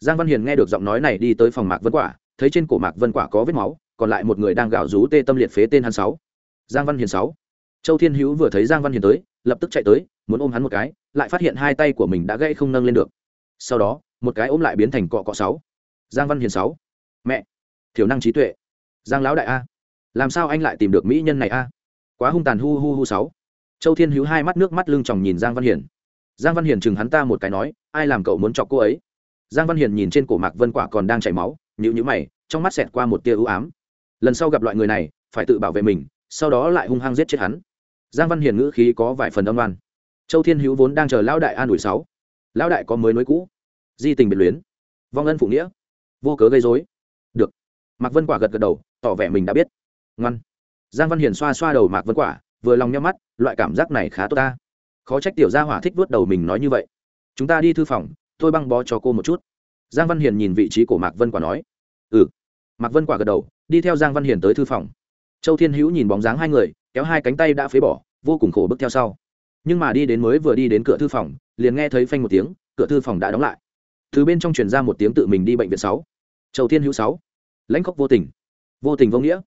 Giang văn hiền nghe được giọng nói này đi tới phòng mạc vân quả, thấy trên cổ mạc vân quả có vết máu, còn lại một người đang gào rú tê tâm liệt phế tên hắn sáu. Giang văn hiền sáu. Châu thiên hữu vừa thấy giang văn hiền tới, lập tức chạy tới, muốn ôm hắn một cái, lại phát hiện hai tay của mình đã gãy không nâng lên được. Sau đó một cái ôm lại biến thành cọ cọ sáu. Giang văn hiền sáu. Mẹ. Thiểu năng trí tuệ. Giang lão đại a. Làm sao anh lại tìm được mỹ nhân này a? Quá hung tàn hu hu hu sáu. Châu thiên hữu hai mắt nước mắt lưng tròng nhìn giang văn hiền. Giang văn hiền chừng hắn ta một cái nói, ai làm cậu muốn chọc cô ấy? Giang văn hiền nhìn trên cổ mạc vân quả còn đang chảy máu nhữ nhữ mày, trong mắt xẹt qua một tia ưu ám. Lần sau gặp loại người này, phải tự bảo vệ mình, sau đó lại hung hăng giết chết hắn. Giang văn hiền ngữ khí có vài phần âm đoan. châu thiên hữu vốn đang chờ lão đại an ủi sáu. Lão đại có mới nối cũ di tình biệt luyến. Vong ân phụ nghĩa. Vô cớ gây dối được. Mạc vân quả gật gật đầu, tỏ vẻ mình đã biết. Ngoan. Giang văn hiền xoa xoa đầu mạc vân quả, vừa lòng nhắm mắt, loại cảm giác này khá tốt ta. Khó trách tiểu gia hỏa thích vớt đầu mình nói như vậy. Chúng ta đi thư phòng, tôi băng bó cho cô một chút. Giang văn hiền nhìn vị trí của mạc vân quả nói. Ừ. Mạc vân quả gật đầu, đi theo giang văn hiền tới thư phòng. Châu thiên hữu nhìn bóng dáng hai người, kéo hai cánh tay đã phế bỏ, vô cùng khổ bước theo sau. Nhưng mà đi đến mới vừa đi đến cửa thư phòng, liền nghe thấy phanh một tiếng, cửa thư phòng đã đóng lại từ bên trong truyền ra một tiếng tự mình đi bệnh viện sáu. Châu thiên hữu sáu. Lãnh khốc vô tình. Vô tình vô nghĩa.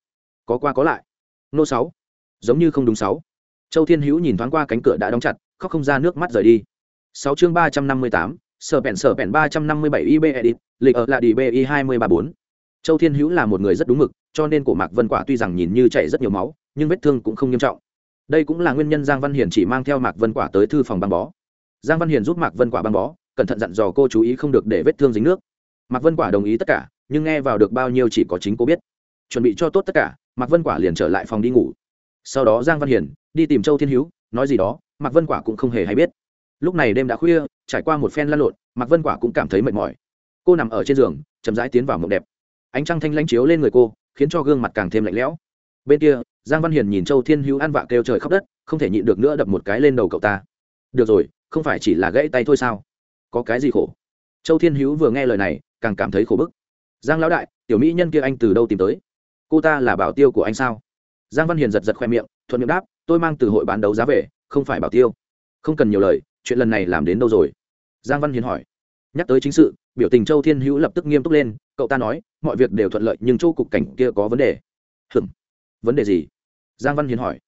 Có qua có lại. Nô sáu. Giống như không đúng sáu. Châu thiên hữu nhìn thoáng qua cánh cửa đã đóng chặt, khóc không ra nước mắt rời đi. Sáu chương ba trăm năm mươi tám, sở bèn sở bèn ba trăm năm mươi bảy ib edit lịch ở là đi bi hai mươi ba bốn. Châu thiên hữu là một người rất đúng mực, cho nên cổ mạc vân quả tuy rằng nhìn như chảy rất nhiều máu, nhưng vết thương cũng không nghiêm trọng. Đây cũng là nguyên nhân giang văn hiền chỉ mang theo mạc vân quả tới thư phòng băng bó. Giang văn hiền giúp mạc vân quả băng bó cẩn thận dặn dò cô chú ý không được để vết thương dính nước. Mạc vân quả đồng ý tất cả, nhưng nghe vào được bao nhiêu chỉ có chính cô biết. Chuẩn bị cho tốt tất cả, mạc vân quả liền trở lại phòng đi ngủ. Sau đó giang văn hiền đi tìm châu thiên hữu, nói gì đó, mạc vân quả cũng không hề hay biết. Lúc này đêm đã khuya, trải qua một phen lăn lộn, mạc vân quả cũng cảm thấy mệt mỏi. Cô nằm ở trên giường, chậm rãi tiến vào mộng đẹp. Ánh trăng thanh lãnh chiếu lên người cô, khiến cho gương mặt càng thêm lạnh lẽo. Bên kia, giang văn hiền nhìn châu thiên hữu ăn vạ kêu trời khóc đất, không thể nhịn được nữa đập một cái lên đầu cậu ta. Được rồi, không phải chỉ là gãy tay thôi sao? Có cái gì khổ? Châu thiên hữu vừa nghe lời này, càng cảm thấy khổ bức. Giang lão đại, tiểu mỹ nhân kia anh từ đâu tìm tới? Cô ta là bảo tiêu của anh sao? Giang văn hiền giật giật khoe miệng, thuận miệng đáp, tôi mang từ hội bán đấu giá về, không phải bảo tiêu. Không cần nhiều lời, chuyện lần này làm đến đâu rồi? Giang văn hiền hỏi. Nhắc tới chính sự, biểu tình châu thiên hữu lập tức nghiêm túc lên, cậu ta nói, mọi việc đều thuận lợi, nhưng châu cục cảnh kia có vấn đề. Hừng vấn đề gì? Giang văn hiền hỏi.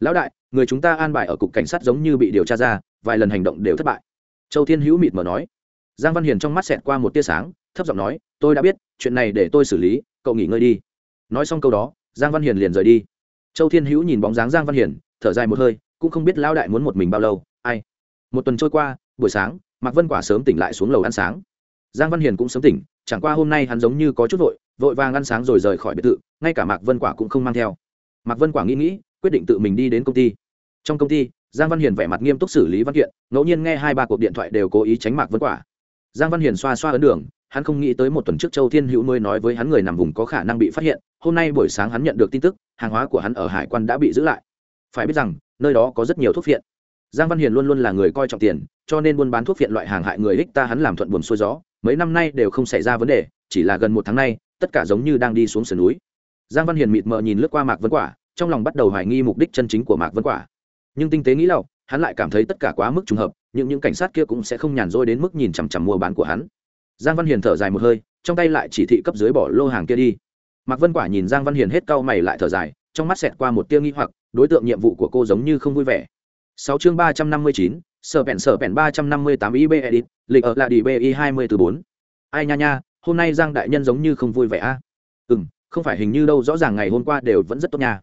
Lão đại, người chúng ta an bài ở cục cảnh sát giống như bị điều tra ra, vài lần hành động đều thất bại châu thiên hữu mịt mờ nói. Giang văn hiền trong mắt xẹt qua một tia sáng, thấp giọng nói, tôi đã biết, chuyện này để tôi xử lý, cậu nghỉ ngơi đi. Nói xong câu đó, giang văn hiền liền rời đi. Châu thiên hữu nhìn bóng dáng giang văn hiền, thở dài một hơi, cũng không biết lão đại muốn một mình bao lâu. Ai? Một tuần trôi qua, buổi sáng, mạc vân quả sớm tỉnh lại xuống lầu ăn sáng. Giang văn hiền cũng sớm tỉnh, chẳng qua hôm nay hắn giống như có chút vội vội vàng ăn sáng rồi rời khỏi biệt thự, ngay cả mạc vân quả cũng không mang theo. Mạc vân quả nghĩ nghĩ, quyết định tự mình đi đến công ty. Trong công ty giang văn hiền vẻ mặt nghiêm túc xử lý văn kiện, ngẫu nhiên nghe hai ba cuộc điện thoại đều cố ý tránh mạc vân quả. Giang văn hiền xoa xoa ấn đường, hắn không nghĩ tới một tuần trước châu thiên hữu nuôi nói với hắn người nằm vùng có khả năng bị phát hiện, hôm nay buổi sáng hắn nhận được tin tức, hàng hóa của hắn ở hải quan đã bị giữ lại. Phải biết rằng, nơi đó có rất nhiều thuốc phiện. Giang văn hiền luôn luôn là người coi trọng tiền, cho nên buôn bán thuốc phiện loại hàng hại người ích ta hắn làm thuận buồm xuôi gió, mấy năm nay đều không xảy ra vấn đề, chỉ là gần một tháng nay, tất cả giống như đang đi xuống sườn núi. Giang văn hiền mịt mờ nhìn lướt qua mạc vân quả, trong lòng bắt đầu hoài nghi mục đích chân chính của mạc vân quả nhưng tinh tế nghĩ lậu hắn lại cảm thấy tất cả quá mức trùng hợp, những những cảnh sát kia cũng sẽ không nhàn rỗi đến mức nhìn chằm chằm mua bán của hắn. Giang văn hiền thở dài một hơi, trong tay lại chỉ thị cấp dưới bỏ lô hàng kia đi. Mạc vân quả nhìn giang văn hiền hết cau mày lại thở dài, trong mắt xẹt qua một tiêu nghi hoặc, đối tượng nhiệm vụ của cô giống như không vui vẻ. Sáu chương ba trăm năm mươi chín, sở bẹn sở bẹn ba trăm năm mươi tám ib edit, lịch ở là đi bi hai mươi từ bốn. Ai nha nha, hôm nay giang đại nhân giống như không vui vẻ a. À? ừ m không phải hình như đâu, rõ ràng ngày hôm qua đều vẫn rất tốt nha.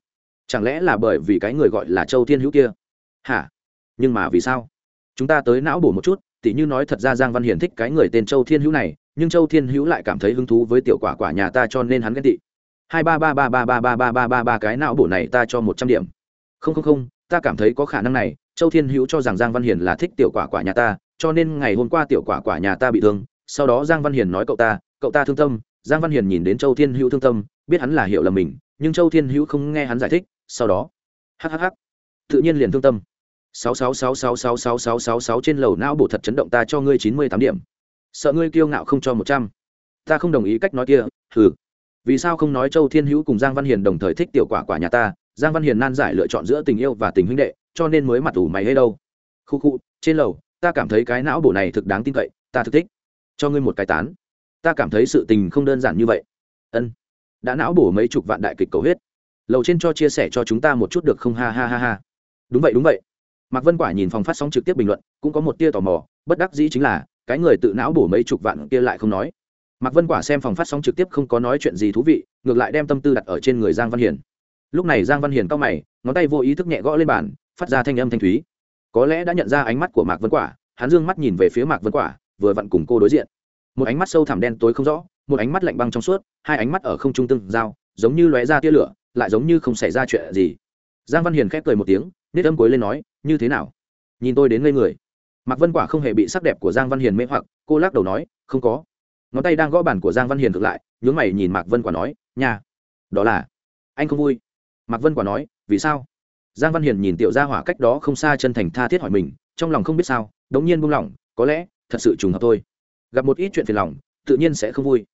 Chẳng lẽ là bởi vì cái người gọi là châu thiên hữu kia? Hả nhưng mà vì sao chúng ta tới não bổ một chút tỉ như nói thật ra giang văn hiền thích cái người tên châu thiên hữu này nhưng châu thiên hữu lại cảm thấy hứng thú với tiểu quả quả nhà ta cho nên hắn ghen tị hai ba ba ba ba ba ba ba ba ba ba cái não bổ này ta cho một trăm điểm không không không ta cảm thấy có khả năng này châu thiên hữu cho rằng giang văn hiền là thích tiểu quả quả nhà ta cho nên ngày hôm qua tiểu quả quả nhà ta bị thương sau đó giang văn hiền nói cậu ta cậu ta thương tâm giang văn hiền nhìn đến châu thiên hữu thương tâm biết hắn là hiểu lầm mình nhưng châu thiên hữu không nghe hắn giải thích sau đó hhh tự nhiên liền thương tâm sáu sáu sáu sáu sáu sáu sáu sáu sáu trên lầu não bổ thật chấn động ta cho ngươi chín mươi tám điểm. Sợ ngươi kiêu ngạo không cho một trăm. Ta không đồng ý cách nói kia, hừ. Vì sao không nói châu thiên hữu cùng giang văn hiền đồng thời thích tiểu quả quả nhà ta? Giang văn hiền nan giải lựa chọn giữa tình yêu và tình huynh đệ, cho nên mới mặt ủ mày hay đâu. Khu khu, trên lầu, ta cảm thấy cái não bổ này thực đáng tin cậy, ta thực thích. Cho ngươi một cái tán. Ta cảm thấy sự tình không đơn giản như vậy. Ân. Đã não bổ mấy chục vạn đại kịch cầu huyết. Lầu trên cho chia sẻ cho chúng ta một chút được không? Ha ha ha ha. Đúng vậy đúng vậy mạc vân quả nhìn phòng phát sóng trực tiếp bình luận, cũng có một tia tò mò, bất đắc dĩ chính là, cái người tự não bổ mấy chục vạn kia lại không nói. Mạc vân quả xem phòng phát sóng trực tiếp không có nói chuyện gì thú vị, ngược lại đem tâm tư đặt ở trên người giang văn hiền lúc này giang văn hiền cao mày, ngón tay vô ý thức nhẹ gõ lên bàn, phát ra thanh âm thanh thúy. Có lẽ đã nhận ra ánh mắt của mạc vân quả, hắn dương mắt nhìn về phía mạc vân quả, vừa vặn cùng cô đối diện. Một ánh mắt sâu thẳm đen tối không rõ, một ánh mắt lạnh băng trong suốt, hai ánh mắt ở không trung tương giao, giống như lóe ra tia lửa, lại giống như không xảy ra chuyện gì. Giang văn hiền khép cười một tiếng nết âm cuối lên nói, như thế nào? Nhìn tôi đến ngây người. Mạc vân quả không hề bị sắc đẹp của giang văn hiền mê hoặc, cô lắc đầu nói, không có. Ngón tay đang gõ bàn của giang văn hiền ngược lại, nhướng mày nhìn mạc vân quả nói nhà đó là, anh không vui. Mạc vân quả nói, vì sao? Giang văn hiền nhìn tiểu gia hỏa cách đó không xa chân thành tha thiết hỏi mình, trong lòng không biết sao, đống nhiên buông lỏng, có lẽ, thật sự trùng hợp thôi. Gặp một ít chuyện phiền lòng, tự nhiên sẽ không vui.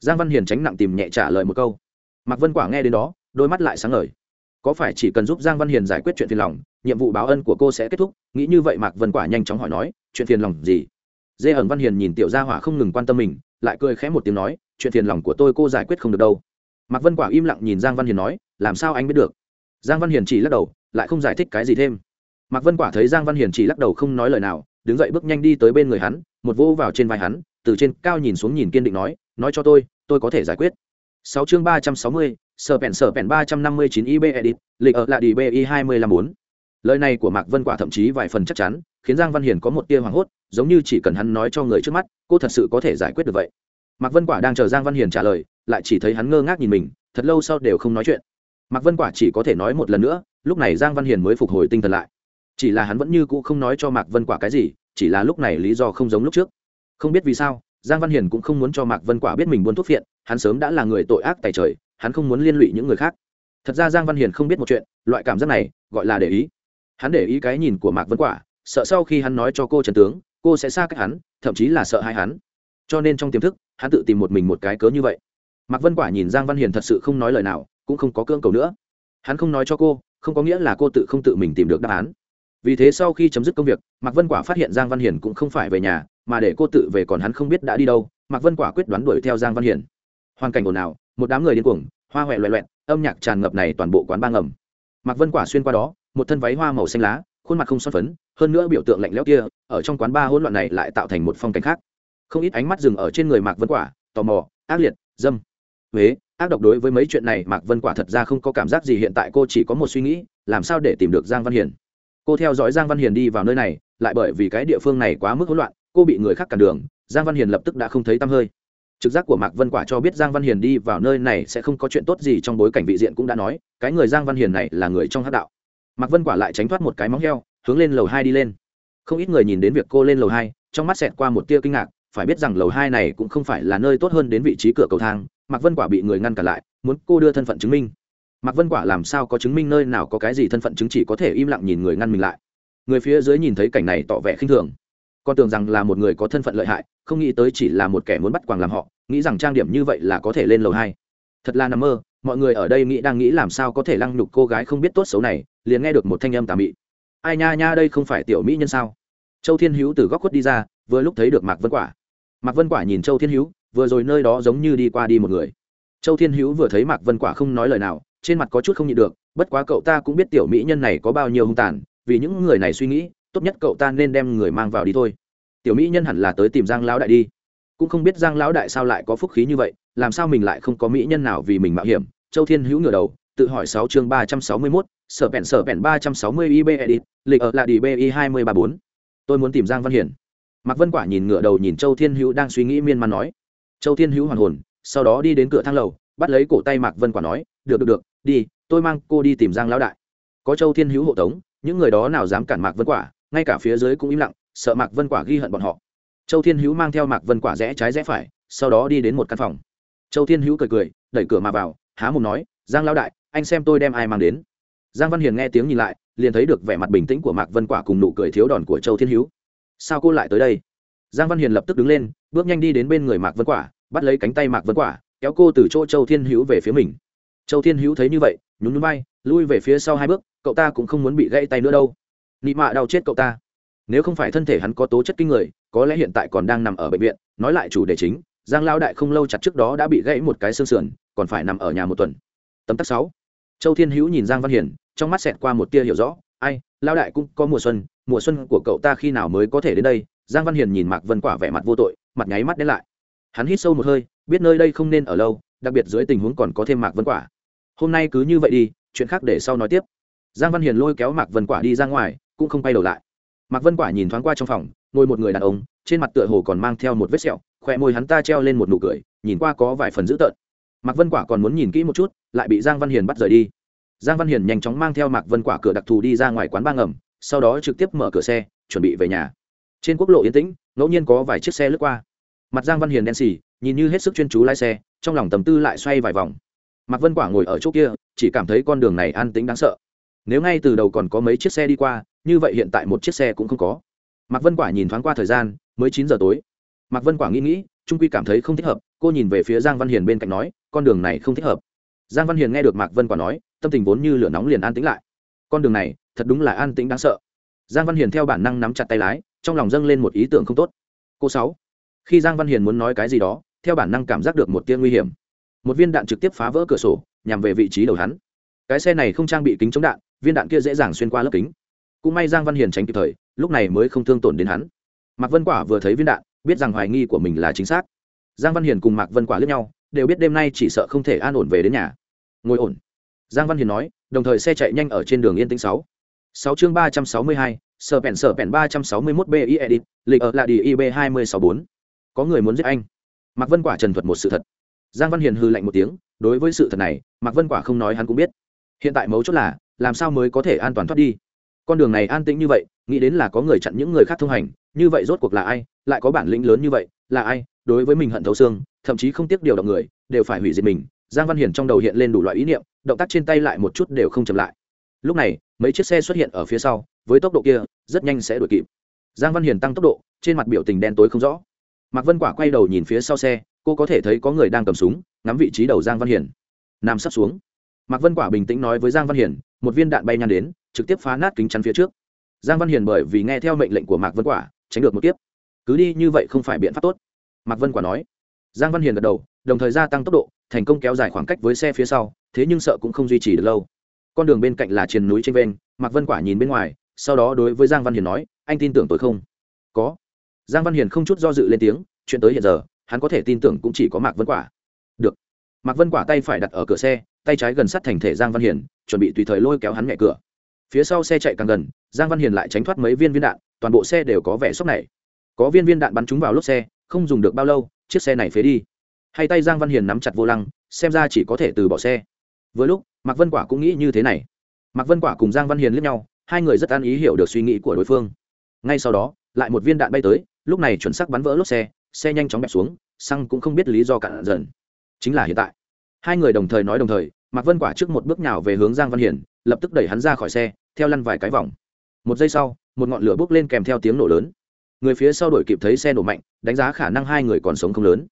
Giang văn hiền tránh nặng tìm nhẹ trả lời một câu. Mạc vân quả nghe đến đó, đôi mắt lại sáng ngời có phải chỉ cần giúp giang văn hiền giải quyết chuyện phiền lòng, nhiệm vụ báo ân của cô sẽ kết thúc? Nghĩ như vậy mạc vân quả nhanh chóng hỏi nói, chuyện phiền lòng gì? Dê ẩn văn hiền nhìn tiểu gia hỏa không ngừng quan tâm mình, lại cười khẽ một tiếng nói, chuyện phiền lòng của tôi cô giải quyết không được đâu. Mạc vân quả im lặng nhìn giang văn hiền nói, làm sao anh biết được? Giang văn hiền chỉ lắc đầu, lại không giải thích cái gì thêm. Mạc vân quả thấy giang văn hiền chỉ lắc đầu không nói lời nào, đứng dậy bước nhanh đi tới bên người hắn, một vô vào trên vai hắn, từ trên cao nhìn xuống nhìn kiên định nói nói cho tôi tôi có thể giải quyết. Sáu chương ba trăm sáu mươi sở pèn sở pèn ba trăm năm mươi chín ib edit, lịch ở lại đi bi hai mươi lăm bốn. Lời này của mạc vân quả thậm chí vài phần chắc chắn, khiến giang văn hiền có một tia hoảng hốt, giống như chỉ cần hắn nói cho người trước mắt, cô thật sự có thể giải quyết được vậy. Mạc vân quả đang chờ giang văn hiền trả lời, lại chỉ thấy hắn ngơ ngác nhìn mình, thật lâu sau đều không nói chuyện. Mạc vân quả chỉ có thể nói một lần nữa, lúc này giang văn hiền mới phục hồi tinh thần lại. Chỉ là hắn vẫn như cũ không nói cho mạc vân quả cái gì, chỉ là lúc này lý do không giống lúc trước. Không biết vì sao, giang văn hiền cũng không muốn cho mạc vân quả biết mình buôn thuốc phiện, hắn sớm đã là người tội ác tài trời hắn không muốn liên lụy những người khác. Thật ra giang văn hiền không biết một chuyện, loại cảm giác này, gọi là để ý. Hắn để ý cái nhìn của mạc vân quả, sợ sau khi hắn nói cho cô trần tướng, cô sẽ xa cách hắn, thậm chí là sợ hãi hắn. Cho nên trong tiềm thức, hắn tự tìm một mình một cái cớ như vậy. Mạc vân quả nhìn giang văn hiền thật sự không nói lời nào, cũng không có cưỡng cầu nữa. Hắn không nói cho cô, không có nghĩa là cô tự không tự mình tìm được đáp án. Vì thế sau khi chấm dứt công việc, mạc vân quả phát hiện giang văn hiền cũng không phải về nhà, mà để cô tự về còn hắn không biết đã đi đâu, mạc vân quả quyết đoán đuổi theo giang văn hiền. Hoàn cảnh ồn ào một đám người điên cuồng, hoa huệ loẹ loẹt, âm nhạc tràn ngập này toàn bộ quán ba ngầm. Mạc vân quả xuyên qua đó, một thân váy hoa màu xanh lá, khuôn mặt không son phấn, hơn nữa biểu tượng lạnh lẽo kia, ở trong quán ba hỗn loạn này lại tạo thành một phong cảnh khác. Không ít ánh mắt dừng ở trên người mạc vân quả, tò mò, ác liệt, dâm. Huế, ác độc đối với mấy chuyện này mạc vân quả thật ra không có cảm giác gì, hiện tại cô chỉ có một suy nghĩ, làm sao để tìm được giang văn hiền. Cô theo dõi giang văn hiền đi vào nơi này, lại bởi vì cái địa phương này quá mức hỗn loạn, cô bị người khác cản đường, giang văn hiền lập tức đã không thấy tăm hơi trực giác của mạc vân quả cho biết giang văn hiền đi vào nơi này sẽ không có chuyện tốt gì trong bối cảnh vị diện cũng đã nói, cái người giang văn hiền này là người trong hát đạo. Mạc vân quả lại tránh thoát một cái móng heo, hướng lên lầu hai đi lên. Không ít người nhìn đến việc cô lên lầu hai, trong mắt xẹt qua một tia kinh ngạc, phải biết rằng lầu hai này cũng không phải là nơi tốt hơn đến vị trí cửa cầu thang, mạc vân quả bị người ngăn cản lại, muốn cô đưa thân phận chứng minh. Mạc vân quả làm sao có chứng minh nơi nào có cái gì thân phận chứng chỉ có thể im lặng nhìn người ngăn mình lại. Người phía dưới nhìn thấy cảnh này tỏ vẻ khinh thường con tưởng rằng là một người có thân phận lợi hại, không nghĩ tới chỉ là một kẻ muốn bắt quàng làm họ, nghĩ rằng trang điểm như vậy là có thể lên lầu hai. Thật là nằm mơ, mọi người ở đây nghĩ đang nghĩ làm sao có thể lăng nhục cô gái không biết tốt xấu này, liền nghe được một thanh âm tà mị. Ai nha nha, đây không phải tiểu mỹ nhân sao? Châu thiên hữu từ góc khuất đi ra, vừa lúc thấy được mạc vân quả. Mạc vân quả nhìn châu thiên hữu, vừa rồi nơi đó giống như đi qua đi một người. Châu thiên hữu vừa thấy mạc vân quả không nói lời nào, trên mặt có chút không nhịn được, bất quá cậu ta cũng biết tiểu mỹ nhân này có bao nhiêu hung tàn, vì những người này suy nghĩ tốt nhất cậu ta nên đem người mang vào đi thôi. Tiểu mỹ nhân hẳn là tới tìm giang lão đại đi. Cũng không biết giang lão đại sao lại có phúc khí như vậy, làm sao mình lại không có mỹ nhân nào vì mình mạo hiểm. Châu thiên hữu ngửa đầu, tự hỏi sáu chương ba trăm sáu mươi mốt, sở bèn sở bèn ba trăm sáu mươi ib edit, lịch ở là đi bi hai mươi ba bốn. Tôi muốn tìm giang văn hiển. Mạc vân quả nhìn ngửa đầu nhìn châu thiên hữu đang suy nghĩ miên man nói. Châu thiên hữu hoàn hồn, sau đó đi đến cửa thang lầu, bắt lấy cổ tay mạc vân quả nói, được được được, đi, tôi mang cô đi tìm giang lão đại. Có châu thiên hữu hộ tống, những người đó nào dám cản mạc vân quả ngay cả phía dưới cũng im lặng, sợ mạc vân quả ghi hận bọn họ. Châu thiên hữu mang theo mạc vân quả rẽ trái rẽ phải, sau đó đi đến một căn phòng. Châu thiên hữu cười cười, đẩy cửa mà vào, há mồm nói, giang lão đại, anh xem tôi đem ai mang đến. Giang văn hiền nghe tiếng nhìn lại, liền thấy được vẻ mặt bình tĩnh của mạc vân quả cùng nụ cười thiếu đòn của châu thiên hữu. Sao cô lại tới đây? Giang văn hiền lập tức đứng lên, bước nhanh đi đến bên người mạc vân quả, bắt lấy cánh tay mạc vân quả, kéo cô từ chỗ châu thiên hữu về phía mình. Châu thiên hữu thấy như vậy, nhún nhún bay lui về phía sau hai bước, cậu ta cũng không muốn bị gãy tay nữa đâu nị mạ đau chết cậu ta. Nếu không phải thân thể hắn có tố chất kinh người, có lẽ hiện tại còn đang nằm ở bệnh viện. Nói lại chủ đề chính, giang lao đại không lâu chặt trước đó đã bị gãy một cái xương sườn, còn phải nằm ở nhà một tuần. Tấm tắc sáu. Châu thiên hữu nhìn giang văn hiển, trong mắt xẹt qua một tia hiểu rõ. Ai, lao đại cũng có mùa xuân mùa xuân của cậu ta khi nào mới có thể đến đây? Giang văn hiền nhìn mạc vân quả vẻ mặt vô tội, mặt nháy mắt đến lại. Hắn hít sâu một hơi, biết nơi đây không nên ở lâu, đặc biệt dưới tình huống còn có thêm mạc vân quả. Hôm nay cứ như vậy đi, chuyện khác để sau nói tiếp. Giang văn hiền lôi kéo mạc vân quả đi ra ngoài cũng không quay đầu lại. Mạc vân quả nhìn thoáng qua trong phòng, ngồi một người đàn ông, trên mặt tựa hồ còn mang theo một vết sẹo khỏe môi hắn ta treo lên một nụ cười, nhìn qua có vài phần dữ tợn. Mạc vân quả còn muốn nhìn kỹ một chút, lại bị giang văn hiền bắt rời đi. Giang văn hiền nhanh chóng mang theo mạc vân quả cửa đặc thù đi ra ngoài quán ba ngầm, sau đó trực tiếp mở cửa xe, chuẩn bị về nhà. Trên quốc lộ yên tĩnh, ngẫu nhiên có vài chiếc xe lướt qua. Mặt giang văn hiền đen xì, nhìn như hết sức chuyên chú lái xe, trong lòng tầm tư lại xoay vài vòng. Mạc vân quả ngồi ở chỗ kia, chỉ cảm thấy con đường này an tĩnh đáng sợ nếu ngay từ đầu còn có mấy chiếc xe đi qua, như vậy hiện tại một chiếc xe cũng không có. Mạc vân quả nhìn thoáng qua thời gian, mới chín giờ tối. Mạc vân quả nghĩ nghĩ, trung quy cảm thấy không thích hợp, cô nhìn về phía giang văn hiền bên cạnh nói, con đường này không thích hợp. Giang văn hiền nghe được mạc vân quả nói, tâm tình vốn như lửa nóng liền an tĩnh lại. Con đường này, thật đúng là an tĩnh đáng sợ. Giang văn hiền theo bản năng nắm chặt tay lái, trong lòng dâng lên một ý tưởng không tốt. Cô sáu, khi giang văn hiền muốn nói cái gì đó, theo bản năng cảm giác được một tia nguy hiểm. Một viên đạn trực tiếp phá vỡ cửa sổ, nhằm về vị trí đầu hắn. Cái xe này không trang bị kính chống đạn viên đạn kia dễ dàng xuyên qua lớp kính. Cũng may giang văn hiền tránh kịp thời, lúc này mới không thương tổn đến hắn. Mạc vân quả vừa thấy viên đạn, biết rằng hoài nghi của mình là chính xác. Giang văn hiền cùng mạc vân quả lướt nhau, đều biết đêm nay chỉ sợ không thể an ổn về đến nhà. Ngồi ổn. Giang văn hiền nói, đồng thời xe chạy nhanh ở trên đường yên tĩnh sáu. Sáu chương ba trăm sáu mươi hai sở pèn sở pèn ba trăm sáu mươi mốt bi edit lịch ở là đi ib hai mươi sáu bốn. Có người muốn giết anh. Mạc vân quả trần thuật một sự thật. Giang văn hiền hư lạnh một tiếng, đối với sự thật này, mạc vân quả không nói hắn cũng biết. Hiện tại mấu chốt là làm sao mới có thể an toàn thoát đi? Con đường này an tĩnh như vậy, nghĩ đến là có người chặn những người khác thông hành, như vậy rốt cuộc là ai? Lại có bản lĩnh lớn như vậy, là ai? Đối với mình hận thấu xương, thậm chí không tiếc điều động người, đều phải hủy diệt mình. Giang văn hiền trong đầu hiện lên đủ loại ý niệm, động tác trên tay lại một chút đều không chậm lại. Lúc này, mấy chiếc xe xuất hiện ở phía sau, với tốc độ kia, rất nhanh sẽ đuổi kịp. Giang văn hiền tăng tốc độ, trên mặt biểu tình đen tối không rõ. Mạc vân quả quay đầu nhìn phía sau xe, cô có thể thấy có người đang cầm súng, ngắm vị trí đầu giang văn hiền Nam sắp xuống. Mạc vân quả bình tĩnh nói với giang văn hiền một viên đạn bay nhăn đến, trực tiếp phá nát kính chắn phía trước. Giang văn hiền bởi vì nghe theo mệnh lệnh của mạc vân quả, tránh được một tiếp cứ đi như vậy không phải biện pháp tốt. Mạc vân quả nói. Giang văn hiền gật đầu, đồng thời gia tăng tốc độ, thành công kéo dài khoảng cách với xe phía sau, thế nhưng sợ cũng không duy trì được lâu. Con đường bên cạnh là triền núi trên ven mạc vân quả nhìn bên ngoài, sau đó đối với giang văn hiền nói, anh tin tưởng tôi không? Có. Giang văn hiền không chút do dự lên tiếng, chuyện tới hiện giờ, hắn có thể tin tưởng cũng chỉ có mạc vân quả. Được. Mạc vân quả tay phải đặt ở cửa xe, tay trái gần sát thành thể giang văn hiền chuẩn bị tùy thời lôi kéo hắn nhẹ cửa. Phía sau xe chạy càng gần, giang văn hiền lại tránh thoát mấy viên viên đạn, toàn bộ xe đều có vẻ sốc này. Có viên viên đạn bắn trúng vào lốp xe, không dùng được bao lâu, chiếc xe này phế đi. Hay tay giang văn hiền nắm chặt vô lăng, xem ra chỉ có thể từ bỏ xe. Vừa lúc, mạc vân quả cũng nghĩ như thế này. Mạc vân quả cùng giang văn hiền liếc nhau, hai người rất an ý hiểu được suy nghĩ của đối phương. Ngay sau đó, lại một viên đạn bay tới, lúc này chuẩn xác bắn vỡ lốp xe xe nhanh chóng bẹp xuống, xăng cũng không biết lý do cạn dần. Chính là hiện tại. Hai người đồng thời nói đồng thời mạc vân quả trước một bước nào về hướng giang văn hiển, lập tức đẩy hắn ra khỏi xe, theo lăn vài cái vòng. Một giây sau, một ngọn lửa bốc lên kèm theo tiếng nổ lớn. Người phía sau đổi kịp thấy xe nổ mạnh, đánh giá khả năng hai người còn sống không lớn.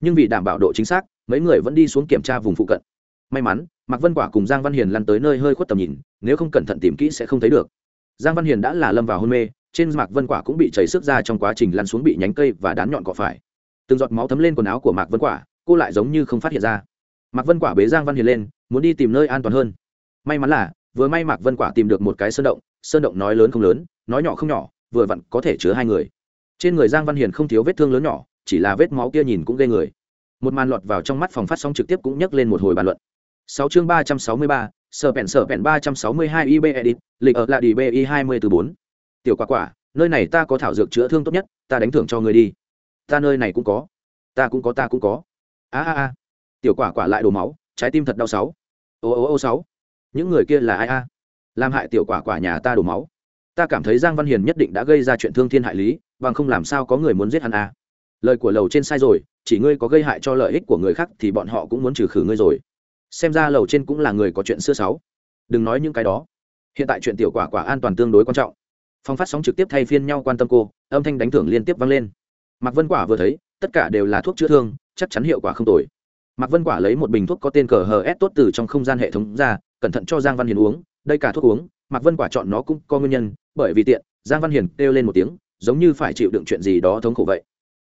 Nhưng vì đảm bảo độ chính xác, mấy người vẫn đi xuống kiểm tra vùng phụ cận. May mắn, mạc vân quả cùng giang văn hiền lăn tới nơi hơi khuất tầm nhìn, nếu không cẩn thận tìm kỹ sẽ không thấy được. Giang văn hiền đã là lâm vào hôn mê, trên mạc vân quả cũng bị chảy sức ra trong quá trình lăn xuống bị nhánh cây và đán nhọn cỏ phải. Từng giọt máu thấm lên quần áo của mạc vân quả, cô lại giống như không phát hiện ra mạc vân quả bế giang văn hiền lên, muốn đi tìm nơi an toàn hơn. May mắn là, vừa may mạc vân quả tìm được một cái sơn động sơn động nói lớn không lớn, nói nhỏ không nhỏ, vừa vặn có thể chứa hai người. Trên người giang văn hiền không thiếu vết thương lớn nhỏ, chỉ là vết máu kia nhìn cũng ghê người. Một màn lọt vào trong mắt phòng phát sóng trực tiếp cũng nhấc lên một hồi bàn luận. Sáu chương ba trăm sáu mươi ba, sở bẹn sở bẹn ba trăm sáu mươi hai ib edit lịch ở là đi bi hai mươi từ bốn. Tiểu quả quả, nơi này ta có thảo dược chữa thương tốt nhất, ta đánh thưởng cho người đi. Ta nơi này cũng có. Ta cũng có, ta cũng có. A a a tiểu quả quả lại đổ máu, trái tim thật đau sáu. Ô ô ô sáu. Những người kia là ai a? Làm hại tiểu quả quả nhà ta đổ máu. Ta cảm thấy giang văn hiền nhất định đã gây ra chuyện thương thiên hại lý, bằng không làm sao có người muốn giết hắn a? Lời của lầu trên sai rồi, chỉ ngươi có gây hại cho lợi ích của người khác thì bọn họ cũng muốn trừ khử ngươi rồi. Xem ra lầu trên cũng là người có chuyện xưa sáu. Đừng nói những cái đó. Hiện tại chuyện tiểu quả quả an toàn tương đối quan trọng. Phong phát sóng trực tiếp thay phiên nhau quan tâm cô, âm thanh đánh thưởng liên tiếp vang lên. Mạc vân quả vừa thấy, tất cả đều là thuốc chữa thương, chắc chắn hiệu quả không tồi mạc vân quả lấy một bình thuốc có tên cờ hờ s tốt từ trong không gian hệ thống ra, cẩn thận cho giang văn hiền uống, đây cả thuốc uống, mạc vân quả chọn nó cũng có nguyên nhân, bởi vì tiện, giang văn hiền kêu lên một tiếng, giống như phải chịu đựng chuyện gì đó thống khổ vậy.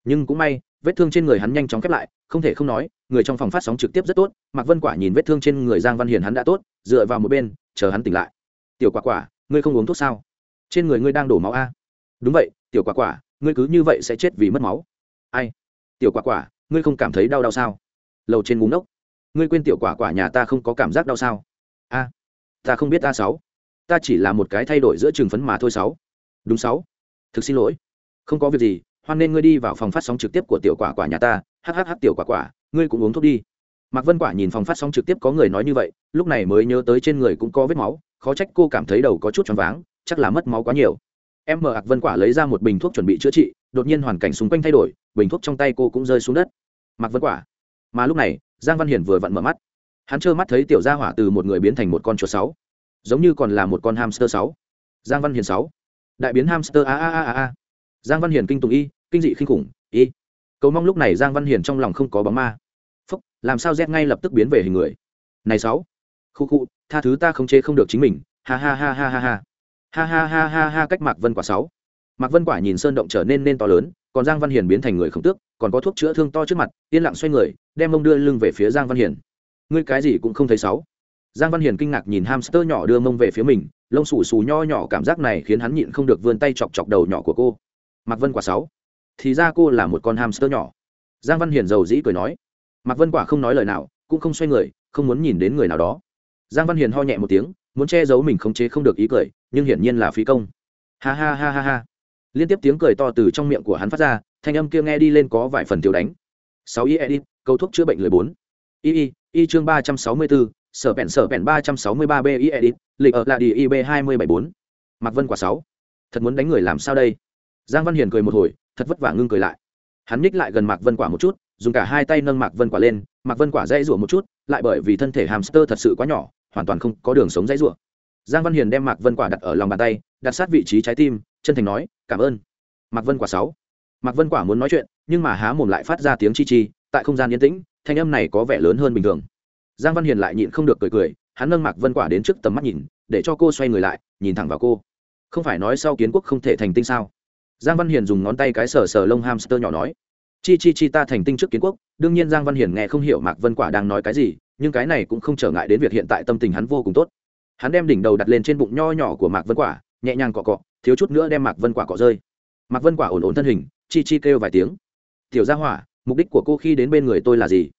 Nhưng cũng may, vết thương trên người hắn nhanh chóng khép lại, không thể không nói, người trong phòng phát sóng trực tiếp rất tốt, mạc vân quả nhìn vết thương trên người giang văn hiền hắn đã tốt, dựa vào một bên, chờ hắn tỉnh lại. Tiểu quả quả, ngươi không uống thuốc sao? Trên người ngươi đang đổ máu a. Đúng vậy, tiểu quả quả, ngươi cứ như vậy sẽ chết vì mất máu. Ai? Tiểu quả quả, ngươi không cảm thấy đau đau sao? Lầu trên ngúng ốc ngươi quên tiểu quả quả nhà ta không có cảm giác đau sao? A, ta không biết ta sáu. Ta chỉ là một cái thay đổi giữa trường phấn mà thôi sáu. Đúng sáu. Thực xin lỗi. Không có việc gì, hoan nên ngươi đi vào phòng phát sóng trực tiếp của tiểu quả quả nhà ta. Hhh tiểu quả quả, ngươi cũng uống thuốc đi. Mạc vân quả nhìn phòng phát sóng trực tiếp có người nói như vậy, lúc này mới nhớ tới trên người cũng có vết máu, khó trách cô cảm thấy đầu có chút choáng váng, chắc là mất máu quá nhiều. Em mở ạc vân quả lấy ra một bình thuốc chuẩn bị chữa trị, đột nhiên hoàn cảnh xung quanh thay đổi, bình thuốc trong tay cô cũng rơi xuống đất. Mạc vân quả mà lúc này, giang văn hiển vừa vặn mở mắt. Hắn trơ mắt thấy tiểu gia hỏa từ một người biến thành một con chuột sáu, giống như còn là một con hamster sáu. Giang văn hiền sáu. Đại biến hamster, a a a a a. Giang văn hiền kinh tùng y, kinh dị kinh khủng, y. Cầu mong lúc này giang văn hiền trong lòng không có bóng ma. Phúc, làm sao rét ngay lập tức biến về hình người? Này sáu. Khu khu, tha thứ ta không chế không được chính mình. Ha ha ha ha ha ha. Ha ha ha ha ha, cách mạc vân quả sáu. Mạc vân quả nhìn sơn động trở nên nên to lớn còn giang văn hiền biến thành người không tước, còn có thuốc chữa thương to trước mặt, yên lặng xoay người, đem mông đưa lưng về phía giang văn hiền. Ngươi cái gì cũng không thấy sáu. Giang văn hiền kinh ngạc nhìn hamster nhỏ đưa mông về phía mình, lông xù xù nho nhỏ cảm giác này khiến hắn nhịn không được vươn tay chọc chọc đầu nhỏ của cô. Mạc vân quả sáu. Thì ra cô là một con hamster nhỏ. Giang văn hiền giàu dĩ cười nói. Mạc vân quả không nói lời nào, cũng không xoay người, không muốn nhìn đến người nào đó. Giang văn hiền ho nhẹ một tiếng, muốn che giấu mình khống chế không được ý cười, nhưng hiển nhiên là phí công. Ha ha ha ha ha liên tiếp tiếng cười to từ trong miệng của hắn phát ra, thanh âm kia nghe đi lên có vài phần tiểu đánh. Sáu y edit, câu thuốc chữa bệnh lười bốn. Y y y chương ba trăm sáu mươi bốn sở bèn sở bèn ba trăm sáu mươi ba b y edit, lịch ở là đi ib hai mươi bảy bốn. Mặc vân quả sáu. Thật muốn đánh người làm sao đây? Giang văn hiền cười một hồi, thật vất vả ngưng cười lại. Hắn ních lại gần mạc vân quả một chút, dùng cả hai tay nâng mạc vân quả lên, mạc vân quả dãy rủa một chút, lại bởi vì thân thể hamster thật sự quá nhỏ, hoàn toàn không có đường sống dãy rủa. Giang văn hiền đem mạc vân quả đặt ở lòng bàn tay, đặt sát vị trí trái tim chân thành nói, cảm ơn. Mạc vân quả sáu. Mạc vân quả muốn nói chuyện, nhưng mà há mồm lại phát ra tiếng chi chi, tại không gian yên tĩnh, thanh âm này có vẻ lớn hơn bình thường. Giang văn hiền lại nhịn không được cười cười, hắn nâng mạc vân quả đến trước tầm mắt nhìn, để cho cô xoay người lại, nhìn thẳng vào cô. Không phải nói sau kiến quốc không thể thành tinh sao? Giang văn hiền dùng ngón tay cái sờ sờ lông hamster nhỏ nói. Chi chi chi ta thành tinh trước kiến quốc. Đương nhiên giang văn hiền nghe không hiểu mạc vân quả đang nói cái gì, nhưng cái này cũng không trở ngại đến việc hiện tại tâm tình hắn vô cùng tốt. Hắn đem đỉnh đầu đặt lên trên bụng nho nhỏ của mạc vân quả nhẹ nhàng cọ cọ, thiếu chút nữa đem mạc vân quả cọ rơi. Mạc vân quả ổn ổn thân hình, chi chi kêu vài tiếng. Tiểu gia hỏa, mục đích của cô khi đến bên người tôi là gì?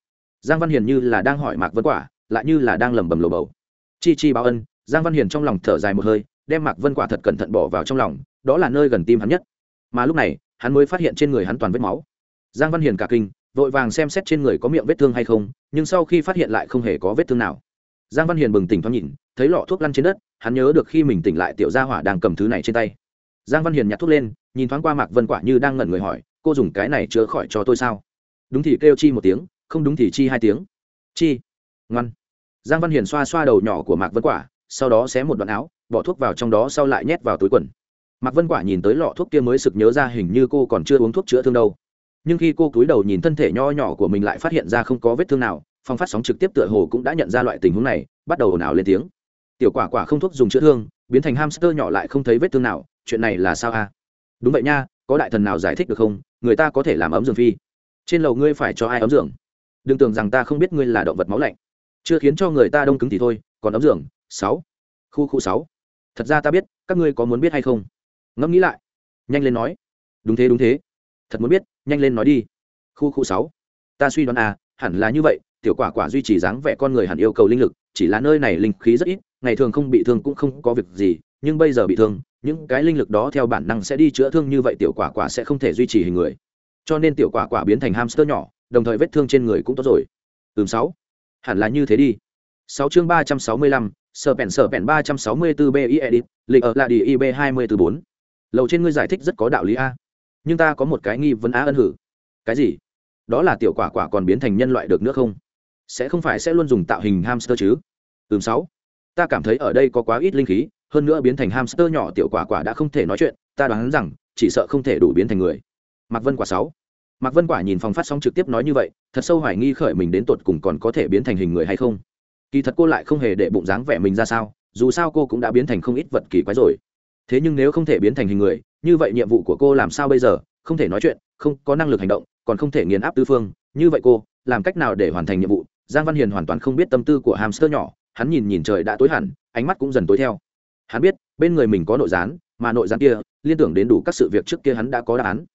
Giang văn hiền như là đang hỏi mạc vân quả, lại như là đang lẩm bẩm lồ bầu. Chi chi báo ân. Giang văn hiền trong lòng thở dài một hơi, đem mạc vân quả thật cẩn thận bỏ vào trong lòng, đó là nơi gần tim hắn nhất. Mà lúc này, hắn mới phát hiện trên người hắn toàn vết máu. Giang văn hiền cả kinh, vội vàng xem xét trên người có miệng vết thương hay không, nhưng sau khi phát hiện lại không hề có vết thương nào giang văn hiền bừng tỉnh thoáng nhìn, thấy lọ thuốc lăn trên đất, hắn nhớ được khi mình tỉnh lại tiểu gia hỏa đang cầm thứ này trên tay. Giang văn hiền nhặt thuốc lên, nhìn thoáng qua mạc vân quả như đang ngẩn người hỏi, cô dùng cái này chữa khỏi cho tôi sao? Đúng thì kêu chi một tiếng, không đúng thì chi hai tiếng. Chi? Ngoan. Giang văn hiền xoa xoa đầu nhỏ của mạc vân quả, sau đó xé một đoạn áo, bỏ thuốc vào trong đó sau lại nhét vào túi quần. Mạc vân quả nhìn tới lọ thuốc kia mới sực nhớ ra hình như cô còn chưa uống thuốc chữa thương đâu. Nhưng khi cô cúi đầu nhìn thân thể nho nhỏ của mình lại phát hiện ra không có vết thương nào phong phát sóng trực tiếp tựa hồ cũng đã nhận ra loại tình huống này, bắt đầu ồn ào lên tiếng. Tiểu quả quả không thuốc dùng chữa thương, biến thành hamster nhỏ lại không thấy vết thương nào, chuyện này là sao a? Đúng vậy nha, có đại thần nào giải thích được không? Người ta có thể làm ấm giường phi. Trên lầu ngươi phải cho ai ấm giường? Đừng tưởng rằng ta không biết ngươi là động vật máu lạnh. Chưa khiến cho người ta đông cứng thì thôi, còn ấm giường? Sáu. Khu khu sáu. Thật ra ta biết, các ngươi có muốn biết hay không? Ngẫm nghĩ lại. Nhanh lên nói. Đúng thế đúng thế. Thật muốn biết, nhanh lên nói đi. Khu khu sáu. Ta suy đoán à hẳn là như vậy tiểu quả quả duy trì dáng vẻ con người hẳn yêu cầu linh lực, chỉ là nơi này linh khí rất ít, ngày thường không bị thương cũng không có việc gì, nhưng bây giờ bị thương, những cái linh lực đó theo bản năng sẽ đi chữa thương như vậy tiểu quả quả sẽ không thể duy trì hình người. Cho nên tiểu quả quả biến thành hamster nhỏ, đồng thời vết thương trên người cũng tốt rồi. Ừm, sáu. Hẳn là như thế đi. Sáu chương ba trăm sáu mươi lăm sở pèn sở pèn ba trăm sáu mươi bốn b bi edit lịch ở là đi ib hai mươi từ bốn. Lầu trên ngươi giải thích rất có đạo lý a. Nhưng ta có một cái nghi vấn á ân hử. Cái gì? Đó là tiểu quả quả còn biến thành nhân loại được nữa không? Sẽ không phải sẽ luôn dùng tạo hình hamster chứ? Ừm, sáu. Ta cảm thấy ở đây có quá ít linh khí, hơn nữa biến thành hamster nhỏ tiểu quả quả đã không thể nói chuyện, ta đoán rằng, chỉ sợ không thể đủ biến thành người. Mạc vân quả sáu. Mạc vân quả nhìn phòng phát sóng trực tiếp nói như vậy, thật sâu hoài nghi khởi mình đến tột cùng còn có thể biến thành hình người hay không. Kỳ thật cô lại không hề để bụng dáng vẻ mình ra sao, dù sao cô cũng đã biến thành không ít vật kỳ quái rồi. Thế nhưng nếu không thể biến thành hình người, như vậy nhiệm vụ của cô làm sao bây giờ? Không thể nói chuyện, không có năng lực hành động, còn không thể nghiền áp tư phương, như vậy cô, làm cách nào để hoàn thành nhiệm vụ? Giang văn hiền hoàn toàn không biết tâm tư của hamster nhỏ, hắn nhìn nhìn trời đã tối hẳn, ánh mắt cũng dần tối theo. Hắn biết, bên người mình có nội gián, mà nội gián kia, liên tưởng đến đủ các sự việc trước kia hắn đã có đáp án.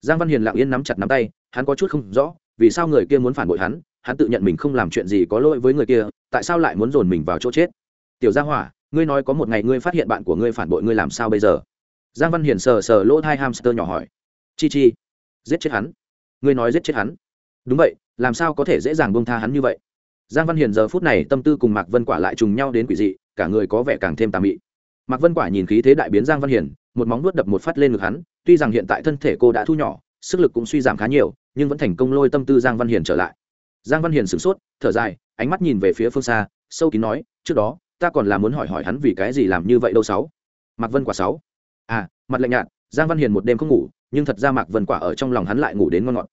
Giang văn hiền lặng yên nắm chặt nắm tay, hắn có chút không rõ, vì sao người kia muốn phản bội hắn hắn tự nhận mình không làm chuyện gì có lỗi với người kia, tại sao lại muốn dồn mình vào chỗ chết? Tiểu gia hỏa, ngươi nói có một ngày ngươi phát hiện bạn của ngươi phản bội ngươi làm sao bây giờ? Giang văn hiền sờ sờ lỗ thai hamster nhỏ hỏi. Chi chi, giết chết hắn. Ngươi nói giết chết hắn? Đúng vậy làm sao có thể dễ dàng bông tha hắn như vậy? Giang văn hiền giờ phút này tâm tư cùng mạc vân quả lại trùng nhau đến quỷ dị, cả người có vẻ càng thêm tà mị. Mạc vân quả nhìn khí thế đại biến giang văn hiền, một móng nuốt đập một phát lên ngực hắn, tuy rằng hiện tại thân thể cô đã thu nhỏ, sức lực cũng suy giảm khá nhiều, nhưng vẫn thành công lôi tâm tư giang văn hiền trở lại. Giang văn hiền sửng sốt, thở dài, ánh mắt nhìn về phía phương xa, sâu kín nói, trước đó, ta còn là muốn hỏi hỏi hắn vì cái gì làm như vậy đâu sáu? Mạc vân quả sáu. À mặt lạnh nhạt, giang văn hiền một đêm không ngủ, nhưng thật ra mạc vân quả ở trong lòng hắn lại ngủ đến ngon ngọt.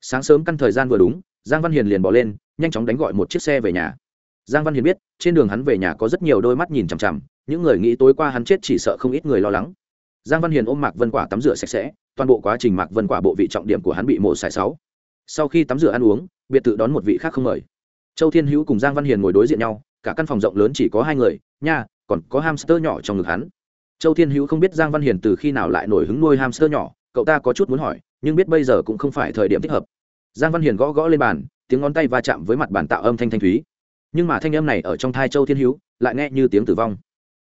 Sáng sớm căn thời gian vừa đúng giang văn hiền liền bỏ lên, nhanh chóng đánh gọi một chiếc xe về nhà. Giang văn hiền biết, trên đường hắn về nhà có rất nhiều đôi mắt nhìn chằm chằm, những người nghĩ tối qua hắn chết chỉ sợ không ít người lo lắng. Giang văn hiền ôm mạc vân quả tắm rửa sạch sẽ, toàn bộ quá trình mạc vân quả bộ vị trọng điểm của hắn bị mổ xài sáu. Sau khi tắm rửa ăn uống, biệt tự đón một vị khác không mời. Châu thiên hữu cùng giang văn hiền ngồi đối diện nhau, cả căn phòng rộng lớn chỉ có hai người, nha, còn có hamster nhỏ trong ngực hắn. Châu thiên hữu không biết giang văn hiền từ khi nào lại nổi hứng nuôi hamster nhỏ, cậu ta có chút muốn hỏi, nhưng biết bây giờ cũng không phải thời điểm thích hợp giang văn hiền gõ gõ lên bàn, tiếng ngón tay va chạm với mặt bàn tạo âm thanh thanh thúy. Nhưng mà thanh âm này ở trong thai châu thiên hữu, lại nghe như tiếng tử vong.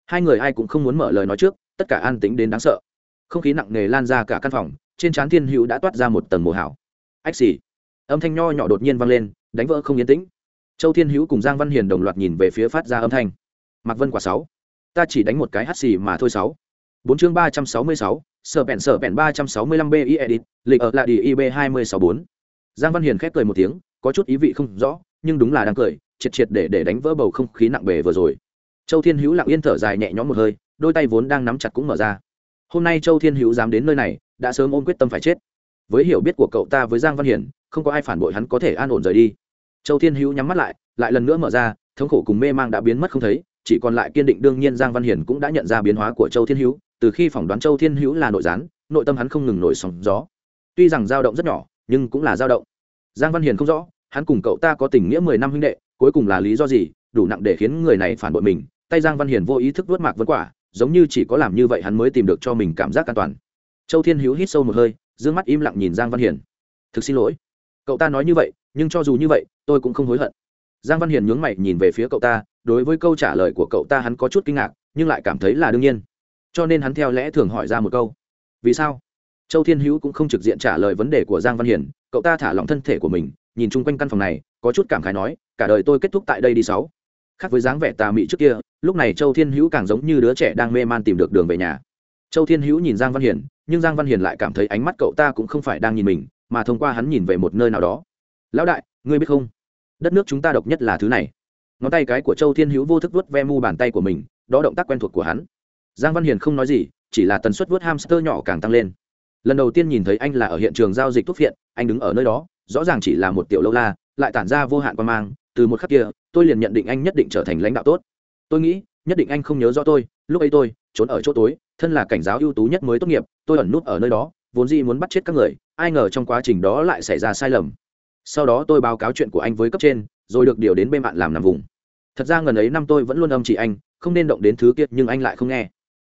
Hai người ai cũng không muốn mở lời nói trước, tất cả an tính đến đáng sợ. Không khí nặng nề lan ra cả căn phòng, trên trán thiên hữu đã toát ra một tầng mồ hảo. Ách xì. Âm thanh nho nhỏ đột nhiên vang lên, đánh vỡ không yên tĩnh. Châu thiên hữu cùng giang văn hiền đồng loạt nhìn về phía phát ra âm thanh. Mạc vân quả sáu. Ta chỉ đánh một cái hắt xì mà thôi sáu. Bốn chương ba trăm sáu mươi sáu, sở bèn sở bèn ba trăm sáu mươi lăm b i edit lịch ở lại đi ib hai mươi sáu bốn giang văn hiền khép cười một tiếng, có chút ý vị không rõ, nhưng đúng là đang cười, triệt triệt để để đánh vỡ bầu không khí nặng bề vừa rồi. Châu thiên hữu lặng yên thở dài nhẹ nhõm một hơi, đôi tay vốn đang nắm chặt cũng mở ra. Hôm nay châu thiên hữu dám đến nơi này, đã sớm ôm quyết tâm phải chết. Với hiểu biết của cậu ta với giang văn hiển không có ai phản bội hắn có thể an ổn rời đi. Châu thiên hữu nhắm mắt lại lại lần nữa mở ra, thống khổ cùng mê mang đã biến mất không thấy, chỉ còn lại kiên định đương nhiên giang văn hiển cũng đã nhận ra biến hóa của châu thiên hữu, từ khi phỏng đoán châu thiên hữu là nội gián, nội tâm hắn không ngừng nổi sóng gió. Tuy rằng dao động rất nhỏ nhưng cũng là dao động. Giang văn hiền không rõ, hắn cùng cậu ta có tình nghĩa mười năm huynh đệ, cuối cùng là lý do gì, đủ nặng để khiến người này phản bội mình. Tay giang văn hiền vô ý thức vớt mạc vân quả, giống như chỉ có làm như vậy hắn mới tìm được cho mình cảm giác an toàn. Châu thiên hữu hít sâu một hơi d ư ơ n g mắt im lặng nhìn giang văn hiền. Thực xin lỗi, cậu ta nói như vậy, nhưng cho dù như vậy, tôi cũng không hối hận. Giang văn hiền nhướng mày nhìn về phía cậu ta, đối với câu trả lời của cậu ta hắn có chút kinh ngạc, nhưng lại cảm thấy là đương nhiên. Cho nên hắn theo lẽ thường hỏi ra một câu, vì sao? Châu thiên hữu cũng không trực diện trả lời vấn đề của giang văn hiền cậu ta thả lỏng thân thể của mình, nhìn chung quanh căn phòng này, có chút cảm khái nói, cả đời tôi kết thúc tại đây đi sáu. Khác với dáng vẻ tà mị trước kia, lúc này châu thiên hữu càng giống như đứa trẻ đang mê man tìm được đường về nhà. Châu thiên hữu nhìn giang văn hiền nhưng giang văn hiền lại cảm thấy ánh mắt cậu ta cũng không phải đang nhìn mình, mà thông qua hắn nhìn về một nơi nào đó. Lão đại, ngươi biết không? Đất nước chúng ta độc nhất là thứ này. Ngón tay cái của châu thiên hữu vô thức vuốt ve mu bàn tay của mình, đó động tác quen thuộc của hắn. Giang văn hiền không nói gì, chỉ là tần suất vuốt hamster nhỏ càng tăng lên lần đầu tiên nhìn thấy anh là ở hiện trường giao dịch thuốc phiện, anh đứng ở nơi đó, rõ ràng chỉ là một tiểu lâu la, lại tản ra vô hạn quan mang, từ một khắc kia, tôi liền nhận định anh nhất định trở thành lãnh đạo tốt. Tôi nghĩ, nhất định anh không nhớ rõ tôi, lúc ấy tôi, trốn ở chỗ tối, thân là cảnh giáo ưu tú nhất mới tốt nghiệp, tôi ẩn nút ở nơi đó, vốn dĩ muốn bắt chết các người, ai ngờ trong quá trình đó lại xảy ra sai lầm. Sau đó tôi báo cáo chuyện của anh với cấp trên, rồi được điều đến bên bạn làm nằm vùng. Thật ra ngần ấy năm tôi vẫn luôn âm chỉ anh, không nên động đến thứ kiệt nhưng anh lại không nghe.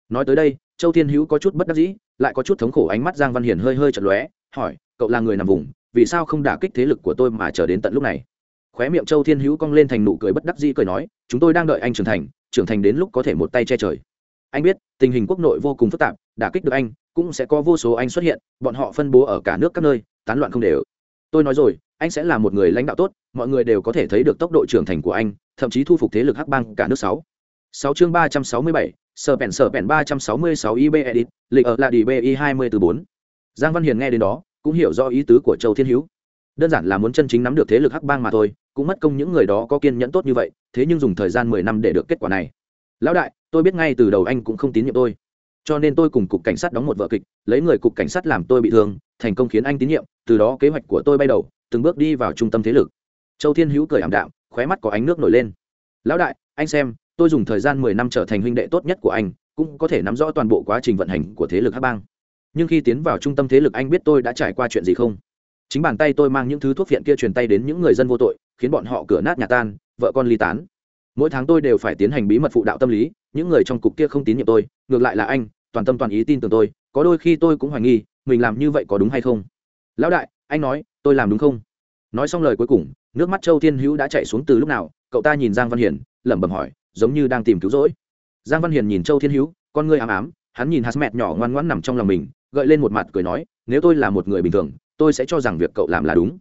Nói tới đây, châu thiên hữu có chút bất đắc dĩ lại có chút thống khổ ánh mắt giang văn hiền hơi hơi chật lóe, hỏi, cậu là người nằm vùng, vì sao không đả kích thế lực của tôi mà chờ đến tận lúc này? Khóe miệng châu thiên hữu cong lên thành nụ cười bất đắc dĩ cười nói, chúng tôi đang đợi anh trưởng thành trưởng thành đến lúc có thể một tay che trời. Anh biết, tình hình quốc nội vô cùng phức tạp, đả kích được anh, cũng sẽ có vô số anh xuất hiện, bọn họ phân bố ở cả nước các nơi, tán loạn không đều. Tôi nói rồi, anh sẽ là một người lãnh đạo tốt, mọi người đều có thể thấy được tốc độ trưởng thành của anh, thậm chí thu phục thế lực hắc bang cả nước sáu. Sáu chương ba trăm sáu mươi bảy sở bèn sở bèn ba trăm sáu mươi sáu ib edit, lịch ở là đi bi hai mươi từ bốn. Giang văn hiền nghe đến đó, cũng hiểu rõ ý tứ của châu thiên hữu. Đơn giản là muốn chân chính nắm được thế lực hắc bang mà thôi, cũng mất công những người đó có kiên nhẫn tốt như vậy, thế nhưng dùng thời gian mười năm để được kết quả này. Lão đại, tôi biết ngay từ đầu anh cũng không tín nhiệm tôi. Cho nên tôi cùng cục cảnh sát đóng một vở kịch, lấy người cục cảnh sát làm tôi bị thương, thành công khiến anh tín nhiệm, từ đó kế hoạch của tôi bay đầu, từng bước đi vào trung tâm thế lực. Châu thiên hữu cười ảm đạm, khóe mắt có ánh nước nổi lên. Lão đại, anh xem tôi dùng thời gian mười năm trở thành huynh đệ tốt nhất của anh, cũng có thể nắm rõ toàn bộ quá trình vận hành của thế lực hắc bang. Nhưng khi tiến vào trung tâm thế lực anh biết tôi đã trải qua chuyện gì không? Chính bàn tay tôi mang những thứ thuốc viện kia truyền tay đến những người dân vô tội, khiến bọn họ cửa nát nhà tan, vợ con ly tán. Mỗi tháng tôi đều phải tiến hành bí mật phụ đạo tâm lý, những người trong cục kia không tín nhiệm tôi, ngược lại là anh, toàn tâm toàn ý tin tưởng tôi, có đôi khi tôi cũng hoài nghi, mình làm như vậy có đúng hay không? Lão đại, anh nói, tôi làm đúng không? Nói xong lời cuối cùng nước mắt châu thiên hữu đã chạy xuống từ lúc nào? Cậu ta nhìn giang văn hiền, lẩm bẩm hỏi, giống như đang tìm cứu rỗi. Giang văn hiền nhìn châu thiên hữu, con ngươi ám ám, hắn nhìn hạt mẹt nhỏ ngoan ngoãn nằm trong lòng mình, gợi lên một mặt cười nói, nếu tôi là một người bình thường, tôi sẽ cho rằng việc cậu làm là đúng.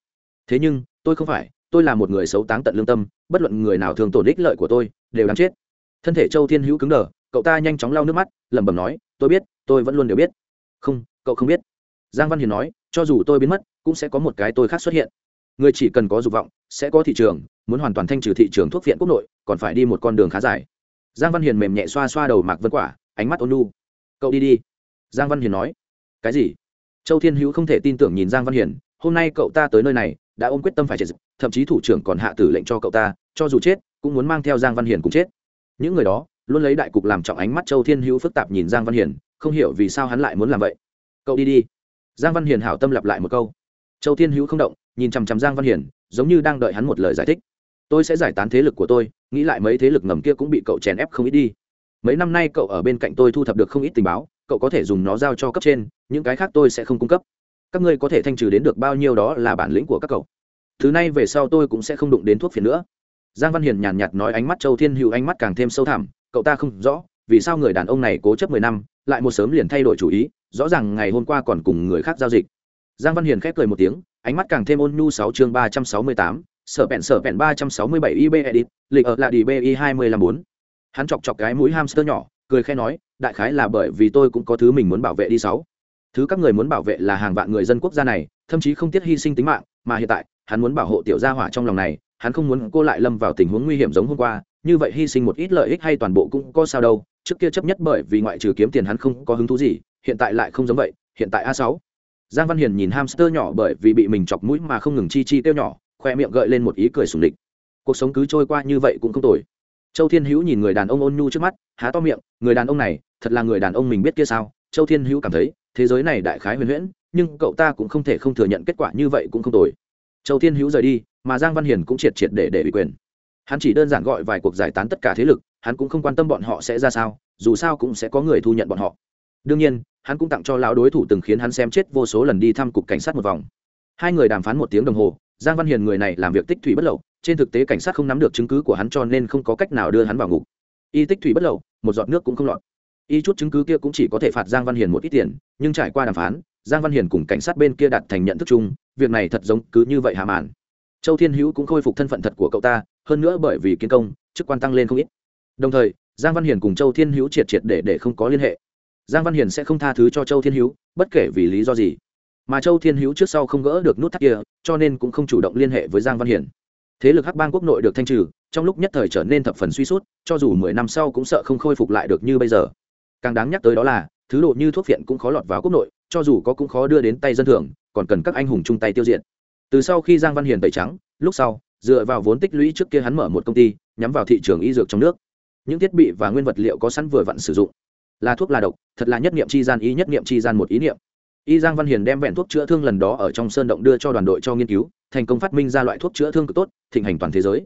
Thế nhưng, tôi không phải, tôi là một người xấu táng tận lương tâm, bất luận người nào thường tổn ích lợi của tôi, đều đáng chết. Thân thể châu thiên hữu cứng đờ, cậu ta nhanh chóng lau nước mắt, lẩm bẩm nói, tôi biết, tôi vẫn luôn đều biết. Không, cậu không biết. Giang văn hiền nói, cho dù tôi biến mất, cũng sẽ có một cái tôi khác xuất hiện người chỉ cần có dục vọng, sẽ có thị trường, muốn hoàn toàn thanh trừ thị trường thuốc viện quốc nội, còn phải đi một con đường khá dài. Giang văn hiền mềm nhẹ xoa xoa đầu mạc vân quả, ánh mắt ôn lu cậu đi đi. Giang văn hiền nói. Cái gì? Châu thiên hữu không thể tin tưởng nhìn giang văn hiền. Hôm nay cậu ta tới nơi này, đã ôm quyết tâm phải chết, thậm chí thủ trưởng còn hạ tử lệnh cho cậu ta, cho dù chết, cũng muốn mang theo giang văn hiền cùng chết. Những người đó luôn lấy đại cục làm trọng ánh mắt châu thiên hữu phức tạp nhìn giang văn hiền, không hiểu vì sao hắn lại muốn làm vậy. Cậu đi đi. Giang văn hiền hảo tâm lặp lại một câu. Châu thiên hữu không động nhìn chằm chằm giang văn hiền giống như đang đợi hắn một lời giải thích. Tôi sẽ giải tán thế lực của tôi, nghĩ lại mấy thế lực ngầm kia cũng bị cậu chèn ép không ít đi. Mấy năm nay cậu ở bên cạnh tôi thu thập được không ít tình báo, cậu có thể dùng nó giao cho cấp trên, những cái khác tôi sẽ không cung cấp. Các ngươi có thể thanh trừ đến được bao nhiêu đó là bản lĩnh của các cậu. Thứ này về sau tôi cũng sẽ không đụng đến thuốc phiện nữa. Giang văn hiền nhàn nhạt nói ánh mắt châu thiên hữu ánh mắt càng thêm sâu thẳm, cậu ta không rõ, vì sao người đàn ông này cố chấp mười năm, lại một sớm liền thay đổi chủ ý, rõ ràng ngày hôm qua còn cùng người khác giao dịch. Giang văn hiền khép cười một tiếng ánh mắt càng thêm ôn nhu sáu chương ba trăm sáu mươi tám, sở bẹn sở bẹn ba trăm sáu mươi bảy ib edit, lịch ở là đi bi hai mươi lăm bốn. Hắn chọc chọc cái mũi hamster nhỏ, cười khẽ nói, đại khái là bởi vì tôi cũng có thứ mình muốn bảo vệ đi sáu. Thứ các người muốn bảo vệ là hàng vạn người dân quốc gia này, thậm chí không tiếc hy sinh tính mạng, mà hiện tại, hắn muốn bảo hộ tiểu gia hỏa trong lòng này, hắn không muốn cô lại lâm vào tình huống nguy hiểm giống hôm qua, như vậy hy sinh một ít lợi ích hay toàn bộ cũng có sao đâu, trước kia chấp nhất bởi vì ngoại trừ kiếm tiền hắn không có hứng thú gì, hiện tại lại không giống vậy, hiện tại a sáu giang văn hiền nhìn hamster nhỏ bởi vì bị mình chọc mũi mà không ngừng chi chi tiêu nhỏ, khoe miệng gợi lên một ý cười sùng địch. Cuộc sống cứ trôi qua như vậy cũng không tồi. Châu thiên hữu nhìn người đàn ông ôn nhu trước mắt, há to miệng, người đàn ông này, thật là người đàn ông mình biết kia sao? Châu thiên hữu cảm thấy, thế giới này đại khái huyền huyễn, nhưng cậu ta cũng không thể không thừa nhận kết quả như vậy cũng không tồi. Châu thiên hữu rời đi, mà giang văn hiền cũng triệt triệt để để ủy quyền. Hắn chỉ đơn giản gọi vài cuộc giải tán tất cả thế lực, hắn cũng không quan tâm bọn họ sẽ ra sao, dù sao cũng sẽ có người thu nhận bọn họ đương nhiên, hắn cũng tặng cho lão đối thủ từng khiến hắn xem chết vô số lần đi thăm cục cảnh sát một vòng. Hai người đàm phán một tiếng đồng hồ, giang văn hiền người này làm việc tích thủy bất lậu, trên thực tế cảnh sát không nắm được chứng cứ của hắn cho nên không có cách nào đưa hắn vào ngục. Y tích thủy bất lậu, một giọt nước cũng không lọt. Y chút chứng cứ kia cũng chỉ có thể phạt giang văn hiền một ít tiền, nhưng trải qua đàm phán, giang văn hiền cùng cảnh sát bên kia đặt thành nhận thức chung, việc này thật giống cứ như vậy hạ màn. Châu thiên hữu cũng khôi phục thân phận thật của cậu ta, hơn nữa bởi vì kiến công, chức quan tăng lên không ít. Đồng thời, giang văn hiền cùng châu thiên hữu triệt triệt để để không có liên hệ giang văn hiền sẽ không tha thứ cho châu thiên hữu, bất kể vì lý do gì. Mà châu thiên hữu trước sau không gỡ được nút thắt kia, cho nên cũng không chủ động liên hệ với giang văn hiền. Thế lực hắc bang quốc nội được thanh trừ, trong lúc nhất thời trở nên thập phần suy sút, cho dù mười năm sau cũng sợ không khôi phục lại được như bây giờ. Càng đáng nhắc tới đó là, thứ độ như thuốc phiện cũng khó lọt vào quốc nội, cho dù có cũng khó đưa đến tay dân thường, còn cần các anh hùng chung tay tiêu diệt. Từ sau khi giang văn hiền tẩy trắng, lúc sau, dựa vào vốn tích lũy trước kia hắn mở một công ty, nhắm vào thị trường y dược trong nước. Những thiết bị và nguyên vật liệu có sẵn vừa vặn sử dụng là thuốc là độc, thật là nhất niệm chi gian ý, nhất niệm chi gian một ý niệm. Y giang văn hiền đem vẹn thuốc chữa thương lần đó ở trong sơn động đưa cho đoàn đội cho nghiên cứu, thành công phát minh ra loại thuốc chữa thương cực tốt, thịnh hành toàn thế giới.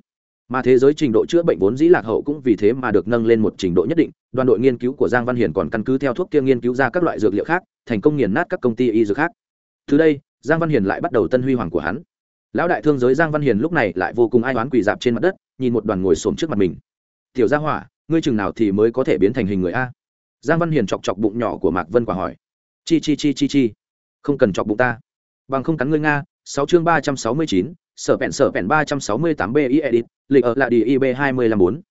Mà thế giới trình độ chữa bệnh vốn dĩ lạc hậu cũng vì thế mà được nâng lên một trình độ nhất định, đoàn đội nghiên cứu của giang văn hiền còn căn cứ theo thuốc kia nghiên cứu ra các loại dược liệu khác, thành công nghiền nát các công ty y dược khác. Từ đây, giang văn hiền lại bắt đầu tân huy hoàng của hắn. Lão đại thương giới giang văn hiền lúc này lại vô cùng ai oán quỳ dạp trên mặt đất, nhìn một đoàn ngồi xổm trước mặt mình. Tiểu gia hỏa, ngươi chừng nào thì mới có thể biến thành hình người a? Giang văn hiền chọc chọc bụng nhỏ của mạc vân quả hỏi. Chi chi chi chi chi. Không cần chọc bụng ta. Bằng không cắn ngươi nga, sáu chương ba trăm sáu mươi chín, sở pẹn sở pẹn ba trăm sáu mươi tám b i edit lịch ở lại đi ib hai mươi lăm bốn.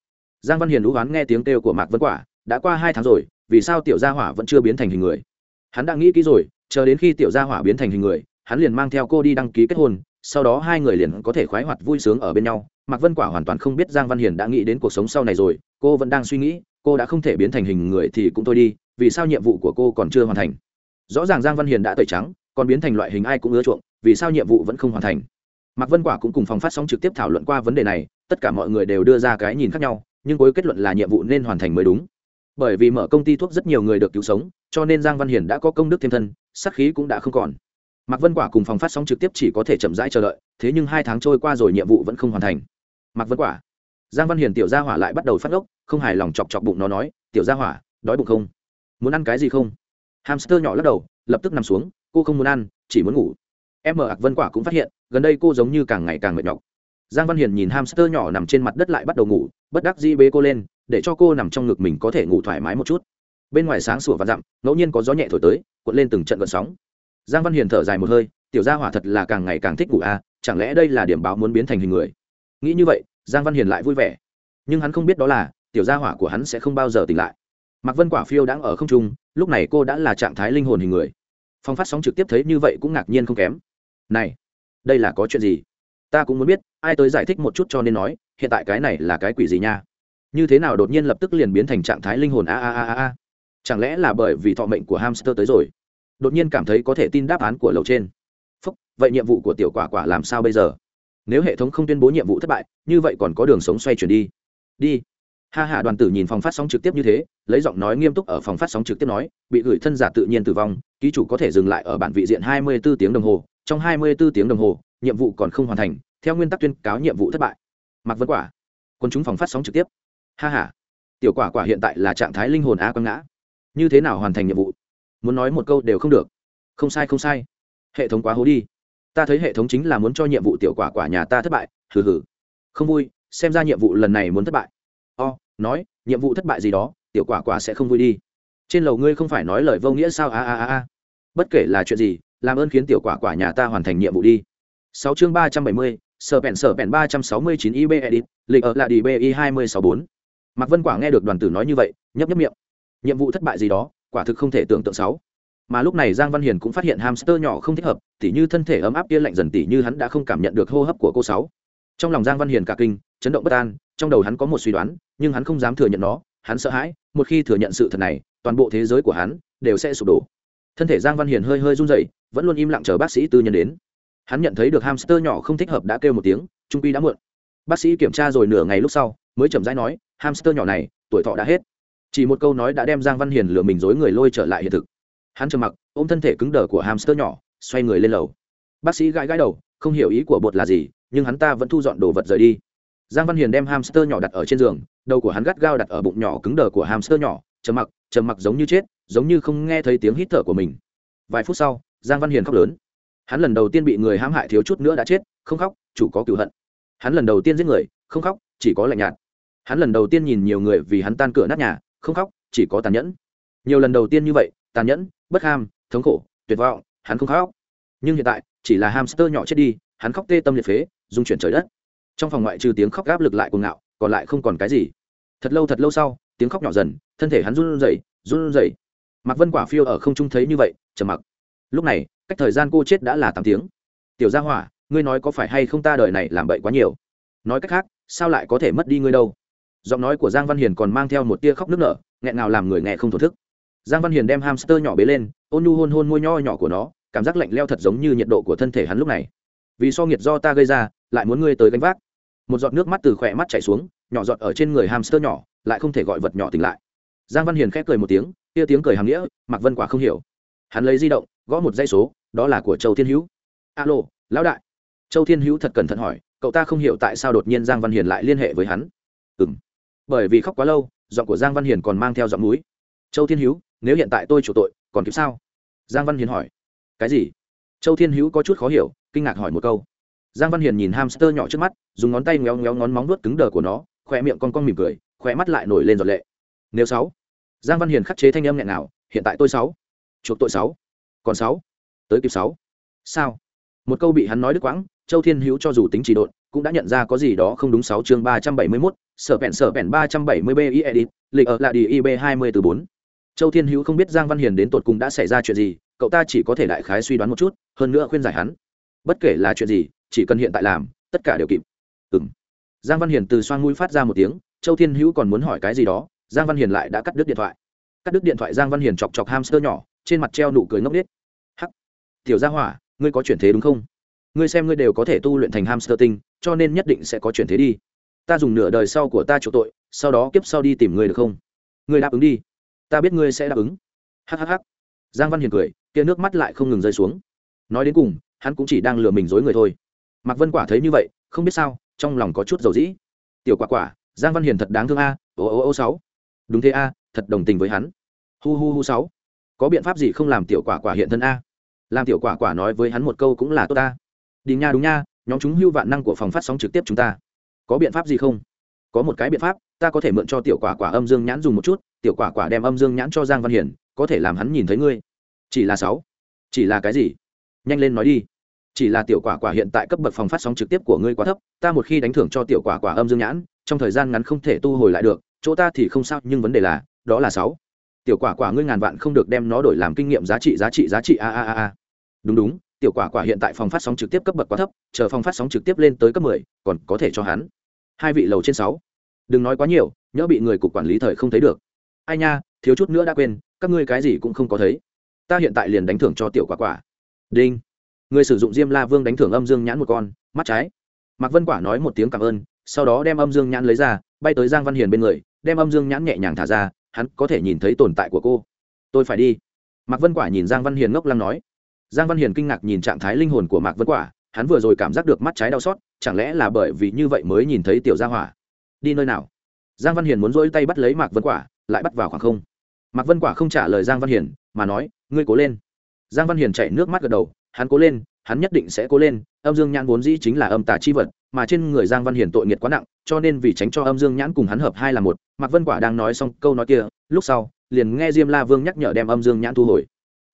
Giang văn hiền lũ oán nghe tiếng kêu của mạc vân quả, đã qua hai tháng rồi, vì sao tiểu gia hỏa vẫn chưa biến thành hình người? Hắn đã nghĩ kỹ rồi, chờ đến khi tiểu gia hỏa biến thành hình người, hắn liền mang theo cô đi đăng ký kết hôn, sau đó hai người liền có thể khoái hoạt vui sướng ở bên nhau. Mạc vân quả hoàn toàn không biết giang văn hiền đã nghĩ đến cuộc sống sau này rồi, cô vẫn đang suy nghĩ cô đã không thể biến thành hình người thì cũng thôi đi, vì sao nhiệm vụ của cô còn chưa hoàn thành? Rõ ràng giang văn hiền đã tẩy trắng, còn biến thành loại hình ai cũng ưa chuộng, vì sao nhiệm vụ vẫn không hoàn thành? Mạc vân quả cũng cùng phòng phát sóng trực tiếp thảo luận qua vấn đề này, tất cả mọi người đều đưa ra cái nhìn khác nhau, nhưng cuối kết luận là nhiệm vụ nên hoàn thành mới đúng. Bởi vì mở công ty thuốc rất nhiều người được cứu sống, cho nên giang văn hiền đã có công đức thêm thân sắc khí cũng đã không còn. Mạc vân quả cùng phòng phát sóng trực tiếp chỉ có thể chậm rãi chờ đợi, thế nhưng hai tháng trôi qua rồi nhiệm vụ vẫn không hoàn thành. Mạc vân quả giang văn hiền tiểu gia hỏa lại bắt đầu phát ốc không hài lòng chọc chọc bụng nó nói tiểu gia hỏa đói bụng không? Muốn ăn cái gì không? Hamster nhỏ lắc đầu lập tức nằm xuống cô không muốn ăn chỉ muốn ngủ. Em ở ạc vân quả cũng phát hiện gần đây cô giống như càng ngày càng mệt nhọc. Giang văn hiền nhìn hamster nhỏ nằm trên mặt đất lại bắt đầu ngủ bất đắc dĩ bế cô lên để cho cô nằm trong ngực mình có thể ngủ thoải mái một chút. Bên ngoài sáng sủa và dặm ngẫu nhiên có gió nhẹ thổi tới cuộn lên từng trận gợn sóng. Giang văn hiền thở dài một hơi tiểu gia hỏa thật là càng ngày càng thích ngủ a à, chẳng lẽ đây là điểm báo muốn biến thành hình người? Nghĩ như vậy giang văn hiền lại vui vẻ. Nhưng hắn không biết đó là, tiểu gia hỏa của hắn sẽ không bao giờ tỉnh lại. Mạc vân quả phiêu đang ở không trung, lúc này cô đã là trạng thái linh hồn hình người. Phong phát sóng trực tiếp thấy như vậy cũng ngạc nhiên không kém. Này, đây là có chuyện gì? Ta cũng muốn biết, ai tới giải thích một chút cho nên nói, hiện tại cái này là cái quỷ gì nha? Như thế nào đột nhiên lập tức liền biến thành trạng thái linh hồn a a a a? Chẳng lẽ là bởi vì thọ mệnh của hamster tới rồi? Đột nhiên cảm thấy có thể tin đáp án của lầu trên. Phúc, vậy nhiệm vụ của tiểu quả quả làm sao bây giờ? Nếu hệ thống không tuyên bố nhiệm vụ thất bại, như vậy còn có đường sống xoay chuyển đi. Đi. Ha hạ đoàn tử nhìn phòng phát sóng trực tiếp như thế, lấy giọng nói nghiêm túc ở phòng phát sóng trực tiếp nói, bị gửi thân giả tự nhiên tử vong, ký chủ có thể dừng lại ở bản vị diện 24 tiếng đồng hồ, trong 24 tiếng đồng hồ, nhiệm vụ còn không hoàn thành, theo nguyên tắc tuyên cáo nhiệm vụ thất bại. Mặc vân quả. Quân chúng phòng phát sóng trực tiếp. Ha ha. Tiểu quả quả hiện tại là trạng thái linh hồn a quang ngã. Như thế nào hoàn thành nhiệm vụ? Muốn nói một câu đều không được. Không sai không sai. Hệ thống quá hố đi ta thấy hệ thống chính là muốn cho nhiệm vụ tiểu quả quả nhà ta thất bại, hừ hừ. Không vui, xem ra nhiệm vụ lần này muốn thất bại. O, nói, nhiệm vụ thất bại gì đó, tiểu quả quả sẽ không vui đi. Trên lầu ngươi không phải nói lời vô nghĩa sao? A a a a. Bất kể là chuyện gì, làm ơn khiến tiểu quả quả nhà ta hoàn thành nhiệm vụ đi. Sáu chương ba trăm bảy mươi, sở bèn sở bèn ba trăm sáu mươi chín ib edit, lịch ở là đi bi hai mươi sáu bốn. Mạc vân quả nghe được đoàn tử nói như vậy, nhấp nhấp miệng. Nhiệm vụ thất bại gì đó, quả thực không thể tưởng tượng sáu mà lúc này giang văn hiền cũng phát hiện hamster nhỏ không thích hợp, tỉ như thân thể ấm áp kia lạnh dần tỉ như hắn đã không cảm nhận được hô hấp của cô sáu. Trong lòng giang văn hiền cả kinh, chấn động bất an, trong đầu hắn có một suy đoán, nhưng hắn không dám thừa nhận nó, hắn sợ hãi, một khi thừa nhận sự thật này, toàn bộ thế giới của hắn đều sẽ sụp đổ. Thân thể giang văn hiền hơi hơi run rẩy, vẫn luôn im lặng chờ bác sĩ tư nhân đến. Hắn nhận thấy được hamster nhỏ không thích hợp đã kêu một tiếng, trung quy đã muộn. Bác sĩ kiểm tra rồi nửa ngày lúc sau, mới chậm rãi nói, hamster nhỏ này, tuổi thọ đã hết. Chỉ một câu nói đã đem giang văn hiền lừa mình dối người lôi trở lại hiện thực hắn trầm mặc, ôm thân thể cứng đờ của hamster nhỏ, xoay người lên lầu. Bác sĩ gãi gãi đầu, không hiểu ý của bột là gì, nhưng hắn ta vẫn thu dọn đồ vật rời đi. Giang văn hiền đem hamster nhỏ đặt ở trên giường, đầu của hắn gắt gao đặt ở bụng nhỏ cứng đờ của hamster nhỏ, trầm mặc trầm mặc giống như chết, giống như không nghe thấy tiếng hít thở của mình. Vài phút sau, giang văn hiền khóc lớn. Hắn lần đầu tiên bị người hãm hại thiếu chút nữa đã chết, không khóc, chủ có cựu hận. Hắn lần đầu tiên giết người, không khóc, chỉ có lạnh nhạt. Hắn lần đầu tiên nhìn nhiều người vì hắn tan cửa nát nhà, không khóc, chỉ có tàn nhẫn. Nhiều lần đầu tiên như vậy, tàn nhẫn bất ham thống khổ, tuyệt vọng, hắn không khóc. Nhưng hiện tại, chỉ là hamster nhỏ chết đi, hắn khóc tê tâm liệt phế dung chuyển trời đất. Trong phòng ngoại trừ tiếng khóc gáp lực lại cuồng ngạo, còn lại không còn cái gì. Thật lâu thật lâu sau, tiếng khóc nhỏ dần, thân thể hắn run rẩy run rẩy. Mặc vân quả phiêu ở không trung thấy như vậy, trầm mặc. Lúc này, cách thời gian cô chết đã là tám tiếng. Tiểu gia hỏa, ngươi nói có phải hay không ta đời này làm bậy quá nhiều? Nói cách khác, sao lại có thể mất đi ngươi đâu? Giọng nói của giang văn hiền còn mang theo một tia khóc nức nở, nghẹn ngào làm người nghe không thổ thức giang văn hiền đem hamster nhỏ bế lên, ôn nhu hôn hôn môi nho nhỏ của nó, cảm giác lạnh leo thật giống như nhiệt độ của thân thể hắn lúc này. Vì so nghiệt do ta gây ra, lại muốn ngươi tới gánh vác. Một giọt nước mắt từ khỏe mắt chảy xuống, nhỏ giọt ở trên người hamster nhỏ, lại không thể gọi vật nhỏ tỉnh lại. Giang văn hiền khép cười một tiếng, kia tiếng cười hàm nghĩa, mạc vân quả không hiểu. Hắn lấy di động, gõ một dây số, đó là của châu thiên hữu. Alo, lão đại. Châu thiên hữu thật cẩn thận hỏi, cậu ta không hiểu tại sao đột nhiên giang văn hiền lại liên hệ với hắn. Ừ m bởi vì khóc quá lâu, giọng của giang văn hiền còn mang theo giọng núi. Châu thiên hữu nếu hiện tại tôi chủ tội còn kịp sao? Giang văn hiền hỏi. Cái gì? Châu thiên hữu có chút khó hiểu kinh ngạc hỏi một câu. Giang văn hiền nhìn hamster nhỏ trước mắt dùng ngón tay ngoéo ngoéo ngón móng vuốt cứng đờ của nó khỏe miệng con con mỉm cười khỏe mắt lại nổi lên giọt lệ. Nếu sáu? Giang văn hiền khắc chế thanh âm nghẹn nào hiện tại tôi sáu. Chuộc tội sáu. Còn sáu? Tới kịp sáu. Sao? Một câu bị hắn nói đứt quãng châu thiên hữu cho dù tính chỉ độn cũng đã nhận ra có gì đó không đúng sáu chương ba trăm bảy mươi 371, sở vẹn sở vẹn ba trăm bảy mươi b i edit lịch ở là đi ib hai mươi từ bốn châu thiên hữu không biết giang văn hiền đến tột cùng đã xảy ra chuyện gì, cậu ta chỉ có thể đại khái suy đoán một chút, hơn nữa khuyên giải hắn. Bất kể là chuyện gì, chỉ cần hiện tại làm, tất cả đều kịp. Ừm. giang văn hiền từ xoang mũi phát ra một tiếng, châu thiên hữu còn muốn hỏi cái gì đó, giang văn hiền lại đã cắt đứt điện thoại. Cắt đứt điện thoại giang văn hiền chọc chọc hamster nhỏ, trên mặt treo nụ cười ngốc nghếch. Hắc. Tiểu gia hỏa, ngươi có chuyển thế đúng không? Ngươi xem ngươi đều có thể tu luyện thành hamster tinh, cho nên nhất định sẽ có chuyển thế đi. Ta dùng nửa đời sau của ta chỗ tội, sau đó kiếp sau đi tìm ngươi được không? Ngươi đáp ứng đi ta biết ngươi sẽ đáp ứng. Hhh giang văn hiền cười, kia nước mắt lại không ngừng rơi xuống. Nói đến cùng, hắn cũng chỉ đang lừa mình dối người thôi. Mạc vân quả thấy như vậy, không biết sao, trong lòng có chút dầu dĩ. Tiểu quả quả, giang văn hiền thật đáng thương a, ô ô ô sáu. Đúng thế a, thật đồng tình với hắn. Hu hu hu sáu. Có biện pháp gì không làm tiểu quả quả hiện thân a? Làm tiểu quả quả nói với hắn một câu cũng là tốt ta. Đi nha đúng nha, nhóm chúng hưu vạn năng của phòng phát sóng trực tiếp chúng ta. Có biện pháp gì không? Có một cái biện pháp, ta có thể mượn cho tiểu quả quả âm dương nhãn dùng một chút, tiểu quả quả đem âm dương nhãn cho giang văn hiển, có thể làm hắn nhìn thấy ngươi. Chỉ là sáu. Chỉ là cái gì? Nhanh lên nói đi. Chỉ là tiểu quả quả hiện tại cấp bậc phòng phát sóng trực tiếp của ngươi quá thấp, ta một khi đánh thưởng cho tiểu quả quả âm dương nhãn, trong thời gian ngắn không thể tu hồi lại được, chỗ ta thì không sao, nhưng vấn đề là, đó là sáu. Tiểu quả quả ngươi ngàn vạn không được đem nó đổi làm kinh nghiệm giá trị giá trị giá trị, a a a a. Đúng đúng, tiểu quả quả hiện tại phòng phát sóng trực tiếp cấp bậc quá thấp, chờ phòng phát sóng trực tiếp lên tới cấp mười, còn có thể cho hắn hai vị lầu trên sáu. Đừng nói quá nhiều, nhỡ bị người cục quản lý thời không thấy được. Ai nha, thiếu chút nữa đã quên, các ngươi cái gì cũng không có thấy. Ta hiện tại liền đánh thưởng cho tiểu quả quả. Đinh. Người sử dụng diêm la vương đánh thưởng âm dương nhãn một con, mắt trái. Mạc vân quả nói một tiếng cảm ơn, sau đó đem âm dương nhãn lấy ra, bay tới giang văn hiền bên người, đem âm dương nhãn nhẹ nhàng thả ra, hắn có thể nhìn thấy tồn tại của cô. Tôi phải đi. Mạc vân quả nhìn giang văn hiền ngốc lăng nói. Giang văn hiền kinh ngạc nhìn trạng thái linh hồn của mạc vân quả hắn vừa rồi cảm giác được mắt trái đau xót, chẳng lẽ là bởi vì như vậy mới nhìn thấy tiểu gia hỏa? Đi nơi nào? Giang văn hiền muốn rỗi tay bắt lấy mạc vân quả, lại bắt vào khoảng không. Mạc vân quả không trả lời giang văn hiền, mà nói, ngươi cố lên. Giang văn hiền chạy nước mắt gật đầu, hắn cố lên, hắn nhất định sẽ cố lên, âm dương nhãn vốn dĩ chính là âm tà chi vật, mà trên người giang văn hiền tội nghiệt quá nặng, cho nên vì tránh cho âm dương nhãn cùng hắn hợp hai là một. Mạc vân quả đang nói xong câu nói kia, lúc sau, liền nghe diêm la vương nhắc nhở đem âm dương nhãn thu hồi.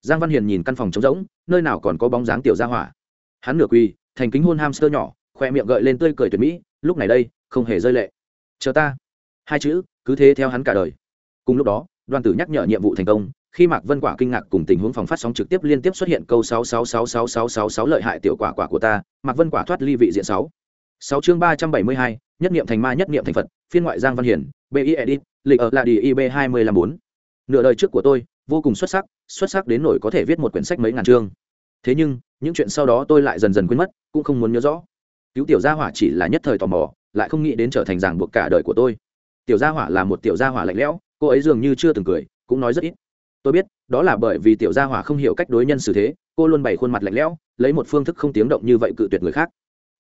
Giang văn hiền nhìn căn phòng trống rỗng, nơi nào còn có bóng dáng tiểu gia hỏa hắn nửa quỳ, thành kính hôn hamster nhỏ khoe miệng gợi lên tươi cười tuyệt mỹ, lúc này đây, không hề rơi lệ. Chờ ta. Hai chữ, cứ thế theo hắn cả đời. Cùng lúc đó, đoàn tử nhắc nhở nhiệm vụ thành công, khi mạc vân quả kinh ngạc cùng tình huống phòng phát sóng trực tiếp liên tiếp xuất hiện câu sáu sáu sáu sáu sáu sáu sáu lợi hại tiểu quả quả của ta, mạc vân quả thoát ly vị diện sáu. Sáu chương ba trăm bảy mươi hai, nhất niệm thành ma nhất niệm thành phật, phiên ngoại giang văn hiển bi edit lịch ở là đi ib hai mươi năm bốn. Nửa đời trước của tôi, vô cùng xuất sắc xuất sắc đến nỗi có thể viết một quyển sách mấy ngàn chương. Thế nhưng những chuyện sau đó tôi lại dần dần quên mất, cũng không muốn nhớ rõ. Cứu tiểu gia hỏa chỉ là nhất thời tò mò, lại không nghĩ đến trở thành ràng buộc cả đời của tôi. Tiểu gia hỏa là một tiểu gia hỏa lạnh lẽo, cô ấy dường như chưa từng cười, cũng nói rất ít. Tôi biết, đó là bởi vì tiểu gia hỏa không hiểu cách đối nhân xử thế, cô luôn bày khuôn mặt lạnh lẽo, lấy một phương thức không tiếng động như vậy cự tuyệt người khác.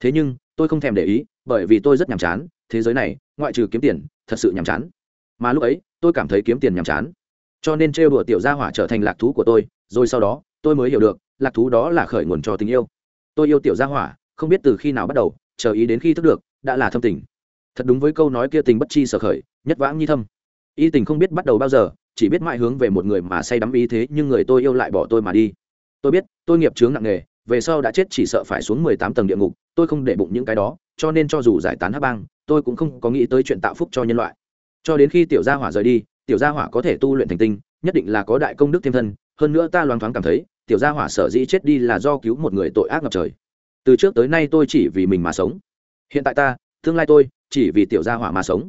Thế nhưng, tôi không thèm để ý, bởi vì tôi rất nhàm chán, thế giới này, ngoại trừ kiếm tiền, thật sự nhàm chán. Mà lúc ấy, tôi cảm thấy kiếm tiền nhàm chán. Cho nên trêu đùa tiểu gia hỏa trở thành lạc thú của tôi, rồi sau đó, tôi mới hiểu được lạc thú đó là khởi nguồn cho tình yêu. Tôi yêu tiểu gia hỏa, không biết từ khi nào bắt đầu, chờ ý đến khi thức được, đã là thâm tình. Thật đúng với câu nói kia tình bất chi sở khởi, nhất vãng nhi thâm. Y tình không biết bắt đầu bao giờ, chỉ biết mãi hướng về một người mà say đắm ý thế, nhưng người tôi yêu lại bỏ tôi mà đi. Tôi biết, tôi nghiệp chướng nặng nề, về sau đã chết chỉ sợ phải xuống mười tám tầng địa ngục, tôi không để bụng những cái đó, cho nên cho dù giải tán hắc bang, tôi cũng không có nghĩ tới chuyện tạo phúc cho nhân loại. Cho đến khi tiểu gia hỏa rời đi, tiểu gia hỏa có thể tu luyện thành tinh, nhất định là có đại công đức thêm thân, hơn nữa ta loáng thoáng cảm thấy tiểu gia hỏa sở dĩ chết đi là do cứu một người tội ác ngập trời. Từ trước tới nay tôi chỉ vì mình mà sống. Hiện tại ta, tương lai tôi, chỉ vì tiểu gia hỏa mà sống.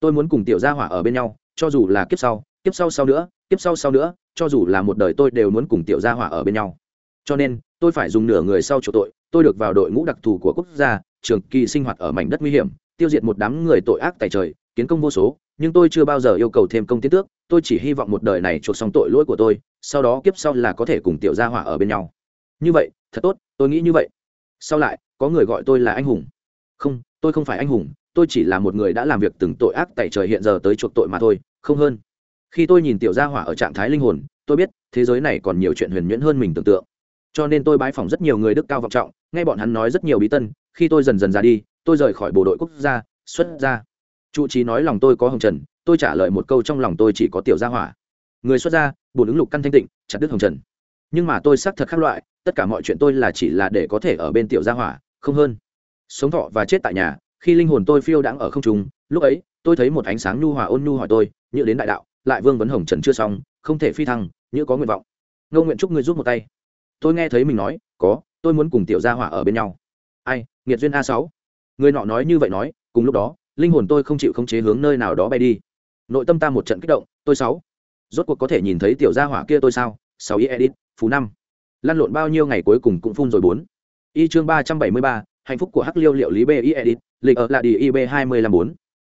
Tôi muốn cùng tiểu gia hỏa ở bên nhau, cho dù là kiếp sau kiếp sau sau nữa, kiếp sau sau nữa, cho dù là một đời tôi đều muốn cùng tiểu gia hỏa ở bên nhau. Cho nên, tôi phải dùng nửa người sau chỗ tội, tôi được vào đội ngũ đặc thù của quốc gia, trường kỳ sinh hoạt ở mảnh đất nguy hiểm, tiêu diệt một đám người tội ác tại trời, kiến công vô số nhưng tôi chưa bao giờ yêu cầu thêm công tiến tước, tôi chỉ hy vọng một đời này chuộc xong tội lỗi của tôi, sau đó kiếp sau là có thể cùng tiểu gia hỏa ở bên nhau. Như vậy, thật tốt, tôi nghĩ như vậy. Sau lại, có người gọi tôi là anh hùng. Không, tôi không phải anh hùng, tôi chỉ là một người đã làm việc từng tội ác tại trời hiện giờ tới chuộc tội mà thôi, không hơn. Khi tôi nhìn tiểu gia hỏa ở trạng thái linh hồn, tôi biết, thế giới này còn nhiều chuyện huyền nhuyễn hơn mình tưởng tượng. Cho nên tôi bái phỏng rất nhiều người đức cao vọng trọng, nghe bọn hắn nói rất nhiều bí tân, khi tôi dần dần ra đi, tôi rời khỏi bộ đội quốc gia, xuất ra trụ trí nói lòng tôi có hồng trần, tôi trả lời một câu trong lòng tôi chỉ có tiểu gia hỏa. Người xuất gia, bổn ứng lục căn thanh tịnh, chặt đứt hồng trần. Nhưng mà tôi xác thật khác loại, tất cả mọi chuyện tôi là chỉ là để có thể ở bên tiểu gia hỏa, không hơn. Sống thọ và chết tại nhà, khi linh hồn tôi phiêu đãng ở không trung, lúc ấy, tôi thấy một ánh sáng nhu hòa ôn nhu hỏi tôi như đến đại đạo, lại vương vấn hồng trần chưa xong, không thể phi thăng như có nguyện vọng. Ngô nguyện chúc ngươi giúp một tay. Tôi nghe thấy mình nói, có, tôi muốn cùng tiểu gia hỏa ở bên nhau. Ai, nghiệt duyên a sáu. Người nọ nói như vậy nói, cùng lúc đó linh hồn tôi không chịu khống chế hướng nơi nào đó bay đi. Nội tâm ta một trận kích động, tôi sáu. Rốt cuộc có thể nhìn thấy tiểu gia hỏa kia tôi sao? Sáu y edit phú năm. Lăn lộn bao nhiêu ngày cuối cùng cũng phun rồi bốn. Y chương ba trăm bảy mươi ba, hạnh phúc của hắc liêu liệu lý b y edit lịch ở là đi ib hai mươi lăm bốn.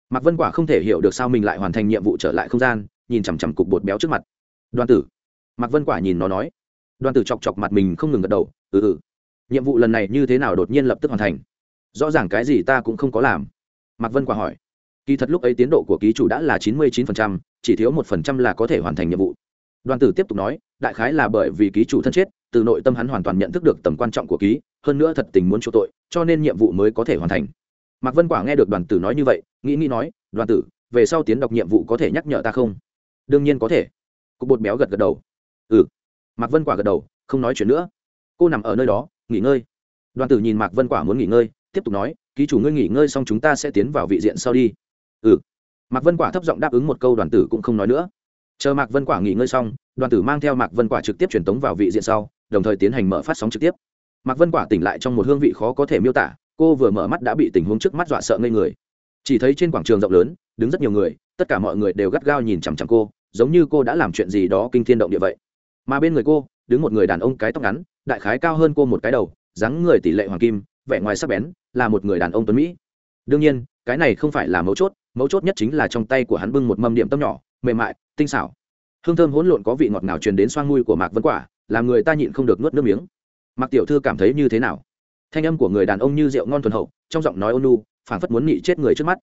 Mạc vân quả không thể hiểu được sao mình lại hoàn thành nhiệm vụ trở lại không gian, nhìn chằm chằm cục bột béo trước mặt. Đoàn tử. Mạc vân quả nhìn nó nói. Đoàn tử chọc chọc mặt mình không ngừng gật đầu ừ ừ. Nhiệm vụ lần này như thế nào đột nhiên lập tức hoàn thành? Rõ ràng cái gì ta cũng không có làm mạc vân quả hỏi. Kỳ thật lúc ấy tiến độ của ký chủ đã là chín mươi chín phần trăm, chỉ thiếu một phần trăm là có thể hoàn thành nhiệm vụ. Đoàn tử tiếp tục nói, đại khái là bởi vì ký chủ thân chết, từ nội tâm hắn hoàn toàn nhận thức được tầm quan trọng của ký, hơn nữa thật tình muốn chỗ tội, cho nên nhiệm vụ mới có thể hoàn thành. Mạc vân quả nghe được đoàn tử nói như vậy, nghĩ nghĩ nói, đoàn tử, về sau tiến đọc nhiệm vụ có thể nhắc nhở ta không? Đương nhiên có thể. Cục bột béo gật gật đầu. Ừ. Mạc vân quả gật đầu, không nói chuyện nữa. Cô nằm ở nơi đó, nghỉ ngơi. Đoàn tử nhìn mạc vân quả muốn nghỉ ngơi, tiếp tục nói ký chủ ngươi nghỉ ngơi xong chúng ta sẽ tiến vào vị diện sau đi. Ừ. Mạc vân quả thấp giọng đáp ứng một câu, đoàn tử cũng không nói nữa. Chờ mạc vân quả nghỉ ngơi xong, đoàn tử mang theo mạc vân quả trực tiếp truyền tống vào vị diện sau, đồng thời tiến hành mở phát sóng trực tiếp. Mạc vân quả tỉnh lại trong một hương vị khó có thể miêu tả, cô vừa mở mắt đã bị tình huống trước mắt dọa sợ ngây người. Chỉ thấy trên quảng trường rộng lớn, đứng rất nhiều người, tất cả mọi người đều gắt gao nhìn chằm chằm cô, giống như cô đã làm chuyện gì đó kinh thiên động địa vậy. Mà bên người cô, đứng một người đàn ông cái tóc ngắn, đại khái cao hơn cô một cái đầu, dáng người tỷ lệ hoàng kim vẻ ngoài sắc bén là một người đàn ông tuấn mỹ. Đương nhiên cái này không phải là mấu chốt mấu chốt nhất chính là trong tay của hắn bưng một mâm điểm tâm nhỏ mềm mại tinh xảo. Hương thơm hỗn lộn có vị ngọt ngào truyền đến xoang mùi của mạc vân quả làm người ta nhịn không được nuốt nước miếng. Mạc tiểu thư cảm thấy như thế nào? Thanh âm của người đàn ông như rượu ngon thuần hậu trong giọng nói ôn nhu, phảng phất muốn nị chết người trước mắt.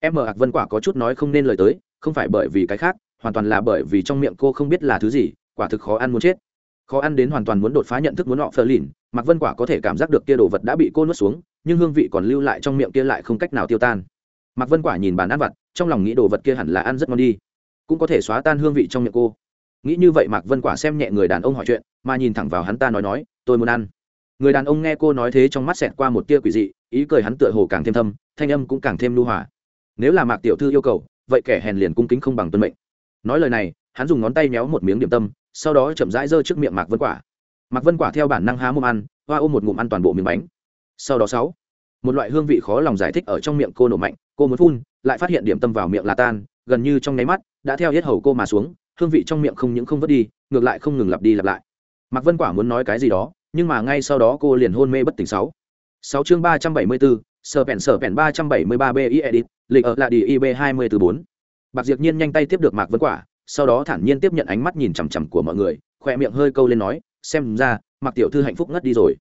Em mạc vân quả có chút nói không nên lời tới không phải bởi vì cái khác hoàn toàn là bởi vì trong miệng cô không biết là thứ gì quả thực khó ăn muốn chết khó ăn đến hoàn toàn muốn đột phá nhận thức muốn họ phờ lìn, mạc vân quả có thể cảm giác được kia đồ vật đã bị cô nuốt xuống, nhưng hương vị còn lưu lại trong miệng kia lại không cách nào tiêu tan. Mạc vân quả nhìn bàn ăn vặt, trong lòng nghĩ đồ vật kia hẳn là ăn rất ngon đi, cũng có thể xóa tan hương vị trong miệng cô. Nghĩ như vậy mạc vân quả xem nhẹ người đàn ông hỏi chuyện, mà nhìn thẳng vào hắn ta nói nói, tôi muốn ăn. Người đàn ông nghe cô nói thế trong mắt xẹt qua một tia quỷ dị, ý cười hắn tựa hồ càng thêm thâm, thanh âm cũng càng thêm lưu hòa. Nếu là mạc tiểu thư yêu cầu, vậy kẻ hèn liền cung kính không bằng tuân mệnh. Nói lời này, hắn dùng ngón tay méo một miếng điểm tâm sau đó chậm rãi giơ trước miệng mạc vân quả mạc vân quả theo bản năng há mồm ăn hoa ôm một ngụm ăn toàn bộ miếng bánh sau đó sáu một loại hương vị khó lòng giải thích ở trong miệng cô nổ mạnh cô muốn phun lại phát hiện điểm tâm vào miệng là tan gần như trong nháy mắt đã theo hết hầu cô mà xuống hương vị trong miệng không những không vớt đi ngược lại không ngừng lặp đi lặp lại mạc vân quả muốn nói cái gì đó nhưng mà ngay sau đó cô liền hôn mê bất tỉnh sáu sáu chương ba trăm bảy mươi bốn sở pèn sở pèn ba trăm bảy mươi ba bi edit lịch ở là đi ib hai mươi từ bốn bạc diệp nhiên nhanh tay tiếp được mạc vân quả sau đó thản nhiên tiếp nhận ánh mắt nhìn chằm chằm của mọi người, khoe miệng hơi câu lên nói, xem ra mặc tiểu thư hạnh phúc ngất đi rồi.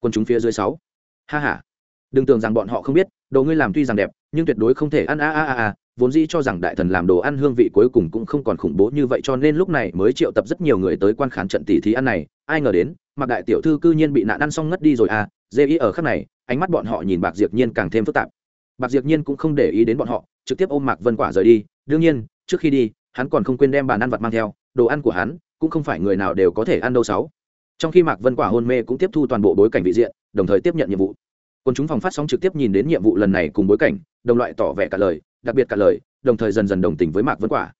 Quân chúng phía dưới sáu. Ha ha. Đừng tưởng rằng bọn họ không biết, đồ ngươi làm tuy rằng đẹp, nhưng tuyệt đối không thể ăn a a a a, vốn dĩ cho rằng đại thần làm đồ ăn hương vị cuối cùng cũng không còn khủng bố như vậy cho nên lúc này mới triệu tập rất nhiều người tới quan khán trận tỷ thí ăn này. Ai ngờ đến mặc đại tiểu thư cư nhiên bị nạn ăn xong ngất đi rồi à dê ý ở khắc này, ánh mắt bọn họ nhìn bạc diệp nhiên càng thêm phức tạp. Bạc diệp nhiên cũng không để ý đến bọn họ, trực tiếp ôm mạc vân quả rời đi. Đương nhiên, trước khi đi hắn còn không quên đem bàn ăn vật mang theo, đồ ăn của hắn cũng không phải người nào đều có thể ăn đâu sáu. Trong khi mạc vân quả hôn mê cũng tiếp thu toàn bộ bối cảnh vị diện, đồng thời tiếp nhận nhiệm vụ. Quân chúng phòng phát sóng trực tiếp nhìn đến nhiệm vụ lần này cùng bối cảnh, đồng loại tỏ vẻ cả lời, đặc biệt cả lời, đồng thời dần dần đồng tình với mạc vân quả.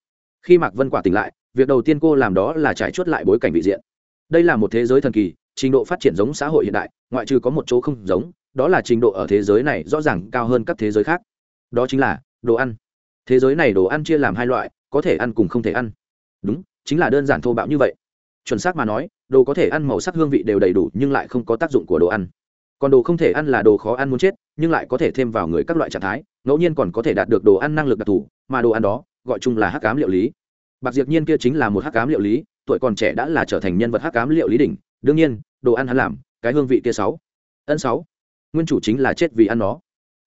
Khi mạc vân quả tỉnh lại, việc đầu tiên cô làm đó là trải chuốt lại bối cảnh vị diện. Đây là một thế giới thần kỳ, trình độ phát triển giống xã hội hiện đại, ngoại trừ có một chỗ không giống, đó là trình độ ở thế giới này rõ ràng cao hơn các thế giới khác. Đó chính là đồ ăn. Thế giới này đồ ăn chia làm hai loại có thể ăn cùng không thể ăn. Đúng, chính là đơn giản thô bạo như vậy. Chuẩn xác mà nói, đồ có thể ăn màu sắc hương vị đều đầy đủ nhưng lại không có tác dụng của đồ ăn. Còn đồ không thể ăn là đồ khó ăn muốn chết, nhưng lại có thể thêm vào người các loại trạng thái, ngẫu nhiên còn có thể đạt được đồ ăn năng lực đặc thù, mà đồ ăn đó, gọi chung là hắc cám liệu lý. Bạc diệp nhiên kia chính là một hắc cám liệu lý, tuổi còn trẻ đã là trở thành nhân vật hắc cám liệu lý đỉnh. Đương nhiên, đồ ăn hắn làm, cái hương vị kia sáu. Ân sáu. Nguyên chủ chính là chết vì ăn nó.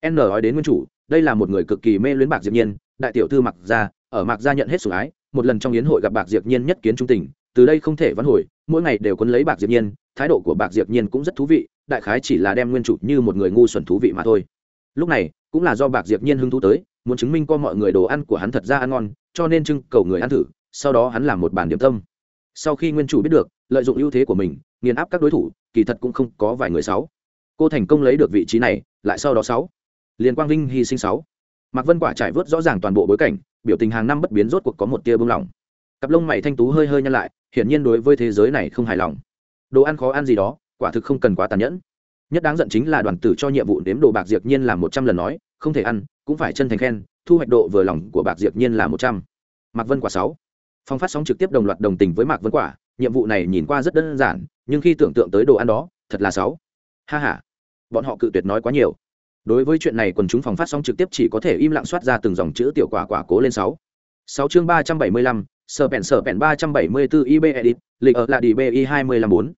N nói đến nguyên chủ, đây là một người cực kỳ mê luyến bạc diệp nhiên, đại tiểu thư mặc ra ở mặc gia nhận hết sủng ái, một lần trong yến hội gặp bạc diệp nhiên nhất kiến trung tình, từ đây không thể vãn hồi, mỗi ngày đều quấn lấy bạc diệp nhiên, thái độ của bạc diệp nhiên cũng rất thú vị, đại khái chỉ là đem nguyên chủ như một người ngu xuẩn thú vị mà thôi. Lúc này, cũng là do bạc diệp nhiên hứng thú tới, muốn chứng minh co mọi người đồ ăn của hắn thật ra ăn ngon, cho nên trưng cầu người ăn thử, sau đó hắn làm một bàn điểm tâm. Sau khi nguyên chủ biết được, lợi dụng ưu thế của mình, nghiền áp các đối thủ, kỳ thật cũng không có vài người sáu. Cô thành công lấy được vị trí này, lại sau đó sáu. Liên quang vinh hy sinh sáu mạc vân quả trải vớt rõ ràng toàn bộ bối cảnh, biểu tình hàng năm bất biến rốt cuộc có một tia bưng lỏng cặp lông mày thanh tú hơi hơi nhăn lại, hiển nhiên đối với thế giới này không hài lòng. Đồ ăn khó ăn gì đó, quả thực không cần quá tàn nhẫn. Nhất đáng giận chính là đoàn tử cho nhiệm vụ đếm đồ bạc diệt nhiên làm một trăm lần nói, không thể ăn, cũng phải chân thành khen, thu hoạch độ vừa lòng của bạc diệt nhiên là một trăm. Mạc vân quả sáu. Phong phát sóng trực tiếp đồng loạt đồng tình với mạc vân quả, nhiệm vụ này nhìn qua rất đơn giản, nhưng khi tưởng tượng tới đồ ăn đó, thật là sáu. Ha ha. Bọn họ cự tuyệt nói quá nhiều đối với chuyện này quần chúng phòng phát sóng trực tiếp chỉ có thể im lặng soát ra từng dòng chữ tiểu quả quả cố lên sáu. Sáu chương ba trăm bảy mươi lăm, sở bèn sở bèn ba trăm bảy mươi bốn ib edit, lịch ở là đi bi hai mươi lăm bốn.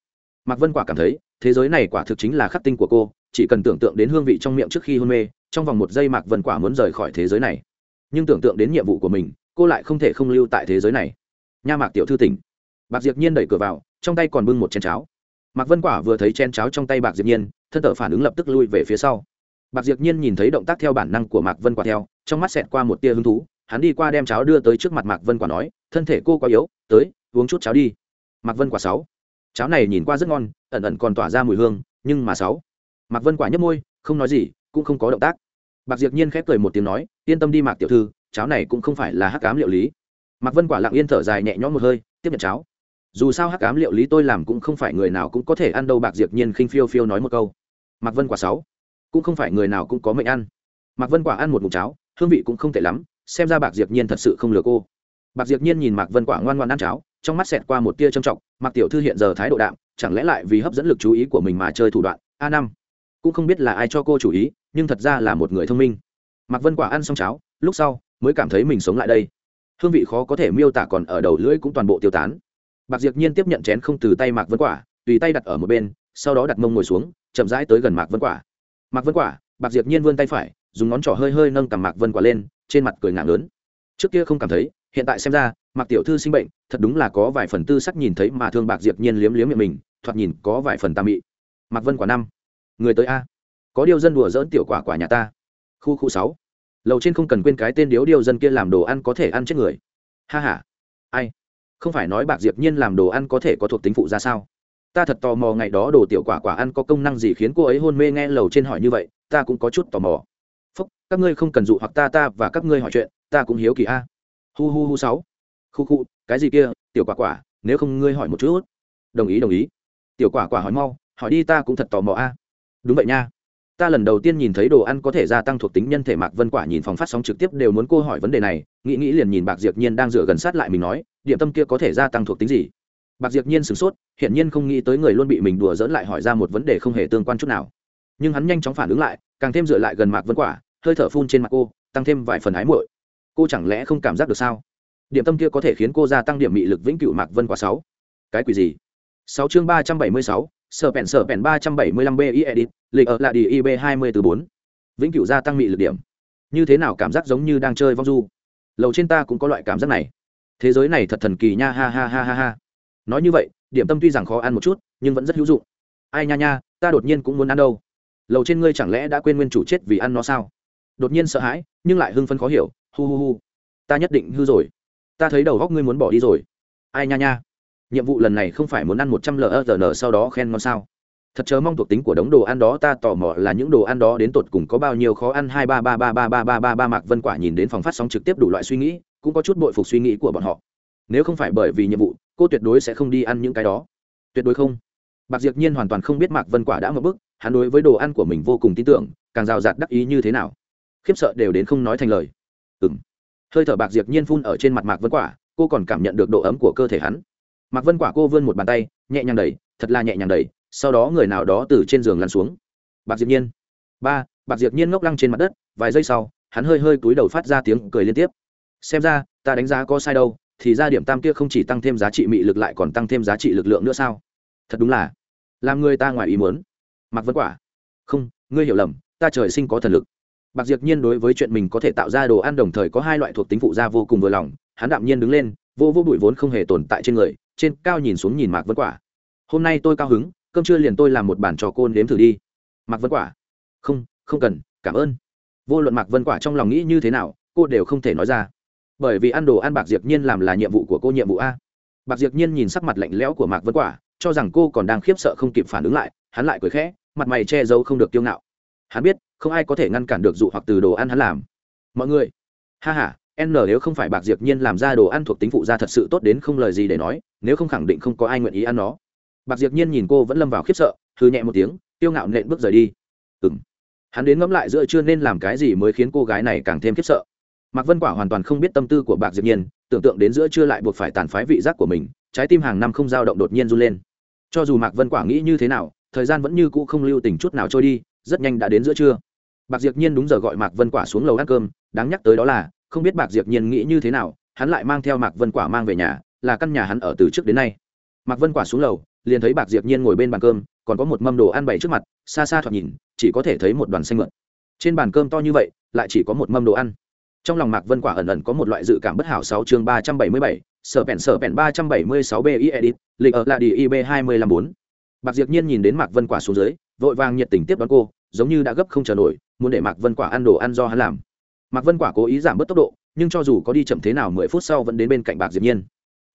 Mạc vân quả cảm thấy, thế giới này quả thực chính là khắc tinh của cô, chỉ cần tưởng tượng đến hương vị trong miệng trước khi hôn mê, trong vòng một giây mạc vân quả muốn rời khỏi thế giới này. Nhưng tưởng tượng đến nhiệm vụ của mình, cô lại không thể không lưu tại thế giới này. Nha mạc tiểu thư tỉnh. Bạc diệp nhiên đẩy cửa vào, trong tay còn bưng một chén cháo. Mạc vân quả vừa thấy chén cháo trong tay bạc diệp nhiên, thân thở phản ứng lập tức lui về phía sau bạc diệp nhiên nhìn thấy động tác theo bản năng của mạc vân quả theo, trong mắt xẹt qua một tia hứng thú, hắn đi qua đem cháo đưa tới trước mặt mạc vân quả nói, thân thể cô quá yếu, tới, uống chút cháo đi. Mạc vân quả sáu. Cháo này nhìn qua rất ngon, ẩn ẩn còn tỏa ra mùi hương, nhưng mà sáu. Mạc vân quả nhấp môi, không nói gì, cũng không có động tác. Bạc diệp nhiên khép cười một tiếng nói, yên tâm đi mạc tiểu thư, cháo này cũng không phải là hắc ám liệu lý. Mạc vân quả lặng yên thở dài nhẹ nhõm một hơi, tiếp nhận cháo. Dù sao hắc ám liệu lý tôi làm cũng không phải người nào cũng có thể ăn đâu. Bạc diệp nhiên khinh phiêu phiêu nói một câu. Mạc vân quả sáu cũng không phải người nào cũng có mệnh ăn. Mạc vân quả ăn một mục cháo, hương vị cũng không tệ lắm, xem ra bạc diệp nhiên thật sự không lừa cô. Bạc diệp nhiên nhìn mạc vân quả ngoan ngoan ăn cháo, trong mắt xẹt qua một tia trầm trọng, mạc tiểu thư hiện giờ thái độ đạm, chẳng lẽ lại vì hấp dẫn lực chú ý của mình mà chơi thủ đoạn, a năm. Cũng không biết là ai cho cô chủ ý, nhưng thật ra là một người thông minh. Mạc vân quả ăn xong cháo, lúc sau, mới cảm thấy mình sống lại đây. Hương vị khó có thể miêu tả còn ở đầu lưỡi cũng toàn bộ tiêu tán. Bạc diệp nhiên tiếp nhận chén không từ tay mạc vân quả, tùy tay đặt ở một bên, sau đó đặt mông ngồi xuống, chậm rãi tới gần mạc vân quả mạc vân quả, bạc diệp nhiên vươn tay phải, dùng ngón trỏ hơi hơi nâng cằm mạc vân quả lên, trên mặt cười ngạng lớn. Trước kia không cảm thấy, hiện tại xem ra, mạc tiểu thư sinh bệnh, thật đúng là có vài phần tư sắc nhìn thấy mà thương bạc diệp nhiên liếm liếm miệng mình, thoạt nhìn có vài phần tà mị. Mạc vân quả năm. Người tới a. Có điều dân đùa dỡn tiểu quả quả nhà ta. Khu khu sáu. Lầu trên không cần quên cái tên điếu điều dân kia làm đồ ăn có thể ăn chết người. Ha ha. Ai? Không phải nói bạc diệp nhiên làm đồ ăn có thể có thuộc tính phụ ra sao? Ta thật tò mò ngày đó đồ tiểu quả quả ăn có công năng gì khiến cô ấy hôn mê nghe lầu trên hỏi như vậy, ta cũng có chút tò mò. Phúc, các ngươi không cần dụ hoặc ta ta và các ngươi hỏi chuyện, ta cũng hiếu kỳ a. Hu hu hu sáu. Khu khu, cái gì kia, tiểu quả quả, nếu không ngươi hỏi một chút. Đồng ý đồng ý. Tiểu quả quả hỏi mau, hỏi đi ta cũng thật tò mò a. Đúng vậy nha. Ta lần đầu tiên nhìn thấy đồ ăn có thể gia tăng thuộc tính nhân thể mạc vân quả nhìn phòng phát sóng trực tiếp đều muốn cô hỏi vấn đề này, nghĩ nghĩ liền nhìn bạc diệp nhiên đang dựa gần sát lại mình nói, điểm tâm kia có thể gia tăng thuộc tính gì? Bạc diệp nhiên sửng sốt hiện nhiên không nghĩ tới người luôn bị mình đùa dỡn lại hỏi ra một vấn đề không hề tương quan chút nào. Nhưng hắn nhanh chóng phản ứng lại, càng thêm dựa lại gần mạc vân quả, hơi thở phun trên mặt cô, tăng thêm vài phần ái muội. Cô chẳng lẽ không cảm giác được sao? Điểm tâm kia có thể khiến cô gia tăng điểm mị lực vĩnh cửu mạc vân quả sáu. Cái quỷ gì? Sáu chương ba trăm bảy mươi sáu, sở pèn sở pèn ba trăm bảy mươi lăm bi edit, lịch ở là đi ib hai mươi từ bốn. Vĩnh cửu gia tăng mị lực điểm. Như thế nào cảm giác giống như đang chơi vong du? Lầu trên ta cũng có loại cảm giác này. Thế giới này thật thần kỳ nha, ha ha ha ha ha nói như vậy, điểm tâm tuy rằng khó ăn một chút, nhưng vẫn rất hữu dụng. Ai nha nha, ta đột nhiên cũng muốn ăn đâu. Lầu trên ngươi chẳng lẽ đã quên nguyên chủ chết vì ăn nó sao? Đột nhiên sợ hãi, nhưng lại hưng phân khó hiểu, hu hu hu. Ta nhất định hư rồi. Ta thấy đầu góc ngươi muốn bỏ đi rồi. Ai nha nha. Nhiệm vụ lần này không phải muốn ăn một trăm ln sau đó khen ngon sao? Thật chớ mong thuộc tính của đống đồ ăn đó ta tò mò là những đồ ăn đó đến tột cùng có bao nhiêu khó ăn. Hai ba ba ba ba ba ba ba ba mạc vân quả nhìn đến phòng phát sóng trực tiếp đủ loại suy nghĩ, cũng có chút bội phục suy nghĩ của bọn họ nếu không phải bởi vì nhiệm vụ, cô tuyệt đối sẽ không đi ăn những cái đó. Tuyệt đối không. Bạc diệp nhiên hoàn toàn không biết mạc vân quả đã một bức, hắn đối với đồ ăn của mình vô cùng tin tưởng, càng rào rạt đắc ý như thế nào. Khiếp sợ đều đến không nói thành lời. Ừm. Hơi thở bạc diệp nhiên phun ở trên mặt mạc vân quả, cô còn cảm nhận được độ ấm của cơ thể hắn. Mạc vân quả cô vươn một bàn tay, nhẹ nhàng đẩy, thật là nhẹ nhàng đẩy, sau đó người nào đó từ trên giường lăn xuống. Bạc diệp nhiên. Ba, bạc diệp nhiên ngốc lăng trên mặt đất, vài giây sau, hắn hơi hơi cúi đầu phát ra tiếng cười liên tiếp. Xem ra, ta đánh giá có sai đâu thì ra điểm tam kia không chỉ tăng thêm giá trị mị lực lại còn tăng thêm giá trị lực lượng nữa sao? Thật đúng là, làm người ta ngoài ý muốn. Mặc vân quả, không, ngươi hiểu lầm, ta trời sinh có thần lực. Bạc diệp nhiên đối với chuyện mình có thể tạo ra đồ ăn đồng thời có hai loại thuộc tính phụ gia vô cùng vừa lòng, hắn đạm nhiên đứng lên, vô vô bụi vốn không hề tồn tại trên người, trên cao nhìn xuống nhìn mạc vân quả. Hôm nay tôi cao hứng, cơm trưa liền tôi làm một bản trò côn đếm thử đi. Mạc vân quả, không không cần, cảm ơn. Vô luận mạc vân quả trong lòng nghĩ như thế nào, cô đều không thể nói ra bởi vì ăn đồ ăn bạc diệp nhiên làm là nhiệm vụ của cô nhiệm vụ a bạc diệp nhiên nhìn sắc mặt lạnh lẽo của mạc vân quả cho rằng cô còn đang khiếp sợ không kịp phản ứng lại hắn lại cười khẽ mặt mày che giấu không được kiêu ngạo hắn biết không ai có thể ngăn cản được dụ hoặc từ đồ ăn hắn làm mọi người ha ha n nếu không phải bạc diệp nhiên làm ra đồ ăn thuộc tính phụ gia thật sự tốt đến không lời gì để nói nếu không khẳng định không có ai nguyện ý ăn nó bạc diệp nhiên nhìn cô vẫn lâm vào khiếp sợ hừ nhẹ một tiếng tiêu ngạo nện bước rời đi ừm hắn đến ngẫm lại giữa chưa nên làm cái gì mới khiến cô gái này càng thêm khiếp sợ mạc vân quả hoàn toàn không biết tâm tư của bạc diệp nhiên, tưởng tượng đến giữa chưa lại buộc phải tàn phái vị giác của mình, trái tim hàng năm không dao động đột nhiên run lên. Cho dù mạc vân quả nghĩ như thế nào, thời gian vẫn như cũ không lưu tình chút nào trôi đi, rất nhanh đã đến giữa trưa. Bạc diệp nhiên đúng giờ gọi mạc vân quả xuống lầu ăn cơm, đáng nhắc tới đó là, không biết bạc diệp nhiên nghĩ như thế nào, hắn lại mang theo mạc vân quả mang về nhà, là căn nhà hắn ở từ trước đến nay. Mạc vân quả xuống lầu, liền thấy bạc diệp nhiên ngồi bên bàn cơm, còn có một mâm đồ ăn bày trước mặt, xa xa thoạt nhìn, chỉ có thể thấy một đoàn xanh mượn trên bàn cơm to như vậy, lại chỉ có một mâm đồ ăn trong lòng mạc vân quả ẩn ẩn có một loại dự cảm bất hảo sáu chương ba trăm bảy mươi bảy, sở bèn sở bèn ba trăm bảy mươi sáu bi edit lịch ở là đi ib hai mươi năm bốn. Bạc diệp nhiên nhìn đến mạc vân quả xuống dưới, vội vàng nhiệt tình tiếp đón cô, giống như đã gấp không chờ nổi, muốn để mạc vân quả ăn đồ ăn do hắn làm. Mạc vân quả cố ý giảm bớt tốc độ, nhưng cho dù có đi chậm thế nào mười phút sau vẫn đến bên cạnh bạc diệp nhiên.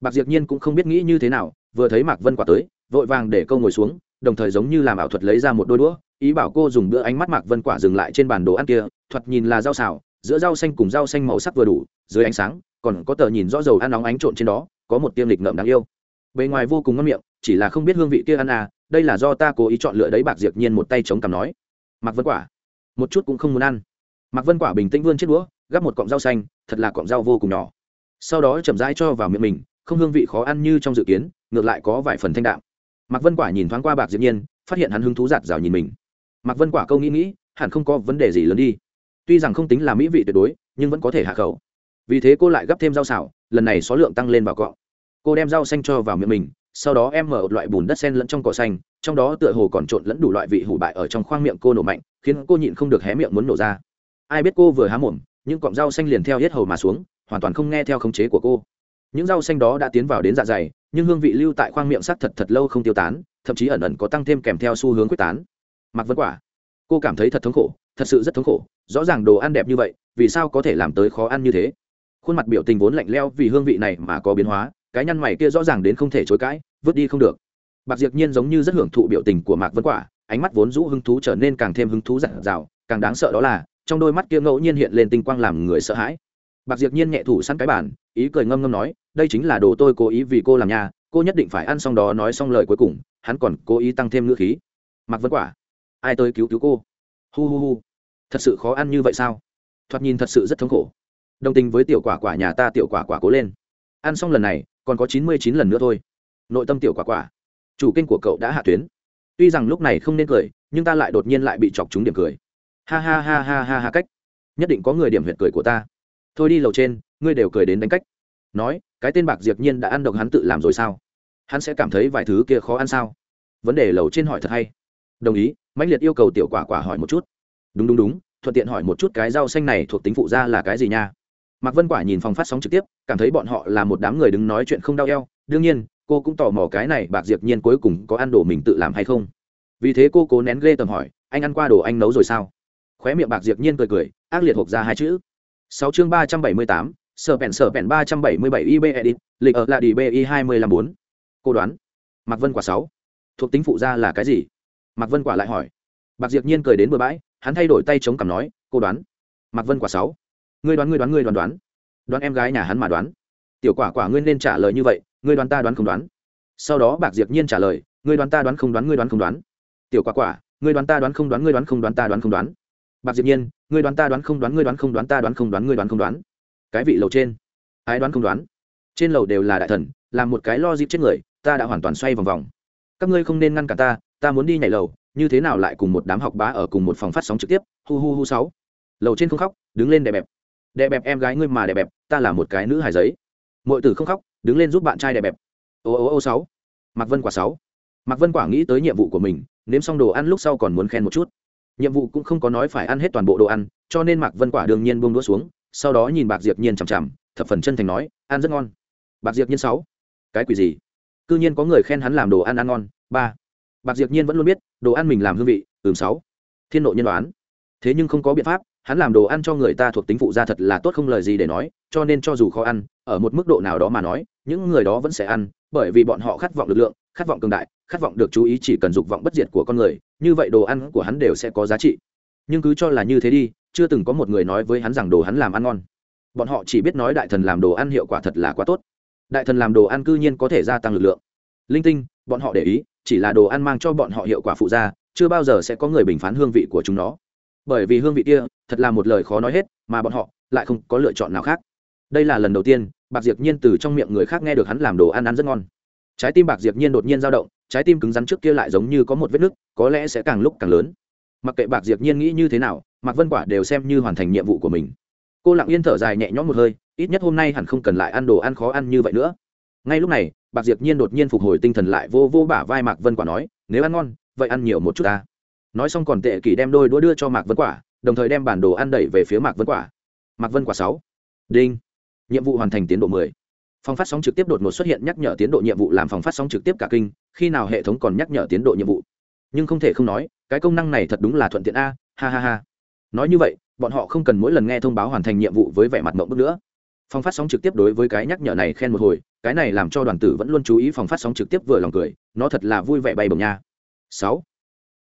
Bạc diệp nhiên cũng không biết nghĩ như thế nào, vừa thấy mạc vân quả tới, vội vàng để câu ngồi xuống, đồng thời giống như làm ảo thuật lấy ra một đôi đũa, ý bảo cô dùng bữa ánh mắt mạc vân quả dừng lại trên bàn đồ ăn kia thuật nhìn là rau xào giữa rau xanh cùng rau xanh màu sắc vừa đủ, dưới ánh sáng, còn có tờ nhìn rõ dầu ăn nóng ánh trộn trên đó, có một tiêm lịch ngậm đáng yêu. Bề ngoài vô cùng ngon miệng, chỉ là không biết hương vị kia ăn à đây là do ta cố ý chọn lựa đấy, bạc diệp nhiên một tay chống cằm nói. Mặc vân quả. Một chút cũng không muốn ăn. Mặc vân quả bình tĩnh vươn chiếc đũa, gắp một cọng rau xanh, thật là cọng rau vô cùng nhỏ. Sau đó chậm rãi cho vào miệng mình, không hương vị khó ăn như trong dự kiến, ngược lại có vài phần thanh đạm. Mặc vân quả nhìn thoáng qua bạc diệp nhiên, phát hiện hắn hứng thú giạt rào nhìn mình. Mặc vân quả câu nghĩ nghĩ, hẳn không có vấn đề gì lớn đi tuy rằng không tính là mỹ vị tuyệt đối, nhưng vẫn có thể hạ khẩu. Vì thế cô lại gấp thêm rau xào, lần này số lượng tăng lên vào cọ. Cô đem rau xanh cho vào miệng mình, sau đó em mở một loại bùn đất sen lẫn trong cỏ xanh, trong đó tựa hồ còn trộn lẫn đủ loại vị hủ bại ở trong khoang miệng cô nổ mạnh, khiến cô nhịn không được hé miệng muốn nổ ra. Ai biết cô vừa há mồm, những cọng rau xanh liền theo hết hầu mà xuống, hoàn toàn không nghe theo khống chế của cô. Những rau xanh đó đã tiến vào đến dạ dày, nhưng hương vị lưu tại khoang miệng sắc thật thật lâu không tiêu tán, thậm chí ẩn ẩn có tăng thêm kèm theo xu hướng quyết tán. Mặc vân quả, cô cảm thấy thật thống khổ thật sự rất thống khổ, rõ ràng đồ ăn đẹp như vậy, vì sao có thể làm tới khó ăn như thế? Khuôn mặt biểu tình vốn lạnh leo vì hương vị này mà có biến hóa, cái nhăn mày kia rõ ràng đến không thể chối cãi, vứt đi không được. Bạc diệp nhiên giống như rất hưởng thụ biểu tình của mạc vân quả, ánh mắt vốn rũ hứng thú trở nên càng thêm hứng thú dặn dào, càng đáng sợ đó là, trong đôi mắt kia ngẫu nhiên hiện lên tinh quang làm người sợ hãi. Bạc diệp nhiên nhẹ thủ sẵn cái bản ý cười ngâm ngâm nói, đây chính là đồ tôi cố ý vì cô làm nhà, cô nhất định phải ăn xong đó nói xong lời cuối cùng, hắn còn cố ý tăng thêm ngữ khí. Mạc vân quả, ai tới cứu cứu cô? Hu hu hu. Thật sự khó ăn như vậy sao? Thoạt nhìn thật sự rất thống khổ. Đồng tình với tiểu quả quả nhà ta tiểu quả quả cố lên. Ăn xong lần này, còn có chín mươi chín lần nữa thôi. Nội tâm tiểu quả quả. Chủ kênh của cậu đã hạ tuyến. Tuy rằng lúc này không nên cười, nhưng ta lại đột nhiên lại bị chọc trúng điểm cười. Ha ha ha ha ha ha cách. Nhất định có người điểm huyệt cười của ta. Thôi đi lầu trên, ngươi đều cười đến đánh cách. Nói, cái tên bạc diệp nhiên đã ăn độc hắn tự làm rồi sao? Hắn sẽ cảm thấy vài thứ kia khó ăn sao? Vấn đề lầu trên hỏi thật hay đồng ý, mãnh liệt yêu cầu tiểu quả quả hỏi một chút. Đúng đúng đúng, thuận tiện hỏi một chút cái rau xanh này thuộc tính phụ ra là cái gì nha? Mạc vân quả nhìn phòng phát sóng trực tiếp, cảm thấy bọn họ là một đám người đứng nói chuyện không đau eo. Đương nhiên, cô cũng tò mò cái này bạc diệp nhiên cuối cùng có ăn đồ mình tự làm hay không. Vì thế cô cố nén ghê tầm hỏi, anh ăn qua đồ anh nấu rồi sao? Khóe miệng bạc diệp nhiên cười cười, ác liệt hộp ra hai chữ. Sáu chương ba trăm bảy mươi tám, sở bèn sở bèn ba trăm bảy mươi bảy ib edit lịch ở là đi bi hai mươi lăm bốn. Cô đoán, mạc vân quả sáu, thuộc tính phụ gia là cái gì? Mạc vân quả lại hỏi bạc diệp nhiên cười đến bừa bãi hắn thay đổi tay chống cằm nói cô đoán mạc vân quả sáu ngươi đoán ngươi đoán ngươi đoán đoán đoán em gái nhà hắn mà đoán tiểu quả quả ngươi nên trả lời như vậy ngươi đoán ta đoán không đoán sau đó bạc diệp nhiên trả lời ngươi đoán ta đoán không đoán ngươi đoán không đoán tiểu quả quả ngươi đoán ta đoán không đoán ngươi đoán không đoán ta đoán không đoán bạc diệp nhiên ngươi đoán ta đoán không đoán ngươi đoán không đoán ta đoán không đoán ngươi đoán không đoán cái vị lầu trên ai đoán không đoán trên lầu đều là đại thần làm một cái lo dịp chết người ta đã hoàn toàn xoay vòng vòng các ngươi không nên ngăn cả ta ta muốn đi nhảy lầu, như thế nào lại cùng một đám học bá ở cùng một phòng phát sóng trực tiếp, hu hu hu sáu. Lầu trên không khóc, đứng lên đẹp bẹp. Đẹp bẹp em gái ngươi mà đẹp bẹp, ta là một cái nữ hài giấy. Mọi tử không khóc, đứng lên giúp bạn trai đẹp bẹp. Ô ô ô sáu. Mạc vân quả sáu. Mạc vân quả nghĩ tới nhiệm vụ của mình, nếm xong đồ ăn lúc sau còn muốn khen một chút. Nhiệm vụ cũng không có nói phải ăn hết toàn bộ đồ ăn, cho nên mạc vân quả đương nhiên buông đũa xuống, sau đó nhìn bạc diệp nhiên chằm chằm, thập phần chân thành nói, ăn rất ngon. Bạc diệp nhiên sáu. Cái quỷ gì? Cư nhiên có người khen hắn làm đồ ăn ăn ngon. Ba bạc diệp nhiên vẫn luôn biết, đồ ăn mình làm hương vị, ừm, sáu. Thiên nội nhân đoán. Thế nhưng không có biện pháp, hắn làm đồ ăn cho người ta thuộc tính phụ gia thật là tốt không lời gì để nói, cho nên cho dù khó ăn, ở một mức độ nào đó mà nói, những người đó vẫn sẽ ăn, bởi vì bọn họ khát vọng lực lượng, khát vọng cường đại, khát vọng được chú ý chỉ cần dục vọng bất diệt của con người, như vậy đồ ăn của hắn đều sẽ có giá trị. Nhưng cứ cho là như thế đi, chưa từng có một người nói với hắn rằng đồ hắn làm ăn ngon. Bọn họ chỉ biết nói đại thần làm đồ ăn hiệu quả thật là quá tốt. Đại thần làm đồ ăn cư nhiên có thể gia tăng lực lượng. Linh tinh, bọn họ để ý chỉ là đồ ăn mang cho bọn họ hiệu quả phụ gia, chưa bao giờ sẽ có người bình phán hương vị của chúng nó. Bởi vì hương vị kia, thật là một lời khó nói hết, mà bọn họ lại không có lựa chọn nào khác. Đây là lần đầu tiên, bạc diệp nhiên từ trong miệng người khác nghe được hắn làm đồ ăn ăn rất ngon. Trái tim bạc diệp nhiên đột nhiên dao động, trái tim cứng rắn trước kia lại giống như có một vết nứt, có lẽ sẽ càng lúc càng lớn. Mặc kệ bạc diệp nhiên nghĩ như thế nào, mạc vân quả đều xem như hoàn thành nhiệm vụ của mình. Cô lặng yên thở dài nhẹ nhõm một hơi, ít nhất hôm nay hẳn không cần lại ăn đồ ăn khó ăn như vậy nữa. Ngay lúc này bạc diệp nhiên đột nhiên phục hồi tinh thần lại, vô vô bả vai mạc vân quả nói, nếu ăn ngon, vậy ăn nhiều một chút ta. Nói xong còn tệ kỷ đem đôi đũa đưa cho mạc vân quả, đồng thời đem bản đồ ăn đẩy về phía mạc vân quả. Mạc vân quả sáu. Đinh. Nhiệm vụ hoàn thành tiến độ 10. phòng phát sóng trực tiếp đột ngột xuất hiện nhắc nhở tiến độ nhiệm vụ làm phòng phát sóng trực tiếp cả kinh, khi nào hệ thống còn nhắc nhở tiến độ nhiệm vụ. Nhưng không thể không nói, cái công năng này thật đúng là thuận tiện a, ha ha ha. Nói như vậy, bọn họ không cần mỗi lần nghe thông báo hoàn thành nhiệm vụ với vẻ mặt mộng bức nữa. Phòng phát sóng trực tiếp đối với cái nhắc nhở này khen một hồi cái này làm cho đoàn tử vẫn luôn chú ý phòng phát sóng trực tiếp vừa lòng cười, nó thật là vui vẻ bay bồng nha. Sáu.